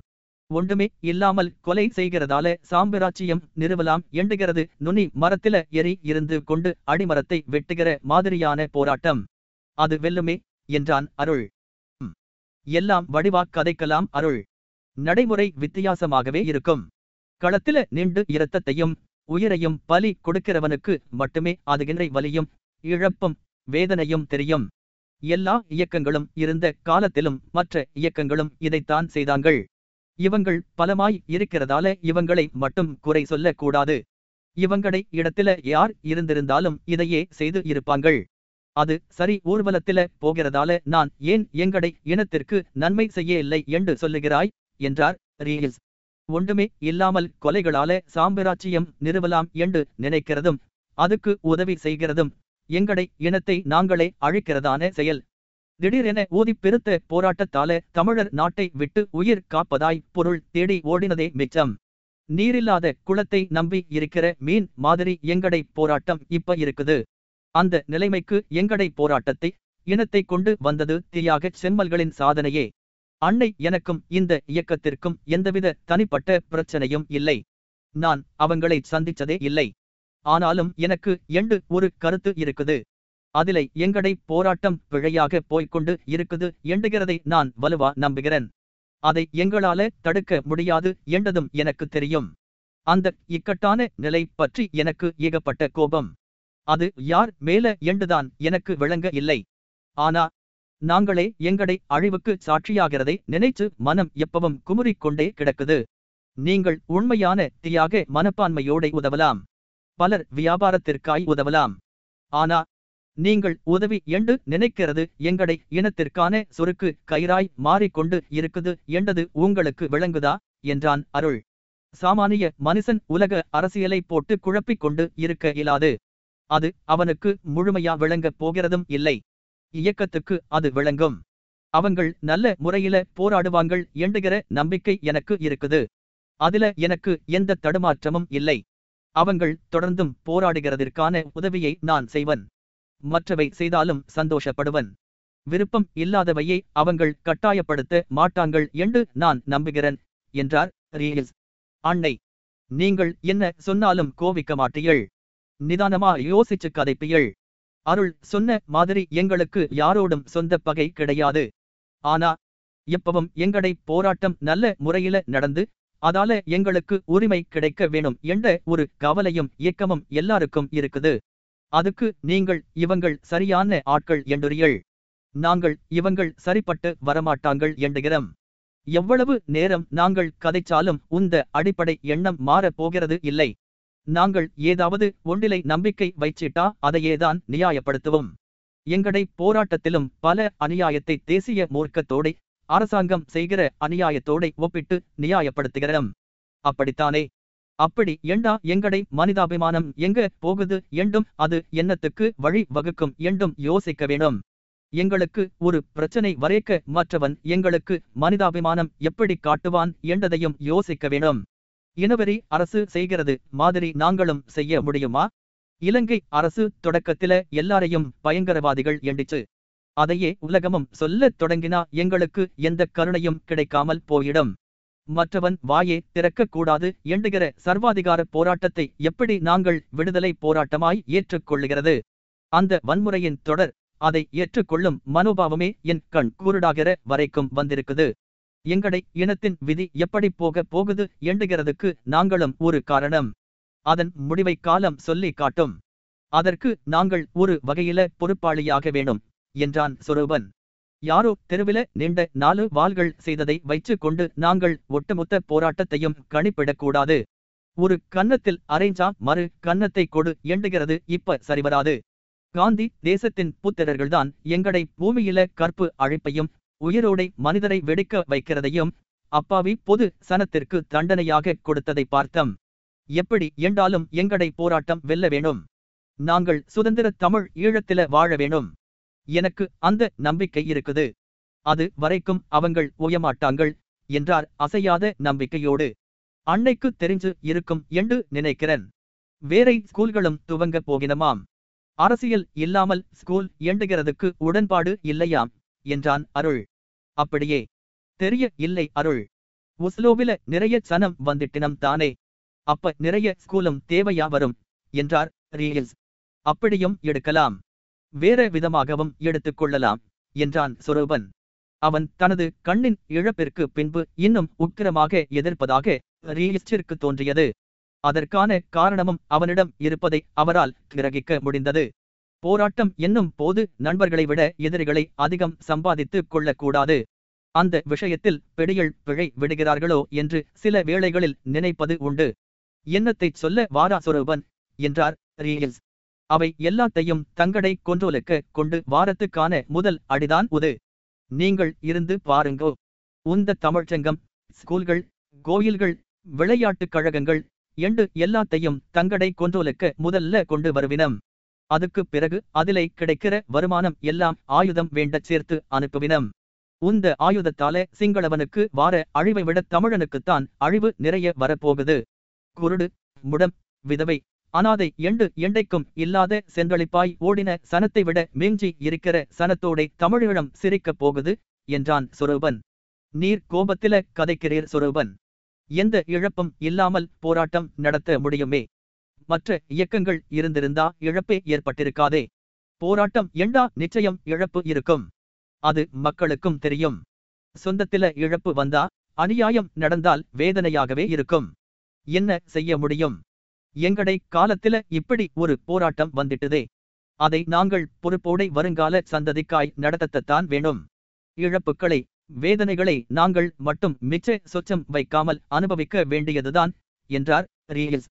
ஒன்றுமே இல்லாமல் கொலை செய்கிறதால சாம்பிராச்சியம் நிறுவலாம் எண்டுகிறது. நுனி மரத்தில எரி இருந்து கொண்டு அடிமரத்தை வெட்டுகிற மாதிரியான போராட்டம். அது வெல்லுமே என்றான் அருள். எல்லாம் வடிவா கதைக்கலாம் அருள். நடைமுறை வித்தியாசமாகவே இருக்கும். களத்தில நின்று இரத்தத்தையும் உயிரையும் பலி கொடுக்கிறவனுக்கு மட்டுமே அதுகின்ற வலியும் இழப்பும் வேதனையும் தெரியும். எல்லா இயக்கங்களும் இருந்த காலத்திலும் மற்ற இயக்கங்களும் இதைத்தான் செய்தாங்கள் இவங்கள் பலமாய் இருக்கிறதால இவங்களை மட்டும் குறை சொல்லக்கூடாது. இவங்களை இவங்கடை இடத்தில யார் இருந்திருந்தாலும் இதையே செய்து இருப்பாங்கள் அது சரி ஊர்வலத்தில போகிறதால நான் ஏன் எங்கடை இனத்திற்கு நன்மை செய்ய இல்லை என்று சொல்லுகிறாய்? என்றார் ரீல்ஸ் ஒன்றுமே இல்லாமல் கொலைகளால சாம்பிராச்சியம் நிறுவலாம் என்று நினைக்கிறதும் அதுக்கு உதவி செய்கிறதும் எங்கடை இனத்தை நாங்களே அழிக்கிறதான செயல். திடீரென ஊதி பெருத்த போராட்டத்தால தமிழர் நாட்டை விட்டு உயிர் காப்பதாய் பொருள் தேடி ஓடினதே மிச்சம். நீரில்லாத குளத்தை நம்பி இருக்கிற மீன் மாதிரி எங்கடை போராட்டம் இப்ப இருக்குது. அந்த நிலைமைக்கு எங்கடை போராட்டத்தை இனத்தை கொண்டு வந்தது தீயாக செம்மல்களின் சாதனையே. அன்னை எனக்கும் இந்த இயக்கத்திற்கும் எந்தவித தனிப்பட்ட பிரச்சனையும் இல்லை. நான் அவங்களை சந்திச்சதே இல்லை. ஆனாலும் எனக்கு எண்டு ஒரு கருத்து இருக்குது. அதிலை எங்கடை போராட்டம் பிழையாக போய்கொண்டு இருக்குது எண்டுகிறதை நான் வலுவா நம்புகிறேன். அதை எங்களால தடுக்க முடியாது என்றதும் எனக்கு தெரியும். அந்த இக்கட்டான நிலை பற்றி எனக்கு ஏகப்பட்ட கோபம். அது யார் மேல என்றுதான் எனக்கு விளங்க இல்லை. ஆனா நாங்களே எங்கடை அழிவுக்கு சாட்சியாகிறதை நினைச்சு மனம் எப்பவும் குமுறிக்கொண்டே கிடக்குது. நீங்கள் உண்மையான தியாக மனப்பான்மையோட உதவலாம். பலர் வியாபாரத்திற்காய் உதவலாம். ஆனா நீங்கள் உதவி என்று நினைக்கிறது எங்களை இனத்திற்கான சொருக்கு கயிறாய் மாறிக்கொண்டு இருக்குது என்றது உங்களுக்கு விளங்குதா? என்றான் அருள். சாமானிய மனுஷன் உலக அரசியலை போட்டு குழப்பிக் கொண்டு இருக்க இயலாது. அது அவனுக்கு முழுமையா விளங்கப் போகிறதும் இல்லை. இயக்கத்துக்கு அது விளங்கும். அவங்கள் நல்ல முறையில போராடுவாங்கள் எண்டுகிற நம்பிக்கை எனக்கு இருக்குது. அதுல எனக்கு எந்த தடுமாற்றமும் இல்லை. அவங்கள் தொடர்ந்தும் போராடுகிறதற்கான உதவியை நான் செய்வன். மற்றவை செய்தாலும் சந்தோஷப்படுவன். விருப்பம் இல்லாதவையை அவங்கள் கட்டாயப்படுத்த மாட்டாங்கள் என்று நான் நம்புகிறேன் என்றார் ரீல்ஸ் அன்னை நீங்கள் என்ன சொன்னாலும் கோவிக்க மாட்டீள் நிதானமா யோசிச்சு கதைப்பியள் அருள் சொன்ன மாதிரி எங்களுக்கு யாரோடும் சொந்த பகை கிடையாது. ஆனா எப்பவும் எங்கடை போராட்டம் நல்ல முறையில நடந்து அதால எங்களுக்கு உரிமை கிடைக்க வேணும் என்ற ஒரு கவலையும் இயக்கமும் எல்லாருக்கும் இருக்குது. அதுக்கு நீங்கள் இவங்கள் சரியான ஆட்கள் என்றுரியள் நாங்கள் இவங்கள் சரிப்பட்டு வரமாட்டாங்கள் எண்டுகிறோம் எவ்வளவு நேரம் நாங்கள் கதைச்சாலும் உந்த அடிப்படை எண்ணம் மாறப் போகிறது இல்லை. நாங்கள் ஏதாவது ஒன்றிலை நம்பிக்கை வைச்சிட்டா அதையேதான் நியாயப்படுத்துவோம். எங்கடை போராட்டத்திலும் பல அநியாயத்தை தேசிய மூர்க்கத்தோடை அரசாங்கம் செய்கிற அநியாயத்தோடை ஒப்பிட்டு நியாயப்படுத்துகிறோம். அப்படித்தானே? அப்படி எண்டா எங்கடை மனிதாபிமானம் எங்க போகுது என்றும் அது எண்ணத்துக்கு வழி வகுக்கும் என்றும் யோசிக்க வேணும் எங்களுக்கு ஒரு பிரச்சனை வரைக்க மற்றவன் எங்களுக்கு மனிதாபிமானம் எப்படி காட்டுவான் என்றதையும் யோசிக்க வேணும் இனவெறி அரசு செய்கிறது மாதிரி நாங்களும் செய்ய முடியுமா? இலங்கை அரசு தொடக்கத்தில எல்லாரையும் பயங்கரவாதிகள் எண்டிச்சு அதையே உலகமும் சொல்லத் தொடங்கினா எங்களுக்கு எந்த கருணையும் கிடைக்காமல் போயிடும். மற்றவன் வாயே திறக்கக் கூடாது எண்டுகிற சர்வாதிகார போராட்டத்தை எப்படி நாங்கள் விடுதலை போராட்டமாய் ஏற்றுக்கொள்ளுகிறது? அந்த வன்முறையின் தொடர் அதை ஏற்றுக்கொள்ளும் மனோபாவமே என் கண் கூருடாகிற வரைக்கும் வந்திருக்குது. எங்கடை இனத்தின் விதி எப்படி போக போகுது எண்டுகிறதுக்கு நாங்களும் ஒரு காரணம். அதன் முடிவை காலம் சொல்லி காட்டும். அதற்கு நாங்கள் ஒரு வகையில பொறுப்பாளியாக வேணும் என்றான் சுரூபன். யாரோ தெருவில நீண்ட நாலு வாள்கள் செய்ததை வைச்சு கொண்டு நாங்கள் ஒட்டுமொத்த போராட்டத்தையும் கணிப்பிடக்கூடாது. ஒரு கன்னத்தில் அரைஞ்சா மறு கன்னத்தை கொடு எண்டுகிறது இப்ப சரிவராது. காந்தி தேசத்தின் புத்திரர்கள்தான் எங்கடை பூமியில கற்பு அழைப்பையும் உயிரோடை மனிதரை வெடிக்க வைக்கிறதையும் அப்பாவி பொது சனத்திற்கு தண்டனையாக கொடுத்ததை பார்த்தம். எப்படி என்றாலும் எங்கடை போராட்டம் வெல்ல வேணும் நாங்கள் சுதந்திர தமிழ் ஈழத்தில வாழ வேணும் எனக்கு அந்த நம்பிக்கை இருக்குது. அது வரைக்கும் அவங்கள் ஓயமாட்டாங்கள் என்றார் அசையாத நம்பிக்கையோடு. அன்னைக்கு தெரிஞ்சு இருக்கும் என்று நினைக்கிறேன். வேறை ஸ்கூல்களும் துவங்க போகினமாம். அரசியல் இல்லாமல் ஸ்கூல் எண்டுகிறதுக்கு உடன்பாடு இல்லையாம் என்றான் அருள். அப்படியே. தெரிய இல்லை அருள். உஸ்லோவில நிறைய சனம் வந்திட்டினம் தானே. அப்ப நிறைய ஸ்கூலும் தேவையா வரும் என்றார் ரீல்ஸ். அப்படியும் எடுக்கலாம். வேற விதமாகவும் எடுத்துக் கொள்ளலாம் என்றான் சுரூபன். அவன் தனது கண்ணின் இழப்பிற்கு பின்பு இன்னும் உக்கிரமாக எதிர்ப்பதாக ரீலிஸ்டிற்கு தோன்றியது. அதற்கான காரணமும் அவனிடம் இருப்பதை அவரால் கிரகிக்க முடிந்தது. போராட்டம் என்னும் போது நண்பர்களை விட எதிரிகளை அதிகம் சம்பாதித்துக் கொள்ளக்கூடாது. அந்த விஷயத்தில் பெடியல் பிழை விடுகிறார்களோ என்று சில வேளைகளில் நினைப்பது உண்டு. என்னத்தைச் சொல்ல வாராசுரூபன் என்றார் ரீல்ஸ். அவை எல்லாத்தையும் தங்கடை கொன்றோலுக்கு கொண்டு வாரத்துக்கான முதல் அடிதான் உது. நீங்கள் இருந்து பாருங்கோ. உந்த தமிழ்ச்சங்கம் ஸ்கூல்கள் கோயில்கள் விளையாட்டுக் கழகங்கள் எண்டு எல்லாத்தையும் தங்கடை கொன்றோலுக்க முதல்ல கொண்டு வருவினம். அதுக்குப் பிறகு அதிலை கிடைக்கிற வருமானம் எல்லாம் ஆயுதம் வேண்ட சேர்த்து அனுப்புவினம். உந்த ஆயுதத்தால சிங்களவனுக்கு வார அழிவை விட தமிழனுக்குத்தான் அழிவு நிறைய வரப்போகுது. குருடு முடம் விதவை அனாதை எண்டு எண்டைக்கும் இல்லாத சென்றளிப்பாய் ஓடின சனத்தை விட மிஞ்சி இருக்கிற சனத்தோடை தமிழீழம் சிரிக்கப் போகுது என்றான் சுரூபன். நீர் கோபத்தில கதைக்கிறீர் சுரூபன். எந்த இழப்பும் இல்லாமல் போராட்டம் நடத்த முடியுமே. மற்ற இயக்கங்கள் இருந்திருந்தா இழப்பே ஏற்பட்டிருக்காதே. போராட்டம் எண்டா நிச்சயம் இழப்பு இருக்கும். அது மக்களுக்கும் தெரியும். சொந்தத்தில இழப்பு வந்தா அநியாயம் நடந்தால் வேதனையாகவே இருக்கும். என்ன செய்ய முடியும்? எங்கடை காலத்தில இப்படி ஒரு போராட்டம் வந்துட்டுதே. அதை நாங்கள் பொறுப்போடை வருங்கால சந்ததிக்காய் நடத்தத்தான் வேணும். இழப்புக்களை வேதனைகளை நாங்கள் மட்டும் மிச்ச சொச்சம் வைக்காமல் அனுபவிக்க வேண்டியதுதான் என்றார் ரீல்ஸ்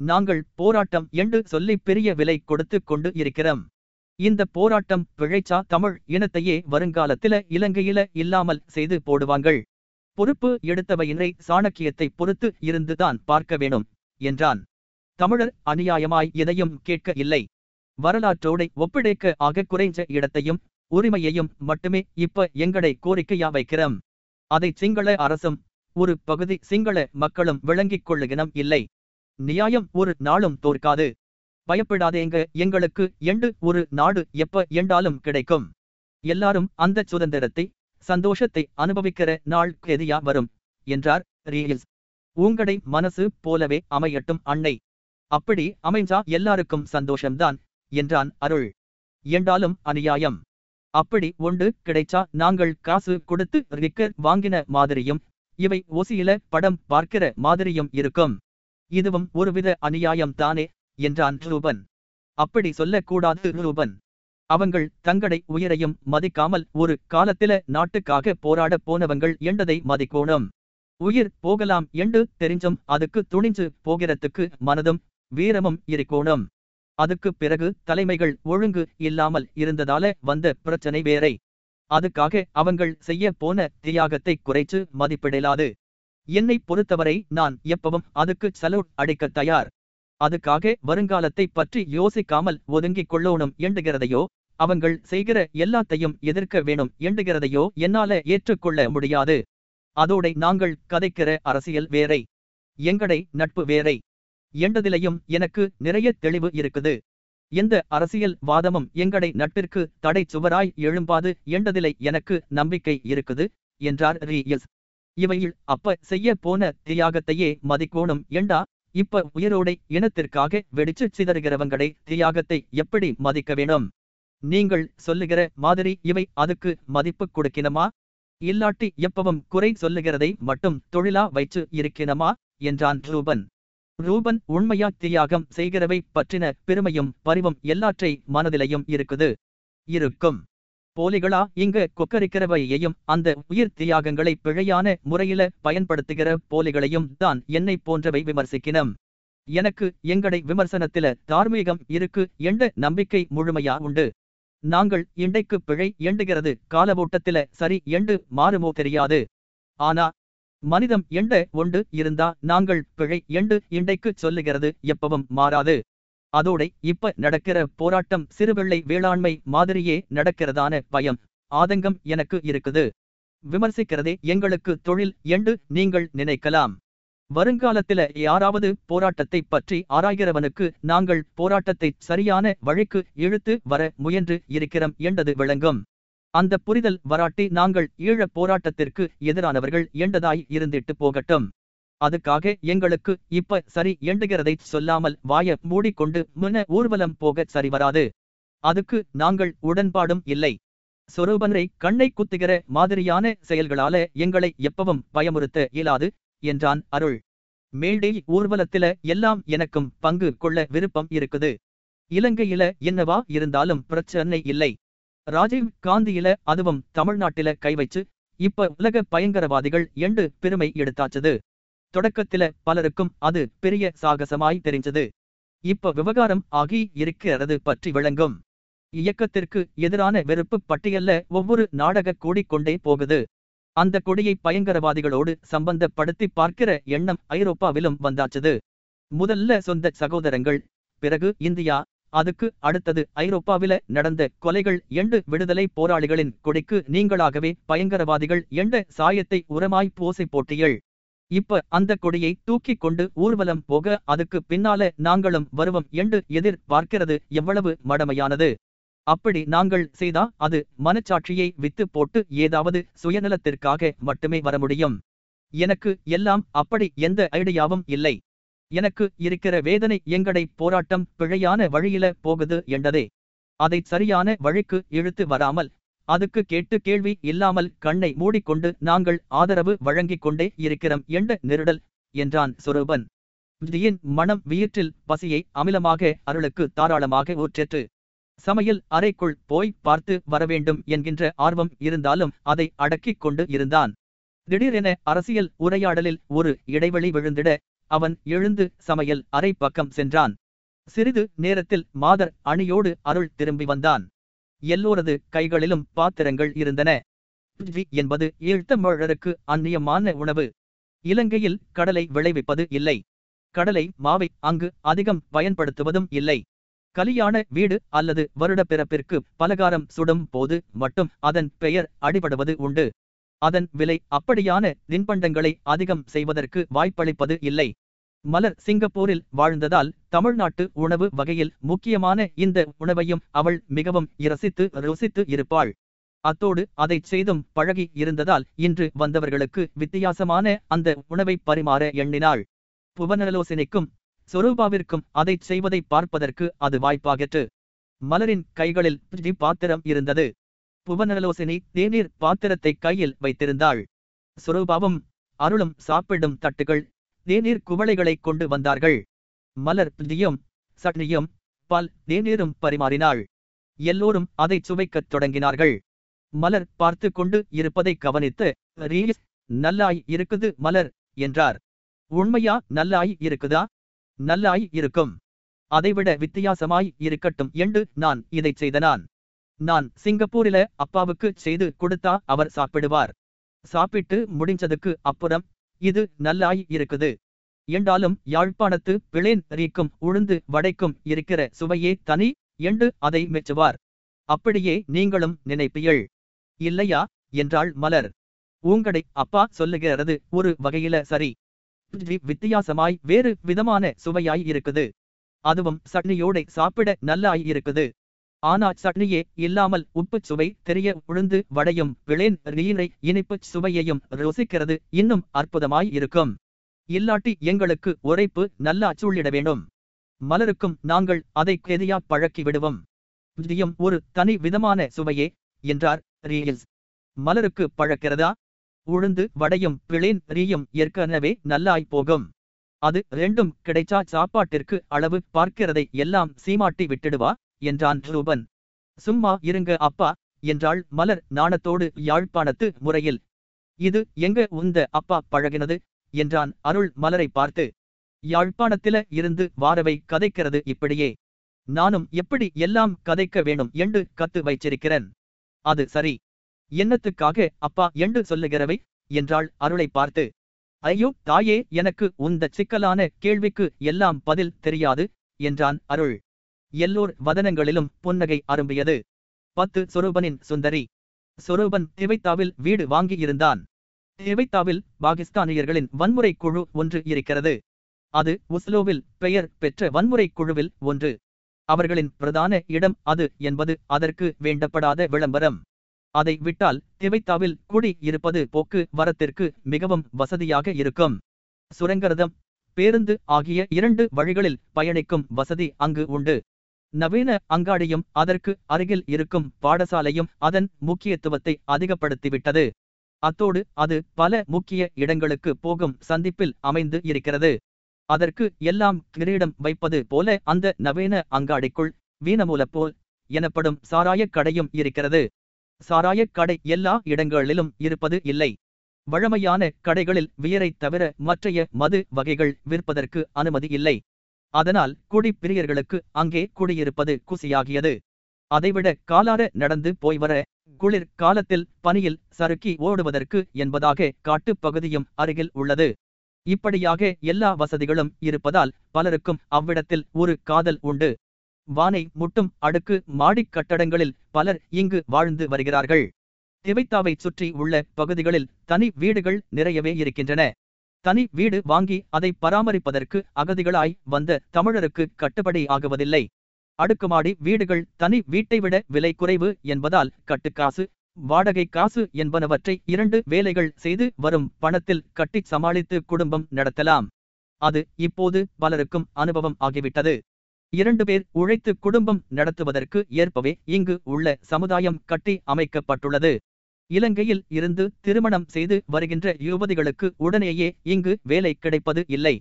நாங்கள் போராட்டம் என்று சொல்லி பெரிய விலை கொடுத்து கொண்டு இருக்கிறோம். இந்த போராட்டம் பிழைச்சா தமிழ் இனத்தையே வருங்காலத்தில இலங்கையில இல்லாமல் செய்து போடுவாங்கள். பொறுப்பு எடுத்தவையினை சாணக்கியத்தை பொறுத்து இருந்துதான் பார்க்க வேணும் என்றான். தமிழர் அநியாயமாய் எதையும் கேட்க இல்லை. வரலாற்றோடை ஒப்பிடைக்க ஆக குறைஞ்ச இடத்தையும் உரிமையையும் மட்டுமே இப்ப எங்களை கோரிக்கையா வைக்கிறோம். அதை சிங்கள அரசும் ஒரு பகுதி சிங்கள மக்களும் விளங்கிக் கொள்ளுகினம் இல்லை. நியாயம் ஒரு நாளும் தோற்காது. பயப்படாதேங்க எங்களுக்கு எண்டு ஒரு நாடு எப்ப எண்டாலும் கிடைக்கும். எல்லாரும் அந்த சுதந்திரத்தை சந்தோஷத்தை அனுபவிக்கிற நாள் எதையா வரும் என்றார் ரீல்ஸ். உங்களை மனசு போலவே அமையட்டும் அன்னை. அப்படி அமைஞ்சா எல்லாருக்கும் சந்தோஷம்தான் என்றான் அருள். என்றாலும் அநியாயம். அப்படி ஒன்று கிடைச்சா நாங்கள் காசு கொடுத்து ரிக்கர் வாங்கின மாதிரியும் இவை ஒசியில படம் பார்க்கிற மாதிரியும் இருக்கும். இதுவும் ஒருவித அநியாயம் தானே என்றான் ரூபன். அப்படி சொல்லக்கூடாது ரூபன். அவங்கள் தங்கடை உயிரையும் மதிக்காமல் ஒரு காலத்தில நாட்டுக்காக போராட போனவங்கள் என்றதை மதிக்கோணும். உயிர் போகலாம் என்று தெரிஞ்சும் அதுக்கு துணிஞ்சு போகிறதுக்கு மனதும் வீரமும் இருக்கோணும் அதுக்கு பிறகு தலைமைகள் ஒழுங்கு இல்லாமல் இருந்ததால வந்த பிரச்சனை வேறை. அதுக்காக அவங்கள் செய்ய போன தியாகத்தை குறைச்சு மதிப்பிடலாது. என்னை பொறுத்தவரை நான் எப்பவும் அதுக்கு சலூட் அடிக்க தயார். அதுக்காக வருங்காலத்தை பற்றி யோசிக்காமல் ஒதுங்கிக் கொள்ளோனும் எண்டுகிறதையோ அவங்கள் செய்கிற எல்லாத்தையும் எதிர்க்க வேணும் எண்டுகிறதையோ என்னால ஏற்றுக்கொள்ள முடியாது. அதோடை நாங்கள் கதைக்கிற அரசியல் வேறை. எங்கடை நட்பு வேறை. என்றதிலையும் எனக்கு நிறைய தெளிவு இருக்குது. எந்த அரசியல் வாதமும் எங்கடை நட்பிற்கு தடை சுவராய் எழும்பாது என்றதிலை எனக்கு நம்பிக்கை இருக்குது என்றார் ரீயஸ் இவையில் அப்ப செய்ய போன தியாகத்தையே மதிக்கோணும் எண்டா இப்ப உயிரோடை இனத்திற்காக வெடிச்சு சிதறுகிறவங்களை தியாகத்தை எப்படி மதிக்க வேணும்? நீங்கள் சொல்லுகிற மாதிரி இவை அதுக்கு மதிப்பு கொடுக்கினமா? இல்லாட்டி எப்பவும் குறை சொல்லுகிறதை மட்டும் தொழிலா வைச்சு இருக்கினமா என்றான் ரூபன். ரூபன் உண்மையா தியாகம் செய்கிறவை பற்றின பெருமையும் பரிவும் எல்லாற்றை மனதிலையும் இருக்குது. இருக்கும். போலிகளா இங்கு கொக்கரிக்கிறவையையும் அந்த உயிர் தியாகங்களை பிழையான முறையில பயன்படுத்துகிற போலிகளையும் தான் என்னை போன்றவை விமர்சிக்கினம். எனக்கு எங்கடை விமர்சனத்தில தார்மீகம் இருக்கு என்ற நம்பிக்கை முழுமையா உண்டு. நாங்கள் இண்டைக்கு பிழை எண்டுகிறது காலவோட்டத்தில சரி எண்டு மாறுமோ தெரியாது. ஆனா மனிதம் எண்ட ஒன்று இருந்தா நாங்கள் பிழை எண்டு இண்டைக்கு சொல்லுகிறது எப்பவும் மாறாது. அதோடை இப்ப நடக்கிற போராட்டம் சிறுவெள்ளை வேளாண்மை மாதிரியே நடக்கிறதான பயம் ஆதங்கம் எனக்கு இருக்குது. விமர்சிக்கிறதே எங்களுக்கு தொழில் என்று நீங்கள் நினைக்கலாம். வருங்காலத்தில யாராவது போராட்டத்தை பற்றி ஆராய்கிறவனுக்கு நாங்கள் போராட்டத்தை சரியான வழிக்கு இழுத்து வர முயன்று இருக்கிறோம் என்றது விளங்கும். அந்த புரிதல் வராட்டி நாங்கள் ஈழப் போராட்டத்திற்கு எதிரானவர்கள் எண்டதாய் இருந்திட்டு போகட்டும். அதுக்காக எங்களுக்கு இப்ப சரி எண்டுகிறதை சொல்லாமல் வாய மூடிக்கொண்டு முன்ன ஊர்வலம் போக சரிவராது அதுக்கு நாங்கள் உடன்பாடும் இல்லை. சொரூபனரை கண்ணை குத்துகிற மாதிரியான செயல்களால எங்களை எப்பவும் பயமுறுத்த இயலாது என்றான் அருள். மேடை ஊர்வலத்தில எல்லாம் எனக்கும் பங்கு கொள்ள விருப்பம் இருக்குது. இலங்கையில என்னவா இருந்தாலும் பிரச்சனை இல்லை. ராஜீவ் காந்தியில அதுவும் தமிழ்நாட்டில கை வச்சு இப்ப உலக பயங்கரவாதிகள் எண்டு பெருமை எடுத்தாச்சது. தொடக்கத்தில பலருக்கும் அது பெரிய சாகசமாய் தெரிஞ்சது. இப்ப விவகாரம் ஆகி இருக்கிறது பற்றி விளங்கும். இயக்கத்திற்கு எதிரான வெறுப்பு பட்டியல்ல ஒவ்வொரு நாடக கூடிக்கொண்டே போகுது. அந்த கொடியை பயங்கரவாதிகளோடு சம்பந்தப்படுத்தி பார்க்கிற எண்ணம் ஐரோப்பாவிலும் வந்தாச்சது. முதல்ல சொந்த சகோதரங்கள் பிறகு இந்தியா அதுக்கு அடுத்தது ஐரோப்பாவில நடந்த கொலைகள் எண்டு விடுதலை போராளிகளின் கொடிக்கு நீங்களாகவே பயங்கரவாதிகள் எண்ட சாயத்தை உரமாய் பூசை போட்டியள் இப்ப அந்த கொடியை தூக்கிக் கொண்டு ஊர்வலம் போக அதுக்கு பின்னால நாங்களும் வருவோம் என்று எதிர் பார்க்கிறது எவ்வளவு மடமையானது. அப்படி நாங்கள் செய்தா அது மனச்சாட்சியை வித்து போட்டு ஏதாவது சுயநலத்திற்காக மட்டுமே வர முடியும். எனக்கு எல்லாம் அப்படி எந்த ஐடியாவும் இல்லை. எனக்கு இருக்கிற வேதனை எங்கடை போராட்டம் பிழையான வழியில போகுது என்றதே. அதை சரியான வழிக்கு இழுத்து வராமல் அதுக்கு கேட்டு கேள்வி இல்லாமல் கண்ணை மூடிக்கொண்டு நாங்கள் ஆதரவு வழங்கிக் கொண்டே இருக்கிறோம் என்ற நெருடல் என்றான் சுரூபன். விதியின் மனம் வீற்றில் பசியை அமிலமாக அருளுக்கு தாராளமாக ஊற்றிற்று சமையல் அறைக்குள் போய் பார்த்து வரவேண்டும் என்கின்ற ஆர்வம் இருந்தாலும் அதை அடக்கிக் கொண்டு இருந்தான். திடீரென அரசியல் உரையாடலில் ஒரு இடைவெளி விழுந்திட அவன் எழுந்து சமையல் அறை பக்கம் சென்றான். சிறிது நேரத்தில் மாதர் அணியோடு அருள் திரும்பி வந்தான். எல்லோரது கைகளிலும் பாத்திரங்கள் இருந்தன. என்பது ஈழ்த்தமிழருக்கு அந்நியமான உணவு. இலங்கையில் கடலை விளைவிப்பது இல்லை. கடலை மாவை அங்கு அதிகம் பயன்படுத்துவதும் இல்லை. கலியாண வீடு அல்லது வருட பிறப்பிற்கு பலகாரம் சுடும் போது மட்டும் அதன் பெயர் அடிபடுவது உண்டு. அதன் விலை அப்படியான தின்பண்டங்களை அதிகம் செய்வதற்கு வாய்ப்பளிப்பது இல்லை. மலர் சிங்கப்பூரில் வாழ்ந்ததால் தமிழ்நாட்டு உணவு வகையில் முக்கியமான இந்த உணவையும் அவள் மிகவும் இரசித்து ருசித்து இருப்பாள். அத்தோடு அதைச் செய்தும் பழகி இருந்ததால் இன்று வந்தவர்களுக்கு வித்தியாசமான அந்த உணவை பரிமாற எண்ணினாள். புவனலோசனைக்கும் சொரூபாவிற்கும் அதைச் செய்வதை பார்ப்பதற்கு அது வாய்ப்பாகற்று. மலரின் கைகளில் பாத்திரம் இருந்தது. புவனலோசினி தேநீர் பாத்திரத்தை கையில் வைத்திருந்தாள். சுரூபாவும் அருளும் சாப்பிடும் தட்டுகள் தேநீர் குவளைகளைக் கொண்டு வந்தார்கள். மலர் பிஜியும் சட்னியும் பால் தேநீரும் பரிமாறினாள். எல்லோரும் அதைச் சுவைக்கத் தொடங்கினார்கள். மலர் பார்த்து கொண்டு இருப்பதை கவனித்து ரீஸ் நல்லாய் இருக்குது மலர் என்றார். உண்மையா நல்லாய் இருக்குதா? நல்லாய் இருக்கும். அதைவிட வித்தியாசமாய் இருக்கட்டும். என்று நான் இதைச் செய்தனான். நான் சிங்கப்பூரில அப்பாவுக்கு செய்து கொடுத்தா அவர் சாப்பிடுவார். சாப்பிட்டு முடிஞ்சதுக்கு அப்புறம் இது நல்லாய் இருக்குது. என்றாலும் யாழ்ப்பாணத்து பிளேன் ரீக்கும் உளுந்து வடைக்கும் இருக்கிற சுவையே தனி என்று அதை மெச்சுவார். அப்படியே நீங்களும் நினைப்பீள். இல்லையா? என்றாள் மலர். உங்கடை அப்பா சொல்லுகிறது ஒரு வகையில சரி. வித்தியாசமாய் வேறு விதமான சுவையாய் இருக்குது. அதுவும் சட்னியோட சாப்பிட நல்லாய் இருக்குது. ஆனா சட்னியே இல்லாமல் உப்புச் சுவை தெரிய உளுந்து வடையும் பிளேன் நீரை இனிப்புச் சுவையையும் ருசிக்கிறது இன்னும் அற்புதமாய் இருக்கும். இல்லாட்டி எங்களுக்கு உரைப்பு நல்லா சூழிட வேண்டும். மலருக்கும் நாங்கள் அதை கெதியா பழக்கி விடுவோம். ஒரு தனி விதமான சுவையே என்றார் ரீல்ஸ் மலருக்கு பழக்கிறதா? உளுந்து வடையும் பிளேன் ரீயும் ஏற்கனவே நல்லாய் போகும். அது ரெண்டும் கிடைச்சா சாப்பாட்டிற்கு அளவு பார்க்கிறதை எல்லாம் சீமாட்டி விட்டுடுவா? என்றான் ரூபன். சும்மா இருங்க அப்பா என்றாள் மலர் நாணத்தோடு யாழ்ப்பாணத்து முறையில். இது எங்க உந்த அப்பா பழகினது? என்றான் அருள் மலரை பார்த்து. யாழ்ப்பாணத்தில இருந்து வாரவை கதைக்கிறது இப்படியே. நானும் எப்படி எல்லாம் கதைக்க வேணும் என்று கத்து வைச்சிருக்கிறேன் அது சரி. என்னத்துக்காக அப்பா என்று சொல்லுகிறவை? என்றாள் அருளை பார்த்து. ஐயோ தாயே எனக்கு உந்த சிக்கலான கேள்விக்கு எல்லாம் பதில் தெரியாது என்றான் அருள். எல்லோர் வதனங்களிலும் புன்னகை அரும்பியது. பத்து சொரூபனின் சுந்தரி. சொரூபன் திவைத்தாவில் வீடு வாங்கியிருந்தான். திவைத்தாவில் பாகிஸ்தானியர்களின் வன்முறை குழு ஒன்று இருக்கிறது. அது உஸ்லோவில் பெயர் பெற்ற வன்முறை குழுவில் ஒன்று. அவர்களின் பிரதான இடம் அது என்பது அதற்கு வேண்டப்படாத விளம்பரம். அதை விட்டால் திவைத்தாவில் குடி இருப்பது போக்கு வரத்திற்கு மிகவும் வசதியாக இருக்கும். சுரங்கரதம் பேருந்து ஆகிய இரண்டு வழிகளில் பயணிக்கும் வசதி அங்கு உண்டு. நவீன அங்காடியும் அதற்கு அருகில் இருக்கும் பாடசாலையும் அதன் முக்கியத்துவத்தை அதிகப்படுத்திவிட்டது. அத்தோடு அது பல முக்கிய இடங்களுக்கு போகும் சந்திப்பில் அமைந்து இருக்கிறது. அதற்கு எல்லாம் கிரீடம் வைப்பது போல அந்த நவீன அங்காடிக்குள் வீணமூலப் போல் எனப்படும் சாராயக் கடையும் இருக்கிறது. சாராயக் கடை எல்லா இடங்களிலும் இருப்பது இல்லை. வழமையான கடைகளில் வியரைத் தவிர மற்றைய மது வகைகள் விற்பதற்கு அனுமதி இல்லை. அதனால் குடிப்பிரியர்களுக்கு அங்கே குடியிருப்பது குசியாகியது. அதைவிட காலார நடந்து போய் வர குளிர் காலத்தில் பனியில் சறுக்கி ஓடுவதற்கு என்பதாக காட்டுப் பகுதியும் அருகில் உள்ளது. இப்படியாக எல்லா வசதிகளும் இருப்பதால் பலருக்கும் அவ்விடத்தில் ஒரு காதல் உண்டு. வானை முட்டும் அடுக்கு மாடிக் கட்டடங்களில் பலர் இங்கு வாழ்ந்து வருகிறார்கள். திவைத்தாவைச் சுற்றி உள்ள பகுதிகளில் தனி வீடுகள் நிறையவே இருக்கின்றன. தனி வீடு வாங்கி அதை பராமரிப்பதற்கு அகதிகளாய் வந்த தமிழருக்கு கட்டுப்படி ஆகுவதில்லை. அடுக்குமாடி வீடுகள் தனி வீட்டை விட விலை குறைவு என்பதால் கட்டுக்காசு வாடகை காசு என்பனவற்றை இரண்டு வேலைகள் செய்து வரும் பணத்தில் கட்டிச் சமாளித்து குடும்பம் நடத்தலாம். அது இப்போது பலருக்கும் அனுபவம் ஆகிவிட்டது. இரண்டு பேர் உழைத்து குடும்பம் நடத்துவதற்கு ஏற்பவே இங்கு உள்ள சமுதாயம் கட்டி அமைக்கப்பட்டுள்ளது. இலங்கையில் இருந்து திருமணம் செய்து வருகின்ற யுவதிகளுக்கு உடனேயே இங்கு வேலை கிடைப்பது இல்லை.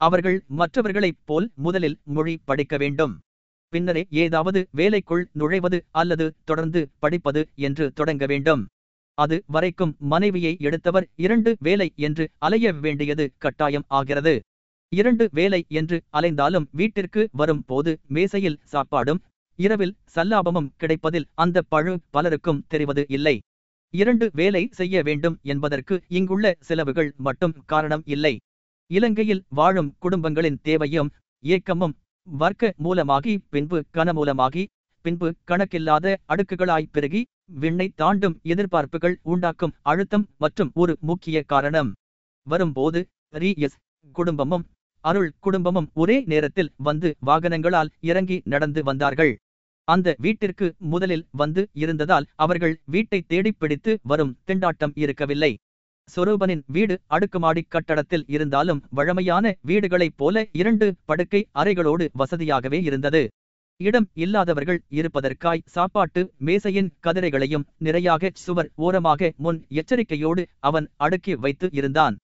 அவர்கள் மற்றவர்களைப் போல் முதலில் மொழி படிக்க வேண்டும். பின்னரே ஏதாவது வேலைக்குள் நுழைவது அல்லது தொடர்ந்து படிப்பது என்று தொடங்க வேண்டும். அது வரைக்கும் மனைவியை எடுத்தவர் இரண்டு வேலை என்று அலைய வேண்டியது கட்டாயம் ஆகிறது. இரண்டு வேலை என்று அலைந்தாலும் வீட்டிற்கு வரும் போது மேசையில் சாப்பாடும் இரவில் சல்லாபமும் கிடைப்பதில் அந்த பழு பலருக்கும் தெரிவது இல்லை. இரண்டு வேலை செய்ய வேண்டும் என்பதற்கு இங்குள்ள செலவுகள் மட்டும் காரணம் இல்லை. இலங்கையில் வாழும் குடும்பங்களின் தேவையும் ஏக்கமும் வர்க்க மூலமாகி பின்பு கனமூலமாகி பின்பு கணக்கில்லாத அடுக்குகளாய் பெருகி விண்ணை தாண்டும் எதிர்பார்ப்புகள் உண்டாக்கும் அழுத்தம் மற்றும் ஒரு முக்கிய காரணம். வரும்போது ரிஎஸ் குடும்பமும் அருள் குடும்பமும் ஒரே நேரத்தில் வந்து வாகனங்களால் இறங்கி நடந்து வந்தார்கள். அந்த வீட்டிற்கு முதலில் வந்து இருந்ததால் அவர்கள் வீட்டை தேடிப் பிடித்து வரும் திண்டாட்டம் இருக்கவில்லை. சொரூபனின் வீடு அடுக்குமாடி கட்டடத்தில் இருந்தாலும் வழமையான வீடுகளைப் போல இரண்டு படுக்கை அறைகளோடு வசதியாகவே இருந்தது. இடம் இல்லாதவர்கள் இருப்பதற்காய் சாப்பாட்டு மேசையின் கதிரைகளையும் நிறையாக சுவர் ஓரமாக முன் எச்சரிக்கையோடு அவன் அடுக்கி வைத்து இருந்தான்.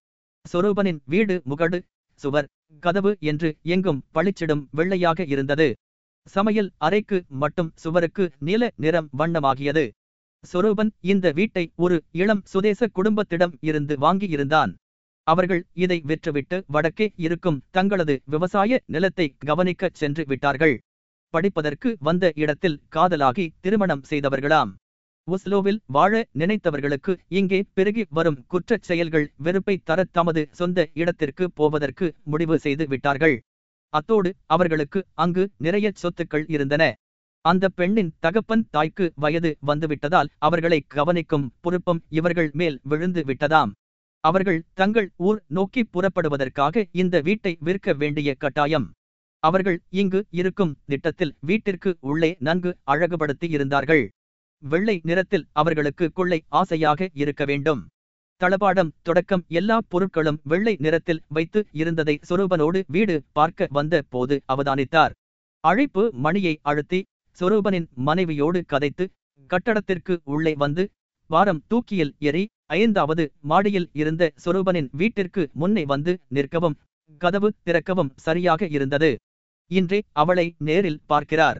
சொரூபனின் வீடு முகடு சுவர் கதவு என்று எங்கும் பளிச்சிடும் வெள்ளையாக இருந்தது. சமையல் அறைக்கு மட்டும் சுவருக்கு நீல நிறம் வண்ணமாகியது. சொரூபன் இந்த வீட்டை ஒரு இளம் சுதேச குடும்பத்திடம் இருந்து வாங்கியிருந்தான். அவர்கள் இதை விற்றுவிட்டு வடக்கே இருக்கும் தங்களது விவசாய நிலத்தை கவனிக்கச் சென்று விட்டார்கள். படிப்பதற்கு வந்த இடத்தில் காதலாகி திருமணம் செய்தவர்களாம். ஒஸ்லோவில் வாழ நினைத்தவர்களுக்கு இங்கே பெருகி வரும் குற்றச் செயல்கள் வெறுப்பை தர தமது சொந்த இடத்திற்கு போவதற்கு முடிவு செய்து விட்டார்கள். அத்தோடு அவர்களுக்கு அங்கு நிறைய சொத்துக்கள் இருந்தன. அந்த பெண்ணின் தகப்பன் தாய்க்கு வயது வந்துவிட்டதால் அவர்களை கவனிக்கும் பொறுப்பும் இவர்கள் மேல் விழுந்து விட்டதாம். அவர்கள் தங்கள் ஊர் நோக்கி புறப்படுவதற்காக இந்த வீட்டை விற்க வேண்டிய கட்டாயம். அவர்கள் இங்கு இருக்கும் திட்டத்தில் வீட்டிற்கு உள்ளே நன்கு அழகுபடுத்தி இருந்தார்கள். வெள்ளை நிறத்தில் அவர்களுக்கு கொள்ளை ஆசையாக இருக்க வேண்டும். தளபாடம் தொடக்கம் எல்லா பொருட்களும் வெள்ளை நிறத்தில் வைத்து இருந்ததை சொரூபனோடு வீடு பார்க்க வந்த போது அவதானித்தார். அழைப்பு மணியை அழுத்தி சொரூபனின் மனைவியோடு கதைத்து கட்டடத்திற்கு உள்ளே வந்து வாரம் தூக்கியில் எறி ஐந்தாவது மாடியில் இருந்த சொரூபனின் வீட்டிற்கு முன்னே வந்து நிற்கவும் கதவு திறக்கவும் சரியாக இருந்தது. இன்றே அவளை நேரில் பார்க்கிறார்.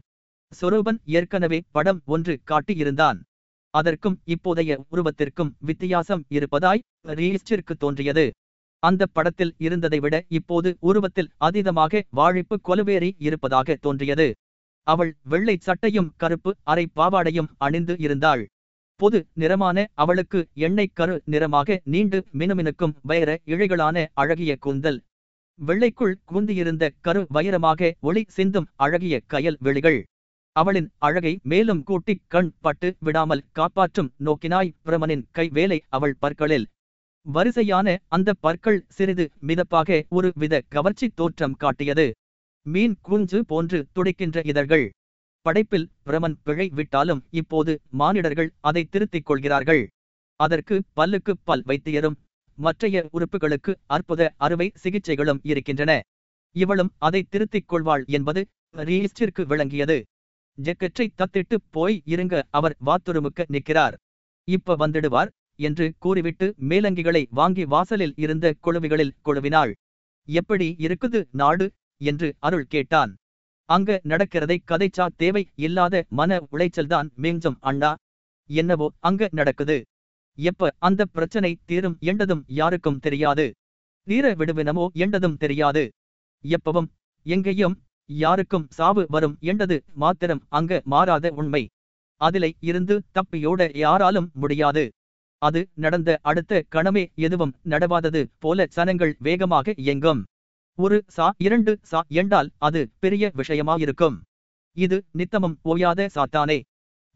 சொரூபன் ஏற்கனவே படம் ஒன்று காட்டியிருந்தான். அதற்கும் இப்போதைய உருவத்திற்கும் வித்தியாசம் இருப்பதாய் ரீஸ்டிற்கு தோன்றியது. அந்த படத்தில் இருந்ததை விட இப்போது உருவத்தில் அதீதமாக வாழிப்பு கொலுவேறி இருப்பதாக தோன்றியது. அவள் வெள்ளை சட்டையும் கருப்பு அரை பாவாடையும் அணிந்து இருந்தாள். பொது நிறமான அவளுக்கு எண்ணெய் கரு நிறமாக நீண்டு மினுமினுக்கும் வைர இழைகளான அழகிய கூந்தல். வெள்ளைக்குள் கூந்தியிருந்த கரு வைரமாக ஒளி சிந்தும் அழகிய கயல் வெளிகள். அவளின் அழகை மேலும் கூட்டிக் கண் பட்டு விடாமல் காப்பாற்றும் நோக்கினாய் பிரமனின் கை வேலை அவள் பற்களில். வரிசையான அந்த பற்கள் சிறிது மிதப்பாக ஒரு வித கவர்ச்சி தோற்றம் காட்டியது. மீன் குஞ்சு போன்று துடிக்கின்ற இதழ்கள். படைப்பில் பிரமன் பிழை விட்டாலும் இப்போது மானிடர்கள் அதை திருத்திக் கொள்கிறார்கள். அதற்கு பல்லுக்கு பல் வைத்தியரும் மற்றைய உறுப்புகளுக்கு அற்புத அறுவை சிகிச்சைகளும் இருக்கின்றன. இவளும் அதை திருத்திக் கொள்வாள் என்பது ரீஸ்டிற்கு விளங்கியது. ஜெக்கற்றை தத்திட்டு போய் இருங்க அவர் வாத்துருமுக்க நிற்கிறார். இப்ப வந்துடுவார் என்று கூறிவிட்டு மேலங்கிகளை வாங்கி வாசலில் இருந்த குழுவிகளில் குழுவினாள். எப்படி இருக்குது நாடு? என்று அருள் கேட்டான். அங்க நடக்கிறதை கதைச்சா தேவை இல்லாத மன உளைச்சல்தான் மேஞ்சம் அண்ணா. என்னவோ அங்க நடக்குது. எப்ப அந்த பிரச்சனை தீரும் என்றதும் யாருக்கும் தெரியாது. தீர விடுவினமோ என்றதும் தெரியாது. எப்பவும் எங்கேயும் யாருக்கும் சாவு வரும் என்றது மாத்திரம் அங்க மாறாத உண்மை. அதிலை இருந்து தப்பியோட யாராலும் முடியாது. அது நடந்த அடுத்த கணமே எதுவும் நடவாதது போல சனங்கள் வேகமாக இயங்கும். ஒரு சா இரண்டு சா என்றால் அது பெரிய விஷயமாயிருக்கும். இது நித்தமும் ஓயாத சாத்தானே.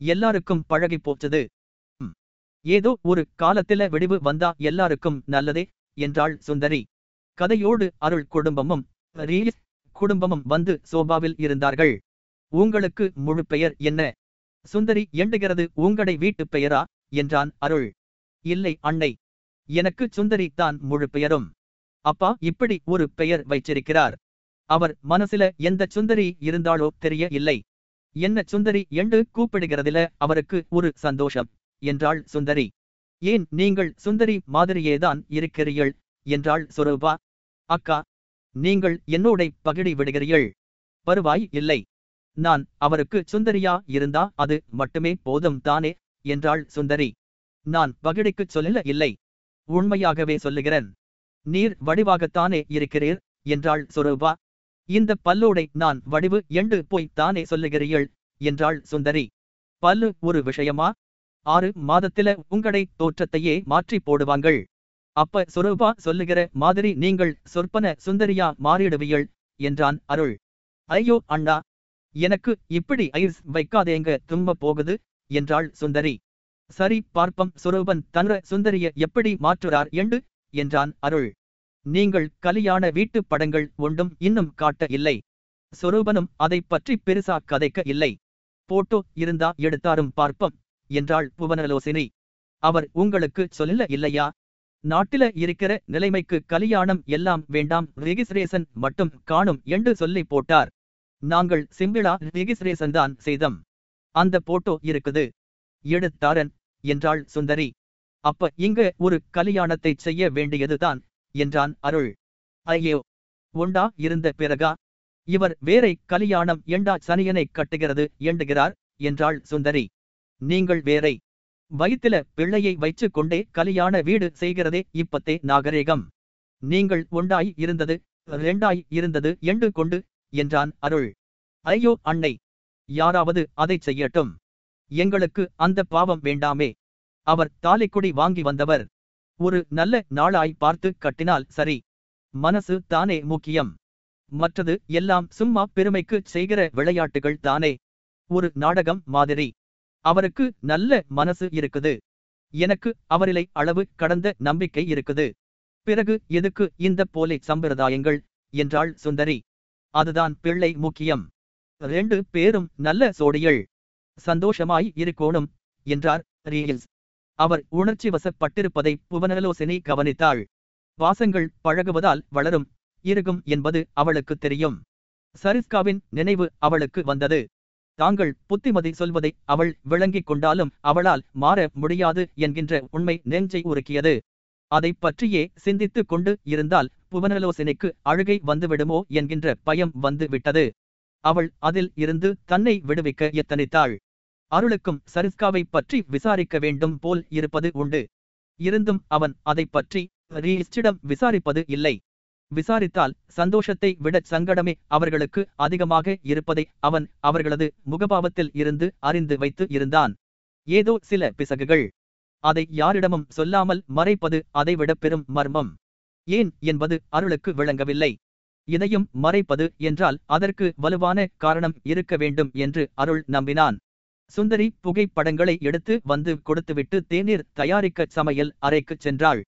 எல்லாருக்கும் பழகி போச்சது. ஏதோ ஒரு காலத்தில வெடிவு வந்தா எல்லாருக்கும் நல்லதே என்றாள் சுந்தரி. கதையோடு அருள் குடும்பமும். குடும்பமும் வந்து சோபாவில் இருந்தார்கள். உங்களுக்கு முழு பெயர் என்ன? சுந்தரி எண்டுகிறது உங்களை வீட்டு பெயரா? என்றான் அருள். இல்லை அன்னை. எனக்கு சுந்தரி தான் முழு பெயரும். அப்பா இப்படி ஒரு பெயர் வைச்சிருக்கிறார் அவர் மனசில எந்த சுந்தரி இருந்தாலோ தெரிய இல்லை என்ன சுந்தரி என்று கூப்பிடுகிறதில அவருக்கு ஒரு சந்தோஷம் என்றாள் சுந்தரி. ஏன் நீங்கள் சுந்தரி மாதிரியேதான் இருக்கிறீர்கள்? என்றாள் சுரூபா. அக்கா நீங்கள் என்னோடை பகிடி விடுகிறீர்கள். பருவாய் இல்லை. நான் அவருக்கு சுந்தரியா இருந்தா அது மட்டுமே போதும் தானே என்றாள் சுந்தரி. நான் பகிடிக்குச் சொல்லல இல்லை. உண்மையாகவே சொல்லுகிறேன். நீர் வடிவாகத்தானே இருக்கிறீர் என்றாள் சுரூபா. இந்த பல்லோடை நான் வடிவு எண்டு போய் தானே சொல்லுகிறீள் என்றாள் சுந்தரி. பல்லு ஒரு விஷயமா? ஆறு மாதத்தில உங்களை தோற்றத்தையே மாற்றி போடுவாங்கள். அப்ப சொரூபா சொல்லுகிற மாதிரி நீங்கள் சொற்பன சுந்தரியா மாறிடுவீள் என்றான் அருள். ஐயோ அண்ணா எனக்கு இப்படி ஐஸ் வைக்காதேங்க தும்ப போகுது என்றாள் சுந்தரி. சரி பார்ப்பம் சுரூபன் தன்ற சுந்தரிய எப்படி மாற்றுறார் என்று என்றான் அருள். நீங்கள் கலியாண வீட்டுப் படங்கள் ஒன்றும் இன்னும் காட்ட இல்லை. சொரூபனும் அதைப் பற்றி பெருசா கதைக்க இல்லை. போட்டோ இருந்தா எடுத்தாரும் பார்ப்பம் என்றாள் புவனலோசினி. அவர் உங்களுக்கு சொல்லல இல்லையா? நாட்டில இருக்கிற நிலைமைக்கு கலியாணம் எல்லாம் வேண்டாம் ரிஜிஸ்ட்ரேஷன் மட்டும் காணும் என்று சொல்லி போட்டார். நாங்கள் சிம்பிளா ரிஜிஸ்ட்ரேஷன் தான் செய்தம். அந்த போட்டோ இருக்குது. எடுத்தாரன் என்றாள் சுந்தரி. அப்ப இங்க ஒரு கல்யாணத்தை செய்ய வேண்டியதுதான் என்றான் அருள். ஐயோ உண்டா இருந்த பிறகா? இவர் வேறை கலியாணம் எண்டா சனியனை கட்டுகிறது எண்டுகிறார் என்றாள் சுந்தரி. நீங்கள் வேறை வயிற்றில பிள்ளையை வைச்சு கொண்டே கலியாண வீடு செய்கிறதே இப்பத்தே நாகரீகம். நீங்கள் ஒண்டாய் இருந்தது ரெண்டாய் இருந்தது எண்டு கொண்டு என்றான் அருள். ஐயோ அன்னை யாராவது அதைச் செய்யட்டும். எங்களுக்கு அந்த பாவம் வேண்டாமே. அவர் தாலிக்குடி வாங்கி வந்தவர். ஒரு நல்ல நாளாய் பார்த்து கட்டினால் சரி. மனசு தானே முக்கியம். மற்றது எல்லாம் சும்மா பெருமைக்கு செய்கிற விளையாட்டுகள் தானே. ஒரு நாடகம் மாதிரி. அவருக்கு நல்ல மனசு இருக்குது. எனக்கு அவரிலை அளவு கடந்த நம்பிக்கை இருக்குது. பிறகு எதுக்கு இந்த போலி சம்பிரதாயங்கள்? என்றாள் சுந்தரி. அதுதான் பிள்ளை முக்கியம். ரெண்டு பேரும் நல்ல சோடிகள். சந்தோஷமாய் இருக்கோணும் என்றார் ரீல்ஸ். அவர் உணர்ச்சி வசப்பட்டிருப்பதை புவனலோசினி கவனித்தாள். வாசங்கள் பழகுவதால் வளரும் இருக்கும் என்பது அவளுக்கு தெரியும். சரிஸ்காவின் நினைவு அவளுக்கு வந்தது. தாங்கள் புத்திமதி சொல்வதை அவள் விளங்கிக் கொண்டாலும் அவளால் மாற முடியாது என்கின்ற உண்மை நெஞ்சை உருக்கியது. அதைப் பற்றியே சிந்தித்துக் கொண்டு இருந்தால் புவனலோசனைக்கு அழுகை வந்துவிடுமோ என்கின்ற பயம் வந்து விட்டது அவள் அதில் இருந்து தன்னை விடுவிக்க எத்தனித்தாள்? அருளுக்கும் சரிஸ்காவைப் பற்றி விசாரிக்க வேண்டும் போல் இருப்பது உண்டு. இருந்தும் அவன் அதைப் பற்றி ரீஸ்டிடம் விசாரிப்பது இல்லை. விசாரித்தால் சந்தோஷத்தை விட சங்கடமே அவர்களுக்கு அதிகமாக இருப்பதை அவன் அவர்களது முகபாவத்தில் இருந்து அறிந்து வைத்து இருந்தான். ஏதோ சில பிசகுகள். அதை யாரிடமும் சொல்லாமல் மறைப்பது அதைவிட பெரும் மர்மம். ஏன் என்பது அருளுக்கு விளங்கவில்லை. இதையும் மறைப்பது என்றால் அதற்கு வலுவான காரணம் இருக்க வேண்டும் என்று அருள் நம்பினான். சுந்தரி புகைப்படங்களை எடுத்து வந்து கொடுத்துவிட்டு தேநீர் தயாரிக்க சமையல் அறைக்குச் சென்றாள்.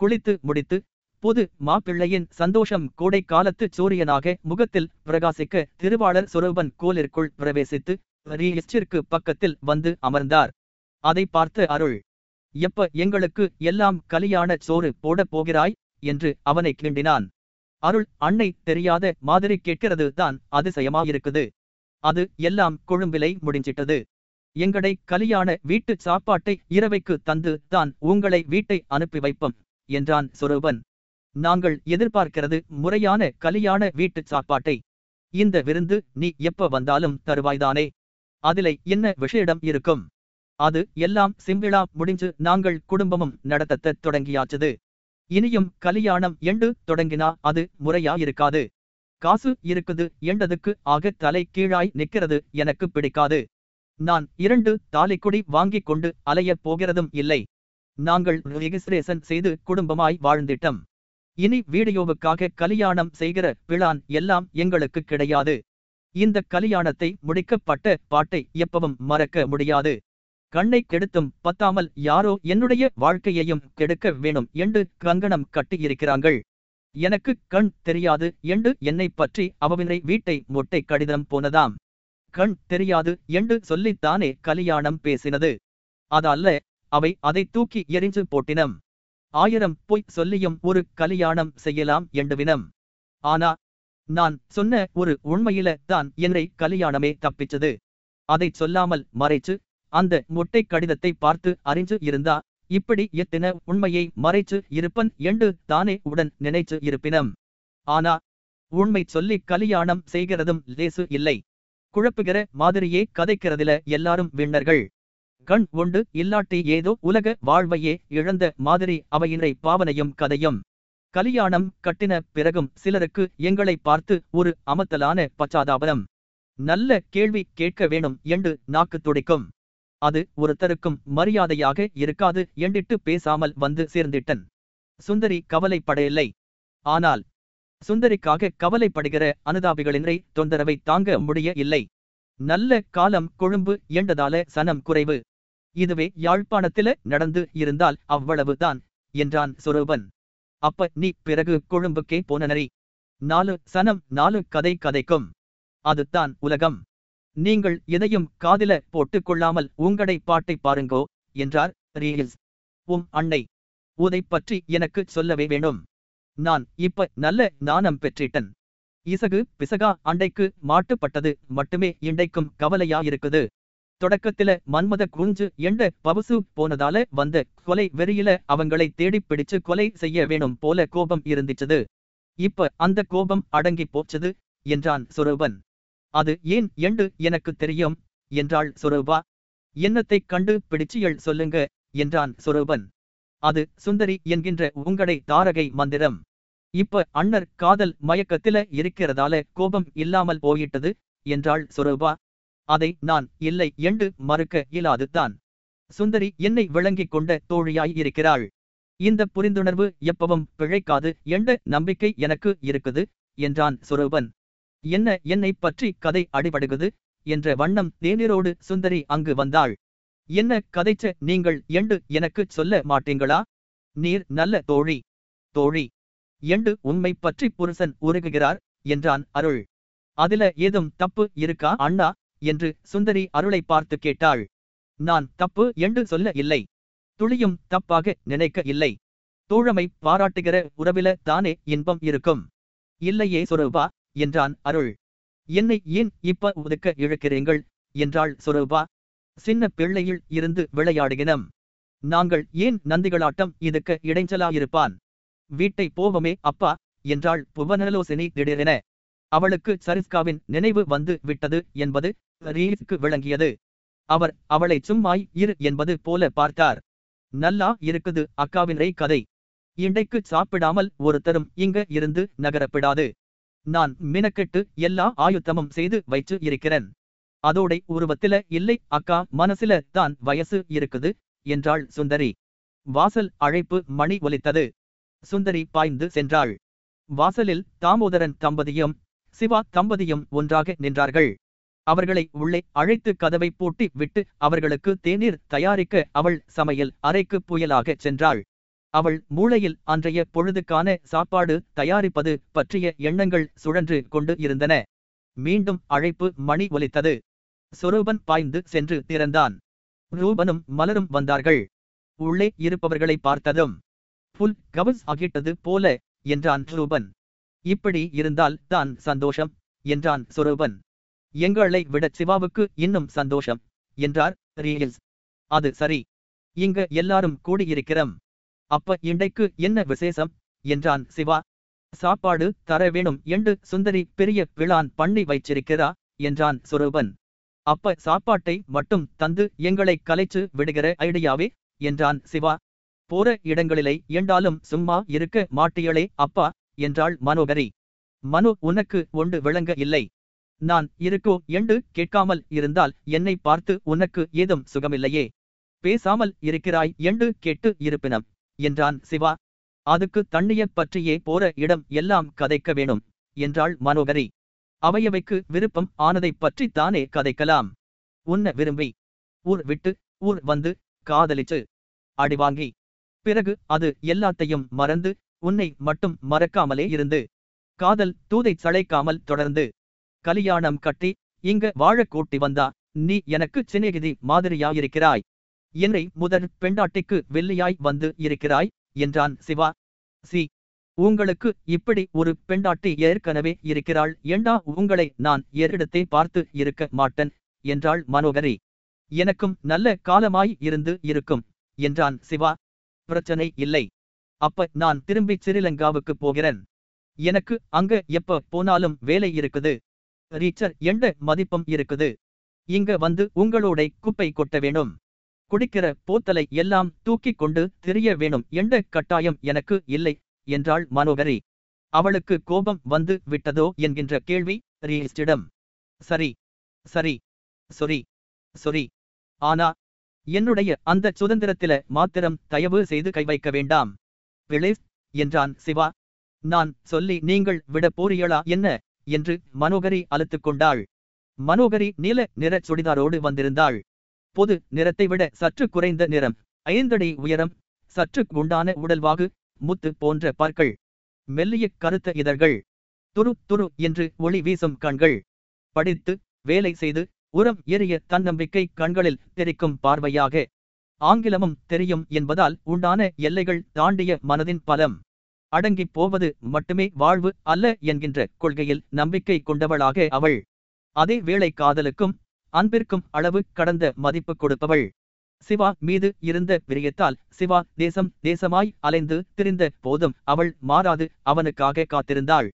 குளித்து முடித்து புது மாப்பிள்ளையின் சந்தோஷம் கோடை காலத்து சூரியனாக முகத்தில் பிரகாசிக்க திருவாளர் சுரூபன் கோலிற்குள் பிரவேசித்து ரீஎஸ்டிற்கு பக்கத்தில் வந்து அமர்ந்தார். அதை பார்த்த அருள் எப்ப எங்களுக்கு எல்லாம் கலியான சோறு போடப் போகிறாய்? என்று அவனை கிண்டினான். அருள் அன்னை தெரியாத மாதிரி கேட்கிறது தான் அதிசயமாயிருக்குது. அது எல்லாம் கொழும்பிலை முடிஞ்சிட்டது. எங்கடை கலியான வீட்டு சாப்பாட்டை இரவைக்கு தந்து தான் உங்களை வீட்டை அனுப்பி வைப்போம் என்றான் சுரூபன். நாங்கள் எதிர்பார்க்கிறது முறையான கலியாண வீட்டு சாப்பாட்டை. இந்த விருந்து நீ எப்ப வந்தாலும் தருவாய்தானே? அதிலை என்ன விஷயிடம் இருக்கும்? அது எல்லாம் சிம்பிளா முடிஞ்சு நாங்கள் குடும்பமும் நடத்தத்தத் தொடங்கியாச்சுது. இனியும் கலியாணம் எண்டு தொடங்கினா அது முறையா இருக்காது. காசு இருக்குது என்றதுக்கு ஆக தலை கீழாய் நிற்கிறது எனக்கு பிடிக்காது. நான் இரண்டு தாலிக்குடி வாங்கிக் கொண்டு அலையப் போகிறதும் இல்லை. நாங்கள் ரெஜிஸ்ட்ரேஷன் செய்து குடும்பமாய் வாழ்ந்திட்டம். இனி வீடியோவுக்காக கலியாணம் செய்கிற பிளான் எல்லாம் எங்களுக்கு கிடையாது. இந்த கலியாணத்தை முடிக்கப்பட்ட பாட்டை எப்பவும் மறக்க முடியாது. கண்ணை கெடுத்தும் பத்தாமல் யாரோ என்னுடைய வாழ்க்கையையும் கெடுக்க வேணும் என்று கங்கணம் கட்டியிருக்கிறார்கள். எனக்கு கண் தெரியாது என்று என்னை பற்றி அவவினை வீட்டை மொட்டை கடிதம் போனதாம். கண் தெரியாது என்று சொல்லித்தானே கலியாணம் பேசினது. அதல்ல அவை அதை தூக்கி எரிஞ்சு போட்டினம். ஆயிரம் பொய் சொல்லியும் ஒரு கலியாணம் செய்யலாம் என்றுவினம் ஆனா நான் சொன்ன ஒரு உண்மையில தான் என்னை கலியாணமே தப்பிச்சது. அதைச் சொல்லாமல் மறைச்சு அந்த மொட்டை கடிதத்தை பார்த்து அறிஞ்சு இருந்தா இப்படி எத்தின உண்மையை மறைச்சு இருப்பன் என்று தானே உடன் நினைச்சு இருப்பினம். ஆனா உண்மை சொல்லி கலியாணம் செய்கிறதும் லேசு இல்லை. குழப்புகிற மாதிரியே கதைக்கிறதில எல்லாரும் விண்ணர்கள். கண் ஒண்டு இல்லாட்டி ஏதோ உலக வாழ்வையே இழந்த மாதிரி அவையினை பாவனையும் கதையும். கலியாணம் கட்டின பிறகும் சிலருக்கு எங்களை பார்த்து ஒரு அமத்தலான பச்சாதாபனம் நல்ல கேள்வி கேட்க வேணும் என்று நாக்கு துடிக்கும். அது ஒருத்தருக்கும் மரியாதையாக இருக்காது என்றிட்டு பேசாமல் வந்து சேர்ந்திட்டன். சுந்தரி கவலைப்படையில்லை ஆனால் சுந்தரிக்காக கவலைப்படுகிற அனுதாபிகளினரை தொந்தரவை தாங்க முடிய இல்லை நல்ல காலம் கொழும்பு என்றதால சனம் குறைவு. இதுவே யாழ்ப்பாணத்தில நடந்து இருந்தால் அவ்வளவுதான் என்றான் சொரூபன். அப்ப நீ பிறகு கொழும்புக்கே போனனரி. நாலு சனம் நாலு கதை கதைக்கும். அதுதான் உலகம். நீங்கள் எதையும் காதில போட்டுக் கொள்ளாமல் உங்கடை பாட்டை பாருங்கோ என்றார் ரீல்ஸ் உம் அன்னை உதை பற்றி எனக்கு சொல்லவே வேணும். நான் இப்ப நல்ல நாணம் பெற்றிட்டன். இசகு பிசகா அண்டைக்கு மாட்டுப்பட்டது மட்டுமே இண்டைக்கும் கவலையா இருக்குது. தொடக்கத்தில மன்மத குஞ்சு எண்ட பவுசு போனதால வந்த கொலை வெறியில அவங்களை தேடிப் பிடிச்சு கொலை செய்ய வேணும் போல கோபம் இருந்துச்சது. இப்ப அந்த கோபம் அடங்கி போச்சது என்றான் சுரூபன். அது ஏன் என்று எனக்கு தெரியும் என்றாள் சுரூபா. என்னத்தைக் கண்டு பிடிச்சியல் சொல்லுங்க என்றான் சுரூபன். அது சுந்தரி என்கின்ற உங்களை தாரகை மந்திரம். இப்ப அண்ணர் காதல் மயக்கத்தில இருக்கிறதால கோபம் இல்லாமல் போயிட்டது என்றாள் சுரூபா. அதை நான் இல்லை என்று மறுக்க இயலாதுதான். சுந்தரி என்னை விளங்கிக் கொண்ட தோழியாய் இருக்கிறாள். இந்த புரிந்துணர்வு எப்பவும் பிழைக்காது என்ற நம்பிக்கை எனக்கு இருக்குது என்றான் சுரூபன். என்ன என்னை பற்றி கதை அடிபடுகுது? என்ற வண்ணம் தேநீரோடு சுந்தரி அங்கு வந்தாள். என்ன கதைச்ச நீங்கள் எண்டு எனக்கு சொல்ல மாட்டீங்களா? நீர் நல்ல தோழி தோழி எண்டு உண்மை பற்றி புருஷன் உருகுகிறார் என்றான் அருள். அதில ஏதும் தப்பு இருக்கா அண்ணா? என்று சுந்தரி அருளை பார்த்து கேட்டாள். நான் தப்பு என்று சொல்ல இல்லை. துளியும் தப்பாக நினைக்க இல்லை. தோழமை பாராட்டுகிற உறவில தானே இன்பம் இருக்கும். இல்லையே சொரூபா என்றான் அருள். என்னை ஏன் இப்ப ஒதுக்க இழுக்கிறீங்கள் என்றாள் சொரூபா. சின்ன பிள்ளையில் இருந்து விளையாடுகினம். நாங்கள் ஏன் நந்திகளாட்டம் இதுக்க இடைஞ்சலாயிருப்பான்? வீட்டை போவமே அப்பா என்றாள் புவனலோசினி திடீரென. அவளுக்கு சரிஸ்காவின் நினைவு வந்து விட்டது என்பது ரீஸ்க்கு விளங்கியது. அவர் அவளை சும்மாய் இரு என்பது போல பார்த்தார். நல்லா இருக்குது அக்காவினரை கதை. இண்டைக்கு சாப்பிடாமல் ஒருத்தரும் இங்க இருந்து நகரப்பிடாது. நான் மினக்கெட்டு எல்லா ஆயுத்தமும் செய்து வைச்சு இருக்கிறேன். அதோடை உருவத்தில இல்லை அக்கா மனசில தான் வயசு இருக்குது என்றாள் சுந்தரி. வாசல் அழைப்பு மணி ஒலித்தது. சுந்தரி பாய்ந்து சென்றாள். வாசலில் தாமோதரன் தம்பதியும் சிவா தம்பதியும் ஒன்றாக நின்றார்கள். அவர்களை உள்ளே அழைத்து கதவை பூட்டி விட்டு அவர்களுக்கு தேநீர் தயாரிக்க அவள் சமையல் அறைக்கு புயலாகச் சென்றாள். அவள் மூளையில் அன்றைய பொழுதுக்கான சாப்பாடு தயாரிப்பது பற்றிய எண்ணங்கள் சுழன்று கொண்டு இருந்தன. மீண்டும் அழைப்பு மணி ஒலித்தது. சொரூபன் பாய்ந்து சென்று திறந்தான். ரூபனும் மலரும் வந்தார்கள். உள்ளே இருப்பவர்களை பார்த்ததும் புல் கவுஸ் ஆகிட்டது போல என்றான் ரூபன். இப்படி இருந்தால் தான் சந்தோஷம் என்றான் சொரூபன். எங்களை விட சிவாவுக்கு இன்னும் சந்தோஷம் என்றார் ரீல்ஸ் அது சரி. இங்க எல்லாரும் கூடியிருக்கிறோம். அப்ப இண்டைக்கு என்ன விசேஷம்? என்றான் சிவா. சாப்பாடு தர வேணும் என்று சுந்தரி பெரிய விழான் பண்ணி வைச்சிருக்கிறா என்றான் சுரூபன். அப்ப சாப்பாட்டை மட்டும் தந்து எங்களை கலைச்சு விடுகிற ஐடியாவே? என்றான் சிவா. போற இடங்களிலே என்றாலும் சும்மா இருக்க மாட்டியளே அப்பா என்றாள் மனோகரி. மனு உனக்கு ஒன்று விளங்க இல்லை. நான் இருக்கோ என்று கேட்காமல் இருந்தால் என்னை பார்த்து உனக்கு ஏதும் சுகமில்லையே. பேசாமல் இருக்கிறாய் என்று கேட்டு இருப்பினம் என்றான் சிவா. அதுக்கு தண்ணியப் பற்றியே போற இடம் எல்லாம் கதைக்க வேணும் என்றாள் மனோகரி. அவையவைக்கு விருப்பம் ஆனதைப் பற்றி தானே கதைக்கலாம். உன்ன விரும்பி ஊர் விட்டு ஊர் வந்து காதலிச்சு அடிவாங்கி பிறகு அது எல்லாத்தையும் மறந்து உன்னை மட்டும் மறக்காமலே இருந்து காதல் தூதை சளைக்காமல் தொடர்ந்து கலியாணம் கட்டி இங்க வாழ கூட்டி வந்தா நீ எனக்கு சிநேகிதி மாதிரியாயிருக்கிறாய். என்னை முதல் பெண்டாட்டிக்கு வெள்ளியாய் வந்து இருக்கிறாய் என்றான் சிவா. சி உங்களுக்கு இப்படி ஒரு பெண்டாட்டி ஏற்கனவே இருக்கிறாள். ஏண்டா உங்களை நான் ஏறிடத்தே பார்த்து இருக்க மாட்டேன்? என்றாள் மனோகரி. எனக்கும் நல்ல காலமாய் இருந்து இருக்கும் என்றான் சிவா. பிரச்சனை இல்லை. அப்ப நான் திரும்பி சிறிலங்காவுக்கு போகிறேன். எனக்கு அங்க எப்ப போனாலும் வேலை இருக்குது. ரீச்சர் எந்த மதிப்பும் இருக்குது. இங்க வந்து உங்களோட குப்பை கொட்ட வேணும் குடிக்கிற போத்தலை எல்லாம் தூக்கிக் கொண்டு திரிய வேணும் எண்ட கட்டாயம் எனக்கு இல்லை என்றாள் மனோகரி. அவளுக்கு கோபம் வந்து விட்டதோ என்கின்ற கேள்வி ரீஸ்டிடம் சரி சரி சொரி சொரி. ஆனா என்னுடைய அந்த சுதந்திரத்தில மாத்திரம் தயவு செய்து கை வைக்க வேண்டாம். பிளேஸ் என்றான் சிவா. நான் சொல்லி நீங்கள் விட போறீங்களா என்ன? என்று மனோகரி அழுத்துக் கொண்டாள். மனோகரி நீல நிற சுடிதாரோடு வந்திருந்தாள். பொது நிறத்தை விட சற்று குறைந்த நிறம் ஐந்தடி உயரம் சற்று குண்டான உடல்வாகு முத்து போன்ற பற்கள் மெல்லிய கருத்த இதழ்கள் துரு துரு என்று ஒளி வீசும் கண்கள். படித்து வேலை செய்து உரம் எரிய தன்னம்பிக்கை கண்களில் தெரிக்கும் பார்வையாக ஆங்கிலமும் தெரியும் என்பதால் உண்டான எல்லைகள் தாண்டிய மனதின் பலம். அடங்கிப் போவது மட்டுமே வாழ்வு அல்ல என்கின்ற கொள்கையில் நம்பிக்கை கொண்டவளாக அவள். அதே வேளை காதலுக்கும் அன்பிற்கும் அளவு கடந்த மதிப்பு கொடுப்பவள். சிவா மீது இருந்த பிரியத்தால் சிவா தேசம் தேசமாய் அலைந்து திரிந்த போதும் அவள் மாறாது அவனுக்காக காத்திருந்தாள்.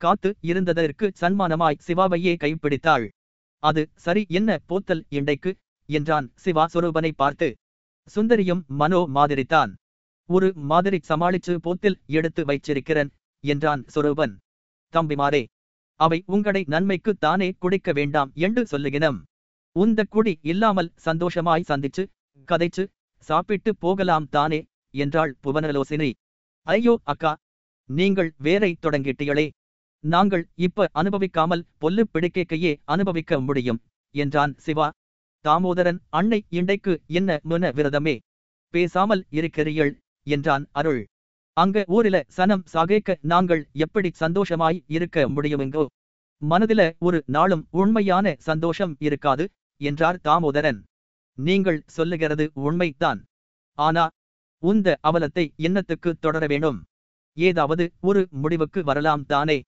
காத்து இருந்ததற்கு சன்மானமாய் சிவாவையே கைப்பிடித்தாள். அது சரி என்ன போத்தல் இண்டைக்கு என்றான் சிவா சொரூபனை பார்த்து. சுந்தரியும் மனோ மாதிரித்தான். ஒரு மாதிரி சமாளிச்சு போத்தில் எடுத்து வைச்சிருக்கிறேன் என்றான் சுரூபன். தம்பிமாரே அவை உங்களை நன்மைக்கு தானே குடிக்க வேண்டாம் என்று சொல்லுகினம். உந்த குடி இல்லாமல் சந்தோஷமாய் சந்திச்சு கதைச்சு சாப்பிட்டு போகலாம் தானே என்றாள் புவனலோசினி. ஐயோ அக்கா நீங்கள் வேரை தொடங்கிட்டீங்களே நாங்கள் இப்ப அனுபவிக்காமல் பொல்லு பிடிக்கையே அனுபவிக்க முடியும் என்றான் சிவா. தாமோதரன் அன்னை இண்டைக்கு என்ன முன விரதமே பேசாமல் இருக்கிறீள் என்றான் அருள். அங்க ஊரில சனம் சகைக்க நாங்கள் எப்படி சந்தோஷமாய் இருக்க முடியுமெங்கோ? மனதில ஒரு நாளும் உண்மையான சந்தோஷம் இருக்காது என்றார் தாமோதரன். நீங்கள் சொல்லுகிறது உண்மைதான். ஆனா உந்த அவலத்தை எண்ணத்துக்கு தொடர வேணும் ஏதாவது ஒரு முடிவுக்கு வரலாம் தானே.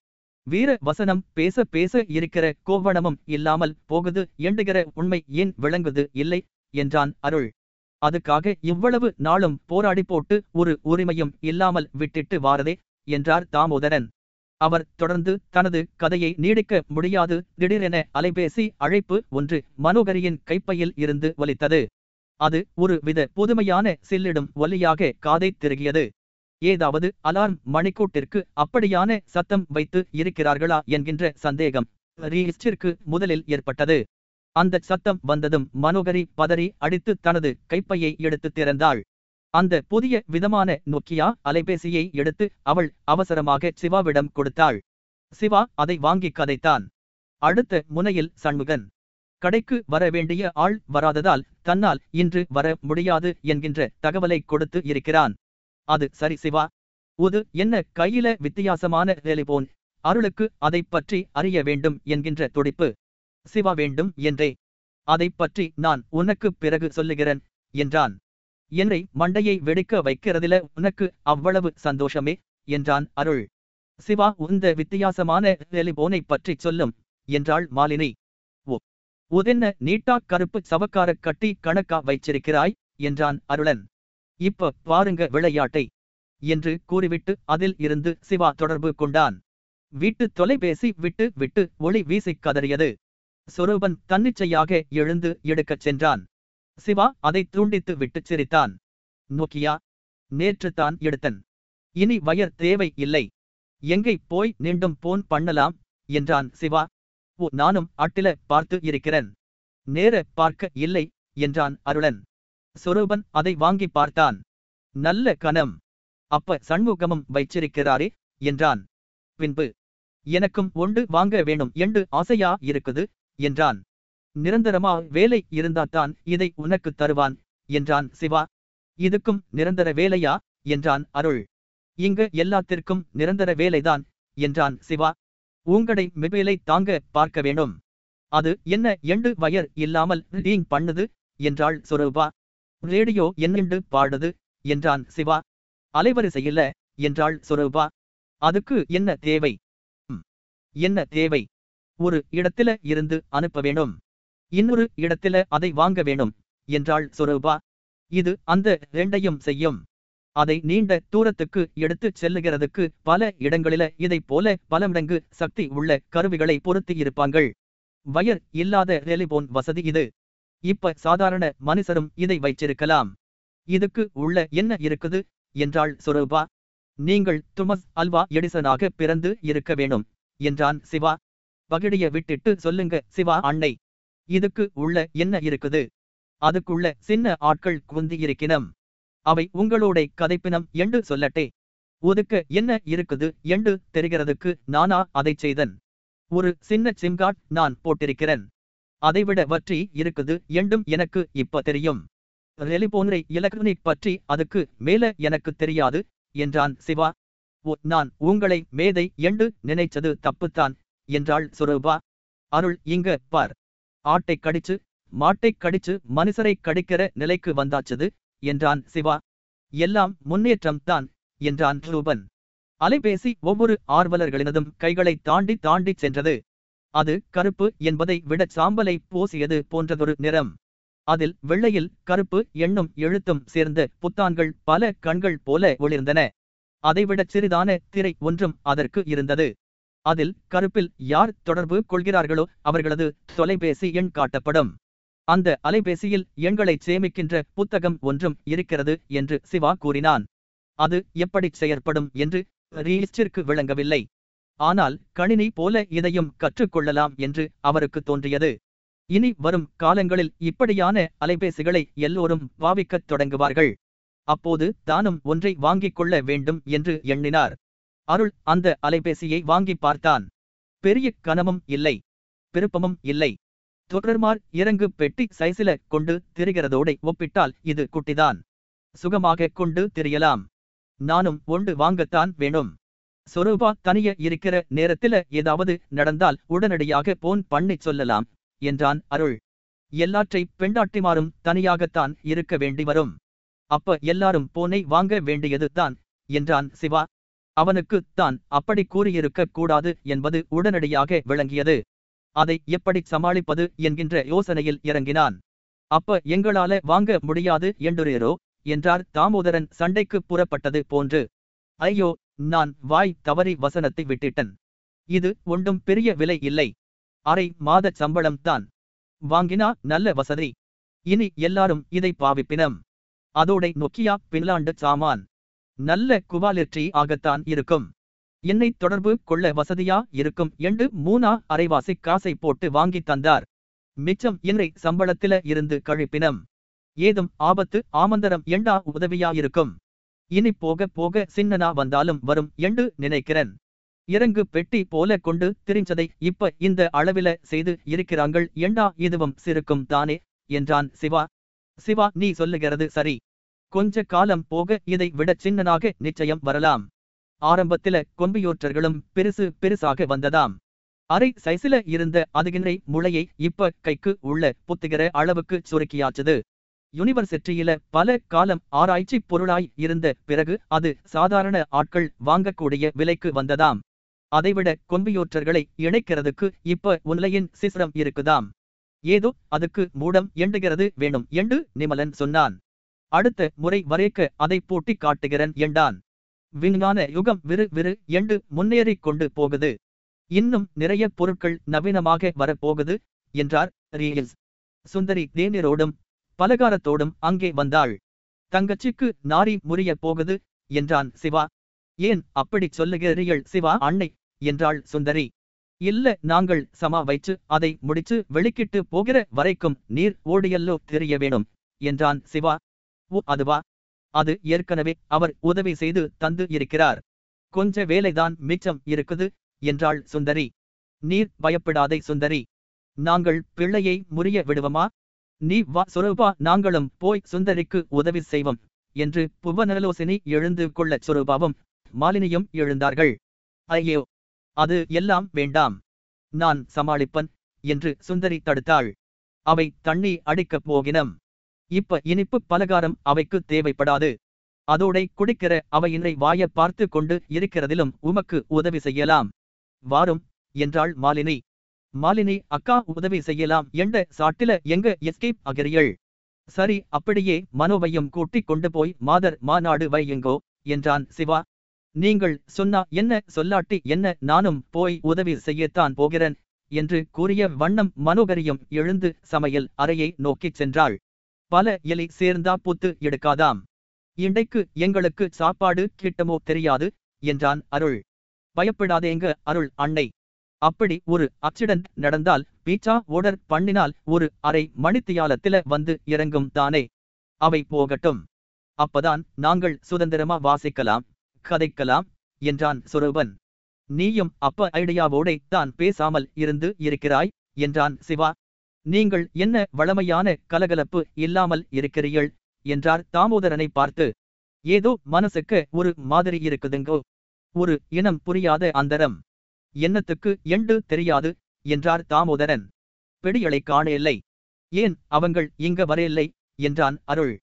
வீர வசனம் பேச பேச இருக்கிற கோவணமும் இல்லாமல் போகுது எண்டுகிற உண்மை ஏன் விளங்குது இல்லை என்றான் அருள். அதுக்காக இவ்வளவு நாளும் போராடி போட்டு ஒரு உரிமையும் இல்லாமல் விட்டிட்டு வாரதே என்றார் தாமோதரன். அவர் தொடர்ந்து தனது கதையை நீடிக்க முடியாது. திடீரென அலைபேசி அழைப்பு ஒன்று மனோகரியின் கைப்பையில் இருந்து வலித்தது. அது ஒரு வித புதுமையான சில்லிடும் ஒலியாக காதை திருகியது. ஏதாவது அலார்ம் மணிக்கூட்டிற்கு அப்படியான சத்தம் வைத்து இருக்கிறார்களா என்கின்ற சந்தேகம். ரீஸ்டிற்கு முதலில் ஏற்பட்டது. அந்த சத்தம் வந்ததும் மனோகரி பதறி அடித்து தனது கைப்பையை எடுத்து திறந்தாள். அந்த புதிய விதமான நோக்கியா அலைபேசியை எடுத்து அவள் அவசரமாக சிவாவிடம் கொடுத்தாள். சிவா அதை வாங்கி கதைத்தான். அடுத்த முனையில் சண்முகன். கடைக்கு வர வேண்டிய ஆள் வராததால் தன்னால் இன்று வர முடியாது என்கின்ற தகவலை கொடுத்து இருக்கிறான். அது சரி சிவா. உது என்ன கையில வித்தியாசமான டெலிபோன்? அருளுக்கு அதைப் பற்றி அறிய வேண்டும் என்கின்ற துடிப்பு. சிவா வேண்டும் என்றே. அதைப் பற்றி நான் உனக்கு பிறகு சொல்லுகிறேன் என்றான். என்னை மண்டையை வெடிக்க வைக்கிறதில உனக்கு அவ்வளவு சந்தோஷமே என்றான் அருள். சிவா உந்த வித்தியாசமான டெலிபோனை பற்றி சொல்லும் என்றாள் மாலினி. ஓ உதென்ன நீட்டா கருப்பு சவக்கார கட்டி கணக்கா வைச்சிருக்கிறாய் என்றான் அருளன். இப்ப பாருங்க விளையாட்டை என்று கூறிவிட்டு அதில் இருந்து சிவா தொடர்பு கொண்டான். வீட்டு தொலைபேசி விட்டு விட்டு ஒளி வீசிக் கதறியது. சொரூபன் தன்னிச்சையாக எழுந்து எடுக்கச் சென்றான். சிவா அதை தூண்டித்து விட்டுச் சிரித்தான். நோக்கியா? நேற்று தான் எடுத்தன். இனி வயர் தேவை இல்லை. எங்கை போய் நீண்டும் போன் பண்ணலாம்? என்றான் சிவா. ஓ நானும் அட்டில பார்த்து இருக்கிறேன். நேர பார்க்க இல்லை என்றான் அருளன். சொரூபன் அதை வாங்கி பார்த்தான். நல்ல கணம். அப்ப சண்முகமும் வைச்சிருக்கிறாரே என்றான். பின்பு எனக்கும் ஒன்று வாங்க வேணும் என்று ஆசையா இருக்குது? என்றான். நிரந்தரமா வேலை இருந்தாத்தான் இதை உனக்கு தருவான் என்றான் சிவா. இதுக்கும் நிரந்தர வேலையா? என்றான் அருள். இங்கு எல்லாத்திற்கும் நிரந்தர வேலைதான் என்றான் சிவா. உங்களை மெபேலை தாங்க பார்க்க வேணும் அது என்ன எண்டு வயர் இல்லாமல் ரீங் பண்ணுது? என்றாள் சொரூபா. ரேடியோ என்னெண்டு பாடுது? என்றான் சிவா. அலைவரிசையில்ல என்றாள் சொரூபா. அதுக்கு என்ன தேவை? என்ன தேவை? ஒரு இடத்தில இருந்து அனுப்ப வேணும் இன்னொரு இடத்தில அதை வாங்க வேணும் என்றாள் சொரூபா. இது அந்த ரெண்டையும் செய்யும். அதை நீண்ட தூரத்துக்கு எடுத்துச் செல்லுகிறதுக்கு பல இடங்களில இதைப் போல பல மடங்கு சக்தி உள்ள கருவிகளை பொருத்தி இருப்பாங்கள் வயர் இல்லாத டெலிபோன் வசதி இது. இப்ப சாதாரண மனுஷரும் இதை வைச்சிருக்கலாம் இதுக்கு உள்ள என்ன இருக்குது? என்றாள் சொரூபா. நீங்கள் துமஸ் அல்வா எடிசனாக பிறந்து இருக்க வேணும் என்றான் சிவா. பகிடிய விட்டுட்டு சொல்லுங்க சிவா அன்னை. இதுக்கு உள்ள என்ன இருக்குது? அதுக்குள்ள சின்ன ஆட்கள் குந்தி இருக்கினம் அவை உங்களோட கதைப்பினம் என்று சொல்லட்டே. ஒதுக்க என்ன இருக்குது என்று தெரிகிறதுக்கு நானா அதைச் செய்தன். ஒரு சின்ன சிம்கார்ட் நான் போட்டிருக்கிறேன். அதைவிட வற்றி இருக்குது என்றும் எனக்கு இப்ப தெரியும். ரெலிபோனரை எலக்ட்ரானிக் பற்றி அதுக்கு மேல எனக்கு தெரியாது என்றான் சிவா. ஓ நான் உங்களை மேதை என்று நினைச்சது தப்புத்தான் என்றாள் சுரூபா. அருள் இங்க பார். ஆட்டை கடிச்சு மாட்டை கடிச்சு மனுஷரை கடிக்கிற நிலைக்கு வந்தாச்சது என்றான் சிவா. எல்லாம் முன்னேற்றம் தான் என்றான் ரூபன். அலைபேசி ஒவ்வொரு ஆர்வலர்களினதும் கைகளை தாண்டி தாண்டி சென்றது. அது கருப்பு என்பதை விட சாம்பலை பூசியது போன்றதொரு நிறம். அதில் வெள்ளையில் கருப்பு எண்ணும் எழுத்தும் சேர்ந்த புத்தான்கள் பல கண்கள் போல ஒளிர்ந்தன. அதைவிடச் சிறிதான திரை ஒன்றும் அதற்கு இருந்தது. அதில் கருப்பில் யார் தொடர்பு கொள்கிறார்களோ அவர்களது தொலைபேசி எண் காட்டப்படும். அந்த அலைபேசியில் எண்களைச் சேமிக்கின்ற புத்தகம் ஒன்றும் இருக்கிறது என்று சிவா கூறினான். அது எப்படிச் செயற்படும் என்று ரீஸ்டிற்கு விளங்கவில்லை. ஆனால் கணினி போல இதையும் கற்றுக்கொள்ளலாம் என்று அவருக்கு தோன்றியது. இனி வரும் காலங்களில் இப்படியான அலைபேசிகளை எல்லோரும் பாவிக்கத் தொடங்குவார்கள். அப்போது தானும் ஒன்றை வாங்கிக் கொள்ள வேண்டும் என்று எண்ணினார். அருள் அந்த அலைபேசியை வாங்கி பார்த்தான். பெரிய கனமும் இல்லை. விருப்பமும் இல்லை. தொடர்மார் இறங்கு பெட்டி சைசில கொண்டு திரிகிறதோட ஒப்பிட்டால் இது குட்டிதான். சுகமாக கொண்டு திரியலாம். நானும் ஒன்று வாங்கத்தான் வேணும். சொரூபா தனிய இருக்கிற நேரத்தில ஏதாவது நடந்தால் உடனடியாக போன் பண்ணிச் சொல்லலாம் என்றான் அருள். எல்லாற்றை பெண்டாட்டிமாரும் தனியாகத்தான் இருக்க வேண்டி வரும். அப்ப எல்லாரும் போனை வாங்க வேண்டியது தான் என்றான் சிவா. அவனுக்கு தான் அப்படி கூறியிருக்க கூடாது என்பது உடனடியாக விளங்கியது. அதை எப்படி சமாளிப்பது என்கின்ற யோசனையில் இறங்கினான். அப்ப எங்களால வாங்க முடியாது என்றுரோ என்றார் தாமோதரன் சண்டைக்கு புறப்பட்டது போன்று. ஐயோ நான் வாய் தவறி வசனத்தை விட்டிட்டன். இது ஒன்றும் பெரிய விலை இல்லை. அரை மாத சம்பளம் தான். வாங்கினா நல்ல வசதி. இனி எல்லாரும் இதை பாவிப்பினம். அதோடை நொக்கியா பின்லாண்டு சாமான். நல்ல குவாலிட்டி ஆகத்தான் இருக்கும். என்னை தொடர்பு கொள்ள வசதியா இருக்கும் என்று மூணா அரைவாசி காசை போட்டு வாங்கி தந்தார். மிச்சம் என்னை சம்பளத்தில இருந்து கழிப்பினம். ஏதும் ஆபத்து ஆமந்தரம் எண்டா உதவியா இருக்கும். இனி போக போக சின்னனா வந்தாலும் வரும் என்று நினைக்கிறேன். இறங்கு பெட்டி போல கொண்டு திரிஞ்சதை இப்ப இந்த அளவில செய்து இருக்கிறாங்கள் எண்டா இதுவும் சிறுக்கும் தானே? என்றான் சிவா. சிவா நீ சொல்லுகிறது சரி. கொஞ்ச காலம் போக இதை விட சின்னனாக நிச்சயம் வரலாம். ஆரம்பத்தில கொம்பியோற்றர்களும் பெருசு பெருசாக வந்ததாம். அரை சைசில இருந்த அதுகின்றை முளையை இப்ப கைக்கு உள்ள புத்துகிற அளவுக்கு சுருக்கியாச்சது. யூனிவர்சிட்டியில பல காலம் ஆராய்ச்சி பொருளாய் இருந்த பிறகு அது சாதாரண ஆட்கள் வாங்கக்கூடிய விலைக்கு வந்ததாம். அதைவிட கொம்பியோற்றர்களை இணைக்கிறதுக்கு இப்ப உன்லையின் சிஸ்டம் இருக்குதாம். ஏதோ அதுக்கு மூடம் எண்டுகிறது வேணும் என்று நிமலன் சொன்னான். அடுத்த முறை வரைக்க அதை போட்டி காட்டுகிறன் என்றான். விஞ்ஞான யுகம் விறு விறு என்று முன்னேறிக் கொண்டு போகுது. இன்னும் நிறைய பொருட்கள் நவீனமாக வரப்போகுது என்றார் ரீல்ஸ். சுந்தரி தேநீரோடும் பலகாரத்தோடும் அங்கே வந்தாள். தங்கச்சிக்கு நாரி முறிய போகுது என்றான் சிவா. ஏன் அப்படி சொல்லுகிறீர்கள் சிவா அன்னை என்றாள் சுந்தரி. இல்ல நாங்கள் சமா வைச்சு அதை முடிச்சு வெளிக்கிட்டு போகிற வரைக்கும் நீர் ஓடியல்லோ தெரிய வேணும் என்றான் சிவா. ஓ அதுவா அது ஏற்கனவே அவர் உதவி செய்து தந்து இருக்கிறார். கொஞ்ச வேலைதான் மிச்சம் இருக்குது என்றாள் சுந்தரி. நீர் பயப்படாதே சுந்தரி. நாங்கள் பிள்ளையை முறிய விடுவோமா? நீ வா சுரூபா நாங்களும் போய் சுந்தரிக்கு உதவி செய்வோம் என்று புவனலோசினி எழுந்து கொள்ளச் சுரூபாவும் மாலினியும் எழுந்தார்கள். ஐயோ அது எல்லாம் வேண்டாம். நான் சமாளிப்பன் என்று சுந்தரி தடுத்தாள். அவை தண்ணி அடிக்கப் போகினம். இப்ப இனிப்பு பலகாரம் அவைக்கு தேவைப்படாது. அதோடை குடிக்கிற அவையினை வாய பார்த்து கொண்டு இருக்கிறதிலும் உமக்கு உதவி செய்யலாம். வாரும் என்றாள் மாலினி. மாலினி அக்கா உதவி செய்யலாம் என்ற சாட்டில எங்க எஸ்கேப் அகிரியள் சரி அப்படியே மனோவையும் கூட்டிக் கொண்டு போய் மாதர் மாநாடு வையுங்கோ என்றான் சிவா. நீங்கள் சொன்னா என்ன சொல்லாட்டி என்ன நானும் போய் உதவி செய்யத்தான் போகிறேன் என்று கூறிய வண்ணம் மனோகரியும் எழுந்து சமையல் அறையை நோக்கிச் சென்றாள். பல இலை சேர்ந்தா புத்து எடுக்காதாம். இன்றைக்கு எங்களுக்கு சாப்பாடு கிட்டமோ தெரியாது என்றான் அருள். பயப்படாதேங்க அருள் அன்னை. அப்படி ஒரு அக்சிடென்ட் நடந்தால் பீச்சா ஓடர் பண்ணினால் ஒரு அரை மணித்தியாலத்தில வந்து இறங்கும் தானே. அவை போகட்டும். அப்பதான் நாங்கள் சுதந்திரமா வாசிக்கலாம் கதைக்கலாம் என்றான் சுரூபன். நீயும் அப்ப ஐடியாவோடே தான் பேசாமல் இருந்து இருக்கிறாய் என்றான் சிவா. நீங்கள் என்ன வளமையான கலகலப்பு இல்லாமல் இருக்கிறீர்கள்? என்றார் தாமோதரனை பார்த்து ஏதோ மனசுக்கு ஒரு மாதிரி இருக்குதுங்கோ. ஒரு இனம் புரியாத அந்தரம். என்னத்துக்கு எண்டு தெரியாது என்றார் தாமோதரன். பெடிகளை காணவில்லை. ஏன் அவங்கள் இங்க வரையில்லை என்றான் அருள்.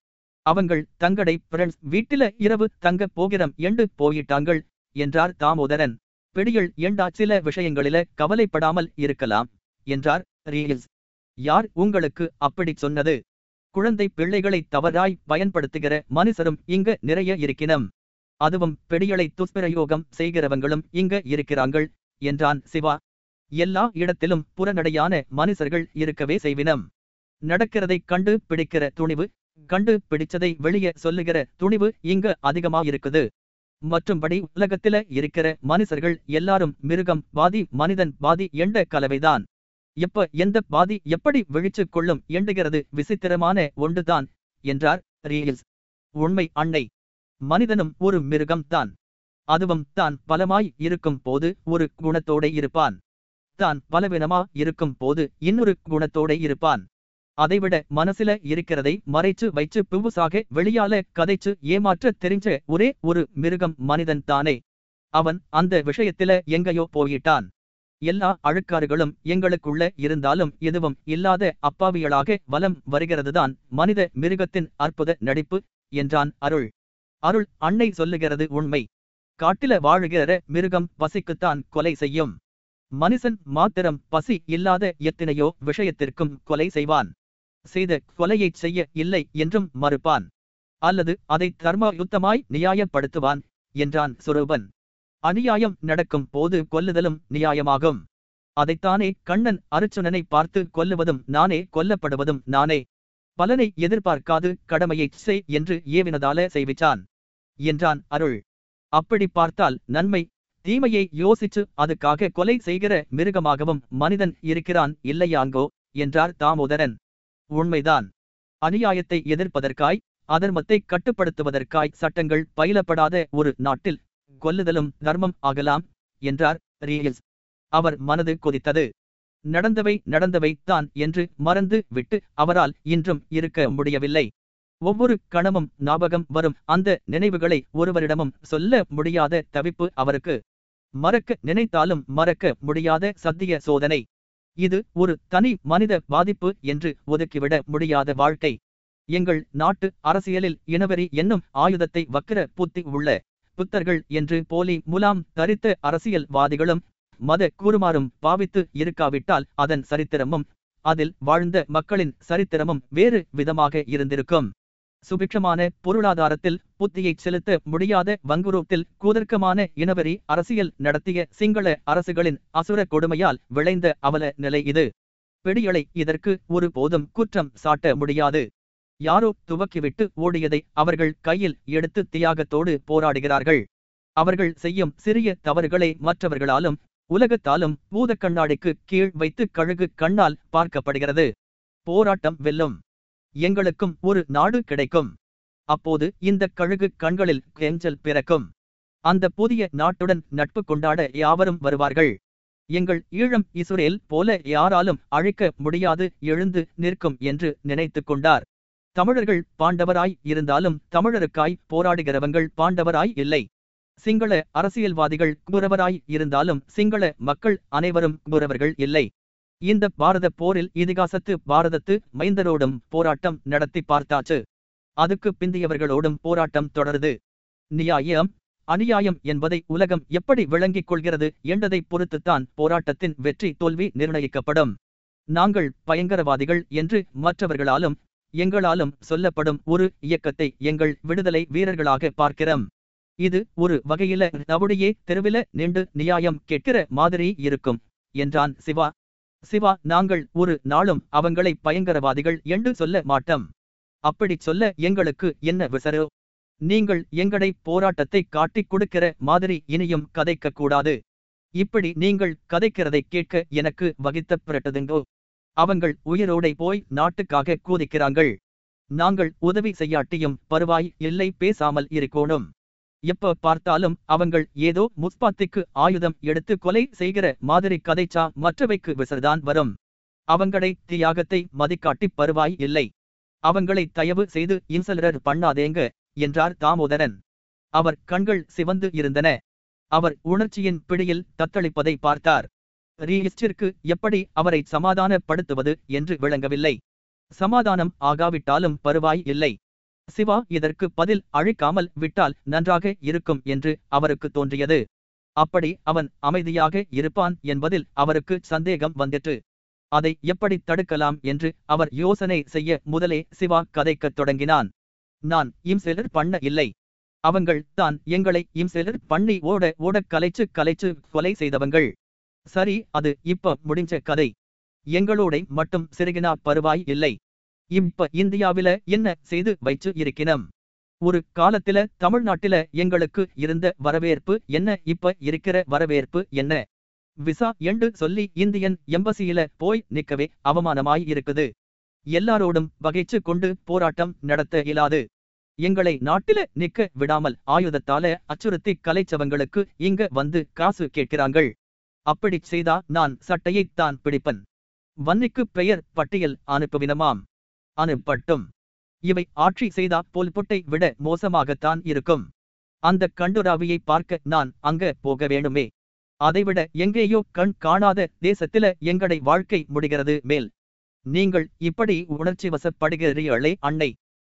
அவங்கள் தங்கடை ஃப்ரெண்ட்ஸ் வீட்டில இரவு தங்க போகிறம் எண்டு போயிட்டாங்கள் என்றார் தாமோதரன். பிடியல் எண்டா சில விஷயங்களில கவலைப்படாமல் இருக்கலாம் என்றார் ரீல்ஸ். யார் உங்களுக்கு அப்படிச் சொன்னது? குழந்தை பிள்ளைகளை தவறாய் பயன்படுத்துகிற மனுஷரும் இங்க நிறைய இருக்கினம். அதுவும் பெடிகளை துஷ்பிரயோகம் செய்கிறவங்களும் இங்க இருக்கிறாங்கள் என்றான் சிவா. எல்லா இடத்திலும் புறநடையான மனுஷர்கள் இருக்கவே செய்வினம். நடக்கிறதைக் கண்டு பிடிக்கிற துணிவு கண்டு பிடிச்சதை வெளியே சொல்லுகிற துணிவு இங்க அதிகமாயிருக்குது. மற்றும்படி உலகத்தில இருக்கிற மனுஷர்கள் எல்லாரும் மிருகம் பாதி மனிதன் பாதி என்ற கலவைதான். எப்ப எந்த பாதி எப்படி விழிச்சு கொள்ளும் எண்டுகிறது விசித்திரமான ஒன்றுதான் என்றார் ரீல்ஸ் உண்மை அன்னை. மனிதனும் ஒரு மிருகம் தான் அதுவும் தான் பலமாய் இருக்கும் போது ஒரு குணத்தோட இருப்பான். தான் பலவினமா இருக்கும் போது இன்னொரு குணத்தோட இருப்பான். அதைவிட மனசுல இருக்கிறதை மறைச்சு வைச்சு பிவுசாக வெளியால கதைச்சு ஏமாற்ற தெரிஞ்ச ஒரே ஒரு மிருகம் மனிதன் தானே அவன் அந்த விஷயத்தில எங்கயோ போயிட்டான். எல்லா அழுக்காறுகளும் எங்களுக்குள்ள இருந்தாலும் எதுவும் இல்லாத அப்பாவியலாக வலம் வருகிறதுதான் மனித மிருகத்தின் அற்புத நடிப்பு என்றான் அருள். அருள் அன்னை சொல்லுகிறது உண்மை. காட்டில வாழுகிற மிருகம் பசிக்குத்தான் கொலை செய்யும். மனுஷன் மாத்திரம் பசி இல்லாத எத்தனையோ விஷயத்திற்கும் கொலை செய்வான். செய்த கொலையைச் செய்ய இல்லை என்றும் மறுப்பான். அல்லது அதை தர்ம யுத்தமாய் நியாயப்படுத்துவான் என்றான் சுரூபன். அநியாயம் நடக்கும் போது கொல்லுதலும் நியாயமாகும். அதைத்தானே கண்ணன் அருச்சுனனை பார்த்து கொல்லுவதும் நானே கொல்லப்படுவதும் நானே. பலனை எதிர்பார்க்காது கடமையைச் செய் என்று ஏவினதால செய்விச்சான். என்றான் அருள். அப்படி பார்த்தால் நன்மை. தீமையை யோசிச்சு அதுக்காக கொலை செய்கிற மிருகமாகவும் மனிதன் இருக்கிறான் இல்லையாங்கோ என்றார் தாமோதரன். உண்மைதான். அநியாயத்தை எதிர்ப்பதற்காய் அதர்மத்தை கட்டுப்படுத்துவதற்காய் சட்டங்கள் பயிலப்படாத ஒரு நாட்டில் கொல்லுதலும் தர்மம் ஆகலாம் என்றார் ரீல்ஸ் அவர் மனது கொதித்தது. நடந்தவை நடந்தவை தான் என்று மறந்து விட்டு அவரால் இன்றும் இருக்க முடியவில்லை. ஒவ்வொரு கணமும் ஞாபகம் வரும். அந்த நினைவுகளை ஒருவரிடமும் சொல்ல முடியாத தவிப்பு அவருக்கு. மறக்க நினைத்தாலும் மறக்க முடியாத சத்திய சோதனை. இது ஒரு தனி மனித பாதிப்பு என்று ஒதுக்கிவிட முடியாத வாழ்க்கை. எங்கள் நாட்டு அரசியலில் இனவெறி என்னும் ஆயுதத்தை வக்கிர பூத்தி உள்ள புத்தர்கள் என்று போலி முலாம் தரித்த அரசியல்வாதிகளும் மத கூறுமாறும் பாவித்து இருக்காவிட்டால் அதன் சரித்திரமும் அதில் வாழ்ந்த மக்களின் சரித்திரமும் வேறு விதமாக இருந்திருக்கும். சுபிக்ஷமான பொருளாதாரத்தில் புத்தியைச் செலுத்த முடியாத வங்குரோத்தில் கூதர்க்கமான இனவெறி அரசியல் நடத்திய சிங்கள அரசுகளின் அசுர கொடுமையால் விளைந்த அவல நிலை இது. பெடியலை இதற்கு ஒருபோதும் குற்றம் சாட்ட முடியாது. யாரோ துவக்கிவிட்டு ஓடியதை அவர்கள் கையில் எடுத்து தியாகத்தோடு போராடுகிறார்கள். அவர்கள் செய்யும் சிறிய தவறுகளை மற்றவர்களாலும் உலகத்தாலும் பூத கண்ணாடிக்கு கீழ் வைத்து கழுகு கண்ணால் பார்க்கப்படுகிறது. போராட்டம் வெல்லும். எங்களுக்கும் ஒரு நாடு கிடைக்கும். அப்போது இந்த கழுகு கண்களில் கெஞ்சல் பிறக்கும். அந்த புதிய நாட்டுடன் நட்பு கொண்டாட யாவரும் வருவார்கள். எங்கள் ஈழம் இசுரேல் போல யாராலும் அழைக்க முடியாது எழுந்து நிற்கும் என்று நினைத்துக் கொண்டார். தமிழர்கள் பாண்டவராய் இருந்தாலும் தமிழருக்காய் போராடுகிறவங்கள் பாண்டவராய் இல்லை. சிங்கள அரசியல்வாதிகள் குபுரவராய் இருந்தாலும் சிங்கள மக்கள் அனைவரும் குபுரவர்கள் இல்லை. இந்த பாரத போரில் இதிகாசத்து பாரதத்து மைந்தரோடும் போராட்டம் நடத்தி பார்த்தாச்சு. அதுக்கு பிந்தியவர்களோடும் போராட்டம் தொடருது. நியாயம் அநியாயம் என்பதை உலகம் எப்படி விளங்கிக் கொள்கிறது என்றதை பொறுத்துத்தான் போராட்டத்தின் வெற்றி தோல்வி நிர்ணயிக்கப்படும். நாங்கள் பயங்கரவாதிகள் என்று மற்றவர்களாலும் எங்களாலும் சொல்லப்படும் ஒரு இயக்கத்தை எங்கள் விடுதலை வீரர்களாக பார்க்கிறோம். இது ஒரு வகையில நவுடையே தெருவில நின்று நியாயம் கேட்கிற மாதிரி இருக்கும் என்றான் சிவா. சிவா நாங்கள் ஒரு நாளும் அவங்களை பயங்கரவாதிகள் என்று சொல்ல மாட்டோம். அப்படி சொல்ல எங்களுக்கு என்ன விசரோ? நீங்கள் எங்களை போராட்டத்தை காட்டிக் கொடுக்கிற மாதிரி இனியும் கதைக்க கூடாது. இப்படி நீங்கள் கதைக்கிறதை கேட்க எனக்கு வகித்த பிறட்டதுங்கோ அவங்கள் உயிரோடை போய் நாட்டுக்காக கூதிக்கிறாங்கள் நாங்கள் உதவி செய்யாட்டியும் பருவாய் இல்லை பேசாமல் இருக்கோணும். எப்ப பார்த்தாலும் அவங்கள் ஏதோ முஸ்பாத்திக்கு ஆயுதம் எடுத்து கொலை செய்கிற மாதிரி கதைச்சா மற்றவைக்கு விசர்தான் வரும். அவங்களை தியாகத்தை மதிக்காட்டி பருவாய் இல்லை. அவங்களை தயவு செய்து இன்சலரர் பண்ணாதேங்க என்றார் தாமோதரன். அவர் கண்கள் சிவந்து இருந்தன. அவர் உணர்ச்சியின் பிடியில் தத்தளிப்பதை பார்த்தார். ரீயிஸ்டிற்கு எப்படி அவரை சமாதானப்படுத்துவது என்று விளங்கவில்லை. சமாதானம் ஆகாவிட்டாலும் பருவாய் இல்லை. சிவா இதற்கு பதில் அழிக்காமல் விட்டால் நன்றாக இருக்கும் என்று அவருக்கு தோன்றியது. அப்படி அவன் அமைதியாக இருப்பான் என்பதில் அவருக்கு சந்தேகம் வந்திற்று. அதை எப்படி தடுக்கலாம் என்று அவர் யோசனை செய்ய முதலே சிவா கதைக்கத் தொடங்கினான். நான் இம்செலர் பண்ண இல்லை. அவங்கள் தான் எங்களை இம்செலர் பண்ணி ஓட ஓட கலைச்சு கலைச்சு கொலை செய்தவங்கள். சரி அது இப்ப முடிஞ்ச கதை. எங்களோட மட்டும் சிறுகினா பருவாய் இல்லை. இப்ப இந்தியாவில என்ன செய்து வைச்சு இருக்கினம் ஒரு காலத்தில தமிழ்நாட்டில எங்களுக்கு இருந்த வரவேற்பு என்ன? இப்ப இருக்கிற வரவேற்பு என்ன? விசா என்று சொல்லி இந்தியன் எம்பசியில போய் நிக்கவே அவமானமாய் இருக்குது. எல்லாரோடும் வகைச்சு கொண்டு போராட்டம் நடத்த இயலாது. எங்களை நாட்டில நிக்க விடாமல் ஆயுதத்தால அச்சுறுத்தி கலைச்சவங்களுக்கு இங்க வந்து காசு கேட்கிறாங்கள். அப்படிச் செய்தா நான் சட்டையைத் தான் பிடிப்பன். வன்னிக்குப் பெயர் பட்டியல் அனுப்புவினமாம். அனுப்பட்டும். இவை ஆட்சி செய்தா போல் புட்டை விட மோசமாகத்தான் இருக்கும். அந்த கண்டுராவியை பார்க்க நான் அங்க போக வேணுமே. அதைவிட எங்கேயோ கண் காணாத தேசத்தில எங்கடை வாழ்க்கை முடிகிறது மேல். நீங்கள் இப்படி உணர்ச்சி வசப்படுகிறீர்களே அன்னை.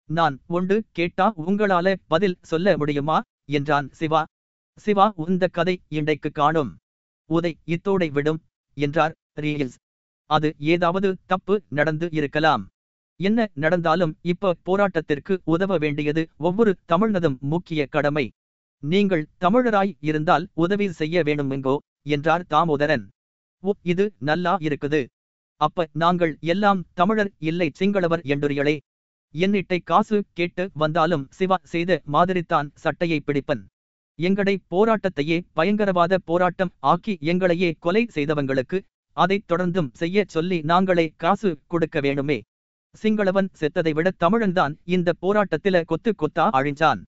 நான் ஒன்று கேட்டா உங்களால பதில் சொல்ல முடியுமா? என்றான் சிவா. சிவா உந்த கதை இன்றைக்கு காணும். உதை இத்தோடை விடும் என்றார் ரீல்ஸ் அது ஏதாவது தப்பு நடந்து இருக்கலாம். என்ன நடந்தாலும் இப்ப போராட்டத்திற்கு உதவ வேண்டியது ஒவ்வொரு தமிழ்னதும் முக்கிய கடமை. நீங்கள் தமிழராய் இருந்தால் உதவி செய்ய வேணுமெங்கோ என்றார் தாமோதரன். ஓ இது நல்லா இருக்குது. அப்ப நாங்கள் எல்லாம் தமிழர் இல்லை சிங்களவர் என்றுரியளே என்னிட்டை காசு கேட்டு வந்தாலும் சிவா செய்த மாதிரித்தான் சட்டையை பிடிப்பன். எங்கடை போராட்டத்தையே பயங்கரவாத போராட்டம் ஆக்கி எங்களையே கொலை செய்தவங்களுக்கு அதைத் தொடர்ந்தும் செய்ய சொல்லி நாங்களே காசு கொடுக்க வேணுமே. சிங்களவன் செத்ததை விட தமிழன்தான் இந்த போராட்டத்தில கொத்து கொத்தா அழிஞ்சான்.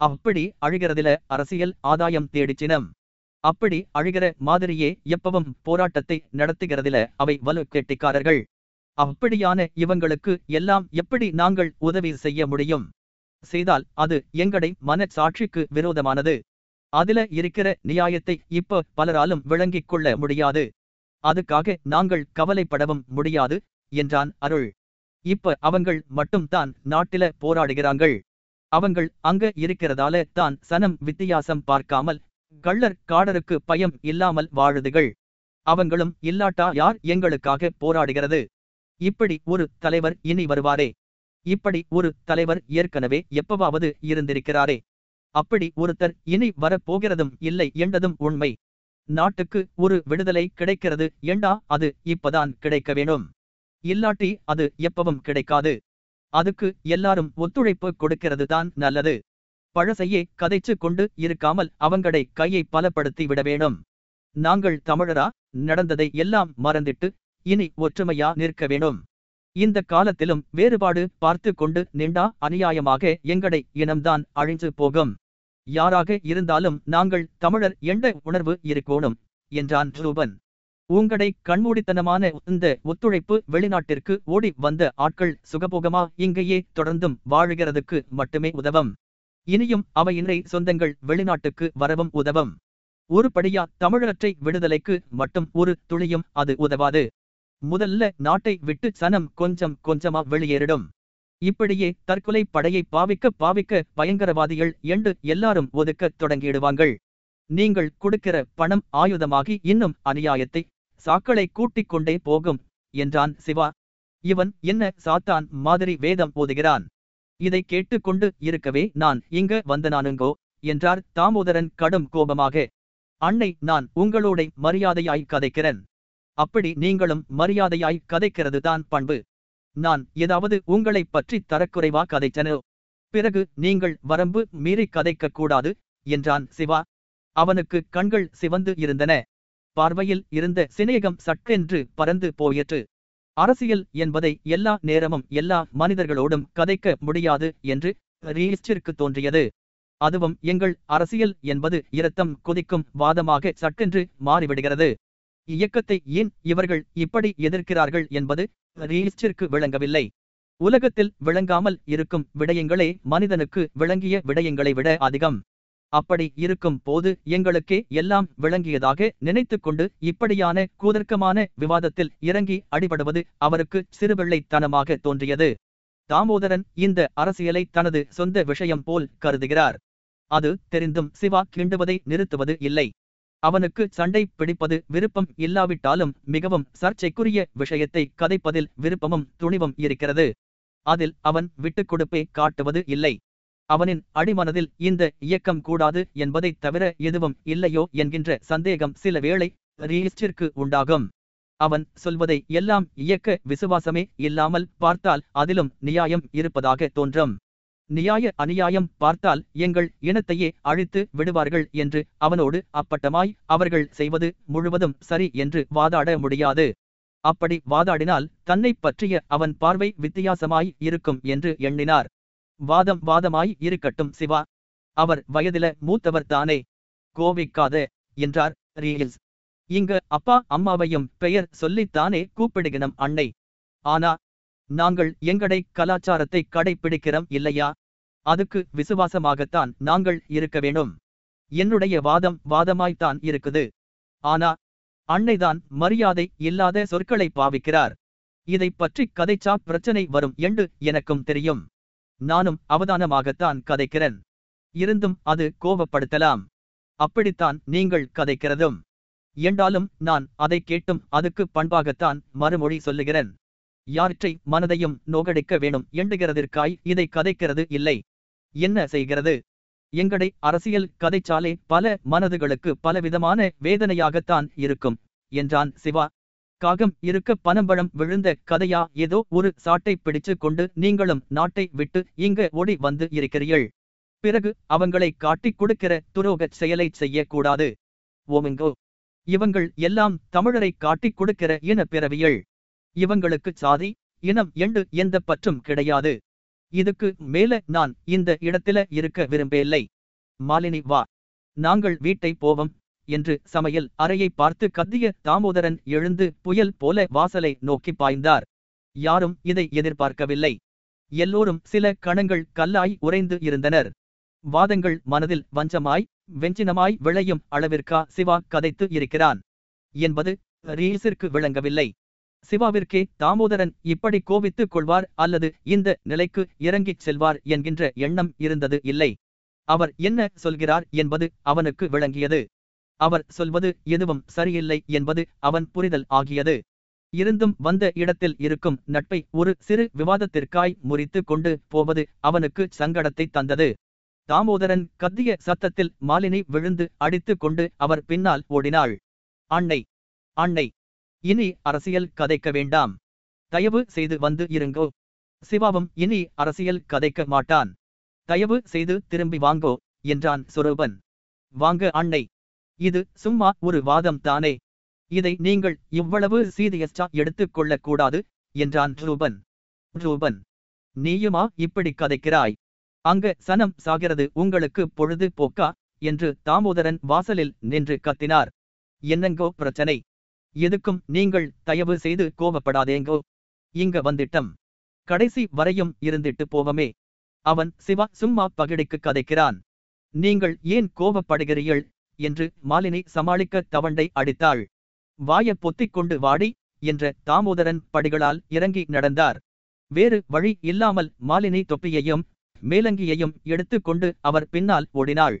அப்படி அழிகிறதில அரசியல் ஆதாயம் தேடிச்சினம் அப்படி அழிகிற மாதிரியே எப்பவும் போராட்டத்தை நடத்துகிறதில அவை வலு கெட்டிக்காரர்கள். அப்படியான இவங்களுக்கு எல்லாம் எப்படி நாங்கள் உதவி செய்ய முடியும்? செய்தால் அது எங்கடை மனச்சாட்சிக்கு விரோதமானது. அதில இருக்கிற நியாயத்தை இப்ப பலராலும் விளங்கிக் கொள்ள முடியாது. அதுக்காக நாங்கள் கவலைப்படவும் முடியாது என்றான் அருள். இப்ப அவங்கள் மட்டும் தான் நாட்டில போராடுகிறாங்கள் அவங்கள் அங்க இருக்கிறதால தான் சனம் வித்தியாசம் பார்க்காமல் கள்ளர் காடருக்கு பயம் இல்லாமல் வாழுதுகள். அவங்களும் இல்லாட்டா யார் எங்களுக்காக போராடுகிறது? இப்படி ஒரு தலைவர் இனி வருவாரே. இப்படி ஒரு தலைவர் ஏற்கனவே எப்பவாவது இருந்திருக்கிறாரே. அப்படி ஒருத்தர் இனி வரப்போகிறதும் இல்லை என்றதும் உண்மை. நாட்டுக்கு ஒரு விடுதலை கிடைக்கிறது ஏண்டா அது இப்பதான் கிடைக்க வேணும் இல்லாட்டி அது எப்பவும் கிடைக்காது. அதுக்கு எல்லாரும் ஒத்துழைப்பு கொடுக்கிறது தான் நல்லது. பழசையே கதைச்சு கொண்டு இருக்காமல் அவங்களை கையை பலப்படுத்தி விட வேணும் நாங்கள் தமிழரா? நடந்ததை எல்லாம் மறந்திட்டு இனி ஒற்றுமையா நிற்க வேணும் இந்த காலத்திலும் வேறுபாடு பார்த்து கொண்டு நின்றா அநியாயமாக எங்கடை இனம்தான் அழிஞ்சு போகும். யாராக இருந்தாலும் நாங்கள் தமிழர் என்ற உணர்வு இருக்கோணும் என்றான் ரூபன். உங்களை கண்மூடித்தனமான இந்த ஒத்துழைப்பு வெளிநாட்டிற்கு ஓடி வந்த ஆட்கள் சுகபோகமா இங்கேயே தொடர்ந்தும் வாழுகிறதுக்கு மட்டுமே உதவும். இனியும் அவையின்றை சொந்தங்கள் வெளிநாட்டுக்கு வரவும் உதவும். ஒருபடியா தமிழற்றை விடுதலைக்கு மட்டும் ஒரு துளியும் அது உதவாது. முதல்ல நாட்டை விட்டு சனம் கொஞ்சம் கொஞ்சமா வெளியேறிடும். இப்படியே தற்கொலை படையை பாவிக்க பாவிக்க பயங்கரவாதிகள் என்று எல்லாரும் ஒதுக்கத் தொடங்கிடுவாங்கள் நீங்கள் கொடுக்கிற பணம் ஆயுதமாகி இன்னும் அநியாயத்தை சாக்களை கூட்டிக் கொண்டே போகும் என்றான் சிவா. இவன் என்ன சாத்தான் மாதிரி வேதம் ஓதுகிறான்? இதை கேட்டுக்கொண்டு இருக்கவே நான் இங்க வந்தனானுங்கோ என்றார் தாமோதரன் கடும் கோபமாக. அன்னை நான் உங்களோட மரியாதையாய் கதைக்கிறேன். அப்படி நீங்களும் மரியாதையாய் கதைக்கிறது தான் பண்பு. நான் ஏதாவது உங்களை பற்றி தரக்குறைவா கதைச்சனோ பிறகு நீங்கள் வரம்பு மீறி கதைக்க கூடாது என்றான் சிவா. அவனுக்கு கண்கள் சிவந்து இருந்தன. பார்வையில் இருந்த சிநேகம் சட்டென்று பறந்து போயிற்று. அரசியல் என்பதை எல்லா நேரமும் எல்லா மனிதர்களோடும் கதைக்க முடியாது என்று ரீஸ்டிற்கு தோன்றியது. அதுவும் எங்கள் அரசியல் என்பது இரத்தம் கொதிக்கும் வாதமாக சட்டென்று மாறிவிடுகிறது. இயக்கத்தை ஏன் இவர்கள் இப்படி எதிர்க்கிறார்கள் என்பது ரீஸ்டிற்கு விளங்கவில்லை. உலகத்தில் விளங்காமல் இருக்கும் விடயங்களே மனிதனுக்கு விளங்கிய விடயங்களை விட அதிகம். அப்படி இருக்கும் போது எங்களுக்கே எல்லாம் விளங்கியதாக நினைத்துக்கொண்டு இப்படியான கூதர்க்கமான விவாதத்தில் இறங்கி அடிபடுவது அவருக்கு சிறுபிள்ளைத்தனமாக தோன்றியது. தாமோதரன் இந்த அரசியலை தனது சொந்த விஷயம் போல் கருதுகிறார். அது தெரிந்தும் சிவா கிண்டுவதை நிறுத்துவது இல்லை. அவனுக்கு சண்டை பிடிப்பது விருப்பம் இல்லாவிட்டாலும் மிகவும் சர்ச்சைக்குரிய விஷயத்தை கதைப்பதில் விருப்பமும் துணிவும் இருக்கிறது. அதில் அவன் விட்டுக் கொடுப்பே காட்டுவது இல்லை. அவனின் அடிமனதில் இந்த இயக்கம் கூடாது என்பதைத் தவிர எதுவும் இல்லையோ என்கின்ற சந்தேகம் சில வேளை ரீஸ்டிற்கு உண்டாகும். அவன் சொல்வதை எல்லாம் இயக்க விசுவாசமே இல்லாமல் பார்த்தால் அதிலும் நியாயம் இருப்பதாக தோன்றும். நியாய அநியாயம் பார்த்தால் எங்கள் இனத்தையே அழித்து விடுவார்கள் என்று அவனோடு அப்பட்டமாய் அவர்கள் செய்வது முழுவதும் சரி என்று வாதாட முடியாது. அப்படி வாதாடினால் தன்னை பற்றிய அவன் பார்வை வித்தியாசமாய் இருக்கும் என்று எண்ணினார். வாதம் வாதமாய் இருக்கட்டும் சிவா. அவர் வயதில மூத்தவர் தானே. கோவிக்காத என்றார் ரீல்ஸ் இங்கு அப்பா அம்மாவையும் பெயர் சொல்லித்தானே கூப்பிடுகினம் அன்னை. ஆனா நாங்கள் எங்கடை கலாச்சாரத்தை கடைப்பிடிக்கிறோம் இல்லையா? அதுக்கு விசுவாசமாகத்தான் நாங்கள் இருக்க வேணும் என்னுடைய வாதம் வாதமாய்த்தான் இருக்குது. ஆனா அன்னைதான் மரியாதை இல்லாத சொற்களை பாவிக்கிறார். இதை பற்றி கதைச்சா பிரச்சனை வரும் என்று எனக்கும் தெரியும். நானும் அவதானமாகத்தான் கதைக்கிறேன். இருந்தும் அது கோபப்படுத்தலாம். அப்படித்தான் நீங்கள் கதைக்கிறதும். என்றாலும் நான் அதை கேட்டும் அதுக்கு பண்பாகத்தான் மறுமொழி சொல்லுகிறேன். யாற்றை மனதையும் நோகடிக்க வேணும் எண்டுகிறதற்காய் இதை கதைக்கிறது இல்லை. என்ன செய்கிறது? எங்கடை அரசியல் கதைச்சாலே பல மனதுகளுக்கு பலவிதமான வேதனையாகத்தான் இருக்கும் என்றான் சிவா. காகம் இருக்க பனம்பழம் விழுந்த கதையா? ஏதோ ஒரு சாட்டை பிடிச்சு கொண்டு நீங்களும் நாட்டை விட்டு இங்க ஓடி வந்து இருக்கிறீள் பிறகு அவங்களை காட்டிக் கொடுக்கிற துரோகச் செயலைச் செய்யக்கூடாது. ஓமிங்கோ இவங்கள் எல்லாம் தமிழரை காட்டிக் கொடுக்கிற இன பிறவியள் இவங்களுக்கு சாதி இனம் எண்டு எந்த பற்றும் கிடையாது. இதுக்கு மேல நான் இந்த இடத்தில இருக்க விரும்பவில்லை. மாலினி வா. நாங்கள் வீட்டை போவோம் என்று சமையல் அறையை பார்த்து கத்திய தாமோதரன் எழுந்து புயல் போல வாசலை நோக்கி பாய்ந்தார். யாரும் இதை எதிர்பார்க்கவில்லை. எல்லோரும் சில கணங்கள் கல்லாய் உறைந்து இருந்தனர். வாதங்கள் மனதில் வஞ்சமாய் வெஞ்சினமாய் விளையும் அளவிற்கா சிவா கதைத்து இருக்கிறான். என்பது ரீஸிற்கு விளங்கவில்லை. சிவாவிற்கே தாமோதரன் இப்படி கோபித்துக் கொள்வார் அல்லது இந்த நிலைக்கு இறங்கிச் செல்வார் என்கின்ற எண்ணம் இருந்தது இல்லை. அவர் என்ன சொல்கிறார் என்பது அவனுக்கு விளங்கியது. அவர் சொல்வது எதுவும் சரியில்லை என்பது அவன் புரிதல் ஆகியது. இருந்தும் வந்த இடத்தில் இருக்கும் நட்பை ஒரு சிறு விவாதத்திற்காய் முறித்து கொண்டு போவது அவனுக்கு சங்கடத்தை தந்தது. தாமோதரன் கத்திய சத்தத்தில் மாலினி விழுந்து அடித்துக் கொண்டு அவர் பின்னால் ஓடினாள். அன்னை அன்னை இனி அரசியல் கதைக்க வேண்டாம். தயவு செய்து வந்து இருங்கோ. சிவாவும் இனி அரசியல் கதைக்க மாட்டான். தயவு செய்து திரும்பி வாங்கோ என்றான் சுரூபன். வாங்க அன்னை. இது சும்மா ஒரு வாதம் தானே. இதை நீங்கள் இவ்வளவு சீரியஸ்டா எடுத்துக் கொள்ளக் கூடாது என்றான் ரூபன். ரூபன் நீயுமா இப்படி கதைக்கிறாய்? அங்க சனம் சாகிறது உங்களுக்கு பொழுது போக்கா என்று தாமோதரன் வாசலில் நின்று கத்தினார். என்னங்கோ பிரச்சனை? எதுக்கும் நீங்கள் தயவு செய்து கோபப்படாதேங்கோ. இங்க வந்துட்டம். கடைசி வரையும் இருந்திட்டு போவமே. அவன் சிவா சும்மா பகிடிக்கு கதைக்கிறான். நீங்கள் ஏன் கோபப்படுகிறீர்கள்? என்று மாலினி சமாளிக்க தவண்டை அடித்தாள். வாய பொத்திக் கொண்டு வாடி என்ற தாமோதரன் படிகளால் இறங்கி நடந்தார். வேறு வழி இல்லாமல் மாலினி தொப்பியையும் மேலங்கியையும் எடுத்துக்கொண்டு அவர் பின்னால் ஓடினாள்.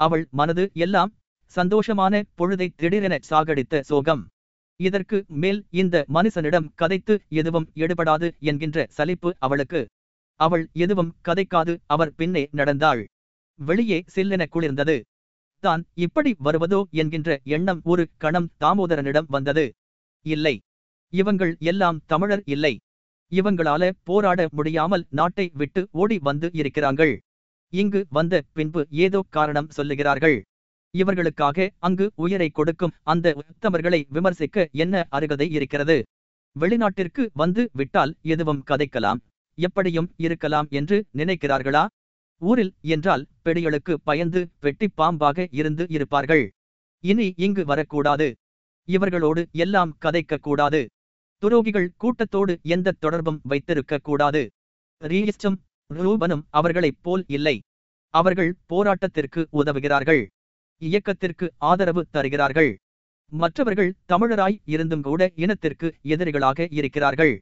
அவள் மனது எல்லாம் சந்தோஷமான பொழுதை திடீரென சாகடித்த சோகம். இதற்கு மேல் இந்த மனுஷனிடம் கதைத்து எதுவும் எடுபடாது என்கின்ற சலிப்பு அவளுக்கு. அவள் எதுவும் கதைக்காது அவர் பின்னே நடந்தாள். வெளியே சில்லென குளிர்ந்தது. தான் இப்படி வருவதோ என்கின்ற எண்ணம் ஒரு கணம் தாமோதரனிடம் வந்தது. இல்லை. இவங்கள் எல்லாம் தமிழர் இல்லை. இவங்களால போராட முடியாமல் நாட்டை விட்டு ஓடி வந்து இருக்கிறார்கள். இங்கு வந்த பின்பு ஏதோ காரணம் சொல்லுகிறார்கள். இவர்களுக்காக அங்கு உயிரை கொடுக்கும் அந்த உத்தமர்களை விமர்சிக்க என்ன அருகதை இருக்கிறது? வெளிநாட்டிற்கு வந்து விட்டால் எதுவும் கதைக்கலாம். எப்படியும் இருக்கலாம் என்று நினைக்கிறார்களா? ஊரில் என்றால் பெடிகளுக்கு பயந்து வெட்டி பாம்பாக இருந்து இருப்பார்கள். இனி இங்கு வரக்கூடாது. இவர்களோடு எல்லாம் கதைக்க கூடாது துரோகிகள் கூட்டத்தோடு எந்த தொடர்பும் வைத்திருக்க கூடாது ரீஸ்டும் ரூபனும் அவர்களைப் போல் இல்லை. அவர்கள் போராட்டத்திற்கு உதவுகிறார்கள். இயக்கத்திற்கு ஆதரவு தருகிறார்கள். மற்றவர்கள் தமிழராய் இருந்தும் கூட இனத்திற்கு எதிரிகளாக இருக்கிறார்கள்.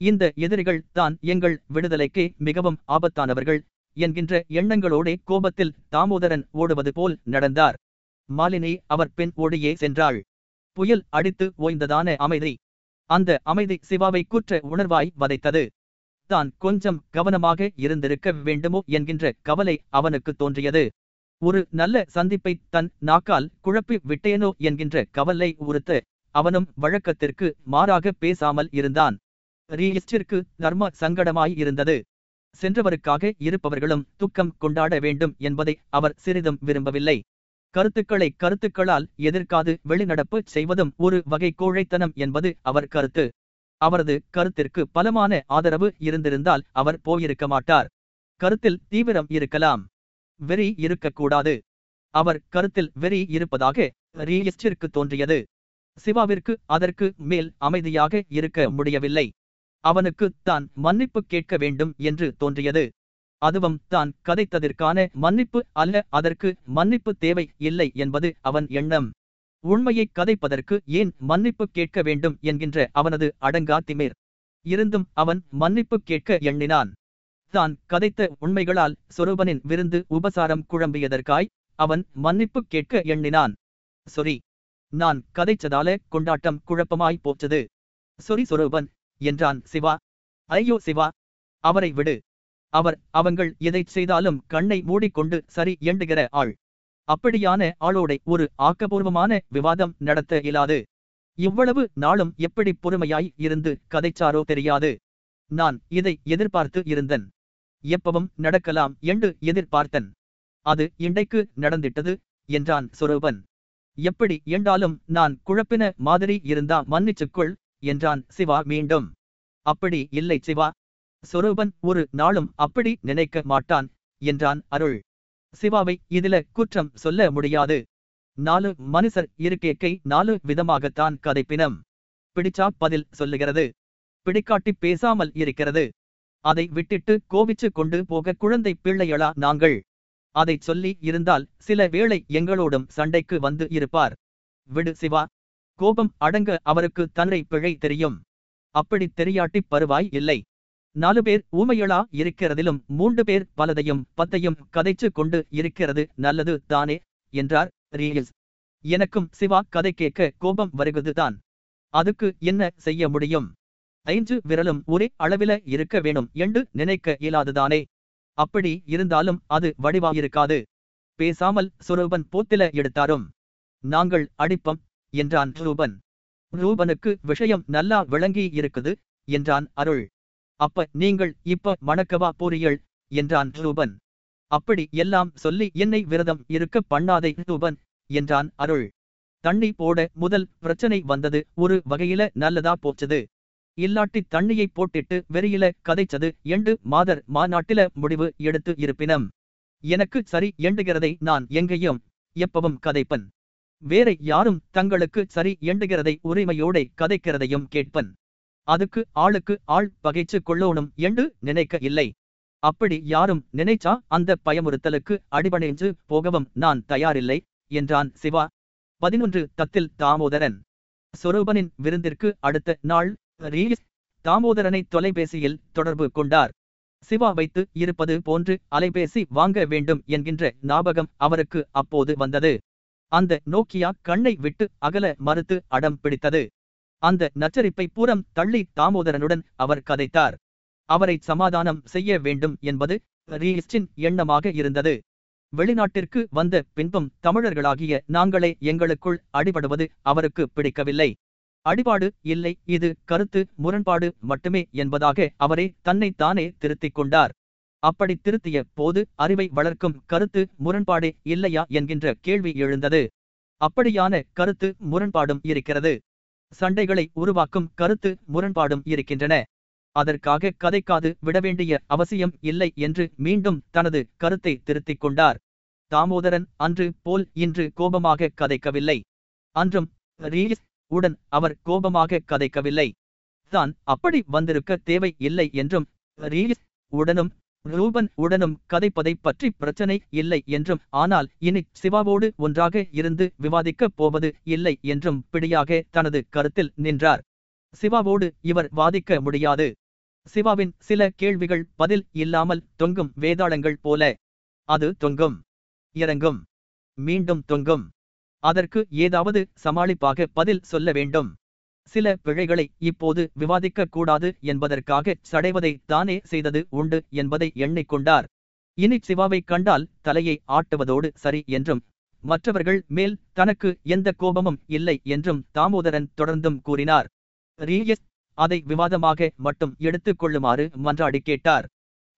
இந்த எதிரிகள் தான் எங்கள் விடுதலைக்கு மிகவும் ஆபத்தானவர்கள் என்கின்ற எண்ணங்களோடே கோபத்தில் தாமோதரன் ஓடுவது போல் நடந்தார். மாலினி அவர் பின் ஓடியே சென்றாள். புயல் அடித்து ஓய்ந்ததான அமைதி. அந்த அமைதி சிவாவை குற்ற உணர்வாய் வதைத்தது. தான் கொஞ்சம் கவனமாக இருந்திருக்க வேண்டுமோ என்கின்ற கவலை அவனுக்கு தோன்றியது. ஒரு நல்ல சந்திப்பை தன் நாக்கால் குழப்பி விட்டேனோ என்கின்ற கவலை உறுத்து அவனும் வழக்கத்திற்கு மாறாக பேசாமல் இருந்தான். ரீஸ்டிற்கு தர்ம சங்கடமாய் இருந்தது. சென்றவருக்காக இருப்பவர்களும் துக்கம் கொண்டாட வேண்டும் என்பதை அவர் சிறிதும் விரும்பவில்லை. கருத்துக்களை கருத்துக்களால் எதிர்க்காது வெளிநடப்பு செய்வதும் ஒரு வகை கோழைத்தனம் என்பது அவர் கருத்து. அவரது கருத்திற்கு பலமான ஆதரவு இருந்திருந்தால் அவர் போயிருக்க மாட்டார். கருத்தில் தீவிரம் இருக்கலாம். வெறி இருக்கக்கூடாது. அவர் கருத்தில் வெறி இருப்பதாக ரீஸ்டிற்கு தோன்றியது. சிவாவிற்கு அதற்கு மேல் அமைதியாக இருக்க முடியவில்லை. அவனுக்கு தான் மன்னிப்பு கேட்க வேண்டும் என்று தோன்றியது. அதுவும் தான் கதைத்ததற்கான மன்னிப்பு அல்ல அதற்கு மன்னிப்பு தேவை இல்லை என்பது அவன் எண்ணம். உண்மையை கதைப்பதற்கு ஏன் மன்னிப்பு கேட்க வேண்டும் என்கின்ற அவனது அடங்கா திமிர் இருந்தும் அவன் மன்னிப்பு கேட்க எண்ணினான். தான் கதைத்த உண்மைகளால் சொரூபனின் விருந்து உபசாரம் குழம்பியதற்காய் அவன் மன்னிப்பு கேட்க எண்ணினான். சொரி நான் கதைச்சதால கொண்டாட்டம் குழப்பமாய் போச்சது சொரி சொரூபன் என்றான் சிவா. ஐயோ சிவா அவரை விடு. அவர் அவங்கள் எதைச் செய்தாலும் கண்ணை மூடிக்கொண்டு சரி எண்டுகிற ஆள். அப்படியான ஆளோடை ஒரு ஆக்கபூர்வமான விவாதம் நடத்த இயலாது. இவ்வளவு நாளும் எப்படி பொறுமையாய் இருந்து கதைச்சாரோ தெரியாது. நான் இதை எதிர்பார்த்து இருந்தன். எப்பவும் நடக்கலாம் என்று எதிர்பார்த்தன். அது இண்டைக்கு நடந்திட்டது என்றான் சுரூபன். எப்படி என்றாலும் நான் குழப்பின மாதிரி இருந்தா மன்னிச்சுக்கொள் என்றான் சிவா மீண்டும். அப்படி இல்லை சிவா. சுரூபன் ஒரு நாளும் அப்படி நினைக்க மாட்டான் என்றான் அருள். சிவாவை இதில குற்றம் சொல்ல முடியாது. நாலு மனுஷர் இருக்கேக்கை நாலு விதமாகத்தான் கதைப்பினம். பிடிச்சா பதில் சொல்லுகிறது. பிடிக்காட்டி பேசாமல் இருக்கிறது. அதை விட்டிட்டு கோபிச்சு கொண்டு போக குழந்தை பிள்ளையளா நாங்கள். அதைச் சொல்லி இருந்தால் சில வேளை எங்களோடும் சண்டைக்கு வந்து இருப்பார். விடு சிவா. கோபம் அடங்க அவருக்கு தன்னை பிழை தெரியும். அப்படி தெரியாட்டி பருவாய் இல்லை. நாலு பேர் ஊமையளா இருக்கிறதிலும் மூன்று பேர் பலதையும் பத்தையும் கதைச்சு கொண்டு இருக்கிறது நல்லது தானே என்றார் ரீல்ஸ் எனக்கும் சிவா கதை கேட்க கோபம் வருகிறதுதான் அதுக்கு என்ன செய்ய முடியும்? ஐந்து விரலும் ஒரே அளவில இருக்க வேணும் என்று நினைக்க இயலாதுதானே? அப்படி இருந்தாலும் அது வடிவாயிருக்காது. பேசாமல் சுரூபன் போத்தில எடுத்தாரும். நாங்கள் அடிப்பம் என்றான் ரூபன். ரூபனுக்கு விஷயம் நல்லா விளங்கி இருக்குது என்றான் அருள். அப்ப நீங்கள் இப்ப மணக்கவா போறீள் என்றான் ரூபன். அப்படி எல்லாம் சொல்லி என்னை விரதம் இருக்க பண்ணாதே ரூபன் என்றான் அருள். தண்ணி போட முதல் பிரச்சனை வந்தது ஒரு வகையில நல்லதா போச்சது. இல்லாட்டி தண்ணியை போட்டிட்டு வெறியில கதைச்சது எண்டு மாதர் மாநாட்டில முடிவு எடுத்து இருப்பினம். எனக்கு சரி எண்டுகிறதை நான் எங்கேயும் எப்பவும் கதைப்பன். வேற யாரும் தங்களுக்கு சரி எண்டுகிறதை உரிமையோட கதைக்கிறதையும் கேட்பன். அதுக்கு ஆளுக்கு ஆள் பகைச்சு கொள்ளோனும் என்று நினைக்க இல்லை. அப்படி யாரும் நினைச்சா அந்த பயமுறுத்தலுக்கு அடிபணிஞ்சு போகவும் நான் தயாரில்லை என்றான் சிவா. பதினொன்று தத்தில் தாமோதரன். சொரூபனின் விருந்திற்கு அடுத்த நாள் ரீஸ் தாமோதரனை தொலைபேசியில் தொடர்பு கொண்டார். சிவா வைத்து இருப்பது போன்று அலைபேசி வாங்க வேண்டும் என்கின்ற ஞாபகம் அவருக்கு அப்போது வந்தது. அந்த நோக்கியா கண்ணை விட்டு அகல மறுத்து அடம் பிடித்தது. அந்த நச்சரிப்பை பூரம் தள்ளி தாமோதரனுடன் அவர் கதைத்தார். அவரை சமாதானம் செய்ய வேண்டும் என்பது ரீஸ்டின் எண்ணமாக இருந்தது. வெளிநாட்டிற்கு வந்த பின்பும் தமிழர்களாகிய நாங்களே எங்களுக்குள் அடிபடுவது அவருக்கு பிடிக்கவில்லை. அடிபாடு இல்லை இது கருத்து முரண்பாடு மட்டுமே என்பதாக அவரே தன்னை தானே திருத்திக் கொண்டார். அப்படி திருத்திய போது அறிவை வளர்க்கும் கருத்து முரண்பாடே இல்லையா என்கின்ற கேள்வி எழுந்தது. அப்படியான கருத்து முரண்பாடும் இருக்கிறது. சண்டைகளை உருவாக்கும் கருத்து முரண்பாடும் இருக்கின்றன. அதற்காக கதைக்காது விடவேண்டிய அவசியம் இல்லை என்று மீண்டும் தனது கருத்தை திருத்திக் கொண்டார். தாமோதரன் அன்று போல் இன்று கோபமாக கதைக்கவில்லை. அன்றும் ரீஸ் உடன் அவர் கோபமாக கதைக்கவில்லை. தான் அப்படி வந்திருக்க தேவை இல்லை என்றும் ரீஸ் உடனும் ரூபன் உடனும் கதைப்பதைப் பற்றி பிரச்சனை இல்லை என்றும் ஆனால் இனி சிவாவோடு ஒன்றாக இருந்து விவாதிக்கப் போவது இல்லை என்றும் பிடியாக தனது கருத்தில் நின்றார். சிவாவோடு இவர் வாதிக்க முடியாது. சிவாவின் சில கேள்விகள் பதில் இல்லாமல் தொங்கும் வேதாளங்கள் போல. அது தொங்கும் இறங்கும் மீண்டும் தொங்கும். அதற்கு ஏதாவது சமாளிப்பாக பதில் சொல்ல வேண்டும். சில பிழைகளை இப்போது விவாதிக்க கூடாது என்பதற்காக சடைவதை தானே செய்தது உண்டு என்பதை எண்ணிக்கொண்டார். இனி சிவாவை கண்டால் தலையை ஆட்டுவதோடு சரி என்றும் மற்றவர்கள் மேல் தனக்கு எந்த கோபமும் இல்லை என்றும் தாமோதரன் தொடர்ந்தும் கூறினார். ரீயஸ் அதை விவாதமாக மட்டும் எடுத்துக் கொள்ளுமாறு மன்றாடி கேட்டார்.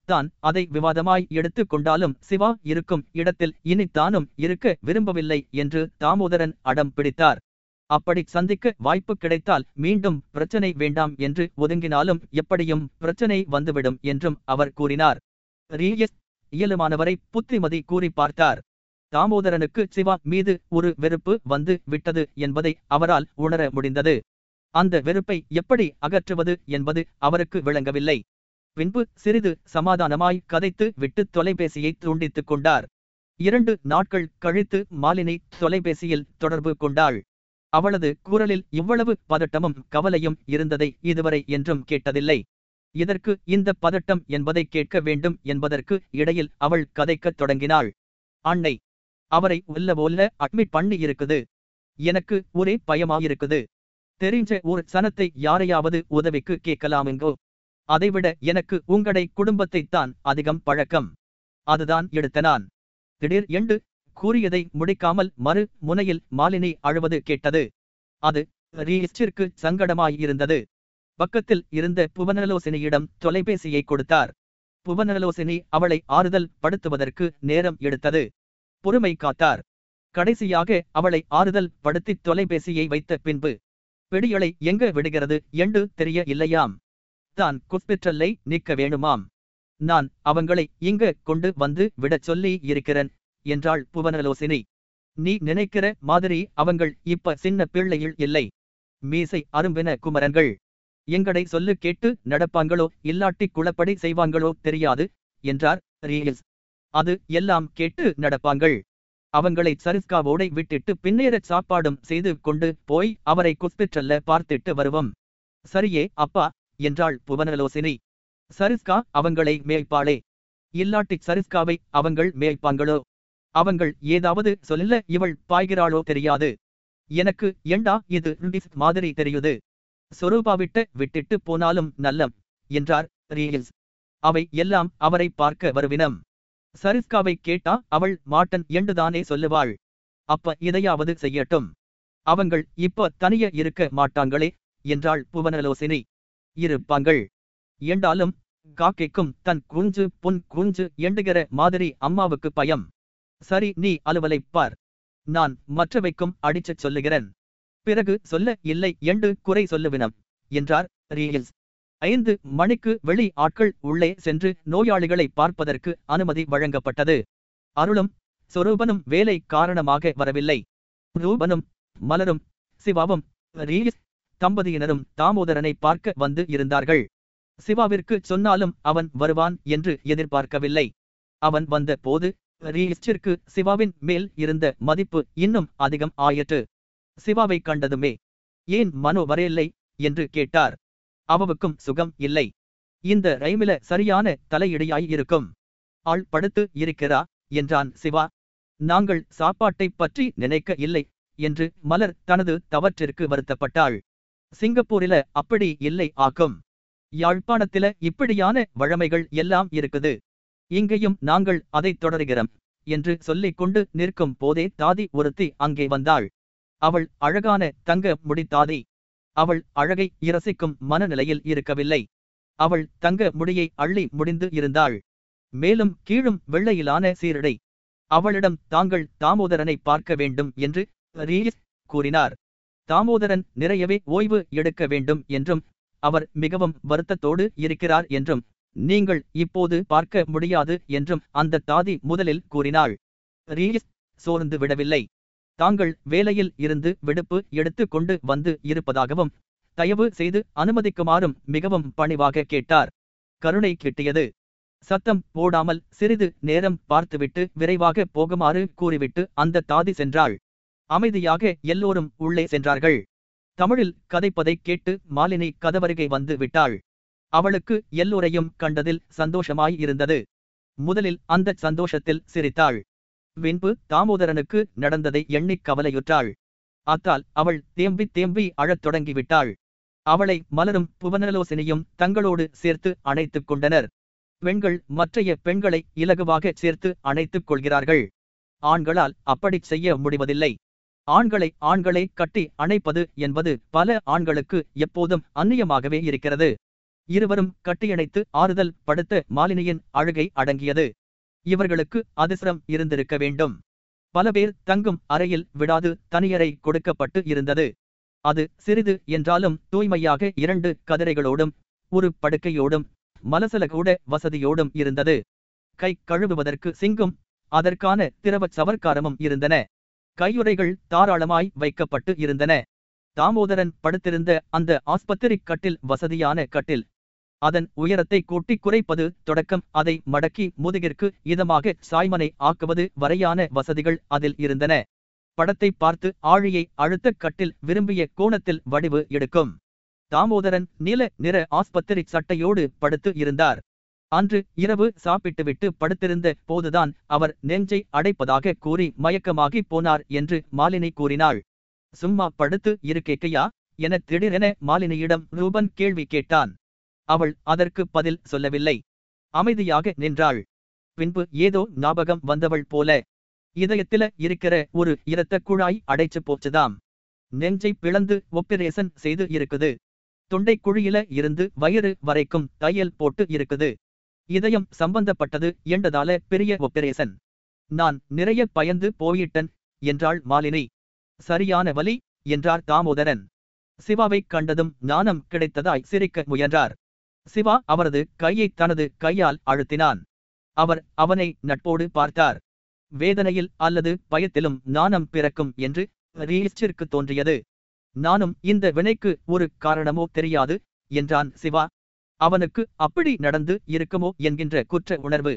தான் அதை விவாதமாய் எடுத்துக் கொண்டாலும் சிவா இருக்கும் இடத்தில் இனி தானும் இருக்க விரும்பவில்லை என்று தாமோதரன் அடம் பிடித்தார். அப்படி சந்திக்க வாய்ப்பு கிடைத்தால் மீண்டும் பிரச்சனை வேண்டாம் என்று ஒதுங்கினாலும் எப்படியும் பிரச்சனை வந்துவிடும் என்றும் அவர் கூறினார். ரீயஸ் இயலுமானவரை புத்திமதி கூறி பார்த்தார். தாமோதரனுக்கு சிவா மீது ஒரு வெறுப்பு வந்து விட்டது என்பதை அவரால் உணர முடிந்தது. அந்த வெறுப்பை எப்படி அகற்றுவது என்பது அவருக்கு விளங்கவில்லை. பின்பு சிறிது சமாதானமாய் கதைத்து விட்டு தொலைபேசியை துண்டித்துக் கொண்டார். இரண்டு நாட்கள் கழித்து மாலினி தொலைபேசியில் தொடர்பு கொண்டாள். அவளது குரலில் இவ்வளவு பதட்டமும் கவலையும் இருந்ததை இதுவரை என்றும் கேட்டதில்லை. இதற்கு இந்த பதட்டம் என்பதை கேட்க வேண்டும் என்பதற்கு இடையில் அவள் கதைக்கத் தொடங்கினாள். அன்னை அவரை உள்ள ஒல்ல அட்மிட் பண்ணி இருக்குது. எனக்கு ஒரே பயமாயிருக்குது. தெரிஞ்ச ஒரு சனத்தை யாரையாவது உதவிக்கு கேட்கலாமெங்கோ அதைவிட எனக்கு உங்களை குடும்பத்தைத்தான் அதிகம் பழக்கம். அதுதான் எடுத்த நான். திடீர் எண்டு கூறியதை முடிக்காமல் மறு முனையில் மாலினி அழுவது கேட்டது. அது ரீஸ்டிற்கு சங்கடமாயிருந்தது. பக்கத்தில் இருந்த புவனலோசினியிடம் தொலைபேசியை கொடுத்தார். புவனலோசினி அவளை ஆறுதல் படுத்துவதற்கு நேரம் எடுத்தது. பொறுமை காத்தார். கடைசியாக அவளை ஆறுதல் படுத்தி தொலைபேசியை வைத்த பின்பு பிடியலை எங்க விடுகிறது? என்று தெரிய இல்லையாம். தான் குஸ்பிற்றல்லை நிற்க வேணுமாம். நான் அவங்களை இங்க கொண்டு வந்து விடச் சொல்லி இருக்கிறேன் என்றாள் புவனலோசினி. நீ நினைக்கிற மாதிரி அவங்கள் இப்ப சின்ன பிள்ளையில் இல்லை. மீசை அரும்பின குமரன்கள். எங்கடை சொல்லு கேட்டு நடப்பாங்களோ இல்லாட்டி குளப்படை செய்வாங்களோ தெரியாது என்றார் ரீல்ஸ் அது எல்லாம் கேட்டு நடப்பாங்கள். அவங்களை சரிஸ்காவோடை விட்டுட்டு பின்னேற சாப்பாடும் செய்து கொண்டு போய் அவரை குஸ்பிற்றல்ல பார்த்துட்டு வருவோம். சரியே அப்பா என்றாள் புவனலோசினி. சரிஸ்கா அவங்களை மேய்ப்பாளே. இல்லாட்டி சரிஸ்காவை அவங்கள் மேய்ப்பாங்களோ? அவங்கள் ஏதாவது சொல்ல இவள் பாய்கிறாளோ தெரியாது. எனக்கு ஏண்டா இது மாதிரி தெரியுது? சொரூபாவிட்ட விட்டிட்டு போனாலும் நல்லம் என்றார் ரீல்ஸ் அவை எல்லாம் அவரை பார்க்க வருவினம். சரிஸ்காவை கேட்டா அவள் மாட்டன் என்றுதானே சொல்லுவாள். அப்ப இதையாவது செய்யட்டும். அவங்கள் இப்ப தனிய இருக்க மாட்டாங்களே என்றாள் புவனலோசினி. இருப்பாங்கள் என்றாலும் காக்கைக்கும் தன் குஞ்சு புன் குஞ்சு எண்டுகிற மாதிரி அம்மாவுக்கு பயம். சரி நீ அலுவலைப் பார். நான் மற்றவைக்கும் அடிச்சச் சொல்லுகிறேன். பிறகு சொல்ல இல்லை என்று குறை சொல்லுவினம் என்றார் ரீல்ஸ் ஐந்து மணிக்கு வெளி ஆட்கள் உள்ளே சென்று நோயாளிகளை பார்ப்பதற்கு அனுமதி வழங்கப்பட்டது. அருளும் சொரூபனும் வேலை காரணமாக வரவில்லை. ரூபனும் மலரும் சிவாவும் ரீல்ஸ் தம்பதியினரும் தாமோதரனை பார்க்க வந்து இருந்தார்கள். சிவாவிற்கு சொன்னாலும் அவன் வருவான் என்று எதிர்பார்க்கவில்லை. அவன் வந்த போது ரீஸ்டிற்கு சிவாவின் மேல் இருந்த மதிப்பு இன்னும் அதிகம் ஆயிற்று. சிவாவை கண்டதுமே ஏன் மனோ வரையில்லை என்று கேட்டார். அவவுக்கும் சுகம் இல்லை. இந்த ரைமில சரியான தலையிடையாய் இருக்கும். ஆள் படுத்து இருக்கிறா? என்றான் சிவா. நாங்கள் சாப்பாட்டைப் பற்றி நினைக்க இல்லை என்று மலர் தனது தவற்றிற்கு வருத்தப்பட்டாள். சிங்கப்பூரில அப்படி இல்லை ஆக்கும். யாழ்ப்பாணத்தில இப்படியான வழமைகள் எல்லாம் இருக்குது. இங்கேயும் நாங்கள் அதைத் தொடருகிறோம் என்று சொல்லிக் கொண்டு நிற்கும் போதே தாதி ஒருத்தி அங்கே வந்தாள். அவள் அழகான தங்க முடித்தாதி அவள் அழகை இரசிக்கும் மனநிலையில் இருக்கவில்லை. அவள் தங்க முடியை அள்ளி முடிந்து இருந்தாள். மேலும் கீழும் வெள்ளையிலான சீரடை. அவளிடம் தாங்கள் தாமோதரனை பார்க்க வேண்டும் என்று ரீஸ் கூறினார். தாமோதரன் நிறையவே ஓய்வு எடுக்க வேண்டும் என்றும் அவர் மிகவும் வருத்தத்தோடு இருக்கிறார் என்றும் நீங்கள் இப்போது பார்க்க முடியாது என்றும் அந்த தாதி முதலில் கூறினாள். ரீஸ் சோர்ந்து விடவில்லை. தாங்கள் வேலையில் இருந்து விடுப்பு எடுத்து கொண்டு வந்து இருப்பதாகவும் தயவு செய்து அனுமதிக்குமாறும் மிகவும் பணிவாக கேட்டார். கருணை கிட்டியது. சத்தம் போடாமல் சிறிது நேரம் பார்த்துவிட்டு விரைவாக போகுமாறு கூறிவிட்டு அந்த தாதி சென்றாள். அமைதியாக எல்லோரும் உள்ளே சென்றார்கள். தமிழில் கதைப்பதைக் கேட்டு மாலினி கதவருகை வந்து விட்டாள். அவளுக்கு எல்லோரையும் கண்டதில் சந்தோஷமாய் இருந்தது. முதலில் அந்த சந்தோஷத்தில் சிரித்தாள். பின்பு தாமோதரனுக்கு நடந்ததை எண்ணிக் கவலையுற்றாள். அத்தால் அவள் தேம்பி தேம்பி அழத் தொடங்கிவிட்டாள். அவளை மலரும் புவனலோசினியும் தங்களோடு சேர்த்து அணைத்துக் கொண்டனர். பெண்கள் மற்றைய பெண்களை இலகுவாக சேர்த்து அணைத்துக் கொள்கிறார்கள். ஆண்களால் அப்படிச் செய்ய முடிவதில்லை. ஆண்களை ஆண்களை கட்டி அணைப்பது என்பது பல ஆண்களுக்கு எப்போதும் அந்நியமாகவே இருக்கிறது. இருவரும் கட்டியணைத்து ஆறுதல் படுத்த மாலினியின் அழுகை அடங்கியது. இவர்களுக்கு அதிசரம் இருந்திருக்க வேண்டும். பல பேர் தங்கும் அறையில் விடாது தனியறை கொடுக்கப்பட்டு இருந்தது. அது சிறிது என்றாலும் தூய்மையாக இரண்டு கதிரைகளோடும் ஒரு படுக்கையோடும் மலசலகூட வசதியோடும் இருந்தது. கை கழுவுவதற்கு சிங்கும் அதற்கான திரவச் சவர்க்காரமும் இருந்தன. கையுறைகள் தாராளமாய் வைக்கப்பட்டு இருந்தன. தாமோதரன் படுத்திருந்த அந்த ஆஸ்பத்திரி கட்டில் வசதியான கட்டில். அதன் உயரத்தை கூட்டி குறைப்பது தொடக்கம் அதை மடக்கி முதுகிற்கு இதமாக சாய்மனை ஆக்குவது வரையான வசதிகள் அதில் இருந்தன. படத்தை பார்த்து ஆழியை அழுத்த கட்டில் விரும்பிய கோணத்தில் வடிவு எடுக்கும். தாமோதரன் நீல நிற ஆஸ்பத்திரி சட்டையோடு படுத்து இருந்தார். அன்று இரவு சாப்பிட்டுவிட்டு படுத்திருந்த போதுதான் அவர் நெஞ்சை அடைப்பதாக கூறி மயக்கமாகி போனார் என்று மாலினி கூறினாள். சும்மா படுத்து இருக்கேக்கையா? என திடீரென மாலினியிடம் ரூபன் கேள்வி கேட்டான். அவள் அதற்கு பதில் சொல்லவில்லை. அமைதியாக நின்றாள். பின்பு ஏதோ ஞாபகம் வந்தவள் போல இதயத்தில இருக்கிற ஒரு இரத்த குழாய் அடைச்சு போச்சுதாம். நெஞ்சை பிளந்து ஒப்பிரேசன் செய்து இருக்குது. தொண்டை குழியில இருந்து வயிறு வரைக்கும் தையல் போட்டு இருக்குது. இதயம் சம்பந்தப்பட்டது என்றதால பெரிய ஒப்பரேசன். நான் நிறைய பயந்து போயிட்டன் என்றாள் மாலினி. சரியான வலி என்றார் தாமோதரன். சிவாவைக் கண்டதும் ஞானம் கிடைத்ததாய் சிரிக்க முயன்றார். சிவா அவரது கையை தனது கையால் அழுத்தினான். அவர் அவனை நட்போடு பார்த்தார். வேதனையில் அல்லது பயத்திலும் ஞானம் பிறக்கும் என்று ரீஸ்டிற்கு தோன்றியது. நானும் இந்த வினைக்கு ஒரு காரணமோ தெரியாது என்றான் சிவா. அவனுக்கு அப்படி நடந்து இருக்குமோ என்கின்ற குற்ற உணர்வு.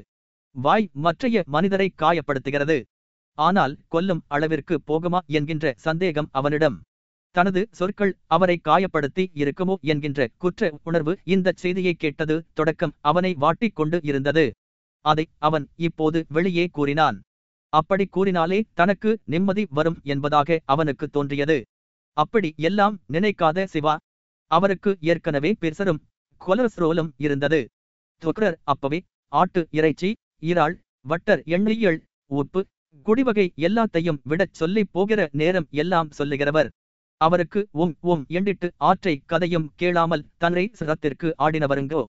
வாய் மற்றைய மனிதரை காயப்படுத்துகிறது. ஆனால் கொல்லும் அளவிற்கு போகுமா என்கின்ற சந்தேகம் அவனிடம். தனது சொற்கள் அவரை காயப்படுத்தி இருக்குமோ என்கின்ற குற்ற உணர்வு இந்தச் செய்தியை கேட்டது தொடக்கம் அவனை வாட்டிக் கொண்டு இருந்தது. அதை அவன் இப்போது வெளியே கூறினான். அப்படி கூறினாலே தனக்கு நிம்மதி வரும் என்பதாக அவனுக்கு தோன்றியது. அப்படி எல்லாம் நினைக்காத சிவா. அவருக்கு ஏற்கனவே பெருசரும் கொலஸ்ட்ரோலும் இருந்தது. துக்ரர் அப்பவே ஆட்டு இறைச்சி இறால் வட்டர் எண்ணெய்யல் உப்பு குடிவகை எல்லாத்தையும் விடச் சொல்லி போகிற நேரம் எல்லாம் சொல்லுகிறவர். அவருக்கு உம் உம் எண்டிட்டு ஆற்றை கதையும் கேளாமல் தன்னை சிரத்திற்கு ஆடினவருங்கோ.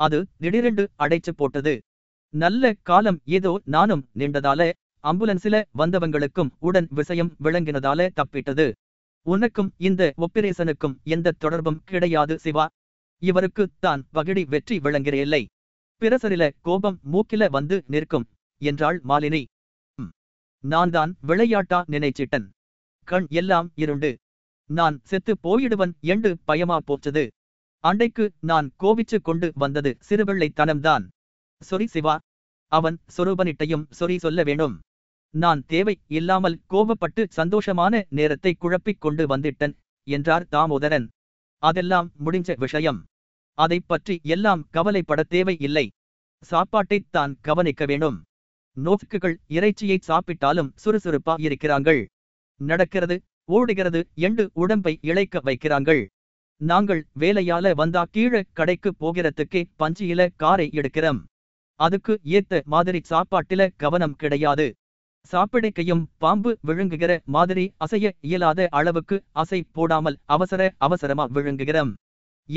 அது திடீரென்று அடைச்சு போட்டது. நல்ல காலம் ஏதோ நானும் நின்றதால அம்புலன்ஸில வந்தவங்களுக்கும் உடன் விஷயம் விளங்கினதால தப்பிட்டது. உனக்கும் இந்த ஒப்பிரேசனுக்கும் எந்த தொடர்பும் கிடையாது சிவா. இவருக்கு தான் பகடி வெற்றி விளங்கிறேல்லை பிரசரில கோபம் மூக்கில வந்து நிற்கும் என்றாள் மாலினி. நான் தான் விளையாட்டா நினைச்சிட்டன். கண் எல்லாம் இருண்டு. நான் செத்து போயிடுவன் என்று பயமா போச்சது. அண்டைக்கு நான் கோவிச்சு கொண்டு வந்தது சிறுபிள்ளைத்தனம்தான் சொரி சிவா அவன் சொரூபனிட்டையும் சொரி சொல்ல வேணும் நான் தேவை இல்லாமல் கோபப்பட்டு சந்தோஷமான நேரத்தை குழப்பிக் கொண்டு வந்திட்டன் என்றார் தாமோதரன். அதெல்லாம் முடிஞ்ச விஷயம். அதைப் பற்றி எல்லாம் கவலைப்பட தேவை இல்லை சாப்பாட்டைத் தான் கவனிக்க வேணும் நோக்குகள் இறைச்சியை சாப்பிட்டாலும் சுறுசுறுப்பா இருக்கிறாங்கள் நடக்கிறது ஓடுகிறது என்று உடம்பை இழைக்க வைக்கிறாங்கள் நாங்கள் வேலையால வந்தா கீழே கடைக்கு போகிறதுக்கே பஞ்சியில காரை எடுக்கிறோம். அதுக்கு ஏத்த மாதிரி சாப்பாட்டில கவனம் கிடையாது. சாப்பிடைக்கையும் பாம்பு விழுங்குகிற மாதிரி அசைய இயலாத அளவுக்கு அசை போடாமல் அவசர அவசரமா விழுங்குகிறோம்.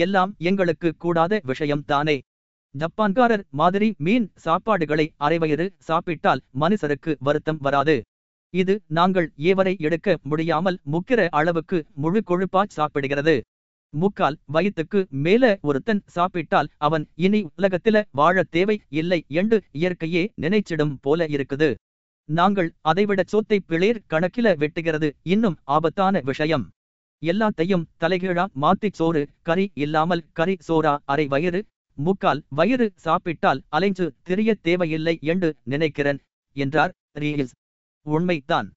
எல்லாம் எங்களுக்கு கூடாத விஷயம்தானே ஜப்பான்காரர் மாதிரி மீன் சாப்பாடுகளை அரைவயிறு சாப்பிட்டால் மனுஷருக்கு வருத்தம் வராது. இது நாங்கள் ஏவரை எடுக்க முடியாமல் முக்கிற அளவுக்கு முழு கொழுப்பா சாப்பிடுகிறது. முக்கால் வயிற்றுக்கு மேல ஒருத்தன் சாப்பிட்டால் அவன் இனி உலகத்தில வாழ தேவை இல்லை என்று இயற்கையே நினைச்சிடும் போல இருக்குது. நாங்கள் அதைவிட சொத்தை பிளேர் கணக்கில வெட்டுகிறது இன்னும் ஆபத்தான விஷயம். எல்லாத்தையும் தலைகீழா மாத்திச் சோறு கறி இல்லாமல் கறி சோறா அரை வயிறு முக்கால் வயிறு சாப்பிட்டால் அலைஞ்சு தெரிய தேவையில்லை என்று நினைக்கிறேன் என்றார் ரீல்ஸ் உண்மைதான்.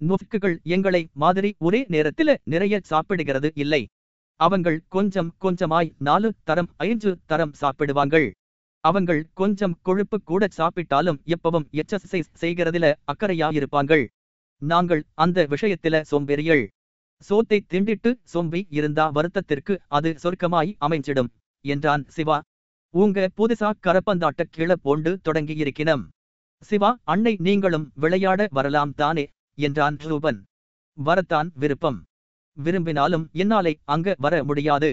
நுஃப்குகள் எங்களை மாதிரி ஒரே நேரத்தில நிறைய சாப்பிடுகிறது இல்லை. அவங்கள் கொஞ்சம் கொஞ்சமாய் நாலு தரம் ஐந்து தரம் சாப்பிடுவாங்கள் அவங்கள் கொஞ்சம் கொழுப்பு கூட சாப்பிட்டாலும் எப்பவும் எக்ஸசைஸ் செய்கிறதில அக்கறையாயிருப்பாங்கள் நாங்கள் அந்த விஷயத்தில சோம்பேறிகள். சோத்தை திண்டிட்டு சொம்பி இருந்தா வருத்தத்திற்கு அது சொர்க்கமாய் அமைஞ்சிடும் என்றான் சிவா. உங்க புதுசா கரப்பந்தாட்ட கீழ போண்டு தொடங்கியிருக்கினம். சிவா அன்னை நீங்களும் விளையாட வரலாம் தானே என்றான் ரூபன். வரத்தான் விருப்பம். விரும்பினாலும் என்னாலே அங்க வர முடியாது.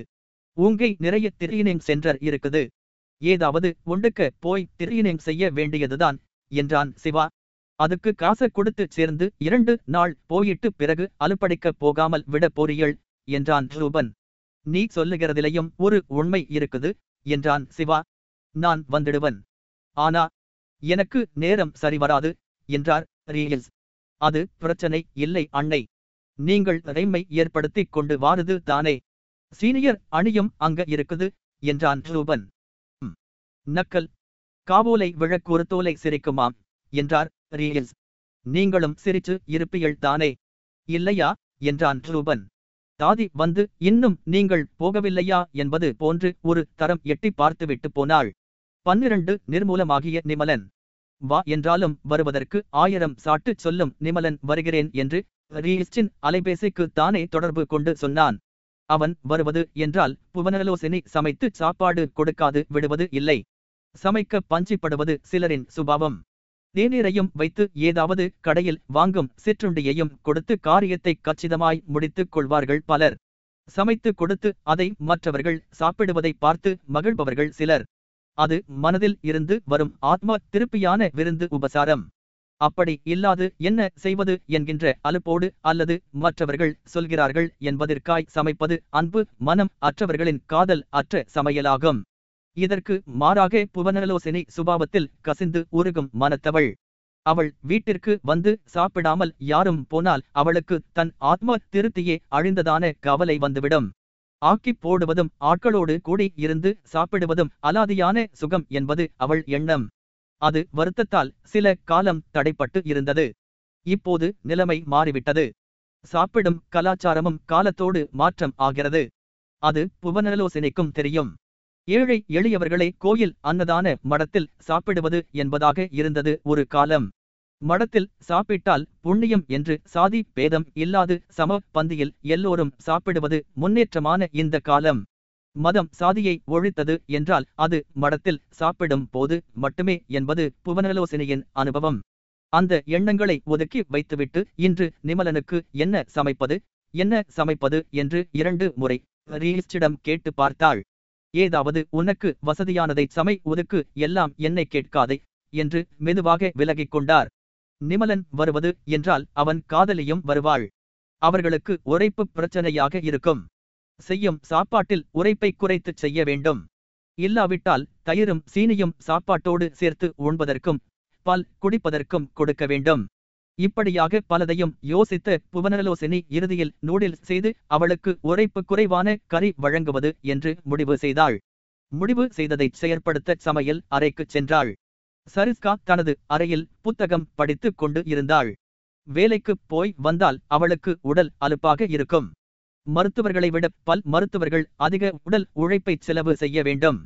உங்கை நிறைய திரியனிங் சென்றர் இருக்குது. ஏதாவது ஒண்டுக்க போய் திரியனிங் செய்ய வேண்டியதுதான் என்றான் சிவா. அதுக்கு காசை கொடுத்து சேர்ந்து இரண்டு நாள் போயிட்டு பிறகு அலுப்படைக்கப் போகாமல் விட போறீள் என்றான் ரூபன். நீ சொல்லுகிறதிலையும் ஒரு உண்மை இருக்குது என்றான் சிவா. நான் வந்துடுவன். ஆனா எனக்கு நேரம் சரி வராது என்றார் ரீல்ஸ் அது பிரச்சனை இல்லை அன்னை நீங்கள் ரைமை ஏற்படுத்திக் கொண்டு வாருது தானே. சீனியர் அணியும் அங்க இருக்குது என்றான் ரூபன். நக்கல். காவோலை விழக்கூறு தோலை சிரிக்குமாம். என்றார். ரீல்ஸ் நீங்களும் சிரிச்சு இருப்பீள் தானே. இல்லையா? என்றான் ரூபன். தாதி வந்து இன்னும் நீங்கள் போகவில்லையா? என்பது போன்று ஒரு தரம் எட்டி பார்த்துவிட்டு போனாள். பன்னிரண்டு நிர்மூலமாகிய நிமலன். வா என்றாலும் வருவதற்கு ஆயிரம் சாட்டு சொல்லும் நிமலன் வருகிறேன் என்று ரீஸ்டின் அலைபேசிக்கு தானே தொடர்பு கொண்டு சொன்னான். அவன் வருவது என்றால் புவனலோசினி சமைத்து சாப்பாடு கொடுக்காது விடுவது இல்லை. சமைக்க பஞ்சிப்படுவது சிலரின் சுபாவம். தேநீரையும் வைத்து ஏதாவது கடையில் வாங்கும் சிற்றுண்டியையும் கொடுத்து காரியத்தை கச்சிதமாய் முடித்துக் கொள்வார்கள் பலர். சமைத்து கொடுத்து அதை மற்றவர்கள் சாப்பிடுவதை பார்த்து மகிழ்பவர்கள் சிலர். அது மனதில் இருந்து வரும் ஆத்ம திருப்பியான விருந்து உபசாரம். அப்படி இல்லாது என்ன செய்வது என்கின்ற அலுப்போடு அல்லது மற்றவர்கள் சொல்கிறார்கள் என்பதற்காய் சமைப்பது அன்பு மனம் அற்றவர்களின் காதல் அற்ற சமையலாகும். இதற்கு மாறாக புவனலோசனை சுபாவத்தில் கசிந்து உருகும் மனத்தவள். அவள் வீட்டிற்கு வந்து சாப்பிடாமல் யாரும் போனால் அவளுக்கு தன் ஆத்ம திருப்தியே அழிந்ததான கவலை வந்துவிடும். ஆக்கிப் போடுவதும் ஆட்களோடு கூடி இருந்து சாப்பிடுவதும் அலாதியான சுகம் என்பது அவள் எண்ணம். அது வருத்தத்தால் சில காலம் தடைப்பட்டு இருந்தது. இப்போது நிலைமை மாறிவிட்டது. சாப்பிடும் கலாச்சாரமும் காலத்தோடு மாற்றம் ஆகிறது. அது புவனலோசனைக்கும் தெரியும். ஏழை எளியவர்களை கோயில் அன்னதான மடத்தில் சாப்பிடுவது என்பதாக இருந்தது ஒரு காலம். மடத்தில் சாப்பிட்டால் புண்ணியம் என்று சாதி பேதம் இல்லாது சம பந்தியில் எல்லோரும் சாப்பிடுவது முன்னேற்றமான இந்த காலம். மதம் சாதியை ஒழித்தது என்றால் அது மடத்தில் சாப்பிடும் போது மட்டுமே என்பது புவனலோசனையின் அனுபவம். அந்த எண்ணங்களை ஒதுக்கி வைத்துவிட்டு இன்று நிமலனுக்கு என்ன சமைப்பது? என்ன சமைப்பது? என்று இரண்டு முறை ரீஸ்டிடம் கேட்டு பார்த்தாள். ஏதாவது உனக்கு வசதியானதை சமை ஒதுக்கு எல்லாம் என்னை கேட்காதே என்று மெதுவாக விலகிக் கொண்டார். நிமலன் வருவது என்றால் அவன் காதலியும் வருவாள். அவர்களுக்கு உரைப்பு பிரச்சனையாக இருக்கும். செய்யும் சாப்பாட்டில் உரைப்பை குறைத்துச் செய்ய வேண்டும். இல்லாவிட்டால் தயிரும் சீனியும் சாப்பாட்டோடு சேர்த்து உண்பதற்கும் பால் குடிப்பதற்கும் கொடுக்க வேண்டும். இப்படியாக பலதையும் யோசித்து புவனலோசினி இறுதியில் நூடில் செய்து அவளுக்கு உரைப்பு குறைவான கறி வழங்குவது என்று முடிவு செய்தாள். முடிவு செய்ததைச் செயற்படுத்த சமையல் அறைக்குச் சென்றாள். சரிஸ்கா தனது அறையில் புத்தகம் படித்துக் கொண்டு இருந்தாள். வேலைக்குப் போய் வந்தால் அவளுக்கு உடல் அலுப்பாக இருக்கும். மருத்துவர்களை விட பல் மருத்துவர்கள் அதிக உடல் உழைப்பை செலவு செய்ய வேண்டும்.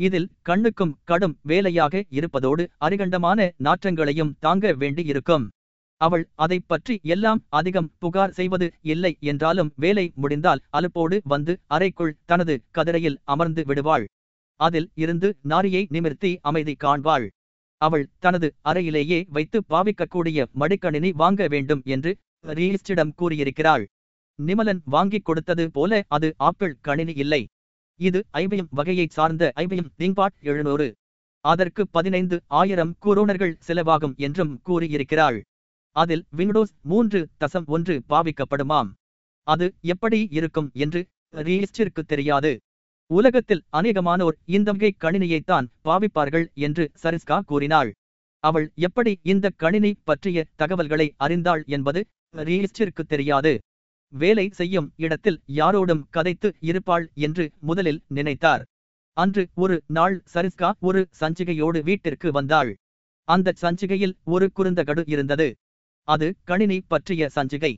இதில் கண்ணுக்கும் கடும் வேலையாக இருப்பதோடு அரிகண்டமான நாற்றங்களையும் தாங்க வேண்டி இருக்கும் அவள் அதைப் பற்றி எல்லாம் அதிகம் புகார் செய்வது இல்லை என்றாலும் வேலை முடிந்தால் அலுப்போடு வந்து அறைக்குள் தனது கதிரையில் அமர்ந்து விடுவாள். அதில் இருந்து நாரியை நிமிர்த்தி அமைதி காண்பாள். அவள் தனது அறையிலேயே வைத்து பாவிக்கக்கூடிய மடிக்கணினி வாங்க வேண்டும் என்று ரீலிஸ்டிடம் கூறியிருக்கிறாள். நிமலன் வாங்கிக் கொடுத்தது போல அது ஆப்பிள் கணினி இல்லை. இது ஐபிஎம் வகையைச் சார்ந்த ஐபிஎம் திங்பாட் எழுநூறு. அதற்கு பதினைந்து ஆயிரம் குரோனர்கள் செலவாகும் என்றும் கூறியிருக்கிறாள். அதில் விண்டோஸ் மூன்று தசம் ஒன்று பாவிக்கப்படுமாம். அது எப்படி இருக்கும் என்று ரீஸ்டிற்கு தெரியாது. உலகத்தில் அநேகமானோர் இந்த வகை கணினியைத்தான் பாவிப்பார்கள் என்று சரிஸ்கா கூறினாள். அவள் எப்படி இந்த கணினி பற்றிய தகவல்களை அறிந்தாள் என்பது ரீஸ்டிற்கு தெரியாது. வேலை செய்யும் இடத்தில் யாரோடும் கதைத்து இருப்பாள் என்று முதலில் நினைத்தார். அன்று ஒரு நாள் சரிஸ்கா ஒரு சஞ்சிகையோடு வீட்டிற்கு வந்தாள். அந்த சஞ்சிகையில் ஒரு குறுந்தகடு இருந்தது. அது கணினி பற்றிய சஞ்சிகை.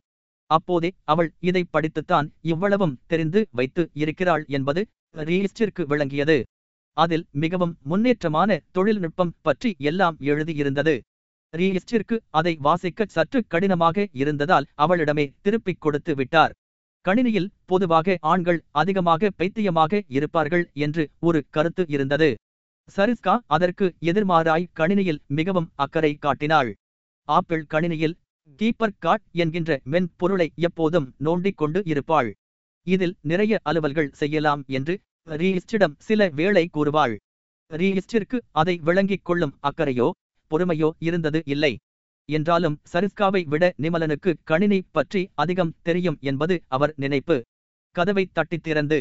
அப்போதே அவள் இதை படித்துத்தான் இவ்வளவும் தெரிந்து வைத்து இருக்கிறாள் என்பது ரீஸ்டிற்கு விளங்கியது. அதில் மிகவும் முன்னேற்றமான தொழில்நுட்பம் பற்றி எல்லாம் எழுதியிருந்தது. ரீஸ்டிற்கு அதை வாசிக்க சற்று கடினமாக இருந்ததால் அவளிடமே திருப்பிக் கொடுத்து விட்டார். கணினியில் பொதுவாக ஆண்கள் அதிகமாக பைத்தியமாக இருப்பார்கள் என்று ஒரு கருத்து இருந்தது. சரிஸ்கா அதற்கு எதிர்மாறாய் கணினியில் மிகவும் அக்கறை காட்டினாள். ஆப்பிள் கணினியில் கீப்பர் காட் என்கின்ற மென்பொருளை எப்போதும் நோண்டிக் கொண்டு இருப்பாள். இதில் நிறைய அலுவல்கள் செய்யலாம் என்று ரீஸ்டிடம் சில வேளை கூறுவாள். ரீஸ்டிற்கு அதை விளங்கிக் கொள்ளும் அக்கறையோ பொறுமையோ இருந்தது இல்லை. என்றாலும் சரிஸ்காவை விட நிமலனுக்கு கணினி பற்றி அதிகம் தெரியும் என்பது அவர் நினைப்பு. கதவை தட்டித் திறந்து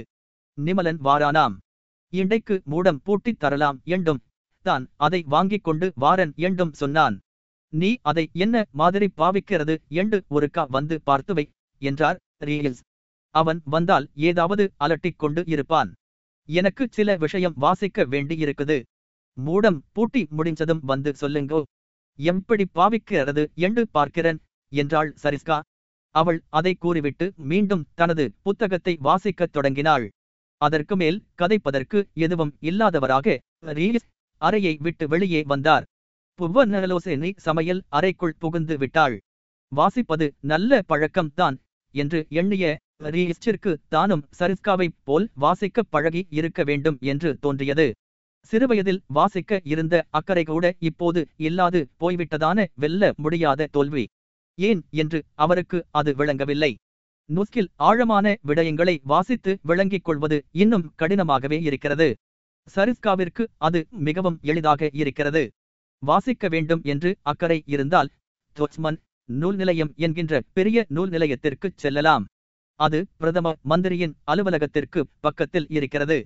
நிமலன் வாரானாம். இண்டைக்கு மூடம் பூட்டித் தரலாம் என்றும் தான் அதை வாங்கிக் கொண்டு வாரன் என்றும் சொன்னான். நீ அதை என்ன மாதிரி பாவிக்கிறது என்று ஒருக்கா வந்து பார்த்துவை என்றார் ரீல்ஸ் அவன் வந்தால் ஏதாவது அலட்டிக் கொண்டு இருப்பான். எனக்கு சில விஷயம் வாசிக்க வேண்டியிருக்குது. மூடம் பூட்டி முடிஞ்சதும் வந்து சொல்லுங்கோ. எப்படி பாவிக்கிறது என்று பார்க்கிறேன் என்றாள் சரிஸ்கா. அவள் அதை கூறிவிட்டு மீண்டும் தனது புத்தகத்தை வாசிக்கத் தொடங்கினாள். அதற்கு மேல் கதைப்பதற்கு எதுவும் இல்லாதவராக ரீல்ஸ் அறையை விட்டு வெளியே வந்தார். புவனலோசேனி சமையல் அறைக்குள் புகுந்து விட்டாள். வாசிப்பது நல்ல பழக்கம்தான் என்று எண்ணிய ரீஸ்டிற்கு தானும் சரிஸ்காவைப் போல் வாசிக்க பழகி இருக்க வேண்டும் என்று தோன்றியது. சிறுவயதில் வாசிக்க இருந்த அக்கறை கூட இப்போது இல்லாது போய்விட்டதான வெல்ல முடியாத தோல்வி. ஏன் என்று அவருக்கு அது விளங்கவில்லை. நுஸ்கில் ஆழமான விடயங்களை வாசித்து விளங்கிக் கொள்வது இன்னும் கடினமாகவே இருக்கிறது. சரிஸ்காவிற்கு அது மிகவும் எளிதாக இருக்கிறது. வாசிக்க வேண்டும் என்று அக்கறை இருந்தால் தொட்ஸ்மன் நூல் நிலையம் என்கின்ற பெரிய நூல் நிலையத்திற்குச் செல்லலாம். அது பிரதம மந்திரியின் அலுவலகத்திற்கு பக்கத்தில் இருக்கிறது.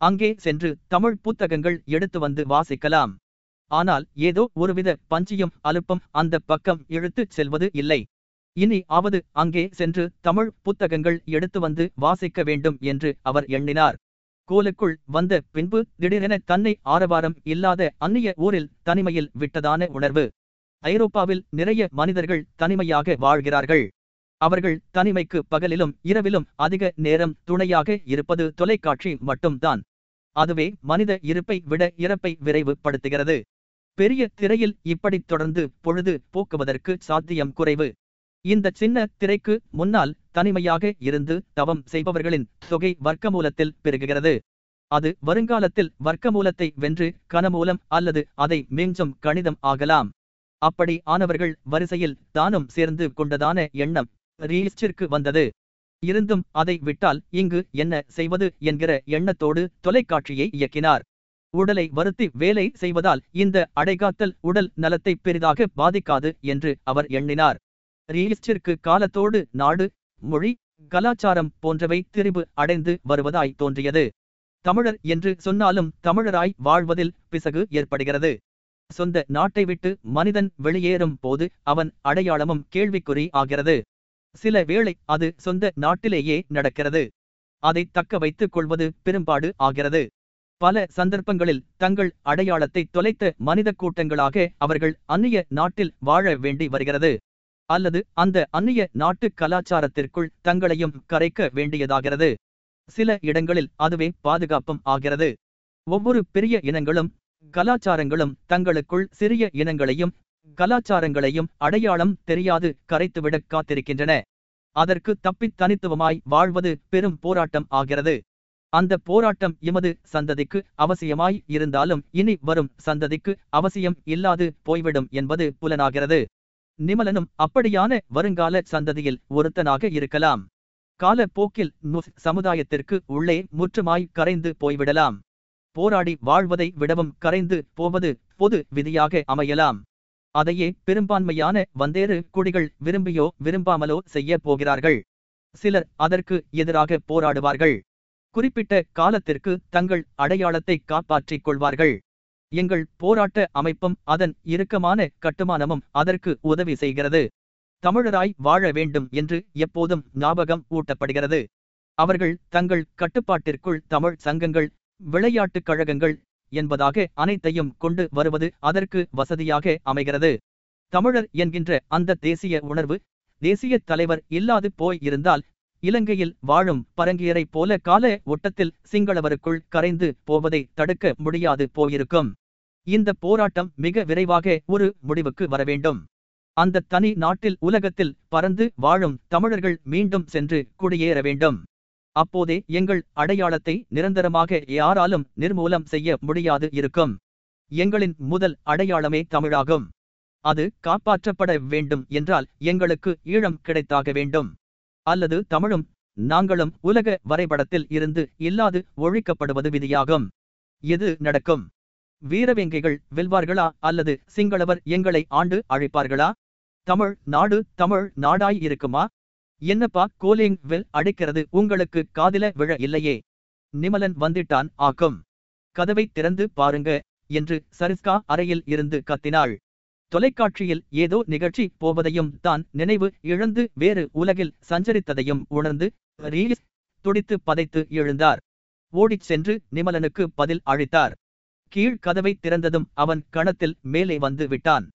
அங்கே சென்று தமிழ் புத்தகங்கள் எடுத்து வந்து வாசிக்கலாம். ஆனால் ஏதோ ஒருவித பஞ்சியும் அலுப்பம் அந்த பக்கம் இழுத்துச் செல்வது இல்லை. இனி ஆவது அங்கே சென்று தமிழ் புத்தகங்கள் எடுத்து வந்து வாசிக்க வேண்டும் என்று அவர் எண்ணினார். கோலுக்குள் வந்த பின்பு திடீரென தன்னை ஆரவாரம் இல்லாத அந்நிய ஊரில் தனிமையில் விட்டதான உணர்வு. ஐரோப்பாவில் நிறைய மனிதர்கள் தனிமையாக வாழ்கிறார்கள். அவர்கள் தனிமைக்கு பகலிலும் இரவிலும் அதிக நேரம் துணையாக இருப்பது தொலைக்காட்சி மட்டும்தான். அதுவே மனித இருப்பை விட இறப்பை விரைவுபடுத்துகிறது. பெரிய திரையில் இப்படி தொடர்ந்து பொழுது போக்குவதற்கு சாத்தியம் குறைவு. இந்த சின்ன திரைக்கு முன்னால் தனிமையாக இருந்து தவம் செய்பவர்களின் தொகை வர்க்கமூலத்தில் பெருகுகிறது. அது வருங்காலத்தில் வர்க்கமூலத்தை வென்று கனமூலம் அல்லது அதை மிஞ்சும் கணிதம் ஆகலாம். அப்படி ஆனவர்கள் வரிசையில் தானும் சேர்ந்து கொண்டதான எண்ணம் ரீஸ்டிற்கு வந்தது. இருந்தும் அதை விட்டால் இங்கு என்ன செய்வது என்கிற எண்ணத்தோடு தொலைக்காட்சியை இயக்கினார். உடலை வருத்தி வேலை செய்வதால் இந்த அடைகாத்தல் உடல் நலத்தை பெரிதாக பாதிக்காது என்று அவர் எண்ணினார். ரீஸ்டிற்கு காலத்தோடு நாடு மொழி கலாச்சாரம் போன்றவை திரிவு அடைந்து வருவதாய் தோன்றியது. தமிழர் என்று சொன்னாலும் தமிழராய் வாழ்வதில் பிசகு ஏற்படுகிறது. சொந்த நாட்டை விட்டு மனிதன் வெளியேறும் போது அவன் அடையாளமும் கேள்விக்குறி ஆகிறது. சில வேளை அது சொந்த நாட்டிலேயே நடக்கிறது. அதை தக்க வைத்துக் கொள்வது பெரும்பாடு ஆகிறது. பல சந்தர்ப்பங்களில் தங்கள் அடையாளத்தை தொலைத்த மனித கூட்டங்களாக அவர்கள் அந்நிய நாட்டில் வாழ வேண்டி வருகிறது. அல்லது அந்த அந்நிய நாட்டு கலாச்சாரத்திற்குள் தங்களையும் கரைக்க வேண்டியதாகிறது. சில இடங்களில் அதுவே பாதுகாப்பும் ஆகிறது. ஒவ்வொரு பெரிய இனங்களும் கலாச்சாரங்களும் தங்களுக்குள் சிறிய இனங்களையும் கலாச்சாரங்களையும் அடையாளம் தெரியாது கரைத்துவிட காத்திருக்கின்றன. அதற்கு தப்பித் தனித்துவமாய் வாழ்வது பெரும் போராட்டம் ஆகிறது. அந்த போராட்டம் எமது சந்ததிக்கு அவசியமாய் இருந்தாலும் இனி வரும் சந்ததிக்கு அவசியம் இல்லாது போய்விடும் என்பது புலனாகிறது. நிமலனும் அப்படியான வருங்கால சந்ததியில் ஒருத்தனாக இருக்கலாம். காலப்போக்கில் நுஸ் சமுதாயத்திற்கு உள்ளே முற்றுமாய் கரைந்து போய்விடலாம். போராடி வாழ்வதை விடவும் கரைந்து போவது பொது விதியாக அமையலாம். அதையே பெரும்பான்மையான வந்தேறு குடிகள் விரும்பியோ விரும்பாமலோ செய்ய போகிறார்கள். சிலர் அதற்கு எதிராக போராடுவார்கள். குறிப்பிட்ட காலத்திற்கு தங்கள் அடையாளத்தை காப்பாற்றிக் கொள்வார்கள். எங்கள் போராட்ட அமைப்பும் அதன் இறுக்கமான கட்டுமானமும் அதற்கு உதவி செய்கிறது. தமிழராய் வாழ வேண்டும் என்று எப்போதும் ஞாபகம் ஊட்டப்படுகிறது. அவர்கள் தங்கள் கட்டுப்பாட்டிற்குள் தமிழ் சங்கங்கள் விளையாட்டுக் கழகங்கள் என்பதாக அனைத்தையும் கொண்டு வருவது அதற்கு வசதியாக அமைகிறது. தமிழர் என்கின்ற அந்த தேசிய உணர்வு தேசிய தலைவர் இல்லாது போய் இருந்தால் இலங்கையில் வாழும் பரங்கியரைப் போல கால ஒட்டத்தில் சிங்களவருக்குள் கரைந்து போவதை தடுக்க முடியாது போயிருக்கும். இந்த போராட்டம் மிக விரைவாக ஒரு முடிவுக்கு வரவேண்டும் அந்த தனி நாட்டில் உலகத்தில் பறந்து வாழும் தமிழர்கள் மீண்டும் சென்று குடியேற வேண்டும். அப்போதே எங்கள் அடையாளத்தை நிரந்தரமாக யாராலும் நிர்மூலம் செய்ய முடியாது இருக்கும். எங்களின் முதல் அடையாளமே தமிழாகும். அது காப்பாற்றப்பட வேண்டும் என்றால் எங்களுக்கு ஈழம் கிடைத்தாக வேண்டும். அல்லது தமிழும் நாங்களும் உலக வரைபடத்தில் இருந்து இல்லாது ஒழிக்கப்படுவது விதியாகும். எது நடக்கும்? வீரவேங்கைகள் வெல்வார்களா அல்லது சிங்களவர் எங்களை ஆண்டு அழைப்பார்களா? தமிழ் நாடு தமிழ் நாடாய் இருக்குமா? என்னப்பா கோலிங் வெல் அடைக்கிறது உங்களுக்கு காதில விழ இல்லையே? நிமலன் வந்துட்டான் ஆக்கும். கதவை திறந்து பாருங்க என்று சரிஸ்கா அறையில் இருந்து கத்தினாள். தொலைக்காட்சியில் ஏதோ நிகழ்ச்சி போவதையும் தான் நினைவு இழந்து வேறு உலகில் சஞ்சரித்ததையும் உணர்ந்து ரீஸ் துடித்து பதைத்து எழுந்தார். ஓடிச் சென்று நிமலனுக்கு பதில் அழித்தார் கீழ் கதவை திறந்ததும் அவன் கணத்தில் மேலே வந்து விட்டான்.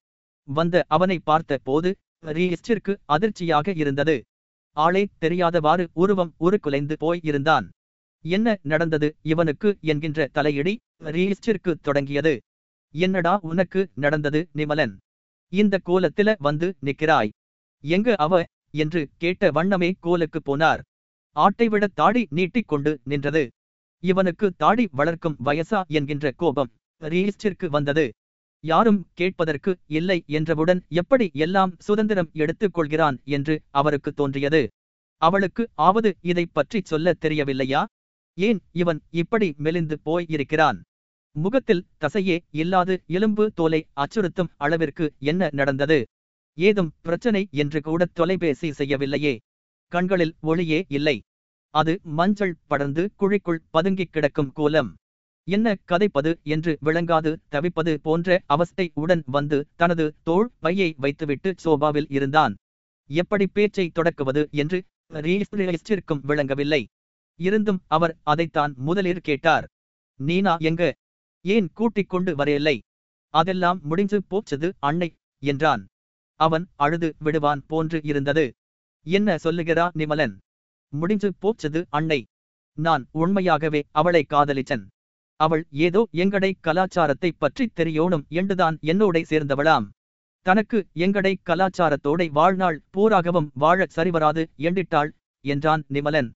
வந்த அவனை பார்த்த போது ரீஸ்டிற்கு அதிர்ச்சியாக இருந்தது. ஆளே தெரியாதவாறு உருவம் உருக்குலைந்து போய் இருந்தான். என்ன நடந்தது இவனுக்கு? என்கின்ற தலையிடி ரீஸ்டிற்கு தொடங்கியது. என்னடா உனக்கு நடந்தது நிமலன்? இந்த கோலத்தில வந்து நிற்கிறாய். எங்க அவ? என்று கேட்ட வண்ணமே கோலுக்கு போனார். ஆட்டைவிட தாடி நீட்டிக் கொண்டு நின்றது. இவனுக்கு தாடி வளர்க்கும் வயசா என்கின்ற கோபம் ரீஸ்டிற்கு வந்தது. யாரும் கேட்பதற்கு இல்லை என்றவுடன் எப்படி எல்லாம் சுதந்திரம் எடுத்துக் கொள்கிறான் என்று அவருக்கு தோன்றியது. அவளுக்கு ஆவது இதைப் பற்றி சொல்ல தெரியவில்லையா? ஏன் இவன் இப்படி மெலிந்து போய் இருக்கிறான் முகத்தில் தசையே இல்லாது எலும்பு தோலை அச்சுறுத்தும் அளவிற்கு என்ன நடந்தது? ஏதும் பிரச்சனை என்று கூட தொலைபேசி செய்யவில்லையே. கண்களில் ஒளியே இல்லை. அது மஞ்சள் படர்ந்து குழிக்குள் பதுங்கிக் கிடக்கும் கோலம். என்ன கதைப்பது என்று விளங்காது தவிப்பது போன்ற அவஸ்தை உடன் வந்து தனது தோள் பையை வைத்துவிட்டு சோபாவில் இருந்தான். எப்படி பேச்சை தொடக்குவது என்று ரீஸ்டிற்கும் விளங்கவில்லை. இருந்தும் அவர் அதைத்தான் முதலில் கேட்டார். நீனா எங்க? ஏன் கூட்டிக் கொண்டு வரையில்லை அதெல்லாம் முடிஞ்சு போச்சது அன்னை என்றான். அவன் அழுது விடுவான் போன்று இருந்தது. என்ன சொல்லுகிறா நிமலன்? முடிஞ்சு போச்சது அன்னை. நான் உண்மையாகவே அவளை காதலிச்சன். அவள் ஏதோ எங்கடை கலாச்சாரத்தை பற்றி தெரியோனும் என்றுதான் என்னோட சேர்ந்தவளாம். தனக்கு எங்கடை கலாச்சாரத்தோட வாழ்நாள் பூராகவும் வாழச் சரிவராது எண்டிட்டாள் என்றான் நிமலன்.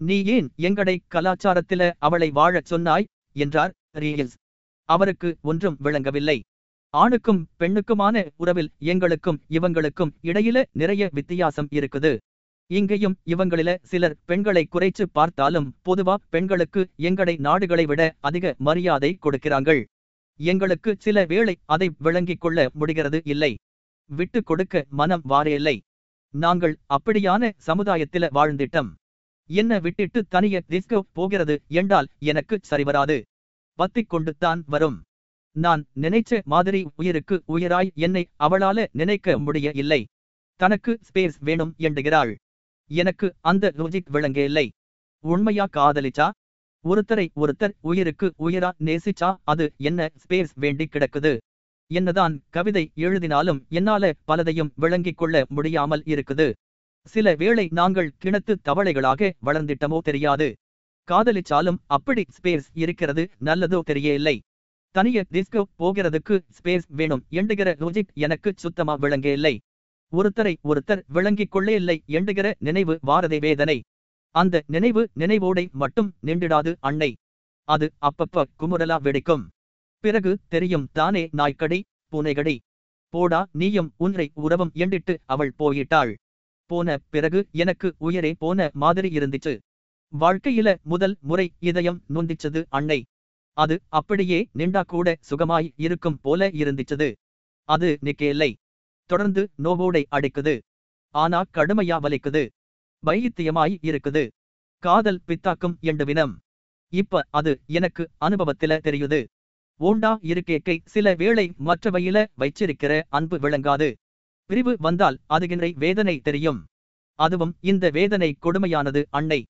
நீ ஏன் எங்கடை கலாச்சாரத்தில அவளை வாழச் சொன்னாய்? என்றார் ரீல்ஸ் அவருக்கு ஒன்றும் விளங்கவில்லை. ஆணுக்கும் பெண்ணுக்குமான உறவில் எங்களுக்கும் இவங்களுக்கும் இடையில நிறைய வித்தியாசம் இருக்குது. இங்கேயும் இவங்களில சிலர் பெண்களை குறைச்சு பார்த்தாலும் பொதுவா பெண்களுக்கு எங்களை நாடுகளை விட அதிக மரியாதை கொடுக்கிறாங்கள் எங்களுக்கு சில வேளை அதை விளங்கிக் கொள்ள முடிகிறது இல்லை. விட்டு கொடுக்க மனம் வாரையில்லை. நாங்கள் அப்படியான சமுதாயத்தில வாழ்ந்திட்டம். என்ன விட்டுட்டு தனிய டிஸ்கோ போகிறது என்றால் எனக்கு சரிவராது பத்திக் கொண்டு தான் வரும். நான் நினைச்ச மாதிரி உயிருக்கு உயிராய் என்னை அவளால நினைக்க முடிய இல்லை தனக்கு ஸ்பேஸ் வேணும் என்கிறாள். எனக்கு அந்த லாஜிக் விளங்கே இல்லை. உண்மையா காதலிச்சா? ஒருத்தரை ஒருத்தர் உயிருக்கு உயிரா நேசிச்சா? அது என்ன ஸ்பேஸ் வேண்டி கிடக்குது? என்னதான் கவிதை எழுதினாலும் என்னால பலதையும் விளங்கிக் கொள்ள முடியாமல் இருக்குது. சில வேளை நாங்கள் கிணத்து தவளைகளாக வளர்ந்திட்டமோ தெரியாது. காதலிச்சாலும் அப்படி ஸ்பேஸ் இருக்கிறது நல்லதோ தெரியவில்லை தனிய டிஸ்கோ போகிறதுக்கு ஸ்பேஸ் வேணும் எண்டுகிற லாஜிக் எனக்கு சுத்தமா விளங்க இல்லை. ஒருத்தரை ஒருத்தர் விளங்கிக் கொள்ளையில்லை இல்லை எண்டுகிற நினைவு வாரதை வேதனை. அந்த நினைவு நினைவோடை மட்டும் நின்றிடாது அன்னை. அது அப்பப்ப குமுறலா வெடிக்கும். பிறகு தெரியும் தானே நாய்க்கடி பூனைகடி. போடா நீயும் உன்றை உறவும் எண்டிட்டு அவள் போயிட்டாள். போன பிறகு எனக்கு உயரே போன மாதிரி இருந்துச்சு. வாழ்க்கையில முதல் முறை இதயம் நொந்திச்சது அன்னை. அது அப்படியே நின்றா கூட சுகமாய் இருக்கும் போல இருந்துச்சது. அது நிக்கேலை தொடர்ந்து நோவோடை அடைக்குது. ஆனா கடுமையா வலிக்குது. வைத்தியமாய் இருக்குது. காதல் பித்தாக்கும் எண்டுவினம் இப்ப அது எனக்கு அனுபவத்தில தெரியுது. ஓண்டா இருக்கேக்கை சில வேளை மற்றவையில வைச்சிருக்கிற அன்பு விளங்காது. பிரிவு வந்தால் அதுகின்ற வேதனை தெரியும். அதுவும் இந்த வேதனை கொடுமையானது அன்னை.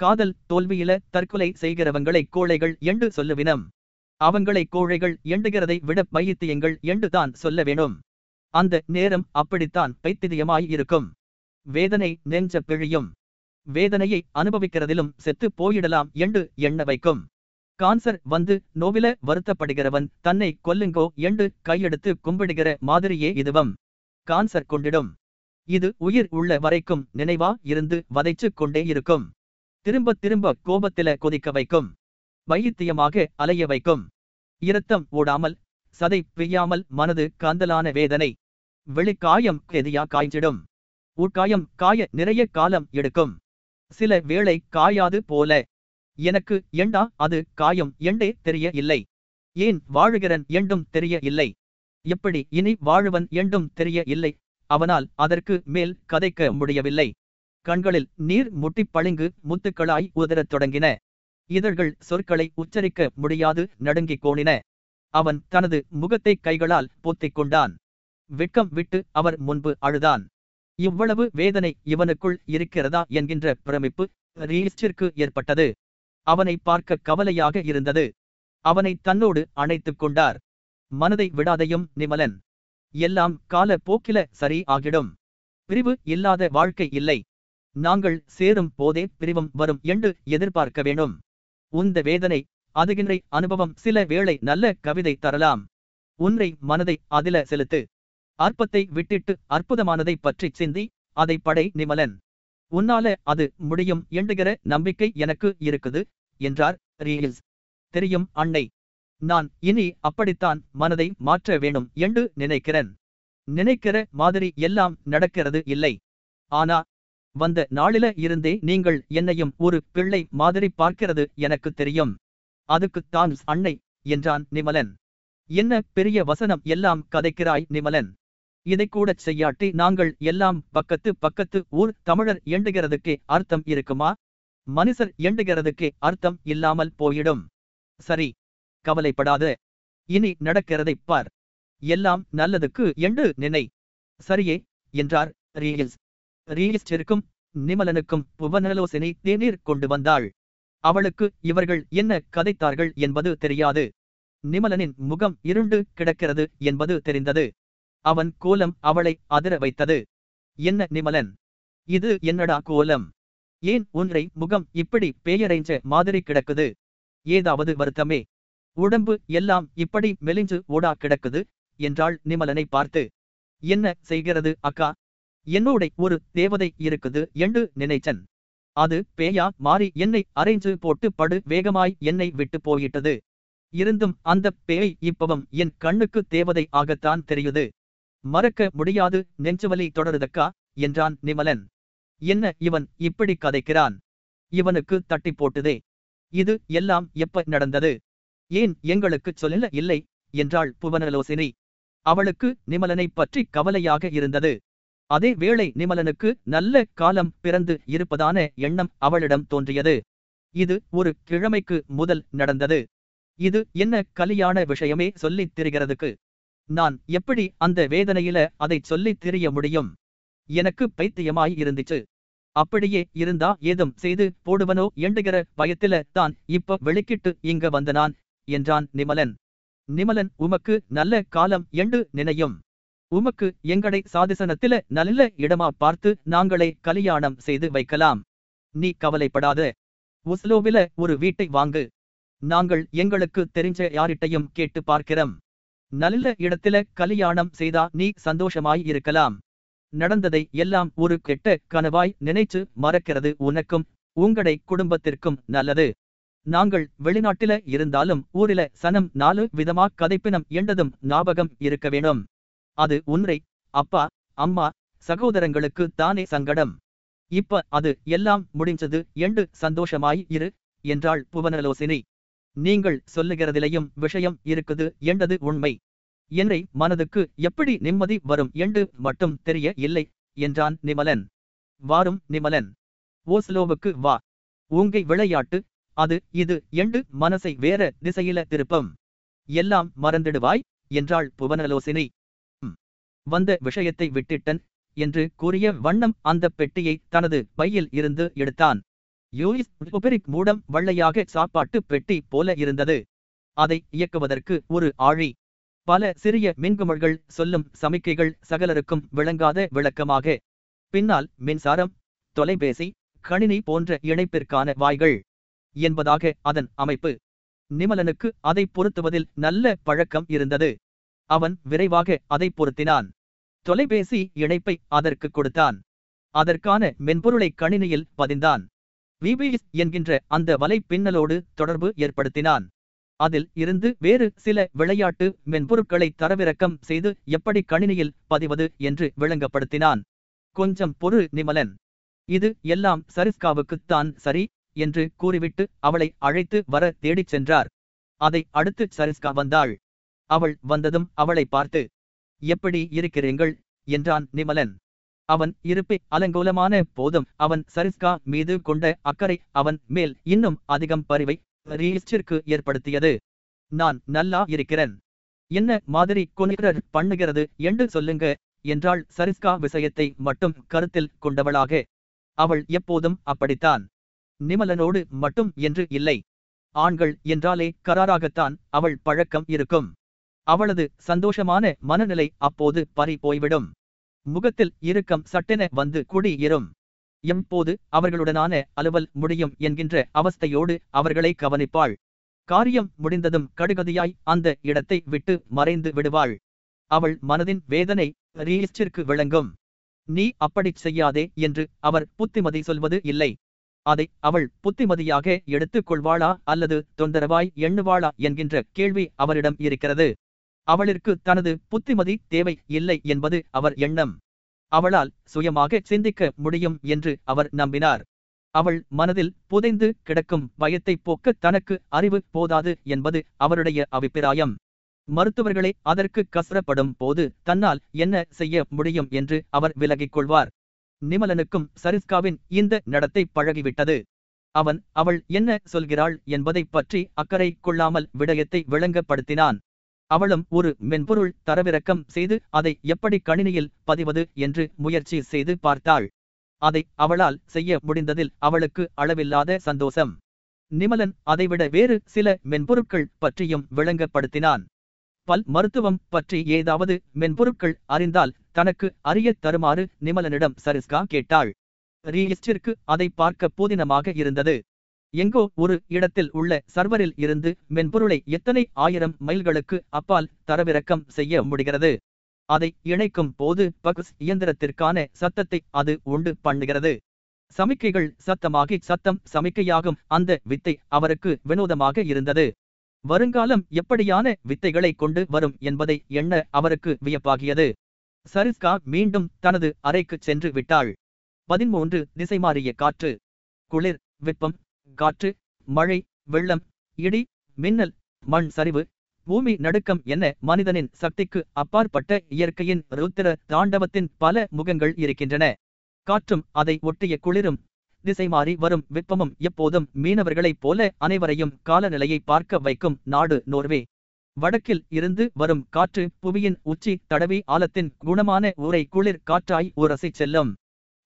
காதல் தோல்வியில தற்கொலை செய்கிறவங்களை கோழைகள் என்று சொல்லுவினம். அவங்களை கோழைகள் எண்டுகிறதை விட பைத்தியங்கள் என்றுதான் சொல்ல வேணும். அந்த நேரம் அப்படித்தான் பைத்தியமாய் இருக்கும். வேதனை நெஞ்ச பிழியும். வேதனையை அனுபவிக்கிறதிலும் செத்து போயிடலாம் என்று எண்ண வைக்கும். கான்சர் வந்து நோவில வருத்தப்படுகிறவன் தன்னை கொல்லுங்கோ என்று கையெடுத்து கும்பிடுகிற மாதிரியே இதுவம். கான்சர் கொண்டிடும். இது உயிர் உள்ள வரைக்கும் நினைவா இருந்து வதைச்சு கொண்டே இருக்கும். திரும்ப திரும்ப கோபத்தில கொதிக்க வைக்கும். வைத்தியமாக அலைய வைக்கும். இரத்தம் ஓடாமல் சதை பெய்யாமல் மனது காந்தலான வேதனை. வெளிக்காயம் கெதியா காய்ச்சிடும். உட்காயம் காய நிறைய காலம் எடுக்கும். சில வேளை காயாது போல. எனக்கு எண்டா அது காயம் எண்டே தெரிய இல்லை. ஏன் வாழுகிறன் என்றும் தெரிய இல்லை. எப்படி இனி வாழுவன் என்றும் தெரிய இல்லை. அவனால் அதற்கு மேல் கதைக்க முடியவில்லை. கண்களில் நீர் முட்டிப் பளிங்கு முத்துக்களாய் உதரத் தொடங்கின. இதழ்கள் சொற்களை உச்சரிக்க முடியாது நடுங்கிக் கோணின. அவன் தனது முகத்தை கைகளால் போத்திக் கொண்டான். வெட்கம் விட்டு அவர் முன்பு அழுதான். இவ்வளவு வேதனை இவனுக்குள் இருக்கிறதா என்கின்ற பிரமிப்பு ரீஸ்டிற்கு ஏற்பட்டது. அவனை பார்க்க கவலையாக இருந்தது. அவனை தன்னோடு அணைத்துக் கொண்டார். மனதை விடாதையும் நிமலன். எல்லாம் கால போக்கில சரி ஆகிடும். பிரிவு இல்லாத வாழ்க்கை இல்லை. நாங்கள் சேரும் போதே பிரிவும் வரும் என்று எதிர்பார்க்க வேணும் உந்த வேதனை அதுகின்ற அனுபவம் சில வேளை நல்ல கவிதை தரலாம். உன்னை மனதை அதில செலுத்து. அற்பத்தை விட்டிட்டு அற்புதமானதை பற்றி சிந்தி அதை படை நிமலன்! உன்னால அது முடியும் எண்டுகிற நம்பிக்கை எனக்கு இருக்குது என்றார் ரீல்ஸ் தெரியும் அன்னை! நான் இனி அப்படித்தான் மனதை மாற்ற வேணும் என்று நினைக்கிறேன். நினைக்கிற மாதிரி எல்லாம் நடக்கிறது இல்லை. ஆனா வந்த நாளில இருந்தே நீங்கள் என்னையும் ஒரு பிள்ளை மாதிரி பார்க்கிறது எனக்கு தெரியும். அதுக்கு தான் அன்னை என்றான் நிமலன். என்ன பெரிய வசனம் எல்லாம் கதைக்கிறாய் நிமலன்! இதை கூட செய்யாட்டி நாங்கள் எல்லாம் பக்கத்து பக்கத்து ஊர் தமிழர் எண்டுகிறதுக்கே அர்த்தம் இருக்குமா? மனுஷர் எண்டுகிறதுக்கே அர்த்தம் இல்லாமல் போயிடும். சரி கவலைப்படாத. இனி நடக்கிறதைப் பார். எல்லாம் நல்லதுக்கு எண்டு நினை. சரியே என்றார் ரீல்ஸ் ரீலிஸ்டிற்கும் நிமலனுக்கும் புவனலோசனை தேநீர் கொண்டு வந்தாள். அவளுக்கு இவர்கள் என்ன கதைத்தார்கள் என்பது தெரியாது. நிமலனின் முகம் இருண்டு கிடக்கிறது என்பது தெரிந்தது. அவன் கோலம் அவளை அதிர வைத்தது. என்ன நிமலன்? இது என்னடா கோலம்? ஏன் ஒன்றை முகம் இப்படி பேயரைஞ்ச மாதிரி கிடக்குது? ஏதாவது வருத்தமே? உடம்பு எல்லாம் இப்படி மெலிஞ்சு ஓடா கிடக்குது? என்றாள் நிமலனை பார்த்து. என்ன செய்கிறது அக்கா? என்னோட ஒரு தேவதை இருக்குது என்று நினைச்சன். அது பேயா மாறி என்னை அரைஞ்சு போட்டு படு வேகமாய் என்னை விட்டு போயிட்டது. இருந்தும் அந்த பேய் இப்பவும் என் கண்ணுக்கு தேவதை ஆகத்தான் தெரியுது. மறக்க முடியாது நெஞ்சுவலி தொடருதக்கா என்றான் நிமலன். என்ன இவன் இப்படி கதைக்கிறான்? இவனுக்கு தட்டி போட்டுதே. இது எல்லாம் எப்ப நடந்தது? ஏன் எங்களுக்கு சொல்ல இல்லை? என்றாள் புவனலோசினி. அவளுக்கு நிமலனைப் பற்றி கவலையாக இருந்தது. அதே வேளை நிமலனுக்கு நல்ல காலம் பிறந்து இருப்பதான எண்ணம் அவளிடம் தோன்றியது. இது ஒரு கிழமைக்கு முதல் நடந்தது. இது என்ன கலியான விஷயமே சொல்லித் திரிகிறதுக்கு? நான் எப்படி அந்த வேதனையில அதைச் சொல்லித் திரிய முடியும்? எனக்கு பைத்தியமாய் இருந்துச்சு. அப்படியே இருந்தா ஏதும் செய்து போடுவனோ எண்டுகிற பயத்தில தான் இப்ப வெளிக்கிட்டு இங்க வந்தனான் என்றான் நிமலன். நிமலன் உமக்கு நல்ல காலம் எண்டு நினையும். உமக்கு எங்களை சாதிசனத்தில நல்ல இடமா பார்த்து நாங்களே கல்யாணம் செய்து வைக்கலாம். நீ கவலைப்படாத. உஸ்லோவில ஒரு வீட்டை வாங்கு. நாங்கள் எங்களுக்கு தெரிஞ்ச யாரிட்டையும் கேட்டு பார்க்கிறோம். நல்ல இடத்தில கல்யாணம் செய்தா நீ சந்தோஷமாய் இருக்கலாம். நடந்ததை எல்லாம் ஒரு கெட்ட கனவாய் நினைச்சு மறக்கிறது உனக்கும் உங்களை குடும்பத்திற்கும் நல்லது. நாங்கள் வெளிநாட்டில இருந்தாலும் ஊரில சனம் நாலு விதமா கதைப்பினம் என்றதும் ஞாபகம் இருக்க வேணும் அது உன்றை அப்பா அம்மா சகோதரங்களுக்கு தானே சங்கடம். இப்ப அது எல்லாம் முடிஞ்சது என்று சந்தோஷமாய் இரு என்றாள் புவனலோசினி. நீங்கள் சொல்லுகிறதிலையும் விஷயம் இருக்குது என்றது உண்மை. என்னை மனதுக்கு எப்படி நிம்மதி வரும் என்று மட்டும் தெரிய இல்லை என்றான் நிமலன். வாரும் நிமலன். ஓஸ்லோவுக்கு வா. உங்கை விளையாட்டு அது இது என்று மனசை வேற திசையில திருப்பம். எல்லாம் மறந்திடுவாய் என்றாள் புவனலோசினி. வந்த விஷயத்தை விட்டிட்டன் என்று கூறிய வண்ணம் அந்த பெட்டியை தனது பையில் இருந்து எடுத்தான். யூயிஸ் உபெரிக் மூடம் வள்ளையாக சாப்பாட்டு பெட்டி போல இருந்தது. அதை இயக்குவதற்கு ஒரு ஆழி. பல சிறிய மின்குமல்கள் சொல்லும் சமிக்கைகள் சகலருக்கும் விளங்காத விளக்கமாக. பின்னால் மின்சாரம் தொலைபேசி கணினி போன்ற இணைப்பிற்கான வாய்கள் என்பதாக அதன் அமைப்பு. நிமலனுக்கு அதை பொருத்துவதில் நல்ல பழக்கம் இருந்தது. அவன் விரைவாக அதை பொருத்தினான். தொலைபேசி இணைப்பை அதற்கு கொடுத்தான். அதற்கான மென்பொருளை கணினியில் பதிந்தான். விபிஎஸ் என்கின்ற அந்த வலை பின்னலோடு தொடர்பு ஏற்படுத்தினான். அதில் இருந்து வேறு சில விளையாட்டு மென்பொருட்களை தரவிறக்கம் செய்து எப்படி கணினியில் பதிவது என்று விளங்கப்படுத்தினான். கொஞ்சம் பொறு நிமலன். இது எல்லாம் சரிஸ்காவுக்குத்தான் சரி என்று கூறிவிட்டு அவளை அழைத்து வர தேடிச் சென்றார். அதை அடுத்து சரிஸ்கா வந்தாள். அவள் வந்ததும் அவளை பார்த்து எப்படி இருக்கிறீங்கள் என்றான் நிமலன். அவன் இருப்பை அலங்கோலமான போதும் அவன் சரிஸ்கா மீது கொண்ட அக்கறை அவன் மேல் இன்னும் அதிகம் பரிவை ரீஸ்டிற்கு ஏற்படுத்தியது. நான் நல்லா இருக்கிறேன். என்ன மாதிரி கொனிரர் பண்ணுகிறது என்று சொல்லுங்க என்றாள் சரிஸ்கா விஷயத்தை மட்டும் கருத்தில் கொண்டவளாக. அவள் எப்போதும் அப்படித்தான். நிமலனோடு மட்டும் என்று இல்லை. ஆண்கள் என்றாலே கராராகத்தான் அவள் பழக்கம் இருக்கும். அவளது சந்தோஷமான மனநிலை அப்போது பறி போய்விடும். முகத்தில் இறுக்கம் சட்டென வந்து குடியேறும் எம்போது அவர்களுடனான அலுவல் முடியும் என்கின்ற அவஸ்தையோடு அவர்களை கவனிப்பாள். காரியம் முடிந்ததும் கடுகதியாய் அந்த இடத்தை விட்டு மறைந்து விடுவாள். அவள் மனதின் வேதனை ரீஸ்டிற்கு விளங்கும். நீ அப்படிச் செய்யாதே என்று அவர் புத்திமதி சொல்வது இல்லை. அதை அவள் புத்திமதியாக எடுத்துக் கொள்வாளா அல்லது தொந்தரவாய் எண்ணுவாளா என்கின்ற கேள்வி அவரிடம் இருக்கிறது. அவளிற்கு தனது புத்திமதி தேவை இல்லை என்பது அவர் எண்ணம். அவளால் சுயமாக சிந்திக்க முடியும் என்று அவர் நம்பினார். அவள் மனதில் புதைந்து கிடக்கும் பயத்தை போக்க தனக்கு அறிவு போதாது என்பது அவருடைய அபிப்பிராயம். மருத்துவர்களே அதற்கு கசரப்படும் போது தன்னால் என்ன செய்ய முடியும் என்று அவர் விலகிக் கொள்வார். நிமலனுக்கும் சரிஸ்காவின் இந்த நடத்தை பழகிவிட்டது. அவன் அவள் என்ன சொல்கிறாள்? என்பதைப் பற்றி அக்கறை கொள்ளாமல் விடயத்தை விளங்கப்படுத்தினான். அவளும் ஒரு மென்பொருள் தரவிறக்கம் செய்து அதை எப்படி கணினியில் பதிவது என்று முயற்சி செய்து பார்த்தாள். அதை அவளால் செய்ய முடிந்ததில் அவளுக்கு அளவில்லாத சந்தோஷம். நிமலன் அதைவிட வேறு சில மென்பொருட்கள் பற்றியும் விளங்கப்படுத்தினான். பல் மருத்துவம் பற்றி ஏதாவது மென்பொருட்கள் அறிந்தால் தனக்கு அறியத் தருமாறு நிமலனிடம் சரிஸ்கா கேட்டாள். ரீஸ்டிற்கு அதை பார்க்க போதினமாக இருந்தது. எங்கோ ஒரு இடத்தில் உள்ள சர்வரில் இருந்து மென்பொருளை எத்தனை ஆயிரம் மைல்களுக்கு அப்பால் தரவிறக்கம் செய்ய முடிகிறது? அதை இணைக்கும் போது பக்ஸ் இயந்திரத்திற்கான சத்தத்தை அது உண்டு பண்ணுகிறது. சமிக்கைகள் சத்தமாகி சத்தம் சமிக்கையாகும். அந்த வித்தை அவருக்கு வினோதமாக இருந்தது. வருங்காலம் எப்படியான வித்தைகளை கொண்டு வரும் என்பதை எண்ண அவருக்கு வியப்பாகியது. சரிஸ்கா மீண்டும் தனது அறைக்கு சென்று விட்டாள். பதிமூன்று திசை மாறிய காற்று குளிர் வெப்பம் காற்று மழை வெள்ளம் இடி மின்னல் மண் சரிவு பூமி நடுக்கம் என மனிதனின் சக்திக்கு அப்பாற்பட்ட இயற்கையின் ருத்திர தாண்டவத்தின் பல முகங்கள் இருக்கின்றன. காற்றும் அதை ஒட்டிய குளிரும் திசை மாறி வரும் வெப்பமும் எப்போதும் மீனவர்களைப் போல அனைவரையும் காலநிலையை பார்க்க வைக்கும் நாடு நோர்வே. வடக்கில் இருந்து வரும் காற்று புவியின் உச்சி தடவி ஆலத்தின் குணமான ஊரை குளிர் காற்றாய் உரசிச் செல்லும்.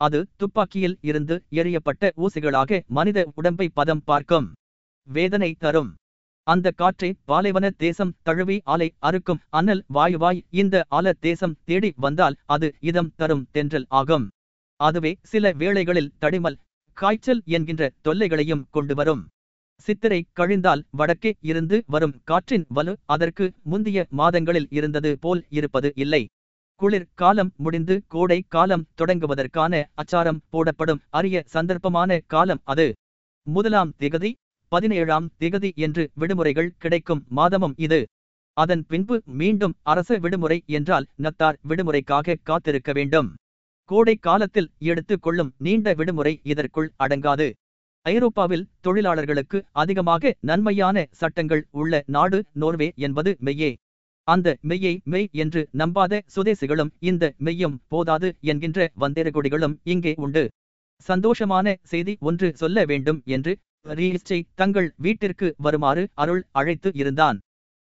அது துப்பாக்கியில் இருந்து எறியப்பட்ட ஊசிகளாக மனித உடம்பை பதம் பார்க்கும். வேதனை தரும். அந்த காற்றை பாலைவன தேசம் தழுவி ஆலை அறுக்கும் அனல் வாயுவாய் இந்த ஆல தேசம் தேடி வந்தால் அது இதம் தரும் தென்றல் ஆகும். அதுவே சில வேளைகளில் தடிமல் காய்ச்சல் என்கின்ற தொல்லைகளையும் கொண்டு வரும். சித்திரை கழிந்தால் வடக்கே இருந்து வரும் காற்றின் வலு அதற்கு முந்திய மாதங்களில் இருந்தது போல் இருப்பது இல்லை. குளிர் காலம் முடிந்து கோடை காலம் தொடங்குவதற்கான அச்சாரம் போடப்படும். அரிய சந்தர்ப்பமான காலம் அது. முதலாம் திகதி பதினேழாம் திகதி என்று விடுமுறைகள் கிடைக்கும் மாதமும் இது. அதன் பின்பு மீண்டும் அரச விடுமுறை என்றால் நத்தார் விடுமுறைக்காக காத்திருக்க வேண்டும். கோடை காலத்தில் எடுத்துக் கொள்ளும் நீண்ட விடுமுறை இதற்குள் அடங்காது. ஐரோப்பாவில் தொழிலாளர்களுக்கு அதிகமாக நன்மையான சட்டங்கள் உள்ள நாடு நோர்வே என்பது மெய்யே. அந்த மெய்யை மெய் என்று நம்பாத சுதேசிகளும் இந்த மெய்யும் போதாது என்கின்ற வந்தேரகுடிகளும் இங்கே உண்டு. சந்தோஷமான செய்தி ஒன்று சொல்ல வேண்டும் என்று ரீஸ்டை தங்கள் வீட்டிற்கு வருமாறு அருள் அழைத்து இருந்தான்.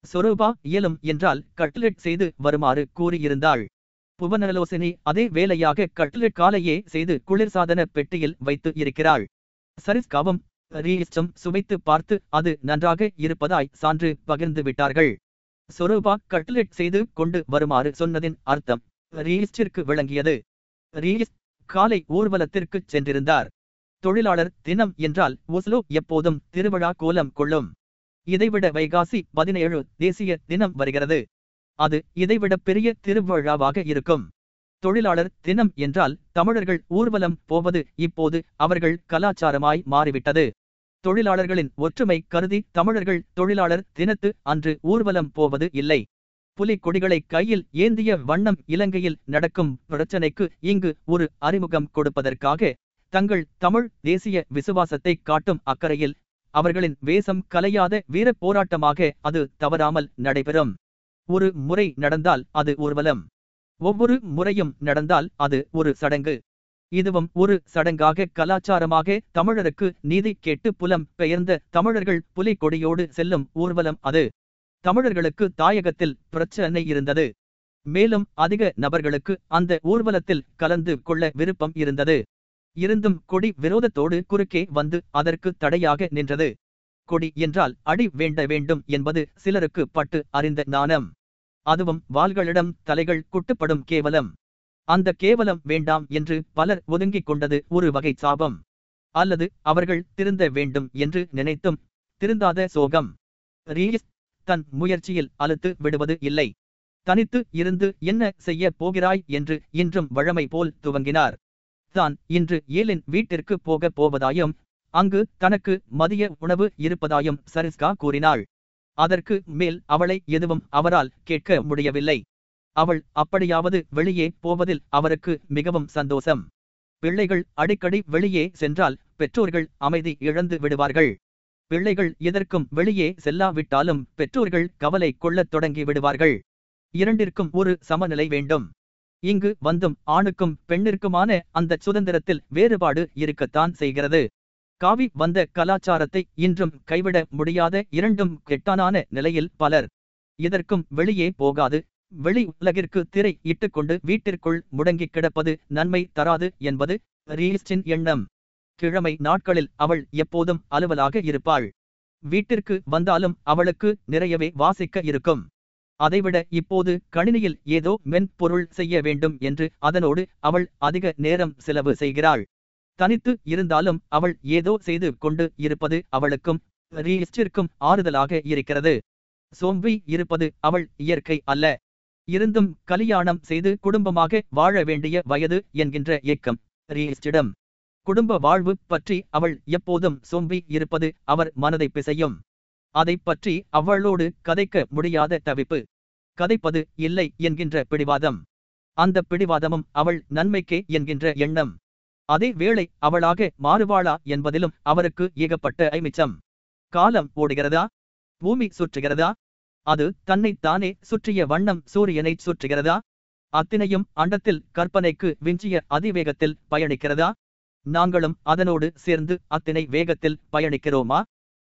சொரூபா இயலும் என்றால் கட்லெட் செய்து வருமாறு கூறியிருந்தாள். புவனலோசினி அதே வேலையாக கட்லெட் காலையே செய்து குளிர்சாதன பெட்டியில் வைத்து இருக்கிறாள். சரிஸ்காவும் ரீஸ்டும் சுவைத்து பார்த்து அது நன்றாக இருப்பதாய் சான்று பகிர்ந்து விட்டார்கள். சொரூபா கட்லெட் செய்து கொண்டு வருமாறு சொன்னதின் அர்த்தம் ரீஸ்டிற்கு விளங்கியது. ரீஸ் காலை ஊர்வலத்திற்குச் சென்றிருந்தார். தொழிலாளர் தினம் என்றால் ஒஸ்லோ எப்போதும் திருவிழா கோலம் கொள்ளும். இதைவிட வைகாசி பதினேழு தேசிய தினம் வருகிறது. அது இதைவிட பெரிய திருவிழாவாக இருக்கும். தொழிலாளர் தினம் என்றால் தமிழர்கள் ஊர்வலம் போவது இப்போது அவர்கள் கலாச்சாரமாய் மாறிவிட்டது. தொழிலாளர்களின் ஒற்றுமை கருதி தமிழர்கள் தொழிலாளர் தினத்து அன்று ஊர்வலம் போவது இல்லை. புலிக் கொடிகளை கையில் ஏந்திய வண்ணம் இலங்கையில் நடக்கும் பிரச்சனைக்கு இங்கு ஒரு அறிமுகம் கொடுப்பதற்காக தங்கள் தமிழ் தேசிய விசுவாசத்தை காட்டும் அக்கறையில் அவர்களின் வேஷம் கலையாத வீரப் போராட்டமாக அது தவறாமல் நடைபெறும். ஒரு முறை நடந்தால் அது ஊர்வலம். ஒவ்வொரு முறையும் நடந்தால் அது ஒரு சடங்கு. இதுவும் ஒரு சடங்காக கலாச்சாரமாக தமிழருக்கு நீதி கேட்டு புலம் பெயர்ந்த தமிழர்கள் புலி கொடியோடு செல்லும் ஊர்வலம் அது. தமிழர்களுக்கு தாயகத்தில் பிரச்சனை இருந்தது. மேலும் அதிக நபர்களுக்கு அந்த ஊர்வலத்தில் கலந்து கொள்ள விருப்பம் இருந்தது. இருந்தும் கொடி விரோதத்தோடு குறுக்கே வந்து அதற்கு தடையாக நின்றது. கொடி என்றால் அடி வேண்ட வேண்டும் என்பது சிலருக்கு பட்டு அறிந்த நாணம் அதுவும் வாள்களிடம் தலைகள் குட்டுப்படும் கேவலம். அந்த கேவலம் வேண்டாம் என்று பலர் ஒதுங்கிக் கொண்டது ஒரு வகை சாபம். அல்லது அவர்கள் திருந்த வேண்டும் என்று நினைத்தும் திருந்தாத சோகம். ரீஸ் தன் முயற்சியில் அழுத்து விடுவது இல்லை. தனித்து இருந்து என்ன செய்ய போகிறாய் என்று இன்றும் வழமை போல் துவங்கினார். தான் இன்று ஏலின் வீட்டிற்கு போகப் போவதாயும் அங்கு தனக்கு மதிய உணவு இருப்பதாயும் சரிஸ்கா கூறினாள். அதற்கு மேல் அவளை எதுவும் அவரால் கேட்க முடியவில்லை. அவள் அப்படியாவது வெளியே போவதில் அவருக்கு மிகவும் சந்தோஷம். பிள்ளைகள் அடிக்கடி வெளியே சென்றால் பெற்றோர்கள் அமைதி இழந்து விடுவார்கள். பிள்ளைகள் எதற்கும் வெளியே செல்லாவிட்டாலும் பெற்றோர்கள் கவலை கொள்ளத் தொடங்கி விடுவார்கள். இரண்டிற்கும் ஒரு சமநிலை வேண்டும். இங்கு வந்தும் ஆணுக்கும் பெண்ணிற்குமான அந்த சுதந்திரத்தில் வேறுபாடு இருக்கத்தான் செய்கிறது. காவி வந்த கலாச்சாரத்தை இன்றும் கைவிட முடியாத இரண்டும் கெட்டானான நிலையில் பலர் இதற்கும் வெளியே போகாது. வெளி உலகிற்கு திரை இட்டுக்கொண்டு வீட்டிற்குள் முடங்கி கிடப்பது நன்மை தராது என்பது ரீஸ்டின் எண்ணம். கிழமை நாட்களில் அவள் எப்போதும் அலுவலாக இருப்பாள். வீட்டிற்கு வந்தாலும் அவளுக்கு நிறையவே வாசிக்க இருக்கும். அதைவிட இப்போது கணினியில் ஏதோ மென்பொருள் செய்ய வேண்டும் என்று அதனோடு அவள் அதிக நேரம் செலவு செய்கிறாள். தனித்து இருந்தாலும் அவள் ஏதோ செய்து கொண்டு இருப்பது அவளுக்கும் ரீஸ்டிற்கும் ஆறுதலாக இருக்கிறது. சோம்பி இருப்பது அவள் இயற்கை அல்ல. இருந்தும் கலியாணம் செய்து குடும்பமாக வாழ வேண்டிய வயது என்கின்ற ஏக்கம். ரீஸ்டிடம். குடும்ப வாழ்வு பற்றி அவள் எப்போதும் சோம்பி இருப்பது அவர் மனதை பிசையும். அதை பற்றி அவளோடு கதைக்க முடியாத தவிப்பு. கதைப்பது இல்லை என்கின்ற பிடிவாதம். அந்த பிடிவாதமும் அவள் நன்மைக்கே என்கின்ற எண்ணம். அதே வேளை அவளாக மாறுவாளா என்பதிலும் அவருக்கு ஏகப்பட்ட ஐமிச்சம். காலம் ஓடுகிறதா? பூமி சுற்றுகிறதா? அது தன்னைத் தானே சுற்றிய வண்ணம் சூரியனைச் சுற்றுகிறதா? அத்தினையும் அண்டத்தில் கற்பனைக்கு விஞ்சிய அதிவேகத்தில் பயணிக்கிறதா? நாங்களும் அதனோடு சேர்ந்து அத்தினை வேகத்தில் பயணிக்கிறோமா?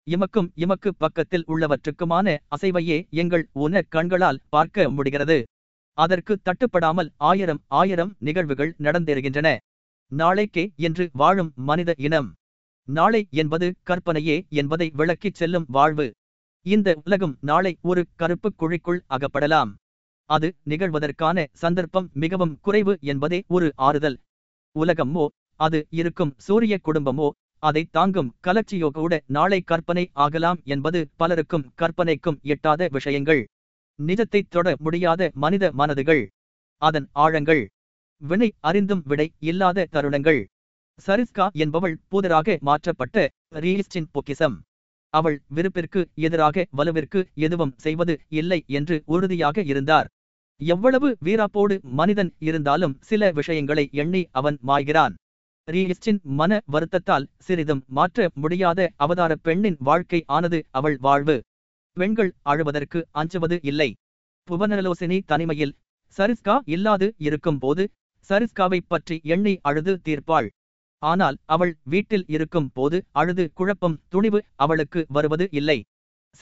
இமக்கும் இமக்கு பக்கத்தில் உள்ளவற்றுக்குமான அசைவையே எங்கள் உன கண்களால் பார்க்க முடிகிறது. அதற்கு தட்டுப்படாமல் ஆயிரம் ஆயிரம் நிகழ்வுகள் நடந்தேறுகின்றன. நாளைக்கே என்று வாழும் மனித இனம். நாளை என்பது கற்பனையே என்பதை விளக்கிச் செல்லும் வாழ்வு. இந்த உலகம் நாளை ஒரு கருப்பு குழிக்குள் அகப்படலாம். அது நிகழ்வதற்கான சந்தர்ப்பம் மிகவும் குறைவு என்பதே ஒரு ஆறுதல். உலகமோ அது இருக்கும் சூரிய குடும்பமோ அதை தாங்கும் கலர்ச்சியோ கூட நாளை கற்பனை ஆகலாம் என்பது பலருக்கும் கற்பனைக்கும் எட்டாத விஷயங்கள். நிஜத்தைத் தொட முடியாத மனித மனதுகள். அதன் ஆழங்கள். வினை அறிந்தும் விடை இல்லாத தருணங்கள். சரிஸ்கா என்பவள் பூதராக மாற்றப்பட்ட ரீஸ்டின் பொக்கிசம். அவள் விருப்பிற்கு எதிராக வலுவிற்கு எதுவும் செய்வது இல்லை என்று உறுதியாக இருந்தார். எவ்வளவு வீராப்போடு மனிதன் இருந்தாலும் சில விஷயங்களை எண்ணி அவன் மாய்கிறான். ரீஸ்டின் மன வருத்தத்தால் சிறிதும் மாற்ற முடியாத அவதார பெண்ணின் வாழ்க்கை ஆனது அவள் வாழ்வு. பெண்கள் அழுவதற்கு அஞ்சுவது இல்லை. புவனலோசினி தனிமையில் சரிஸ்கா இல்லாது இருக்கும் போது சரிஸ்காவைப் பற்றி எண்ணி அழுது தீர்ப்பாள். ஆனால் அவள் வீட்டில் இருக்கும் போது அழுது குழப்பம் துணிவு அவளுக்கு வருவது இல்லை.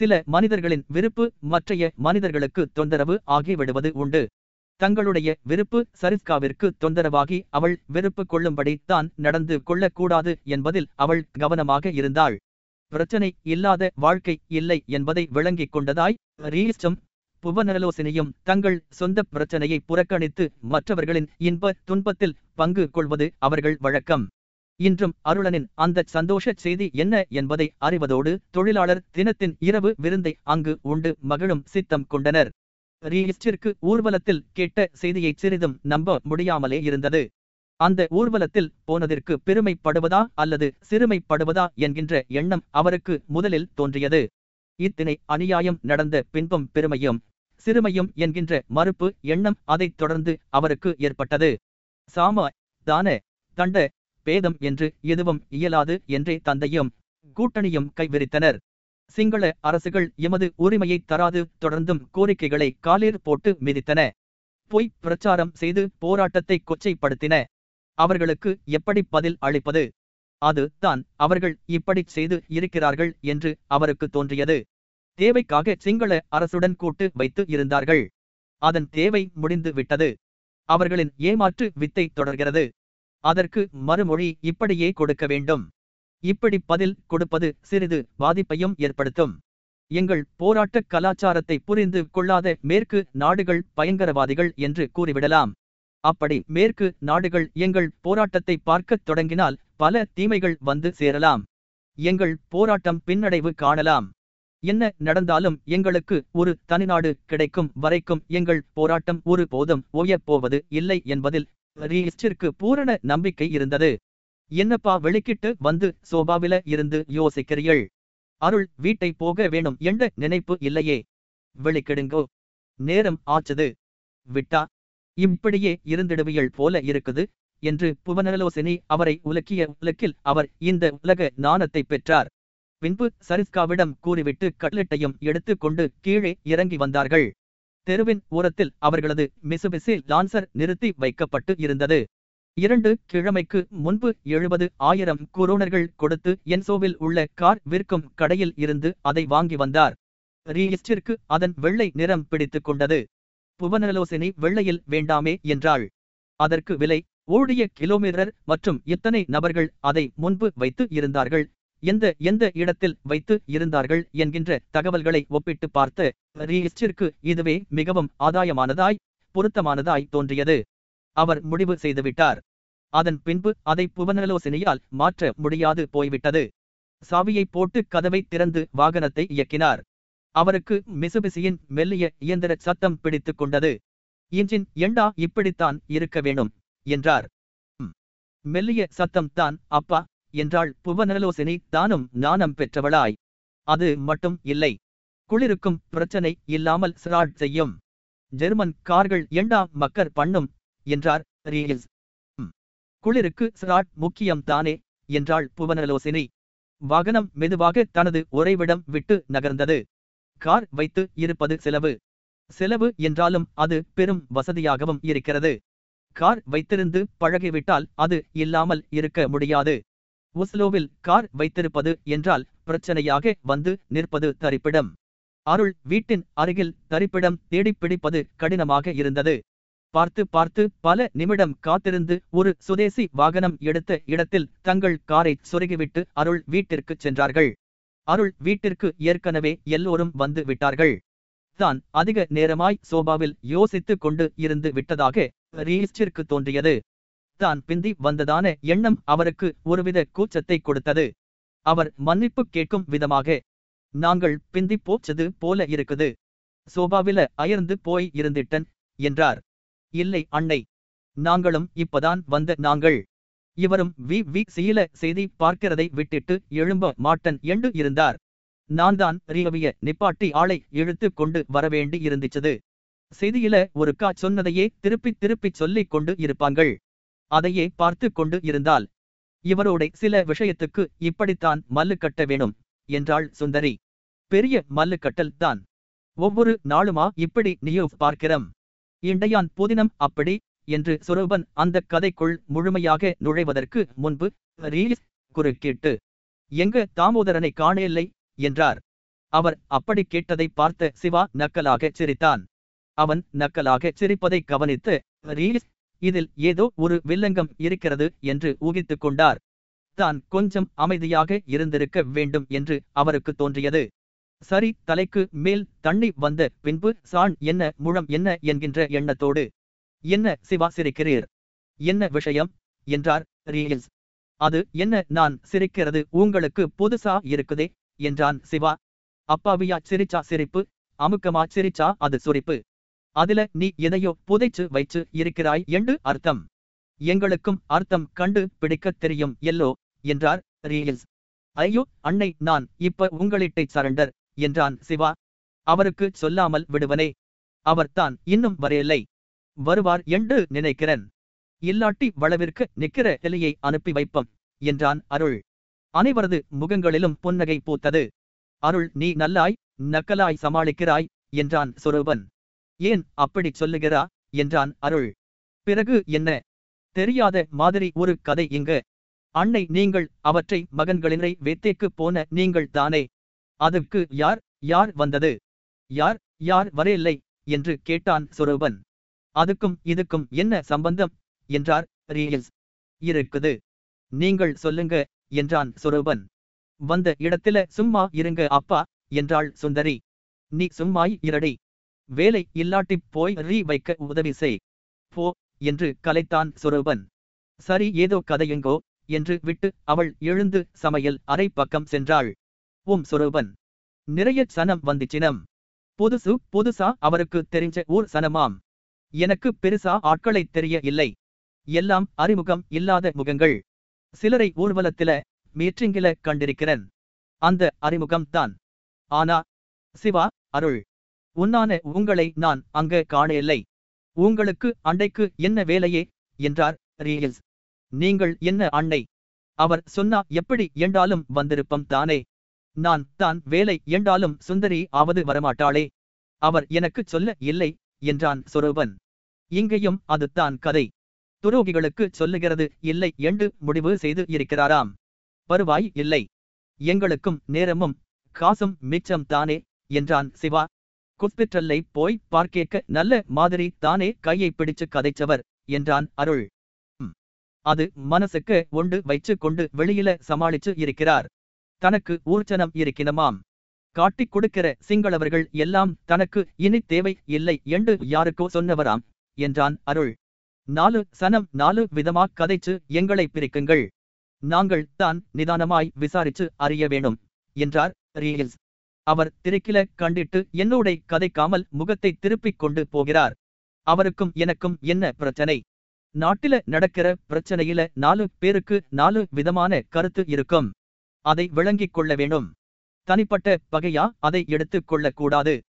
சில மனிதர்களின் விருப்பு மற்றைய மனிதர்களுக்கு தொந்தரவு ஆகிவிடுவது உண்டு. தங்களுடைய விருப்பு சரிஸ்காவிற்கு தொந்தரவாகி அவள் வெறுப்பு கொள்ளும்படி தான் நடந்து கொள்ளக்கூடாது என்பதில் அவள் கவனமாக இருந்தாள். பிரச்சனை இல்லாத வாழ்க்கை இல்லை என்பதை விளங்கிக் கொண்டதாய் ரீஸ்டம் புவனலோசினியும் தங்கள் சொந்த பிரச்சனையை புறக்கணித்து மற்றவர்களின் இன்ப துன்பத்தில் பங்கு கொள்வது அவர்கள் வழக்கம். இன்றும் அருளனின் அந்த சந்தோஷ செய்தி என்ன என்பதை அறிவதோடு தொழிலாளர் தினத்தின் இரவு விருந்தை அங்கு உண்டு மகிழும் சித்தம் கொண்டனர். ரீஸ்டிற்கு ஊர்வலத்தில் கேட்ட செய்தியை சிறிதும் நம்ப முடியாமலே இருந்தது. அந்த ஊர்வலத்தில் போனதற்கு பெருமைப்படுவதா அல்லது சிறுமைப்படுவதா என்கின்ற எண்ணம் அவருக்கு முதலில் தோன்றியது. இத்தினை அநியாயம் நடந்த பின்பும் பெருமையும் சிறுமையும் என்கின்ற மறுப்பு எண்ணம் அதைத் தொடர்ந்து அவருக்கு ஏற்பட்டது. சாம தான தண்ட பேதம் என்று எதுவும் இயலாது என்றே தந்தையும் கூட்டணியும் கைவிரித்தனர். சிங்கள அரசுகள் எமது உரிமையை தராது தொடர்ந்தும் கோரிக்கைகளை காலில் போட்டு மிதித்தன. பொய் பிரச்சாரம் செய்து போராட்டத்தை கொச்சைப்படுத்தின. அவர்களுக்கு எப்படி பதில் அளிப்பது? அது தான் அவர்கள் இப்படி செய்து இருக்கிறார்கள் என்று அவருக்கு தோன்றியது. தேவைக்காக சிங்கள அரசுடன் கூட்டு வைத்து இருந்தார்கள். அதன் தேவை முடிந்து விட்டது. அவர்களின் ஏமாற்று வித்தை தொடர்கிறது. அதற்கு மறுமொழி இப்படியே கொடுக்க வேண்டும். இப்படி பதில் கொடுப்பது சிறிது பாதிப்பையும் ஏற்படுத்தும். எங்கள் போராட்ட கலாச்சாரத்தை புரிந்து கொள்ளாத மேற்கு நாடுகள் பயங்கரவாதிகள் என்று கூறிவிடலாம். அப்படி மேற்கு நாடுகள் எங்கள் போராட்டத்தை பார்க்கத் தொடங்கினால் பல தீமைகள் வந்து சேரலாம். எங்கள் போராட்டம் பின்னடைவு காணலாம். என்ன நடந்தாலும் எங்களுக்கு ஒரு தனிநாடு கிடைக்கும் வரைக்கும் எங்கள் போராட்டம் ஒரு போதும் ஓயப் போவது இல்லை என்பதில் ரீஸ்டிற்கு பூரண நம்பிக்கை இருந்தது. என்னப்பா வெளிக்கிட்டு வந்து சோபாவில இருந்து யோசிக்கிறீள் அருள் வீட்டை போக வேணும் என்ற நினைப்பு இல்லையே. வெளிக்கிடுங்கோ நேரம் ஆச்சது. விட்டா? இப்படியே இருந்திடுவியல் போல இருக்குது என்று புவனலோசினி அவரை உலக்கிய உலக்கில் அவர் இந்த உலக நாணத்தை பெற்றார். பின்பு சரிஸ்காவிடம் கூறிவிட்டு கட்லெட்டையும் எடுத்து கொண்டு கீழே இறங்கி வந்தார்கள். தெருவின் ஓரத்தில் அவர்களது மிசுபிசி லான்சர் நிறுத்தி வைக்கப்பட்டு இருந்தது. இரண்டு கிழமைக்கு முன்பு எழுபது ஆயிரம் குரோனர்கள் கொடுத்து என்சோவில் உள்ள கார் விற்கும் கடையில் இருந்து அதை வாங்கி வந்தார். ரீஸ்டிற்கு அதன் வெள்ளை நிறம் பிடித்துக் கொண்டது. புவனலோசினி வெள்ளையில் வேண்டாமே என்றாள். அதற்கு விலை ஓடிய கிலோமீட்டர் மற்றும் இத்தனை நபர்கள் அதை முன்பு வைத்து இருந்தார்கள். எந்த எந்த இடத்தில் வைத்து இருந்தார்கள் என்கின்ற தகவல்களை ஒப்பிட்டு பார்த்த ரீஸ்டிற்கு இதுவே மிகவும் ஆதாயமானதாய் பொருத்தமானதாய் தோன்றியது. அவர் முடிவு செய்துவிட்டார். அதன் பின்பு அதை புவனலோசனையால் மாற்ற முடியாது போய்விட்டது. சாவியை போட்டு கதவை திறந்து வாகனத்தை இயக்கினார். அவருக்கு மிசுபிசியின் மெல்லிய இயந்திர சத்தம் பிடித்துக் கொண்டது. இன்ஜின் எண்டா இப்படித்தான் இருக்க வேணும் என்றார். மெல்லிய சத்தம் தான் அப்பா. என்றாள் புவனலோசினி தானும் ஞானம் பெற்றவளாய். அது மட்டும் இல்லை. குளிருக்கும் பிரச்சனை இல்லாமல் ஸ்ராட் செய்யும். ஜெர்மன் கார்கள் எண்டா மக்கர் பண்ணும்? என்றார் ரீல்ஸ் குளிருக்கு சிராட் முக்கியம் தானே? என்றாள் புவனலோசினி. வாகனம் மெதுவாக தனது உறைவிடம் விட்டு நகர்ந்தது. கார் வைத்து இருப்பது செலவு. செலவு என்றாலும் அது பெரும் வசதியாகவும் இருக்கிறது. கார் வைத்திருந்து பழகிவிட்டால் அது இல்லாமல் இருக்க முடியாது. ஒஸ்லோவில் கார் வைத்திருப்பது என்றால் பிரச்சனையாக வந்து நிற்பது தரிப்பிடம். அருள் வீட்டின் அருகில் தரிப்பிடம் தேடிப் பிடிப்பது கடினமாக இருந்தது. பார்த்து பார்த்து பல நிமிடம் காத்திருந்து ஒரு சுதேசி வாகனம் எடுத்த இடத்தில் தங்கள் காரை சொருகிவிட்டு அருள் வீட்டிற்குச் சென்றார்கள். அருள் வீட்டிற்கு ஏற்கனவே எல்லோரும் வந்து விட்டார்கள். தான் அதிக நேரமாய் சோபாவில் யோசித்துக் கொண்டு இருந்து விட்டதாக ரீஸ்டிற்கு தோன்றியது. தான் பிந்தி வந்ததான எண்ணம் அவருக்கு ஒருவித கூச்சத்தை கொடுத்தது. அவர் மன்னிப்பு கேட்கும் விதமாக நாங்கள் பிந்தி போச்சது போல இருக்குது. சோபாவில அயர்ந்து போய் இருந்திட்டன்? என்றார். இல்லை அன்னை. நாங்களும் இப்பதான் வந்த நாங்கள். இவரும் வி. வி. சீல செய்தி பார்க்கிறதை விட்டிட்டு எழும்ப மாட்டன் என்று இருந்தார். நான் தான் ரியவிய நிப்பாட்டி ஆளை இழுத்து கொண்டு வரவேண்டி இருந்துச்சது. செய்தியில ஒரு கா சொன்னதையே திருப்பி திருப்பி சொல்லிக் கொண்டு இருப்பாங்கள். அதையே பார்த்து கொண்டு இருந்தால் இவரோட சில விஷயத்துக்கு இப்படித்தான் மல்லு கட்ட வேணும் என்றாள் சுந்தரி. பெரிய மல்லு கட்டல் தான். ஒவ்வொரு நாளுமா இப்படி நியூ பார்க்கிறோம். இண்டையான் புதினம் அப்படி என்று சுரூபன் அந்த கதைக்குள் முழுமையாக நுழைவதற்கு முன்பு ரீஸ் குறுக்கிட்டு எங்க தாமோதரனை காணவில்லை என்றார். அவர் அப்படி கேட்டதை பார்த்த சிவா நக்கலாக சிரித்தான். அவன் நக்கலாக சிரிப்பதை கவனித்து ரீஸ் இதில் ஏதோ ஒரு வில்லங்கம் இருக்கிறது என்று ஊகித்துக் கொண்டார். தான் கொஞ்சம் அமைதியாக இருந்திருக்க வேண்டும் என்று அவருக்கு தோன்றியது. சரி தலைக்கு மேல் தண்ணி வந்த பின்பு சாண் என்ன முழம் என்ன என்கின்ற எண்ணத்தோடு என்ன சிவா சிரிக்கிறீர் என்ன விஷயம்? என்றார் ரீல்ஸ் அது என்ன நான் சிரிக்கிறது உங்களுக்கு புதுசா இருக்குதே? என்றான் சிவா. அப்பாவியா சிரிச்சா சிரிப்பு அமுக்கமா சிரிச்சா அது சுரிப்பு. அதுல நீ எதையோ புதைச்சு வைச்சு இருக்கிறாய் என்று அர்த்தம். எங்களுக்கும் அர்த்தம் கண்டு பிடிக்கத் தெரியும் எல்லோ என்றார் ரீல்ஸ் ஐயோ அன்னை நான் இப்ப உங்களிட்டை சரண்டர் என்றான் சிவா. அவருக்கு சொல்லாமல் விடுவனே. அவர் தான் இன்னும் வரையில்லை. வருவார் என்று நினைக்கிறேன். இல்லாட்டி வளவிற்கு நிக்கிற இலையை அனுப்பி வைப்பம் என்றான் அருள். அனைவரது முகங்களிலும் புன்னகை பூத்தது. அருள் நீ நல்லாய் நக்கலாய் சமாளிக்கிறாய் என்றான் சுரூபன். ஏன் அப்படிச் சொல்லுகிறா? என்றான் அருள். பிறகு என்ன? தெரியாத மாதிரி ஒரு கதை இங்கு. அன்னை நீங்கள் அவற்றை மகன்களினை வேத்தேக்கு போன நீங்கள் தானே. அதுக்கு யார் யார் வந்தது? யார் யார் வரையில்லை என்று கேட்டான் சுரூபன். அதுக்கும் இதுக்கும் என்ன சம்பந்தம்? என்றார் ரீல்ஸ் இருக்குது. நீங்கள் சொல்லுங்க என்றான் சுரூபன். வந்த இடத்தில சும்மா இருங்க அப்பா என்றாள் சுந்தரி. நீ சும்மாய் இரடி. வேலை இல்லாட்டிப் போய் ரீ வைக்க உதவி செய். போ என்று கலைத்தான் சொரூபன். சரி ஏதோ கதையெங்கோ என்று விட்டு அவள் எழுந்து சமையல் அறை பக்கம் சென்றாள். உம் சொரூபன். நிறைய சனம் வந்துச்சினம். புதுசு புதுசா அவருக்கு தெரிஞ்ச ஊர் சனமாம். எனக்கு பெருசா ஆட்களை தெரிய இல்லை. எல்லாம் அறிமுகம் இல்லாத முகங்கள். சிலரை ஊர்வலத்தில மீட்டிங்கில கண்டிருக்கிறேன். அந்த அறிமுகம் தான் ஆனா சிவா அருள். உன்னான உங்களை நான் அங்க காணவில்லை. உங்களுக்கு அண்டைக்கு என்ன வேலையே? என்றார் ரீல்ஸ் நீங்கள் என்ன அன்னை? அவர் சொன்னா எப்படி என்றாலும் வந்திருப்பம் தானே. நான் தான் வேலை என்றாலும் சுந்தரி ஆவது வரமாட்டாளே. அவர் எனக்குச் சொல்ல இல்லை என்றான் சொரூபன். இங்கேயும் அதுதான் கதை. துரோகிகளுக்கு சொல்லுகிறது இல்லை என்று முடிவு செய்து இருக்கிறாராம். வருவாய் இல்லை. எங்களுக்கும் நேரமும் காசும் மிச்சம் தானே என்றான் சிவா. குஸ்பிற்றல்லை போய் பார்க்கேக்க நல்ல மாதிரி தானே கையை பிடிச்சு கதைச்சவர் என்றான் அருள். அது மனசுக்கு ஒண்டு வைச்சு கொண்டு வெளியில சமாளிச்சு இருக்கிறார். தனக்கு ஊர்ச்சனம் இருக்கினமாம் காட்டிக் கொடுக்கிற சிங்களவர்கள் எல்லாம் தனக்கு இனி தேவை இல்லை என்று யாருக்கோ சொன்னவராம் என்றான் அருள். நாலு சனம் நாலு விதமா கதைச்சு எங்களை பிரிக்குங்கள். நாங்கள் தான் நிதானமாய் விசாரிச்சு அறிய வேணும் என்றார் ரீல்ஸ். அவர் திரைக்கில கண்டிட்டு என்னோடை கதைக்காமல் முகத்தை திருப்பிக் கொண்டு போகிறார். அவருக்கும் எனக்கும் என்ன பிரச்சனை? நாட்டில நடக்கிற பிரச்சனையில நாலு பேருக்கு நாலு விதமான கருத்து இருக்கும். அதை விளங்கிக் கொள்ள வேணும் தனிப்பட்ட பகையா அதை எடுத்துக் கொள்ளக் கூடாது.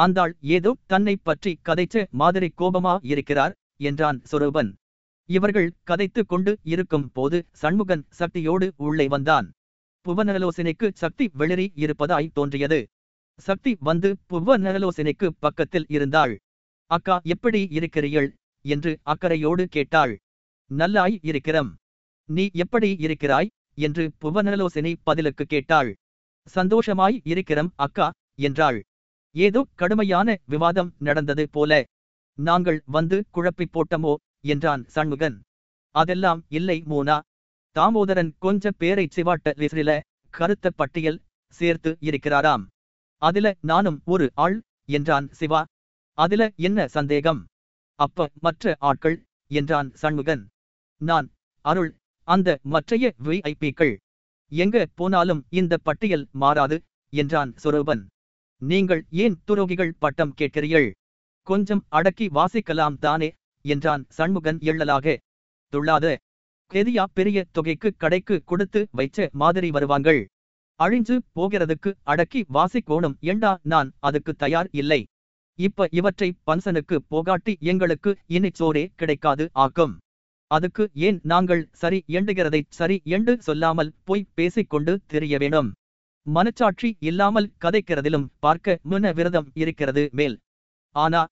ஆந்தாள் ஏதோ தன்னை பற்றி கதைச்ச மாதிரி கோபமா இருக்கிறார்? என்றான் சுரூபன். இவர்கள் கதைத்துக் கொண்டு இருக்கும் போது சண்முகன் சக்தியோடு உள்ளே வந்தான். புவநலோசனைக்கு சக்தி வெளிரி இருப்பதாய் தோன்றியது. சக்தி வந்து புவநலோசனைக்கு பக்கத்தில் இருந்தாள். அக்கா எப்படி இருக்கிறீள் என்று அக்கறையோடு கேட்டாள். நல்லாய் இருக்கிறம். நீ எப்படி இருக்கிறாய்? என்று புவநலோசனை பதிலுக்கு கேட்டாள். சந்தோஷமாய் இருக்கிறம் அக்கா என்றாள். ஏதோ கடுமையான விவாதம் நடந்தது போல. நாங்கள் வந்து குழப்பிப் போட்டமோ? என்றான் சண்முகன். அதெல்லாம் இல்லை மூனா. தாமோதரன் கொஞ்ச பேரைச் சிவாட்ட லிஸ்ரில கருத்த பட்டியல் சேர்த்து இருக்கிறாராம். அதுல நானும் ஒரு ஆள் என்றான் சிவா. அதுல என்ன சந்தேகம்? அப்ப மற்ற ஆட்கள் என்றான் சண்முகன். நான் அருள் அந்த மற்றைய விஐபிக்கள் எங்க போனாலும் இந்த பட்டியல் மாறாது என்றான் சுரூபன். நீங்கள் ஏன் துரோகிகள் பட்டம் கேட்கிறீர்கள்? கொஞ்சம் அடக்கி வாசிக்கலாம் தானே என்றான் சண்முகன் எள்ளலாக. துள்ளாத கெதியா பெரிய தொகைக்கு கடைக்கு கொடுத்து வைச்ச மாதிரி வருவாங்கள் அழிஞ்சு போகிறதுக்கு அடக்கி வாசிக்கோணும் ஏண்டா நான் அதுக்கு தயார் இல்லை. இப்ப இவற்றை பன்சனுக்கு போகாட்டி எங்களுக்கு இனி சோரே கிடைக்காது ஆக்கும். அதுக்கு ஏன் நாங்கள் சரி எண்டுகிறதை சரி எண்டு சொல்லாமல் போய் பேசிக்கொண்டு தெரிய வேணும். மனச்சாட்சி இல்லாமல் கதைக்கிறதிலும் பார்க்க முன விரதம் இருக்கிறது மேல். ஆனா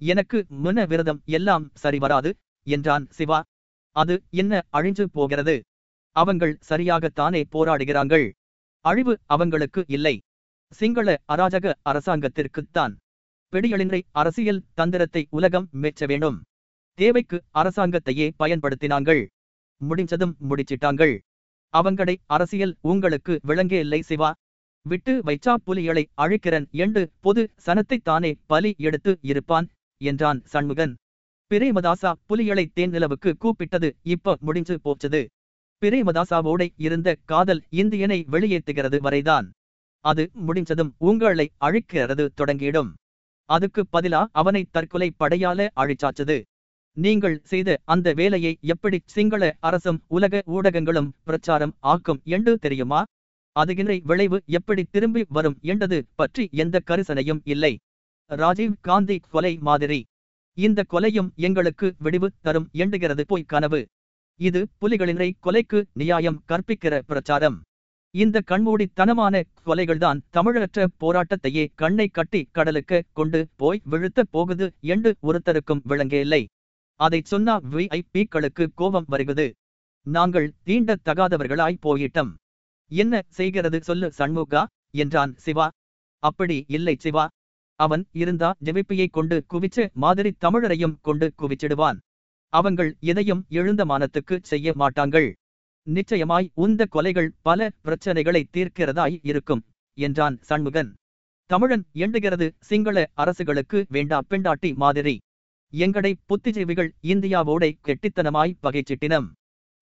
எனக்கு முன விரதம் எல்லாம் சரி வராது என்றான் சிவா. அது என்ன அழிஞ்சு போகிறது? அவங்கள் சரியாகத்தானே போராடுகிறார்கள்? அழிவு அவங்களுக்கு இல்லை. சிங்கள அராஜக அரசாங்கத்திற்குத்தான். பிடியலின்றை அரசியல் தந்திரத்தை உலகம் மெச்ச வேணும் தேவைக்கு அரசாங்கத்தையே பயன்படுத்தினாங்கள். முடிஞ்சதும் முடிச்சிட்டாங்கள். அவங்கடை அரசியல் உங்களுக்கு விளங்கே இல்லை சிவா. விட்டு வைச்சா புலிகளை அழிக்கிறன் என்று பொது சனத்தைத்தானே பலி எடுத்து இருப்பான் என்றான் சண்முகன். பிரேமதாசா புலிகளை தேன் நிலவுக்கு கூப்பிட்டது இப்ப முடிஞ்சு போச்சது. பிரேமதாசாவோட இருந்த காதல் இந்தியனை வெளியேற்றுகிறது வரைதான். அது முடிஞ்சதும் உங்களை அழிக்கிறது தொடங்கிடும். அதுக்கு பதிலா அவனை தற்கொலை படையால அழிச்சாச்சது. நீங்கள் செய்த அந்த வேலையை எப்படி சிங்கள அரசும் உலக ஊடகங்களும் பிரச்சாரம் ஆக்கும் என்று தெரியுமா? அதுகின்ற விளைவு எப்படி திரும்பி வரும் என்றது பற்றி எந்த கரிசனையும் இல்லை. ராஜீவ் காந்தி கொலை மாதிரி. இந்த கொலையும் எங்களுக்கு விடிவு தரும் எண்டுகிறது போய் கனவு. இது புலிகளினை கொலைக்கு நியாயம் கற்பிக்கிற பிரச்சாரம். இந்த கண்மூடித்தனமான கொலைகள்தான் தமிழற்ற போராட்டத்தையே கண்ணை கட்டி கடலுக்கு கொண்டு போய் விழுத்த போகுது என்று ஒருத்தருக்கும் விளங்கவில்லை அதைச் சொன்னா விஐபிக்களுக்கு கோபம் வருகுது. நாங்கள் தீண்டத் தகாதவர்களாய் போயிட்டம். என்ன செய்கிறது சொல்லு சண்முகா? என்றான் சிவா. அப்படி இல்லை சிவா. அவன் இருந்தா ஜெபிப்பியை கொண்டு குவிச்சு மாதிரி தமிழரையும் கொண்டு குவிச்சிடுவான். அவங்கள் எதையும் எழுந்த மானத்துக்கு செய்ய மாட்டாங்கள். நிச்சயமாய் உந்த கொலைகள் பல பிரச்சனைகளை தீர்க்கிறதாய் இருக்கும் என்றான் சண்முகன். தமிழன் எண்டுகிறது சிங்கள அரசுகளுக்கு வேண்டா பெண்டாட்டி மாதிரி. எங்கடை புத்திஜீவிகள் இந்தியாவோடை கெட்டித்தனமாய் பகைச்சிட்டினம்.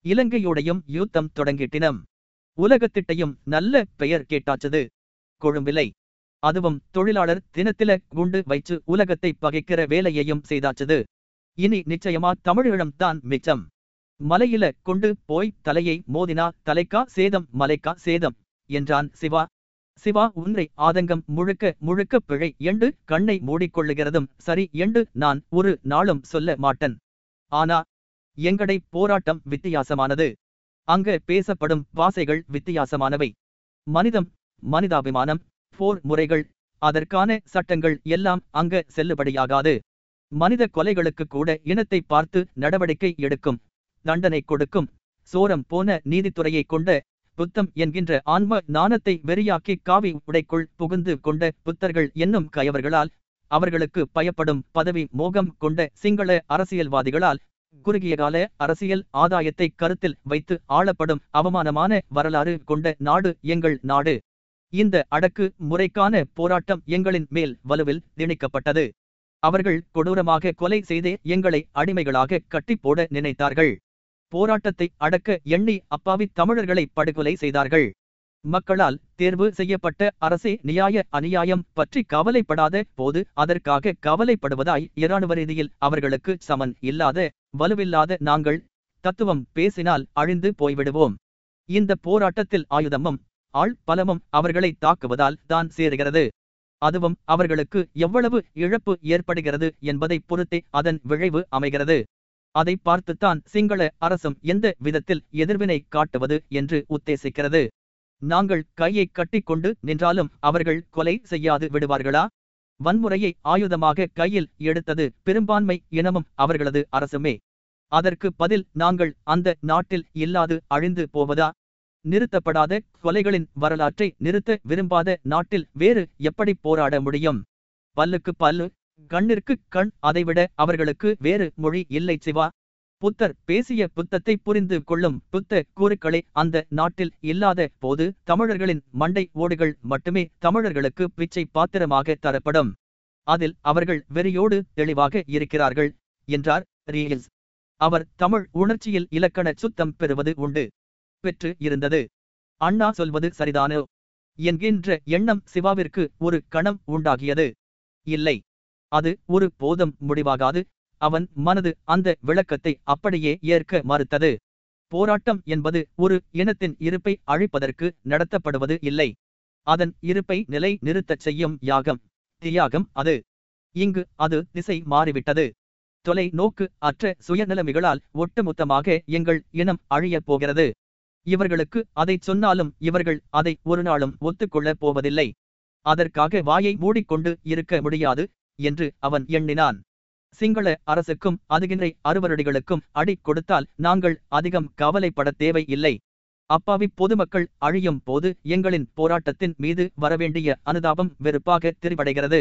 இலங்கையோடையும் யுத்தம் தொடங்கிட்டினம். உலகத்திட்டையும் நல்ல பெயர் கேட்டாச்சது. கொழும்பிலை. அதுவும் தொழிலாளர் தினத்தில குண்டு வைச்சு உலகத்தை பகைக்கிற வேலையையும் செய்தாச்சது. இனி நிச்சயமா தமிழீழம் தான் மிச்சம். மலையில கொண்டு போய் தலையை மோதினா தலைக்கா சேதம் மலைக்கா சேதம் என்றான் சிவா. சிவா உன்னை ஆதங்கம் முழுக்க முழுக்க பிழை எண்டு கண்ணை மூடிக்கொள்ளுகிறதும் சரி எண்டு நான் ஒரு நாளும் சொல்ல மாட்டேன். ஆனா எங்கடை போராட்டம் வித்தியாசமானது. அங்க பேசப்படும் வாசைகள் வித்தியாசமானவை. மனிதம் மனிதாபிமானம் போர் முறைகள் அதற்கான சட்டங்கள் எல்லாம் அங்க செல்லுபடியாகாது. மனித கொலைகளுக்கு கூட இனத்தை பார்த்து நடவடிக்கை எடுக்கும் தண்டனை கொடுக்கும். சோரம் போன நீதித்துறையை கொண்ட புத்தம் என்கின்ற ஆன்ம நாணத்தை வெறியாக்கி காவி உடைக்குள் புகுந்து கொண்ட புத்தர்கள் என்னும் கயவர்களால் அவர்களுக்கு பயப்படும் பதவி மோகம் கொண்ட சிங்கள அரசியல்வாதிகளால் குறுகிய கால அரசியல் ஆதாயத்தை கருத்தில் வைத்து ஆளப்படும் அவமானமான வரலாறு கொண்ட நாடு எங்கள் நாடு. இந்த அடக்கு முறைக்கான போராட்டம் எங்களின் மேல் வலுவில் திணிக்கப்பட்டது. அவர்கள் கொடூரமாக கொலை செய்தே எங்களை அடிமைகளாக கட்டிப்போட நினைத்தார்கள். போராட்டத்தை அடக்க எண்ணி அப்பாவி தமிழர்களை படுகொலை செய்தார்கள். மக்களால் தேர்வு செய்யப்பட்ட அரசே நியாய அநியாயம் பற்றி கவலைப்படாத போது அதற்காக கவலைப்படுவதாய் இராணுவ ரீதியில் அவர்களுக்கு சமன் இல்லாத வலுவில்லாத நாங்கள் தத்துவம் பேசினால் அழிந்து போய்விடுவோம். இந்த போராட்டத்தில் ஆயுதமும் ஆள் பலமும் அவர்களை தாக்குவதால் தான் சேருகிறது. அதுவும் அவர்களுக்கு எவ்வளவு இழப்பு ஏற்படுகிறது என்பதை பொறுத்தே அதன் விளைவு அமைகிறது. அதை பார்த்துத்தான் சிங்கள அரசும் எந்த விதத்தில் எதிர்வினை காட்டுவது என்று உத்தேசிக்கிறது. நாங்கள் கையை கட்டிக்கொண்டு நின்றாலும் அவர்கள் கொலை செய்யாது விடுவார்களா? வன்முறையை ஆயுதமாக கையில் எடுத்தது பெரும்பான்மை இனமும் அவர்களது அரசுமே. அதற்கு பதில் நாங்கள் அந்த நாட்டில் இல்லாது அழிந்து போவதா? நிறுத்தப்படாத கொலைகளின் வரலாற்றை நிறுத்த விரும்பாத நாட்டில் வேறு எப்படி போராட முடியும்? பல்லுக்கு பல்லு கண்ணிற்கு கண் அதைவிட அவர்களுக்கு வேறு மொழி இல்லை சிவா. புத்தர் பேசிய புத்தத்தை புரிந்து கொள்ளும் புத்த கூறுக்களே அந்த நாட்டில் இல்லாத போது தமிழர்களின் மண்டை ஓடுகள் மட்டுமே தமிழர்களுக்கு பிச்சை பாத்திரமாக தரப்படும். அதில் அவர்கள் வெறியோடு தெளிவாக இருக்கிறார்கள் என்றார் ரீல்ஸ் அவர் தமிழ் உணர்ச்சியில் இலக்கண சுத்தம் பெறுவது உண்டு. பெற்று இருந்தது. அண்ணா சொல்வது சரிதானோ? என்கின்ற எண்ணம் சிவாவிற்கு ஒரு கணம் உண்டாகியது. இல்லை. அது ஒரு போதும் முடிவாகாது. அவன் மனது அந்த விளக்கத்தை அப்படியே ஏற்க மறுத்தது. போராட்டம் என்பது ஒரு இனத்தின் இருப்பை அழிப்பதற்கு நடத்தப்படுவது இல்லை. அதன் இருப்பை நிலை நிறுத்தச் செய்யும் யாகம் தியாகம் அது. இங்கு அது திசை மாறிவிட்டது. தொலை நோக்கு அற்ற சுயநலமிகளால் ஒட்டுமொத்தமாக எங்கள் இனம் அழியப் போகிறது. இவர்களுக்கு அதைச் சொன்னாலும் இவர்கள் அதை ஒரு நாளும் ஒத்துக்கொள்ளப் போவதில்லை. அதற்காக வாயை மூடிக்கொண்டு இருக்க முடியாது என்று அவன் எண்ணினான். சிங்கள அரசுக்கும் அதுகின்ற அறுவரடிகளுக்கும் அடி கொடுத்தால் நாங்கள் அதிகம் கவலைப்பட தேவை இல்லை அப்பாவி பொதுமக்கள் அழியும் போது எங்களின் போராட்டத்தின் மீது வரவேண்டிய அனுதாபம் வெறுப்பாக தெரிவடைகிறது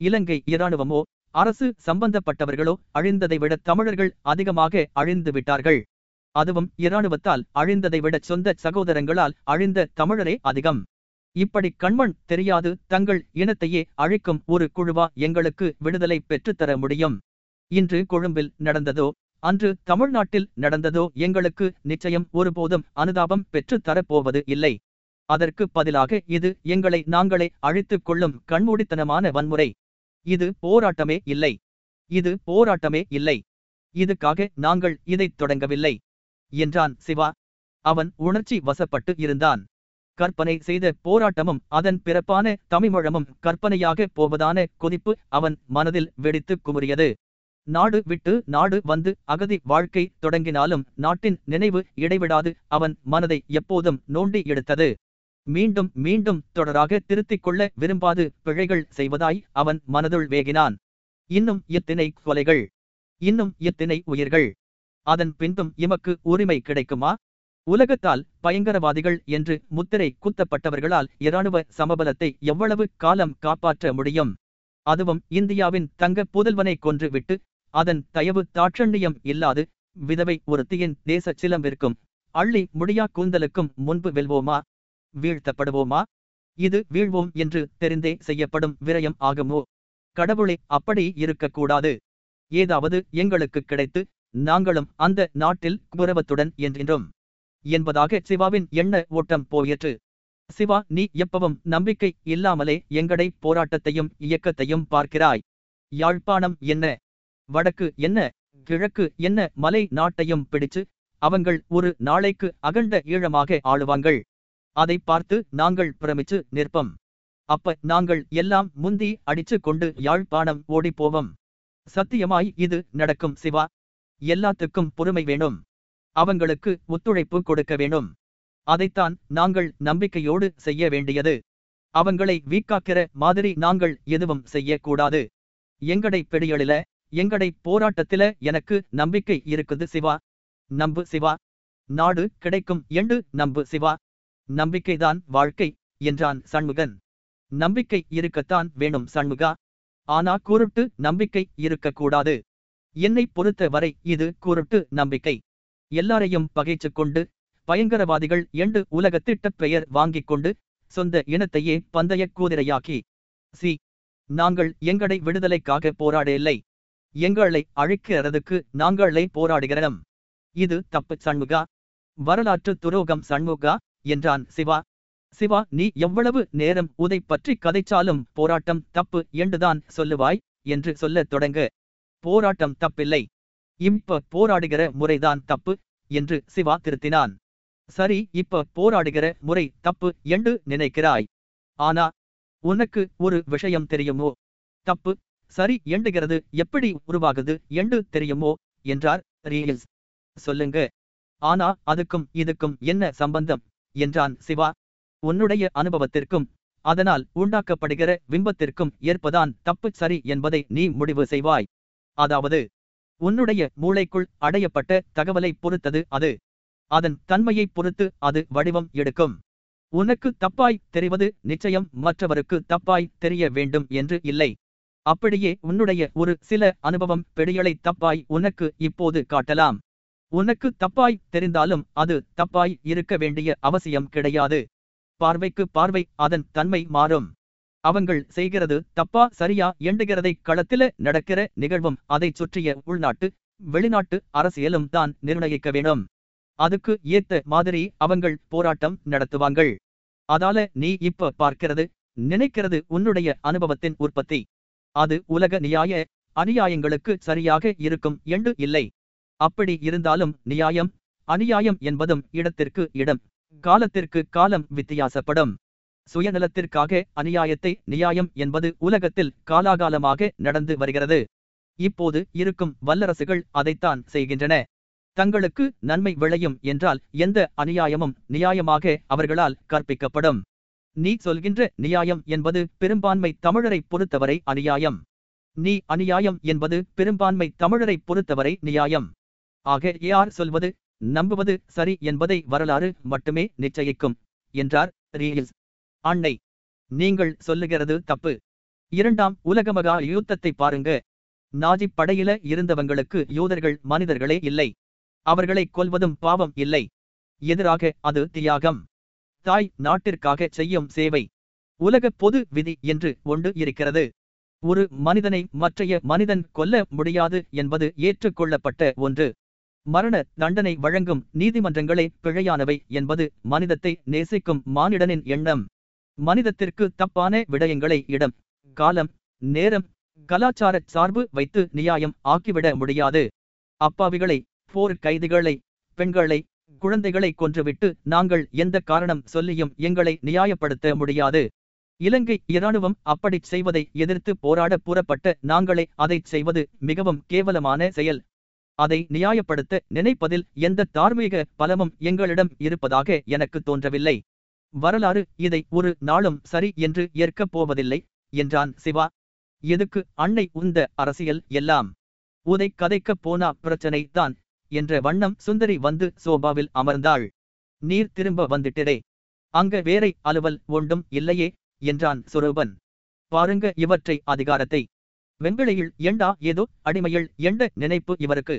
இலங்கை இராணுவமோ அரசு சம்பந்தப்பட்டவர்களோ அழிந்ததை விட தமிழர்கள் அதிகமாக அழிந்து விட்டார்கள் அதுவும் இராணுவத்தால் அழிந்ததை விட சொந்த சகோதரங்களால் அழிந்த தமிழரே அதிகம். இப்படி கண்மண் தெரியாது தங்கள் இனத்தையே அழிக்கும் ஒரு குழுவா எங்களுக்கு விடுதலை பெற்றுத்தர முடியும். இன்று கொழும்பில் நடந்ததோ அன்று தமிழ்நாட்டில் நடந்ததோ எங்களுக்கு நிச்சயம் ஒருபோதும் அனுதாபம் பெற்றுத் தரப்போவது இல்லை. அதற்கு பதிலாக இது எங்களை நாங்களே அழித்துக் கொள்ளும் கண்மூடித்தனமான வன்முறை. இது போராட்டமே இல்லை. இது போராட்டமே இல்லை. இதுக்காக நாங்கள் இதைத் தொடங்கவில்லை. என்றான் சிவா. அவன் உணர்ச்சி வசப்பட்டு இருந்தான். கற்பனை செய்த போராட்டமும் அதன் பிறப்பான தமிழ்மழமும் கற்பனையாக போவதான கொதிப்பு அவன் மனதில் வெடித்து குமுறியது. நாடு விட்டு நாடு வந்து அகதி வாழ்க்கை தொடங்கினாலும் நாட்டின் நினைவு இடைவிடாது அவன் மனதை எப்போதும் நோண்டி எடுத்தது. மீண்டும் மீண்டும் தொடராக திருத்திக் கொள்ள விரும்பாது பிழைகள் செய்வதாய் அவன் மனதுள் வேகினான். இன்னும் எத்தினை கொலைகள்? இன்னும் எத்தினை உயிர்கள்? அதன் பின்பும் எமக்கு உரிமை கிடைக்குமா? உலகத்தால் பயங்கரவாதிகள் என்று முத்திரை குத்தப்பட்டவர்களால் இராணுவ சமபலத்தை எவ்வளவு காலம் காப்பாற்ற முடியும்? அதுவும் இந்தியாவின் தங்க புதல்வனை கொன்று விட்டு அதன் தயவு தாட்சண்யம் இல்லாது விதவை ஒருத்தியின் தேச சிலம்பிற்கும் அள்ளி முடியா கூந்தலுக்கும் முன்பு வெல்வோமா? வீழ்த்தப்படுவோமா? இது வீழ்வோம் என்று தெரிந்தே செய்யப்படும் விரயம் ஆகுமோ? கடவுளே அப்படி இருக்கக்கூடாது. ஏதாவது எங்களுக்கு கிடைத்து நாங்களும் அந்த நாட்டில் குபுரவத்துடன் என்றின்றோம் என்பதாக சிவாவின் எண்ண ஓட்டம் போயிற்று. சிவா நீ எப்பவும் நம்பிக்கை இல்லாமலே எங்கடை போராட்டத்தையும் இயக்கத்தையும் பார்க்கிறாய். யாழ்ப்பாணம் என்ன? வடக்கு என்ன? கிழக்கு என்ன? மலை நாட்டையும் பிடிச்சு அவங்கள் ஒரு நாளைக்கு அகண்ட ஈழமாக ஆளுவாங்கள் அதை பார்த்து நாங்கள் பிரமிச்சு நிற்பம். அப்ப நாங்கள் எல்லாம் முந்தி அடிச்சு கொண்டு யாழ்ப்பாணம் ஓடிப் போவோம் சத்தியமாய் இது நடக்கும் சிவா. எல்லாத்துக்கும் பொறுமை வேணும் அவங்களுக்கு ஒத்துழைப்பு கொடுக்க வேணும் அதைத்தான் நாங்கள் நம்பிக்கையோடு செய்ய வேண்டியது. அவங்களை வீக்காக்கிற மாதிரி நாங்கள் எதுவும் செய்யக்கூடாது. எங்கடை பெடியலில எங்கடை போராட்டத்தில எனக்கு நம்பிக்கை இருக்குது சிவா. நம்பு சிவா. நாடு கிடைக்கும் எண்டு நம்பு சிவா. நம்பிக்கைதான் வாழ்க்கை என்றான் சண்முகன். நம்பிக்கை இருக்கத்தான் வேணும் சண்முகா. ஆனா குருட்டு நம்பிக்கை இருக்கக்கூடாது. என்னை பொறுத்த வரை இது குருட்டு நம்பிக்கை. எல்லாரையும் பகைச்சுக் கொண்டு பயங்கரவாதிகள் என்று உலகத்திட்ட பெயர் வாங்கிக் கொண்டு சொந்த இனத்தையே பந்தய கூதிரையாக்கி சி நாங்கள் எங்களை விடுதலைக்காக போராடவில்லை. எங்களை அழிக்கிறதுக்கு நாங்களே போராடுகிறோம். இது தப்பு சண்முகா? வரலாற்று துரோகம் சண்முகா? என்றான் சிவா. சிவா நீ எவ்வளவு நேரம் உதை பற்றி கதைச்சாலும் போராட்டம் தப்பு என்றுதான் சொல்லுவாய்? என்று சொல்லத் தொடங்க. போராட்டம் தப்பில்லை. இப்ப போராடுகிற முறைதான் தப்பு என்று சிவா திருத்தினான். சரி இப்ப போராடுகிற முறை தப்பு என்று நினைக்கிறாய். ஆனா உனக்கு ஒரு விஷயம் தெரியுமோ? தப்பு சரி எண்டுகிறது எப்படி உருவாகுது என்று தெரியுமோ? என்றார் ரீல்ஸ் சொல்லுங்க. ஆனா அதுக்கும் இதுக்கும் என்ன சம்பந்தம்? என்றான் சிவா. உன்னுடைய அனுபவத்திற்கும் அதனால் உண்டாக்கப்படுகிற விம்பத்திற்கும் ஏற்பதான் தப்பு சரி என்பதை நீ முடிவு செய்வாய். அதாவது உன்னுடைய மூளைக்குள் அடையப்பட்ட தகவலை பொறுத்தது அது. அதன் தன்மையை பொறுத்து அது வடிவம் எடுக்கும். உனக்கு தப்பாய் தெரிவது நிச்சயம் மற்றவருக்கு தப்பாய் தெரிய வேண்டும் என்று இல்லை. அப்படியே உன்னுடைய ஒரு சில அனுபவம் பெடிகளை தப்பாய் உனக்கு இப்போது காட்டலாம். உனக்கு தப்பாய் தெரிந்தாலும் அது தப்பாய் இருக்க வேண்டிய அவசியம் கிடையாது. பார்வைக்கு பார்வை அதன் தன்மை மாறும். அவங்கள் செய்கிறது தப்பா சரியா எண்டுகிறதை களத்தில நடக்கிற நிகழ்வும் அதைச் சுற்றிய உள்நாட்டு வெளிநாட்டு அரசியலும் தான் நிர்ணயிக்க வேண்டும். அதுக்கு ஏத்த மாதிரி அவங்கள் போராட்டம் நடத்துவாங்கள் அதால நீ இப்ப பார்க்கிறது நினைக்கிறது உன்னுடைய அனுபவத்தின் உற்பத்தி. அது உலக நியாய அநியாயங்களுக்கு சரியாக இருக்கும் என்று இல்லை. அப்படி இருந்தாலும் நியாயம் அநியாயம் என்பதும் இடத்திற்கு இடம் காலத்திற்கு காலம் வித்தியாசப்படும். சுயநலத்திற்காக அநியாயத்தை நியாயம் என்பது உலகத்தில் காலாகாலமாக நடந்து வருகிறது. இப்போது இருக்கும் வல்லரசுகள் அதைத்தான் செய்கின்றன. தங்களுக்கு நன்மை விளையும் என்றால் எந்த அநியாயமும் நியாயமாக அவர்களால் கற்பிக்கப்படும். நீ சொல்கின்ற நியாயம் என்பது பெரும்பான்மை தமிழரை பொறுத்தவரை அநியாயம். நீ அநியாயம் என்பது பெரும்பான்மை தமிழரை பொறுத்தவரை நியாயம். ஆக யார் சொல்வது? நம்புவது சரி என்பதை வரலாறு மட்டுமே நிச்சயிக்கும் என்றார் ரீல்ஸ். அன்னை நீங்கள் சொல்லுகிறது தப்பு. இரண்டாம் உலகமகா யுத்தத்தை பாருங்க. நாஜி படையில இருந்தவங்களுக்கு யூதர்கள் மனிதர்களே இல்லை. அவர்களை கொல்வதும் பாவம் இல்லை. எதிராக அது தியாகம். தாய் நாட்டிற்காக செய்யும் சேவை. உலக பொது விதி என்று ஒன்று இருக்கிறது. ஒரு மனிதனை மற்றைய மனிதன் கொல்ல முடியாது என்பது ஏற்றுக்கொள்ளப்பட்ட ஒன்று. மரண தண்டனை வழங்கும் நீதிமன்றங்களே பிழையானவை என்பது மனிதத்தை நேசிக்கும் மானிடனின் எண்ணம். மனிதத்திற்கு தப்பான விடயங்களை இடம் காலம் நேரம் கலாச்சார சார்பு வைத்து நியாயம் ஆக்கிவிட முடியாது. அப்பாவிகளை போர் கைதிகளை பெண்களை குழந்தைகளை கொன்றுவிட்டு நாங்கள் எந்த காரணம் சொல்லியும் எங்களை நியாயப்படுத்த முடியாது. இலங்கை இராணுவம் அப்படிச் செய்வதை எதிர்த்து போராட புறப்பட்ட நாங்களே அதைச் செய்வது மிகவும் கேவலமான செயல். அதை நியாயப்படுத்த நினைப்பதில் எந்த தார்மீக பலமும் எங்களிடம் இருப்பதாக எனக்கு தோன்றவில்லை. வரலாறு இதை ஒரு நாளும் சரி என்று ஏற்கப் போவதில்லை என்றான் சிவா. எதுக்கு அன்னை உந்த அரசியல் எல்லாம்? உதை கதைக்கப் போனா பிரச்சனை தான் என்ற வண்ணம் சுந்தரி வந்து சோபாவில் அமர்ந்தாள். நீர் திரும்ப வந்துட்டதே அங்க வேறை அலுவல் ஒன்றும் இல்லையே என்றான் சுரூபன். பாருங்க இவற்றை அதிகாரத்தை. வெங்கலையில் எண்டா ஏதோ அடிமையில் எண்ட நினைப்பு இவருக்கு.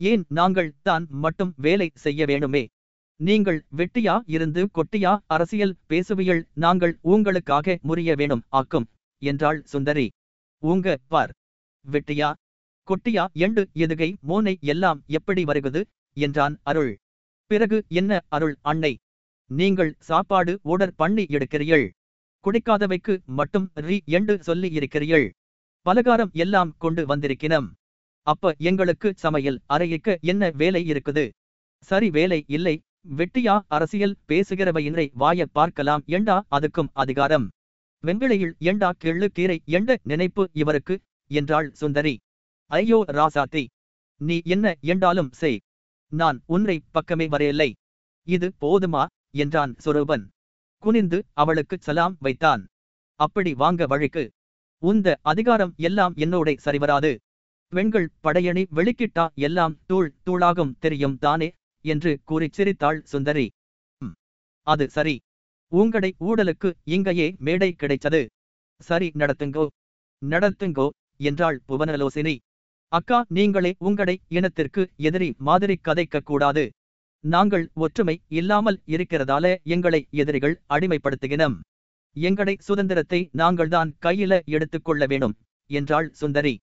ஏன் நாங்கள் தான் மட்டும் வேலை செய்ய வேணுமே? நீங்கள் வெட்டியா இருந்து கொட்டியா அரசியல் பேசுவியல் நாங்கள் உங்களுக்காக முறிய வேணும் ஆக்கும் என்றாள் சுந்தரி. உங்க பார். வெட்டியா? கொட்டியா? எண்டு எதுகை மோனை எல்லாம் எப்படி வருகுது? என்றான் அருள். பிறகு என்ன அருள் அன்னை? நீங்கள் சாப்பாடு ஓடர் பண்ணி எடுக்கிறீள் குடிக்காதவைக்கு மட்டும் ரீ எண்டு சொல்லி இருக்கிறீள் பலகாரம் எல்லாம் கொண்டு வந்திருக்கிறோம் அப்ப எங்களுக்கு சமையல் அறையிக்க என்ன வேலை இருக்குது? சரி வேலை இல்லை. வெட்டியா அரசியல் பேசுகிறவையினை வாய பார்க்கலாம். எண்டா அதுக்கும் அதிகாரம்? வெண்விளையில் எண்டா கிள்ளு கீரை? எண்ட நினைப்பு இவருக்கு? என்றாள் சுந்தரி. ஐயோ ராசாத்தி நீ என்ன எண்டாலும் செய். நான் உன்னை பக்கமே வரையில்லை இது போதுமா? என்றான் சுரூபன். குனிந்து அவளுக்கு சலாம் வைத்தான். அப்படி வாங்க வழிக்கு. உந்த அதிகாரம் எல்லாம் என்னோட சரிவராது. பெண்கள் படையணி வெளிக்கிட்டா எல்லாம் தூள் தூளாகும் தெரியும் தானே? என்று கூறிச் சிரித்தாள் சுந்தரி. அது சரி. உங்கடை ஊடலுக்கு இங்கேயே மேடை கிடைச்சது சரி நடத்துங்கோ. நடத்துங்கோ என்றாள் புவனலோசினி. அக்கா நீங்களே உங்களை இனத்திற்கு எதிரி மாதிரி கதைக்க கூடாது. நாங்கள் ஒற்றுமை இல்லாமல் இருக்கிறதால எங்களை எதிரிகள் அடிமைப்படுத்துகினம். எங்களை சுதந்திரத்தை நாங்கள்தான் கையில எடுத்துக்கொள்ள வேணும் என்றாள் சுந்தரி.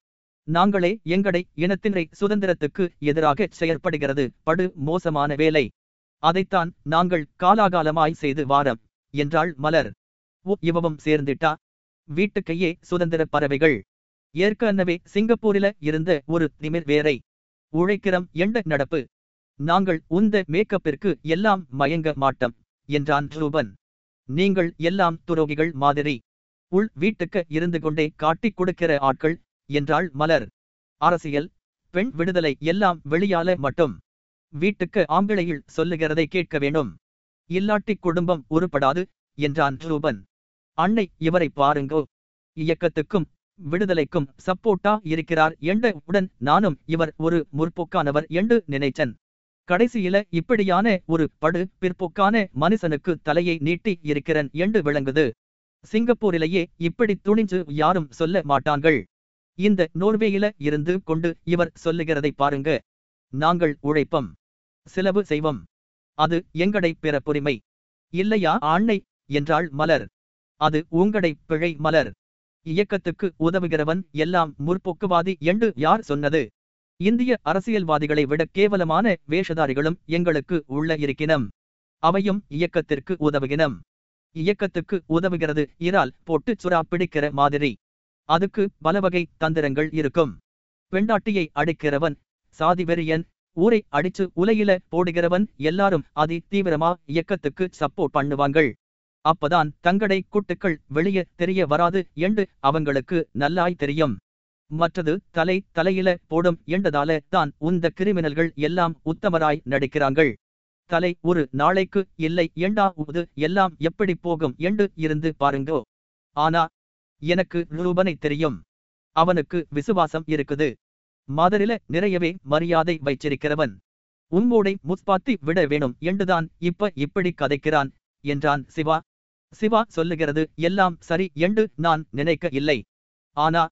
நாங்களே எங்களை இனத்தினரை சுதந்திரத்துக்கு எதிராக செயற்படுகிறது. படு மோசமான வேலை. அதைத்தான் நாங்கள் காலாகாலமாய் செய்து வாரம் என்றாள் மலர். ஓ இவவும் சேர்ந்திட்டா? வீட்டுக்கையே சுதந்திர பறவைகள். ஏற்கனவே சிங்கப்பூரில இருந்த ஒரு திமிர் வேரை. உழைக்கிறம் எண்ட நடப்பு. நாங்கள் உந்த மேக்கப்பிற்கு எல்லாம் மயங்க மாட்டோம் என்றான் ரூபன். நீங்கள் எல்லாம் துரோகிகள் மாதிரி. உள் வீட்டுக்கு இருந்து கொண்டே காட்டிக் கொடுக்கிற ஆட்கள் என்றாள் மலர். அரசியல் பெண் விடுதலை எல்லாம் வெளியால மட்டும். வீட்டுக்கு ஆம்பிளையில் சொல்லுகிறதை கேட்க வேண்டும். இல்லாட்டி குடும்பம் உருப்படாது என்றான் ரூபன். அன்னை இவரை பாருங்கோ. இயக்கத்துக்கும் விடுதலைக்கும் சப்போர்ட்டா இருக்கிறார் என்ற உடன் நானும் இவர் ஒரு முற்போக்கானவர் என்று நினைச்சன் கடைசியில இப்படியான ஒரு படு பிற்போக்கான மனுஷனுக்கு தலையை நீட்டி இருக்கிறன் என்று விளங்குது. சிங்கப்பூரிலேயே இப்படி துணிஞ்சு யாரும் சொல்ல மாட்டாங்கள் இந்த நோர்வேயில இருந்து கொண்டு இவர் சொல்லுகிறதை பாருங்க. நாங்கள் உழைப்பம். செலவு செய்வோம். அது எங்கடை பிறப்புரிமை இல்லையா ஆண்ணை என்றாள் மலர். அது உங்கடை பிழை மலர். இயக்கத்துக்கு உதவுகிறவன் எல்லாம் முற்போக்குவாதி என்று யார் சொன்னது? இந்திய அரசியல்வாதிகளை விட கேவலமான வேஷதாரிகளும் எங்களுக்கு உள்ள இருக்கினம். அவையும் இயக்கத்திற்கு உதவுகினம். இயக்கத்துக்கு உதவுகிறது இறால் போட்டு சுறா பிடிக்கிற மாதிரி. அதுக்கு பலவகை தந்திரங்கள் இருக்கும். பெண்டாட்டியை அடிக்கிறவன் சாதி வெறியன் ஊரை அடிச்சு உலையில போடுகிறவன் எல்லாரும் அதி தீவிரமா இயக்கத்துக்கு சப்போர்ட் பண்ணுவாங்கள் அப்பதான் தங்கடை கூட்டுக்கள் வெளியே தெரிய வராது என்று அவங்களுக்கு நல்லாய் தெரியும். மற்றது தலை தலையில போடும் என்றதால தான் உந்த கிரிமினல்கள் எல்லாம் உத்தமராய் நடிக்கிறாங்கள் தலை ஒரு நாளைக்கு இல்லை ஏண்டா உது எல்லாம் எப்படி போகும் என்று இருந்து பாருங்கோ. ஆனா எனக்கு ரூபனை தெரியும். அவனுக்கு விசுவாசம் இருக்குது. மதரில நிறையவே மரியாதை வைச்சிருக்கிறவன் உம்மோடை முஸ்பாத்தி விட வேணும். என்றுதான் இப்ப இப்படி கதைக்கிறான்? என்றான் சிவா. சிவா சொல்லுகிறது எல்லாம் சரி. என்று நான் நினைக்க இல்லை. ஆனா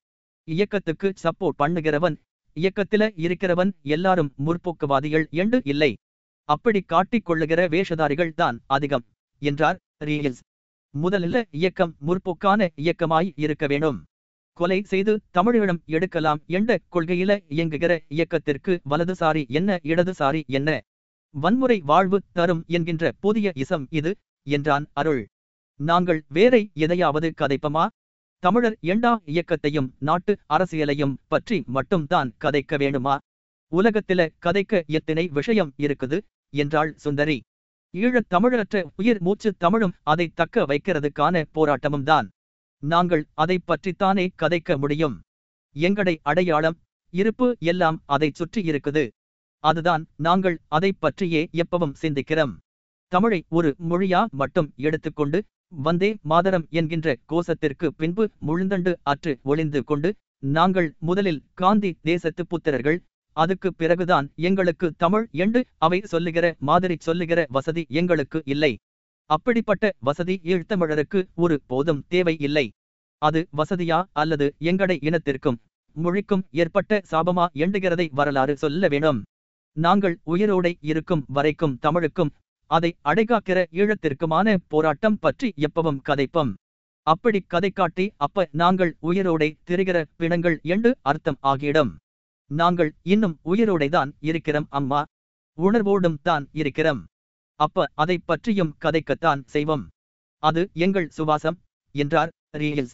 இயக்கத்துக்கு சப்போர்ட் பண்ணுகிறவன் இயக்கத்தில இருக்கிறவன் எல்லாரும் முற்போக்குவாதிகள். என்று இல்லை. அப்படி காட்டிக் கொள்ளுகிற வேஷதாரிகள் தான் அதிகம் என்றார் ரீல்ஸ். முதலில் இயக்கம் முற்போக்கான இயக்கமாய் இருக்க வேணும் கொலை செய்து தமிழீழம் எடுக்கலாம் என்ற கொள்கையில இயங்குகிற இயக்கத்திற்கு வலதுசாரி என்ன இடதுசாரி என்ன? வன்முறை வாழ்வு தரும் என்கின்ற புதிய இசம் இது என்றான் அருள். நாங்கள் வேறை எதையாவது கதைப்பமா? தமிழர் எண்டா இயக்கத்தையும் நாட்டு அரசியலையும் பற்றி மட்டும்தான் கதைக்க வேணுமா உலகத்தில கதைக்க எத்தனை விஷயம் இருக்குது? என்றாள் சுந்தரி. ஈழத் தமிழற்ற உயிர் மூச்சு தமிழும் அதை தக்க வைக்கிறதுக்கான போராட்டமும் தான் நாங்கள் அதை பற்றித்தானே கதைக்க முடியும். எங்கடை அடையாளம் இருப்பு எல்லாம் அதைச் சுற்றி இருக்குது. அதுதான் நாங்கள் அதை பற்றியே எப்பவும் சிந்திக்கிறோம். தமிழை ஒரு மொழியா மட்டும் எடுத்துக்கொண்டு வந்தே மாதரம் என்கின்ற கோஷத்திற்கு பின்பு முழுந்தண்டு அற்று ஒளிந்து கொண்டு நாங்கள் முதலில் காந்தி தேசத்து புத்திரர்கள் அதுக்கு பிறகுதான் எங்களுக்கு தமிழ் என்று அவை சொல்லுகிற மாதிரி சொல்லுகிற வசதி எங்களுக்கு இல்லை. அப்படிப்பட்ட வசதி ஈழ்த்தமிழருக்கு ஒரு போதும் தேவை இல்லை. அது வசதியா அல்லது எங்கடை இனத்திற்கும் மொழிக்கும் ஏற்பட்ட சாபமா எண்டுகிறதை வரலாறு சொல்ல வேணும் நாங்கள் உயிரோடை இருக்கும் வரைக்கும் தமிழுக்கும் அதை அடைகாக்கிற ஈழத்திற்குமான போராட்டம் பற்றி எப்பவும் கதைப்போம். அப்படி கதை காட்டி அப்ப நாங்கள் உயிரோடை திரிகிற பிணங்கள் என்று அர்த்தம் ஆகியிடும். நாங்கள் இன்னும் உயிரோடைதான் இருக்கிறோம் அம்மா. உணர்வோடும் தான் இருக்கிறோம். அப்ப அதை பற்றியும் கதைக்கத்தான் செய்வோம். அது எங்கள் சுவாசம் என்றார் ரீல்ஸ்.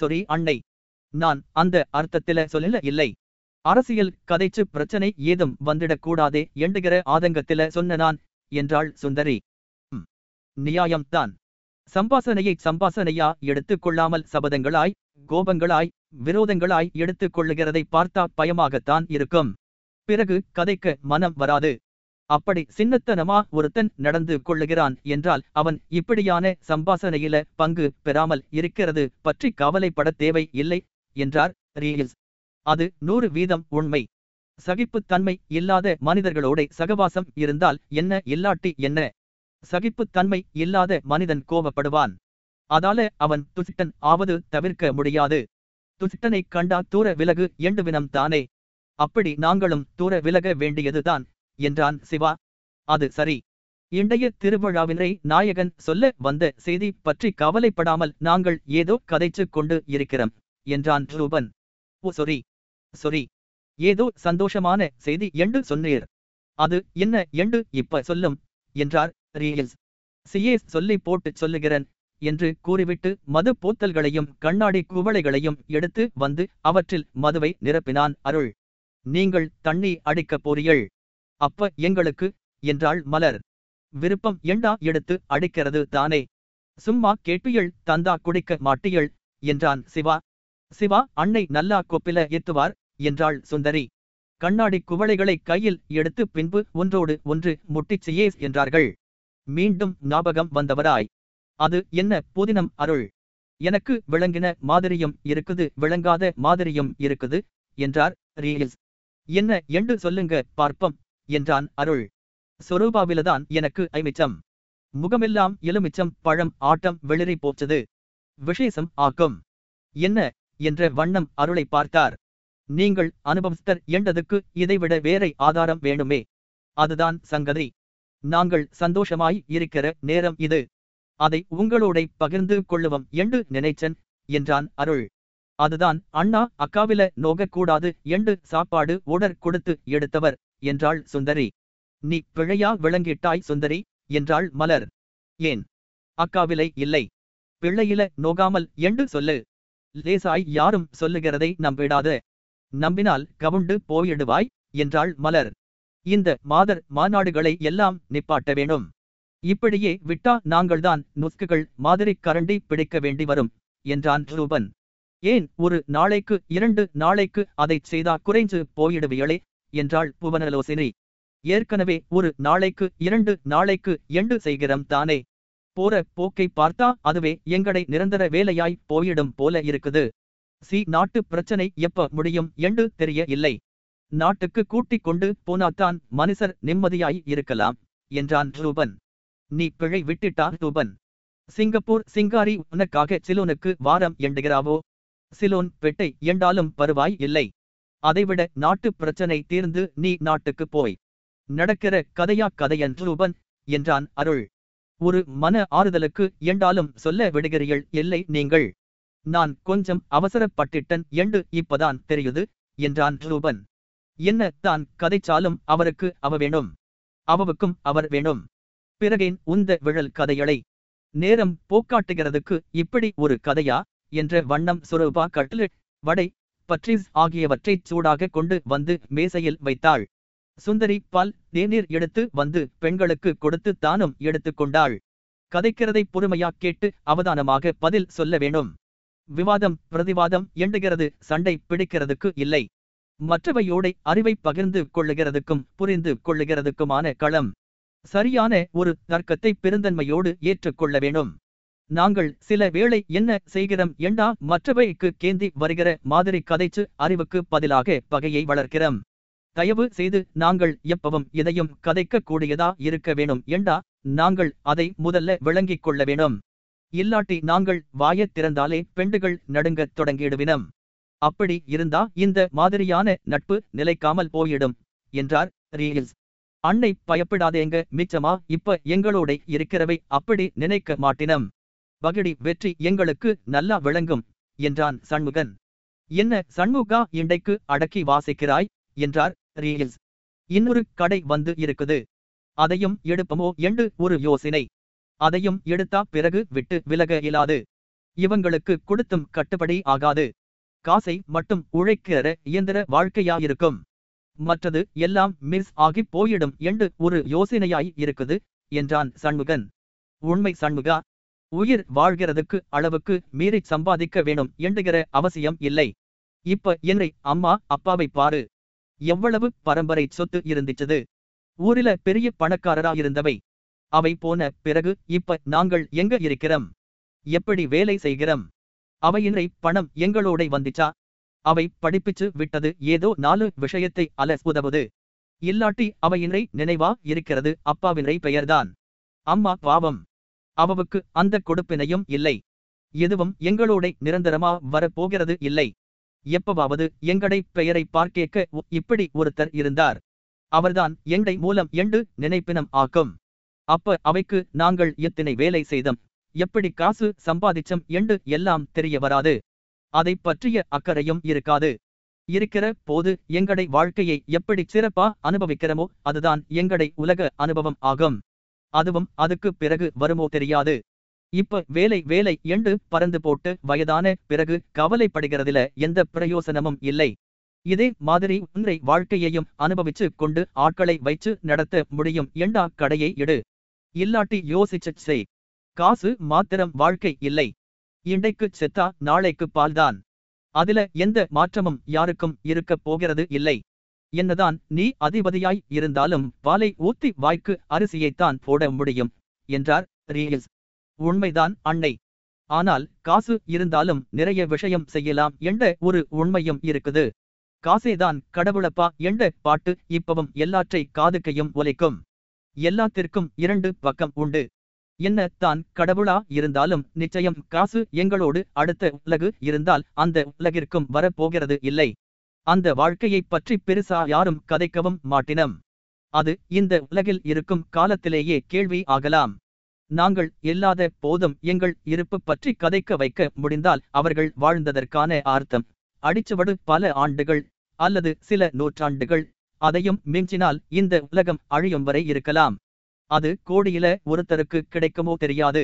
சொரி அன்னை. நான் அந்த அர்த்தத்தில சொல்லல இல்லை. அரசியல் கதைச்சு பிரச்சனை ஏதும் வந்துடக்கூடாதே எண்டுகிற ஆதங்கத்தில சொன்ன நான் என்றாள் சுந்தரி. நியாயம்தான். சம்பாசனையை சம்பாசனையா எடுத்துக் கொள்ளாமல் சபதங்களாய் கோபங்களாய் விரோதங்களாய் எடுத்துக் கொள்ளுகிறதை பார்த்தா பயமாகத்தான் இருக்கும். பிறகு கதைக்கு மனம் வராது. அப்படி சின்னத்தனமா ஒருத்தன் நடந்து கொள்ளுகிறான் என்றால் அவன் இப்படியான சம்பாசனையில பங்கு பெறாமல் இருக்கிறது பற்றி கவலைப்பட தேவை இல்லை என்றார் ரீல்ஸ். அது நூறு வீதம் உண்மை. சகிப்புத்தன்மை இல்லாத மனிதர்களோட சகவாசம் இருந்தால் என்ன இல்லாட்டி என்ன? சகிப்புத்தன்மை இல்லாத மனிதன் கோபப்படுவான். அதால அவன் துசிட்டன் ஆவது தவிர்க்க முடியாது. துசிட்டனை கண்டா தூர விலகு எண்டுவினம் தானே. அப்படி நாங்களும் தூர விலக வேண்டியதுதான் என்றான் சிவா. அது சரி. இன்றைய திருவிழாவினை நாயகன் சொல்ல வந்த செய்தி பற்றி கவலைப்படாமல் நாங்கள் ஏதோ கதைச்சு கொண்டு இருக்கிறோம் என்றான் ரூபன். ஓ சொரி. சொரி. ஏதோ சந்தோஷமான செய்தி என்று சொன்னீர். அது என்ன என்று இப்ப சொல்லும் என்றார் ரீல்ஸ் சியேஸ் சொல்லி போட்டு சொல்லுகிறேன் என்று கூறிவிட்டு மது போத்தல்களையும் கண்ணாடி குவளைகளையும் எடுத்து வந்து அவற்றில் மதுவை நிரப்பினான் அருள். நீங்கள் தண்ணி அடிக்கப் போறீள் அப்ப எங்களுக்கு என்றாள் மலர். விருப்பம் எண்டா எடுத்து அடிக்கிறது தானே. சும்மா கேட்பியள் தந்தா குடிக்க மாட்டியள் என்றான் சிவா. சிவா அன்னை நல்லா கொப்பில எத்துவார் என்றாள் சுந்தரி. கண்ணாடி குவளைகளை கையில் எடுத்து பின்பு ஒன்றோடு ஒன்று முட்டிச் சியேஸ் என்றார்கள். மீண்டும் ஞாபகம் வந்தவராய். அது என்ன புதினம் அருள்? எனக்கு விளங்கின மாதிரியும் இருக்குது விளங்காத மாதிரியும் இருக்குது என்றார் ரீல்ஸ் என்ன என்று சொல்லுங்க பார்ப்பம் என்றான் அருள். சொரூபாவில்தான் எனக்கு ஐமிச்சம். முகமெல்லாம் எலுமிச்சம் பழம் ஆட்டம் வெளிரி போச்சது. விசேஷம் ஆக்கும். என்ன என்ற வண்ணம் அருளை பார்த்தார். நீங்கள் அனுபவஸ்தர் என்றதுக்கு இதைவிட வேறை ஆதாரம் வேணுமே. அதுதான் சங்கதி. நாங்கள் சந்தோஷமாய் இருக்கிற நேரம் இது. அதை உங்களோட பகிர்ந்து கொள்ளுவோம் என்று நினைச்சன் என்றான் அருள். அதுதான் அண்ணா அக்காவில நோகக்கூடாது என்று சாப்பாடு உடற் கொடுத்து எடுத்தவர் என்றாள் சுந்தரி. நீ பிழையா விளங்கிட்டாய் சுந்தரி என்றாள் மலர். ஏன்? அக்காவிலை இல்லை. பிள்ளையில நோகாமல் என்று சொல்லு. லேசாய் யாரும் சொல்லுகிறதை நம்பிடாது. நம்பினால் கவுண்டு போயிடுவாய் என்றாள் மலர். இந்த மாதர் மாநாடுகளை எல்லாம் நிப்பாட்ட வேணும் இப்படியே விட்டா நாங்கள்தான் நுஸ்குகள் மாதிரி கரண்டி பிடிக்க வேண்டி வரும் என்றான் ரூபன். ஏன் ஒரு நாளைக்கு இரண்டு நாளைக்கு அதைச் செய்தா குறைஞ்சு போயிடுவியளே என்றாள் புவனலோசினி. ஏற்கனவே ஒரு நாளைக்கு இரண்டு நாளைக்கு எண்டு செய்கிறோம் தானே. போற போக்கை பார்த்தா அதுவே எங்களை நிரந்தர வேலையாய் போயிடும் போல இருக்குது. சி நாட்டு பிரச்சனை எப்ப முடியும் என்று தெரிய இல்லை. நாட்டுக்கு கூட்டிக் கொண்டு போனாத்தான் மனுஷர் நிம்மதியாய் இருக்கலாம் என்றான் ரூபன். நீ பிழை விட்டுட்டா ரூபன்? சிங்கப்பூர் சிங்காரி உனக்காக சிலோனுக்கு வாரம் எண்டுகிறாவோ சிலோன் பெட்டை எண்டாலும் பருவாய் இல்லை. அதைவிட நாட்டு பிரச்சனை தீர்ந்து நீ நாட்டுக்கு போய் நடக்கிற கதையா கதையன் ரூபன் என்றான் அருள். ஒரு மன ஆறுதலுக்கு எண்டாலும் சொல்ல விடுகிறீள் இல்லை நீங்கள். நான் கொஞ்சம் அவசரப்பட்டிட்டன் என்று இப்பதான் தெரியுது என்றான் ரூபன். என்ன தான் கதைச்சாலும் அவருக்கு அவ வேணும் அவவுக்கும் அவர் வேணும் பிறகேன் உந்த விழல் கதைகளை நேரம் போக்காட்டுகிறதுக்கு இப்படி ஒரு கதையா? என்ற வண்ணம் சுரூபா கட்லெட் வடை பட்ரீஸ் ஆகியவற்றைச் சூடாக கொண்டு வந்து மேசையில் வைத்தாள். சுந்தரி பால் தேநீர் எடுத்து வந்து பெண்களுக்கு கொடுத்து தானும் எடுத்துக் கொண்டாள். கதைக்கிறதை பொறுமையா கேட்டு அவதானமாக பதில் சொல்ல வேணும் விவாதம் பிரதிவாதம் எண்டுகிறது சண்டை பிடிக்கிறதுக்கு இல்லை. மற்றவையோடை அறிவை பகிர்ந்து கொள்ளுகிறதுக்கும் புரிந்து கொள்ளுகிறதுக்குமான களம் சரியான ஒரு தர்க்கத்தை பெருந்தன்மையோடு ஏற்றுக்கொள்ள வேணும் நாங்கள் சில வேளை என்ன செய்கிறோம் என்றா மற்றவைக்கு கேந்தி வருகிற மாதிரி கதைச்சு அறிவுக்கு பதிலாக பகையை வளர்க்கிறோம். தயவு செய்து நாங்கள் எப்பவும் இதையும் கதைக்க கூடியதா இருக்க வேணும் என்றா நாங்கள் அதை முதல்ல விளங்கிக் கொள்ள வேணும் இல்லாட்டி நாங்கள் வாயத் திறந்தாலே பெண்டுகள் நடுங்கத் தொடங்கிடுவினம். அப்படி இருந்தா இந்த மாதிரியான நட்பு நிலைக்காமல் போயிடும் என்றார் ரீல்ஸ் அன்னை பயப்படாதேங்க மிச்சமா இப்ப எங்களோட இருக்கிறவை அப்படி நினைக்க மாட்டினம். பகிடி வெற்றி எங்களுக்கு நல்லா விளங்கும் என்றான் சண்முகன். என்ன சண்முகா இண்டைக்கு அடக்கி வாசிக்கிறாய்? என்றார் ரீல்ஸ் இன்னொரு கடை வந்து இருக்குது. அதையும் எடுப்பமோ? என்று ஒரு யோசனை. அதையும் எடுத்தா பிறகு விட்டு விலக இயலாது. இவங்களுக்கு கொடுத்தும் கட்டுப்படி ஆகாது. காசை மட்டும் உழைக்கிற இயந்திர வாழ்க்கையாயிருக்கும். மற்றது எல்லாம் மிஸ் ஆகி போயிடும் என்று ஒரு யோசனையாய் இருக்குது என்றான் சண்முகன். உண்மை சண்முகா உயிர் வாழ்கிறதுக்கு அளவுக்கு மீறி சம்பாதிக்க வேணும் என்கிற அவசியம் இல்லை. இப்ப என்னை அம்மா அப்பாவை பாரு. எவ்வளவு பரம்பரை சொத்து இருந்துச்சது. ஊரில பெரிய பணக்காரரா இருந்தவை. அவை போன பிறகு இப்ப நாங்கள் எங்க இருக்கிறோம்? எப்படி வேலை செய்கிறோம்? அவையின்றை பணம் எங்களோட வந்துச்சா? அவை படிப்பிச்சு விட்டது ஏதோ நாலு விஷயத்தை அல உதவுது. இல்லாட்டி அவையின்றை நினைவா இருக்கிறது அப்பாவின்றை பெயர்தான். அம்மா பாவம். அவவுக்கு அந்த கொடுப்பினையும் இல்லை. எதுவும் எங்களோட நிரந்தரமா வரப்போகிறது இல்லை. எப்பவாவது எங்கடை பெயரை பார்க்கேக்க இப்படி ஒருத்தர் இருந்தார். அவர்தான் எண்டை மூலம் எண்டு நினைப்பினம் ஆக்கும். அப்ப அவைக்கு நாங்கள் எத்தனை வேலை செய்தம்? எப்படி காசு சம்பாதிச்சம் என்று எல்லாம் தெரிய வராது. அதை பற்றிய அக்கறையும் இருக்காது. இருக்கிற போது எங்கடை வாழ்க்கையை எப்படி சிறப்பா அனுபவிக்கிறோமோ அதுதான் எங்கடை உலக அனுபவம் ஆகும். அதுவும் அதுக்கு பிறகு வருமோ தெரியாது. இப்ப வேலை வேலை என்று பறந்து போட்டு வயதான பிறகு கவலைப்படுகிறதுல எந்த பிரயோசனமும் இல்லை. இதே மாதிரி உன்னை வாழ்க்கையையும் அனுபவிச்சு கொண்டு ஆட்களை வைச்சு நடத்த முடியும் எண்டா கடையை இடு. இல்லாட்டி யோசிச்சு செய். காசு மாத்திரம் வாழ்க்கை இல்லை. இன்றைக்கு செத்தா நாளைக்கு பால்தான். அதுல எந்த மாற்றமும் யாருக்கும் இருக்கப் போகிறது இல்லை. என்னதான் நீ அதிபதியாய் இருந்தாலும் பாலை ஊத்தி வாய்க்கு அரிசியைத்தான் போட முடியும் என்றார் ரீல்ஸ். உண்மைதான் அன்னை. ஆனால் காசு இருந்தாலும் நிறைய விஷயம் செய்யலாம் என்ற ஒரு உண்மையும் இருக்குது. காசேதான் கடவுளப்பா என்ற பாட்டு இப்பவும் எல்லாற்றை காதுக்கையும் ஒலிக்கும். எல்லாத்திற்கும் இரண்டு பக்கம் உண்டு. என்ன தான் கடவுளா இருந்தாலும் நிச்சயம் காசு எங்களோடு அடுத்த உலகு இருந்தால் அந்த உலகிற்கும் வரப்போகிறது இல்லை. அந்த வாழ்க்கையைப் பற்றி பெருசா யாரும் கதைக்கவும் மாட்டினம். அது இந்த உலகில் இருக்கும் காலத்திலேயே கேள்வி ஆகலாம். நாங்கள் இல்லாத போதும் எங்கள் இருப்பு பற்றி கதைக்க வைக்க முடிந்தால் அவர்கள் வாழ்ந்ததற்கான அர்த்தம். அடிச்சுவடு பல ஆண்டுகள் அல்லது சில நூற்றாண்டுகள் அதையும் மிஞ்சினால் இந்த உலகம் அழியும் வரை இருக்கலாம். அது கோடியில ஒருத்தருக்கு கிடைக்குமோ தெரியாது.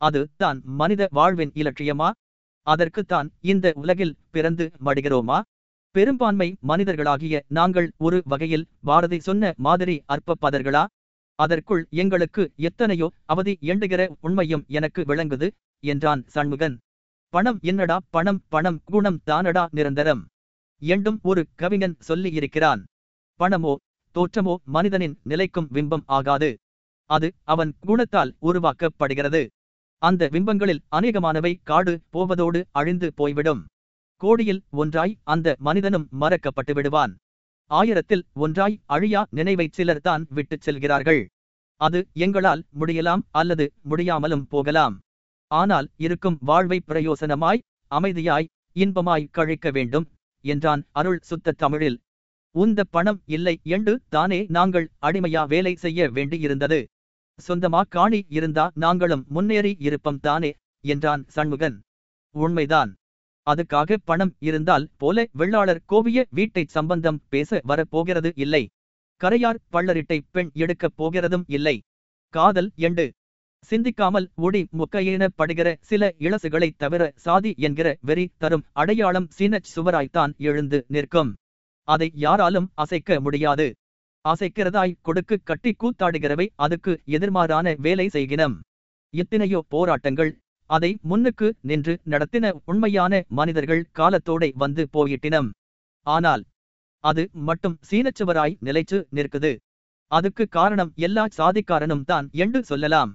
அது தான் மனித வாழ்வின் இலட்சியமா? அதற்குத்தான் இந்த உலகில் பிறந்து மடிகிறோமா? பெரும்பான்மை மனிதர்களாகிய நாங்கள் ஒரு வகையில் பாரதி சொன்ன மாதிரி அற்பப்பதர்களா? அதற்குள் எங்களுக்கு எத்தனையோ அவதி எண்டுகிற உண்மையும் எனக்கு விளங்குது என்றான் சண்முகன். பணம் என்னடா? பணம் பணம் குணம் தானடா நிரந்தரம்? என்றும் ஒரு கவிஞன் சொல்லி இருக்கிறான் பணமோ தோற்றமோ மனிதனின் நிலைக்கும் விம்பம் ஆகாது. அது அவன் குணத்தால் உருவாக்கப்படுகிறது. அந்த பிம்பங்களில் அநேகமானவை காடு போவதோடு அழிந்து போய்விடும். கோடியில் ஒன்றாய் அந்த மனிதனும் மறக்கப்பட்டு விடுவான். ஆயிரத்தில் ஒன்றாய் அழியா நினைவை சிலர் தான் விட்டுச் செல்கிறார்கள். அது எங்களால் முடியலாம் அல்லது முடியாமலும் போகலாம். ஆனால் இருக்கும் வாழ்வை பிரயோசனமாய் அமைதியாய் இன்பமாய் கழிக்க வேண்டும் என்றான் அருள் சுத்த தமிழில். உந்த பணம் இல்லை என்று தானே நாங்கள் அடிமையா வேலை செய்ய வேண்டியிருந்தது. சொந்தமா காணி இருந்தா நாங்களும் முன்னேறி இருப்பம் தானே என்றான் சண்முகன். உண்மைதான். அதுக்காக பணம் இருந்தால் போல வெள்ளாளர் கோவிய வீட்டை சம்பந்தம் பேச வரப்போகிறது இல்லை. கரையார் பள்ளரிட்டை பெண் எடுக்கப் போகிறதும் இல்லை. காதல் எண்டு. சிந்திக்காமல் ஒடி முக்கையினப்படுகிற சில இளசுகளைத் தவிர சாதி என்கிற வெறி தரும் அடையாளம் சீனச் சுவராய்த்தான் எழுந்து நிற்கும். அதை யாராலும் அசைக்க முடியாது. அசைக்கிறதாய் கொடுக்கு கட்டி கூத்தாடுகிறவை அதுக்கு எதிர்மாறான வேலை செய்கினம். எத்தனையோ போராட்டங்கள். அதை முன்னுக்கு நின்று நடத்தின உண்மையான மனிதர்கள் காலத்தோடே வந்து போயிட்டினம். ஆனால் அது மட்டும் சீனச்சுவராய் நிலைச்சு நிற்குது. அதுக்கு காரணம் எல்லா சாதிக்காரனும் தான் என்று சொல்லலாம்.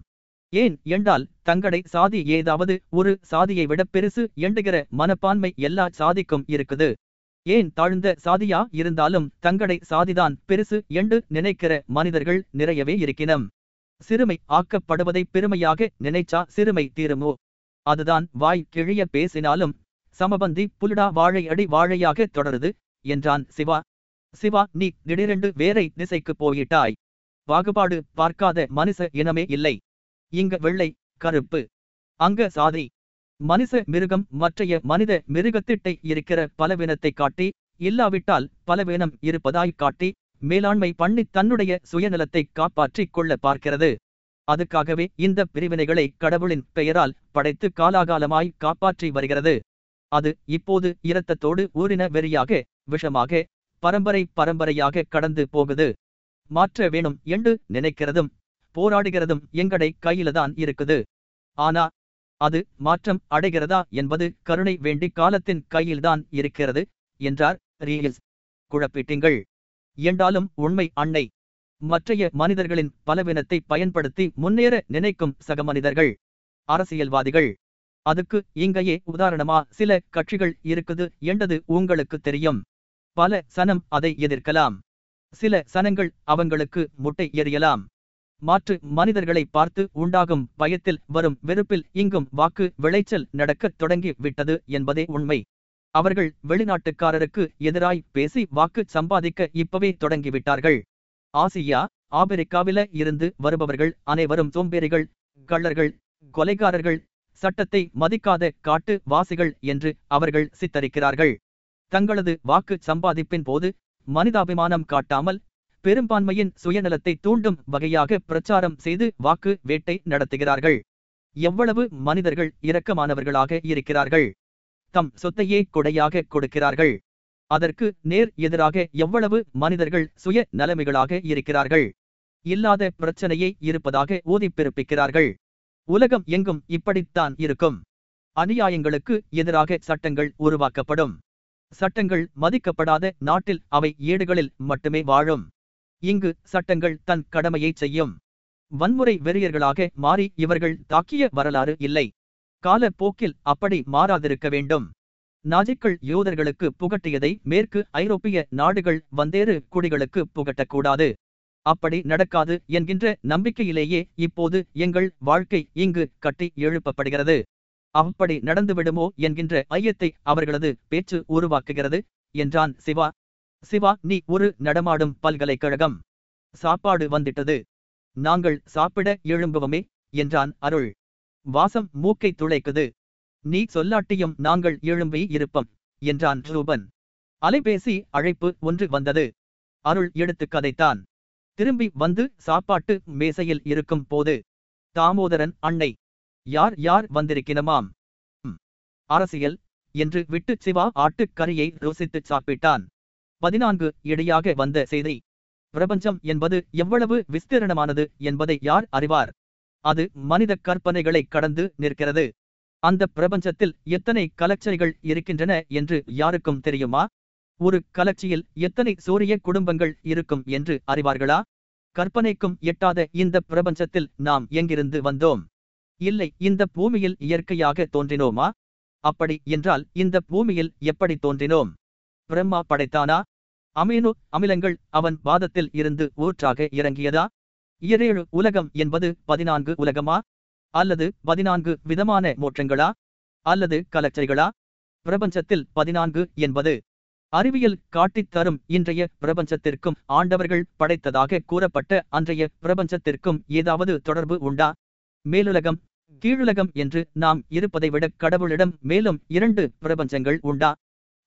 ஏன் என்றால் தங்கடை சாதி ஏதாவது ஒரு சாதியை விட பெருசு எண்டுகிற மனப்பான்மை எல்லா சாதிக்கும் இருக்குது. ஏன் தாழ்ந்த சாதியா இருந்தாலும் தங்களை சாதிதான் பெருசு என்று நினைக்கிற மனிதர்கள் நிறையவே இருக்கினம். சிறுமை ஆக்கப்படுவதை பெருமையாக நினைச்சா சிறுமை தீருமோ? அதுதான் வாய் கிழிய பேசினாலும் சமபந்தி புலிடா வாழை அடி வாழையாக தொடருது என்றான் சிவா. சிவா நீ திடீரென்று வேறை திசைக்கு போயிட்டாய். பாகுபாடு பார்க்காத மனுஷ இனமே இல்லை. இங்க வெள்ளை கருப்பு. அங்க சாதி மனுஷ மிருகம் மற்றைய மனித மிருகத்திட்டை இருக்கிற பலவீனத்தை காட்டி இல்லாவிட்டால் பலவீனம் இருப்பதாய் காட்டி மேலாண்மை பண்ணி தன்னுடைய சுயநலத்தை காப்பாற்றிக் கொள்ள பார்க்கிறது. அதுக்காகவே இந்த பிரிவினைகளை கடவுளின் பெயரால் படைத்து காலாகாலமாய் காப்பாற்றி வருகிறது. அது இப்போது இரத்தத்தோடு ஊறின வெறியாக விஷமாக பரம்பரை பரம்பரையாக கடந்து போகுது. மாற்ற வேணும் என்று நினைக்கிறதும் போராடுகிறதும் எங்கடை கையிலதான் இருக்குது. ஆனா அது மாற்றம் அடைகிறதா என்பது கருணை வேண்டி காலத்தின் கையில்தான் இருக்கிறது என்றார் ரீல்ஸ் குழப்பிட்டீங்கள். என்றாலும் உண்மை அன்னை. மற்றைய மனிதர்களின் பலவீனத்தை பயன்படுத்தி முன்னேற நினைக்கும் சக மனிதர்கள். அரசியல்வாதிகள். அதுக்கு இங்கேயே உதாரணமா சில கட்சிகள் இருக்குது என்றது உங்களுக்கு தெரியும். பல சனம் அதை எதிர்க்கலாம். சில சனங்கள் அவங்களுக்கு முட்டை எறியலாம். மாற்று மனிதர்களை பார்த்து உண்டாகும் பயத்தில் வரும் வெறுப்பில் இங்கும் வாக்கு விளைச்சல் நடக்கத் தொடங்கி விட்டது என்பதே உண்மை. அவர்கள் வெளிநாட்டுக்காரருக்கு எதிராய் பேசி வாக்கு சம்பாதிக்க இப்பவே தொடங்கிவிட்டார்கள் ஆசியா ஆபிரிக்காவில இருந்து வருபவர்கள் அனைவரும் சோம்பேறிகள் கள்ளர்கள் கொலைகாரர்கள் சட்டத்தை மதிக்காத காட்டு வாசிகள் என்று அவர்கள் சித்தரிக்கிறார்கள். தங்களது வாக்கு சம்பாதிப்பின் போது மனிதாபிமானம் காட்டாமல் பெரும்பான்மையின் சுயநலத்தை தூண்டும் வகையாக பிரச்சாரம் செய்து வாக்கு வேட்டை நடத்துகிறார்கள். எவ்வளவு மனிதர்கள் இரக்கமானவர்களாக இருக்கிறார்கள். தம் சொத்தையே கொடையாக கொடுக்கிறார்கள். அதற்கு நேர் எதிராக எவ்வளவு மனிதர்கள் சுய நலமைகளாக இருக்கிறார்கள். இல்லாத பிரச்சனையே இருப்பதாக ஊதிப்பிறப்பிக்கிறார்கள் உலகம் எங்கும் இப்படித்தான் இருக்கும். அநியாயங்களுக்கு எதிராக சட்டங்கள் உருவாக்கப்படும். சட்டங்கள் மதிக்கப்படாத நாட்டில் அவை ஏடுகளில் மட்டுமே வாழும். இங்கு சட்டங்கள் தன் கடமையை செய்யும். வன்முறை வெறியர்களாக மாறி இவர்கள் தாக்கிய வரலாறு இல்லை. காலப்போக்கில் அப்படி மாறாதிருக்க வேண்டும். நாஜிக்கள் யூதர்களுக்கு புகட்டியதை மேற்கு ஐரோப்பிய நாடுகள் வந்தேறு குடிகளுக்கு புகட்டக்கூடாது. அப்படி நடக்காது என்கின்ற நம்பிக்கையிலேயே இப்போது எங்கள் வாழ்க்கை இங்கு கட்டி எழுப்பப்படுகிறது. அப்படி நடந்துவிடுமோ என்கின்ற ஐயத்தை அவர்களது பேச்சு உருவாக்குகிறது என்றான் சிவா. சிவா நீ ஒரு நடமாடும் பல்கலைக்கழகம். சாப்பாடு வந்துட்டது. நாங்கள் சாப்பிட எழும்புவமே என்றான் அருள். வாசம் மூக்கை துளைக்குது. நீ சொல்லாட்டியும் நாங்கள் எழும்பி இருப்பம் என்றான் ரூபன். அலைபேசி அழைப்பு ஒன்று வந்தது. அருள் எடுத்து கதைத்தான். திரும்பி வந்து சாப்பாட்டு மேசையில் இருக்கும் போது தாமோதரன் அன்னை யார் யார் வந்திருக்கினமாம்? அரசியல் என்று விட்டு சிவா ஆட்டுக்கறியை ருசித்துச் சாப்பிட்டான். பதினான்கு இடையாக வந்த செய்தி. பிரபஞ்சம் என்பது எவ்வளவு விஸ்தீரணமானது என்பதை யார் அறிவார்? அது மனித கற்பனைகளை கடந்து நிற்கிறது. அந்த பிரபஞ்சத்தில் எத்தனை கலச்சைகள் இருக்கின்றன என்று யாருக்கும் தெரியுமா? ஒரு கலர்ச்சியில் எத்தனை சூரிய குடும்பங்கள் இருக்கும் என்று அறிவார்களா? கற்பனைக்கும் எட்டாத இந்த பிரபஞ்சத்தில் நாம் எங்கிருந்து வந்தோம்? இல்லை இந்த பூமியில் இயற்கையாக தோன்றினோமா? அப்படி என்றால் இந்த பூமியில் எப்படி தோன்றினோம்? பிரம்மா படைத்தானா? அமீனு அமிலங்கள் அவன் வாதத்தில் இருந்து ஊற்றாக இறங்கியதா? இயறேழு உலகம் என்பது பதினான்கு உலகமா? அல்லது பதினான்கு விதமான மோற்றங்களா? அல்லது கலச்சைகளா? பிரபஞ்சத்தில் பதினான்கு என்பது அறிவியல் காட்டித் தரும் இன்றைய பிரபஞ்சத்திற்கும் ஆண்டவர்கள் படைத்ததாக கூறப்பட்ட அன்றைய பிரபஞ்சத்திற்கும் ஏதாவது தொடர்பு உண்டா? மேலுலகம் கீழுலகம் என்று நாம் இருப்பதை விட கடவுளிடம் மேலும் இரண்டு பிரபஞ்சங்கள் உண்டா?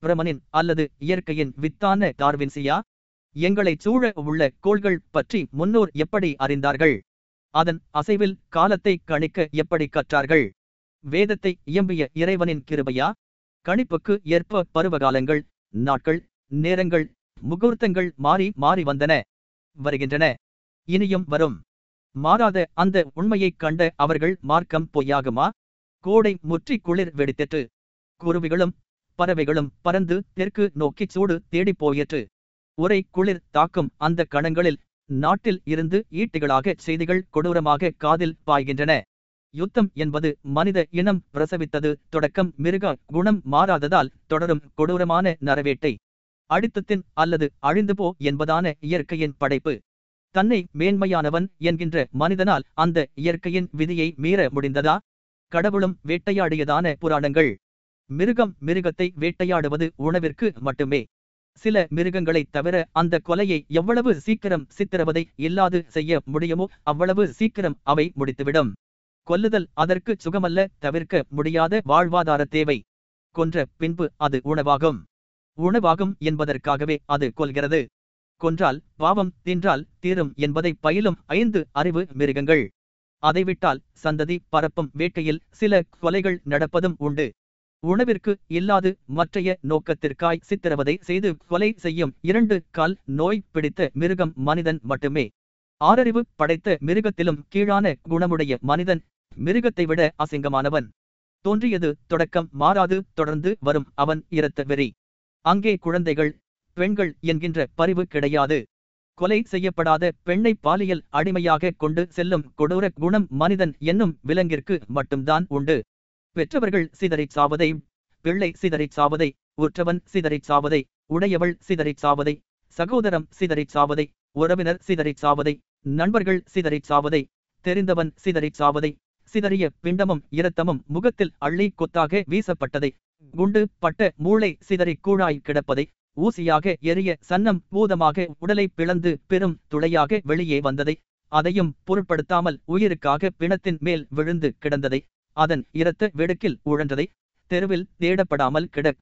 பிரமனின் அல்லது இயற்கையின் வித்தான டார்வின்சியா? எங்களைச் சூழ உள்ள கோள்கள் பற்றி முன்னோர் எப்படி அறிந்தார்கள்? அதன் அசைவில் காலத்தை கணிக்க எப்படி கற்றார்கள்? வேதத்தை இயம்பிய இறைவனின் கிருபையா? கணிப்புக்கு ஏற்ப பருவகாலங்கள் நாட்கள் நேரங்கள் முகூர்த்தங்கள் மாறி மாறி வந்தன வருகின்றன. இனியும் வரும். மாறாத அந்த உண்மையைக் கண்ட அவர்கள் மார்க்கம் பொய்யாகுமா? கோடை முற்றி குளிர் வெடித்தற்று குருவிகளும் பறவைகளும் பறந்து தெற்கு நோக்கிச் சூடு தேடிப் போயிற்று. உரை குளிர் தாக்கும் அந்த கணங்களில் நாட்டில் இருந்து ஈட்டிகளாக செய்திகள் கொடூரமாக காதில் பாய்கின்றன. யுத்தம் என்பது மனித இனம் பிரசவித்தது. தொடக்கம் மிருக குணம் மாறாததால் தொடரும் கொடூரமான நரவேட்டை. அடித்தத்தின் அல்லது அழிந்துபோ என்பதான இயற்கையின் படைப்பு. தன்னை மேன்மையானவன் என்கின்ற மனிதனால் அந்த இயற்கையின் விதியை மீற முடிந்ததா? கடவுளும் வேட்டையாடியதான புராணங்கள். மிருகம் மிருகத்தை வேட்டையாடுவது உணவிற்கு மட்டுமே. சில மிருகங்களைத் தவிர அந்த கொலையை எவ்வளவு சீக்கிரம் சித்திரவதை இல்லாது செய்ய முடியுமோ அவ்வளவு சீக்கிரம் அவை முடித்துவிடும். கொல்லுதல் அதற்கு சுகமல்ல தவிர்க்க முடியாத வாழ்வாதார தேவை. கொன்ற பின்பு அது உணவாகும். உணவாகும் என்பதற்காகவே அது கொல்கிறது. கொன்றால் பாவம் தின்றால் தீரும் என்பதை பயிலும் ஐந்து அறிவு மிருகங்கள். அதைவிட்டால் சந்ததி பரப்பும் வேட்கையில் சில கொலைகள் நடப்பதும் உண்டு. உணவிற்கு இல்லாது மற்றைய நோக்கத்திற்காய் சித்திரவதை செய்து கொலை செய்யும் இரண்டு கால் நோய் பிடித்த மிருகம் மனிதன் மட்டுமே. ஆறறிவு படைத்த மிருகத்திலும் கீழான குணமுடைய மனிதன் மிருகத்தை விட அசிங்கமானவன். தோன்றியது தொடக்கம் மாறாது தொடர்ந்து வரும் அவன் இரத்த வெறி. அங்கே குழந்தைகள் பெண்கள் என்கின்ற பரிவு கிடையாது. கொலை செய்யப்படாத பெண்ணை பாலியல் அடிமையாக கொண்டு செல்லும் கொடூர குணம் மனிதன் என்னும் விலங்கிற்கு மட்டும்தான் உண்டு. பெற்றவர்கள் சிதறிச் சாவதை பிள்ளை சிதறிச் சாவதை உற்றவன் சிதறிச் சாவதை உடையவள் சிதறிச் சாவதை சகோதரம் சிதறிச் சாவதை உறவினர் சிதறிச் சாவதை நண்பர்கள் சிதறிச் சாவதை தெரிந்தவன் சிதறிச் சாவதை சிதறிய பிண்டமும் இரத்தமும் முகத்தில் அள்ளி கொத்தாக வீசப்பட்டதை குண்டு பட்ட மூளை சிதறி கூழாய் கிடப்பதை ஊசியாக எரிய சன்னம் பூதமாக உடலை பிளந்து பெரும் துளையாக வெளியே வந்ததை அதையும் பொருட்படுத்தாமல் உயிருக்காக பிணத்தின் மேல் விழுந்து கிடந்ததை அதன் இரத்த வெடுக்கில் உழன்றதை தெருவில் தேடப்படாமல் கிடக்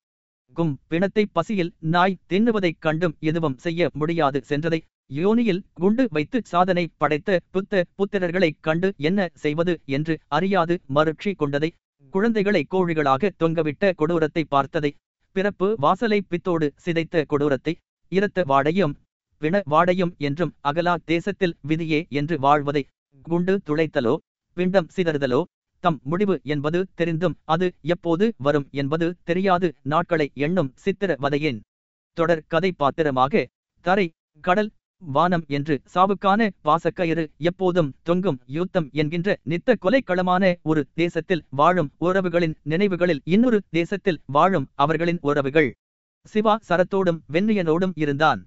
கும் பிணத்தை பசியில் நாய் தின்னுவதைக் கண்டும் எதுவும் செய்ய முடியாது. சென்றதை யோனியில் குண்டு வைத்து சாதனை படைத்த புத்த புத்திரர்களைக் கண்டு என்ன செய்வது என்று அறியாது. மறுட்சி கொண்டதை குழந்தைகளை கோழிகளாக தொங்கவிட்ட கொடூரத்தை பார்த்ததை பிறப்பு வாசலை பித்தோடு சிதைத்த கொடூரத்தை இரத்த வாடையும் பிண வாடையும் என்றும் அகலா தேசத்தில் விதியே என்று வாழ்வதை குண்டு துளைத்தலோ பிண்டம் சிதறுதலோ தம் முடிவு என்பது தெரிந்தும் அது எப்போது வரும் என்பது தெரியாது நாட்களை எண்ணும் சித்திரவதையின் தொடர் கதை பாத்திரமாக தரை கடல் வானம் என்று சாவுக்கான பாசக்கயிறு எப்போதும் தொங்கும் யுத்தம் என்கின்ற நித்த கொலைக்களமான ஒரு தேசத்தில் வாழும் உறவுகளின் நினைவுகளில் இன்னொரு தேசத்தில் வாழும் அவர்களின் உறவுகள். சிவா சரத்தோடும் வெண்ணியனோடும் இருந்தான்.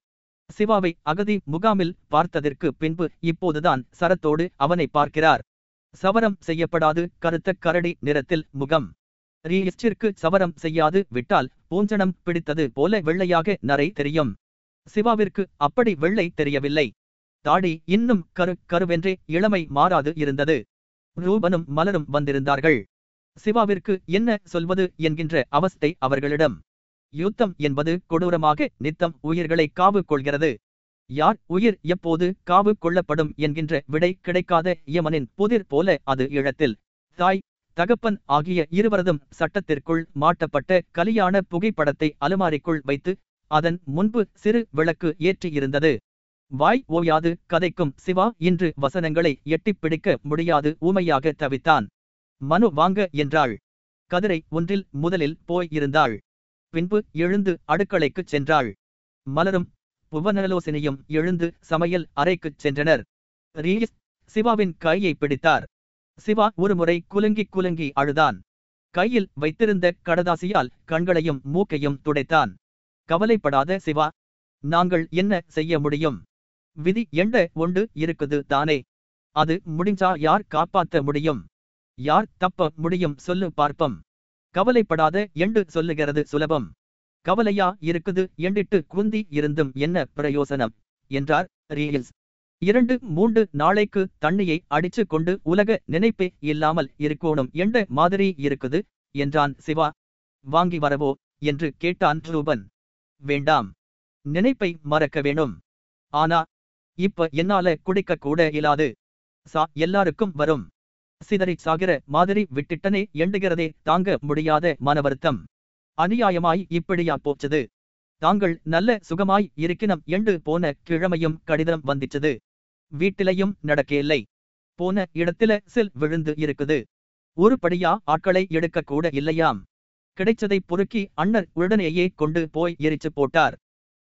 சிவாவை அகதி முகாமில் பார்த்ததற்கு பின்பு இப்போதுதான் சரத்தோடு அவனை பார்க்கிறார். சவரம் செய்யப்படாது. கருத்த கரடி நிறத்தில் முகம். ரீஸ்டிற்கு சவரம் செய்யாது. விட்டால் பூஞ்சனம் பிடித்தது போல வெள்ளையாக நரை தெரியும். சிவாவிற்கு அப்படி வெள்ளை தெரியவில்லை. தாடி இன்னும் கரு கருவென்றே இளமை மாறாது இருந்தது. ரூபனும் மலரும் வந்திருந்தார்கள். சிவாவிற்கு என்ன சொல்வது என்கின்ற அவஸ்தை அவர்களிடம். யுத்தம் என்பது கொடூரமாக நித்தம் உயிர்களை காவு கொள்கிறது. யார் உயிர் எப்போது காவு கொள்ளப்படும் என்கின்ற விடை கிடைக்காத யமனின் புதிர் போல அது இழத்தில் தாய் தகப்பன் ஆகிய இருவரதும் சட்டத்திற்குள் மாட்டப்பட்ட கலியான புகைப்படத்தை அலுமாரிக்குள் வைத்து அதன் முன்பு சிறு விளக்கு ஏற்றியிருந்தது. வாய் ஓயாது கதைக்கும் சிவா இன்று வசனங்களை எட்டிப் பிடிக்க முடியாது ஊமையாக தவித்தான். மனு வாங்க என்றாள். கதிரை ஒன்றில் முதலில் போய் இருந்தாள். பின்பு எழுந்து அடுக்களைக்குச் சென்றாள். மலரும் புவனலோசனையும் எழுந்து சமையல் அறைக்குச் சென்றனர். ரீஸ் சிவாவின் கையை பிடித்தார். சிவா ஒருமுறை குலுங்கி குலுங்கி அழுதான். கையில் வைத்திருந்த கடதாசியால் கண்களையும் மூக்கையும் துடைத்தான். கவலைப்படாத சிவா நாங்கள் என்ன செய்ய முடியும்? விதி எண்ட ஒன்று இருக்குது தானே. அது முடிஞ்சா யார் காப்பாத்த முடியும்? யார் தப்ப முடியும் சொல்லு பார்ப்பம். கவலைப்படாத எண்டு சொல்லுகிறது சுலபம். கவலையா இருக்குது எண்டிட்டு குந்தி இருந்தும் என்ன பிரயோசனம்? என்றார் ரீல்ஸ் இரண்டு மூன்று நாளைக்கு தண்ணியை அடிச்சு கொண்டு உலக நினைப்பே இல்லாமல் இருக்கோணும் என்ற மாதிரி இருக்குது என்றான் சிவா. வாங்கி வரவோ? என்று கேட்டான் ரூபன். வேண்டாம். நினைப்பை மறக்க வேணும். ஆனா இப்ப என்னால குடிக்க கூட இயலாது. சா எல்லாருக்கும் வரும். சிதறி சாகிற மாதிரி விட்டுட்டனே எண்டுகிறதே தாங்க முடியாத மனவருத்தம். அநியாயமாய் இப்படியா போச்சது. தாங்கள் நல்ல சுகமாய் இருக்கினம் எண்டு போன கிழமையும் கடிதம் வந்திச்சது. வீட்டிலையும் நடக்கையில்லை போன இடத்தில சில் விழுந்து இருக்குது. ஒருபடியா ஆட்களை எடுக்க கூட இல்லையாம். கிடைச்சதை பொறுக்கி அண்ணர் உடனேயே கொண்டு போய் எரிச்சு போட்டார்.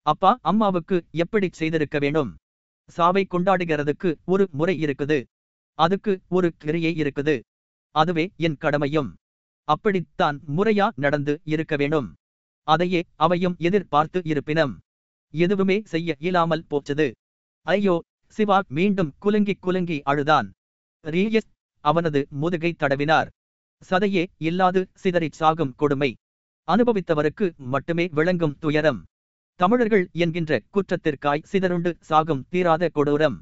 அப்பா அம்மாவுக்கு எப்படி செய்திருக்க வேணும் சாவை கொண்டாடுகிறதுக்கு ஒரு முறை இருக்குது. அதுக்கு ஒரு கிரியை இருக்குது. அதுவே என் கடமையும். அப்படித்தான் முறையா நடந்து இருக்க வேணும் அதையே அவையும் எதிர்பார்த்து இருப்பினம் எதுவுமே செய்ய இயலாமல் போச்சது. ஐயோ சிவா மீண்டும் குலுங்கி குலுங்கி அழுதான். ரீயஸ் அவனது முதுகை தடவினார். சதையே இல்லாது சிதறிச் சாகும் கொடுமை. அனுபவித்தவருக்கு மட்டுமே விளங்கும் துயரம். தமிழர்கள் என்கின்ற குற்றத்திற்காய் சிதறுண்டு சாகும் தீராத கொடூரம்.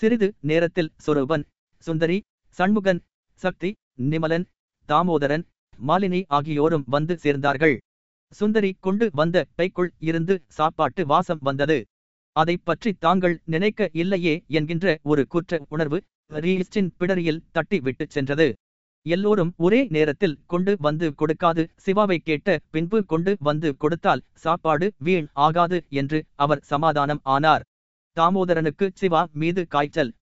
சிறிது நேரத்தில் சுரூபன் சுந்தரி சண்முகன் சக்தி நிமலன் தாமோதரன் மாலினி ஆகியோரும் வந்து சேர்ந்தார்கள். சுந்தரி கொண்டு வந்த பைக்குள் இருந்து சாப்பாட்டு வாசம் வந்தது. அதைப் பற்றி தாங்கள் நினைக்க இல்லையே என்கின்ற ஒரு குற்ற உணர்வு ரீஸ்டின் பிடரியில் தட்டி விட்டுச் சென்றது. எல்லோரும் ஒரே நேரத்தில் கொண்டு வந்து கொடுக்காது சிவாவை கேட்ட பின்பு கொண்டு வந்து கொடுத்தால் சாப்பாடு வீண் ஆகாது என்று அவர் சமாதானம் ஆனார். தாமோதரனுக்கு சிவா மீது காய்ச்சல்.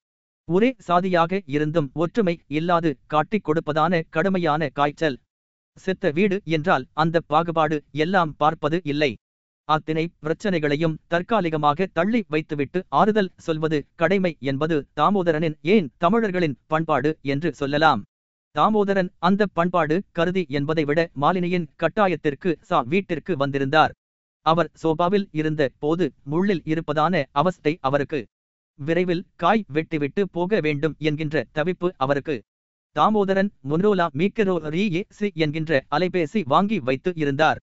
ஒரே சாதியாக இருந்தும் ஒற்றுமை இல்லாது காட்டிக் கொடுப்பதான கடுமையான காய்ச்சல். செத்த வீடு என்றால் அந்த பாகுபாடு எல்லாம் பார்ப்பது இல்லை. அத்தினை பிரச்சனைகளையும் தற்காலிகமாக தள்ளி வைத்துவிட்டு ஆறுதல் சொல்வது கடமை என்பது தாமோதரனின் ஏன் தமிழர்களின் பண்பாடு என்று சொல்லலாம். தாமோதரன் அந்த பண்பாடு கருதி என்பதை விட மாலினியின் கட்டாயத்திற்கு சா வீட்டிற்கு வந்திருந்தார். அவர் சோபாவில் இருந்த போது முள்ளில் இருப்பதான அவஸ்தை அவருக்கு. விரைவில் காய் வெட்டிவிட்டு போக வேண்டும் என்கின்ற தவிப்பு அவருக்கு. தாமோதரன் முன்ரோலா மீக்கரோ சி என்கின்ற அலைபேசி வாங்கி வைத்து இருந்தார்.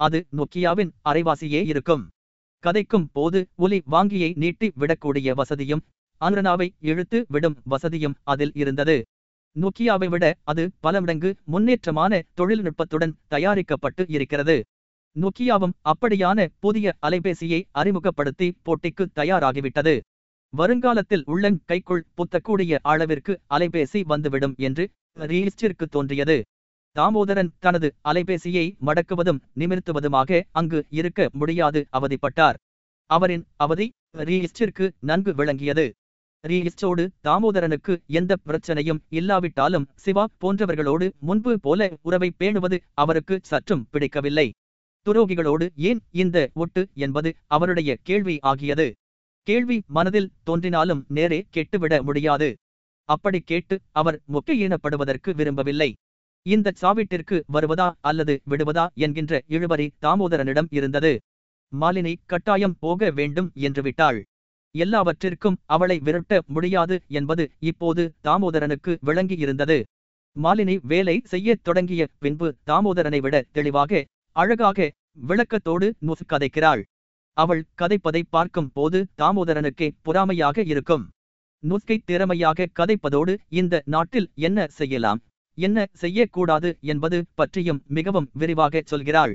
அது நொக்கியாவின் அரைவாசியே இருக்கும். கதைக்கும் போது ஒலி வாங்கியை நீட்டி விடக்கூடிய வசதியும் அனுரனாவை இழுத்து விடும் வசதியும் அதில் இருந்தது. நோக்கியாவை விட அது பல மடங்கு முன்னேற்றமான தொழில்நுட்பத்துடன் தயாரிக்கப்பட்டு இருக்கிறது. நோக்கியாவும் அப்படியான புதிய அலைபேசியை அறிமுகப்படுத்தி போட்டிக்கு தயாராகிவிட்டது. வருங்காலத்தில் உள்ளங் கைக்குள் புத்தக்கூடிய அளவிற்கு அலைபேசி வந்துவிடும் என்று ரீஸ்டிற்கு தோன்றியது. தாமோதரன் தனது அலைபேசியை மடக்குவதும் நிமிர்த்துவதுமாக அங்கு இருக்க முடியாது அவதிப்பட்டார். அவரின் அவதி ரீஸ்டிற்கு நன்கு விளங்கியது. ரீஸ்டோடு தாமோதரனுக்கு எந்த பிரச்சனையும் இல்லாவிட்டாலும் சிவா போன்றவர்களோடு முன்பு போல உறவை பேணுவது அவருக்கு சற்றும் பிடிக்கவில்லை. துரோகிகளோடு ஏன் இந்த ஒட்டு என்பது அவருடைய கேள்வி ஆகியது. கேள்வி மனதில் தோன்றினாலும் நேரே கெட்டுவிட முடியாது. அப்படி கேட்டு அவர் மொக்கையீனப்படுவதற்கு விரும்பவில்லை. இந்த சாவிட்டிற்கு வருவதா அல்லது விடுவதா என்கின்ற இழுபறி தாமோதரனிடம் இருந்தது. மாலினி கட்டாயம் போக வேண்டும் என்று விட்டாள். எல்லாவற்றிற்கும் அவளை விரட்ட முடியாது என்பது இப்போது தாமோதரனுக்கு விளங்கியிருந்தது. மாலினி வேலை செய்யத் தொடங்கிய பின்பு தாமோதரனை விட தெளிவாக அழகாக விளக்கத்தோடு முசுக்கதைக்கிறாள் அவள் கதைப்பதை பார்க்கும் போது தாமோதரனுக்கே பொறாமையாக இருக்கும். நுஸ்கை திறமையாக கதைப்பதோடு இந்த நாட்டில் என்ன செய்யலாம் என்ன செய்யக்கூடாது என்பது பற்றியும் மிகவும் விரிவாக சொல்கிறாள்.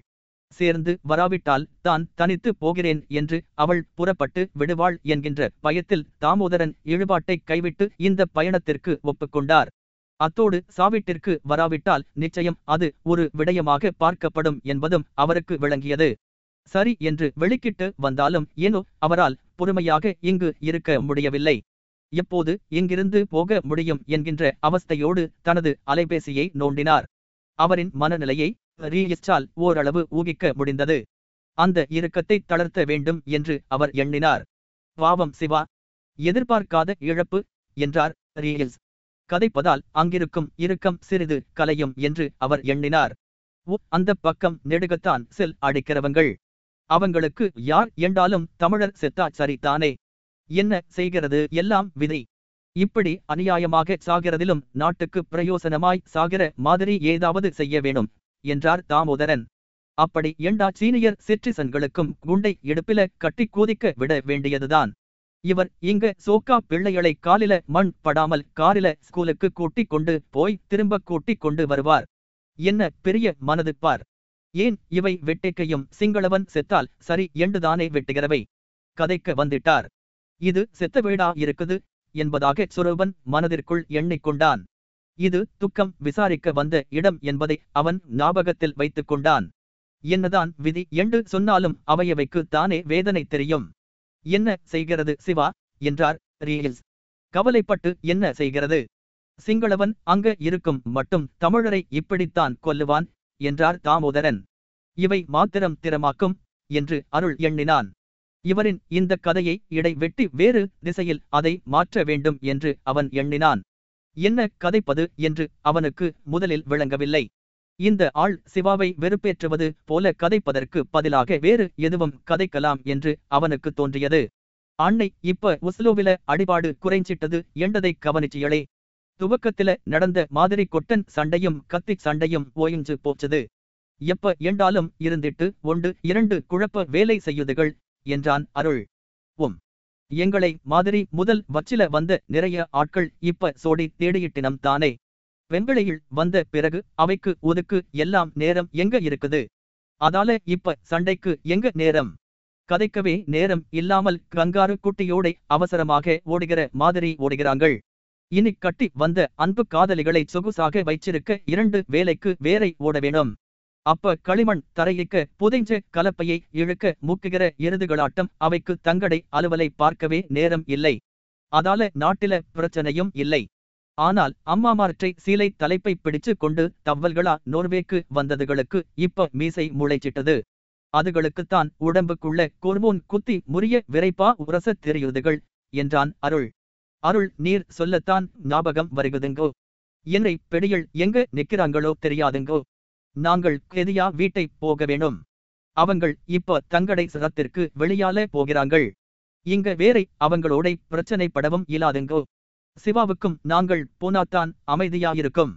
சேர்ந்து வராவிட்டால் தான் தனித்து போகிறேன் என்று அவள் புறப்பட்டு விடுவாள் என்கின்ற பயத்தில் தாமோதரன் இழுபாட்டை கைவிட்டு இந்த பயணத்திற்கு ஒப்புக்கொண்டார். அத்தோடு சாவிட்டிற்கு வராவிட்டால் நிச்சயம் அது ஒரு விடயமாக பார்க்கப்படும் என்பதும் அவருக்கு விளங்கியது. சரி என்று வெளிக்கிட்டு வந்தாலும் ஏனோ அவரால் பொறுமையாக இங்கு இருக்க முடியவில்லை. எப்போது இங்கிருந்து போக முடியும் என்கின்ற அவஸ்தையோடு தனது அலைபேசியை நோண்டினார். அவரின் மனநிலையை ரீயிஸ்டால் ஓரளவு ஊகிக்க முடிந்தது. அந்த இறுக்கத்தை தளர்த்த வேண்டும் என்று அவர் எண்ணினார். பாவம் சிவா எதிர்பார்க்காத இழப்பு என்றார் ரீல்ஸ் கதைப்பதால் அங்கிருக்கும் இறுக்கம் சிறிது கலையும் என்று அவர் எண்ணினார். உ அந்த பக்கம் நெடுகத்தான் செல் அடிக்கிறவங்கள். அவங்களுக்கு யார் என்றாலும் தமிழர் செத்தா சரிதானே? என்ன செய்கிறது? எல்லாம் விதை. இப்படி அநியாயமாக சாகிறதிலும் நாட்டுக்கு பிரயோசனமாய் சாகிற மாதிரி ஏதாவது செய்ய வேணும் என்றார் தாமோதரன். அப்படி எண்டா சீனியர் சிற்றிசன்களுக்கும் குண்டை எடுப்பில கட்டி கூதிக்க விட வேண்டியதுதான்? இவர் இங்க சோக்கா பிள்ளைகளை காலில மண் படாமல் காரில ஸ்கூலுக்கு கூட்டிக் கொண்டு போய் திரும்ப கூட்டிக் கொண்டு வருவார். என்ன பெரிய மனது பார் ஏன் இவை வெட்டிக்கையும் சிங்களவன் செத்தால் சரி என்றுதானே வெட்டுகிறவை? கதைக்க வந்துட்டார். இது செத்த வீடா இருக்குது என்பதாக சுரூபன் மனதிற்குள் எண்ணிக்கொண்டான். இது துக்கம் விசாரிக்க வந்த இடம் என்பதை அவன் ஞாபகத்தில் வைத்துக் கொண்டான். என்னதான் விதி என்று சொன்னாலும் அவையவைக்கு தானே வேதனை தெரியும். என்ன செய்கிறது சிவா? என்றார் ரீல்ஸ். கவலைப்பட்டு என்ன செய்கிறது? சிங்களவன் அங்க இருக்கும் மட்டும் தமிழரை இப்படித்தான் கொல்லுவான்? என்றார் தாமோதரன். இவை மாத்திரம் திறமாக்கும் என்று அருள் எண்ணினான். இவரின் இந்த கதையை இடை வெட்டி வேறு திசையில் அதை மாற்ற வேண்டும் என்று அவன் எண்ணினான். என்ன கதைப்பது என்று அவனுக்கு முதலில் விளங்கவில்லை. இந்த ஆள் சிவாவை வெறுப்பேற்றுவது போல கதைப்பதற்கு பதிலாக வேறு எதுவும் கதைக்கலாம் என்று அவனுக்கு தோன்றியது. அன்னை இப்ப உஸ்லோவில அடிபாடு குறைஞ்சிட்டது என்றதை கவனிச்சியளே. துவக்கத்தில நடந்த மாதிரி கொட்டன் சண்டையும் கத்தி சண்டையும் ஓயிஞ்சு போச்சது. எப்ப ஏண்டாலும் இருந்திட்டு ஒன்று இரண்டு குழப்ப வேலை செய்யுதுகள் என்றான் அருள். உம். எங்களை மாதிரி முதல் வச்சில வந்த நிறைய ஆட்கள் இப்ப சோடி தேடியிட்டினம் தானே. வெண்வெளியில் வந்த பிறகு அவைக்கு ஒதுக்கு எல்லாம் நேரம் எங்க இருக்குது? அதால இப்ப சண்டைக்கு எங்க நேரம்? கதைக்கவே நேரம் இல்லாமல் கங்காரு குட்டியோடை அவசரமாக ஓடுகிற மாதிரி ஓடுகிறாங்கள். இனி கட்டி வந்த அன்பு காதலிகளை சொகுசாக வைச்சிருக்க இரண்டு வேலைக்கு வேரை ஓட வேணும். அப்ப களிமண் தரையிக்க புதைஞ்ச கலப்பையை இழுக்க மூக்குகிற எருதுகளாட்டம் அவைக்கு தங்கடை அலுவலை பார்க்கவே நேரம் இல்லை. அதால நாட்டில பிரச்சனையும் இல்லை. ஆனால் அம்மாமாற்றை சீலை தலைப்பை பிடிச்சு கொண்டு தவ்வல்களா நோர்வேக்கு வந்ததுகளுக்கு இப்ப மீசை முளைச்சிட்டது. அதுகளுக்குத்தான் உடம்புக்குள்ள கொர்மோன் குத்தி முறிய விரைப்பா உரச தெரியுதுகள் என்றான் அருள். அருள் நீர் சொல்லத்தான் ஞாபகம் வருகுதுங்கோ. என்னை பெடியில் எங்க நிக்கிறாங்களோ தெரியாதுங்கோ. நாங்கள் கெதியா வீட்டை போக வேணும். அவங்கள் இப்ப தங்கடை சதத்திற்கு வெளியால போகிறாங்கள். இங்க வேறை அவங்களோட பிரச்சனை படவும் இயலாதுங்கோ சிவாவுக்கும் நாங்கள் போனாத்தான் அமைதியாயிருக்கும்.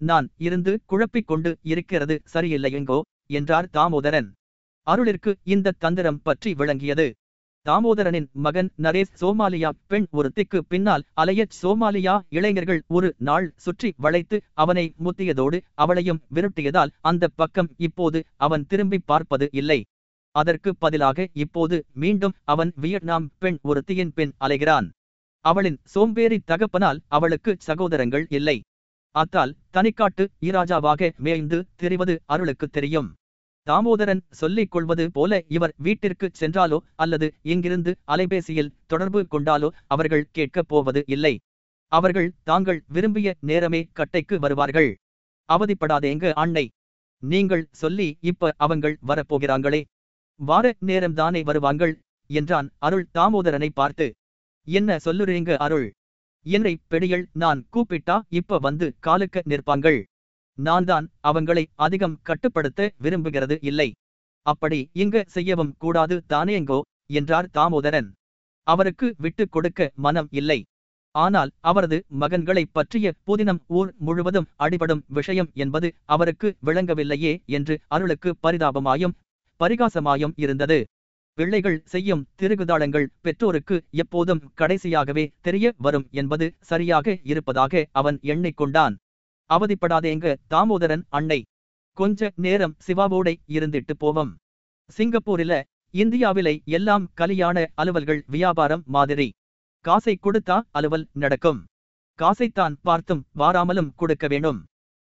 நான் இருந்து குழப்பிக் கொண்டு இருக்கிறது சரியில்லையெங்கோ என்றார் தாமோதரன். அருளிற்கு இந்த தந்திரம் பற்றி விளங்கியது. தாமோதரனின் மகன் நரேஷ் சோமாலியா பெண் ஒருத்திக்கு பின்னால் அலையச் சோமாலியா இளைஞர்கள் ஒரு நாள் சுற்றி வளைத்து அவனை முத்தியதோடு அவளையும் விரட்டியதால் அந்த பக்கம் இப்போது அவன் திரும்பி பார்ப்பது இல்லை. அதற்கு பதிலாக இப்போது மீண்டும் அவன் வியட்நாம் பெண் ஒருத்தியின் பின் அலைகிறான். அவளின் சோம்பேறி தகப்பனால் அவளுக்கு சகோதரங்கள் இல்லை. அத்தால் தனிக்காட்டு ஈராஜாவாக மேய்ந்து திரிவது அருளுக்கு தெரியும். தாமோதரன் சொல்லிக் கொள்வது போல இவர் வீட்டிற்கு சென்றாலோ அல்லது இங்கிருந்து அலைபேசியில் தொடர்பு கொண்டாலோ அவர்கள் கேட்கப் போவது இல்லை. அவர்கள் தாங்கள் விரும்பிய நேரமே கட்டைக்கு வருவார்கள். அவதிப்படாதேங்க அன்னை. நீங்கள் சொல்லி இப்ப அவங்கள் வரப்போகிறாங்களே. வார நேரம்தானே வருவாங்கள் என்றான் அருள் தாமோதரனை பார்த்து. என்ன சொல்லுறீங்க அருள்? என்னை பெடியல் நான் கூப்பிட்டா இப்ப வந்து காலுக்க நிற்பாங்கள். நான் தான் அவங்களை அதிகம் கட்டுப்படுத்த விரும்புகிறது இல்லை. அப்படி இங்கு செய்யவும் கூடாது தானேங்கோ என்றார் தாமோதரன். அவருக்கு விட்டுக் கொடுக்க மனம் இல்லை. ஆனால் அவரது மகன்களைப் பற்றிய புதினம் ஊர் முழுவதும் அடிபடும் விஷயம் என்பது அவருக்கு விளங்கவில்லையே என்று அருளுக்கு பரிதாபமாயும் பரிகாசமாயும் இருந்தது. பிள்ளைகள் செய்யும் திருகுதாளங்கள் பெற்றோருக்கு எப்போதும் கடைசியாகவே தெரிய வரும் என்பது சரியாக இருப்பதாக அவன் எண்ணிக்கொண்டான். அவதிப்படாதேங்க தாமோதரன் அன்னை. கொஞ்ச நேரம் சிவாவோடை இருந்துட்டு போவோம். சிங்கப்பூரில இந்தியாவிலை எல்லாம் கலியான அலுவல்கள் வியாபாரம் மாதிரி. காசை கொடுத்தா அலுவல் நடக்கும். காசைத்தான் பார்த்தும் வாராமலும் கொடுக்க வேணும்.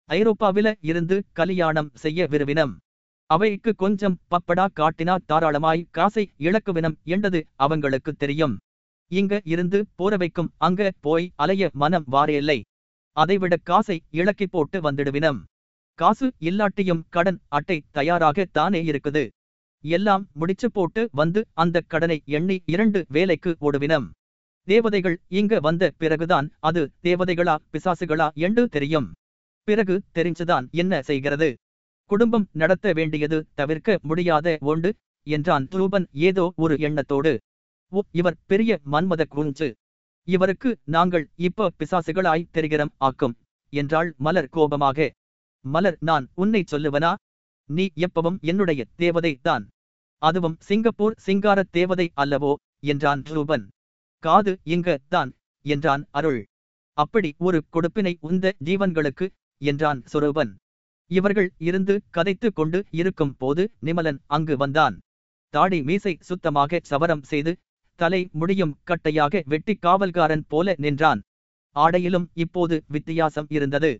ஐரோப்பாவில இருந்து கலியாணம் செய்ய விரும்பினம். அவைக்கு கொஞ்சம் பப்படா காட்டினா தாராளமாய் காசை இழக்குவினம் என்றது அவங்களுக்கு தெரியும். இங்க இருந்து போறவைக்கும் அங்க போய் அலைய மனம் வாரையில்லை அதைவிட காசை இழக்கி போட்டு வந்துடுவினம். காசு இல்லாட்டியும் கடன் அட்டை தயாராக தானே இருக்குது. எல்லாம் முடிச்சு போட்டு வந்து அந்த கடனை எண்ணி இரண்டு வேலைக்கு ஓடுவினம். தேவதைகள் இங்க வந்த பிறகுதான் அது தேவதைகளா பிசாசுகளா என்று தெரியும். பிறகு தெரிஞ்சுதான் என்ன செய்கிறது. குடும்பம் நடத்த வேண்டியது தவிர்க்க முடியாத ஒன்று என்றான் ரூபன் ஏதோ ஒரு எண்ணத்தோடு. ஓ இவர் பெரிய மன்மத குஞ்சு. இவருக்கு நாங்கள் இப்ப பிசாசுகளாய் தெரிகிறோம் ஆக்கும் என்றாள் மலர் கோபமாக. மலர் நான் உன்னை சொல்லுவனா? நீ எப்பவும் என்னுடைய தேவதை தான். அதுவும் சிங்கப்பூர் சிங்கார தேவதை அல்லவோ? என்றான் ரூபன். காது இங்க தான் என்றான் அருள். அப்படி ஒரு கொடுப்பினை உந்த ஜீவன்களுக்கு என்றான் சுரூபன். இவர்கள் இருந்து கதைத்து கொண்டு இருக்கும் போது நிமலன் அங்கு வந்தான். தாடி மீசை சுத்தமாக சவரம் செய்து தலை முடியும் கட்டையாக வெட்டி காவல்காரன் போல நின்றான். ஆடையிலும் இப்போது வித்தியாசம் இருந்தது.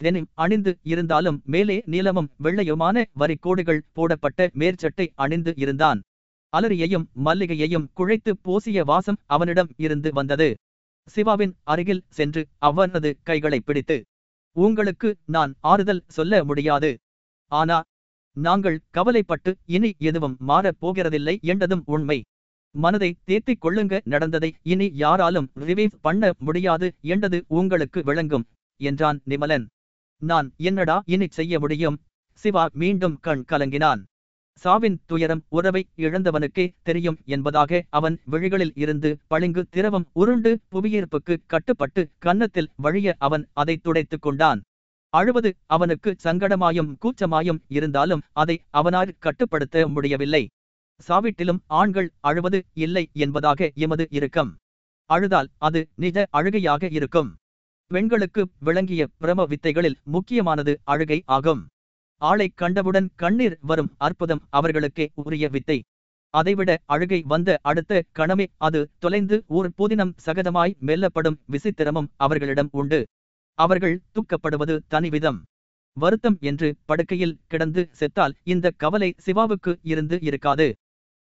தெனும் அணிந்து இருந்தாலும் மேலே நீலமும் வெள்ளையுமான வரிக்கோடுகள் போடப்பட்ட மேற்சட்டை அணிந்து இருந்தான். அலரியையும் மல்லிகையையும் குழைத்து பூசிய வாசம் அவனிடம் இருந்து வந்தது. சிவாவின் அருகில் சென்று அவனது கைகளை பிடித்து உங்களுக்கு நான் ஆறுதல் சொல்ல முடியாது. ஆனா நாங்கள் கவலைப்பட்டு இனி எதுவும் மாறப் போகிறதில்லை என்றதும் உண்மை. மனதை தேத்திக் கொள்ளுங்க. நடந்ததை இனி யாராலும் ரிவைவ் பண்ண முடியாது. என்றது உங்களுக்கு விளங்கும் என்றான் நிமலன். நான் என்னடா இனி செய்ய முடியும்? சிவா மீண்டும் கண் கலங்கினான். சாவின் துயரம் உறவை இழந்தவனுக்கே தெரியும் என்பதாக அவன் விழிகளில் இருந்து பளிங்கு திரவம் உருண்டு புவியீர்ப்புக்கு கட்டுப்பட்டு கன்னத்தில் வழிய அவன் அதை துடைத்துக் கொண்டான். அழுவது அவனுக்கு சங்கடமாயும் கூச்சமாயும் இருந்தாலும் அதை அவனால் கட்டுப்படுத்த முடியவில்லை. சாவிட்டிலும் ஆண்கள் அழுவது இல்லை என்பதாக எமது இறுக்கம் அழுதால் அது நிஜ அழுகையாக இருக்கும். பெண்களுக்கு விளங்கிய பிரம வித்தைகளில் முக்கியமானது அழுகை ஆகும். ஆளை கண்டவுடன் கண்ணீர் வரும் அற்புதம் அவர்களுக்கே உரிய வித்தை. அதைவிட அழுகை வந்த அடுத்த கணமே அது தொலைந்து ஊர் புதினம் சகதமாய் மெல்லப்படும் விசித்திரமும் அவர்களிடம் உண்டு. அவர்கள் துக்கப்படுவது தனிவிதம். வருத்தம் என்று படுக்கையில் கிடந்து செத்தால் இந்த கவலை சிவாவுக்கு இருந்து இருக்காது.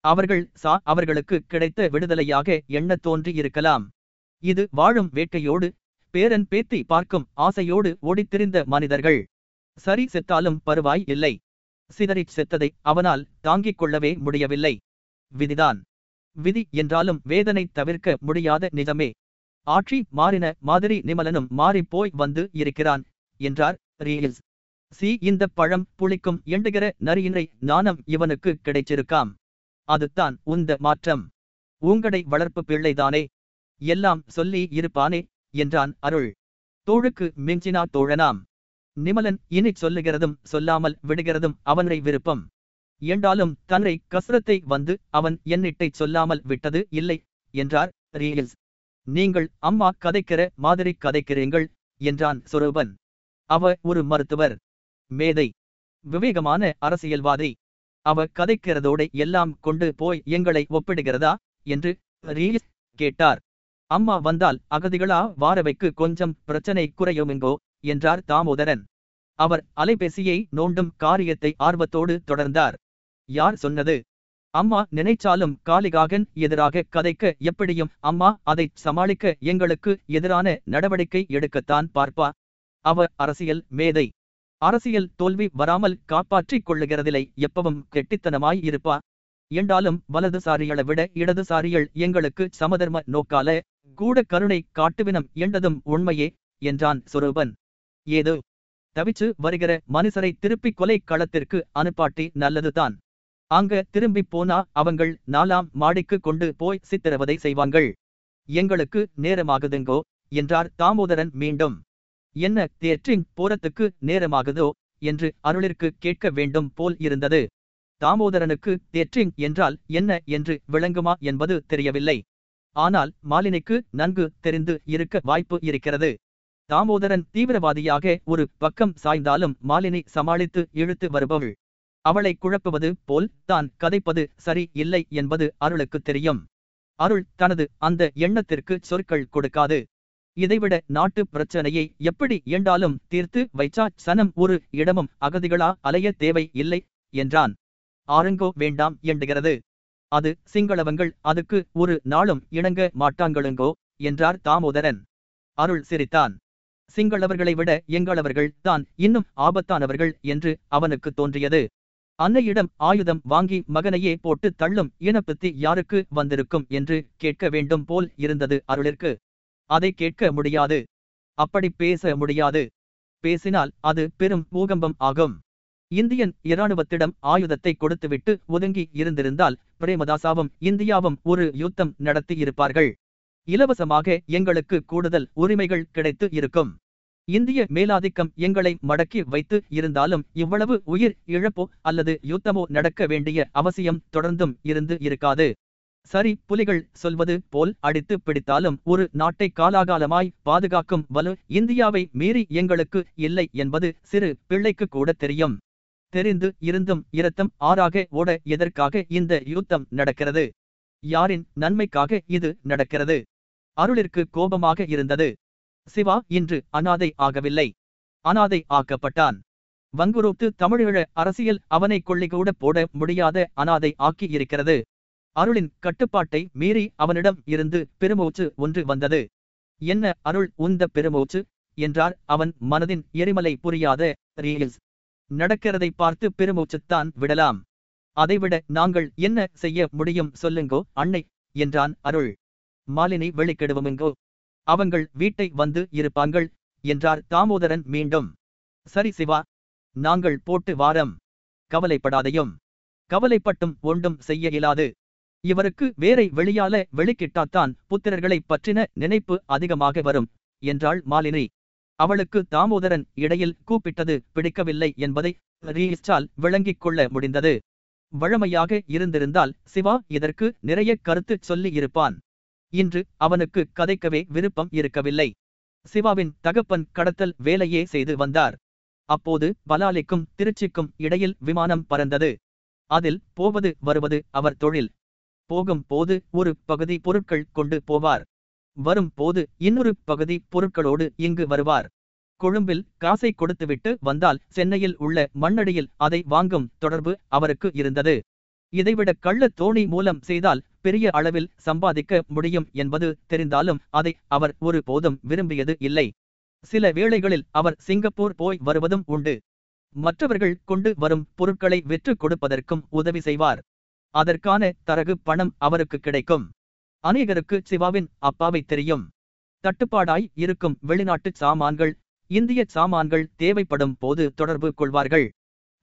அவர்கள் சா அவர்களுக்கு கிடைத்த விடுதலையாக எண்ணத் தோன்றியிருக்கலாம். இது வாழும் வேட்கையோடு பேரன் பேத்தி பார்க்கும் ஆசையோடு ஓடித்திரிந்த மனிதர்கள். சரி செத்தாலும் பருவாய் இல்லை. சிதறிச் செத்ததை அவனால் தாங்கிக் கொள்ளவே முடியவில்லை. விதிதான். விதி என்றாலும் வேதனை தவிர்க்க முடியாத நிஜமே. ஆட்சி மாறின மாதிரி நிமலனும் மாறிப் போய் வந்து இருக்கிறான் என்றார் ரீல்ஸ் சி இந்த பழம் புளிக்கும் எண்டுகிற நரியினை நாணம் இவனுக்கு கிடைச்சிருக்காம். அதுதான் உந்த மாற்றம். உங்கடை வளர்ப்பு பிள்ளைதானே? எல்லாம் சொல்லி இருப்பானே? என்றான் அருள். தோழுக்கு மிஞ்சினா தோழனாம். நிமலன் இனி சொல்லுகிறதும் சொல்லாமல் விடுகிறதும் அவனை விருப்பம். என்றாலும் தன்னை கசரத்தை வந்து அவன் என்னிட்டை சொல்லாமல் விட்டது இல்லை என்றார் ரீல்ஸ் நீங்கள் அம்மா கதைக்கிற மாதிரி கதைக்கிறீங்கள் என்றான் சுரூபன். அவ ஒரு மருத்துவர். மேதை. விவேகமான அரசியல்வாதி. அவ கதைக்கிறதோட எல்லாம் கொண்டு போய் எங்களை ஒப்பிடுகிறதா? என்று ரீஸ் கேட்டார். அம்மா வந்தால் அகதிகளா வாரவைக்கு கொஞ்சம் பிரச்சனை குறையுமெங்கோ என்றார் தாமோதரன். அவர் அலைபேசியை நோண்டும் காரியத்தை ஆர்வத்தோடு தொடர்ந்தார். யார் சொன்னது? அம்மா நினைச்சாலும் காளிகாகன் எதிராக கதைக்க எப்படியும் அம்மா அதை சமாளிக்க எங்களுக்கு எதிரான நடவடிக்கை எடுக்கத்தான் பார்ப்பா. அவ அரசியல் மேதை. அரசியல் தோல்வி வராமல் காப்பாற்றிக் கொள்ளுகிறதில்லை எப்பவும் கெட்டித்தனமாய் இருப்பா. என்றாலும் வலதுசாரிகளை விட இடதுசாரிகள் எங்களுக்கு சமதர்ம நோக்கால கூட கருணை காட்டுவினம் என்றதும் உண்மையே என்றான் சுரூபன். ஏதோ? தவிச்சு வருகிற மனுஷரை திருப்பி கொலை களத்திற்கு அனுப்பாட்டி நல்லதுதான். அங்க திரும்பி போனா அவங்கள் நாலாம் மாடிக்கு கொண்டு போய் சித்திரவதை செய்வாங்கள் எங்களுக்கு நேரமாகுதுங்கோ என்றார் தாமோதரன் மீண்டும். என்ன தேற்றிங் போறத்துக்கு நேரமாகுதோ என்று அருளிற்கு கேட்க வேண்டும் போல் இருந்தது. தாமோதரனுக்கு தேற்றிங் என்றால் என்ன என்று விளங்குமா என்பது தெரியவில்லை. ஆனால் மாலினிக்கு நன்கு தெரிந்து இருக்க வாய்ப்பு இருக்கிறது. தாமோதரன் தீவிரவாதியாக ஒரு பக்கம் சாய்ந்தாலும் மாலினி சமாளித்து இழுத்து வருபவள். அவளை குழப்புவது போல் தான் கதைப்பது சரி இல்லை என்பது அருளுக்கு தெரியும். அருள் தனது அந்த எண்ணத்திற்கு சொற்கள் கொடுக்காது. இதைவிட நாட்டு பிரச்சனையை எப்படி இயண்டாலும் தீர்த்து வைச்சா சனம் ஒரு இடமும் அகதிகளா அலைய தேவை இல்லை என்றான். ஆருங்கோ வேண்டாம் எண்டுகிறது அது சிங்களவங்கள் அதுக்கு ஒரு நாளும் இணங்க மாட்டாங்களுங்கோ என்றார் தாமோதரன். அருள் சிரித்தான். சிங்களவர்களை விட எங்களவர்கள் தான் இன்னும் ஆபத்தானவர்கள் என்று அவனுக்கு தோன்றியது. அன்னையிடம் ஆயுதம் வாங்கி மகனையே போட்டு தள்ளும் இனப்பத்தி யாருக்கு வந்திருக்கும்? என்று கேட்க வேண்டும் போல் இருந்தது அருளிற்கு. அதை கேட்க முடியாது. அப்படி பேச முடியாது. பேசினால் அது பெரும் பூகம்பம் ஆகும். இந்தியன் இராணுவத்திடம் ஆயுதத்தை கொடுத்துவிட்டு ஒதுங்கி இருந்திருந்தால் பிரேமதாசாவும் இந்தியாவும் ஒரு யுத்தம் நடத்தி இருப்பார்கள். இலவசமாக எங்களுக்கு கூடுதல் உரிமைகள் கிடைத்து இருக்கும். இந்திய மேலாதிக்கம் எங்களை மடக்கி வைத்து இருந்தாலும் இவ்வளவு உயிர் இழப்போ அல்லது யுத்தமோ நடக்க வேண்டிய அவசியம் தொடர்ந்தும் இருந்து இருக்காது. சரி புலிகள் சொல்வது போல் அடித்து பிடித்தாலும் ஒரு நாட்டை காலாகாலமாய் பாதுகாக்கும் வலு இந்தியாவை மீறி எங்களுக்கு இல்லை என்பது சிறு பிள்ளைக்கு கூட தெரியும். தெரிந்து இருந்தும் இரத்தம் ஆறாக ஓட எதற்காக இந்த யுத்தம் நடக்கிறது? யாரின் நன்மைக்காக இது நடக்கிறது? அருளிற்கு கோபமாக இருந்தது. சிவா இன்று அனாதை ஆகவில்லை. அனாதை ஆக்கப்பட்டான். வங்குரோத்து தமிழீழ அரசியல் அவனை கொள்ளிகூட போட முடியாத அனாதை ஆக்கி இருக்கிறது. அருளின் கட்டுப்பாட்டை மீறி அவனிடம் இருந்து பெருமூச்சு ஒன்று வந்தது. என்ன அருள் உந்த பெருமூச்சு? என்றார் அவன் மனதின் எரிமலை புரியாத ரீல்ஸ். நடக்கிறதை பார்த்து பெருமூச்சுத்தான் விடலாம். அதைவிட நாங்கள் என்ன செய்ய முடியும் சொல்லுங்கோ அன்னை என்றான் அருள். மாலினி வெளிக்கெடுவோமெங்கோ அவங்கள் வீட்டை வந்து இருப்பாங்கள் என்றார் தாமோதரன் மீண்டும். சரி சிவா நாங்கள் போட்டு வாரம். கவலைப்படாதையும். கவலைப்பட்டும் ஒன்றும் செய்ய இயலாது. இவருக்கு வேரை வெளியால வெளிக்கிட்டாத்தான் புத்திரர்களை பற்றின நினைப்பு அதிகமாக வரும் என்றாள் மாலினி. அவளுக்கு தாமோதரன் இடையில் கூப்பிட்டது பிடிக்கவில்லை என்பதை ரீஸ்டால் விளங்கிக் கொள்ள முடிந்தது. வழமையாக இருந்திருந்தால் சிவா இதற்கு நிறைய கருத்து சொல்லி இருப்பான். இன்று அவனுக்கு கதைக்கவே விருப்பம் இருக்கவில்லை. சிவாவின் தகப்பன் கடத்தல் வேலையே செய்து வந்தார். அப்போது பலாலிக்கும் திருச்சிக்கும் இடையில் விமானம் பறந்தது. அதில் போவது வருவது அவர் தொழில். போகும் போது ஒரு பகுதி பொருட்கள் கொண்டு போவார். வரும் போது இன்னொரு பகுதி பொருட்களோடு இங்கு வருவார். கொழும்பில் காசை கொடுத்துவிட்டு வந்தால் சென்னையில் உள்ள மண்ணடியில் அதை வாங்கும் தொடர்பு அவருக்கு இருந்தது. இதைவிட கள்ள தோணி மூலம் செய்தால் பெரிய அளவில் சம்பாதிக்க முடியும் என்பது தெரிந்தாலும் அதை அவர் ஒரு போதும் விரும்பியது இல்லை. சில வேளைகளில் அவர் சிங்கப்பூர் போய் வருவதும் உண்டு. மற்றவர்கள் கொண்டு வரும் பொருட்களை விற்று கொடுப்பதற்கும் உதவி செய்வார். அதற்கான தரகு பணம் அவருக்கு கிடைக்கும். அநேகருக்கு சிவாவின் அப்பாவை தெரியும். தட்டுப்பாடாய் இருக்கும் வெளிநாட்டு சாமான்கள் இந்திய சாமான்கள் தேவைப்படும் போது தொடர்பு கொள்வார்கள்.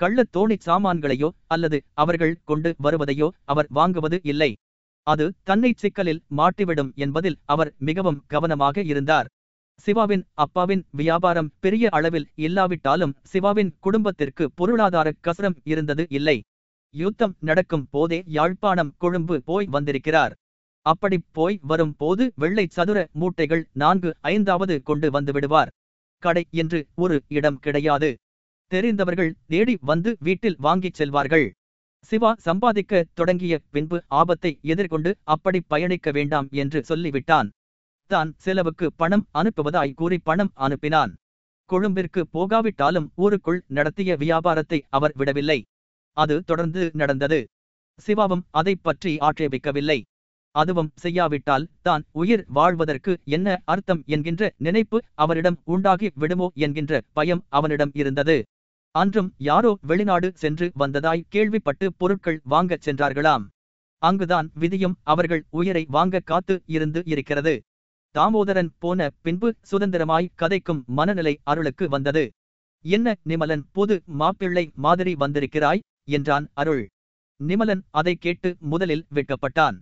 கள்ள தோணி சாமான்களையோ அல்லது அவர்கள் கொண்டு வருவதையோ அவர் வாங்குவது இல்லை. அது தன்னை சிக்கலில் மாட்டிவிடும் என்பதில் அவர் மிகவும் கவனமாக இருந்தார். சிவாவின் அப்பாவின் வியாபாரம் பெரிய அளவில் இல்லாவிட்டாலும் சிவாவின் குடும்பத்திற்கு பொருளாதார கசரம் இருந்தது இல்லை. யுத்தம் நடக்கும் போதே யாழ்ப்பாணம் கொழும்பு போய் வந்திருக்கிறார். அப்படி போய் வரும் போது வெள்ளை சதுர மூட்டைகள் நான்கு ஐந்தாவது கொண்டு வந்து விடுவார். கடை என்று ஒரு இடம் கிடையாது. தெரிந்தவர்கள் தேடி வந்து வீட்டில் வாங்கிச் செல்வார்கள். சிவா சம்பாதிக்க தொடங்கிய பின்பு ஆபத்தை எதிர்கொண்டு அப்படி பயணிக்க வேண்டாம் என்று சொல்லிவிட்டான். தான் செலவுக்கு பணம் அனுப்புவதாய் கூறி பணம் அனுப்பினான். கொழும்பிற்கு போகாவிட்டாலும் ஊருக்குள் நடத்திய வியாபாரத்தை அவர் விடவில்லை. அது தொடர்ந்து நடந்தது. சிவாவும் அதை பற்றி ஆட்சேபிக்கவில்லை. அதுவும் செய்யாவிட்டால் தான் உயிர் வாழ்வதற்கு என்ன அர்த்தம் என்கின்ற நினைப்பு அவரிடம் உண்டாகி விடுமோ என்கின்ற பயம் அவனிடம் இருந்தது. அன்றும் யாரோ வெளிநாடு சென்று வந்ததாய் கேள்விப்பட்டு பொருட்கள் வாங்கச் சென்றார்களாம். அங்குதான் விதியும் அவர்கள் உயிரை வாங்க காத்து இருந்து இருக்கிறது. தாமோதரன் போன பின்பு சுதந்திரமாய் கதைக்கும் மனநிலை அருளுக்கு வந்தது. என்ன நிமலன் புது மாப்பிள்ளை மாதிரி வந்திருக்கிறாய்? என்றான் அருள். நிமலன் அதை கேட்டு முதலில் வெட்கப்பட்டான்.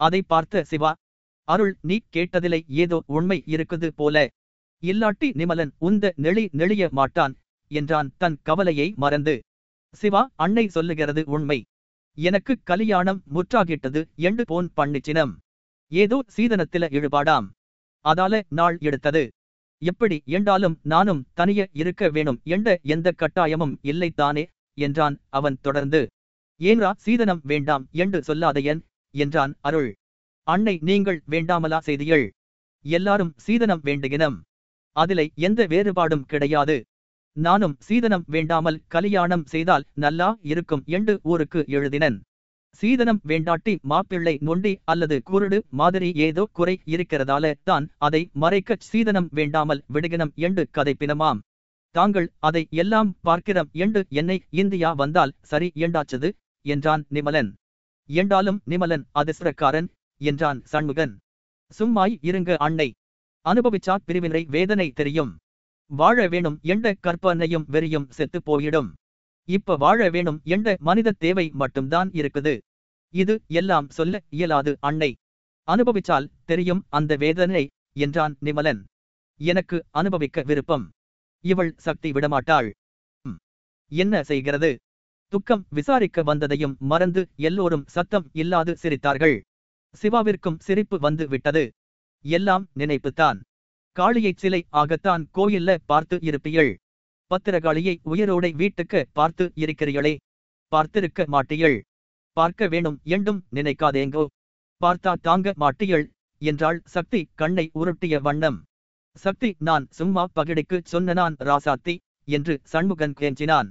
அதை பார்த்த சிவா அருள் நீ கேட்டதிலே ஏதோ உண்மை இருக்குது போல. இல்லாட்டி நிமலன் உந்த நெளி நெளிய மாட்டான் என்றான் தன் கவலையை மறந்து. சிவா அன்னை சொல்லுகிறது உண்மை. எனக்கு கலியாணம் முற்றாகிட்டது எண்டு போன் பண்ணிச்சினம். ஏதோ சீதனத்தில இழுபாடாம். அதால நாள் எடுத்தது. எப்படி என்றாலும் நானும் தனிய இருக்க வேணும் என்ற எந்த கட்டாயமும் இல்லைத்தானே. என்றான் அவன் தொடர்ந்து ஏன்ரா சீதனம் வேண்டாம் என்று சொல்லாதையன்? என்றான் அருள். அன்னை நீங்கள் வேண்டாமலா செய்தியள்? எல்லாரும் சீதனம் வேண்டுகினம். அதிலை எந்த வேறுபாடும் கிடையாது. நானும் சீதனம் வேண்டாமல் கலியாணம் செய்தால் நல்லா இருக்கும் என்று ஊருக்கு எழுதினன். சீதனம் வேண்டாட்டி மாப்பிள்ளை நொண்டி அல்லது குருடு மாதிரி ஏதோ குறை இருக்கிறதால தான் அதை மறைக்கச் சீதனம் வேண்டாமல் விடுகினம் என்று கதைப்பினமாம். தாங்கள் அதை எல்லாம் பார்க்கிறம் என்று என்னை இந்தியா வந்தால் சரி ஏண்டாச்சது என்றான் நிமலன். என்றாலும் நிமலன் அதிர்ஷ்டக்காரன் என்றான் சண்முகன். சும்மாய் இருங்க அன்னை. அனுபவிச்சா பிரிவினை வேதனை தெரியும். வாழ வேணும் எண்ட கற்பனையும் வெறியும் செத்து போயிடும். இப்ப வாழ வேணும் எண்ட மனித தேவை மட்டும்தான் இருக்குது. இது எல்லாம் சொல்ல இயலாது அன்னை. அனுபவிச்சால் தெரியும் அந்த வேதனை என்றான் நிமலன். எனக்கு அனுபவிக்க விருப்பம். இவள் சக்தி விடமாட்டாள். என்ன செய்கிறது? துக்கம் விசாரிக்க வந்ததையும் மறந்து எல்லோரும் சத்தம் இல்லாது சிரித்தார்கள். சிவாவிற்கும் சிரிப்பு வந்து விட்டது. எல்லாம் நினைப்புத்தான். காளியைச் சிலை ஆகத்தான் கோயில்ல பார்த்து இருப்பியள் பத்திரகாளியை உயரோடை வீட்டுக்கு பார்த்து இருக்கிறீளே பார்த்திருக்க மாட்டியள் பார்க்க வேணும் என்றும் நினைக்காதேங்கோ. பார்த்தா தாங்க மாட்டியள் என்றாள் சக்தி கண்ணை உருட்டிய வண்ணம். சக்தி நான் சும்மா பகிடிக்கு சொன்னனான் ராசாத்தி என்று சண்முகன் கேஞ்சினான்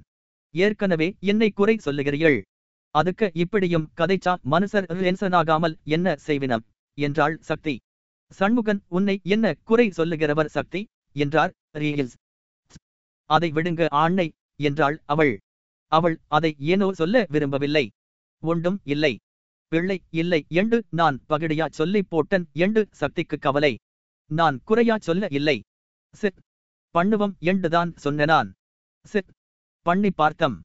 ஏற்கனவே என்னை குறை சொல்லுகிறீள் அதுக்கு இப்படியும் கதைச்சா மனுஷர் டென்ஷனாகாமல் என்ன செய்வினம்? என்றாள் சக்தி. சண்முகன் உன்னை என்ன குறை சொல்லுகிறவர் சக்தி? என்றார் ரீல்ஸ் அதை விடுங்க ஆண்ணை என்றாள் அவள். அவள் அதை ஏனோ சொல்ல விரும்பவில்லை. ஒன்றும் இல்லை. பிள்ளை இல்லை என்று நான் பகிடியா சொல்லிப் போட்டன் என்று சக்திக்கு கவலை. நான் குறையா சொல்ல இல்லை. சித் பண்ணுவம் என்றுதான் சொன்னனான். சித் பண்ணி பார்த்தம்.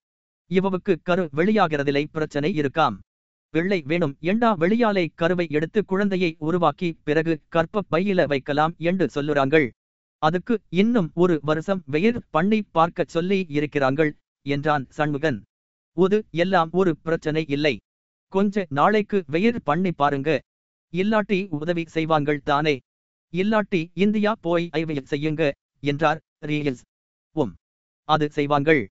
இவவுக்கு கரு வெளியாகிறதிலை பிரச்சனை இருக்காம். பிள்ளை வேணும் எண்டா வெளியாலை கருவை எடுத்து குழந்தையை உருவாக்கி பிறகு கற்ப பையில வைக்கலாம் என்று சொல்லுறாங்கள். அதுக்கு இன்னும் ஒரு வருஷம் வெயிர் பண்ணி பார்க்கச் சொல்லி இருக்கிறாங்கள் என்றான் சண்முகன். உது எல்லாம் ஒரு பிரச்சனை இல்லை. கொஞ்ச நாளைக்கு வெயிர் பண்ணி பாருங்க. இல்லாட்டி உதவி செய்வாங்கள் தானே. இல்லாட்டி இந்தியா போய் ஐவியல் செய்யுங்க என்றார் ரீல்ஸ் உம் அது செய்வாங்கள்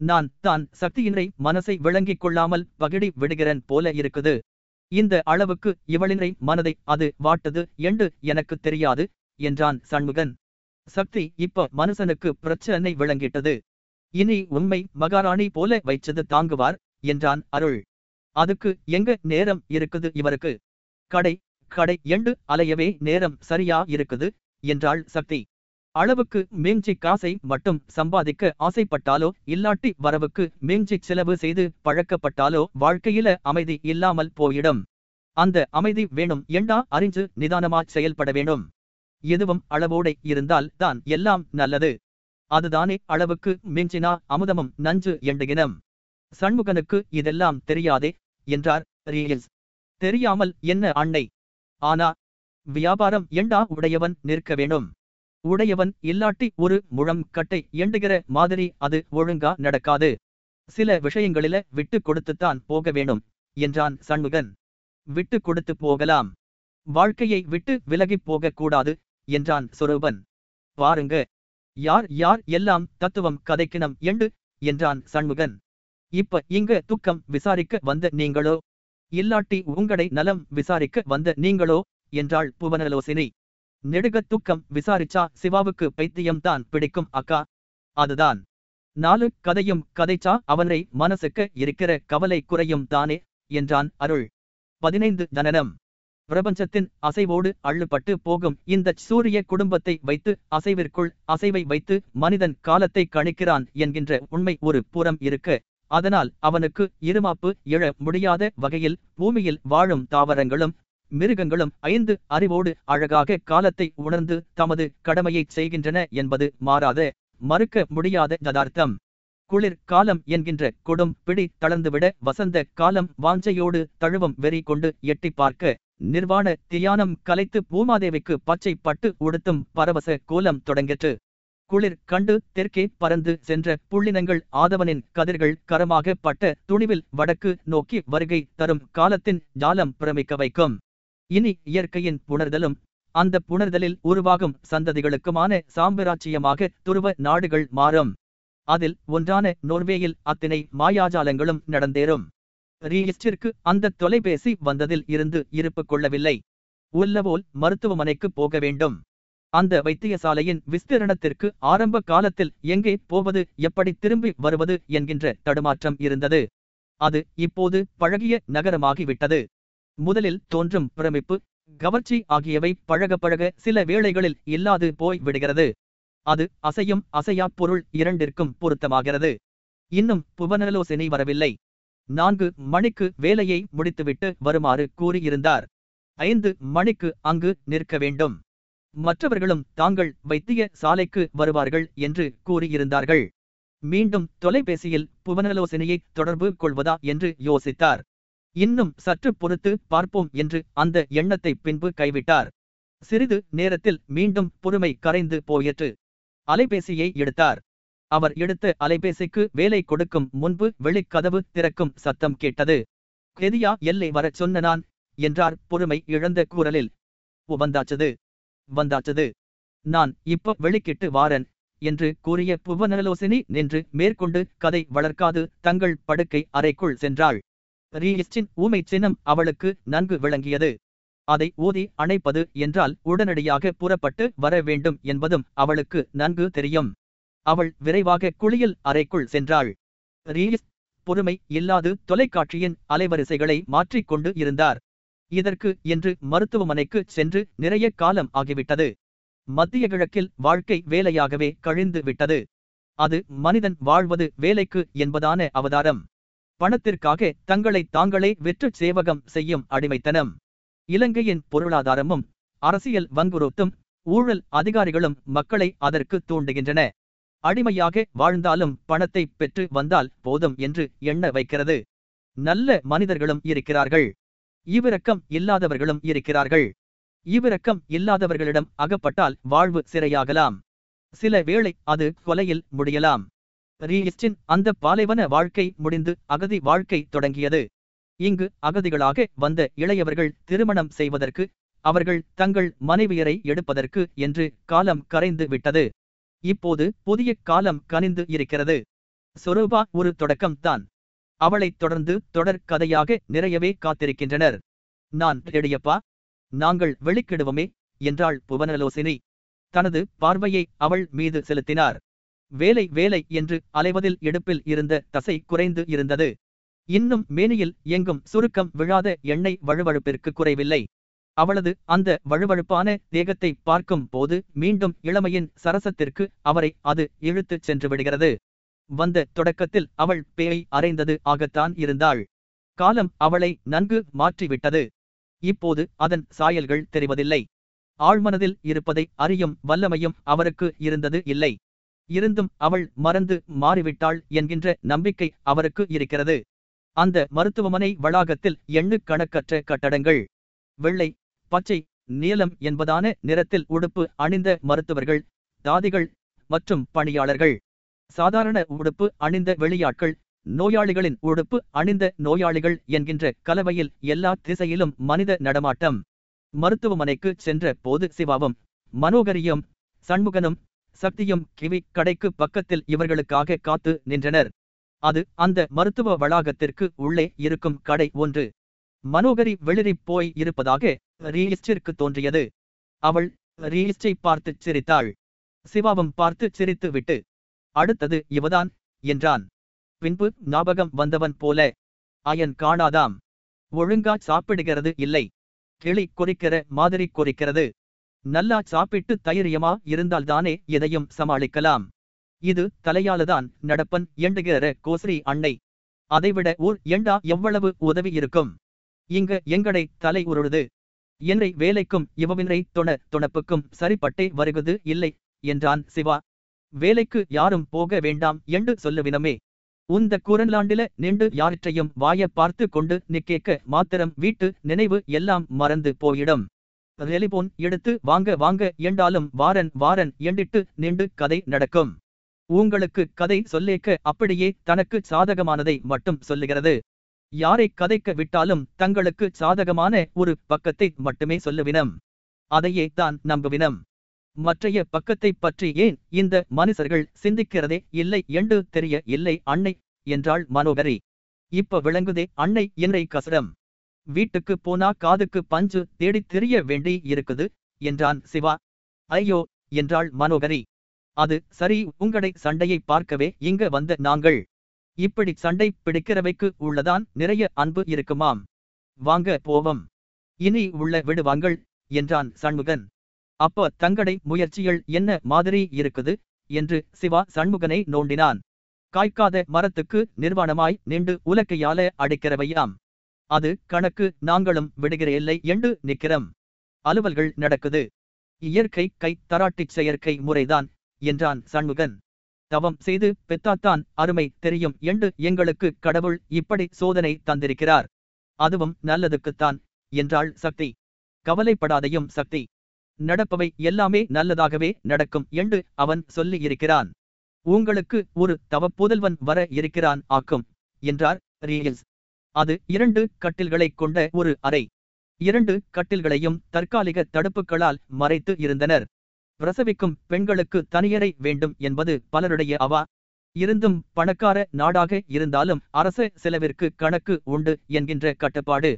நான் தான் சக்தியினை மனசை விளங்கிக் கொள்ளாமல் பகிடி விடுகிறேன் போல இருக்குது. இந்த அளவுக்கு இவளினை மனதை அது வாட்டது என்று எனக்கு தெரியாது என்றான் சண்முகன். சக்தி இப்ப மனுஷனுக்கு பிரச்சனை விளங்கிட்டது. இனி உண்மை மகாராணி போல வைச்சது தாங்குவார் என்றான் அருள். அதுக்கு எங்க நேரம் இருக்குது இவருக்கு? கடை கடை எண்டு அலையவே நேரம் சரியா இருக்குது என்றாள் சக்தி. அளவுக்கு மேஞ்சி காசை மட்டும் சம்பாதிக்க ஆசைப்பட்டாலோ இல்லாட்டி வரவுக்கு மேஞ்சி செலவு செய்து பழக்கப்பட்டாலோ வாழ்க்கையில அமைதி இல்லாமல் போயிடும். அந்த அமைதி வேணும் எண்டா அறிஞ்சு நிதானமா செயல்பட வேணும் எதுவும் அளவோடை இருந்தால் தான் எல்லாம் நல்லது. அதுதானே அளவுக்கு மிஞ்சினா அமுதமும் நஞ்சு எண்டுகினம். சண்முகனுக்கு இதெல்லாம் தெரியாதே என்றார் ரீல்ஸ். தெரியாமல் என்ன அன்னை? ஆனா வியாபாரம் எண்டா உடையவன் நிற்க வேணும் உடையவன் இல்லாட்டி ஒரு முழம் கட்டை எண்டுகிற மாதிரி அது ஒழுங்கா நடக்காது. சில விஷயங்களில விட்டு கொடுத்துத்தான் போக வேணும் என்றான் சண்முகன். விட்டு கொடுத்து போகலாம். வாழ்க்கையை விட்டு விலகிப் போகக் கூடாது என்றான் சொரூபன். பாருங்க யார் யார் எல்லாம் தத்துவம் கதைக்கினம் எண்டு என்றான் சண்முகன். இப்ப இங்க துக்கம் விசாரிக்க வந்த நீங்களோ? இல்லாட்டி உங்களை நலம் விசாரிக்க வந்த நீங்களோ? என்றாள் புவனலோசினி. நெடுக துக்கம் விசாரிச்சா சிவாவுக்கு பைத்தியம்தான் பிடிக்கும் அக்கா. அதுதான். நாலு கதையும் கதைச்சா அவனை மனசுக்கு இருக்கிற கவலை குறையும் தானே? என்றான் அருள். பதினைந்து ஜனனம். பிரபஞ்சத்தின் அசைவோடு அள்ளுப்பட்டு போகும் இந்த சூரிய குடும்பத்தை வைத்து அசைவிற்குள் அசைவை வைத்து மனிதன் காலத்தை கணிக்கிறான் என்கின்ற உண்மை ஒரு புறம் இருக்க. அதனால் அவனுக்கு இருமாப்பு எழ முடியாத வகையில் பூமியில் வாழும் தாவரங்களும் மிருகங்களும் ஐந்து அறிவோடு அழகாக காலத்தை உணர்ந்து தமது கடமையைச் செய்கின்றன என்பது மாறாத மறுக்க முடியாத யதார்த்தம். குளிர் காலம் என்கின்ற கொடும் பிடி தளர்ந்துவிட வசந்த காலம் வாஞ்சையோடு தழுவம் வெறி கொண்டு எட்டி பார்க்க நிர்வாண தியானம் கலைத்து பூமாதேவிக்கு பச்சை பட்டு உடுத்தும் பரவச கோலம் தொடங்கிற்று. குளிர் கண்டு தெற்கே பறந்து சென்ற புள்ளினங்கள் ஆதவனின் கதிர்கள் கரமாக பட்ட துணிவில் வடக்கு நோக்கி வருகை தரும் காலத்தின் ஜாலம் பிரமிக்க வைக்கும். இனி இயற்கையின் புணர்தலும் அந்த புணர்தலில் உருவாகும் சந்ததிகளுக்குமான சாம்பிராச்சியமாக துருவ நாடுகள் மாறும். அதில் ஒன்றான நோர்வேயில் அத்தினை மாயாஜாலங்களும் நடந்தேறும். ரீஸ்டிற்கு அந்த தொலைபேசி வந்ததில் இருந்து இருப்பு கொள்ளவில்லை. உள்ளவோல் மருத்துவமனைக்கு போக வேண்டும். அந்த வைத்தியசாலையின் விஸ்தீரணத்திற்கு ஆரம்ப காலத்தில் எங்கே போவது எப்படி திரும்பி வருவது என்கின்ற தடுமாற்றம் இருந்தது. அது இப்போது பழகிய நகரமாகிவிட்டது. முதலில் தோன்றும் பிரமிப்பு கவர்ச்சி ஆகியவை பழக பழக சில வேளைகளில் இல்லாது போய் விடுகிறது அது அசையும் அசையா பொருள் இரண்டிற்கும் பொருத்தமாகிறது. இன்னும் புவனலோசனை வரவில்லை. நான்கு மணிக்கு வேலையை முடித்துவிட்டு வருமாறு கூறியிருந்தார். ஐந்து மணிக்கு அங்கு நிற்க வேண்டும். மற்றவர்களும் தாங்கள் வைத்திய சாலைக்கு வருவார்கள் என்று கூறியிருந்தார்கள். மீண்டும் தொலைபேசியில் புவனலோசனையை தொடர்பு கொள்வதா என்று யோசித்தார். இன்னும் சற்று பொறுத்து பார்ப்போம் என்று அந்த எண்ணத்தை பின்பு கைவிட்டார். சிறிது நேரத்தில் மீண்டும் பொறுமை கரைந்து போயிற்று. அலைபேசியை எடுத்தார். அவர் எடுத்த அலைபேசிக்கு வேலை கொடுக்கும் முன்பு வெளிக்கதவு திறக்கும் சத்தம் கேட்டது. கெதியா எல்லை வரச் சொன்ன நான் என்றார் பொறுமை இழந்த கூறலில். உவந்தாச்சது வந்தாச்சது. நான் இப்ப வெளிக்கிட்டு வாரன் என்று கூறிய புவனலோசினி நின்று மேற்கொண்டு கதை வளர்க்காது தங்கள் படுக்கை அறைக்குள் சென்றாள். ரீஸ்டின் ஊமை சின்னம் அவளுக்கு நன்கு விளங்கியது. அதை ஊதி அணைப்பது என்றால் உடனடியாக புறப்பட்டு வர வேண்டும் என்பதும் அவளுக்கு நன்கு தெரியும். அவள் விரைவாக குளியல் அறைக்குள் சென்றாள். ரீஸ் பொறுமை இல்லாது தொலைக்காட்சியின் அலைவரிசைகளை மாற்றிக்கொண்டு இருந்தார். இதற்கு என்று மருத்துவமனைக்கு சென்று நிறைய காலம் ஆகிவிட்டது. மத்திய கிழக்கில் வாழ்க்கை வேலையாகவே கழிந்து விட்டது. அது மனிதன் வாழ்வது வேலைக்கு என்பதான அவதாரம். பணத்திற்காக தங்களை தாங்களே விற்று சேவகம் செய்யும் அடிமைத்தனம். இலங்கையின் பொருளாதாரமும் அரசியல் வங்குரோத்தும் ஊழல் அதிகாரிகளும் மக்களை அதற்கு தூண்டுகின்றன. அடிமையாக வாழ்ந்தாலும் பணத்தை பெற்று வந்தால் போதும் என்று எண்ண வைக்கிறது. நல்ல மனிதர்களும் இருக்கிறார்கள். ஈவிரக்கம் இல்லாதவர்களும் இருக்கிறார்கள். ஈவிரக்கம் இல்லாதவர்களிடம் அகப்பட்டால் வாழ்வு சிறையாகலாம். சில வேளை அது கொலையில் முடியலாம். ரீஸ்டின் அந்த பாலைவன வாழ்க்கை முடிந்து அகதி வாழ்க்கை தொடங்கியது. இங்கு அகதிகளாக வந்த இளையவர்கள் திருமணம் செய்வதற்கு அவர்கள் தங்கள் மனைவியரை எடுப்பதற்கு என்று காலம் கரைந்து விட்டது. இப்போது புதிய காலம் கனிந்து இருக்கிறது. சொரூபா ஒரு தொடக்கம்தான். அவளைத் தொடர்ந்து தொடர் கதையாக நிறையவே காத்திருக்கின்றனர். நான் எடியப்பா நாங்கள் வெளிக்கிடுவோமே என்றாள் புவனலோசினி. தனது பார்வையை அவள் மீது செலுத்தினார். வேலை வேலை என்று அலைவதில் எடுப்பில் இருந்த தசை குறைந்து இருந்தது. இன்னும் மேனியில் எங்கும் சுருக்கம் விழாத எண்ணெய் வழுவழுப்பிற்கு குறைவில்லை. அவளது அந்த வழுவழுப்பான தேகத்தை பார்க்கும் போது மீண்டும் இளமையின் சரசத்திற்கு அவரை அது இழுத்துச் சென்று விடுகிறது. வந்த தொடக்கத்தில் அவள் பேய் அறைந்தது ஆகத்தான் இருந்தாள். காலம் அவளை நன்கு மாற்றிவிட்டது. இப்போது அதன் சாயல்கள் தெரிவதில்லை. ஆழ்மனதில் இருப்பதை அறியும் வல்லமையும் அவருக்கு இருந்தது இல்லை. இருந்தும் அவள் மறந்து மாறிவிட்டாள் என்கின்ற நம்பிக்கை அவருக்கு இருக்கிறது. அந்த மருத்துவமனை வளாகத்தில் எண்ணு கணக்கற்ற கட்டடங்கள் வெள்ளை பச்சை நீலம் என்பதான நிறத்தில் உடுப்பு அணிந்த மருத்துவர்கள் தாதிகள் மற்றும் பணியாளர்கள். சாதாரண உடுப்பு அணிந்த வெளியாட்கள் நோயாளிகளின் உடுப்பு அணிந்த நோயாளிகள் என்கின்ற கலவையில் எல்லா திசையிலும் மனித நடமாட்டம். மருத்துவமனைக்கு சென்ற போது சிவாவும் மனோகரியும் சண்முகனும் சக்தியும் கிவி கடைக்கு பக்கத்தில் இவர்களுக்காக காத்து நின்றனர். அது அந்த மருத்துவ வளாகத்திற்கு உள்ளே இருக்கும் கடை ஒன்று. மனோகரி வெளிரிப் போய் இருப்பதாக ரீஸ்டிற்கு தோன்றியது. அவள் ரீஸ்டை பார்த்து சிரித்தாள். சிவாவும் பார்த்து சிரித்து விட்டு அடுத்தது இவதான் என்றான். பின்பு ஞாபகம் வந்தவன் போல அயன் காணாதாம். ஒழுங்கா சாப்பிடுகிறது இல்லை. கிளி கொறிக்கிற மாதிரி கொறிக்கிறது நல்லா சாப்பிட்டு தைரியமா இருந்தால்தானே எதையும் சமாளிக்கலாம். இது தலையாலதான் நடப்பன் எண்டுகிற கோஸ்ரீ அன்னை. அதைவிட ஊர் எண்டா எவ்வளவு உதவி இருக்கும். இங்கு எங்கடை தலை உருடுது என்னை வேலைக்கும் இவவினை தொண துணப்புக்கும் சரிப்பட்டே வருகுது இல்லை என்றான் சிவா. வேலைக்கு யாரும் போக வேண்டாம் என்று சொல்லுவினமே. உந்த குரன்லாண்டில நின்று யாரிற்றையும் வாய பார்த்து கொண்டு நிக்கேக்க மாத்திரம் வீட்டு நினைவு எல்லாம் மறந்து போயிடும். டெலிபோன் எடுத்து வாங்க வாங்க என்றாலும் வாரன் வாரன் எண்டிட்டு நின்று கதை நடக்கும். உங்களுக்கு கதை சொல்லேக்க அப்படியே தனக்கு சாதகமானதை மட்டும் சொல்லுகிறது. யாரை கதைக்க விட்டாலும் தங்களுக்கு சாதகமான ஒரு பக்கத்தை மட்டுமே சொல்லுவினம். அதையே தான் நம்புவினம். மற்றைய பக்கத்தைப் பற்றி ஏன் இந்த மனுஷர்கள் சிந்திக்கிறதே இல்லை என்று தெரிய இல்லை அன்னை என்றாள் மனோகரி. இப்ப விளங்குதே அன்னை என்னை கசடம். வீட்டுக்கு போனா காதுக்கு பஞ்சு தேடித் திரிய வேண்டி இருக்குது என்றான் சிவா. ஐயோ என்றாள் மனோகரி. அது சரி உங்களை சண்டையை பார்க்கவே இங்க வந்த நாங்கள். இப்படி சண்டை பிடிக்கிறவைக்கு உள்ளதான் நிறைய அன்பு இருக்குமாம். வாங்க போவம். இனி உள்ள விடுவாங்கள் என்றான் சண்முகன். அப்ப தங்கடை முயற்சிகள் என்ன மாதிரி இருக்குது? என்று சிவா சண்முகனை நோண்டினான். காய்க்காத மரத்துக்கு நிர்வாணமாய் நின்று உலக்கையால அடிக்கிறவையாம். அது கணக்கு நாங்களும் விடுகிறேல்லை என்று நிற்கிறோம். அலுவல்கள் நடக்குது. இயற்கை கை தராட்டிச் செயற்கை முறைதான் என்றான் சண்முகன். தவம் செய்து பெத்தாத்தான் அருமை தெரியும் என்று எங்களுக்கு கடவுள் இப்படி சோதனை தந்திருக்கிறார். அதுவும் நல்லதுக்குத்தான் என்றாள் சக்தி. கவலைப்படாதையும் சக்தி. நடப்பவை எல்லாமே நல்லதாகவே நடக்கும் என்று அவன் சொல்லி இருக்கிறான் உங்களுக்கு ஒரு தவப்புதல்வன் வர இருக்கிறான் ஆக்கும் என்றார் ரீல்ஸ் அது இரண்டு கட்டில்களைக் கொண்ட ஒரு அறை. இரண்டு கட்டில்களையும் தற்காலிக தடுப்புகளால் மறைத்து இருந்தனர். பிரசவிக்கும் பெண்களுக்கு தனியறை வேண்டும் என்பது பலருடைய அவா. இருந்தும் பணக்கார நாடாக இருந்தாலும் அரச செலவிற்கு கணக்கு உண்டு என்கின்ற கட்டுப்பாடு.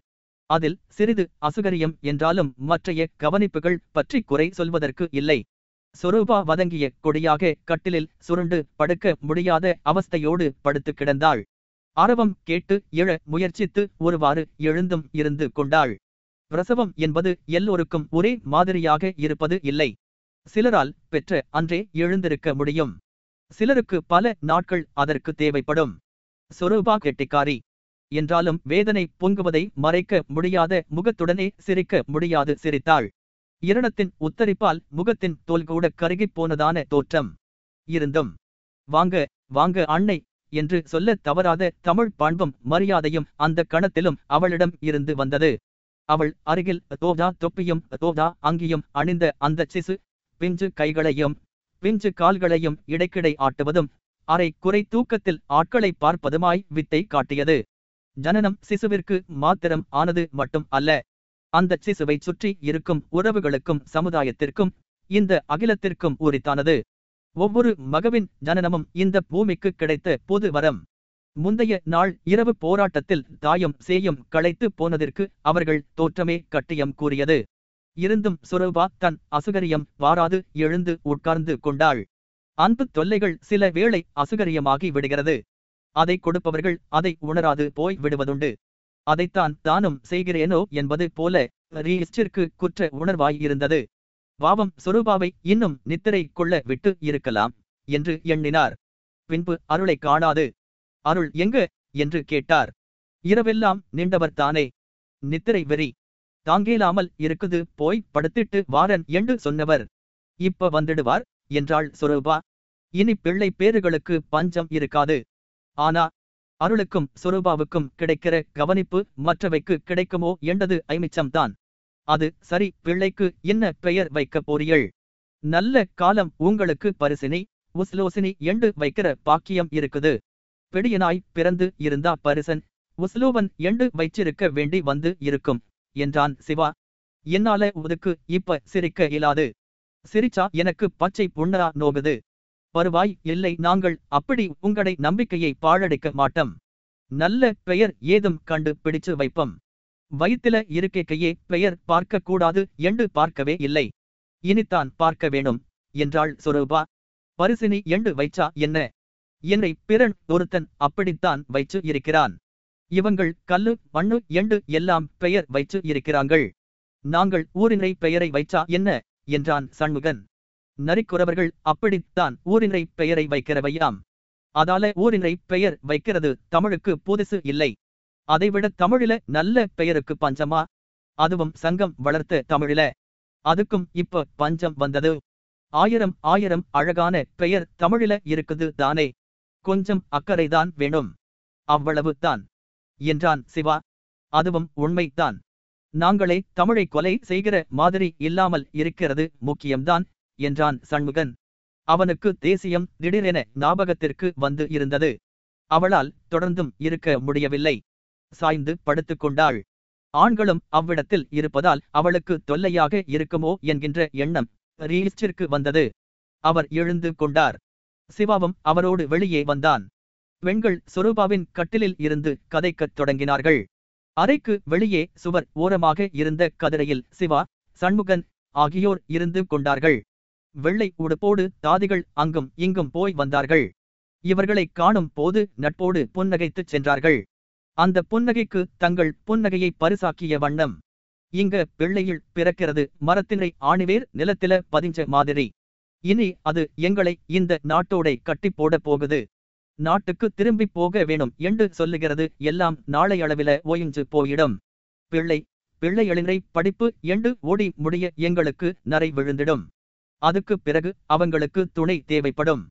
அதில் சிறிது அசுகரியம் என்றாலும் மற்றைய கவனிப்புகள் பற்றி குறை சொல்வதற்கு இல்லை. சொரூபா வதங்கிய கொடியாக கட்டிலில் சுருண்டு படுக்க முடியாத அவஸ்தையோடு படுத்து கிடந்தாள். ஆரவம் கேட்டு எழ முயற்சித்து ஒருவாறு எழுந்தும் இருந்து கொண்டாள். பிரசவம் என்பது எல்லோருக்கும் ஒரே மாதிரியாக இருப்பது இல்லை. சிலரால் பெற்ற அன்றே எழுந்திருக்க முடியும். சிலருக்கு பல நாட்கள் அதற்கு தேவைப்படும். சொரூபா கெட்டிக்காரி என்றாலும் வேதனை பொங்குவதை மறைக்க முடியாத முகத்துடனே சிரிக்க முடியாது சிரித்தாள். இரணத்தின் உத்தரிப்பால் முகத்தின் தோல்கூட கருகிப் போனதான தோற்றம். இருந்தும் வாங்க வாங்க அன்னை என்று சொல்ல தவறாத தமிழ் பண்பும் மரியாதையும் அந்த கணத்திலும் அவளிடம் இருந்து வந்தது. அவள் அருகில் தோதா தொப்பியும் தோதா அங்கியும் அணிந்த அந்த சிசு பிஞ்சு கைகளையும் பிஞ்சு கால்களையும் இடைக்கிடை ஆட்டுவதும் அரை குறை தூக்கத்தில் ஆட்களை பார்ப்பதுமாய் வித்தை காட்டியது. ஜனனம் சிசுவிற்கு மாத்திரம் ஆனது மட்டும் அல்ல. அந்த சிசுவை சுற்றி இருக்கும் உறவுகளுக்கும் சமுதாயத்திற்கும் இந்த அகிலத்திற்கும் உரித்தானது. ஒவ்வொரு மகவின் ஜனனமும் இந்த பூமிக்கு கிடைத்த பொது வரம். முந்தைய நாள் இரவு போராட்டத்தில் தாயும் சேயும் களைத்து போனதற்கு அவர்கள் தோற்றமே கட்டியம் கூறியது. இருந்தும் சுரபா தன் அசுகரியம் வாராது எழுந்து உட்கார்ந்து கொண்டாள். அன்பு தொல்லைகள் சில வேளை அசுகரியமாகி விடுகிறது. அதை கொடுப்பவர்கள் அதை உணராது போய் விடுவதுண்டு. அதைத்தான் தானும் செய்கிறேனோ என்பது போல ரீஸ்டிற்கு குற்ற உணர்வாய் இருந்தது. பாவம் சொரூபாவை இன்னும் நித்திரை கொள்ள விட்டு இருக்கலாம் என்று எண்ணினார். பின்பு அருளை காணாது. அருள் எங்க? என்று கேட்டார். இரவெல்லாம் நின்றவர் தானே. நித்திரை வெறி. தாங்கேலாமல் இருக்குது போய் படுத்திட்டு வாரன் என்று சொன்னவர். இப்ப வந்துடுவார் என்றாள் சொரூபா. இனி பிள்ளை பேறுகளுக்கு பஞ்சம் இருக்காது. ஆனா அருளுக்கும் சொரூபாவுக்கும் கிடைக்கிற கவனிப்பு மற்றவைக்கு கிடைக்குமோ என்றது ஐமிச்சம்தான். அது சரி பிள்ளைக்கு என்ன பெயர் வைக்கப் போறீள் நல்ல காலம் உங்களுக்கு பரிசினி உஸ்லோசினி என்று வைக்கிற பாக்கியம் இருக்குது. பெடியனாய் பிறந்து இருந்தா பரிசன் உஸ்லோவன் என்று வைச்சிருக்க வேண்டி வந்து இருக்கும் என்றான் சிவா. என்னால உதுக்கு இப்ப சிரிக்க இயலாது. சிரிச்சா எனக்கு பச்சை புண்ணரா நோகுது. வருவாய் இல்லை நாங்கள் அப்படி உங்களை நம்பிக்கையை பாழடைக்க மாட்டோம். நல்ல பெயர் ஏதும் கண்டு பிடிச்சு வைப்பம். வயிற்றில இருக்கைக்கையே பெயர் பார்க்க கூடாது என்று பார்க்கவே இல்லை. இனித்தான் பார்க்க வேணும் என்றாள் சொரூபா. பரிசினி என்று வைச்சா என்ன? என்னை பிறன் ஒருத்தன் அப்படித்தான் வைச்சு இருக்கிறான். இவங்கள் கல்லு மண்ணு என்று எல்லாம் பெயர் வைச்சு இருக்கிறாங்கள். நாங்கள் ஊரினை பெயரை வைச்சா என்ன? என்றான் சண்முகன். நரிக்குறவர்கள் அப்படித்தான் ஊரினை பெயரை வைக்கிறவையாம். அதால ஊரினை பெயர் வைக்கிறது தமிழுக்கு புதுசு இல்லை. அதைவிட தமிழில நல்ல பெயருக்கு பஞ்சமா? அதுவும் சங்கம் வளர்த்த தமிழில. அதுக்கும் இப்ப பஞ்சம் வந்தது. ஆயிரம் ஆயிரம் அழகான பெயர் தமிழில இருக்குது தானே. கொஞ்சம் அக்கறைதான் வேணும். அவ்வளவு தான் என்றான் சிவா. அதுவும் உண்மைதான். நாங்களே தமிழை கொலை செய்கிற மாதிரி இல்லாமல் இருக்கிறது முக்கியம்தான். என்றான் சண்முகன். அவனுக்கு தேசியம் திடீரென ஞாபகத்திற்கு வந்து இருந்தது. அவளால் தொடர்ந்தும் இருக்க முடியவில்லை. சாய்ந்து படுத்துக் கொண்டாள். ஆண்களும் அவ்விடத்தில் இருப்பதால் அவளுக்கு தொல்லையாக இருக்குமோ என்கின்ற எண்ணம் ரீஸ்டிற்கு வந்தது. அவர் எழுந்து கொண்டார். சிவாவும் அவரோடு வெளியே வந்தான். பெண்கள் சொரூபாவின் கட்டிலில் இருந்து கதைக்கத் தொடங்கினார்கள். அறைக்கு வெளியே சுவர் ஓரமாக இருந்த கதிரையில் சிவா சண்முகன் ஆகியோர் இருந்து கொண்டார்கள். வெள்ளை உடுப்போடு தாதிகள் அங்கும் இங்கும் போய் வந்தார்கள். இவர்களை காணும் போது நட்போடு புன்னகைத்துச் சென்றார்கள். அந்த புன்னகைக்கு தங்கள் புன்னகையை பரிசாக்கிய வண்ணம். இங்க பிள்ளையில் பிறக்கிறது மரத்தினை ஆணிவேர் நிலத்தில பதிஞ்ச மாதிரி. இனி அது எங்களை இந்த நாட்டோடை கட்டி போட போகுது. நாட்டுக்கு திரும்பி போக வேணும் என்று சொல்லுகிறது எல்லாம் நாளை அளவில போயிடும். பிள்ளை பிள்ளையளினை படிப்பு என்று ஓடி முடிய எங்களுக்கு நரை விழுந்திடும். அதுக்கு பிறகு அவங்களுக்கு துணை தேவைப்படும்.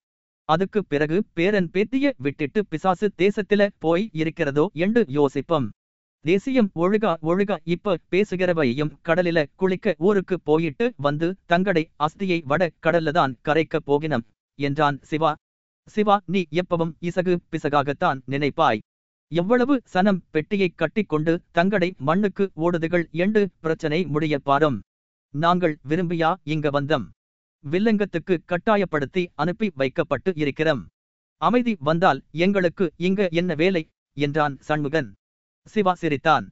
அதுக்கு பிறகு பேரன் பேத்திய விட்டுட்டு பிசாசு தேசத்தில போய் இருக்கிறதோ என்று யோசிப்போம். தேசியம் ஒழுகா ஒழுகா இப்ப பேசுகிறவையும் கடலில குளிக்க ஊருக்கு போயிட்டு வந்து தங்கடை அஸ்தியை வட கடல்லதான் கரைக்க போகினம் என்றான் சிவா. சிவா நீ எப்பவும் இசகு பிசகாகத்தான் நினைப்பாய். எவ்வளவு சனம் பெட்டியைக் கட்டிக்கொண்டு தங்கடை மண்ணுக்கு ஓடுதுகள் என்று பிரச்சனை முடிய பாரும். நாங்கள் விரும்பியா இங்க வந்தம். வில்லங்கத்துக்கு கட்டாயப்படுத்தி அனுப்பி வைக்கப்பட்டு இருக்கிறோம். அமைதி வந்தால் எங்களுக்கு இங்க என்ன வேலை? என்றான் சண்முகன். சிவா சிரித்தான்.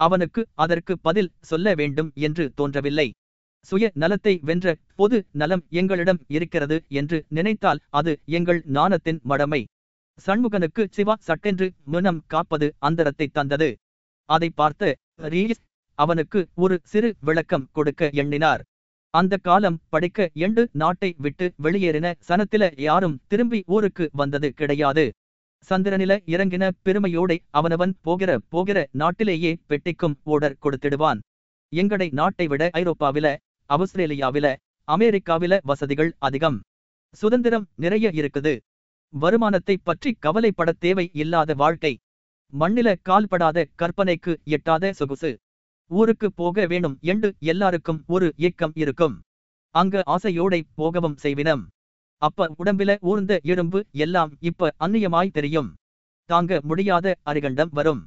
அவனுக்கு அதற்கு பதில் சொல்ல வேண்டும் என்று தோன்றவில்லை. சுய நலத்தை வென்ற பொது நலம் எங்களிடம் இருக்கிறது என்று நினைத்தால் அது எங்கள் நாணத்தின் மடமை. சண்முகனுக்கு சிவா சட்டென்று முனம் காப்பது அந்தரத்தை தந்தது. அதை பார்த்த ரீஸ் அவனுக்கு ஒரு சிறு விளக்கம் கொடுக்க எண்ணினார். அந்த காலம் படிக்க எண்டு நாட்டை விட்டு வெளியேறின சனத்தில யாரும் திரும்பி ஊருக்கு வந்தது கிடையாது. சந்திரனில இறங்கின பெருமையோடை அவனவன் போகிற போகிற நாட்டிலேயே பெட்டிக்கும் ஓடர் கொடுத்திடுவான். எங்கடை நாட்டை விட ஐரோப்பாவில அவுஸ்திரேலியாவில அமெரிக்காவில வசதிகள் அதிகம். சுதந்திரம் நிறைய இருக்குது. வருமானத்தை பற்றி கவலைப்பட தேவை இல்லாத வாழ்க்கை. மண்ணில கால்படாத கற்பனைக்கு எட்டாத சொகுசு. ஊருக்கு போக வேணும் என்று எல்லாருக்கும் ஒரு ஏக்கம் இருக்கும். அங்க ஆசையோடை போகவும் செய்வினம். அப்ப உடம்பில ஊர்ந்த எறும்பு எல்லாம் இப்ப அந்நியமாய் தெரியும். தாங்க முடியாத அரிகண்டம் வரும்.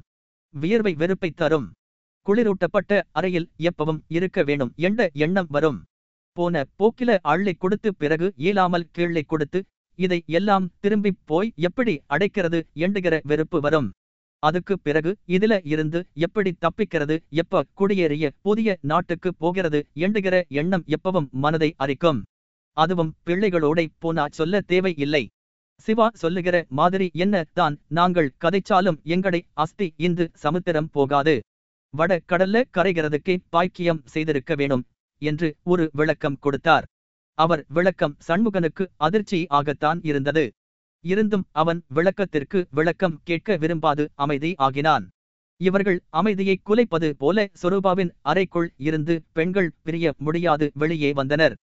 வியர்வை வெறுப்பை தரும். குளிரூட்டப்பட்ட அறையில் எப்பவும் இருக்க வேணும் என்ற எண்ணம் வரும். போன போக்கில அள்ளி கொடுத்து பிறகு இயலாமல் கீழே கொடுத்து இதை எல்லாம் திரும்பிப் போய் எப்படி அடைக்கிறது எண்டுகிற வெறுப்பு வரும். அதுக்கு பிறகு இதுல இருந்து எப்படி தப்பிக்கிறது எப்ப குடியேறிய புதிய நாட்டுக்கு போகிறது எண்டுகிற எண்ணம் எப்பவும் மனதை அரிக்கும். அதுவும் பிள்ளைகளோடை போனா சொல்ல தேவை இல்லை சிவா சொல்லுகிற மாதிரி என்ன தான் நாங்கள் கதைச்சாலும் எங்களை அஸ்தி இந்து சமுத்திரம் போகாது. வட கடல்ல கரைகிறதுக்கே பாய்க்கியம் செய்திருக்க வேணும் என்று ஒரு விளக்கம் கொடுத்தார். அவர் விளக்கம் சண்முகனுக்கு அதிர்ச்சி ஆகத்தான் இருந்தது. இருந்தும் அவன் விளக்கத்திற்கு விளக்கம் கேட்க விரும்பாது அமைதி ஆகினான். இவர்கள் அமைதியை குலைப்பது போல சொரூபாவின் அறைக்குள் இருந்து பெண்கள் பிரிய முடியாது வெளியே வந்தனர்.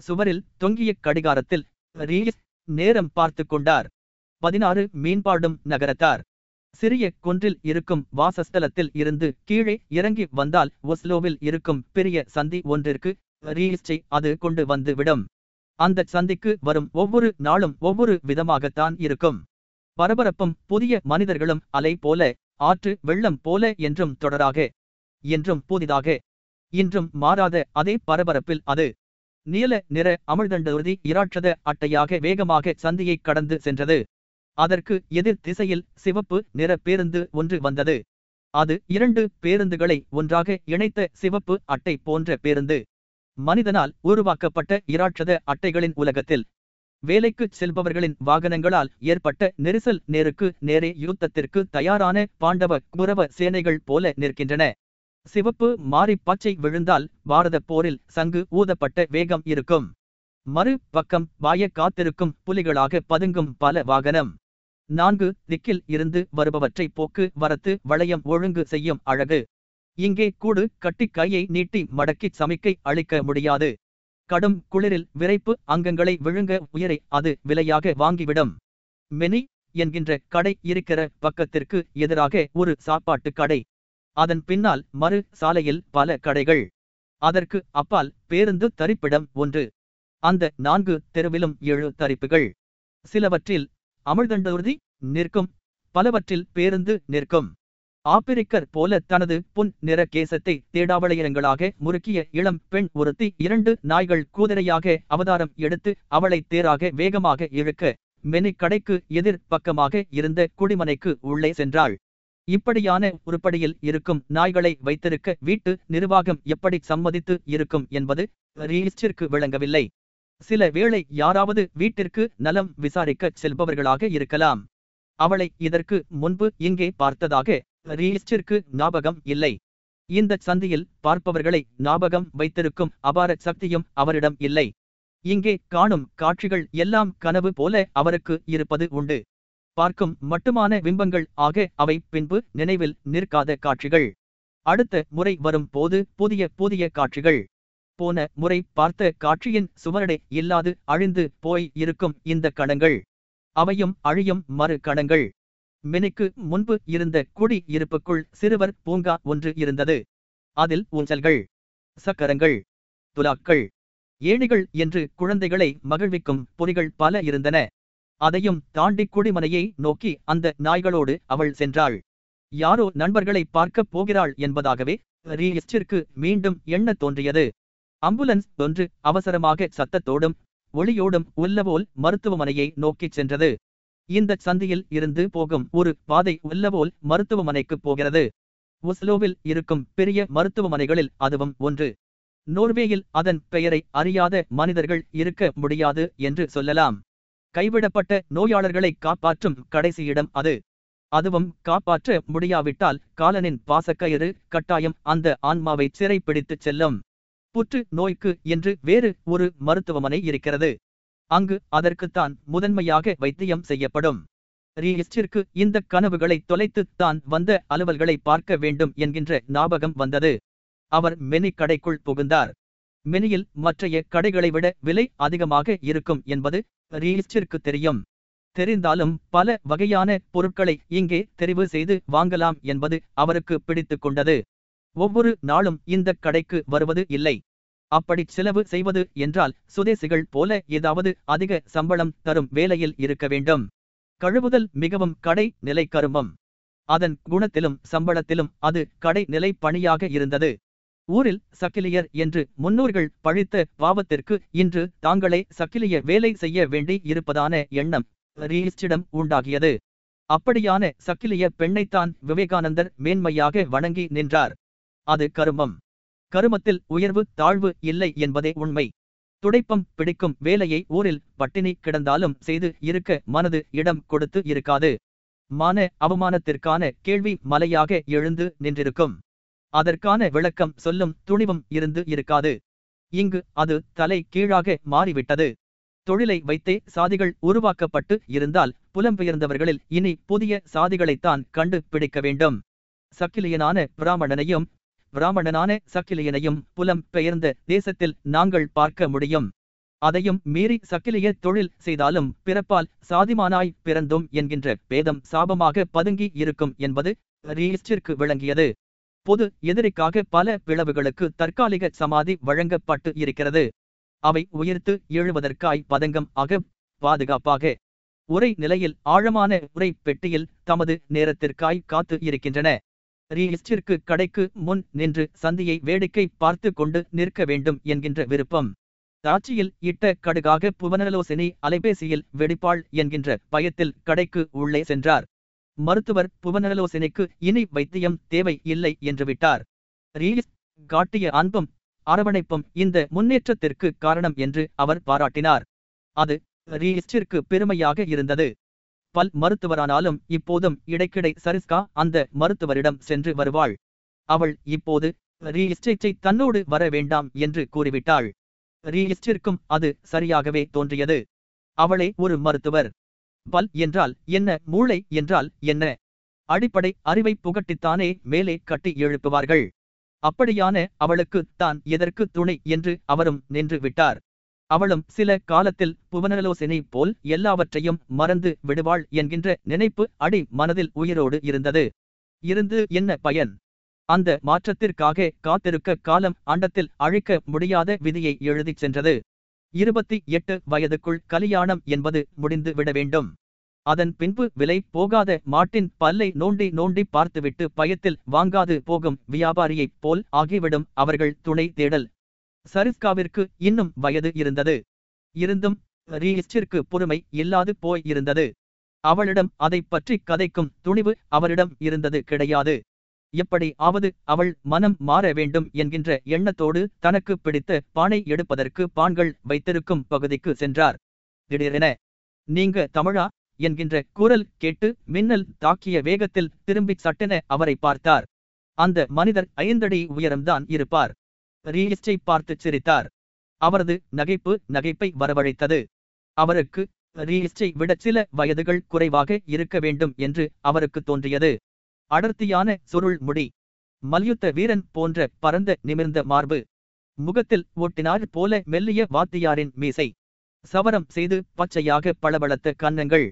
சுவரில் தொங்கிய கடிகாரத்தில் ரீஸ் நேரம் பார்த்து கொண்டார். பதினாறு மீன்பாடும் நகரத்தார். சிறிய குன்றில் இருக்கும் வாசஸ்தலத்தில் இருந்து கீழே இறங்கி வந்தால் ஒஸ்லோவில் இருக்கும் பெரிய சந்தி ஒன்றிற்கு ரீஸ்டை அது கொண்டு வந்துவிடும் அந்த சந்திக்கு வரும் ஒவ்வொரு நாளும் ஒவ்வொரு விதமாகத்தான் இருக்கும். பரபரப்பும் புதிய மனிதர்களும் அலை போல ஆற்று வெள்ளம் போல என்றும் தொடராக என்றும் புதிதாக இன்றும் மாறாத அதே பரபரப்பில் அது. நீல நிற அமிழ்தண்டருதி இராட்சத அட்டையாக வேகமாக சந்தியை கடந்து சென்றது. அதற்கு எதிர் திசையில் சிவப்பு நிற பேருந்து ஒன்று வந்தது. அது இரண்டு பேருந்துகளை ஒன்றாக இணைத்த சிவப்பு அட்டை போன்ற பேருந்து. மனிதனால் உருவாக்கப்பட்ட இராட்சத அட்டைகளின் உலகத்தில் வேலைக்குச் செல்பவர்களின் வாகனங்களால் ஏற்பட்ட நெரிசல் நேருக்கு நேரே யுத்தத்திற்கு தயாரான பாண்டவ குரவ சேனைகள் போல நிற்கின்றன. சிவப்பு மாறி பச்சை விழுந்தால் பாரத போரில் சங்கு ஊதப்பட்ட வேகம் இருக்கும். மறு பக்கம் வாய காத்திருக்கும் புலிகளாக பதுங்கும் பல வாகனம். நான்கு திக்கில் இருந்து வருபவற்றை போக்கு வரத்து வளையம் ஒழுங்கு செய்யும் அழகு. இங்கே கூடு கட்டி கையை நீட்டி மடக்கி சமிக்கை அளிக்க முடியாது. கடும் குளிரில் விரைப்பு அங்கங்களை விழுங்க உயரை அது விலையாக வாங்கிவிடும். மெனி என்கின்ற கடை இருக்கிற பக்கத்திற்கு எதிராக ஒரு சாப்பாட்டு கடை. அதன் பின்னால் மறு சாலையில் பல கடைகள். அதற்கு அப்பால் பேருந்து தரிப்பிடம் ஒன்று. அந்த நான்கு தெருவிலும் ஏழு தரிப்புகள். சிலவற்றில் அமிழ்தண்டூர்தி நிற்கும் பலவற்றில் பேருந்து நிற்கும். ஆப்பிரிக்கர் போல தனது புன் நிற கேசத்தை தேடாவளையரங்களாக முறுக்கிய இளம் பெண் ஒருத்தி இரண்டு நாய்கள் கூதிரையாக அவதாரம் எடுத்து அவளை தேராக வேகமாக இழுக்க மெனி கடைக்கு எதிர் பக்கமாக இருந்த குடிமனைக்கு உள்ளே சென்றாள். இப்படியான உருப்படியில் இருக்கும் நாய்களை வைத்திருக்க வீட்டு நிர்வாகம் எப்படி சம்மதித்து இருக்கும் என்பது ரீஸ்டிற்கு விளங்கவில்லை. சில வேளை யாராவது வீட்டிற்கு நலம் விசாரிக்கச் செல்பவர்களாக இருக்கலாம். அவளை இதற்கு முன்பு இங்கே பார்த்ததாக ரீஸ்டிற்கு ஞாபகம் இல்லை. இந்த சந்தியில் பார்ப்பவர்களை ஞாபகம் வைத்திருக்கும் அபார சக்தியும் அவரிடம் இல்லை. இங்கே காணும் காட்சிகள் எல்லாம் கனவு போல அவருக்கு இருப்பது உண்டு. பார்க்கும் மட்டுமான பிம்பங்கள் ஆக அவை பின்பு நினைவில் நிற்காத காட்சிகள். அடுத்த முறை வரும் போது புதிய புதிய காட்சிகள். போன முறை பார்த்த காட்சியின் சுவரடை இல்லாது அழிந்து போய் இருக்கும் இந்த கணங்கள். அவையும் அழியும் மறு கணங்கள். மினிக்கு முன்பு இருந்த குடி இருப்புக்குள் சிறுவர் பூங்கா ஒன்று இருந்தது. அதில் ஊஞ்சல்கள் சக்கரங்கள் துலாக்கள் ஏணிகள் என்று குழந்தைகளை மகிழ்விக்கும் பொறிகள் பல இருந்தன. அதையும் தாண்டி குடிமனையை நோக்கி அந்த நாய்களோடு அவள் சென்றாள். யாரோ நண்பர்களை பார்க்கப் போகிறாள் என்பதாகவே ரீஸ்டிற்கு மீண்டும் எண்ண தோன்றியது. அம்புலன்ஸ் ஒன்று அவசரமாக சத்தத்தோடும் ஒளியோடும் உள்ளவோல் மருத்துவமனையை நோக்கிச் சென்றது. இந்த சந்தியில் இருந்து போகும் ஒரு பாதை உள்ளவோல் மருத்துவமனைக்கு போகிறது. ஒஸ்லோவில் இருக்கும் பெரிய மருத்துவமனைகளில் அதுவும் ஒன்று. நோர்வேயில் அதன் பெயரை அறியாத மனிதர்கள் இருக்க முடியாது என்று சொல்லலாம். கைவிடப்பட்ட நோயாளர்களை காப்பாற்றும் கடைசி இடம் அது. அதுவும் காப்பாற்ற முடியாவிட்டால் காலனின் பாசக்கயிறு கட்டாயம் அந்த ஆன்மாவை சிறைப்பிடித்துச் செல்லும். புற்று நோய்க்கு என்று வேறு ஒரு மருத்துவமனை இருக்கிறது. அங்கு அதற்குத்தான் முதன்மையாக வைத்தியம் செய்யப்படும். ரீஸ்டிற்கு இந்த கனவுகளை தொலைத்து தான் வந்த அலுவல்களை பார்க்க வேண்டும் என்கின்ற ஞாபகம் வந்தது. அவர் மெனி கடைக்குள் புகுந்தார். மெனியில் மற்றைய கடைகளை விட விலை அதிகமாக இருக்கும் என்பது ரீஸ்டிற்கு தெரியும். தெரிந்தாலும் பல வகையான பொருட்களை இங்கே தெரிவு செய்து வாங்கலாம் என்பது அவருக்கு பிடித்து கொண்டது. ஒவ்வொரு நாளும் இந்த கடைக்கு வருவது இல்லை. அப்படி செலவு செய்வது என்றால் சுதேசிகள் போல ஏதாவது அதிக சம்பளம் தரும் வேலையில் இருக்க வேண்டும். கழுவுதல் மிகவும் கடை நிலை கருமம். அதன் குணத்திலும் சம்பளத்திலும் அது கடை நிலை பணியாக இருந்தது. ஊரில் சக்கிலியர் என்று முன்னோர்கள் பழித்த பாவத்திற்கு இன்று தாங்களே சக்கிலிய வேலை செய்ய வேண்டி இருப்பதான எண்ணம் ரீஸ்டிடம் உண்டாகியது. அப்படியான சக்கிலிய பெண்ணைத்தான் விவேகானந்தர் மேன்மையாக வணங்கி நின்றார். அது கருமம். கருமத்தில் உயர்வு தாழ்வு இல்லை என்பதே உண்மை. துடைப்பம் பிடிக்கும் வேலையை ஊரில் பட்டினி கிடந்தாலும் செய்து இருக்க மனது இடம் கொடுத்து இருக்காது. மான அவமானத்திற்கான கேள்வி மலையாக எழுந்து நின்றிருக்கும். அதற்கான விளக்கம் சொல்லும் துணிவும் இருந்து இருக்காது. இங்கு அது தலை கீழாக மாறிவிட்டது. தொழிலை வைத்தே சாதிகள் உருவாக்கப்பட்டு இருந்தால் புலம்பெயர்ந்தவர்களில் இனி புதிய சாதிகளைத்தான் கண்டு பிடிக்க வேண்டும். சக்கிலியனான பிராமணனையும் பிராமணனான சக்கிலியனையும் புலம் பெயர்ந்த தேசத்தில் நாங்கள் பார்க்க முடியும். அதையும் மீறி சக்கிலிய தொழில் செய்தாலும் பிறப்பால் சாதிமானாய் பிறந்தோம் என்கின்ற பேதம் சாபமாக பதுங்கி இருக்கும் என்பது ரீஸ்டிற்கு விளங்கியது. பொது எதிரிக்காக பல பிளவுகளுக்கு தற்காலிக சமாதி வழங்கப்பட்டு இருக்கிறது. அவை உயிர்த்து எழுவதற்காய் பதங்கம் ஆக பாதுகாப்பாக. உரை நிலையில் ஆழமான உரை பெட்டியில் தமது நேரத்திற்காய் காத்து இருக்கின்றன. ரீஸ்டிற்கு கடைக்கு முன் நின்று சந்தியை வேடிக்கை பார்த்து கொண்டு நிற்க வேண்டும் என்கின்ற விருப்பம். தாட்சியில் இட்ட கடுகாக புவனலோசினி அலைபேசியில் வெடிப்பாள் என்கின்ற பயத்தில் கடைக்கு உள்ளே சென்றார். மருத்துவர் புவனலோசினிக்கு இனி வைத்தியம் தேவை இல்லை என்று விட்டார். ரீஸ் காட்டிய அன்பும் அரவணைப்பும் இந்த முன்னேற்றத்திற்கு காரணம் என்று அவர் பாராட்டினார். அது ரீஸ்டிற்கு பெருமையாக இருந்தது. பல் மருத்துவரானாலும் இப்போதும் இடைக்கிடை சரிஸ்கா அந்த மருத்துவரிடம் சென்று வருவாள். அவள் இப்போது ரீஸ்டை தன்னோடு வர வேண்டாம் என்று கூறிவிட்டாள். ரீஸ்டிற்கும் அது சரியாகவே தோன்றியது. அவளே ஒரு மருத்துவர். பல் என்றால் என்ன? மூளை என்றால் என்ன? அடிப்படை அறிவை புகட்டித்தானே மேலே கட்டி எழுப்புவார்கள். அப்படியான அவளுக்கு தான் எதற்கு துணை என்று அவரும் நின்று விட்டார். அவளும் சில காலத்தில் புவனலோசினை போல் எல்லாவற்றையும் மறந்து விடுவாள் என்கின்ற நினைப்பு அடி மனதில் உயிரோடு இருந்தது. இருந்து என்ன பயன்? அந்த மாற்றத்திற்காக காத்திருக்க காலம் அண்டத்தில் அழிக்க முடியாத விதியை எழுதிச் சென்றது. இருபத்தி எட்டு வயதுக்குள் கலியாணம் என்பது முடிந்து விட வேண்டும். அதன் பின்பு விலை போகாத மாட்டின் பல்லை நோண்டி நோண்டி பார்த்துவிட்டு பயத்தில் வாங்காது போகும் வியாபாரியைப் போல் ஆகிவிடும் அவர்கள் துணை தேடல். சரிஸ்காவிற்கு இன்னும் வயது இருந்தது. இருந்தும் ரீஸ்டிற்கு பொறுமை இல்லாது போய் இருந்தது. அவளிடம் அதை பற்றி கதைக்கும் துணிவு அவரிடம் இருந்தது கிடையாது. எப்படி ஆவது அவள் மனம் மாற வேண்டும் என்கின்ற எண்ணத்தோடு தனக்கு பிடித்த பானை எடுப்பதற்கு பான்கள் வைத்திருக்கும் பகுதிக்கு சென்றார். திடீரென நீங்க தமிழா? என்கின்ற குரல் கேட்டு மின்னல் தாக்கிய வேகத்தில் திரும்பி சட்டென அவரை பார்த்தார். அந்த மனிதர் ஐந்தடி உயரம்தான் இருப்பார். ரீஸ்டை பார்த்து சிரித்தார். அவரது நகைப்பு நகைப்பை வரவழைத்தது. அவருக்கு ரீஸ்டை விட சில வயதுகள் குறைவாக இருக்க வேண்டும் என்று அவருக்கு தோன்றியது. அடர்த்தியான சுருள் முடி மல்யுத்த வீரன் போன்ற பரந்த நிமிர்ந்த மார்பு முகத்தில் ஒட்டினார் போல மெல்லிய வாத்தியாரின் மீசை சவரம் செய்து பச்சையாக பளபளத்த கன்னங்கள்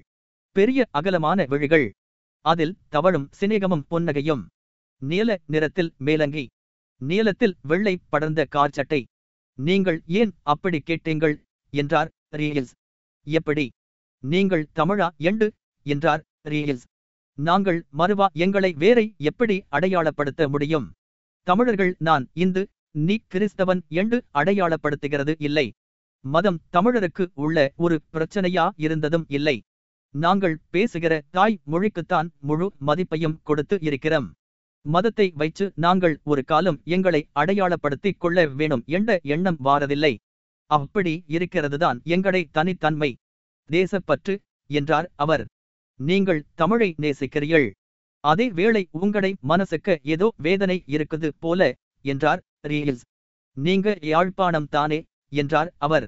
பெரிய அகலமான விழிகள் அதில் தவழும் சிநேகமும் புன்னகையும் நீல நிறத்தில் மேலங்கி நீலத்தில் வெள்ளை படர்ந்த கார்ச்சட்டை நீங்கள் ஏன் அப்படி கேட்டீங்கள்? என்றார் ரீல்ஸ் எப்படி? நீங்கள் தமிழா எண்டு? என்றார் ரீல்ஸ் நாங்கள் மறுவா எங்களை வேறை எப்படி அடையாளப்படுத்த முடியும்? தமிழர்கள் நான் இந்து நீ கிறிஸ்தவன் என்று அடையாளப்படுத்துகிறது இல்லை. மதம் தமிழருக்கு உள்ள ஒரு பிரச்சனையா இருந்ததும் இல்லை. நாங்கள் பேசுகிற தாய் மொழிக்குத்தான் முழு மதிப்பையும் கொடுத்து இருக்கிறோம். மதத்தை வைத்து நாங்கள் ஒரு காலம் எங்களை அடையாளப்படுத்திக் கொள்ள வேணும் என்ற எண்ணம் வாரதில்லை. அப்படி இருக்கிறதுதான் எங்களை தனித்தன்மை. தேசப்பற்று என்றார் அவர். நீங்கள் தமிழை நேசிக்கிறீர்கள். அதே வேளை உங்களை மனசுக்கு ஏதோ வேதனை இருக்குது போல என்றார் ரீல்ஸ். நீங்க யாழ்ப்பாணம் தானே என்றார் அவர்.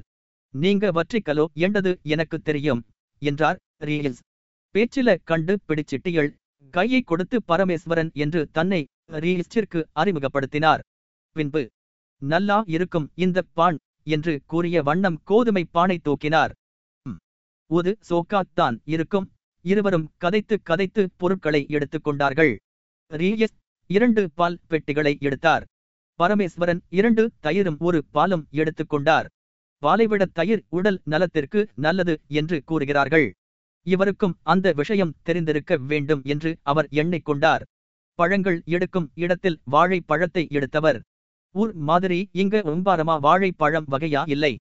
நீங்க வற்றிக்கலோ என்றது எனக்கு தெரியும் என்றார் ரீல்ஸ். பேச்சில கண்டு பிடிச்சிட்டியள் கையை கொடுத்து பரமேஸ்வரன் என்று தன்னை ரீஸ்டிற்கு அறிமுகப்படுத்தினார். பின்பு நல்லா இருக்கும் இந்த பான் என்று கூறிய வண்ணம் கோதுமை பானை தூக்கினார். ஒரு சோக்காத்தான் இருக்கும். இருவரும் கதைத்து கதைத்து பொருட்களை எடுத்துக் கொண்டார்கள். ரீயஸ் இரண்டு பால் பெட்டிகளை எடுத்தார். பரமேஸ்வரன் இரண்டு தயிரும் ஒரு பாலும் எடுத்துக்கொண்டார் பாலைவிட தயிர் உடல் நலத்திற்கு நல்லது என்று கூறுகிறார்கள். இவருக்கும் அந்த விஷயம் தெரிந்திருக்க வேண்டும் என்று அவர் எண்ணிக்கொண்டார். பழங்கள் எடுக்கும் இடத்தில் வாழைப்பழத்தை எடுத்தவர். ஊர் மாதிரி இங்க ஒம்பாரமா வாழைப்பழம் வகையா இல்லை.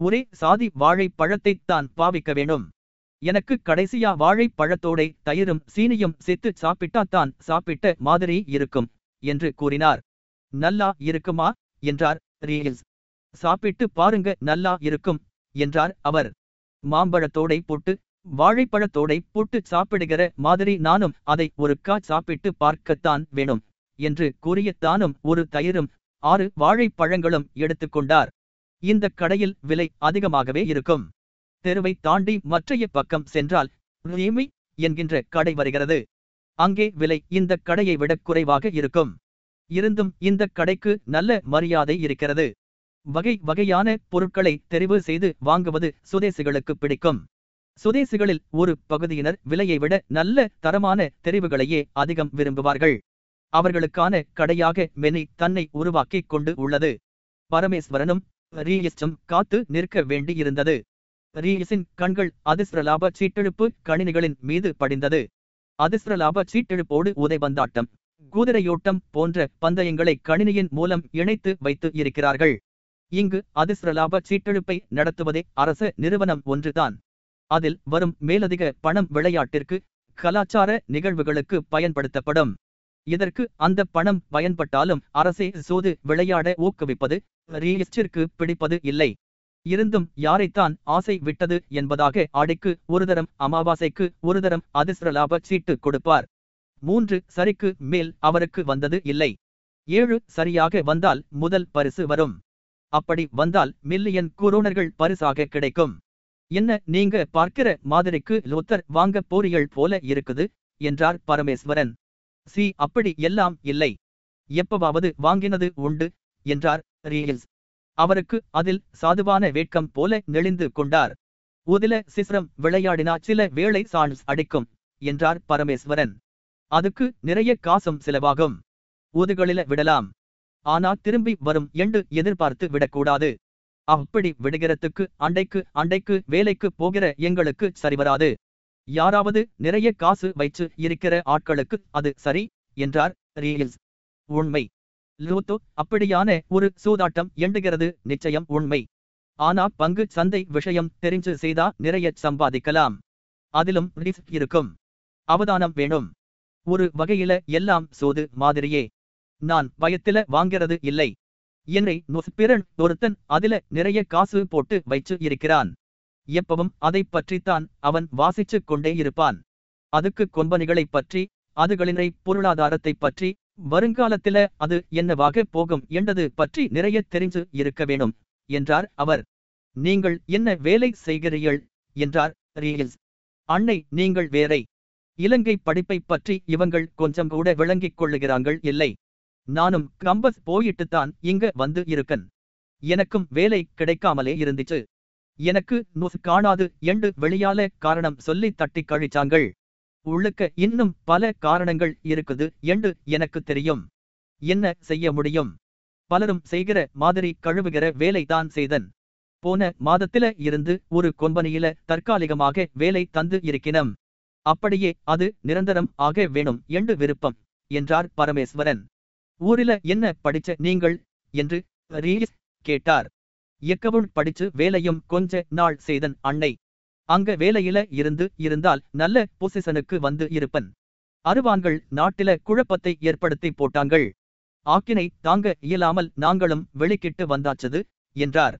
ஒரே சாதி வாழைப்பழத்தை தான் பாவிக்க வேணும் எனக்கு கடைசியா வாழைப்பழத்தோடை தயிரும் சீனியும் சேர்த்து சாப்பிட்டாத்தான் சாப்பிட்ட மாதிரி இருக்கும் என்று கூறினார். நல்லா இருக்குமா? என்றார். ரீல்ஸ். சாப்பிட்டு பாருங்க நல்லா இருக்கும் என்றார் அவர். மாம்பழத்தோடை போட்டு வாழைப்பழத்தோடை போட்டு சாப்பிடுகிற மாதிரி நானும் அதை ஒரு கா சாப்பிட்டு பார்க்கத்தான் வேணும் என்று கூறியத்தானும் ஒரு தயிரும் ஆறு வாழைப்பழங்களும் எடுத்துக்கொண்டார் இந்த கடையில் விலை அதிகமாகவே இருக்கும். தெருவை தாண்டி மற்றைய பக்கம் சென்றால் ரீமி என்கின்ற கடை வருகிறது. அங்கே விலை இந்த கடையை விட குறைவாக இருக்கும். இருந்தும் இந்த கடைக்கு நல்ல மரியாதை இருக்கிறது. வகை வகையான பொருட்களை தெரிவு செய்து வாங்குவது சுதேசிகளுக்கு பிடிக்கும். சுதேசிகளில் ஒரு பகுதியினர் விலையை விட நல்ல தரமான தெரிவுகளையே அதிகம் விரும்புவார்கள். அவர்களுக்கான கடையாக மெனி தன்னை உருவாக்கிக் கொண்டு உள்ளது. பரமேஸ்வரனும் ரீயஸும் காத்து நிற்க வேண்டியிருந்தது. ரீயஸின் கண்கள் அதிர்ஷ்டலாப சீட்டெழுப்பு கணினிகளின் மீது படிந்தது. அதிர்ஷ்டலாப சீட்டெழுப்போடு உதைபந்தாட்டம் குதிரையோட்டம் போன்ற பந்தயங்களை கணினியின் மூலம் இணைத்து வைத்து இருக்கிறார்கள். இங்கு அதிர்ஷ்டலாப சீட்டெழுப்பை நடத்துவதே அரச நிறுவனம் ஒன்றுதான். அதில் வரும் மேலதிக பணம் விளையாட்டிற்கு கலாச்சார நிகழ்வுகளுக்கு பயன்படுத்தப்படும். இதற்கு அந்த பணம் பயன்பட்டாலும் அரசே சோது விளையாட ஊக்குவிப்பது ரீஸ்டிற்கு பிடிப்பது இல்லை. இருந்தும் யாரைத்தான் ஆசை விட்டது என்பதாக ஆடைக்கு ஒருதரம் அமாவாசைக்கு ஒருதரம் அதிர்ஷ்டலாப சீட்டு கொடுப்பார். மூன்று சரிக்கு மேல் அவருக்கு வந்தது இல்லை. ஏழு சரியாக வந்தால் முதல் பரிசு வரும். அப்படி வந்தால் மில்லியன் குரோனர்கள் பரிசாக கிடைக்கும். என்ன நீங்க பார்க்கிற மாதிரிக்கு லோத்தர் வாங்க போறீள் போல இருக்குது என்றார் பரமேஸ்வரன். சி அப்படி எல்லாம் இல்லை. எப்பவாவது வாங்கினது உண்டு என்றார் ரீல்ஸ் அவருக்கு அதில் சாதுவான வேட்கம் போல நெளிந்து கொண்டார். உதில சிஸ்ரம் விளையாடினா சில வேளை சான்ஸ் அடிக்கும் என்றார் பரமேஸ்வரன். அதுக்கு நிறைய காசும் செலவாகும். ஊதுகளில விடலாம். ஆனா திரும்பி வரும் எண்டு எதிர்பார்த்து விடக்கூடாது. அப்படி விடுகிறதுக்கு அண்டைக்கு அண்டைக்கு வேலைக்கு போகிற எங்களுக்கு சரிவராது. யாராவது நிறைய காசு வைச்சு இருக்கிற ஆட்களுக்கு அது சரி என்றார் ரீல்ஸ் உண்மை. லூத்தோ அப்படியான ஒரு சூதாட்டம் எண்டுகிறது நிச்சயம் உண்மை. ஆனா பங்கு சந்தை விஷயம் தெரிஞ்சு செய்தா நிறைய சம்பாதிக்கலாம். அதிலும் ரிஸ்க் இருக்கும். அவதானம் வேணும். ஒரு வகையில எல்லாம் சோது மாதிரியே. நான் பயத்தில வாங்கிறது இல்லை. என்னை பிறன் ஒருத்தன் அதில நிறைய காசு போட்டு வைச்சு இருக்கிறான். எப்பவும் அதை பற்றித்தான் அவன் வாசிச்சு கொண்டே இருப்பான். அதுக்கு கொம்பனிகளைப் பற்றி அதுகளினை பொருளாதாரத்தைப் பற்றி வருங்காலத்தில அது என்னவாக போகும் என்றது பற்றி நிறைய தெரிஞ்சு இருக்க வேணும் என்றார் அவர். நீங்கள் என்ன வேலை செய்கிறீர்கள்? என்றார் ரீல்ஸ் அன்னை நீங்கள் வேறை. இலங்கை படிப்பை பற்றி இவங்கள் கொஞ்சம் கூட விளங்கிக் கொள்ளுகிறாங்கள் இல்லை. நானும் கம்பஸ் போயிட்டுத்தான் இங்க வந்து இருக்கன். எனக்கும் வேலை கிடைக்காமலே இருந்துச்சு. எனக்கு நுஸ் காணாது எண்டு வெளியால காரணம் சொல்லி தட்டி கழிச்சாங்கள். உள்ளுக்க இன்னும் பல காரணங்கள் இருக்குது என்று எனக்கு தெரியும். என்ன செய்ய முடியும்? பலரும் செய்கிற மாதிரி கழுவுகிற வேலைதான் செய்தன். போன மாதத்தில இருந்து ஒரு கொம்பனியில தற்காலிகமாக வேலை தந்து இருக்கினம். அப்படியே அது நிரந்தரம் ஆக வேணும் என்று விருப்பம் என்றார் பரமேஸ்வரன். ஊரில என்ன படிச்ச நீங்கள்? என்று ரீஸ் கேட்டார். எக்கவுள் படிச்சு வேலையும் கொஞ்ச நாள் செய்தன் அன்னை. அங்க வேலையில இருந்து இருந்தால் நல்ல பொசிஷனுக்கு வந்து இருப்பன். அருவான்கள் நாட்டில குழப்பத்தை ஏற்படுத்தி போட்டாங்கள். ஆக்கினை தாங்க இயலாமல் நாங்களும் வெளிக்கிட்டு வந்தாச்சது என்றார்.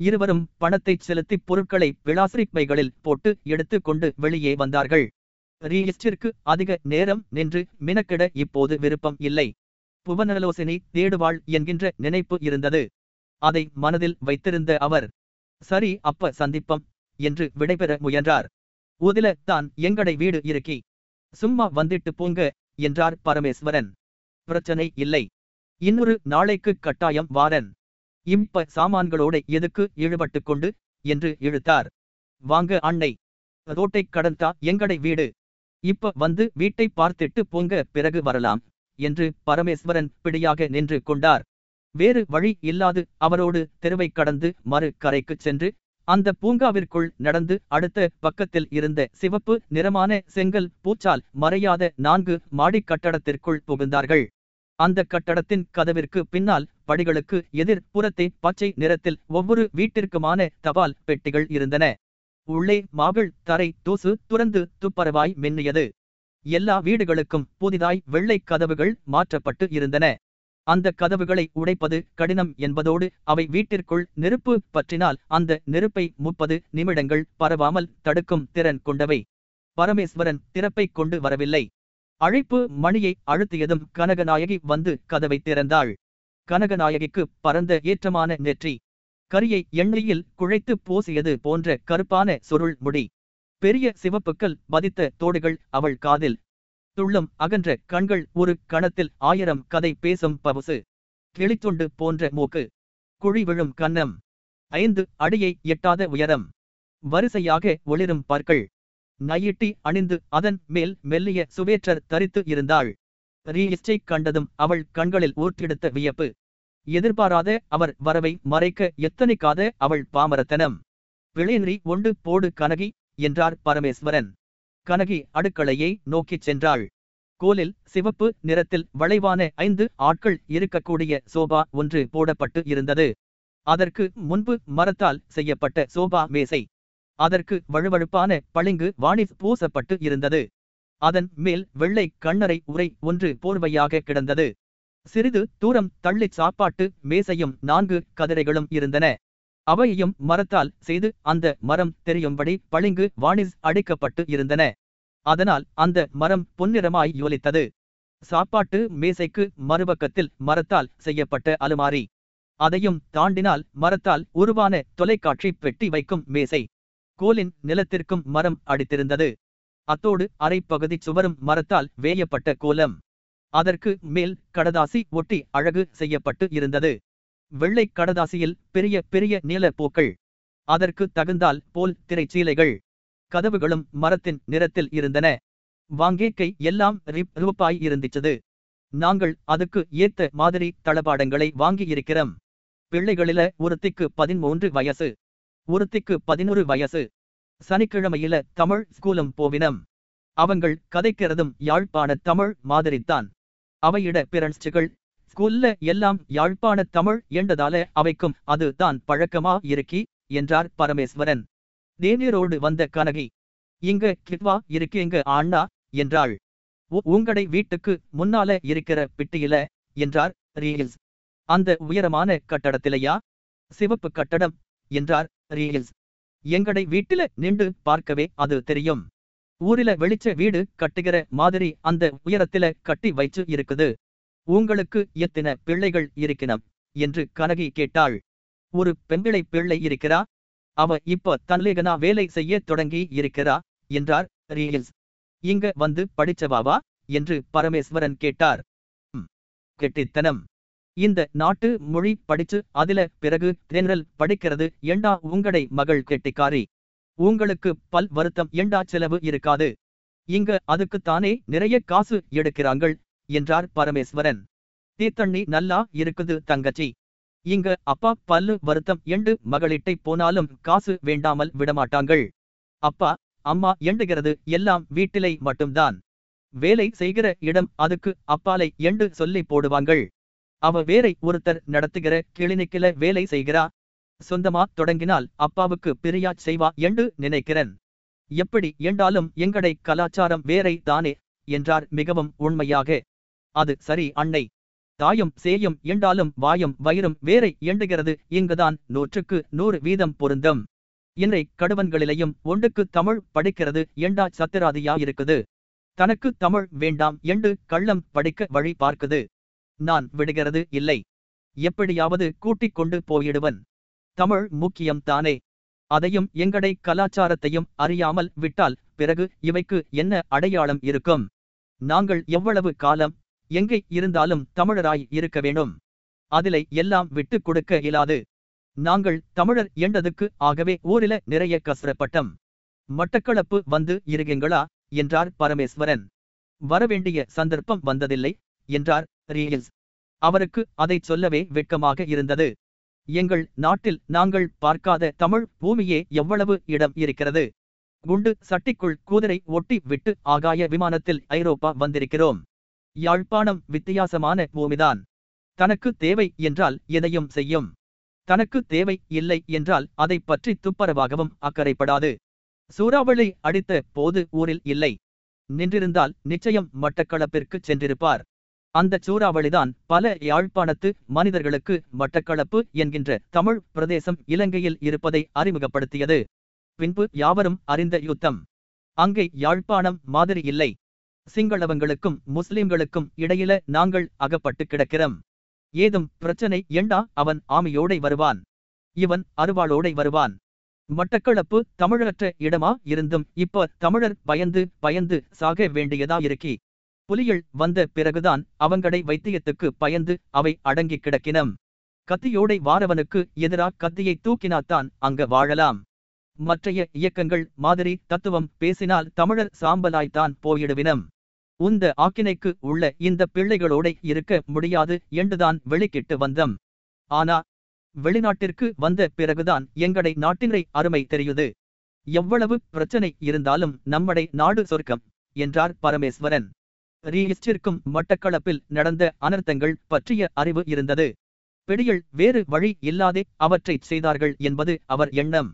இருவரும் பணத்தை செலுத்தி பொருட்களை விளாசிரிக் பைகளில் போட்டு எடுத்து கொண்டு வெளியே வந்தார்கள். ரீஸ்டிற்கு அதிக நேரம் நின்று மினக்கிட இப்போது விருப்பம் இல்லை. புவனலோசினி தேடுவாள் என்கின்ற நினைப்பு இருந்தது. அதை மனதில் வைத்திருந்த அவர் சரி அப்ப சந்திப்பம் என்று விடைபெற முயன்றார். உதில தான் எங்கடை வீடு இருக்கி? சும்மா வந்துட்டு போங்க என்றார் பரமேஸ்வரன். பிரச்சனை இல்லை. இன்னொரு நாளைக்கு கட்டாயம் வாரன். இப்ப சாமான்களோட எதுக்கு இழுபட்டு கொண்டு? என்று இழுத்தார். வாங்க அன்னை. ரோட்டை கடந்தா எங்கடை வீடு? இப்ப வந்து வீட்டை பார்த்துட்டு போங்க பிறகு வரலாம். என்று பரமேஸ்வரன் பிடியாக நின்று கொண்டார். வேறு வழி இல்லாது அவரோடு தெருவை கடந்து மறு கரைக்குச் சென்று அந்த பூங்காவிற்குள் நடந்து அடுத்த பக்கத்தில் இருந்த சிவப்பு நிறமான செங்கல் பூச்சால் மறையாத நான்கு மாடிக் கட்டடத்திற்குள் புகுந்தார்கள். அந்த கட்டடத்தின் கதவிற்கு பின்னால் படிகளுக்கு எதிர் புறத்தை பச்சை நிறத்தில் ஒவ்வொரு வீட்டிற்குமான தபால் பெட்டிகள் இருந்தன. உள்ளே மாவிள் தரை தூசு துறந்து துப்பரவாய் மின்னியது. எல்லா வீடுகளுக்கும் புதிதாய் வெள்ளை கதவுகள் மாற்றப்பட்டு இருந்தன. அந்த கதவுகளை உடைப்பது கடினம் என்பதோடு அவை வீட்டிற்குள் நெருப்பு பற்றினால் அந்த நெருப்பை முப்பது நிமிடங்கள் பரவாமல் தடுக்கும் திறன் கொண்டவை. பரமேஸ்வரன் திறப்பை கொண்டு வரவில்லை. அழைப்பு மணியை அழுத்தியதும் கனகநாயகி வந்து கதவை திறந்தாள். கனகநாயகிக்கு பரந்த ஏற்றமான நெற்றி. கரியை எண்ணெயில் குழைத்து பூசியது போன்ற கருப்பான சுருள் முடி. பெரிய சிவப்புக்கள் பதித்த தோடுகள் அவள் காதில். துள்ளும் அகன்ற கண்கள் ஒரு கணத்தில் ஆயிரம் கதை பேசும் பவுசு. கிளித்துண்டு போன்ற மூக்கு. குழி விழும் கன்னம் ஐந்து அடியை எட்டாத உயரம். வரிசையாக ஒளிரும் பற்கள். நையிட்டி அணிந்து அதன் மேல் மெல்லிய சுவேற்றர் தரித்து இருந்தாள். ரீஸ்டை கண்டதும் அவள் கண்களில் ஊற்றெடுத்த வியப்பு. எதிர்பாராத அவர் வரவை மறைக்க எத்தனைக்காத அவள் பாமரத்தனம். பிழைநறி ஒண்டு போடு கனகி. என்றார் பரமேஸ்வரன். கனகி அடுக்களையை நோக்கிச் சென்றாள். கோலில் சிவப்பு நிறத்தில் வளைவான ஐந்து ஆட்கள் இருக்கக்கூடிய சோபா ஒன்று போடப்பட்டு இருந்தது. அதற்கு முன்பு மரத்தால் செய்யப்பட்ட சோபா மேசை. அதற்கு வழுவழுப்பான பளிங்கு வாணிஸ் பூசப்பட்டு இருந்தது. அதன் மேல் வெள்ளை கண்ணரை உரை ஒன்று போர்வையாக கிடந்தது. சிறிது தூரம் தள்ளிச் சாப்பாட்டு மேசையும் நான்கு கதிரைகளும் இருந்தன. அவையும் மரத்தால் செய்து அந்த மரம் தெரியும்படி பளிங்கு வாணிஸ் அடிக்கப்பட்டு இருந்தன. அதனால் அந்த மரம் பொன்னிறமாய் யோலித்தது. சாப்பாட்டு மேசைக்கு மறுபக்கத்தில் மரத்தால் செய்யப்பட்ட அலுமாரி. அதையும் தாண்டினால் மரத்தால் உருவான தொலைக்காட்சி பெட்டி வைக்கும் மேசை. கோலின் நிலத்திற்கும் மரம் அடித்திருந்தது. அத்தோடு அரைப்பகுதி சுவரும் மரத்தால் வேயப்பட்ட கோலம். அதற்கு மேல் கடதாசி ஒட்டி அழகு செய்யப்பட்டு இருந்தது. வெள்ளை கடதாசியில் பெரிய பெரிய நீல பூக்கள். அதற்கு தகுந்தால் போல் திரைச்சீலைகள். கதவுகளும் மரத்தின் நிறத்தில் இருந்தன. வாங்கேக்கை எல்லாம் ரிப் ரூபாய் இருந்துச்சது. நாங்கள் அதுக்கு ஏத்த மாதிரி தளபாடங்களை வாங்கி இருக்கிறோம் பிள்ளைகளில ஒருத்திக்கு பதிமூன்று வயசு. ஒருத்திக்கு பதினொரு வயசு. சனிக்கிழமையில தமிழ் ஸ்கூலும் போவினம். அவங்கள் கதைக்கிறதும் யாழ்ப்பாண தமிழ் மாதிரித்தான். அவையிட பிறன்ஸ்டுகள் ஸ்கூல்ல எல்லாம் யாழ்ப்பாண தமிழ் என்றதால அவைக்கும் அது தான் பழக்கமா இருக்கி என்றார் பரமேஸ்வரன். தேநீரோடு வந்த கனகி இங்க கிட்வா இருக்கீங்க ஆண்ணா என்றாள். உங்கடை வீட்டுக்கு முன்னால இருக்கிற பிட்டியில என்றார் ரீல்ஸ் அந்த உயரமான கட்டடத்திலையா? சிவப்பு கட்டடம் என்றார் ரீல்ஸ் எங்கடை வீட்டில நின்று பார்க்கவே அது தெரியும். ஊரில வெளிச்ச வீடு கட்டுகிற மாதிரி அந்த உயரத்தில கட்டி வைச்சு இருக்குது. உங்களுக்கு எத்தனை பிள்ளைகள் இருக்கினம் என்று கனகி கேட்டாள். ஒரு பெண்பிளை பிள்ளை இருக்கிறா? அவ இப்ப தன்லேகனா வேலை செய்ய தொடங்கி இருக்கிறா? என்றார் ரீல்ஸ் இங்க வந்து படிச்சவாவா? என்று பரமேஸ்வரன் கேட்டார். கெட்டித்தனம். இந்த நாட்டு மொழி படிச்சு அதில பிறகு தென்றல் படிக்கிறது ஏண்டா உங்களை மகள் கெட்டிக்காரி? உங்களுக்கு பல் வருத்தம் ஏண்டா செலவு இருக்காது? இங்க அதுக்குத்தானே நிறைய காசு எடுக்கிறாங்கள் என்றார் பரமேஸ்வரன். தீத்தண்ணி நல்லா இருக்குது தங்கச்சி. இங்க அப்பா பல்லு வருத்தம் எண்டு மகளிட்டை போனாலும் காசு வேண்டாமல் விடமாட்டாங்கள். அப்பா அம்மா எண்டுகிறது எல்லாம் வீட்டிலை மட்டும்தான். வேலை செய்கிற இடம் அதுக்கு அப்பாலை எண்டு சொல்லி போடுவாங்கள். அவ வேறை ஒருத்தர் நடத்துகிற கிளினிக்கில வேலை செய்கிறா. சொந்தமா தொடங்கினால் அப்பாவுக்கு பிரியா செய்வா என்று நினைக்கிறேன். எப்படி என்றாலும் எங்கடை கலாச்சாரம் வேறை தானே என்றார் மிகவும் உண்மையாக. அது சரி அன்னை. தாயும் சேயும் என்றாலும் வாயும் வயிறும் வேறை எண்டுகிறது இங்குதான் நூற்றுக்கு நூறு வீதம் பொருந்தும். இன்றை கடுவன்களிலையும் ஒன்றுக்கு தமிழ் படிக்கிறது. எண்டா சத்திராதியா இருக்குது தனக்கு தமிழ் வேண்டாம் என்று கள்ளம் படிக்க வழி பார்க்குது. நான் விடுகிறது இல்லை. எப்படியாவது கூட்டிக் கொண்டு போயிடுவன். தமிழ் முக்கியம் தானே அதையும் எங்கடை கலாச்சாரத்தையும் அறியாமல் விட்டால் பிறகு இவைக்கு என்ன அடையாளம் இருக்கும்? நாங்கள் எவ்வளவு காலம் எங்கே இருந்தாலும் தமிழராய் இருக்க வேண்டும். அதிலை எல்லாம் விட்டு கொடுக்க இயலாது. நாங்கள் தமிழர் என்றதுக்கு ஆகவே ஊரில நிறைய கசரப்பட்டம். மட்டக்களப்பு வந்து இருகீங்களா என்றார் பரமேஸ்வரன். வரவேண்டிய சந்தர்ப்பம் வந்ததில்லை என்றார் ரீல்ஸ் அவருக்கு அதைச் சொல்லவே வெட்கமாக இருந்தது. எங்கள் நாட்டில் நாங்கள் பார்க்காத தமிழ் பூமியே எவ்வளவு இடம் இருக்கிறது. குண்டு சட்டிக்குள் கூதிரை ஒட்டி விட்டு ஆகாய விமானத்தில் ஐரோப்பா வந்திருக்கிறோம். யாழ்ப்பாணம் வித்தியாசமான பூமிதான். தனக்கு தேவை என்றால் எதையும் செய்யும். தனக்கு தேவை இல்லை என்றால் அதைப் பற்றி துப்பரவாகவும் அக்கறைப்படாது. சூறாவளி அடித்த போது ஊரில் இல்லை. நின்றிருந்தால் நிச்சயம் மட்டக்களப்பிற்குச் சென்றிருப்பார். அந்த சூறாவளிதான் பல யாழ்ப்பாணத்து மனிதர்களுக்கு மட்டக்களப்பு என்கின்ற தமிழ் பிரதேசம் இலங்கையில் இருப்பதை அறிமுகப்படுத்தியது. பின்பு யாவரும் அறிந்த யுத்தம். அங்கே யாழ்ப்பாணம் மாதிரி இல்லை. சிங்களவங்களுக்கும் முஸ்லிம்களுக்கும் இடையில நாங்கள் அகப்பட்டு கிடக்கிறோம். ஏதும் பிரச்சனை ஏண்டா? அவன் ஆமையோடை வருவான். இவன் அருவாளோடை வருவான். மட்டக்களப்பு தமிழரற்ற இடமா இருந்தும் இப்ப தமிழர் பயந்து பயந்து சாக வேண்டியதா இருக்கி. புலிகள் வந்த பிறகுதான் அவங்கடை வைத்தியத்துக்கு பயந்து அவை அடங்கி கிடக்கினம். கத்தியோடை வாரவனுக்கு எதிரா கத்தியை தூக்கினாத்தான் அங்க வாழலாம். மற்றைய இயக்கங்கள் மாதிரி தத்துவம் பேசினால் தமிழர் சாம்பலாய்த்தான் போயிடுவினம். உந்த ஆக்கினைக்கு உள்ள இந்த பிள்ளைகளோட இருக்க முடியாது என்றுதான் வெளிக்கிட்டு வந்தம். ஆனா வெளிநாட்டிற்கு வந்த பிறகுதான் எங்கடை நாட்டினரை அருமை தெரியுது. எவ்வளவு பிரச்சனை இருந்தாலும் நம்மடை நாடு சொர்க்கம் என்றார் பரமேஸ்வரன். ரீஸ்டிற்கும் மட்டக்களப்பில் நடந்த அனர்த்தங்கள் பற்றிய அறிவு இருந்தது. பிடியில் வேறு வழி இல்லாதே அவற்றைச் செய்தார்கள் என்பது அவர் எண்ணம்.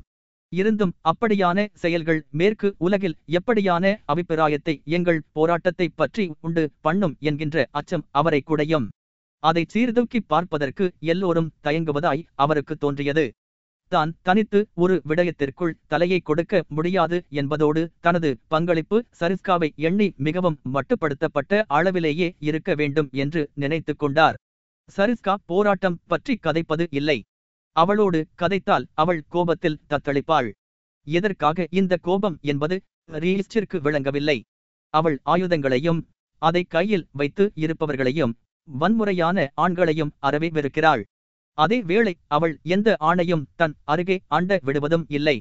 இருந்தும் அப்படியான செயல்கள் மேற்கு உலகில் எப்படியான அபிப்பிராயத்தை எங்கள் போராட்டத்தை பற்றி உண்டு பண்ணும் என்கின்ற அச்சம் அவரை குடையும். அதை சீர்தூக்கி பார்ப்பதற்கு எல்லோரும் தயங்குவதாய் அவருக்கு தோன்றியது. தான் தனித்து ஒரு விடயத்திற்குள் தலையை கொடுக்க முடியாது என்பதோடு தனது பங்களிப்பு சரிஸ்காவை எண்ணி மிகவும் மட்டுப்படுத்தப்பட்ட அளவிலேயே இருக்க வேண்டும் என்று நினைத்து கொண்டார். சரிஸ்கா போராட்டம் பற்றி கதைப்பது இல்லை. அவளோடு கதைத்தால் அவள் கோபத்தில் தத்தளிப்பாள். எதற்காக இந்த கோபம் என்பது ரீஸ்டிற்கு விளங்கவில்லை. அவள் ஆயுதங்களையும் அதை கையில் வைத்து இருப்பவர்களையும் வன்முறையான ஆண்களையும் அறவே வெறுக்கிறாள். அதே வேளை அவள் எந்த ஆணையும் தன் அருகே ஆண்ட விடுவதும் இல்லை.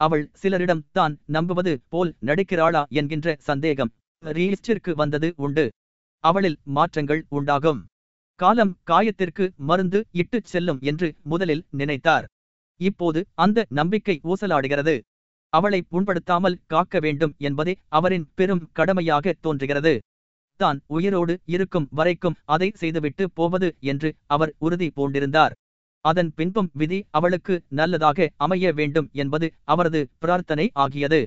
அவள் சிலரிடம் தான் நம்புவது போல் நடிக்கிறாளா என்கின்ற சந்தேகம் ரீஸ்டிற்கு வந்தது உண்டு. அவளில் மாற்றங்கள் உண்டாகும். காலம் காயத்திற்கு மருந்து இட்டுச் செல்லும் என்று முதலில் நினைத்தார். இப்போது அந்த நம்பிக்கை ஊசலாடுகிறது. அவளை புண்படுத்தாமல் காக்க வேண்டும் என்பதே அவரின் பெரும் கடமையாக தோன்றுகிறது. தான் உயிரோடு இருக்கும் வரைக்கும் அதை செய்துவிட்டு போவது என்று அவர் உறுதி பூண்டிருந்தார். அதன் பின்பும் விதி அவளுக்கு நல்லதாக அமைய வேண்டும் என்பது அவரது பிரார்த்தனை ஆகியது.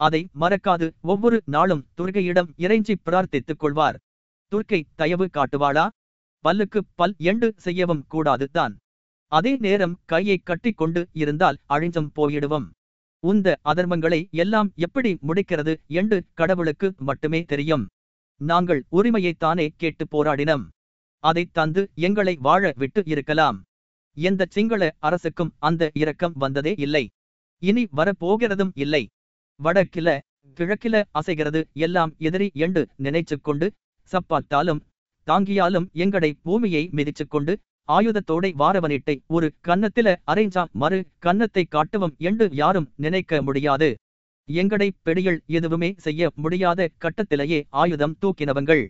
அதை மறக்காது ஒவ்வொரு நாளும் துர்கையிடம் இறைஞ்சி பிரார்த்தித்துக் கொள்வார். துர்க்கை தயவு காட்டுவாளா? பல்லுக்கு பல் எண்டு செய்யவும் கூடாது தான் அதே நேரம் கையை கட்டி கொண்டு இருந்தால் அழிஞ்சம் போயிடுவோம். உந்த அதர்மங்களை எல்லாம் எப்படி முடிக்கிறது என்று கடவுளுக்கு மட்டுமே தெரியும். நாங்கள் உரிமையைத்தானே கேட்டு போராடினம். அதை தந்து எங்களை வாழ விட்டு இருக்கலாம். எந்த சிங்கள அரசுக்கும் அந்த இரக்கம் வந்ததே இல்லை. இனி வரப்போகிறதும் இல்லை. வடக்கில கிழக்கில அசைகிறது எல்லாம் எதிரி என்று நினைச்சு கொண்டு சப்பாத்தாலும் தாங்கியாலும் எங்கடை பூமியை மிதிச்சுக் கொண்டு ஆயுதத்தோடை வாரவனிட்டை ஒரு கன்னத்தில அரைஞ்சா மறு கன்னத்தை காட்டவும் என்று யாரும் நினைக்க முடியாது. எங்கடை பெடியில் எதுவுமே செய்ய முடியாத கட்டத்திலேயே ஆயுதம் தூக்கினவங்கள்.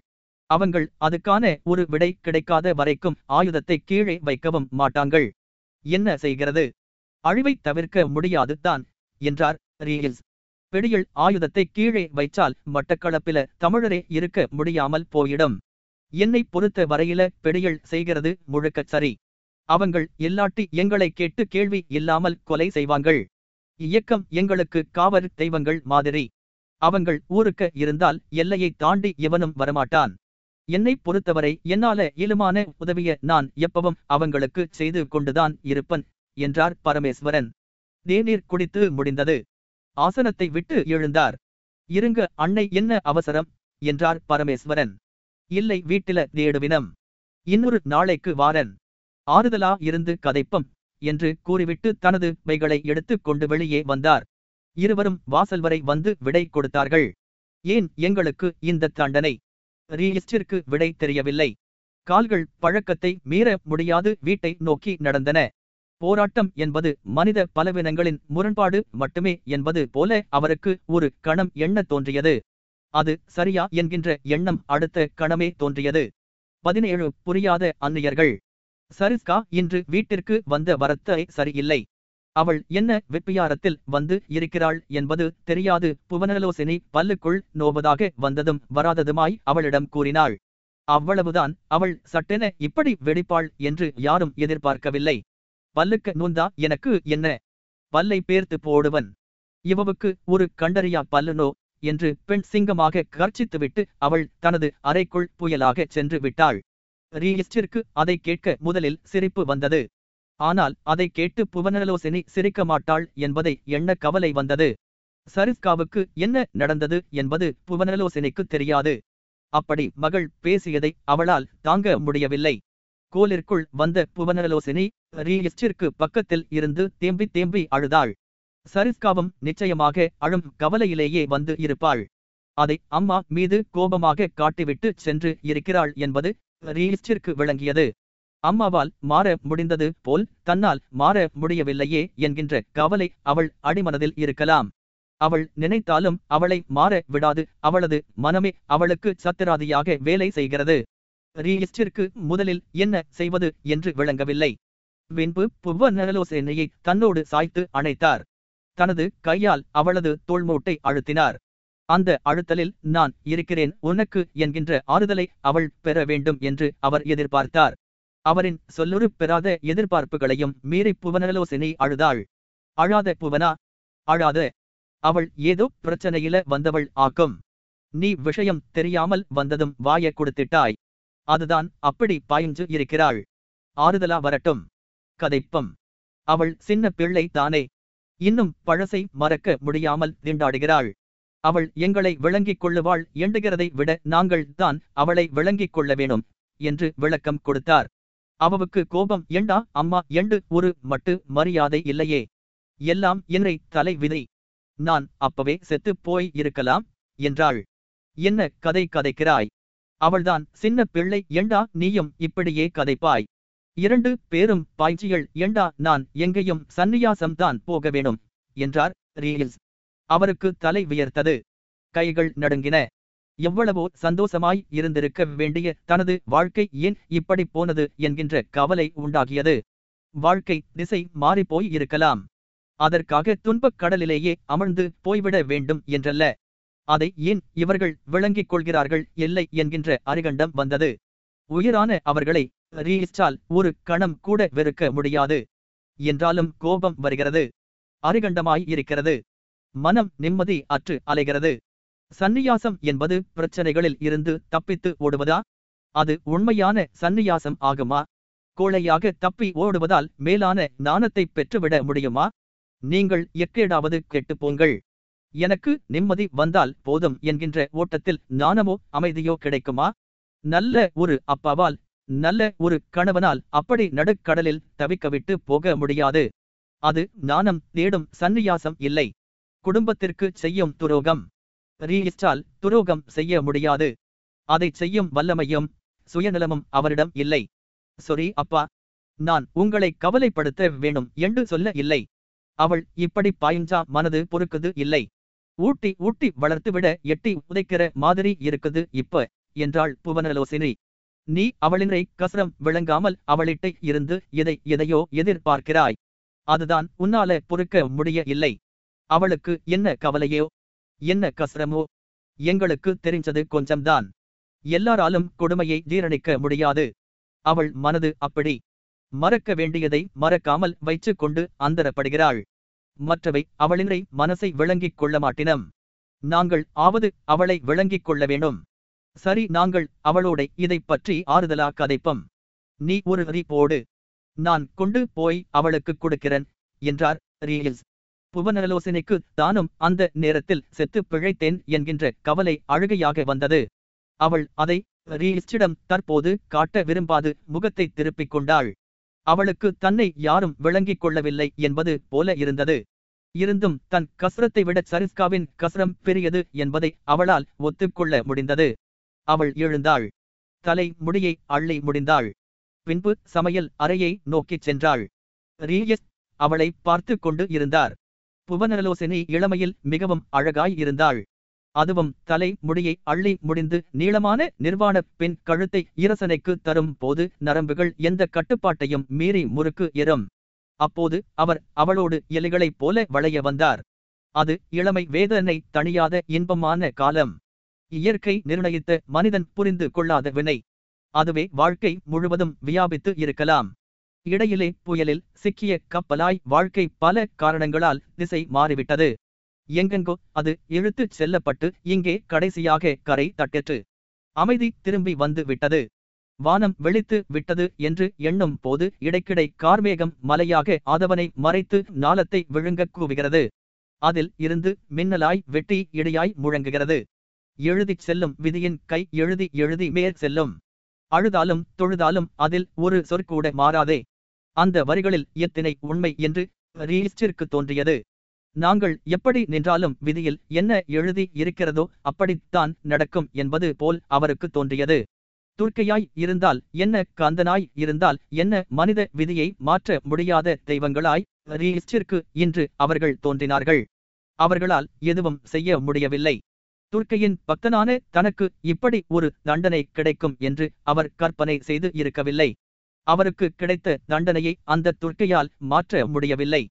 அவங்கள் அதுக்கான ஒரு விடை கிடைக்காத வரைக்கும் ஆயுதத்தை கீழே வைக்கவும் மாட்டாங்கள். என்ன செய்கிறது? அழிவை தவிர்க்க முடியாது தான் என்றார் ரீல்ஸ் பெடியில் ஆயுதத்தை கீழே வைச்சால் மட்டக்களப்பில தமிழரே இருக்க முடியாமல் போயிடும். என்னை பொறுத்த வரையில பெடியல் செய்கிறது முழுக்கச் சரி. அவங்கள் எல்லாட்டி எங்களை கேட்டு கேள்வி இல்லாமல் கொலை செய்வாங்கள் இயக்கம் எங்களுக்கு காவல் தெய்வங்கள் மாதிரி. அவங்கள் ஊருக்க இருந்தால் எல்லையை தாண்டி எவனும் வரமாட்டான். என்னை பொறுத்தவரை என்னால இயலுமான உதவிய நான் எப்பவும் அவங்களுக்கு செய்து கொண்டுதான் இருப்பன் என்றார் பரமேஸ்வரன். தேநீர் குடித்து முடிந்தது. ஆசனத்தை விட்டு எழுந்தார். இருங்க அன்னை என்ன அவசரம்? என்றார் பரமேஸ்வரன். இல்லை வீட்டில தேடுவினம். இன்னொரு நாளைக்கு வாரன். ஆறுதலா இருந்து கதைப்பம் என்று கூறிவிட்டு தனது பைகளை எடுத்துக் கொண்டு வெளியே வந்தார். இருவரும் வாசல் வரை வந்து விடை கொடுத்தார்கள். ஏன் எங்களுக்கு இந்த தண்டனை? ரீஸ்டிற்கு விடை தெரியவில்லை. கால்கள் பழக்கத்தை மீற முடியாது வீட்டை நோக்கி நடந்தன. போராட்டம் என்பது மனித பலவினங்களின் முரண்பாடு மட்டுமே என்பது போல அவருக்கு ஒரு கணம் எண்ண தோன்றியது. அது சரியா என்கின்ற எண்ணம் அடுத்த கணமே தோன்றியது. பதினேழு புரியாத அந்நியர்கள். சரிஸ்கா இன்று வீட்டிற்கு வந்த வரத்தை சரியில்லை. அவள் என்ன வெப்பியாரத்தில் வந்து இருக்கிறாள் என்பது தெரியாது. புவனலோசினி பல்லுக்குள் நோவதாக வந்ததும் வராததுமாய் அவளிடம் கூறினாள். அவ்வளவுதான் அவள் சட்டென இப்படி வெடிப்பாள் என்று யாரும் எதிர்பார்க்கவில்லை. பல்லுக்கு நூந்தா எனக்கு என்ன? பல்லை பேர்த்து போடுவன். இவவுக்கு ஒரு கண்டறியா பல்லுனோ? என்று பெண் சிங்கமாக கர்ச்சித்துவிட்டு அவள் தனது அறைக்குள் புயலாக சென்று விட்டாள். ரீஸ்டிற்கு அதை கேட்க முதலில் சிரிப்பு வந்தது. ஆனால் அதை கேட்டு புவனலோசினி சிரிக்க மாட்டாள் என்பதை எண்ண கவலை வந்தது. சரிஸ்காவுக்கு என்ன நடந்தது என்பது புவனலோசினிக்கு தெரியாது. அப்படி மகள் பேசியதை அவளால் தாங்க முடியவில்லை. கோலிற்குள் வந்த புவனலோசினி ரீஸ்டிற்கு பக்கத்தில் இருந்து தேம்பி தேம்பி அழுதாள். சரிஸ்காவும் நிச்சயமாக அழும் கவலையிலேயே வந்து இருப்பாள். அதை அம்மா மீது கோபமாக காட்டிவிட்டு சென்று இருக்கிறாள் என்பது ரீஸ்டிற்கு விளங்கியது. அம்மாவால் மாற முடிந்தது போல் தன்னால் மாற முடியவில்லையே என்கின்ற கவலை அவள் அடிமனதில் இருக்கலாம். அவள் நினைத்தாலும் அவளை மாற விடாது. அவளது மனமே அவளுக்கு சத்திராதியாக வேலை செய்கிறது. ரீஸ்டிற்கு முதலில் என்ன செய்வது என்று விளங்கவில்லை. பின்பு புவனலோசனையை தன்னோடு சாய்த்து அணைத்தார். தனது கையால் அவளது தோள்மூட்டை அழுத்தினார். அந்த அழுத்தலில் நான் இருக்கிறேன் உனக்கு என்கின்ற ஆறுதலை அவள் பெற வேண்டும் என்று அவர் எதிர்பார்த்தார். அவரின் சொல்லுறு பெறாத எதிர்பார்ப்புகளையும் மீறி புவனலோசனை அழுதாள். அழாத புவனா அழாத. அவள் ஏதோ பிரச்சனையில வந்தவள் ஆக்கும். நீ விஷயம் தெரியாமல் வந்ததும் வாய கொடுத்திட்டாய். அதுதான் அப்படி பாய்ஞ்சு இருக்கிறாள். ஆறுதலா வரட்டும். கதைப்பம். அவள் சின்ன பிள்ளை தானே. இன்னும் பழசை மறக்க முடியாமல் திண்டாடுகிறாள் அவள் எங்களை விளங்கிக் கொள்ளுவாள் எண்டுகிறதை விட நாங்கள் தான் அவளை விளங்கிக் கொள்ள வேணும் என்று விளக்கம் கொடுத்தார். அவவுக்கு கோபம் எண்டா அம்மா எண்டு ஒரு மட்டு மரியாதை இல்லையே. எல்லாம் என்னை தலை விதை. நான் அப்பவே செத்துப் போய் இருக்கலாம் என்றாள். என்ன கதை கதைக்கிறாய்? அவள்தான் சின்ன பிள்ளை எண்டா நீயும் இப்படியே கதைப்பாய். இரண்டு பேரும் பாய்ச்சியல் ஏண்டா நான் எங்கேயும் சந்நியாசம்தான் போக வேணும்? என்றார் ரீல்ஸ் அவருக்கு தலை வியர்த்தது. கைகள் நடுங்கின. எவ்வளவோ சந்தோஷமாய் இருந்திருக்க வேண்டிய தனது வாழ்க்கை ஏன் இப்படி போனது என்கின்ற கவலை உண்டாகியது. வாழ்க்கை திசை மாறிப்போய் இருக்கலாம். அதற்காக துன்பக் கடலிலேயே அமர்ந்து போய்விட வேண்டும் என்றல்ல. அதை ஏன் இவர்கள் விளங்கிக் கொள்கிறார்கள் இல்லை என்கின்ற அரிகண்டம் வந்தது. உயிரான அவர்களை ரீஸ்டால் ஒரு கணம் கூட வெறுக்க முடியாது. என்றாலும் கோபம் வருகிறது. அரிகண்டமாய் இருக்கிறது. மனம் நிம்மதி அற்று அலைகிறது. சந்நியாசம் என்பது பிரச்சனைகளில் இருந்து தப்பித்து ஓடுவதா? அது உண்மையான சந்நியாசம் ஆகுமா? கோழையாக தப்பி ஓடுவதால் மேலான நாணத்தை பெற்றுவிட முடியுமா? நீங்கள் எக்கேடாவது கெட்டுப் போங்கள். எனக்கு நிம்மதி வந்தால் போதும் என்கின்ற ஓட்டத்தில் நாணமோ அமைதியோ கிடைக்குமா? நல்ல ஒரு அப்பாவால் நல்ல ஒரு கணவனால் அப்படி நடுக்கடலில் தவிக்கவிட்டு போக முடியாது. அது நாணம் தேடும் சந்நியாசம் இல்லை. குடும்பத்திற்கு செய்யும் துரோகம். ரீஸ்டால் துரோகம் செய்ய முடியாது. அதைச் செய்யும் வல்லமையும் சுயநலமும் அவரிடம் இல்லை. சொரி அப்பா. நான் உங்களை கவலைப்படுத்த வேணும் என்று சொல்ல இல்லை. அவள் இப்படி பாய்ஞ்சா மனது பொறுக்குது இல்லை. ஊட்டி ஊட்டி வளர்த்துவிட எட்டி உதைக்கிற மாதிரி இருக்குது இப்ப என்றாள் புவனலோசினி. நீ அவளினை கசரம் விளங்காமல் அவளிட்டை இருந்து எதை எதையோ எதிர்பார்க்கிறாய். அதுதான் உன்னால பொறுக்க முடிய இல்லை அவளுக்கு என்ன கவலையோ? என்ன கசரமோ? எங்களுக்கு தெரிஞ்சது கொஞ்சம்தான். எல்லாராலும் கொடுமையை ஜீரணிக்க முடியாது. அவள் மனது அப்படி. மறக்க வேண்டியதை மறக்காமல் வைத்துக் கொண்டு அந்தரப்படுகிறாள். மற்றவை அவளினை மனசை விளங்கிக் கொள்ள மாட்டினம். நாங்கள் ஆவது அவளை விளங்கிக் கொள்ள வேணும் சரி நாங்கள் அவளோட இதைப் பற்றி ஆறுதலா கதைப்பம். நீ ஒரு ரி போடு. நான் கொண்டு போய் அவளுக்கு கொடுக்கிறேன் என்றார் ரீல்ஸ் புவனலோசனைக்கு தானும் அந்த நேரத்தில் செத்து பிழைத்தேன் என்கின்ற கவலை அழுகையாக வந்தது. அவள் அதை ரீல்ஸ்டிடம் தற்போது காட்ட விரும்பாது முகத்தை திருப்பிக் கொண்டாள். அவளுக்கு தன்னை யாரும் விளங்கிக் கொள்ளவில்லை என்பது போல இருந்தது. இருந்தும் தன் கஸ்ரத்தை விட சரிஸ்காவின் கஸ்ரம் பெரியது என்பதை அவளால் ஒத்துக்கொள்ள முடிந்தது. அவள் எழுந்தாள். தலை முடியை அள்ளி முடிந்தாள். பின்பு சமையல் அறையை நோக்கிச் சென்றாள். ரீயஸ் அவளை பார்த்து கொண்டு இருந்தார். புவனலோசனி இளமையில் மிகவும் அழகாய் இருந்தாள். அதுவும் தலை முடியை அள்ளி முடிந்து நீளமான நிர்வாண பெண் கழுத்தை இரசனைக்கு தரும் போது நரம்புகள் எந்த கட்டுப்பாட்டையும் மீறி முறுக்கு எறும். அப்போது அவர் அவளோடு இலைகளைப் போல வளைய வந்தார். அது இளமை வேதனை தணியாத இன்பமான காலம். இயற்கை நிர்ணயித்த மனிதன் புரிந்து கொள்ளாத வினை. அதுவே வாழ்க்கை முழுவதும் வியாபித்து இருக்கலாம். இடையிலே புயலில் சிக்கிய கப்பலாய் வாழ்க்கை பல காரணங்களால் திசை மாறிவிட்டது. எங்கெங்கோ அது இழுத்துச் செல்லப்பட்டு இங்கே கடைசியாக கரை தட்டிற்று அமைதி திரும்பி வந்து விட்டது. வானம் வெளித்து விட்டது என்று எண்ணும் போது இடைக்கிடை கார்மேகம் மலையாக ஆதவனை மறைத்து நாளத்தை விழுங்கக் கூவுகிறது. அதில் இருந்து மின்னலாய் வெட்டி இடையாய் முழங்குகிறது. எழுதிச் செல்லும் விதியின் கை எழுதி எழுதி மேற் செல்லும். அழுதாலும் தொழுதாலும் அதில் ஒரு சொற்கூட மாறாதே. அந்த வரிகளில் எத்தினை உண்மை என்று ரீஸ்டிற்கு தோன்றியது. நாங்கள் எப்படி நின்றாலும் விதியில் என்ன எழுதி இருக்கிறதோ அப்படித்தான் நடக்கும் என்பது போல் அவருக்கு தோன்றியது. துர்க்கையாய் இருந்தால் என்ன காந்தனாய் இருந்தால் என்ன மனித விதியை மாற்ற முடியாத தெய்வங்களாய் ரீஸ்டிற்கு இன்று அவர்கள் தோன்றினார்கள். அவர்களால் எதுவும் செய்ய முடியவில்லை. துர்க்கையின் பக்தனான தனக்கு இப்படி ஒரு தண்டனை கிடைக்கும் என்று அவர் கற்பனை செய்து இருக்கவில்லை. அவருக்கு கிடைத்த தண்டனையை அந்த துர்க்கையால் மாற்ற முடியவில்லை.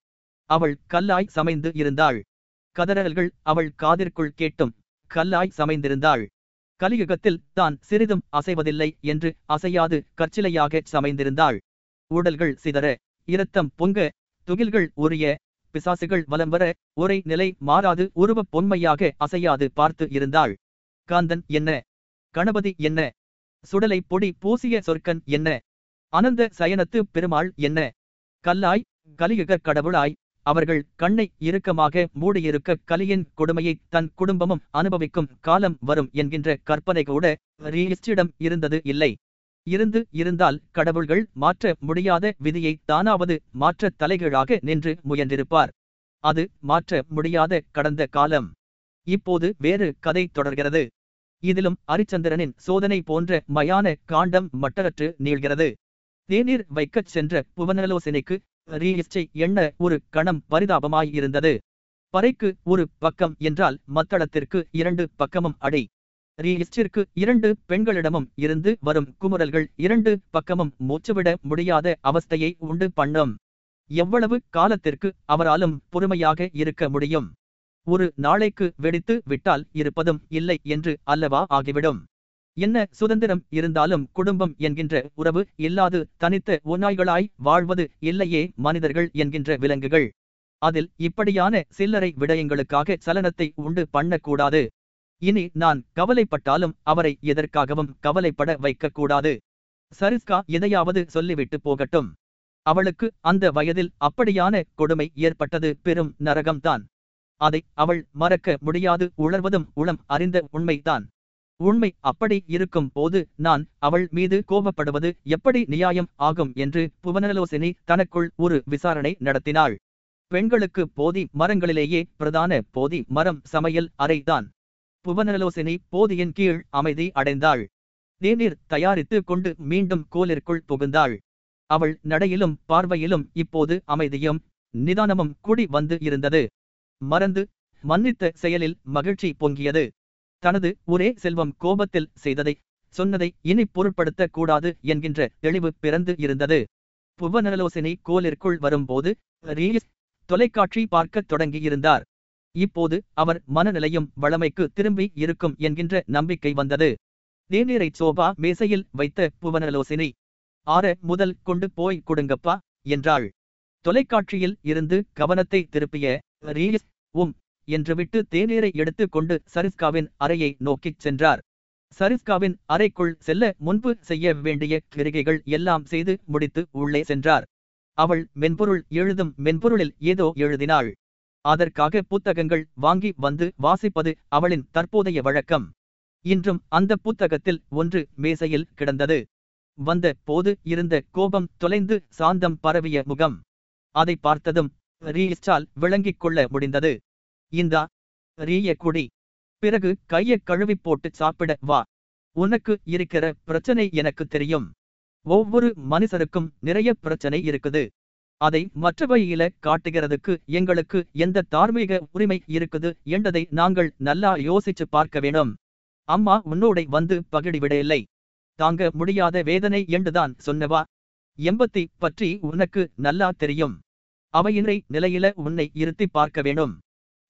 அவள் கல்லாய் சமைந்து இருந்தாள். கதறல்கள் அவள் காதிற்குள் கேட்டும். கல்லாய் சமைந்திருந்தாள். கலியுகத்தில் தான் சிறிதும் அசைவதில்லை என்று அசையாது கற்சிலையாக சமைந்திருந்தாள். உடல்கள் சிதற இரத்தம் பொங்க துகில்கள் உரிய பிசாசுகள் வலம் வர ஒரே நிலை மாறாது உருவப் பொன்மையாக அசையாது பார்த்து இருந்தாள். காந்தன் என்ன? கணபதி என்ன? சுடலை பொடி பூசிய சொற்கன் என்ன? அனந்த சயனத்து பெருமாள் என்ன? கல்லாய் கலியுக கடவுளாய் அவர்கள் கண்ணை இறுக்கமாக மூடியிருக்க கலியின் கொடுமையை தன் குடும்பமும் அனுபவிக்கும் காலம் வரும் என்கின்ற கற்பனை கூட ரீஸ்டிடம் இருந்தது இல்லை. இருந்து இருந்தால் கடவுள்கள் மாற்ற முடியாத விதியை தானாவது மாற்ற தலைகீழாக நின்று முயன்றிருப்பார். அது மாற்ற முடியாத கடந்த காலம். இப்போது வேறு கதை தொடர்கிறது. இதிலும் அரிச்சந்திரனின் சோதனை போன்ற மயான காண்டம் மட்டரற்று நீள்கிறது. தேநீர் வைக்கச் சென்ற புவனலோசனைக்கு ரீஸ்டை எண்ண ஒரு கணம் பரிதாபமாயிருந்தது பறைக்கு ஒரு பக்கம் என்றால் மத்தளத்திற்கு இரண்டு பக்கமும் அடை. ரீஸ்டிற்கு இரண்டு பெண்களிடமும் இருந்து வரும் குமுறல்கள் இரண்டு பக்கமும் மூச்சுவிட முடியாத அவஸ்தையை உண்டு பண்ணும். எவ்வளவு காலத்திற்கு அவராலும் பொறுமையாக இருக்க முடியும்? ஒரு நாளைக்கு வெடித்து விட்டால் இருப்பதும் இல்லை என்று அல்லவா ஆகிவிடும். என்ன சுதந்திரம் இருந்தாலும் குடும்பம் என்கின்ற உறவு இல்லாது தனித்த ஒன்னாய்களாய் வாழ்வது இல்லையே மனிதர்கள் என்கின்ற விலங்குகள். அதில் இப்படியான சில்லறை விடயங்களுக்காக சலனத்தை உண்டு பண்ணக்கூடாது. இனி நான் கவலைப்பட்டாலும் அவரை எதற்காகவும் கவலைப்பட வைக்கக்கூடாது. சரிஸ்கா எதையாவது சொல்லிவிட்டு போகட்டும். அவளுக்கு அந்த வயதில் அப்படியான கொடுமை ஏற்பட்டது பெரும் நரகம்தான். அதை அவள் மறக்க முடியாது உணர்வதும் உளம் அறிந்த உண்மைதான். உண்மை அப்படி இருக்கும் போது நான் அவள் மீது கோபப்படுவது எப்படி நியாயம் ஆகும் என்று புவனலோசினி தனக்குள் ஒரு விசாரணை நடத்தினாள். பெண்களுக்கு போதி மரங்களிலேயே பிரதான போதி மரம் சமையல் அறைதான். புவனலோசனை போதியின் கீழ் அமைதி அடைந்தாள். தேநீர் தயாரித்து கொண்டு மீண்டும் கோலிற்குள் புகுந்தாள். அவள் நடையிலும் பார்வையிலும் இப்போது அமைதியும் நிதானமும் கூடி வந்து இருந்தது. மறந்து மன்னித்த செயலில் மகிழ்ச்சி பொங்கியது. தனது ஒரே செல்வம் கோபத்தில் செய்ததை சொன்னதை இனி பொருட்படுத்தக் கூடாது என்கின்ற தெளிவு பிறந்து இருந்தது. புவனலோசனை கோலிற்குள் வரும்போது ரீஸ் தொலைக்காட்சி பார்க்கத் தொடங்கியிருந்தார் இப்போது அவர் மனநிலையும் வளமைக்கு திரும்பி இருக்கும் என்கின்ற நம்பிக்கை வந்தது. தேநீரை சோபா மேசையில் வைத்த புவனலோசினி ஆற முதல் கொண்டு போய் கொடுங்கப்பா என்றாள். தொலைக்காட்சியில் இருந்து கவனத்தை திருப்பிய ரீஸ் உம் என்று விட்டு தேநீரை எடுத்து கொண்டு சரிஸ்காவின் அறையை நோக்கிச் சென்றார். சரிஸ்காவின் அறைக்குள் செல்ல முன்பு செய்ய வேண்டிய கிரிகைகள் எல்லாம் செய்து முடித்து உள்ளே சென்றார். அவள் மென்பொருள் எழுதும் மென்பொருளில் ஏதோ எழுதினாள். அதற்காக புத்தகங்கள் வாங்கி வந்து வாசிப்பது அவளின் தற்போதைய வழக்கம். இன்றும் அந்த புத்தகத்தில் ஒன்று மேசையில் கிடந்தது. வந்த போது இருந்த கோபம் தொலைந்து சாந்தம் பரவிய முகம். அதை பார்த்ததும் ரீஸ்டால் விளங்கிக் கொள்ள முடிந்தது. இந்தா ரீய குடி. பிறகு கைய கழுவி போட்டு சாப்பிட வா. உனக்கு இருக்கிற பிரச்சனை எனக்கு தெரியும். ஒவ்வொரு மனுஷருக்கும் நிறைய பிரச்சனை இருக்குது. அதை மற்றவையில காட்டுகிறதுக்கு எங்களுக்கு எந்த தார்மீக உரிமை இருக்குது என்றதை நாங்கள் நல்லா யோசிச்சு பார்க்க வேணும் அம்மா உன்னோடை வந்து பகிடிவிடையில்லை தாங்க முடியாத வேதனை என்றுதான் சொன்னவா? எம்பத்தி பற்றி உனக்கு நல்லா தெரியும். அவையினை நிலையில உன்னை இருத்தி பார்க்க வேணும்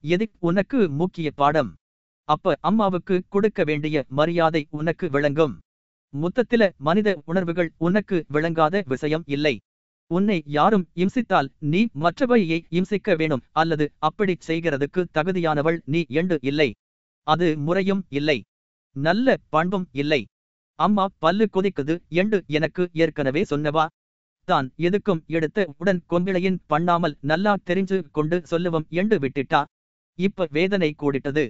எது உனக்கு முக்கிய பாடம்? அப்ப அம்மாவுக்கு கொடுக்க வேண்டிய மரியாதை உனக்கு விளங்கும். மொத்தத்தில மனித உணர்வுகள் உனக்கு விளங்காத விஷயம் இல்லை. உன்னை யாரும் இம்சித்தால் நீ மற்றவையை இம்சிக்க வேணும் அல்லது அப்படி செய்கிறதுக்கு தகுதியானவள் நீ எண்டு இல்லை. அது முறையும் இல்லை. நல்ல பண்பும் இல்லை. அம்மா பல்லு கொதிக்குது எண்டு எனக்கு ஏற்கனவே சொன்னவா? தான் எதுக்கும் எடுத்த உடன் கொம்பிளையின் பண்ணாமல் நல்லா தெரிஞ்சு கொண்டு சொல்லுவோம் எண்டு விட்டுட்டா? இப்ப வேதனை கூடிட்டது.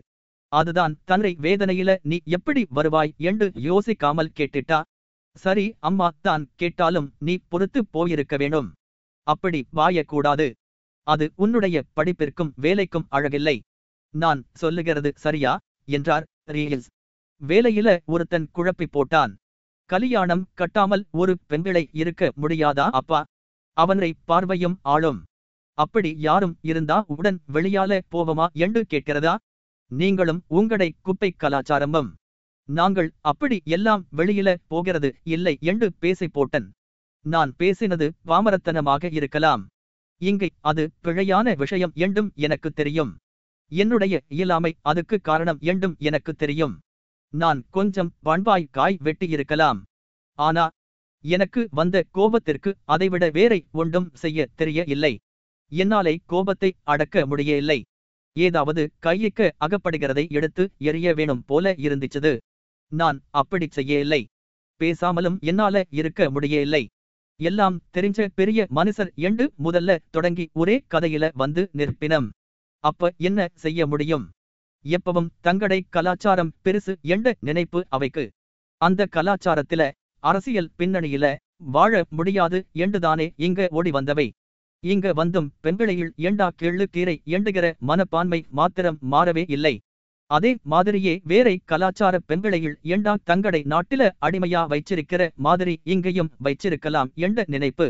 அதுதான் தன்னை வேதனையில நீ எப்படி வருவாய் என்று யோசிக்காமல் கேட்டுட்டா? சரி அம்மா தான் கேட்டாலும் நீ பொறுத்து போயிருக்க வேணும் அப்படி வாயக்கூடாது. அது உன்னுடைய படிப்பிற்கும் வேலைக்கும் அழகில்லை. நான் சொல்லுகிறது சரியா? என்றார் ரீல்ஸ் வேலையில ஒருத்தன் குழப்பி போட்டான். கலியாணம் கட்டாமல் ஒரு பெண்களை இருக்க முடியாதா அப்பா? அவனை பார்வையும் ஆளும். அப்படி யாரும் இருந்தா உடன் வெளியால போவமா என்று கேட்கிறதா? நீங்களும் உங்களை குப்பை கலாச்சாரமும். நாங்கள் அப்படி எல்லாம் வெளியில போகிறது இல்லை என்று பேசி போட்டன். நான் பேசினது பாமரத்தனமாக இருக்கலாம். இங்கே அது பிழையான விஷயம் என்றும் எனக்கு தெரியும். என்னுடைய இயலாமை அதுக்கு காரணம் என்றும் எனக்கு தெரியும். நான் கொஞ்சம் பண்பாய் காய் வெட்டியிருக்கலாம் ஆனா எனக்கு வந்த கோபத்திற்கு அதைவிட வேறை ஒன்றும் செய்ய தெரிய இல்லை என்னாலே கோபத்தை அடக்க முடியவில்லை. ஏதாவது கையிக்க அகப்படுகிறதை எடுத்து எரிய வேணும் போல இருந்துச்சது நான் அப்படி செய்யவில்லை. பேசாமலும் என்னால இருக்க முடியவில்லை. எல்லாம் தெரிஞ்ச பெரிய மனுஷர் எண்டு முதல்ல தொடங்கி ஒரே கதையில வந்து நிற்பினம். அப்ப என்ன செய்ய முடியும்? எப்பவும் தங்கடை கலாச்சாரம் பெருசு எண்ட நினைப்பு அவைக்கு. அந்த கலாச்சாரத்தில அரசியல் பின்னணியில வாழ முடியாது என்றுதானே இங்க ஓடி வந்தவை. இங்க வந்தும் பெண்களையில் ஏண்டா கேள்ளு கீரை எண்டுகிற மனப்பான்மை மாத்திரம் மாறவே இல்லை. அதே மாதிரியே வேறை கலாச்சார பெண்களையில் ஏண்டா தங்கடை நாட்டில அடிமையா வைச்சிருக்கிற மாதிரி இங்கேயும் வைச்சிருக்கலாம் என்ற நினைப்பு.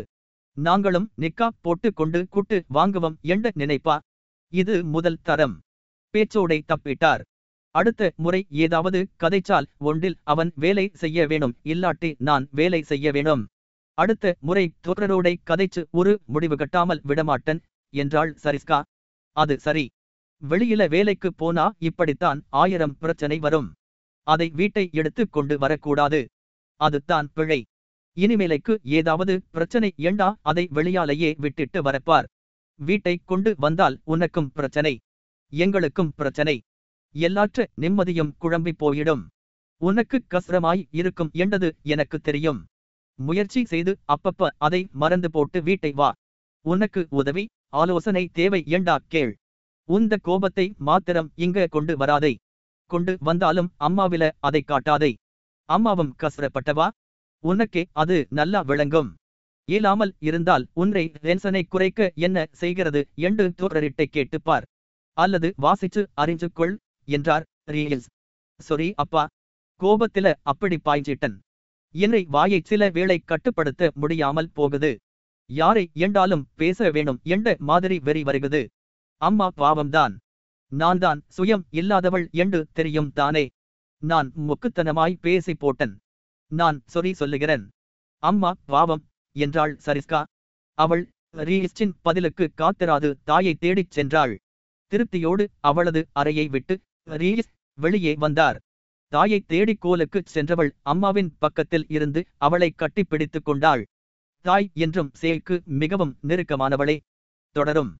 நாங்களும் நிக்கா போட்டு கொண்டு குட்டு வாங்குவோம் என்ற நினைப்பா? இது முதல் தரம். பேச்சோடை தப்பிட்டார். அடுத்த முறை ஏதாவது கதைச்சால் ஒன்றில் அவன் வேலை செய்ய வேணும் இல்லாட்டி நான் வேலை செய்ய வேணும். அடுத்த முறை தொடரோடை கதைச்சு ஒரு முடிவு கட்டாமல் விடமாட்டன் என்றாள் சரிஸ்கா. அது சரி. வெளியில வேலைக்கு போனா இப்படித்தான் ஆயிரம் பிரச்சனை வரும். அதை வீட்டை எடுத்து கொண்டு வரக்கூடாது. அதுதான் பிழை. இனிமேலைக்கு ஏதாவது பிரச்சனை ஏண்டா அதை வெளியாலேயே விட்டுட்டு வரப்பார். வீட்டை கொண்டு வந்தால் உனக்கும் பிரச்சனை. எங்களுக்கும் பிரச்சனை. எல்லாற்ற நிம்மதியும் குழம்பி போயிடும். உனக்கு கசரமாய் இருக்கும் என்றது எனக்கு தெரியும். முயற்சி செய்து அப்பப்ப அதை மறந்து போட்டு வீட்டை வா. உனக்கு உதவி ஆலோசனை தேவை ஏண்டா கேள். உந்த கோபத்தை மாத்திரம் இங்க கொண்டு வராதை. கொண்டு வந்தாலும் அம்மாவில அதை காட்டாதை. அம்மாவும் கசரப்பட்டவா உனக்கே அது நல்லா விளங்கும். இயலாமல் இருந்தால் உன்னை டென்ஷனை குறைக்க என்ன செய்கிறது என்று தோரரிட்டை கேட்டுப்பார். அல்லது வாசிச்சு அறிஞ்சு கொள் என்றார் ரீல்ஸ். சொரி அப்பா. கோபத்தில அப்படி பாய்ஞ்சிட்டன். என்னை வாயை சில வேளை கட்டுப்படுத்த முடியாமல் போகுது. யாரை என்றாலும் பேச வேணும் என்ற மாதிரி வெறி வருகுது. அம்மா பாவம்தான். நான் தான் சுயம் இல்லாதவள் என்று தெரியும் தானே. நான் முக்குத்தனமாய் பேசி போட்டன். நான் சொறி சொல்லுகிறேன். அம்மா பாவம் என்றாள் சரிஸ்கா. அவள் ரீஸ்டின் பதிலுக்கு காத்திராது தாயை தேடிச் சென்றாள். திருப்தியோடு அவளது அறையை விட்டு ரீஸ் வெளியே வந்தார். தாயை தேடி கோலுக்குச் சென்றவள் அம்மாவின் பக்கத்தில் இருந்து அவளை கட்டிப்பிடித்துக் கொண்டாள். தாய் என்றும் சேக்கு மிகவும் நெருக்கமானவளே. தொடரும்.